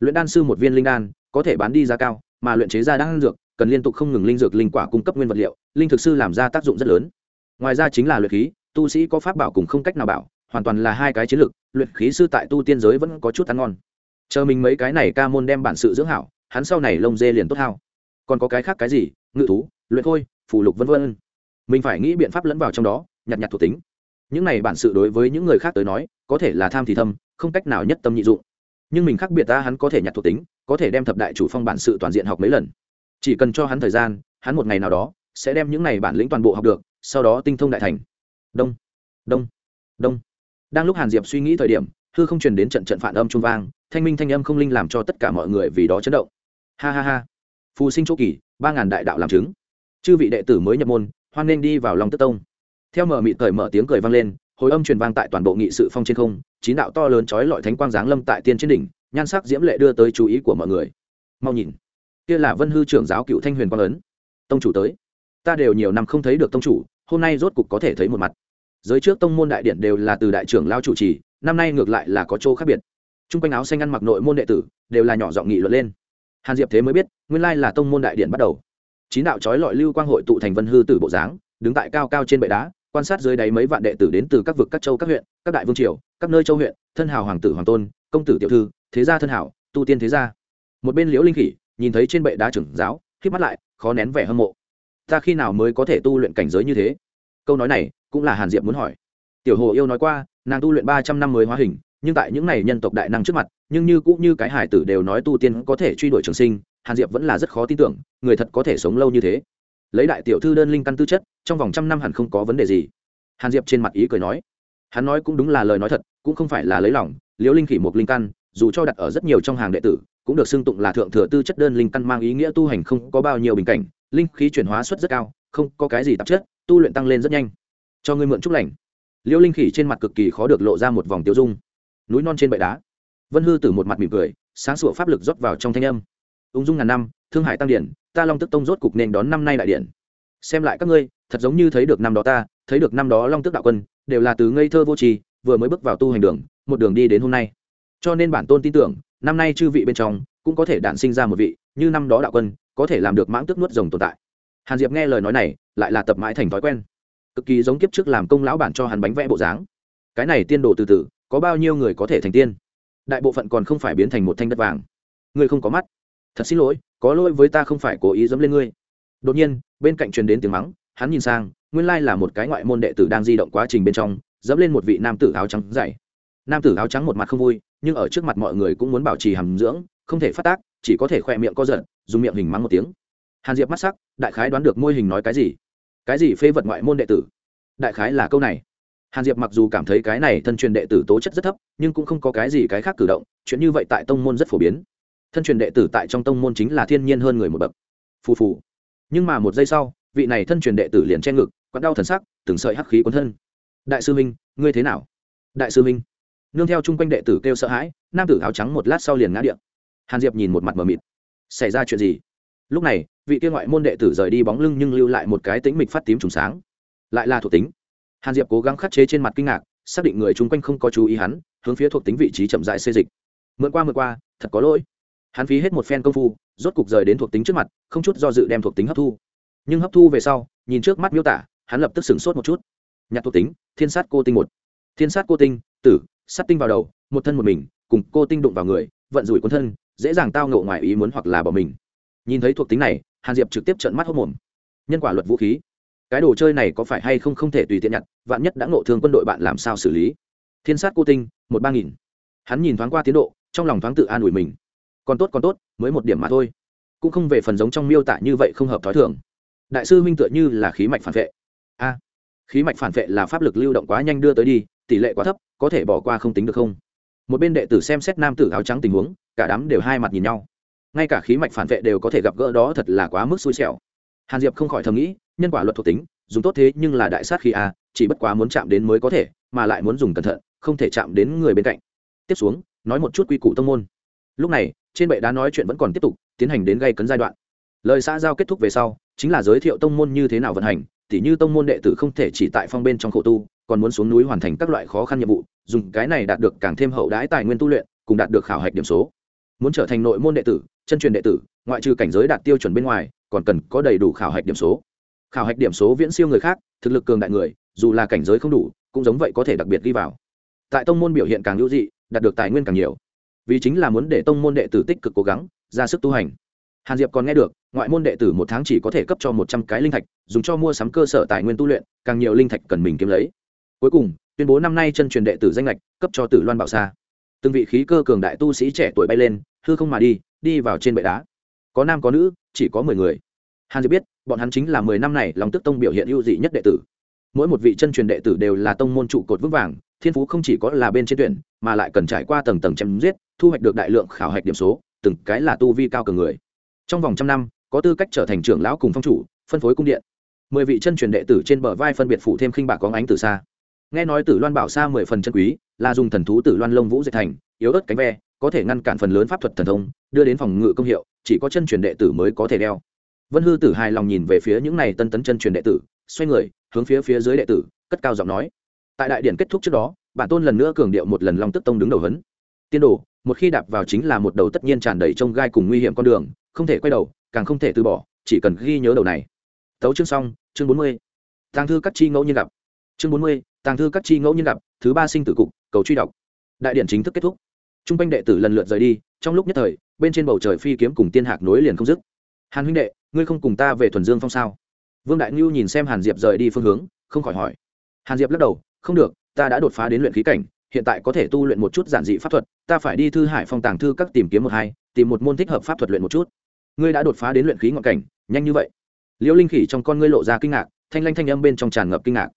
Luyện đan sư một viên linh đan, có thể bán đi giá cao, mà luyện chế ra đan dược, cần liên tục không ngừng linh dược linh quả cung cấp nguyên vật liệu, linh thực sư làm ra tác dụng rất lớn. Ngoài ra chính là luyện khí, tu sĩ có pháp bảo cùng không cách nào bảo, hoàn toàn là hai cái chiến lược, luyện khí sư tại tu tiên giới vẫn có chút ăn ngon. Chờ mình mấy cái này ca môn đem bản sự dưỡng hảo, hắn sau này lông dê liền tốt hao. Còn có cái khác cái gì? Ngự thú, luyện khôi phù lục vân vân. Mình phải nghĩ biện pháp lẫn vào trong đó, nhặt nhặt thuộc tính. Những này bản sự đối với những người khác tới nói, có thể là tham thì thâm không cách nào nhất tâm nhị dụng. Nhưng mình khác biệt ta, hắn có thể nhặt thuộc tính, có thể đem thập đại chủ phong bản sự toàn diện học mấy lần. Chỉ cần cho hắn thời gian, hắn một ngày nào đó sẽ đem những này bản lĩnh toàn bộ học được, sau đó tinh thông đại thành. Đông đông đông. Đang lúc hàn diệp suy nghĩ thời điểm, hư không truyền đến trận trận phản âm trung vang, thanh minh thanh âm không linh làm cho tất cả mọi người vì đó chấn động. Ha ha ha. Phù sinh chỗ kỳ, ba ngàn đại đạo làm chứng. Chư vị đệ tử mới nhập môn, hoan nên đi vào lòng tức tông. Theo mở mịt cởi mở tiếng cười vang lên hồi âm truyền vang tại toàn bộ nghị sự phong trên không, chín đạo to lớn chói lọi thánh quang giáng lâm tại tiên trên đỉnh, nhan sắc diễm lệ đưa tới chú ý của mọi người. Mau nhìn, kia là vân hư trưởng giáo cựu thanh huyền quang ấn. Tông chủ tới. Ta đều nhiều năm không thấy được tông chủ, hôm nay rốt cục có thể thấy một mặt. Giới trước tông môn đại điện đều là từ đại trưởng lao chủ trì, năm nay ngược lại là có chỗ khác biệt. T r u n g quanh áo xanh ăn mặc nội môn đệ tử đều là nhỏ giọng nghị luận lên. Hàn diệp thế mới biết, nguyên lai là tông môn đại điện bắt đầu. Chín đạo trói lọi lưu quang hội tụ thành vân hư tử bộ dáng, đứng tại cao cao trên bệ đá quan sát dưới đáy mấy vạn đệ tử đến từ các vực các châu các huyện, các đại vương triều, các nơi châu huyện, thân hào hoàng tử hoàng tôn, công tử tiểu thư, thế gia thân hảo, tu tiên thế gia. Một bên liễu linh khỉ nhìn thấy trên bệ đá trưởng giáo k mắt lại, khó nén vẻ hâm mộ. Ta khi nào mới có thể tu luyện cảnh giới như thế? Câu nói này cũng là hàn diệp muốn hỏi. Tiểu hồ yêu nói qua, nàng tu luyện ba trăm năm mới hóa hình, nhưng tại những n à y nhân tộc đại năng trước mặt, nhưng như cũng như cái hải tử đều nói tu tiên có thể truy đuổi trường sinh, hàn diệp vẫn là rất khó tin tưởng, người thật có thể sống lâu như thế lấy đại tiểu thư đơn linh căn tư chất, trong vòng trăm năm hẳn không có vấn đề gì. Hàn diệp trên mặt ý cười nói. Hắn nói cũng đúng là lời nói thật, cũng không phải là lấy lòng. Liễu linh khỉ một linh căn, dù cho đặt ở rất nhiều trong hàng đệ tử, cũng được xưng tụng là thượng thừa tư chất đơn linh căn mang ý nghĩa tu hành không có bao nhiêu bình cảnh. Linh khí chuyển hóa suất rất cao, không có cái gì tạp chất, tu luyện tăng lên rất nhanh. Cho ngươi mượn chúc lành. Liễu linh khỉ trên mặt cực kỳ khó được lộ ra một vòng tiêu dung. Núi non trên bệ đá. Vân hư từ một mặt mỉm cười, sáng sủa pháp lực rót vào trong thanh âm. Ung dung ngàn năm, thương hải tăng điển ta long tức tông rốt cục nên đón năm nay đại điển xem lại các ngươi, thật giống như thấy được năm đó ta, thấy được năm đó long tức đạo quân, đều là từ ngây thơ vô trì vừa mới bước vào tu hành đường, một đường đi đến hôm nay. Cho nên bản tôn tin tưởng, năm nay chư vị bên trong, cũng có thể đản sinh ra một vị, như năm đó đạo quân, có thể làm được mãng tước nuốt rồng tồn tại. Hàn diệp nghe lời nói này, lại là tập mãi thành thói quen. Cực kỳ giống kiếp trước làm công lão bản cho hắn bánh vẽ bộ dáng. Cái này tiên đồ từ từ, có bao nhiêu người có thể thành tiên? Đại bộ phận còn không phải biến thành một thanh đất vàng. Ngươi không có mắt. Thật xin lỗi có lỗi với ta không phải cố ý dẫm lên ngươi. Đột nhiên, bên cạnh truyền đến tiếng mắng, hắn nhìn sang, nguyên lai là một cái ngoại môn đệ tử đang di động quá trình bên trong, dẫm lên một vị nam tử áo trắng dày. Nam tử áo trắng một mặt không vui, nhưng ở trước mặt mọi người cũng muốn bảo trì hàm dưỡng, không thể phát tác, chỉ có thể khỏe miệng co giật, dùng miệng hình mắng một tiếng. Hàn diệp mắt sắc, đại khái đoán được môi hình nói cái gì? Cái gì phê vật ngoại môn đệ tử? Đại khái là câu này. Hàn diệp mặc dù cảm thấy cái này thân truyền đệ tử tố chất rất thấp, nhưng cũng không có cái gì cái khác cử động, chuyện như vậy tại tông môn rất phổ biến thân truyền đệ tử tại trong tông môn chính là thiên nhiên hơn người một bậc. Phù phù. Nhưng mà một giây sau, vị này thân truyền đệ tử liền che ngực, quặn đau thần sắc, từng sợi hắc khí cuốn thân. Đại sư minh, ngươi thế nào? Đại sư minh. Nương theo chung quanh đệ tử kêu sợ hãi, nam tử áo trắng một lát sau liền ngã điện hàn diệp nhìn một mặt mờ mịt. Xảy ra chuyện gì? Lúc này, vị kia ngoại môn đệ tử rời đi bóng lưng nhưng lưu lại một cái tính mịch phát tím trùng sáng. Lại là thuộc tính. Hàn diệp cố gắng khắc chế trên mặt kinh ngạc, xác định người chung quanh không có chú ý hắn, hướng phía thuộc tính vị trí chậm dại xê dịch. Mượn qua mượn qua, thật có lỗi hắn phí hết một phen công phu, rốt cục rời đến thuộc tính trước mặt, không chút do dự đem thuộc tính hấp thu. Nhưng hấp thu về sau, nhìn trước mắt miêu tả, hắn lập tức sửng sốt một chút. Nhặt thuộc tính, thiên sát cô tinh một. Thiên sát cô tinh, tử, sát tinh vào đầu, một thân một mình, cùng cô tinh đụng vào người, vận rủi quân thân, dễ dàng tao ngộ ngoài ý muốn hoặc là bỏ mình. Nhìn thấy thuộc tính này, hàn diệp trực tiếp trợn mắt hốc mồm. Nhân quả luật vũ khí. Cái đồ chơi này có phải hay không không thể tùy tiện nhặt, vạn nhất đã ngộ thương quân đội bạn làm sao xử lý? Thiên sát cô tinh, một ba nghìn. Hắn nhìn thoáng qua tiến độ, trong lòng thoáng tự an ủi mình còn tốt còn tốt, mới một điểm mà thôi. Cũng không về phần giống trong miêu tả như vậy không hợp t h ó i thường. Đại sư huynh tựa như là khí mạch phản vệ. A, khí mạch phản vệ là pháp lực lưu động quá nhanh đưa tới đi, tỷ lệ quá thấp, có thể bỏ qua không tính được không? Một bên đệ tử xem xét nam tử áo trắng tình huống, cả đám đều hai mặt nhìn nhau. Ngay cả khí mạch phản vệ đều có thể gặp gỡ đó thật là quá mức xui xẻo. Hàn diệp không khỏi thầm nghĩ, nhân quả luật thuộc tính, dùng tốt thế nhưng là đại sát khí a, chỉ bất quá muốn chạm đến mới có thể, mà lại muốn dùng cẩn thận, không thể chạm đến người bên cạnh. Tiếp xuống, nói một chút quy củ tông môn lúc này, trên bệ đá nói chuyện vẫn còn tiếp tục, tiến hành đến gây cấn giai đoạn. Lời xã giao kết thúc về sau, chính là giới thiệu tông môn như thế nào vận hành, tỉ như tông môn đệ tử không thể chỉ tại phong bên trong khổ tu, còn muốn xuống núi hoàn thành các loại khó khăn nhiệm vụ, dùng cái này đạt được càng thêm hậu đãi tài nguyên tu luyện, cùng đạt được khảo hạch điểm số. Muốn trở thành nội môn đệ tử, chân truyền đệ tử, ngoại trừ cảnh giới đạt tiêu chuẩn bên ngoài, còn cần có đầy đủ khảo hạch điểm số. Khảo hạch điểm số viễn siêu người khác, thực lực cường đại người, dù là cảnh giới không đủ, cũng giống vậy có thể đặc biệt ghi vào. Tại tông môn biểu hiện càng hữu dị, đạt được tài nguyên càng nhiều vì chính là muốn để tông môn đệ tử tích cực cố gắng, ra sức tu hành. Hàn diệp còn nghe được, ngoại môn đệ tử một tháng chỉ có thể cấp cho một trăm cái linh thạch, dùng cho mua sắm cơ sở tài nguyên tu luyện, càng nhiều linh thạch cần mình kiếm lấy. Cuối cùng, tuyên bố năm nay chân truyền đệ tử danh lệch, cấp cho tử loan bảo sa. Từng vị khí cơ cường đại tu sĩ trẻ tuổi bay lên, hư không mà đi đi vào trên bệ đá. Có nam có nữ, chỉ có mười người. Hàn diệp biết, bọn hắn chính là mười năm này lòng tức tông biểu hiện ưu dị nhất đệ tử. Mỗi một vị chân truyền đệ tử đều là tông môn trụ cột vững vàng thiên phú không chỉ có là bên trên tuyển, mà lại cần trải qua tầng tầng chém giết, thu hoạch được đại lượng khảo hạch điểm số, từng cái là tu vi cao cường người. Trong vòng trăm năm, có tư cách trở thành trưởng lão cùng phong chủ, phân phối cung điện. Mười vị chân truyền đệ tử trên bờ vai phân biệt phụ thêm khinh bạc có ánh từ xa. Nghe nói tử loan bảo xa mười phần chân quý, là dùng thần thú tử loan lông vũ dệt thành, yếu ớt cánh ve, có thể ngăn cản phần lớn pháp thuật thần thông, đưa đến phòng ngự công hiệu, chỉ có chân truyền đệ tử mới có thể đeo. Vân hư tử hài lòng nhìn về phía những này tân tấn chân truyền đệ tử, xoay người, hướng phía phía dưới đệ tử, cất cao giọng nói tại đại điện kết thúc trước đó, bản tôn lần nữa cường điệu một lần long tức tông đứng đầu hấn tiên đồ, một khi đạp vào chính là một đầu tất nhiên tràn đầy trông gai cùng nguy hiểm con đường, không thể quay đầu, càng không thể từ bỏ, chỉ cần ghi nhớ đầu này. Tấu chương xong, chương bốn mươi. Tàng thư các chi ngẫu nhiên gặp. Chương bốn mươi, tàng thư các chi ngẫu nhiên gặp, thứ ba sinh tử cục, cầu truy đọc. Đại điện chính thức kết thúc. T r u n g quanh đệ tử lần lượt rời đi, trong lúc nhất thời, bên trên bầu trời phi kiếm cùng tiên hạc nối liền không dứt. Hàn huynh đệ, ngươi không cùng ta về thuần dương phong sao? Vương đại ngưu nhìn xem hàn diệp rời đi phương hướng, không khỏi hỏi. Hàn diệp lắc đầu không được, ta đã đột phá đến luyện khí cảnh, hiện tại có thể tu luyện một chút giản dị pháp thuật, ta phải đi thư hải phong tàng thư các tìm kiếm một hai, tìm một môn thích hợp pháp thuật luyện một chút. Ngươi đã đột phá đến luyện khí ngọn cảnh, nhanh như vậy. Liễu linh khỉ trong con ngươi lộ ra kinh ngạc, thanh lanh thanh âm bên trong tràn ngập kinh ngạc.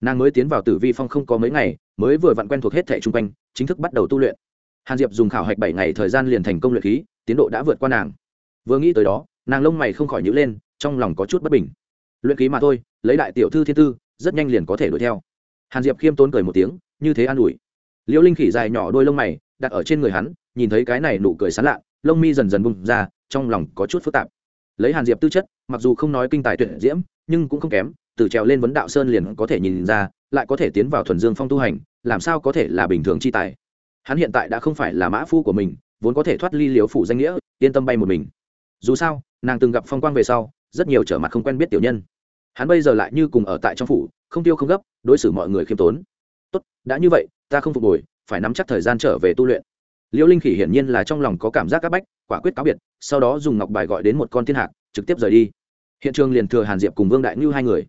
Nàng mới tiến vào tử vi phong không có mấy ngày, mới vừa vặn quen thuộc hết thẻ chung quanh, chính thức bắt đầu tu luyện. Hàn diệp dùng khảo hạch bảy ngày thời gian liền thành công luyện khí, tiến độ đã vượt qua nàng. Vừa nghĩ tới đó, nàng lông mày không khỏi nhữ lên, trong lòng có chút bất bình. Luyện khí mà thôi, lấy đại tiểu thư thiên tư, rất nhanh liền có thể đuổi theo hàn diệp khiêm tốn cười một tiếng, như thế an ủi. Liễu linh khỉ dài nhỏ đôi lông mày, đặt ở trên người hắn, nhìn thấy cái này nụ cười sán lạ, lông mi dần dần bung ra, trong lòng có chút phức tạp. Lấy hàn diệp tư chất, mặc dù không nói kinh tài tuyển diễm, nhưng cũng không kém, từ trèo lên vấn đạo sơn liền có thể nhìn ra, lại có thể tiến vào thuần dương phong tu hành, làm sao có thể là bình thường chi tài. Hắn hiện tại đã không phải là mã phu của mình, vốn có thể thoát ly liếu phủ danh nghĩa, yên tâm bay một mình. Dù sao, nàng từng gặp phong quang về sau, rất nhiều trở mặt không quen biết tiểu nhân hắn bây giờ lại như cùng ở tại trong phủ, không tiêu không gấp, đối xử mọi người khiêm tốn. Tốt, đã như vậy, ta không phục hồi, phải nắm chắc thời gian trở về tu luyện. Liễu linh khỉ hiển nhiên là trong lòng có cảm giác áp bách, quả quyết cáo biệt, sau đó dùng ngọc bài gọi đến một con thiên hạc, trực tiếp rời đi. Hiện trường liền thừa hàn diệp cùng vương đại ngưu hai người.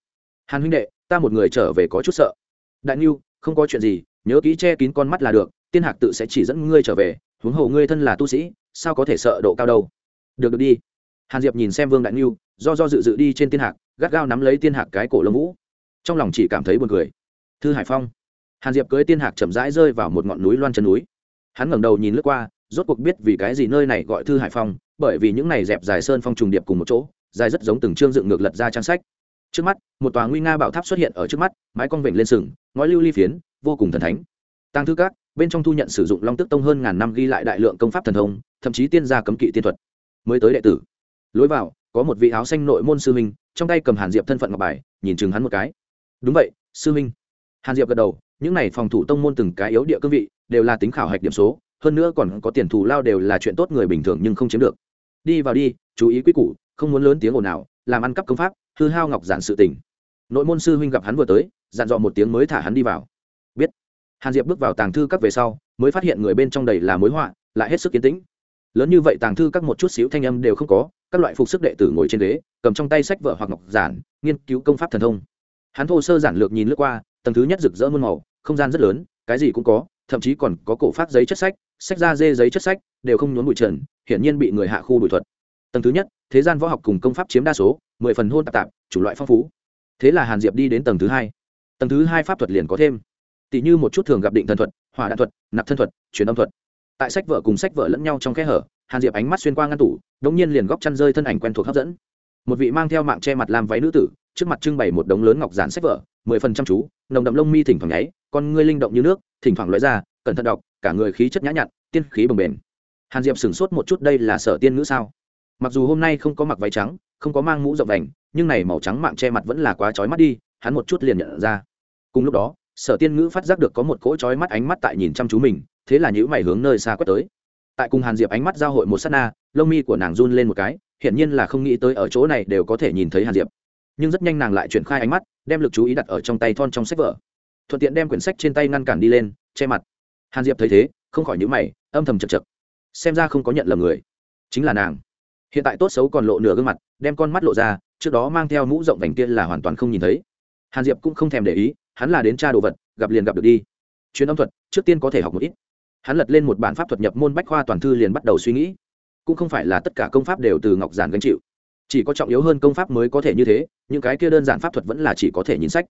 Hàn huynh đệ, ta một người trở về có chút sợ. Đại ngưu không có chuyện gì, nhớ kỹ che kín con mắt là được tiên hạc tự sẽ chỉ dẫn ngươi trở về, huống hồ ngươi thân là tu sĩ, sao có thể sợ độ cao đâu. Được được đi. Hàn diệp nhìn xem vương đại ngưu do do dự dự đi trên tiên hạc gắt gao nắm lấy tiên hạc cái cổ lông vũ. Trong lòng chỉ cảm thấy buồn cười. Thư hải phong. Hàn diệp cưới tiên hạc chậm rãi rơi vào một ngọn núi loan chân núi. Hắn ngẩng đầu nhìn lướt qua, rốt cuộc biết vì cái gì nơi này gọi thư hải phong, bởi vì những này dẹp dài sơn phong trùng điệp cùng một chỗ, dài rất giống từng chương dựng ngược lật ra trang sách. Trước mắt, một tòa nguy nga bảo tháp xuất hiện ở trước mắt, mái con vịnh lên sừng, ngói lưu ly phiến, vô cùng thần thánh. Tăng thư các, bên trong thu nhận sử dụng long tức tông hơn ngàn năm ghi lại đại lượng công pháp thần thông, thậm chí tiên gia cấm kỵ tiên thuật. Mới tới đệ tử. Lối vào, có một vị áo xanh nội môn sư minh trong tay cầm hàn diệp thân phận ngọc bài, nhìn chừng hắn một cái. Đúng vậy, sư minh hàn diệp gật đầu, những này phòng thủ tông môn từng cái yếu địa cương vị, đều là tính khảo hạch điểm số, hơn nữa còn có tiền thù lao đều là chuyện tốt người bình thường nhưng không chiếm được. Đi vào đi, chú ý quy củ, không muốn lớn tiếng ồn nào làm ăn cắp công pháp, hư hao ngọc giản sự tình. Nội môn sư huynh gặp hắn vừa tới, dặn dò một tiếng mới thả hắn đi vào. Biết. Hàn diệp bước vào tàng thư các về sau, mới phát hiện người bên trong đầy là mối họa, lại hết sức kiến tĩnh. Lớn như vậy tàng thư các một chút xíu thanh âm đều không có các loại phục sức đệ tử ngồi trên ghế, cầm trong tay sách vở hoặc ngọc giản, nghiên cứu công pháp thần thông. Hắn thô sơ giản lược nhìn lướt qua, tầng thứ nhất rực rỡ muôn màu, không gian rất lớn, cái gì cũng có, thậm chí còn có cổ phát giấy chất sách sách da dê giấy chất sách, đều không nhốn bụi trần, hiển nhiên bị người hạ khu bụi thuật. Tầng thứ nhất, thế gian võ học cùng công pháp chiếm đa số, mười phần hôn tạp tạp, chủng loại phong phú. Thế là hàn diệp đi đến tầng thứ hai. Tầng thứ hai pháp thuật liền có thêm. Tỷ như một chút thường gặp định thần thuật, hỏa đạn thuật, nạp thân thuật, truyền âm thuật. Tại sách vợ cùng sách vợ lẫn nhau trong kẽ hở hàn diệp ánh mắt xuyên qua ngăn tủ, đống nhiên liền góc chăn rơi thân ảnh quen thuộc hấp dẫn. Một vị mang theo mạng che mặt làm váy nữ tử, trước mặt trưng bày một đống lớn ngọc giản sách vở, mười phần chăm chú, nồng đậm lông mi thỉnh thoảng nháy, con ngươi linh động như nước, thỉnh thoảng lóe ra, cẩn thận đọc, cả người khí chất nhã nhặn, tiên khí bồng bền. hàn diệp sửng sốt một chút đây là sở tiên ngữ sao? Mặc dù hôm nay không có mặc váy trắng, không có mang mũ rộng đành nhưng này màu trắng mạng che mặt vẫn là quá trói mắt đi, hắn một chút liền nhận ra. Cùng lúc đó, sở tiên ngữ phát giác được có một cỗ trói mắt ánh mắt tại nhìn chăm chú mình, thế là nhữ mày hướng nơi xa quét tới tại cùng hàn diệp ánh mắt giao hội một s á t na, lông mi của nàng run lên một cái, hiển nhiên là không nghĩ tới ở chỗ này đều có thể nhìn thấy hàn diệp. Nhưng rất nhanh nàng lại chuyển khai ánh mắt, đem lực chú ý đặt ở trong tay thon trong sách vở. Thuận tiện đem quyển sách trên tay ngăn cản đi lên, che mặt. Hàn diệp thấy thế, không khỏi nhữ mày, âm thầm chật chật. Xem ra không có nhận lầm người. Chính là nàng. Hiện tại tốt xấu còn lộ nửa gương mặt, đem con mắt lộ ra, trước đó mang theo mũ rộng vành tiên là hoàn toàn không nhìn thấy. Hàn diệp cũng không thèm để ý, hắn là đến tra đồ vật, gặp liền gặp được đi. Chuyến âm thuật, trước tiên có thể học một ít hắn lật lên một bản pháp thuật nhập môn bách khoa toàn thư liền bắt đầu suy nghĩ. Cũng không phải là tất cả công pháp đều từ ngọc giản gánh chịu. Chỉ có trọng yếu hơn công pháp mới có thể như thế, những cái kia đơn giản pháp thuật vẫn là chỉ có thể nhìn sách.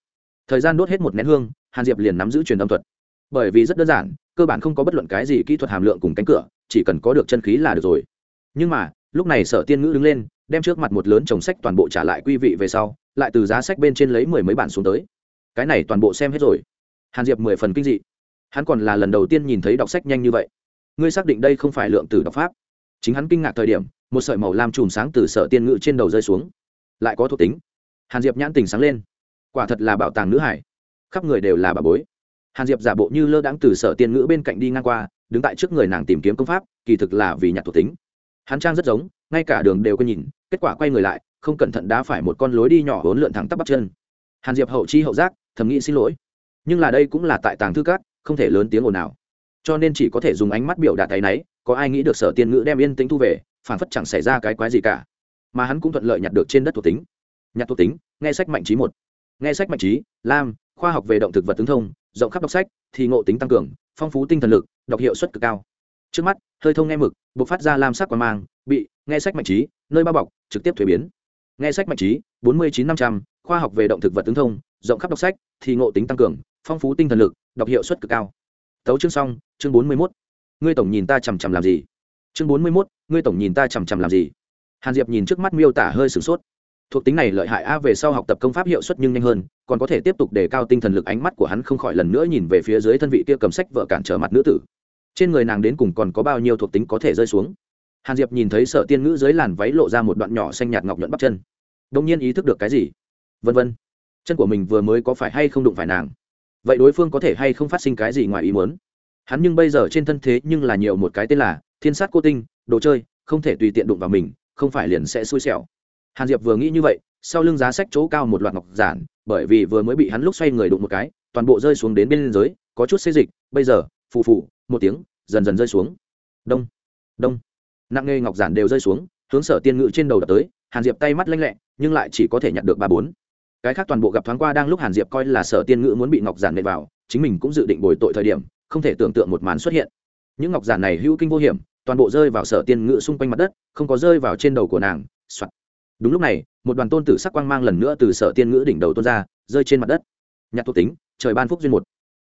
Thời gian đốt hết một nén hương, hàn diệp liền nắm giữ truyền âm thuật. Bởi vì rất đơn giản, cơ bản không có bất luận cái gì kỹ thuật hàm lượng cùng cánh cửa, chỉ cần có được chân khí là được rồi. Nhưng mà, lúc này sở tiên ngữ đứng lên, đem trước mặt một lớn chồng sách toàn bộ trả lại quy vị về sau, lại từ giá sách bên trên lấy mười mấy bản xuống tới. Cái này toàn bộ xem hết rồi. Hàn diệp mười phần kinh dị hắn còn là lần đầu tiên nhìn thấy đọc sách nhanh như vậy. Ngươi xác định đây không phải lượng tử đọc pháp. Chính hắn kinh ngạc thời điểm, một sợi màu lam chùm sáng từ sở tiên ngự trên đầu rơi xuống. Lại có thuộc tính. Hàn diệp nhãn tình sáng lên. Quả thật là bảo tàng nữ hải. Khắp người đều là bà bối. Hàn diệp giả bộ như lơ đãng từ sở tiên ngữ bên cạnh đi ngang qua, đứng tại trước người nàng tìm kiếm công pháp, kỳ thực là vì nhặt thuộc tính. Hắn trang rất giống, ngay cả đường đều có nhìn, kết quả quay người lại, không cẩn thận đá phải một con lối đi nhỏ hốn lượn thẳng tắp bắp chân. Hàn diệp hậu chi hậu giác, thầm nghĩ xin lỗi. Nhưng là đây cũng là tại tàng thư cát không thể lớn tiếng ồn nào cho nên chỉ có thể dùng ánh mắt biểu đạt tay náy, có ai nghĩ được sở tiên ngữ đem yên tĩnh thu về phản phất chẳng xảy ra cái quái gì cả. Mà hắn cũng thuận lợi nhặt được trên đất thuộc tính. Nhặt thuộc tính, nghe sách mạnh trí một. Nghe sách mạnh trí lam, khoa học về động thực vật tướng thông, rộng khắp đọc sách, thì ngộ tính tăng cường, phong phú tinh thần lực, đọc hiệu suất cực cao. Trước mắt, hơi thông nghe mực buộc phát ra lam sắc quan mang, bị, nghe sách mạnh trí nơi bao bọc, trực tiếp thuế biến. Nghe sách mạnh trí bốn mươi chín năm trăm, khoa học về động thực vật tướng thông rộng khắp đọc sách, thì ngộ tính tăng cường, phong phú tinh thần lực, đọc hiệu suất cực cao. Tấu chương xong, chương bốn mươi mốt. Ngươi tổng nhìn ta chằm chằm làm gì? Chương bốn mươi mốt, ngươi tổng nhìn ta chằm chằm làm gì? Hàn diệp nhìn trước mắt miêu tả hơi sửng sốt. Thuộc tính này lợi hại a, về sau học tập công pháp hiệu suất nhưng nhanh hơn, còn có thể tiếp tục đề cao tinh thần lực, ánh mắt của hắn không khỏi lần nữa nhìn về phía dưới thân vị kia cầm sách vợ cản trở mặt nữ tử. Trên người nàng đến cùng còn có bao nhiêu thuộc tính có thể rơi xuống? Hàn diệp nhìn thấy sợ tiên ngữ dưới làn váy lộ ra một đoạn nhỏ xanh nhạt ngọc nhuận bắp chân. Đông nhiên ý thức được cái gì? Vân vân chân của mình vừa mới có phải hay không đụng phải nàng? Vậy đối phương có thể hay không phát sinh cái gì ngoài ý muốn? Hắn nhưng bây giờ trên thân thế nhưng là nhiều một cái tên là thiên sát cô tinh, đồ chơi, không thể tùy tiện đụng vào mình, không phải liền sẽ xui xẻo. Hàn diệp vừa nghĩ như vậy, sau lưng giá sách chỗ cao một loạt ngọc giản, bởi vì vừa mới bị hắn lúc xoay người đụng một cái, toàn bộ rơi xuống đến bên dưới có chút xê dịch, bây giờ, phù phù, một tiếng, dần dần rơi xuống. Đông đông. Nặng nghề ngọc giản đều rơi xuống, hướng sở tiên ngự trên đầu đập tới, hàn diệp tay mắt lanh lẹ, nhưng lại chỉ có thể nhặt được ba bốn cái khác toàn bộ gặp thoáng qua đang lúc hàn diệp coi là sở tiên Ngữ muốn bị ngọc giản nệ vào, chính mình cũng dự định bồi tội thời điểm, không thể tưởng tượng một màn xuất hiện. Những ngọc giản này hữu kinh vô hiểm, toàn bộ rơi vào sở tiên Ngữ xung quanh mặt đất, không có rơi vào trên đầu của nàng đúng lúc này, một đoàn tôn tử sắc quang mang lần nữa từ sở tiên ngữ đỉnh đầu tôn ra, rơi trên mặt đất. Nhạc thuộc tính, trời ban phúc duyên một.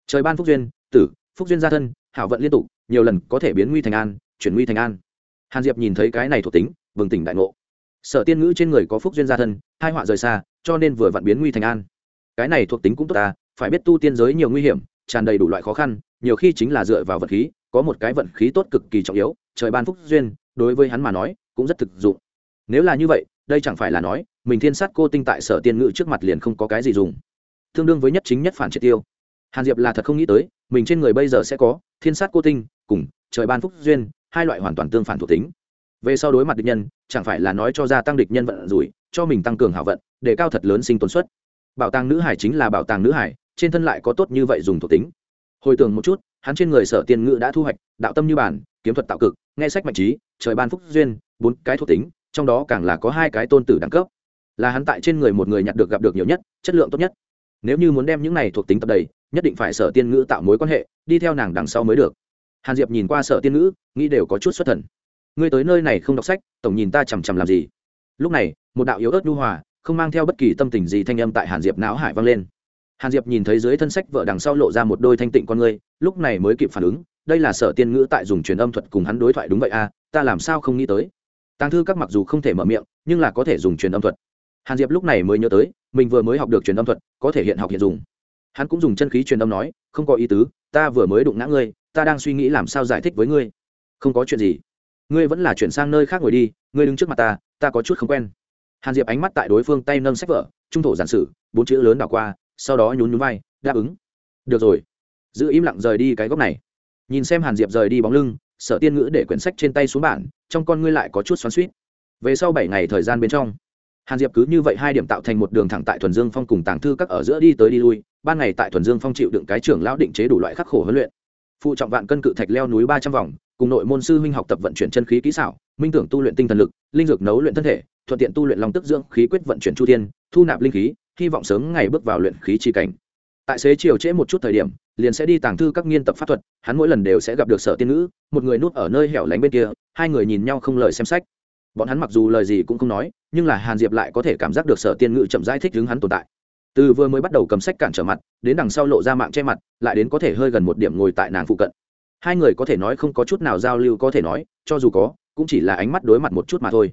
Trời ban phúc duyên, tử, phúc duyên gia thân, hảo vận liên tục, nhiều lần có thể biến nguy thành an, chuyển nguy thành an. Hàn diệp nhìn thấy cái này thuộc tính, bừng tỉnh đại ngộ. Sở tiên ngữ trên người có phúc duyên gia thân hai họa rời xa, cho nên vừa vặn biến nguy thành an. Cái này thuộc tính cũng tốt ta, phải biết tu tiên giới nhiều nguy hiểm, tràn đầy đủ loại khó khăn, nhiều khi chính là dựa vào vật khí, có một cái vận khí tốt cực kỳ trọng yếu, trời ban phúc duyên, đối với hắn mà nói, cũng rất thực dụng. Nếu là như vậy, đây chẳng phải là nói, mình thiên sát cô tinh tại sở tiên ngự trước mặt liền không có cái gì dùng. Tương đương với nhất chính nhất phản triệt tiêu. Hàn diệp là thật không nghĩ tới, mình trên người bây giờ sẽ có, thiên sát cô tinh, cùng, trời ban phúc duyên, hai loại hoàn toàn tương phản thuộc tính. Về sau đối mặt địch nhân, chẳng phải là nói cho gia tăng địch nhân vận rủi cho mình tăng cường hảo vận, để cao thật lớn sinh tồn suất. Bảo tàng nữ hải chính là bảo tàng nữ hải, trên thân lại có tốt như vậy dùng thuộc tính. Hồi tưởng một chút, hắn trên người sở tiên ngữ đã thu hoạch, đạo tâm như bản, kiếm thuật tạo cực, nghe sách mạnh trí, trời ban phúc duyên, bốn cái thuộc tính, trong đó càng là có hai cái tôn tử đẳng cấp. Là hắn tại trên người một người nhặt được gặp được nhiều nhất, chất lượng tốt nhất. Nếu như muốn đem những này thuộc tính tập đầy, nhất định phải sở tiên ngữ tạo mối quan hệ, đi theo nàng đằng sau mới được. Hàn diệp nhìn qua sở tiên ngữ, nghĩ đều có chút xuất thần. Ngươi tới nơi này không đọc sách, tổng nhìn ta chằm chằm làm gì? Lúc này một đạo yếu ớt nhu hòa không mang theo bất kỳ tâm tình gì thanh âm tại hàn diệp não hải vang lên. Hàn diệp nhìn thấy dưới thân sách vợ đằng sau lộ ra một đôi thanh tịnh con ngươi lúc này mới kịp phản ứng đây là sở tiên ngữ tại dùng truyền âm thuật cùng hắn đối thoại đúng vậy à, ta làm sao không nghĩ tới. Tàng thư các mặc dù không thể mở miệng nhưng là có thể dùng truyền âm thuật. Hàn diệp lúc này mới nhớ tới mình vừa mới học được truyền âm thuật có thể hiện học hiện dùng. Hắn cũng dùng chân khí truyền âm nói không có ý tứ ta vừa mới đụng ngã ngươi ta đang suy nghĩ làm sao giải thích với ngươi. Không có chuyện gì. Ngươi vẫn là chuyển sang nơi khác ngồi đi ngươi đứng trước mặt ta ta có chút không quen hàn diệp ánh mắt tại đối phương tay nâng sách vở, trung thổ giản sử, bốn chữ lớn đảo qua, sau đó nhún nhún vai, đáp ứng. Được rồi. Giữ im lặng rời đi cái góc này. Nhìn xem hàn diệp rời đi bóng lưng, sở tiên ngữ để quyển sách trên tay xuống bản, trong con ngươi lại có chút xoắn suýt về sau bảy ngày thời gian bên trong, hàn diệp cứ như vậy hai điểm tạo thành một đường thẳng tại thuần dương phong cùng tàng thư các ở giữa đi tới đi lui, ban ngày tại thuần dương phong chịu đựng cái trưởng lão định chế đủ loại khắc khổ huấn luyện. Phụ trọng vạn cân cự thạch leo núi ba trăm vòng cùng nội môn sư huynh học tập vận chuyển chân khí kỹ xảo, minh tưởng tu luyện tinh thần lực, linh dược nấu luyện thân thể, thuận tiện tu luyện lòng tức dưỡng khí quyết vận chuyển chu thiên, thu nạp linh khí, hy vọng sớm ngày bước vào luyện khí chi cảnh. Tại xế chiều trễ một chút thời điểm, liền sẽ đi tàng thư các nghiên tập pháp thuật, hắn mỗi lần đều sẽ gặp được sở tiên nữ một người núp ở nơi hẻo lánh bên kia, hai người nhìn nhau không lời xem sách. Bọn hắn mặc dù lời gì cũng không nói, nhưng là hàn diệp lại có thể cảm giác được sở tiên ngữ chậm giải thích hướng hắn tồn tại. Từ vừa mới bắt đầu cầm sách cản trở mặt, đến đằng sau lộ ra mạng che mặt, lại đến có thể hơi gần một điểm ngồi tại nàng phụ cận hai người có thể nói không có chút nào giao lưu có thể nói, cho dù có, cũng chỉ là ánh mắt đối mặt một chút mà thôi.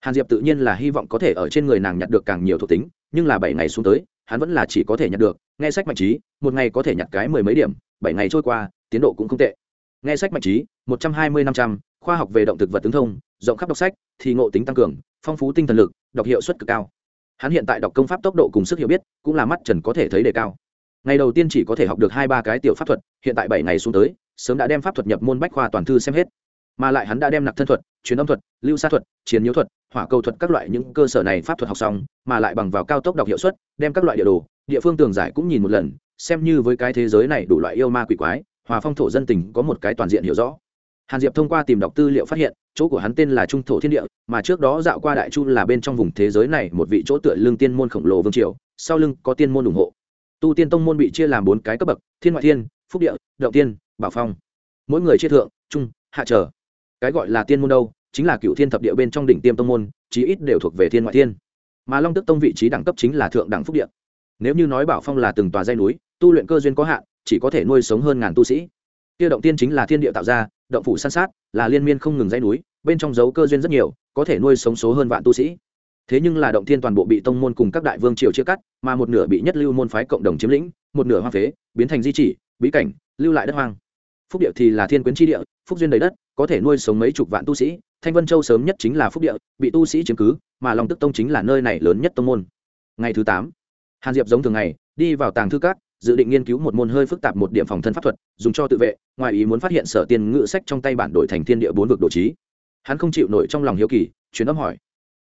Hàn diệp tự nhiên là hy vọng có thể ở trên người nàng nhặt được càng nhiều thuộc tính, nhưng là bảy ngày xuống tới, hắn vẫn là chỉ có thể nhặt được, nghe sách mạnh trí, một ngày có thể nhặt cái mười mấy điểm, bảy ngày trôi qua, tiến độ cũng không tệ. Nghe sách mạnh trí, một trăm hai mươi năm trăm, khoa học về động thực vật tướng thông, rộng khắp đọc sách, thì ngộ tính tăng cường, phong phú tinh thần lực, đọc hiệu suất cực cao. Hắn hiện tại đọc công pháp tốc độ cùng sức hiểu biết, cũng là mắt trần có thể thấy đề cao. Ngày đầu tiên chỉ có thể học được hai ba cái tiểu pháp thuật, hiện tại bảy ngày xuống tới sớm đã đem pháp thuật nhập môn bách khoa toàn thư xem hết. Mà lại hắn đã đem nặc thân thuật, truyền âm thuật, lưu sa thuật chiến nhiễu thuật, hỏa cầu thuật các loại những cơ sở này pháp thuật học xong, mà lại bằng vào cao tốc đọc hiệu suất, đem các loại địa đồ, địa phương tường giải cũng nhìn một lần, xem như với cái thế giới này đủ loại yêu ma quỷ quái, hòa phong thổ dân tình có một cái toàn diện hiểu rõ. Hàn diệp thông qua tìm đọc tư liệu phát hiện, chỗ của hắn tên là trung thổ thiên địa, mà trước đó dạo qua đại chu là bên trong vùng thế giới này một vị chỗ tựa lưng tiên môn khổng lồ vương triều, sau lưng có tiên môn ủng hộ. Tu tiên tông môn bị chia làm bốn cái cấp bậc, thiên ngoại thiên, phúc địa, động tiên bảo phong. Mỗi người chia thượng trung hạ trở. Cái gọi là tiên môn đâu, chính là cựu thiên thập địa bên trong đỉnh tiêm tông môn, chí ít đều thuộc về thiên ngoại thiên. Mà long tức tông vị trí đẳng cấp chính là thượng đẳng phúc địa. Nếu như nói bảo phong là từng tòa dây núi, tu luyện cơ duyên có hạn, chỉ có thể nuôi sống hơn ngàn tu sĩ. Kia động tiên chính là thiên địa tạo ra, động phủ san sát, là liên miên không ngừng dây núi, bên trong dấu cơ duyên rất nhiều, có thể nuôi sống số hơn vạn tu sĩ. Thế nhưng là động thiên toàn bộ bị tông môn cùng các đại vương triều chia cắt, mà một nửa bị nhất lưu môn phái cộng đồng chiếm lĩnh, một nửa hoang phế, biến thành di chỉ, bí cảnh, lưu lại đất hoang phúc địa thì là thiên quyến tri địa phúc duyên đầy đất có thể nuôi sống mấy chục vạn tu sĩ. Thanh vân châu sớm nhất chính là phúc địa bị tu sĩ chiếm cứ mà long tức tông chính là nơi này lớn nhất tông môn. Ngày thứ tám hàn diệp giống thường ngày đi vào tàng thư cát, dự định nghiên cứu một môn hơi phức tạp một điểm phòng thân pháp thuật dùng cho tự vệ ngoài ý muốn phát hiện sở tiên ngự sách trong tay bản đổi thành thiên địa bốn vực độ trí. Hắn không chịu nổi trong lòng hiếu kỳ chuyến âm hỏi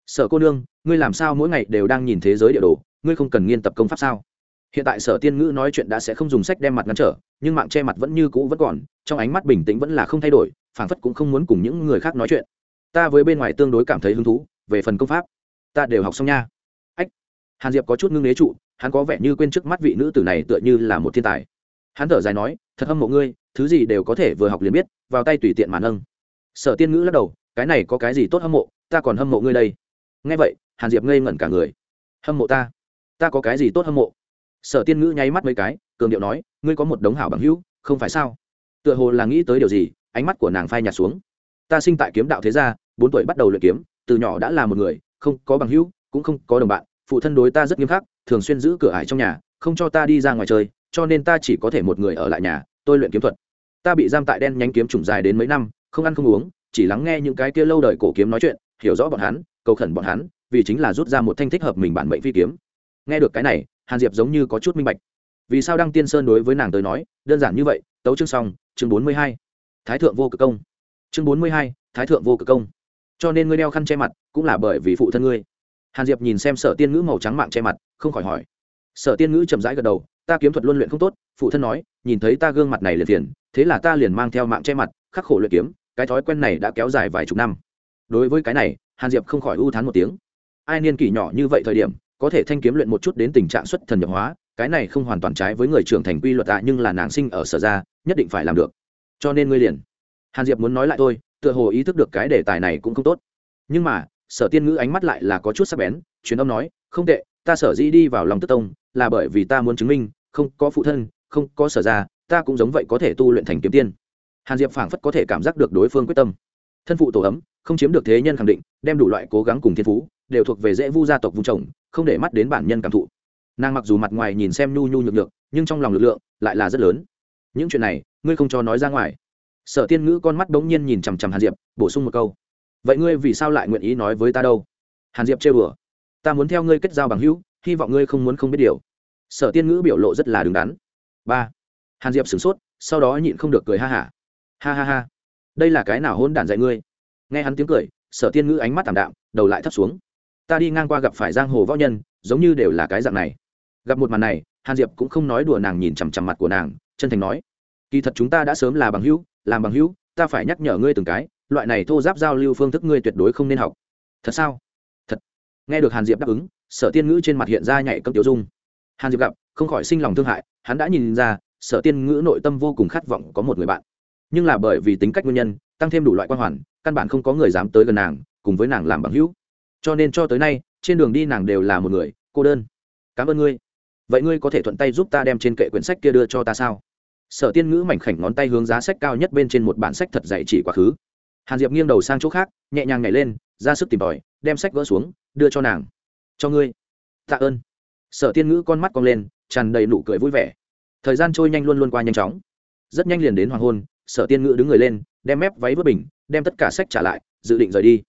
sở cô nương ngươi làm sao mỗi ngày đều đang nhìn thế giới địa đồ ngươi không cần nghiên tập công pháp sao? Hiện tại sở tiên ngữ nói chuyện đã sẽ không dùng sách đem mặt ngăn trở, nhưng mạng che mặt vẫn như cũ vẫn còn, trong ánh mắt bình tĩnh vẫn là không thay đổi, phảng phất cũng không muốn cùng những người khác nói chuyện. Ta với bên ngoài tương đối cảm thấy hứng thú, về phần công pháp, ta đều học xong nha. Ách, hàn diệp có chút ngưng nế trụ, hắn có vẻ như quên trước mắt vị nữ tử này tựa như là một thiên tài. Hắn thở dài nói, thật hâm mộ ngươi, thứ gì đều có thể vừa học liền biết, vào tay tùy tiện mà nâng. Sở tiên ngữ lắc đầu, cái này có cái gì tốt hâm mộ, ta còn hâm mộ ngươi đây. Nghe vậy, hàn diệp ngây ngẩn cả người. Hâm mộ ta? Ta có cái gì tốt hâm mộ? Sở tiên ngữ nháy mắt mấy cái, cường điệu nói, ngươi có một đống hảo bằng hữu, không phải sao? Tựa hồ là nghĩ tới điều gì, ánh mắt của nàng phai nhạt xuống. Ta sinh tại kiếm đạo thế gia, bốn tuổi bắt đầu luyện kiếm, từ nhỏ đã là một người, không có bằng hữu, cũng không có đồng bạn, phụ thân đối ta rất nghiêm khắc, thường xuyên giữ cửa ải trong nhà, không cho ta đi ra ngoài chơi, cho nên ta chỉ có thể một người ở lại nhà, tôi luyện kiếm thuật. Ta bị giam tại đen nhánh kiếm trùng dài đến mấy năm, không ăn không uống, chỉ lắng nghe những cái kia lâu đời cổ kiếm nói chuyện, hiểu rõ bọn hắn, cầu khẩn bọn hắn, vì chính là rút ra một thanh thích hợp mình bản mệnh phi kiếm nghe được cái này, hàn diệp giống như có chút minh bạch. Vì sao đăng tiên sơn đối với nàng tới nói, đơn giản như vậy, tấu chương xong, chương bốn mươi hai. Thái thượng vô cực công. Chương bốn mươi hai, thái thượng vô cực công. Cho nên ngươi đeo khăn che mặt, cũng là bởi vì phụ thân ngươi. Hàn diệp nhìn xem sở tiên ngữ màu trắng mạng che mặt, không khỏi hỏi. Sở tiên ngữ chậm rãi gật đầu, ta kiếm thuật luân luyện không tốt, phụ thân nói, nhìn thấy ta gương mặt này liền thiền thế là ta liền mang theo mạng che mặt, khắc khổ luyện kiếm, cái thói quen này đã kéo dài vài chục năm. Đối với cái này, hàn diệp không khỏi ưu thán một tiếng. Ai niên kỷ nhỏ như vậy thời điểm có thể thanh kiếm luyện một chút đến tình trạng xuất thần nhập hóa, cái này không hoàn toàn trái với người trưởng thành quy luật tạ nhưng là nàng sinh ở sở ra nhất định phải làm được. Cho nên ngươi liền. Hàn diệp muốn nói lại thôi, tựa hồ ý thức được cái đề tài này cũng không tốt. Nhưng mà, sở tiên ngữ ánh mắt lại là có chút sắc bén, truyền âm nói, không tệ, ta sở dĩ đi vào lòng tức tông, là bởi vì ta muốn chứng minh, không có phụ thân, không có sở ra ta cũng giống vậy có thể tu luyện thành kiếm tiên. Hàn diệp phảng phất có thể cảm giác được đối phương quyết tâm thân phụ tổ ấm, không chiếm được thế nhân khẳng định, đem đủ loại cố gắng cùng thiên phú, đều thuộc về dễ vu gia tộc vùng trồng, không để mắt đến bản nhân cảm thụ. Nàng mặc dù mặt ngoài nhìn xem nhu nhu nhược được nhưng trong lòng lực lượng lại là rất lớn. Những chuyện này, ngươi không cho nói ra ngoài. Sở tiên ngữ con mắt bỗng nhiên nhìn chằm chằm hàn diệp, bổ sung một câu. Vậy ngươi vì sao lại nguyện ý nói với ta đâu? Hàn diệp trêu đùa. Ta muốn theo ngươi kết giao bằng hữu, hy vọng ngươi không muốn không biết điều. Sở tiên ngữ biểu lộ rất là đứng đắn. Ba. Hàn diệp sửng sốt, sau đó nhịn không được cười ha hả. Ha. ha ha ha đây là cái nào hôn đản dạy ngươi? Nghe hắn tiếng cười, sở tiên ngữ ánh mắt tảm đạm, đầu lại thấp xuống. Ta đi ngang qua gặp phải giang hồ võ nhân, giống như đều là cái dạng này. Gặp một màn này, hàn diệp cũng không nói đùa nàng nhìn chằm chằm mặt của nàng, chân thành nói, kỳ thật chúng ta đã sớm là bằng hữu, làm bằng hữu, ta phải nhắc nhở ngươi từng cái, loại này thô giáp giao lưu phương thức ngươi tuyệt đối không nên học. Thật sao? Thật. Nghe được hàn diệp đáp ứng, sở tiên ngữ trên mặt hiện ra nhảy cấm tiểu dung. Hàn diệp gặp, không khỏi sinh lòng thương hại, hắn đã nhìn ra, sở tiên ngữ nội tâm vô cùng khát vọng có một người bạn nhưng là bởi vì tính cách nguyên nhân, tăng thêm đủ loại quan hoàn, căn bản không có người dám tới gần nàng, cùng với nàng làm bằng hữu. Cho nên cho tới nay, trên đường đi nàng đều là một người, cô đơn. Cảm ơn ngươi. Vậy ngươi có thể thuận tay giúp ta đem trên kệ quyển sách kia đưa cho ta sao? Sở tiên ngữ mảnh khảnh ngón tay hướng giá sách cao nhất bên trên một bản sách thật dạy chỉ quá khứ. Hàn diệp nghiêng đầu sang chỗ khác, nhẹ nhàng nhảy lên, ra sức tìm tòi, đem sách vỡ xuống, đưa cho nàng. Cho ngươi. Tạ ơn. Sở tiên ngữ con mắt cong lên, tràn đầy nụ cười vui vẻ. Thời gian trôi nhanh luôn luôn qua nhanh chóng. Rất nhanh liền đến hoàng hôn sở tiên ngữ đứng người lên, đem mép váy vớt bình, đem tất cả sách trả lại, dự định rời đi.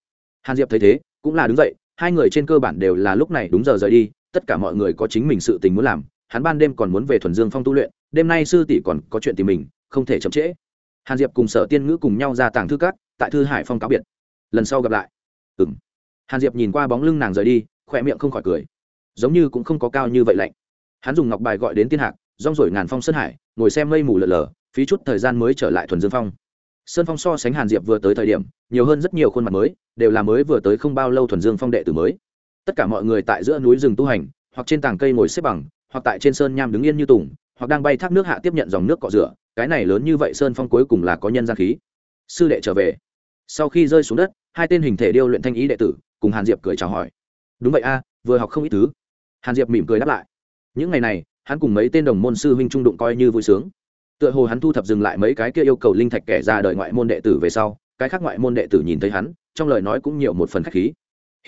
Hàn diệp thấy thế, cũng là đứng dậy, hai người trên cơ bản đều là lúc này đúng giờ rời đi, tất cả mọi người có chính mình sự tình muốn làm, hắn ban đêm còn muốn về thuần dương phong tu luyện, đêm nay sư tỷ còn có chuyện tìm mình, không thể chậm trễ. Hàn diệp cùng sở tiên ngữ cùng nhau ra tàng thư cát tại thư hải phong cáo biệt. Lần sau gặp lại. Ừ m hàn diệp nhìn qua bóng lưng nàng rời đi, khỏe miệng không khỏi cười. Giống như cũng không có cao như vậy lạnh. Hắn dùng ngọc bài gọi đến tiên hạc, rong rổi ngàn phong sơn hải, ngồi xem mây mù lợn lờ phí chút thời gian mới trở lại thuần dương phong. Sơn phong so sánh hàn diệp vừa tới thời điểm, nhiều hơn rất nhiều khuôn mặt mới, đều là mới vừa tới không bao lâu thuần dương phong đệ tử mới. Tất cả mọi người tại giữa núi rừng tu hành, hoặc trên tảng cây ngồi xếp bằng, hoặc tại trên sơn nham đứng yên như tùng, hoặc đang bay thác nước hạ tiếp nhận dòng nước cọ rửa, cái này lớn như vậy sơn phong cuối cùng là có nhân gian khí. Sư đệ trở về. Sau khi rơi xuống đất, hai tên hình thể điêu luyện thanh ý đệ tử cùng hàn diệp cười chào hỏi. Đúng vậy a, vừa học không ít thứ. Hàn diệp mỉm cười đáp lại. Những ngày này, hắn cùng mấy tên đồng môn sư huynh trung đụng coi như vui sướng tựa hồ hắn thu thập dừng lại mấy cái kia yêu cầu linh thạch kẻ ra đời ngoại môn đệ tử về sau, cái khác ngoại môn đệ tử nhìn thấy hắn, trong lời nói cũng nhiều một phần khách khí.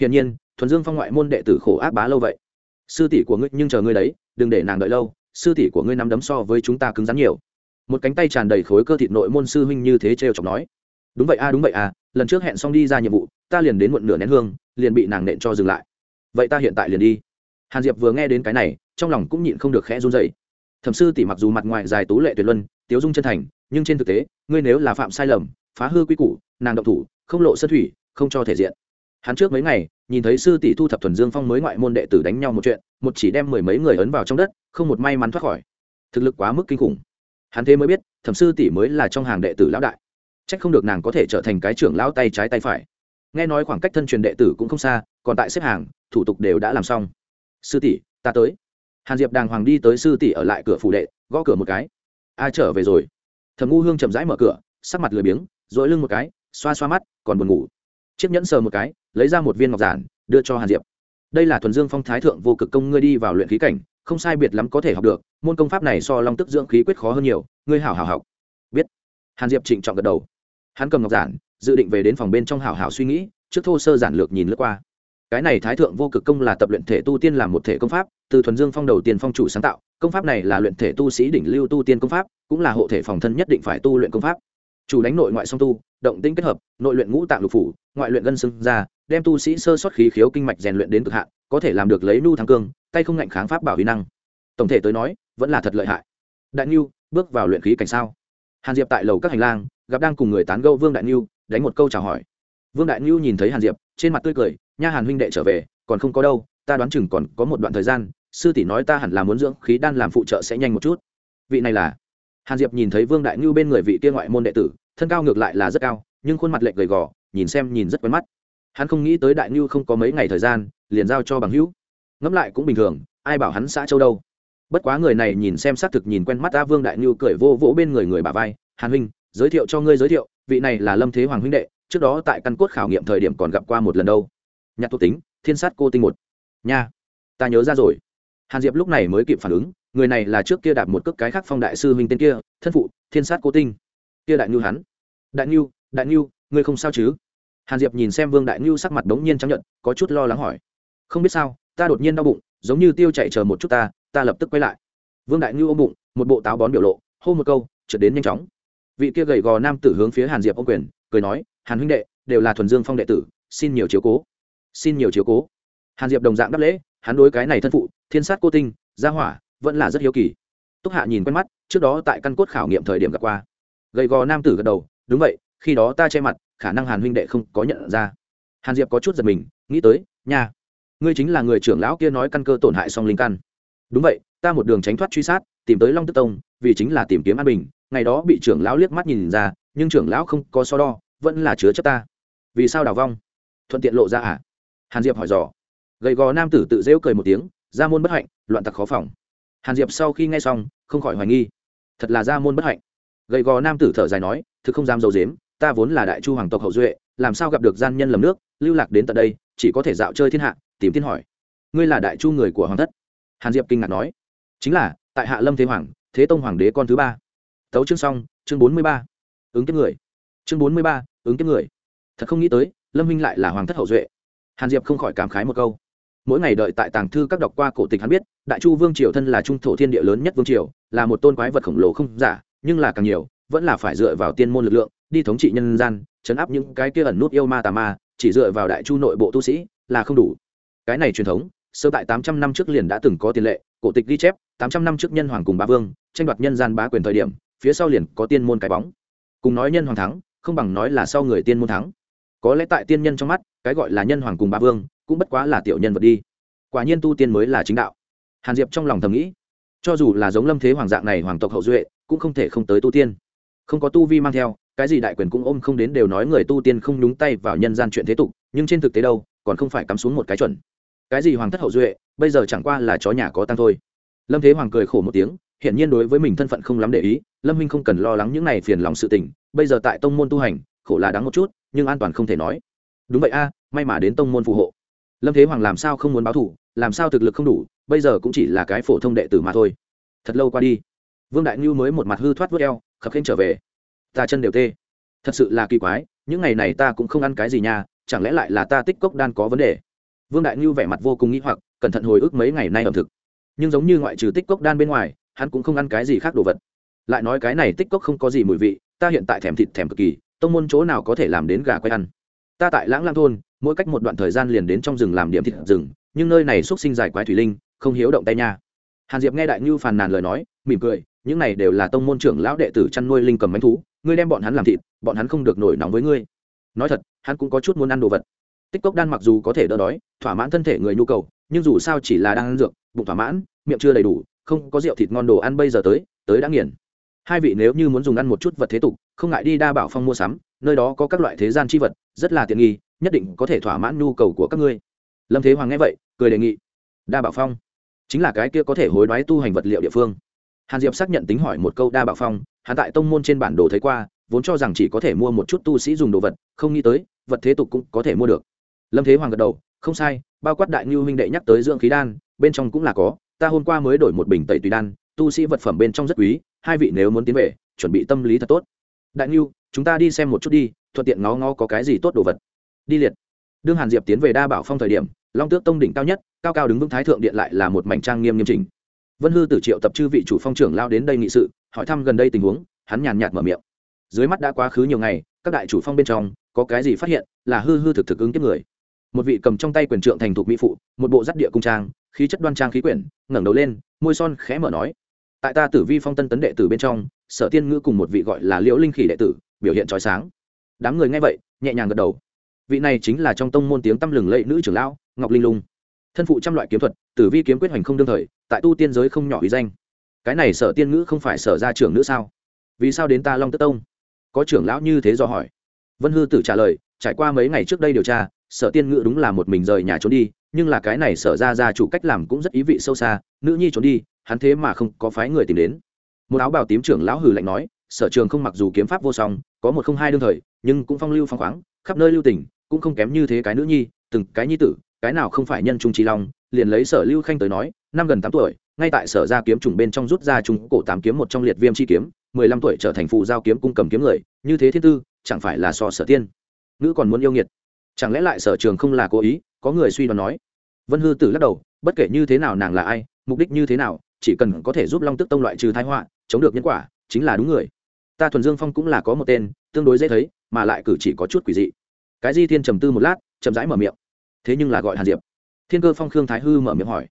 Hiển nhiên, thuần dương phong ngoại môn đệ tử khổ ác bá lâu vậy. Sư tỷ của ngươi nhưng chờ ngươi đấy, đừng để nàng đợi lâu, sư tỷ của ngươi nắm đấm so với chúng ta cứng rắn nhiều. Một cánh tay tràn đầy khối cơ thịt nội môn sư huynh như thế trêu chọc nói. Đúng vậy a, đúng vậy a, lần trước hẹn xong đi ra nhiệm vụ, ta liền đến muộn nửa nén hương, liền bị nàng nện cho dừng lại. Vậy ta hiện tại liền đi. Hàn diệp vừa nghe đến cái này, trong lòng cũng nhịn không được khẽ run dậy thẩm sư tỷ mặc dù mặt ngoài dài tú lệ tuyệt luân, tiếu dung chân thành, nhưng trên thực tế, ngươi nếu là phạm sai lầm, phá hư quy củ, nàng động thủ, không lộ sân thủy, không cho thể diện. Hắn trước mấy ngày, nhìn thấy sư tỷ thu thập thuần dương phong mới ngoại môn đệ tử đánh nhau một chuyện, một chỉ đem mười mấy người ấn vào trong đất, không một may mắn thoát khỏi. Thực lực quá mức kinh khủng. Hắn thế mới biết, thẩm sư tỷ mới là trong hàng đệ tử lão đại. Trách không được nàng có thể trở thành cái trưởng lão tay trái tay phải. Nghe nói khoảng cách thân truyền đệ tử cũng không xa, còn tại xếp hàng, thủ tục đều đã làm xong. Sư tỷ, ta tới hàn diệp đàng hoàng đi tới sư tỷ ở lại cửa phủ đệ, gõ cửa một cái. A, trở về rồi. Thầm ngu hương chậm rãi mở cửa, sắc mặt lười biếng dội lưng một cái, xoa xoa mắt, còn buồn ngủ. Chiếc nhẫn sờ một cái, lấy ra một viên ngọc giản, đưa cho hàn diệp. Đây là thuần dương phong thái thượng vô cực công, ngươi đi vào luyện khí cảnh, không sai biệt lắm có thể học được, môn công pháp này so long tức dưỡng khí quyết khó hơn nhiều, ngươi hảo hảo học. Biết. Hàn diệp trịnh trọng gật đầu. Hắn cầm ngọc giản, dự định về đến phòng bên trong hảo hảo suy nghĩ, trước thô sơ giản lược nhìn lướt qua. Cái này thái thượng vô cực công là tập luyện thể tu tiên làm một thể công pháp từ thuần dương phong đầu tiên phong chủ sáng tạo, công pháp này là luyện thể tu sĩ đỉnh lưu tu tiên công pháp, cũng là hộ thể phòng thân nhất định phải tu luyện công pháp. Chủ đánh nội ngoại song tu, động tinh kết hợp, nội luyện ngũ tạng lục phủ, ngoại luyện gân xương ra, đem tu sĩ sơ xuất khí khiếu kinh mạch rèn luyện đến cực hạn, có thể làm được lấy nu thăng cương, tay không ngạnh kháng pháp bảo huy năng. Tổng thể tới nói, vẫn là thật lợi hại. Đại niu bước vào luyện khí cảnh sao? Hàn diệp tại lầu các hành lang, gặp đang cùng người tán gẫu vương đại Niu đánh một câu chào hỏi. Vương đại Niu nhìn thấy hàn diệp, trên mặt tươi cười, nha hàn huynh đệ trở về, còn không có đâu ta đoán chừng còn có một đoạn thời gian, sư tỷ nói ta hẳn là muốn dưỡng khí đan làm phụ trợ sẽ nhanh một chút. Vị này là? Hàn diệp nhìn thấy vương đại nhu bên người vị kia ngoại môn đệ tử, thân cao ngược lại là rất cao, nhưng khuôn mặt lệch gầy gò, nhìn xem nhìn rất quen mắt. Hắn không nghĩ tới đại nhu không có mấy ngày thời gian, liền giao cho bằng hữu. Ngẫm lại cũng bình thường, ai bảo hắn xã châu đâu? Bất quá người này nhìn xem xác thực nhìn quen mắt ta vương đại nhu cười vô vỗ bên người người bà vai, hàn huynh, giới thiệu cho ngươi giới thiệu, vị này là lâm thế hoàng huynh đệ, trước đó tại căn cốt khảo nghiệm thời điểm còn gặp qua một lần đâu. Nhạc thuộc tính, thiên sát cô tinh một nha, ta nhớ ra rồi. Hàn diệp lúc này mới kịp phản ứng, người này là trước kia đạp một cước cái khác phong đại sư huynh tên kia, thân phụ, thiên sát cố tinh. Kia đại ngưu hắn. Đại ngưu đại ngưu ngươi không sao chứ? Hàn diệp nhìn xem vương đại ngưu sắc mặt đống nhiên chấp nhận có chút lo lắng hỏi. Không biết sao, ta đột nhiên đau bụng, giống như tiêu chạy chờ một chút ta ta lập tức quay lại. Vương đại ngưu ôm bụng, một bộ táo bón biểu lộ, hô một câu, trượt đến nhanh chóng. Vị kia gầy gò nam tử hướng phía hàn diệp ô quyền, cười nói, hàn huynh đệ, đều là thuần dương phong đệ tử, xin nhiều chiếu cố. Xin nhiều chiếu cố hàn diệp đồng dạng đáp lễ, hắn đối cái này thân phụ, thiên sát cô tinh, gia hỏa, vẫn là rất hiếu kỳ. Túc hạ nhìn quen mắt, trước đó tại căn cốt khảo nghiệm thời điểm gặp qua. Gầy gò nam tử gật đầu, đúng vậy, khi đó ta che mặt, khả năng hàn huynh đệ không có nhận ra. Hàn diệp có chút giật mình, nghĩ tới, nha, ngươi chính là người trưởng lão kia nói căn cơ tổn hại song linh căn. Đúng vậy, ta một đường tránh thoát truy sát, tìm tới long tức tông, vì chính là tìm kiếm an bình, ngày đó bị trưởng lão liếc mắt nhìn ra, nhưng trưởng lão không có so đo, vẫn là chứa chấp ta. Vì sao đào vong? Thuận tiện lộ ra à? Hàn diệp hỏi dò gầy gò nam tử tự rêu cười một tiếng, ra môn bất hạnh, loạn tặc khó phòng. Hàn diệp sau khi nghe xong, không khỏi hoài nghi. Thật là ra môn bất hạnh. Gầy gò nam tử thở dài nói, thực không dám dầu dếm ta vốn là đại chu hoàng tộc hậu duệ, làm sao gặp được gian nhân lầm nước, lưu lạc đến tận đây, chỉ có thể dạo chơi thiên hạ, tìm tiên hỏi. Ngươi là đại chu người của hoàng thất. Hàn diệp kinh ngạc nói, chính là, tại hạ lâm thế hoàng, thế tông hoàng đế con thứ ba. Tấu chương xong, chương bốn mươi ba. Ứng kiếp người. Chương bốn mươi ba, ứng kiếp người. Thật không nghĩ tới, lâm huynh lại là hoàng thất hậu duệ. Hàn diệp không khỏi cảm khái một câu mỗi ngày đợi tại tàng thư các đọc qua cổ tịch hắn biết, đại chu vương triều thân là trung thổ thiên địa lớn nhất vương triều, là một tôn quái vật khổng lồ không giả, nhưng là càng nhiều, vẫn là phải dựa vào tiên môn lực lượng, đi thống trị nhân gian, chấn áp những cái kia ẩn nút yêu ma tà ma, chỉ dựa vào đại chu nội bộ tu sĩ, là không đủ. Cái này truyền thống sơ tại tám trăm năm trước liền đã từng có tiền lệ, cổ tịch ghi chép, tám trăm năm trước nhân hoàng cùng bá vương, tranh đoạt nhân gian bá quyền thời điểm, phía sau liền có tiên môn cái bóng. Cùng nói nhân hoàng thắng, không bằng nói là sau người tiên môn thắng. Có lẽ tại tiên nhân trong mắt, cái gọi là nhân hoàng cùng bá vương cũng bất quá là tiểu nhân vật đi. Quả nhiên tu tiên mới là chính đạo. Hàn diệp trong lòng thầm nghĩ, cho dù là giống lâm thế hoàng dạng này hoàng tộc hậu duệ, cũng không thể không tới tu tiên. Không có tu vi mang theo, cái gì đại quyền cũng ôm không đến đều nói người tu tiên không đúng tay vào nhân gian chuyện thế tục, nhưng trên thực tế đâu, còn không phải cắm xuống một cái chuẩn. Cái gì hoàng thất hậu duệ, bây giờ chẳng qua là chó nhà có tăng thôi. Lâm thế hoàng cười khổ một tiếng hiện nhiên đối với mình thân phận không lắm để ý, lâm Minh không cần lo lắng những này phiền lòng sự tình, bây giờ tại tông môn tu hành, khổ là đáng một chút, nhưng an toàn không thể nói. Đúng vậy a, may mà đến tông môn phù hộ lâm thế hoàng làm sao không muốn báo thủ làm sao thực lực không đủ, bây giờ cũng chỉ là cái phổ thông đệ tử mà thôi. Thật lâu qua đi, vương đại ngưu mới một mặt hư thoát vớt eo, khập khênh trở về. Ta chân đều tê. Thật sự là kỳ quái, những ngày này ta cũng không ăn cái gì nha, chẳng lẽ lại là ta tích cốc đan có vấn đề? Vương đại ngưu vẻ mặt vô cùng nghĩ hoặc, cẩn thận hồi ức mấy ngày nay ẩm thực. Nhưng giống như ngoại trừ tích cốc đan bên ngoài, hắn cũng không ăn cái gì khác đồ vật. Lại nói cái này tích cốc không có gì mùi vị, ta hiện tại thèm thịt thèm cực kỳ, tông môn chỗ nào có thể làm đến gà quay ăn? Ta tại lãng lang thôn mỗi cách một đoạn thời gian liền đến trong rừng làm điểm thịt rừng, nhưng nơi này xuất sinh dài quái thủy linh, không hiếu động tay nha. Hàn diệp nghe đại ngưu phàn nàn lời nói, mỉm cười, những này đều là tông môn trưởng lão đệ tử chăn nuôi linh cầm bánh thú, ngươi đem bọn hắn làm thịt, bọn hắn không được nổi nóng với ngươi. Nói thật, hắn cũng có chút muốn ăn đồ vật. Tích cốc đan mặc dù có thể đỡ đói, thỏa mãn thân thể người nhu cầu, nhưng dù sao chỉ là đang ăn dược, bụng thỏa mãn, miệng chưa đầy đủ, không có rượu thịt ngon đồ ăn bây giờ tới tới đã nghiền. Hai vị nếu như muốn dùng ăn một chút vật thế tục, không ngại đi đa bảo phong mua sắm, nơi đó có các loại thế gian chi vật, rất là tiện nghi nhất định có thể thỏa mãn nhu cầu của các ngươi. Lâm thế hoàng nghe vậy, cười đề nghị. Đa bảo phong, chính là cái kia có thể hối đoái tu hành vật liệu địa phương. Hàn diệp xác nhận tính hỏi một câu đa bảo phong, hắn tại tông môn trên bản đồ thấy qua, vốn cho rằng chỉ có thể mua một chút tu sĩ dùng đồ vật, không nghĩ tới, vật thế tục cũng có thể mua được. Lâm thế hoàng gật đầu, không sai, bao quát đại ngưu huynh đệ nhắc tới dưỡng khí đan, bên trong cũng là có, ta hôm qua mới đổi một bình tẩy tùy đan, tu sĩ vật phẩm bên trong rất quý, hai vị nếu muốn tiến về, chuẩn bị tâm lý thật tốt. Đại ngưu, chúng ta đi xem một chút đi, thuận tiện ngó ngó có cái gì tốt đồ vật đi liệt. Đương hàn diệp tiến về đa bảo phong thời điểm, long tước tông đỉnh cao nhất, cao cao đứng vững thái thượng điện lại là một mảnh trang nghiêm nghiêm chỉnh. Vân hư tử triệu tập chư vị chủ phong trưởng lao đến đây nghị sự, hỏi thăm gần đây tình huống, hắn nhàn nhạt mở miệng. Dưới mắt đã quá khứ nhiều ngày, các đại chủ phong bên trong, có cái gì phát hiện, là hư hư thực thực ứng kiếp người. Một vị cầm trong tay quyền trượng thành thục mỹ phụ, một bộ giắt địa cung trang, khí chất đoan trang khí quyển, ngẩng đầu lên, môi son khẽ mở nói. Tại ta tử vi phong tân tấn đệ tử bên trong, sở tiên ngữ cùng một vị gọi là liễu linh khỉ đệ tử, biểu hiện trói sáng. Đám người nghe vậy, nhẹ nhàng gật đầu vị này chính là trong tông môn tiếng tăm lừng lẫy nữ trưởng lão, ngọc linh lung. Thân phụ trăm loại kiếm thuật, tử vi kiếm quyết hoành không đương thời, tại tu tiên giới không nhỏ ý danh. Cái này sở tiên ngữ không phải sở ra trưởng nữ sao? Vì sao đến ta long tất tông? Có trưởng lão như thế do hỏi. Vân hư tử trả lời, trải qua mấy ngày trước đây điều tra, sở tiên ngữ đúng là một mình rời nhà trốn đi, nhưng là cái này sở ra ra chủ cách làm cũng rất ý vị sâu xa, nữ nhi trốn đi, hắn thế mà không có phái người tìm đến. Một áo bào tím trưởng lão hừ lạnh nói, sở trường không mặc dù kiếm pháp vô song, có một không hai đương thời, nhưng cũng phong lưu phong khoáng, khắp nơi lưu tình cũng không kém như thế cái nữ nhi, từng cái nhi tử, cái nào không phải nhân trung trí long, liền lấy sở lưu khanh tới nói, năm gần tám tuổi, ngay tại sở ra kiếm trùng bên trong rút ra trùng cổ tám kiếm một trong liệt viêm chi kiếm, mười lăm tuổi trở thành phụ giao kiếm cung cầm kiếm người, như thế thiên tư, chẳng phải là so sở tiên. Nữ còn muốn yêu nghiệt. Chẳng lẽ lại sở trường không là cố ý, có người suy đoán nói. Vân hư tử lắc đầu, bất kể như thế nào nàng là ai, mục đích như thế nào, chỉ cần có thể giúp long tức tông loại trừ thái họa, chống được nhân quả, chính là đúng người. Ta thuần dương phong cũng là có một tên, tương đối dễ thấy, mà lại cử chỉ có chút quỷ dị cái di thiên trầm tư một lát, chậm rãi mở miệng. Thế nhưng là gọi hàn diệp. Thiên cơ phong khương thái hư mở miệng hỏi.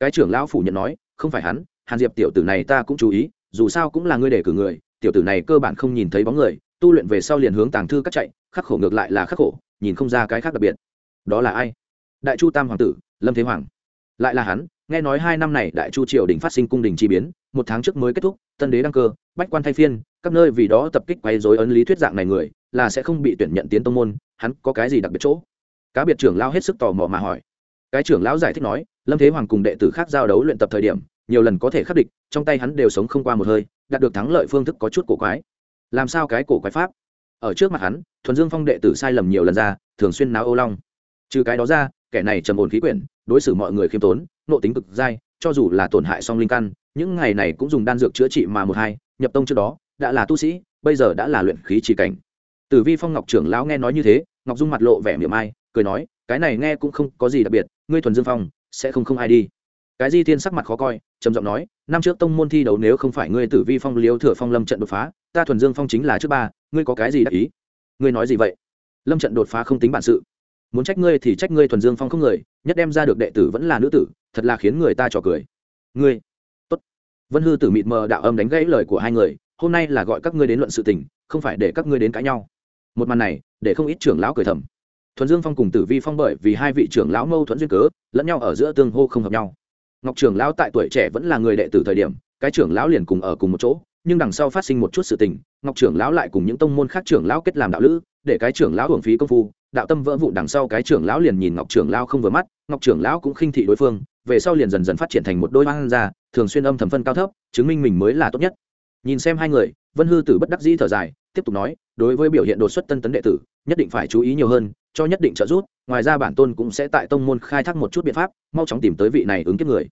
Cái trưởng lão phủ nhận nói, không phải hắn, hàn diệp tiểu tử này ta cũng chú ý, dù sao cũng là ngươi để cử người, tiểu tử này cơ bản không nhìn thấy bóng người, tu luyện về sau liền hướng tàng thư cắt chạy, khắc khổ ngược lại là khắc khổ, nhìn không ra cái khác đặc biệt. Đó là ai? Đại chu tam hoàng tử, lâm thế hoàng. Lại là hắn, nghe nói hai năm này đại chu triều đình phát sinh cung đình chi biến, một tháng trước mới kết thúc, tân đế đăng cơ, bách quan thay phiên, các nơi vì đó tập kích quấy dối ấn lý thuyết dạng này người, là sẽ không bị tuyển nhận tiến tông môn hắn có cái gì đặc biệt chỗ? Cá biệt trưởng lao hết sức tò mò mà hỏi. Cái trưởng lão giải thích nói, lâm thế hoàng cùng đệ tử khác giao đấu luyện tập thời điểm, nhiều lần có thể khắc địch, trong tay hắn đều sống không qua một hơi, đạt được thắng lợi phương thức có chút cổ quái. Làm sao cái cổ quái pháp? Ở trước mặt hắn, thuần dương phong đệ tử sai lầm nhiều lần ra, thường xuyên náo ô long. Trừ cái đó ra, kẻ này trầm ổn khí quyển, đối xử mọi người khiêm tốn, nộ tính cực dai, cho dù là tổn hại song linh căn, những ngày này cũng dùng đan dược chữa trị mà một hai, nhập tông trước đó, đã là tu sĩ, bây giờ đã là luyện khí chỉ cảnh tử vi phong ngọc trưởng lão nghe nói như thế, ngọc dung mặt lộ vẻ miệng ai, cười nói, cái này nghe cũng không có gì đặc biệt, ngươi thuần dương phong, sẽ không không ai đi. Cái di thiên sắc mặt khó coi, trầm giọng nói, năm trước tông môn thi đấu nếu không phải ngươi tử vi phong liếu thừa phong lâm trận đột phá, ta thuần dương phong chính là trước ba, ngươi có cái gì đặc ý? Ngươi nói gì vậy? Lâm trận đột phá không tính bản sự. Muốn trách ngươi thì trách ngươi thuần dương phong không người, nhất đem ra được đệ tử vẫn là nữ tử, thật là khiến người ta trò cười. Ngươi, tốt. Vân hư tử mịt mờ đạo âm đánh gãy lời của hai người, hôm nay là gọi các ngươi đến luận sự tình, không phải để các ngươi đến cãi nhau một màn này để không ít trưởng lão cười thầm thuần dương phong cùng tử vi phong bởi vì hai vị trưởng lão mâu thuẫn duyên cớ lẫn nhau ở giữa tương hô không hợp nhau ngọc trưởng lão tại tuổi trẻ vẫn là người đệ tử thời điểm cái trưởng lão liền cùng ở cùng một chỗ nhưng đằng sau phát sinh một chút sự tình ngọc trưởng lão lại cùng những tông môn khác trưởng lão kết làm đạo lữ để cái trưởng lão hưởng phí công phu đạo tâm vỡ vụ đằng sau cái trưởng lão liền nhìn ngọc trưởng lão không vừa mắt ngọc trưởng lão cũng khinh thị đối phương về sau liền dần dần phát triển thành một đôi hoang ra thường xuyên âm thầm phân cao thấp chứng minh mình mới là tốt nhất nhìn xem hai người vân hư tử bất đắc dĩ thở dài tiếp tục nói, đối với biểu hiện đột xuất tân tấn đệ tử, nhất định phải chú ý nhiều hơn, cho nhất định trợ giúp, ngoài ra bản tôn cũng sẽ tại tông môn khai thác một chút biện pháp, mau chóng tìm tới vị này ứng kiếp người.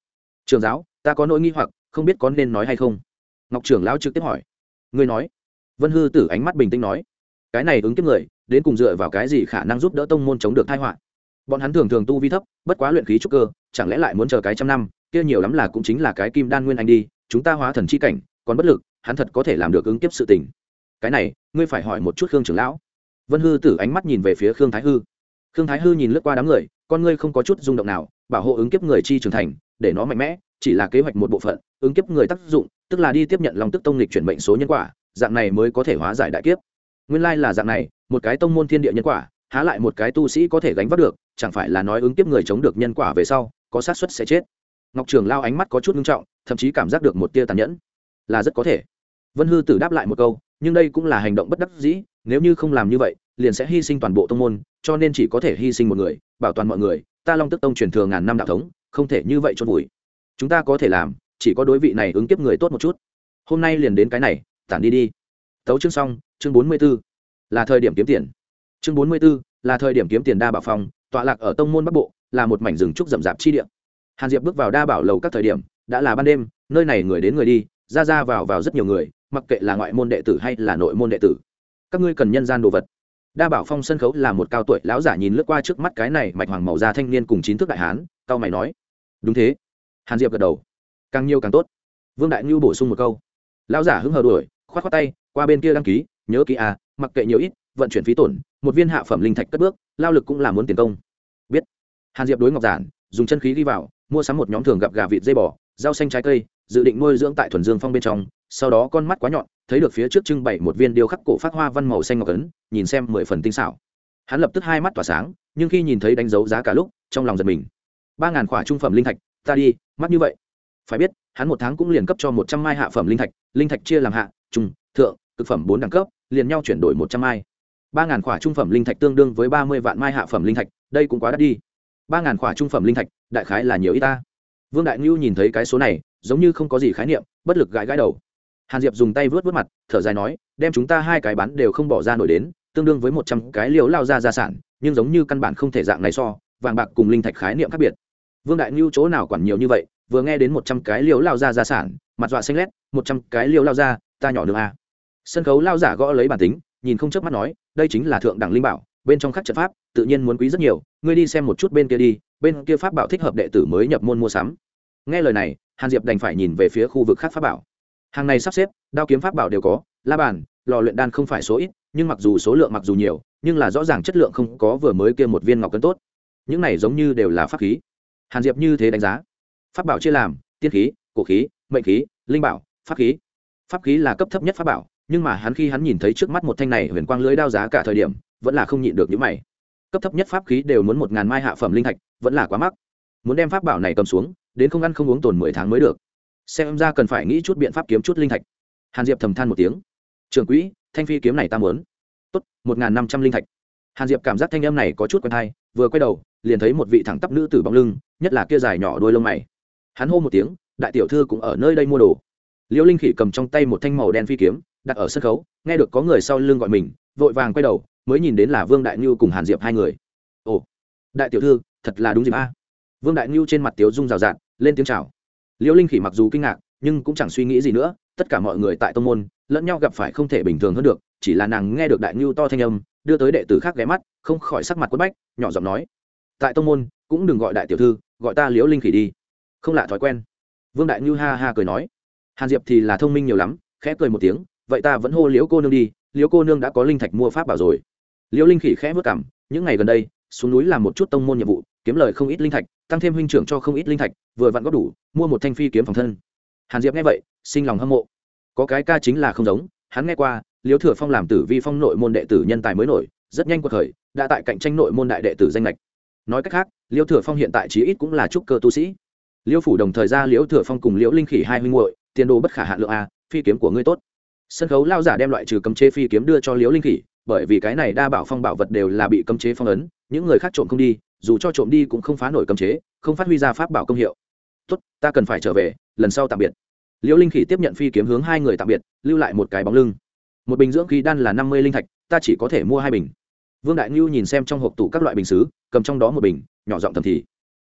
Trường giáo, ta có nỗi nghi hoặc, không biết có nên nói hay không. Ngọc trưởng lão trực tiếp hỏi. Ngươi nói. Vân hư tử ánh mắt bình tĩnh nói. Cái này ứng kiếp người, đến cùng dựa vào cái gì khả năng giúp đỡ tông môn chống được thai họa? Bọn hắn thường thường tu vi thấp, bất quá luyện khí trúc cơ, chẳng lẽ lại muốn chờ cái trăm năm, kia nhiều lắm là cũng chính là cái kim đan nguyên anh đi, chúng ta hóa thần chi cảnh, còn bất lực, hắn thật có thể làm được ứng kiếp sự tình cái này, ngươi phải hỏi một chút khương trưởng lão. Vân hư tử ánh mắt nhìn về phía khương thái hư. Khương thái hư nhìn lướt qua đám người, con ngươi không có chút rung động nào, bảo hộ ứng kiếp người chi trưởng thành, để nó mạnh mẽ, chỉ là kế hoạch một bộ phận, ứng kiếp người tác dụng, tức là đi tiếp nhận lòng tức tông lịch chuyển bệnh số nhân quả, dạng này mới có thể hóa giải đại kiếp. Nguyên lai là dạng này, một cái tông môn thiên địa nhân quả, há lại một cái tu sĩ có thể gánh vác được, chẳng phải là nói ứng kiếp người chống được nhân quả về sau, có sát suất sẽ chết. Ngọc trường lao ánh mắt có chút nghiêm trọng, thậm chí cảm giác được một tia tàn nhẫn. Là rất có thể. Vân hư tử đáp lại một câu nhưng đây cũng là hành động bất đắc dĩ, nếu như không làm như vậy, liền sẽ hy sinh toàn bộ tông môn, cho nên chỉ có thể hy sinh một người, bảo toàn mọi người, ta long tức tông truyền thừa ngàn năm đạo thống, không thể như vậy cho vùi. Chúng ta có thể làm, chỉ có đối vị này ứng kiếp người tốt một chút. Hôm nay liền đến cái này, tản đi đi. Tấu chương xong, chương bốn mươi b ố là thời điểm kiếm tiền. Chương bốn mươi b ố là thời điểm kiếm tiền đa bảo phong, tọa lạc ở tông môn bắc bộ, là một mảnh rừng trúc rậm rạp chi địa. Hàn diệp bước vào đa bảo lầu các thời điểm, đã là ban đêm, nơi này người đến người đi ra ra vào vào rất nhiều người, mặc kệ là ngoại môn đệ tử hay là nội môn đệ tử. Các ngươi cần nhân gian đồ vật. Đa bảo phong sân khấu là một cao tuổi lão giả nhìn lướt qua trước mắt cái này mạch hoàng màu da thanh niên cùng chín thước đại hán, cao mày nói, đúng thế. Hàn diệp gật đầu, càng nhiều càng tốt. Vương đại ngưu bổ sung một câu, lão giả hứng hờ đuổi k h o á t tay, qua bên kia đăng ký, nhớ ký à mặc kệ nhiều ít, vận chuyển phí tổn, một viên hạ phẩm linh thạch cất bước, lao lực cũng là muốn tiền công. Biết. Hàn diệp đối ngọc giản, dùng chân khí đi vào, mua sắm một nhóm thường gặp gà vịt dây bò rau xanh trái cây, dự định nuôi dưỡng tại thuần dương phong bên trong, sau đó con mắt quá nhọn, thấy được phía trước trưng bày một viên điêu khắc cổ phát hoa văn màu xanh ngọc ấn, nhìn xem mười phần tinh xảo. Hắn lập tức hai mắt tỏa sáng, nhưng khi nhìn thấy đánh dấu giá cả lúc, trong lòng giật mình. Ba ngàn khỏa trung phẩm linh thạch, ta đi mắt như vậy. Phải biết, hắn một tháng cũng liền cấp cho một trăm mai hạ phẩm linh thạch linh thạch chia làm hạ trung thượng thực phẩm bốn đẳng cấp, liền nhau chuyển đổi một trăm mai. Ba ngàn khỏa trung phẩm linh thạch tương đương với ba mươi vạn mai hạ phẩm linh thạch, đây cũng quá đắt đi. Ba ngàn khỏa trung phẩm linh thạch, đại khái là nhiều ít ta vương đại ngưu nhìn thấy cái số này, giống như không có gì khái niệm, bất lực gãi gãi đầu hàn diệp dùng tay vớt vớt mặt, thở dài nói, đem chúng ta hai cái bán đều không bỏ ra nổi đến, tương đương với một trăm cái liều lao ra gia sản, nhưng giống như căn bản không thể dạng này so, vàng bạc cùng linh thạch khái niệm khác biệt vương đại ngưu chỗ nào quản nhiều như vậy, vừa nghe đến một trăm cái liều lao ra gia sản, mặt dọa xanh lét, một trăm cái liều lao ra, ta nhỏ được à. sân khấu lao giả gõ lấy bản tính, nhìn không chớp mắt nói, đây chính là thượng đẳng linh bảo, bên trong khắc trận pháp, tự nhiên muốn quý rất nhiều, ngươi đi xem một chút bên kia đi bên kia pháp bảo thích hợp đệ tử mới nhập môn mua sắm. Nghe lời này, hàn diệp đành phải nhìn về phía khu vực khác pháp bảo. Hàng này sắp xếp, đao kiếm pháp bảo đều có, la bàn, lò luyện đan không phải số ít, nhưng mặc dù số lượng mặc dù nhiều, nhưng là rõ ràng chất lượng không có vừa mới kia một viên ngọc cân tốt. Những này giống như đều là pháp khí. Hàn diệp như thế đánh giá. Pháp bảo chia làm, tiên khí, cổ khí, mệnh khí, linh bảo, pháp khí. Pháp khí là cấp thấp nhất pháp bảo, nhưng mà hắn khi hắn nhìn thấy trước mắt một thanh này huyền quang lưới đao giá cả thời điểm, vẫn là không nhịn được những mày cấp thấp nhất pháp khí đều muốn một ngàn mai hạ phẩm linh thạch, vẫn là quá mắc. Muốn đem pháp bảo này cầm xuống, đến không ăn không uống tồn mười tháng mới được. Xem ra cần phải nghĩ chút biện pháp kiếm chút linh thạch. Hàn diệp thầm than một tiếng. Trường quỹ, thanh phi kiếm này ta muốn. Tốt, một ngàn năm trăm linh thạch. Hàn diệp cảm giác thanh âm này có chút quen thai vừa quay đầu, liền thấy một vị thẳng tắp nữ tử bóng lưng, nhất là kia dài nhỏ đôi lông mày. Hắn hô một tiếng, đại tiểu thư cũng ở nơi đây mua đồ. Liễu linh khỉ cầm trong tay một thanh màu đen phi kiếm, đặt ở sân khấu, nghe được có người sau lưng gọi mình, vội vàng quay đầu mới nhìn đến là vương đại ngưu cùng hàn diệp hai người. Ồ, đại tiểu thư, thật là đúng dịp a. Vương đại ngưu trên mặt tiếu dung rào rạt, lên tiếng chào. Liễu linh khỉ mặc dù kinh ngạc, nhưng cũng chẳng suy nghĩ gì nữa, tất cả mọi người tại tông môn, lẫn nhau gặp phải không thể bình thường hơn được, chỉ là nàng nghe được đại ngưu to thanh âm, đưa tới đệ tử khác ghé mắt, không khỏi sắc mặt quất bách, nhỏ giọng nói, tại tông môn, cũng đừng gọi đại tiểu thư, gọi ta liễu linh khỉ đi. Không lạ thói quen. Vương đại ngưu ha ha cười nói, hàn diệp thì là thông minh nhiều lắm, khẽ cười một tiếng, vậy ta vẫn hô liễu cô nương đi liễu cô nương đã có linh thạch mua pháp bảo rồi liễu linh khỉ khẽ vất cảm những ngày gần đây, xuống núi làm một chút tông môn nhiệm vụ, kiếm lời không ít linh thạch, tăng thêm huynh trưởng cho không ít linh thạch, vừa vặn góp đủ, mua một thanh phi kiếm phòng thân. Hàn diệp nghe vậy, sinh lòng hâm mộ. Có cái ca chính là không giống, hắn nghe qua Liễu thừa phong làm tử vi phong nội môn đệ tử nhân tài mới nổi, rất nhanh cuộc khởi đã tại cạnh tranh nội môn đại đệ tử danh lệch. Nói cách khác Liễu thừa phong hiện tại chí ít cũng là trúc cơ tu sĩ. Liễu phủ đồng thời ra liễu thừa phong cùng liễu linh khỉ hai huynh muội, tiền đồ bất khả hạn lượng a, phi kiếm của ngươi tốt. Sân khấu lao giả đem loại trừ cấm chế phi kiếm đưa cho liễu linh khỉ bởi vì cái này đa bảo phong bảo vật đều là bị cấm chế phong ấn, những người khác trộm không đi, dù cho trộm đi cũng không phá nổi cấm chế, không phát huy ra pháp bảo công hiệu. Tốt, ta cần phải trở về, lần sau tạm biệt. Liễu linh khỉ tiếp nhận phi kiếm hướng hai người tạm biệt, lưu lại một cái bóng lưng. Một bình dưỡng khí đan là năm mươi linh thạch, ta chỉ có thể mua hai bình. Vương đại ngưu nhìn xem trong hộp tủ các loại bình xứ, cầm trong đó một bình, nhỏ giọng thầm thì,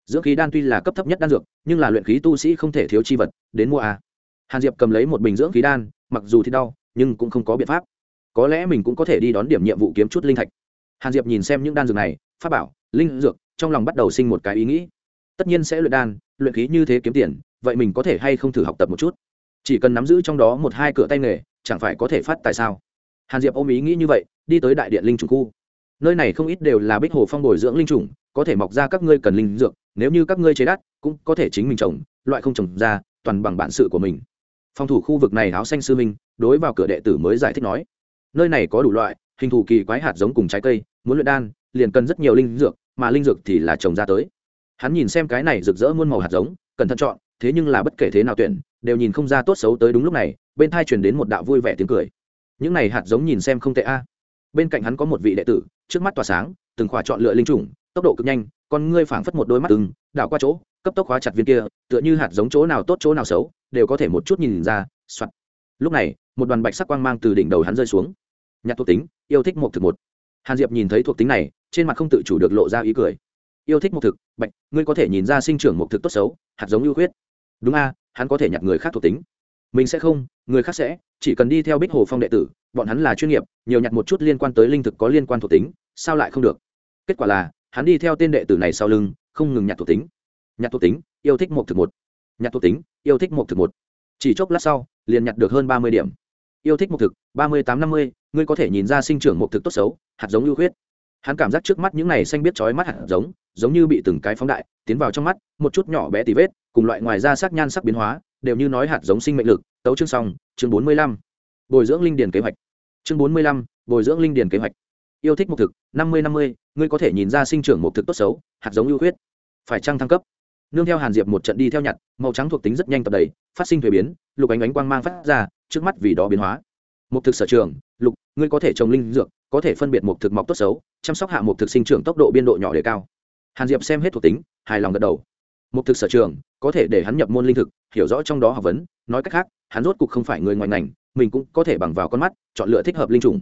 dưỡng khí đan tuy là cấp thấp nhất đan dược, nhưng là luyện khí tu sĩ không thể thiếu chi vật, đến mua à. hàn diệp cầm lấy một bình dưỡng khí đan, mặc dù thì đau, nhưng cũng không có biện pháp có lẽ mình cũng có thể đi đón điểm nhiệm vụ kiếm chút linh thạch. Hàn diệp nhìn xem những đan dược này pháp bảo, linh dược, trong lòng bắt đầu sinh một cái ý nghĩ. Tất nhiên sẽ luyện đan, luyện khí như thế kiếm tiền, vậy mình có thể hay không thử học tập một chút? Chỉ cần nắm giữ trong đó một hai cửa tay nghề, chẳng phải có thể phát tại sao? Hàn diệp ôm ý nghĩ như vậy, đi tới đại điện linh trùng khu. Nơi này không ít đều là bích hồ phong bồi dưỡng linh trùng, có thể mọc ra các ngươi cần linh dược, nếu như các ngươi chế đắt, cũng có thể chính mình trồng, loại không trồng ra, toàn bằng bản sự của mình. Phòng thủ khu vực này áo xanh sư minh, đối vào cửa đệ tử mới giải thích nói nơi này có đủ loại, hình thù kỳ quái hạt giống cùng trái cây, muốn luyện đan, liền cần rất nhiều linh dược, mà linh dược thì là trồng ra tới. Hắn nhìn xem cái này rực rỡ muôn màu hạt giống, cẩn thận chọn, thế nhưng là bất kể thế nào tuyển, đều nhìn không ra tốt xấu tới đúng lúc này, bên thai truyền đến một đạo vui vẻ tiếng cười. Những này hạt giống nhìn xem không tệ a. Bên cạnh hắn có một vị đệ tử, trước mắt tỏa sáng, từng khỏa chọn lựa linh chủng, tốc độ cực nhanh, con ngươi phảng phất một đôi mắt từng đảo qua chỗ, cấp tốc khóa chặt viên kia, tựa như hạt giống chỗ nào tốt chỗ nào xấu, đều có thể một chút nhìn ra, soạt. Lúc này, một đoàn bạch sắc quang mang từ đỉnh đầu hắn rơi xuống nhặt thuộc tính, yêu thích một thực một. Hàn diệp nhìn thấy thuộc tính này, trên mặt không tự chủ được lộ ra ý cười. Yêu thích một thực, bạch, ngươi có thể nhìn ra sinh trưởng một thực tốt xấu, hạt giống ưu khuyết. Đúng a, hắn có thể nhặt người khác thuộc tính. Mình sẽ không, người khác sẽ, chỉ cần đi theo bích hồ phong đệ tử, bọn hắn là chuyên nghiệp, nhiều nhặt một chút liên quan tới linh thực có liên quan thuộc tính, sao lại không được? Kết quả là, hắn đi theo tên đệ tử này sau lưng, không ngừng nhặt thuộc tính. Nhặt thuộc tính, yêu thích một thực một. Nhặt thuộc tính, yêu thích một thực một. Chỉ chốc lát sau, liền nhặt được hơn ba mươi điểm yêu thích mục thực, ba mươi tám năm mươi, ngươi có thể nhìn ra sinh trưởng mục thực tốt xấu, hạt giống ưu khuyết. Hắn cảm giác trước mắt những này xanh biết chói mắt hạt giống giống như bị từng cái phóng đại, tiến vào trong mắt, một chút nhỏ bé tì vết, cùng loại ngoài ra sắc nhan sắc biến hóa, đều như nói hạt giống sinh mệnh lực. Tấu chương xong, chương bốn mươi lăm. Bồi dưỡng linh điền kế hoạch. Chương bốn mươi lăm, bồi dưỡng linh điền kế hoạch. Yêu thích mục thực, năm mươi năm mươi, ngươi có thể nhìn ra sinh trưởng mục thực tốt xấu, hạt giống ưu khuyết. Phải trăng thăng cấp? Nương theo hàn diệp một trận đi theo nhặt, màu trắng thuộc tính rất nhanh tập đầy, phát sinh thuế biến lục ánh ánh quang mang phát ra, trước mắt vì đó biến hóa. Một thực sở trường, lục, ngươi có thể trồng linh dược, có thể phân biệt một thực mọc tốt xấu, chăm sóc hạ một thực sinh trưởng tốc độ biên độ nhỏ để cao. Hàn diệp xem hết thuộc tính, hài lòng gật đầu. Một thực sở trường, có thể để hắn nhập môn linh thực, hiểu rõ trong đó học vấn, nói cách khác, hắn rốt cục không phải người ngoài ngành, mình cũng có thể bằng vào con mắt, chọn lựa thích hợp linh trùng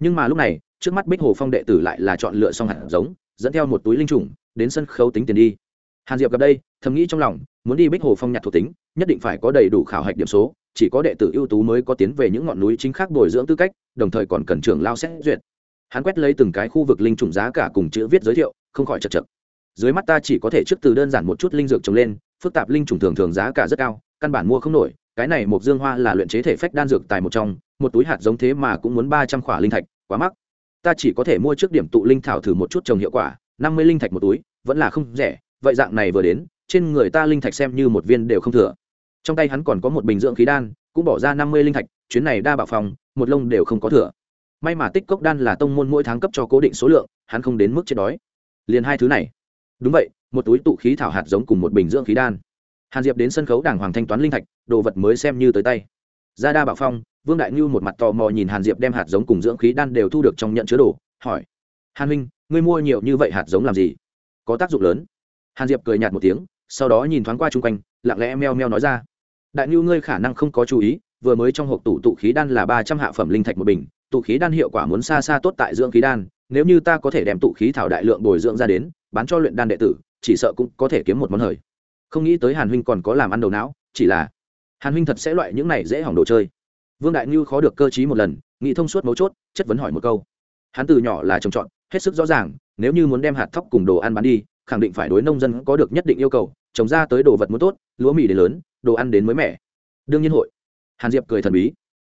nhưng mà lúc này, trước mắt bích hồ phong đệ tử lại là chọn lựa xong hạt giống, dẫn theo một túi linh trùng đến sân khấu tính tiền đi. Hàn diệp gặp đây, thầm nghĩ trong lòng, muốn đi bích hồ phong nhặt thuộc tính nhất định phải có đầy đủ khảo hạch điểm số, chỉ có đệ tử ưu tú mới có tiến về những ngọn núi chính khác bồi dưỡng tư cách, đồng thời còn cần trưởng lao xét duyệt. Hắn quét lấy từng cái khu vực linh trùng giá cả cùng chữ viết giới thiệu, không khỏi chật chật. Dưới mắt ta chỉ có thể trước từ đơn giản một chút linh dược trồng lên, phức tạp linh trùng thường thường giá cả rất cao, căn bản mua không nổi, cái này một dương hoa là luyện chế thể phách đan dược tài một trong, một túi hạt giống thế mà cũng muốn ba trăm khỏa linh thạch, quá mắc. Ta chỉ có thể mua trước điểm tụ linh thảo thử một chút trồng hiệu quả, năm mươi linh thạch một túi, vẫn là không rẻ, vậy dạng này vừa đến trên người ta linh thạch xem như một viên đều không thừa. Trong tay hắn còn có một bình dưỡng khí đan, cũng bỏ ra năm mươi linh thạch, chuyến này đa bạo phòng, một lông đều không có thừa. May mà tích cốc đan là tông môn mỗi tháng cấp cho cố định số lượng, hắn không đến mức chết đói. Liền hai thứ này. Đúng vậy, một túi tụ khí thảo hạt giống cùng một bình dưỡng khí đan. Hàn diệp đến sân khấu đảng hoàng thanh toán linh thạch, đồ vật mới xem như tới tay. Ra đa bảo phong, vương đại ngưu một mặt tò mò nhìn hàn diệp đem hạt giống cùng dưỡng khí đan đều thu được trong nhận chứa đồ, hỏi hàn huynh, ngươi mua nhiều như vậy hạt giống làm gì? Có tác dụng lớn. Hàn diệp cười nhạt một tiếng sau đó nhìn thoáng qua chung quanh, lặng lẽ meo meo nói ra. Đại ngưu ngươi khả năng không có chú ý, vừa mới trong hộp tủ tụ khí đan là ba trăm hạ phẩm linh thạch một bình, tụ khí đan hiệu quả muốn xa xa tốt tại dưỡng khí đan, nếu như ta có thể đem tụ khí thảo đại lượng bồi dưỡng ra đến, bán cho luyện đan đệ tử, chỉ sợ cũng có thể kiếm một món hời. Không nghĩ tới hàn huynh còn có làm ăn đầu não, chỉ là hàn huynh thật sẽ loại những này dễ hỏng đồ chơi. Vương đại ngưu khó được cơ t một lần, nghĩ thông suốt mấu chốt, chất vấn hỏi một câu. Hắn từ nhỏ là trồng trọt, hết sức rõ ràng, nếu như muốn đem hạt thóc cùng đồ ăn bán đi, khẳng định phải đối nông dân có được nhất định yêu cầu trồng ra tới đồ vật muốn tốt, lúa mì đến lớn, đồ ăn đến mới mẻ. Đương nhiên hội. Hàn diệp cười thần bí.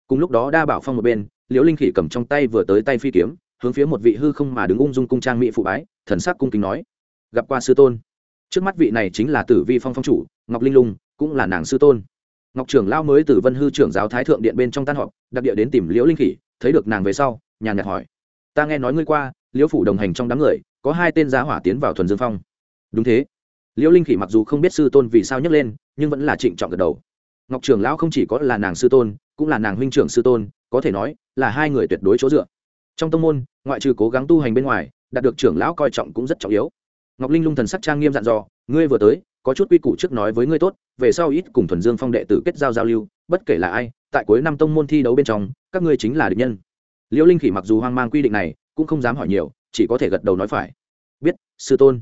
Cùng lúc đó đa bảo phong một bên, liễu linh khỉ cầm trong tay vừa tới tay phi kiếm, hướng phía một vị hư không mà đứng ung dung cung trang mỹ phụ bái, thần sắc cung kính nói, gặp qua sư tôn. Trước mắt vị này chính là tử vi phong phong chủ, ngọc linh lung, cũng là nàng sư tôn. Ngọc trưởng lao mới từ vân hư trưởng giáo thái thượng điện bên trong tan họp, đặc địa đến tìm liễu linh khỉ, thấy được nàng về sau, nhàn nhạt hỏi, ta nghe nói ngươi qua, liễu phủ đồng hành trong đám người, có hai tên giá hỏa tiến vào thuần dương phong. Đúng thế liễu linh khỉ mặc dù không biết sư tôn vì sao nhấc lên, nhưng vẫn là trịnh trọng gật đầu. Ngọc Trường lão không chỉ có là nàng sư tôn, cũng là nàng huynh trưởng sư tôn, có thể nói là hai người tuyệt đối chỗ dựa. Trong tông môn, ngoại trừ cố gắng tu hành bên ngoài, đạt được trưởng lão coi trọng cũng rất trọng yếu. Ngọc linh lung thần sắc trang nghiêm dặn dò, ngươi vừa tới, có chút quy củ trước nói với ngươi tốt, về sau ít cùng thuần dương phong đệ tử kết giao giao lưu, bất kể là ai, tại cuối năm tông môn thi đấu bên trong, các ngươi chính là địch nhân. Liễu linh khỉ mặc dù hoang mang quy định này, cũng không dám hỏi nhiều, chỉ có thể gật đầu nói phải. Biết, sư tôn.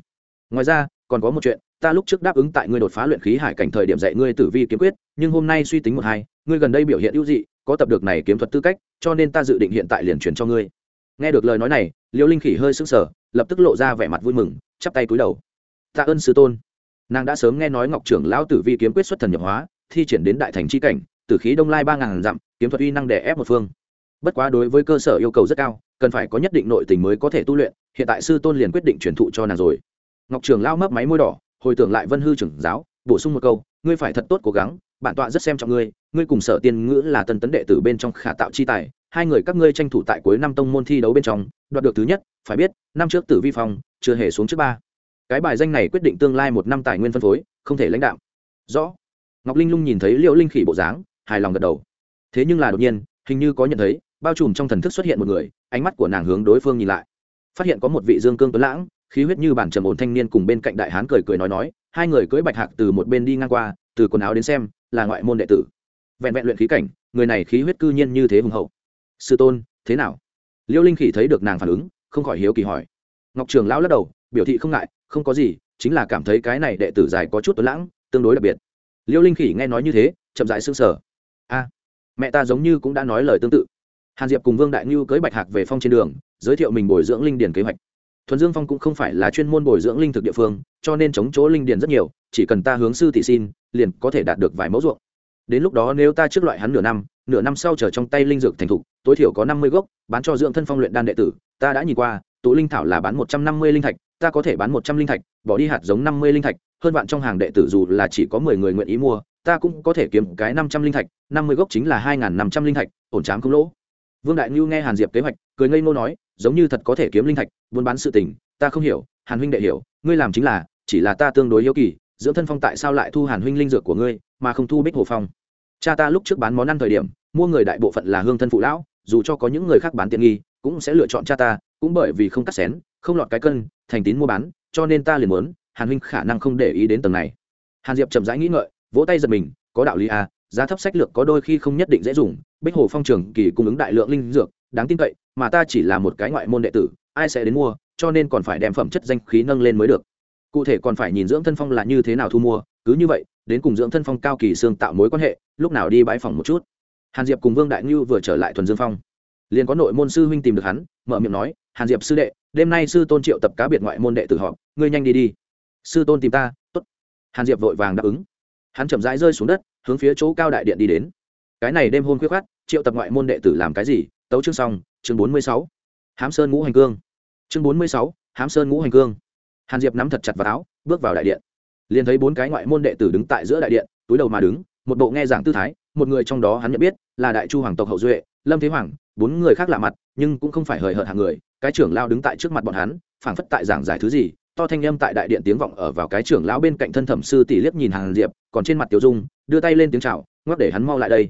Ngoài ra còn có một chuyện, ta lúc trước đáp ứng tại ngươi đột phá luyện khí hải cảnh thời điểm dạy ngươi tử vi kiếm quyết, nhưng hôm nay suy tính một hai, ngươi gần đây biểu hiện ưu dị, có tập được này kiếm thuật tư cách, cho nên ta dự định hiện tại liền truyền cho ngươi. Nghe được lời nói này, liễu linh khỉ hơi sững sờ, lập tức lộ ra vẻ mặt vui mừng, chắp tay cúi đầu. Tạ ơn sư tôn. Nàng đã sớm nghe nói ngọc trưởng lão tử vi kiếm quyết xuất thần nhập hóa, thi triển đến đại thành c h i cảnh, tử khí đông lai ba ngàn dặm, kiếm thuật uy năng đè ép một phương. Bất quá đối với cơ sở yêu cầu rất cao, cần phải có nhất định nội tình mới có thể tu luyện, hiện tại sư tôn liền quyết định truyền thụ cho nàng rồi ngọc trường lao mấp máy môi đỏ, hồi tưởng lại vân hư trưởng giáo, bổ sung một câu, ngươi phải thật tốt cố gắng, bản tọa rất xem trọng ngươi ngươi cùng sở tiên ngữ là tân tấn đệ tử bên trong khả tạo chi tài, hai người các ngươi tranh thủ tại cuối năm tông môn thi đấu bên trong, đoạt được thứ nhất, phải biết, năm trước tử vi phong, chưa hề xuống trước ba. Cái bài danh này quyết định tương lai một năm tài nguyên phân phối, không thể lãnh đạo rõ. Ngọc linh lung nhìn thấy liệu linh khỉ bộ dáng, hài lòng gật đầu. Thế nhưng là đột nhiên, hình như có nhận thấy, bao trùm trong thần thức xuất hiện một người, ánh mắt của nàng hướng đối phương nhìn lại. Phát hiện có một vị dương cương tuấn lãng khí huyết như bản trầm ổn thanh niên cùng bên cạnh đại hán cười cười nói nói, hai người cưỡi bạch hạc từ một bên đi ngang qua, từ quần áo đến xem, là ngoại môn đệ tử. Vẹn vẹn luyện khí cảnh, người này khí huyết cư nhiên như thế hùng hậu. Sư tôn, thế nào? Liêu linh khỉ thấy được nàng phản ứng, không khỏi hiếu kỳ hỏi. Ngọc trường lão lắc đầu, biểu thị không ngại, không có gì, chính là cảm thấy cái này đệ tử dài có chút tuấn lãng, tương đối đặc biệt. Liêu linh khỉ nghe nói như thế, chậm dại sương sở a, mẹ ta giống như cũng đã nói lời tương tự. Hàn diệp cùng vương đại ngưu cưới bạch hạc về phong trên đường, giới thiệu mình bồi dưỡng linh điền kế hoạch thuần dương phong cũng không phải là chuyên môn bồi dưỡng linh thực địa phương, cho nên chống chỗ linh điền rất nhiều, chỉ cần ta hướng sư tỷ xin, liền có thể đạt được vài mẫu ruộng. Đến lúc đó nếu ta trước loại hắn nửa năm nửa năm sau chờ trong tay linh dược thành thục, tối thiểu có năm mươi gốc, bán cho dưỡng thân phong luyện đan đệ tử, ta đã nhìn qua, tụ linh thảo là bán một trăm năm mươi linh thạch, ta có thể bán một trăm linh thạch, bỏ đi hạt giống năm mươi linh thạch, hơn bạn trong hàng đệ tử dù là chỉ có mười người nguyện ý mua, ta cũng có thể kiếm cái năm trăm linh thạch, năm mươi gốc chính là hai n g h n năm trăm linh thạch, ổn trám không lỗ vương đại ngưu nghe hàn diệp kế hoạch, cười ngây ngô nói, giống như thật có thể kiếm linh thạch, buôn bán sự tình, ta không hiểu, hàn huynh đệ hiểu, ngươi làm chính là, chỉ là ta tương đối yếu kỳ, dưỡng thân phong tại sao lại thu hàn huynh linh dược của ngươi, mà không thu bích hồ phong? Cha ta lúc trước bán món ăn thời điểm, mua người đại bộ phận là hương thân phụ lão, dù cho có những người khác bán tiện nghi, cũng sẽ lựa chọn cha ta, cũng bởi vì không cắt xén, không lọt cái cân, thành tín mua bán, cho nên ta liền muốn, hàn huynh khả năng không để ý đến tầng này. Hàn diệp chậm rãi nghĩ ngợi, vỗ tay giật mình, có đạo lý à giá thấp sách lược có đôi khi không nhất định dễ dùng, bích hồ phong trường kỳ cung ứng đại lượng linh dược, đáng tin cậy, mà ta chỉ là một cái ngoại môn đệ tử, ai sẽ đến mua, cho nên còn phải đem phẩm chất danh khí nâng lên mới được. Cụ thể còn phải nhìn dưỡng thân phong là như thế nào thu mua, cứ như vậy, đến cùng dưỡng thân phong cao kỳ xương tạo mối quan hệ, lúc nào đi bãi phòng một chút. Hàn diệp cùng vương đại ngưu vừa trở lại thuần dương phong. Liền có nội môn sư huynh tìm được hắn, mở miệng nói, hàn diệp sư đệ, đêm nay sư tôn triệu tập cá biệt ngoại môn đệ tử họp, ngươi nhanh đi đi. Sư tôn tìm ta t ố t hàn diệp vội vàng đáp ứng hắn chậm rãi rơi xuống đất, hướng phía chỗ cao đại điện đi đến. Cái này đêm hôn khuyết khát triệu tập ngoại môn đệ tử làm cái gì? Tấu chương xong, chương bốn mươi sáu. Hám sơn ngũ hành cương. Chương bốn mươi sáu, hám sơn ngũ hành cương. Hàn diệp nắm thật chặt vào áo, bước vào đại điện. Liền thấy bốn cái ngoại môn đệ tử đứng tại giữa đại điện, túi đầu mà đứng, một bộ nghe giảng tư thái, một người trong đó hắn nhận biết, là đại chu hoàng tộc hậu duệ, lâm thế hoàng, bốn người khác lạ mặt, nhưng cũng không phải hời hợt hàng người, cái trưởng lao đứng tại trước mặt bọn hắn, phảng phất tại giảng giải thứ gì to thanh âm tại đại điện tiếng vọng ở vào cái trưởng lão bên cạnh thân thẩm sư tỷ liếc nhìn hàn diệp, còn trên mặt tiểu dung, đưa tay lên tiếng chào, ngoắc để hắn mau lại đây.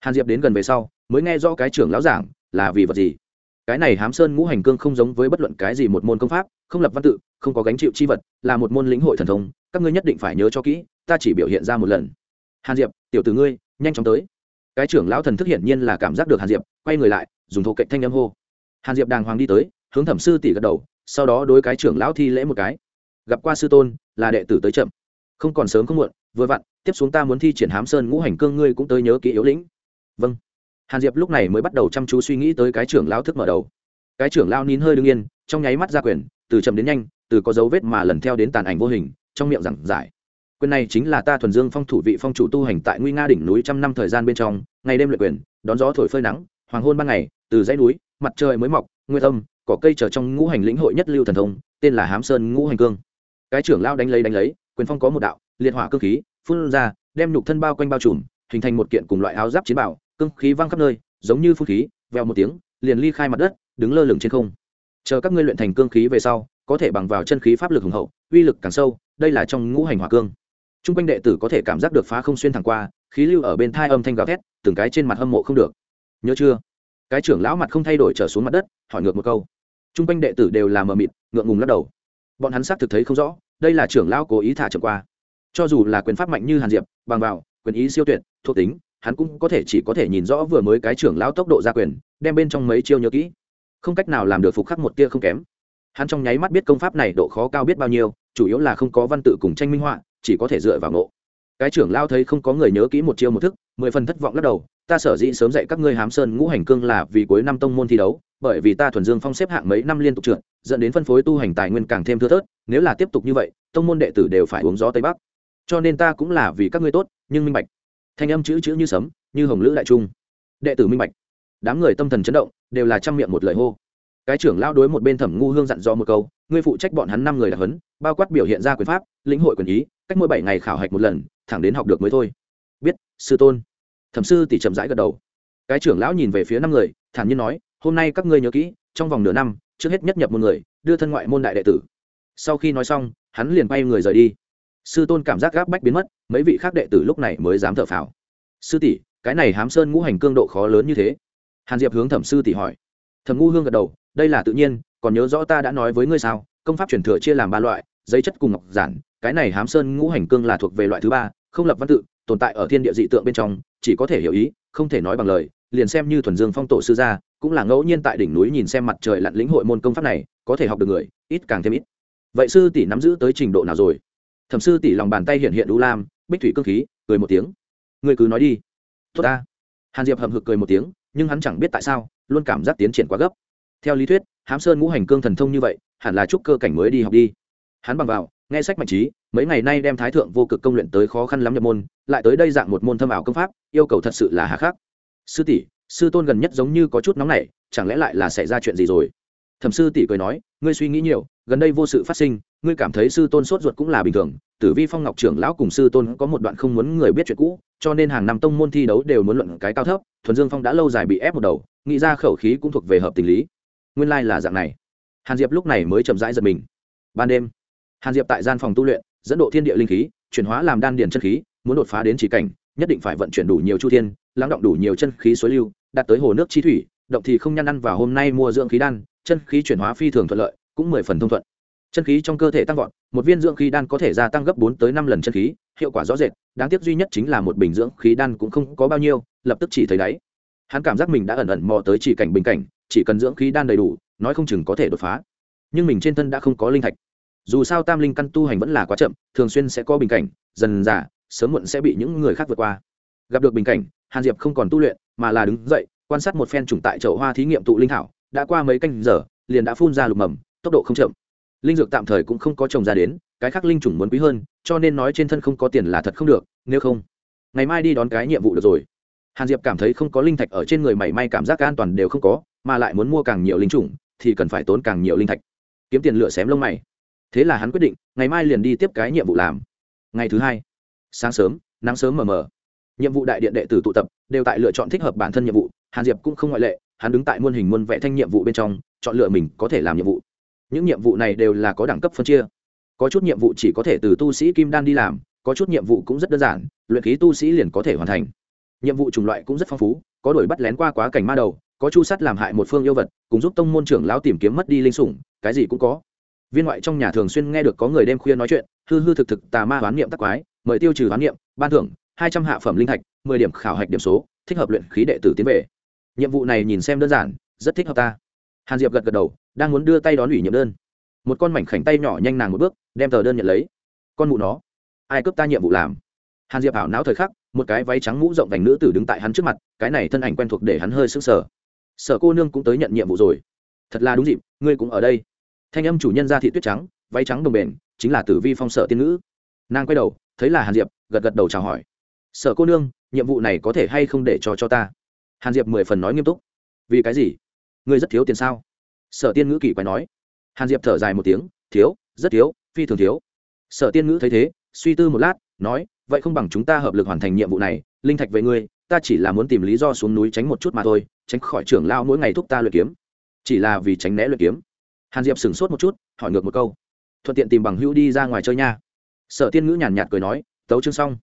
Hàn diệp đến gần về sau, mới nghe rõ cái trưởng lão giảng là vì vật gì. Cái này hám sơn ngũ hành cương không giống với bất luận cái gì một môn công pháp, không lập văn tự, không có gánh chịu chi vật, là một môn lĩnh hội thần thông, các ngươi nhất định phải nhớ cho kỹ, ta chỉ biểu hiện ra một lần. Hàn diệp, tiểu tử ngươi, nhanh chóng tới. Cái trưởng lão thần thức hiển nhiên là cảm giác được hàn diệp, quay người lại, dùng thổ cạnh thanh âm hô. Hàn diệp đàng hoàng đi tới, hướng thẩm sư tỷ gật đầu sau đó đối cái trưởng lão thi lễ một cái. Gặp qua sư tôn, là đệ tử tới chậm. Không còn sớm không muộn, vừa vặn, tiếp xuống ta muốn thi triển hám sơn ngũ hành cương, ngươi cũng tới nhớ kỹ yếu lĩnh. Vâng. Hàn diệp lúc này mới bắt đầu chăm chú suy nghĩ tới cái trưởng lao thức mở đầu. Cái trưởng lao nín hơi đương yên, trong nháy mắt ra quyền, từ chậm đến nhanh, từ có dấu vết mà lần theo đến tàn ảnh vô hình, trong miệng giảng giải. Quyền này chính là ta thuần dương phong thủ vị phong chủ tu hành tại nguy nga đỉnh núi trăm năm thời gian bên trong, ngày đêm luyện quyền, đón gió thổi phơi nắng, hoàng hôn ban ngày, từ dãy núi, mặt trời mới mọc nguyên tâm cỏ cây trở trong ngũ hành lĩnh hội nhất lưu thần thông, tên là hám sơn ngũ hành cương. Cái trưởng lao đánh lấy đánh lấy, quyền phong có một đạo, liệt hỏa cơ khí, phun ra, đem nhục thân bao quanh bao trùm, hình thành một kiện cùng loại áo giáp chiến bảo, cương khí văng khắp nơi, giống như phun khí, vèo một tiếng, liền ly khai mặt đất, đứng lơ lửng trên không. Chờ các ngươi luyện thành cương khí về sau, có thể bằng vào chân khí pháp lực hùng hậu, uy lực càng sâu, đây là trong ngũ hành hỏa cương. T r u n g quanh đệ tử có thể cảm giác được phá không xuyên thẳng qua, khí lưu ở bên thai âm thanh gào thét, từng cái trên mặt hâm mộ không được. Nhớ chưa? Cái trưởng lão mặt không thay đổi trở xuống mặt đất, hỏi ngược một câu t r u n g quanh đệ tử đều là mờ mịt, ngượng ngùng lắc đầu. Bọn hắn xác thực thấy không rõ, đây là trưởng lão cố ý thả chậm qua. Cho dù là quyền pháp mạnh như hàn diệp, bằng vào, quyền ý siêu tuyệt, thuộc tính, hắn cũng có thể chỉ có thể nhìn rõ vừa mới cái trưởng lão tốc độ ra quyền, đem bên trong mấy chiêu nhớ kỹ. Không cách nào làm được phục khắc một tia không kém. Hắn trong nháy mắt biết công pháp này độ khó cao biết bao nhiêu, chủ yếu là không có văn tự cùng tranh minh họa, chỉ có thể dựa vào nộ cái trưởng lao thấy không có người nhớ kỹ một chiêu một thức, mười phần thất vọng lắc đầu, ta sở dĩ sớm dạy các ngươi hám sơn ngũ hành cương là vì cuối năm tông môn thi đấu bởi vì ta thuần dương phong xếp hạng mấy năm liên tục trượt, dẫn đến phân phối tu hành tài nguyên càng thêm thưa thớt, nếu là tiếp tục như vậy, tông môn đệ tử đều phải uống gió tây bắc. Cho nên ta cũng là vì các ngươi tốt, nhưng minh bạch. Thanh âm chữ chữ như sấm, như hồng lữ đại trung. Đệ tử minh bạch. Đám người tâm thần chấn động, đều là trăm miệng một lời hô. Cái trưởng lao đối một bên thẩm ngu hương dặn dò một câu, ngươi phụ trách bọn hắn năm người đặc hấn bao quát biểu hiện ra quyền pháp, lĩnh hội quyền ý, cách mỗi bảy ngày khảo hạch một lần, thẳng đến học được mới thôi. Biết, sư tôn. Thẩm sư tỷ chậm rãi gật đầu. Cái trưởng lão nhìn về phía năm người, thản nhiên nói hôm nay các ngươi nhớ kỹ, trong vòng nửa năm, trước hết nhất nhập một người, đưa thân ngoại môn đại đệ tử. Sau khi nói xong, hắn liền bay người rời đi. Sư tôn cảm giác gáp bách biến mất, mấy vị khác đệ tử lúc này mới dám thở phào. Sư tỷ, cái này hám sơn ngũ hành cương độ khó lớn như thế? Hàn diệp hướng thẩm sư tỷ hỏi. Thẩm Ngũ hương gật đầu, đây là tự nhiên, còn nhớ rõ ta đã nói với ngươi sao, công pháp truyền thừa chia làm ba loại, giấy chất cùng ngọc giản, cái này hám sơn ngũ hành cương là thuộc về loại thứ ba, không lập văn tự, tồn tại ở thiên địa dị tượng bên trong, chỉ có thể hiểu ý, không thể nói bằng lời liền xem như thuần dương phong tổ sư gia, cũng là ngẫu nhiên tại đỉnh núi nhìn xem mặt trời lặn lĩnh hội môn công pháp này, có thể học được người, ít càng thêm ít. Vậy sư tỷ nắm giữ tới trình độ nào rồi? Thẩm sư tỷ lòng bàn tay hiện hiện đu lam, bích thủy cơ khí, cười một tiếng. Người cứ nói đi. Tốt ta. Hàn diệp hậm hực cười một tiếng, nhưng hắn chẳng biết tại sao, luôn cảm giác tiến triển quá gấp. Theo lý thuyết, hám sơn ngũ hành cương thần thông như vậy, hẳn là chúc cơ cảnh mới đi học đi. Hắn bằng vào, nghe sách mạnh trí, mấy ngày nay đem thái thượng vô cực công luyện tới khó khăn lắm nhập môn, lại tới đây dạng một môn thâm ảo công pháp, yêu cầu thật sự là hà khắc sư tỷ, sư tôn gần nhất giống như có chút nóng nảy, chẳng lẽ lại là xảy ra chuyện gì rồi? Thẩm sư tỷ cười nói, ngươi suy nghĩ nhiều, gần đây vô sự phát sinh, ngươi cảm thấy sư tôn sốt ruột cũng là bình thường. Tử vi phong ngọc trưởng lão cùng sư tôn có một đoạn không muốn người biết chuyện cũ, cho nên hàng năm tông môn thi đấu đều muốn luận cái cao thấp. Thuần dương phong đã lâu dài bị ép một đầu, nghĩ ra khẩu khí cũng thuộc về hợp tình lý. Nguyên lai là dạng này. Hàn diệp lúc này mới chậm rãi giật mình. Ban đêm, hàn diệp tại gian phòng tu luyện, dẫn độ thiên địa linh khí, chuyển hóa làm đan điền chân khí, muốn đột phá đến chỉ cảnh, nhất định phải vận chuyển đủ nhiều chu thiên lắng động đủ nhiều chân khí suối lưu, đạt tới hồ nước chi thủy, động thì không nhăn ăn và hôm nay mua dưỡng khí đan, chân khí chuyển hóa phi thường thuận lợi, cũng mười phần thông thuận. Chân khí trong cơ thể tăng vọt, một viên dưỡng khí đan có thể gia tăng gấp bốn tới năm lần chân khí, hiệu quả rõ rệt, đáng tiếc duy nhất chính là một bình dưỡng khí đan cũng không có bao nhiêu, lập tức chỉ thấy đáy. Hắn cảm giác mình đã ẩn ẩn mò tới chỉ cảnh bình cảnh, chỉ cần dưỡng khí đan đầy đủ, nói không chừng có thể đột phá. Nhưng mình trên thân đã không có linh thạch. Dù sao tam linh căn tu hành vẫn là quá chậm, thường xuyên sẽ có bình cảnh, dần dà, sớm muộn sẽ bị những người khác vượt qua. Gặp được bình cảnh hàn diệp không còn tu luyện, mà là đứng dậy, quan sát một phen trùng tại chậu hoa thí nghiệm tụ linh thảo, đã qua mấy canh giờ, liền đã phun ra lục mầm, tốc độ không chậm. Linh dược tạm thời cũng không có trồng ra đến, cái khác linh chủng muốn quý hơn, cho nên nói trên thân không có tiền là thật không được, nếu không, ngày mai đi đón cái nhiệm vụ được rồi. Hàn diệp cảm thấy không có linh thạch ở trên người mảy may cảm giác an toàn đều không có, mà lại muốn mua càng nhiều linh chủng, thì cần phải tốn càng nhiều linh thạch. Kiếm tiền lựa xém lông mày. Thế là hắn quyết định, ngày mai liền đi tiếp cái nhiệm vụ làm. Ngày thứ hai, sáng sớm, nắng sớm mờ mờ nhiệm vụ đại điện đệ tử tụ tập, đều tại lựa chọn thích hợp bản thân nhiệm vụ. Hàn diệp cũng không ngoại lệ, hắn đứng tại muôn hình muôn vẽ thanh nhiệm vụ bên trong, chọn lựa mình có thể làm nhiệm vụ. Những nhiệm vụ này đều là có đẳng cấp phân chia. Có chút nhiệm vụ chỉ có thể từ tu sĩ kim đan đi làm, có chút nhiệm vụ cũng rất đơn giản, luyện khí tu sĩ liền có thể hoàn thành. Nhiệm vụ chủng loại cũng rất phong phú, có đổi bắt lén qua quá cảnh ma đầu, có chu sắt làm hại một phương yêu vật, cùng giúp tông môn trưởng lão tìm kiếm mất đi linh sủng, cái gì cũng có. Viên ngoại trong nhà thường xuyên nghe được có người đêm khuya nói chuyện, hư hư thực thực tà ma hoán niệm tắc quái, mời tiêu trừ hoán niệm, ban thưởng hai trăm hạ phẩm linh thạch, mười điểm khảo hạch điểm số, thích hợp luyện khí đệ tử tiến về. Nhiệm vụ này nhìn xem đơn giản, rất thích hợp ta. Hàn diệp gật gật đầu, đang muốn đưa tay đón ủy nhiệm đơn. Một con mảnh khảnh tay nhỏ nhanh nàng một bước, đem tờ đơn nhận lấy. Con mụ nó, ai cướp ta nhiệm vụ làm? Hàn diệp ảo não thời khắc, một cái váy trắng mũ rộng vành nữ tử đứng tại hắn trước mặt, cái này thân ảnh quen thuộc để hắn hơi sững sờ. Sở cô nương cũng tới nhận nhiệm vụ rồi. Thật là đúng dịp, ngươi cũng ở đây. Thanh âm chủ nhân ra thị tuyết trắng, váy trắng đồng bền, chính là tử vi phong sở tiên nữ nàng quay đầu, thấy là hàn diệp, gật gật đầu chào hỏi sở cô nương, nhiệm vụ này có thể hay không để cho cho ta? Hàn diệp mười phần nói nghiêm túc. Vì cái gì? Ngươi rất thiếu tiền sao? Sở tiên ngữ kỳ quái nói. Hàn diệp thở dài một tiếng. Thiếu, rất thiếu, phi thường thiếu. Sở tiên ngữ thấy thế, suy tư một lát, nói, vậy không bằng chúng ta hợp lực hoàn thành nhiệm vụ này, linh thạch về ngươi, ta chỉ là muốn tìm lý do xuống núi tránh một chút mà thôi, tránh khỏi trưởng lao mỗi ngày thúc ta luyện kiếm. Chỉ là vì tránh né luyện kiếm. Hàn diệp sửng sốt một chút, hỏi ngược một câu. Thuận tiện tìm bằng hữu đi ra ngoài chơi nha. Sở tiên ngữ nhàn nhạt cười nói, tấu chương xong.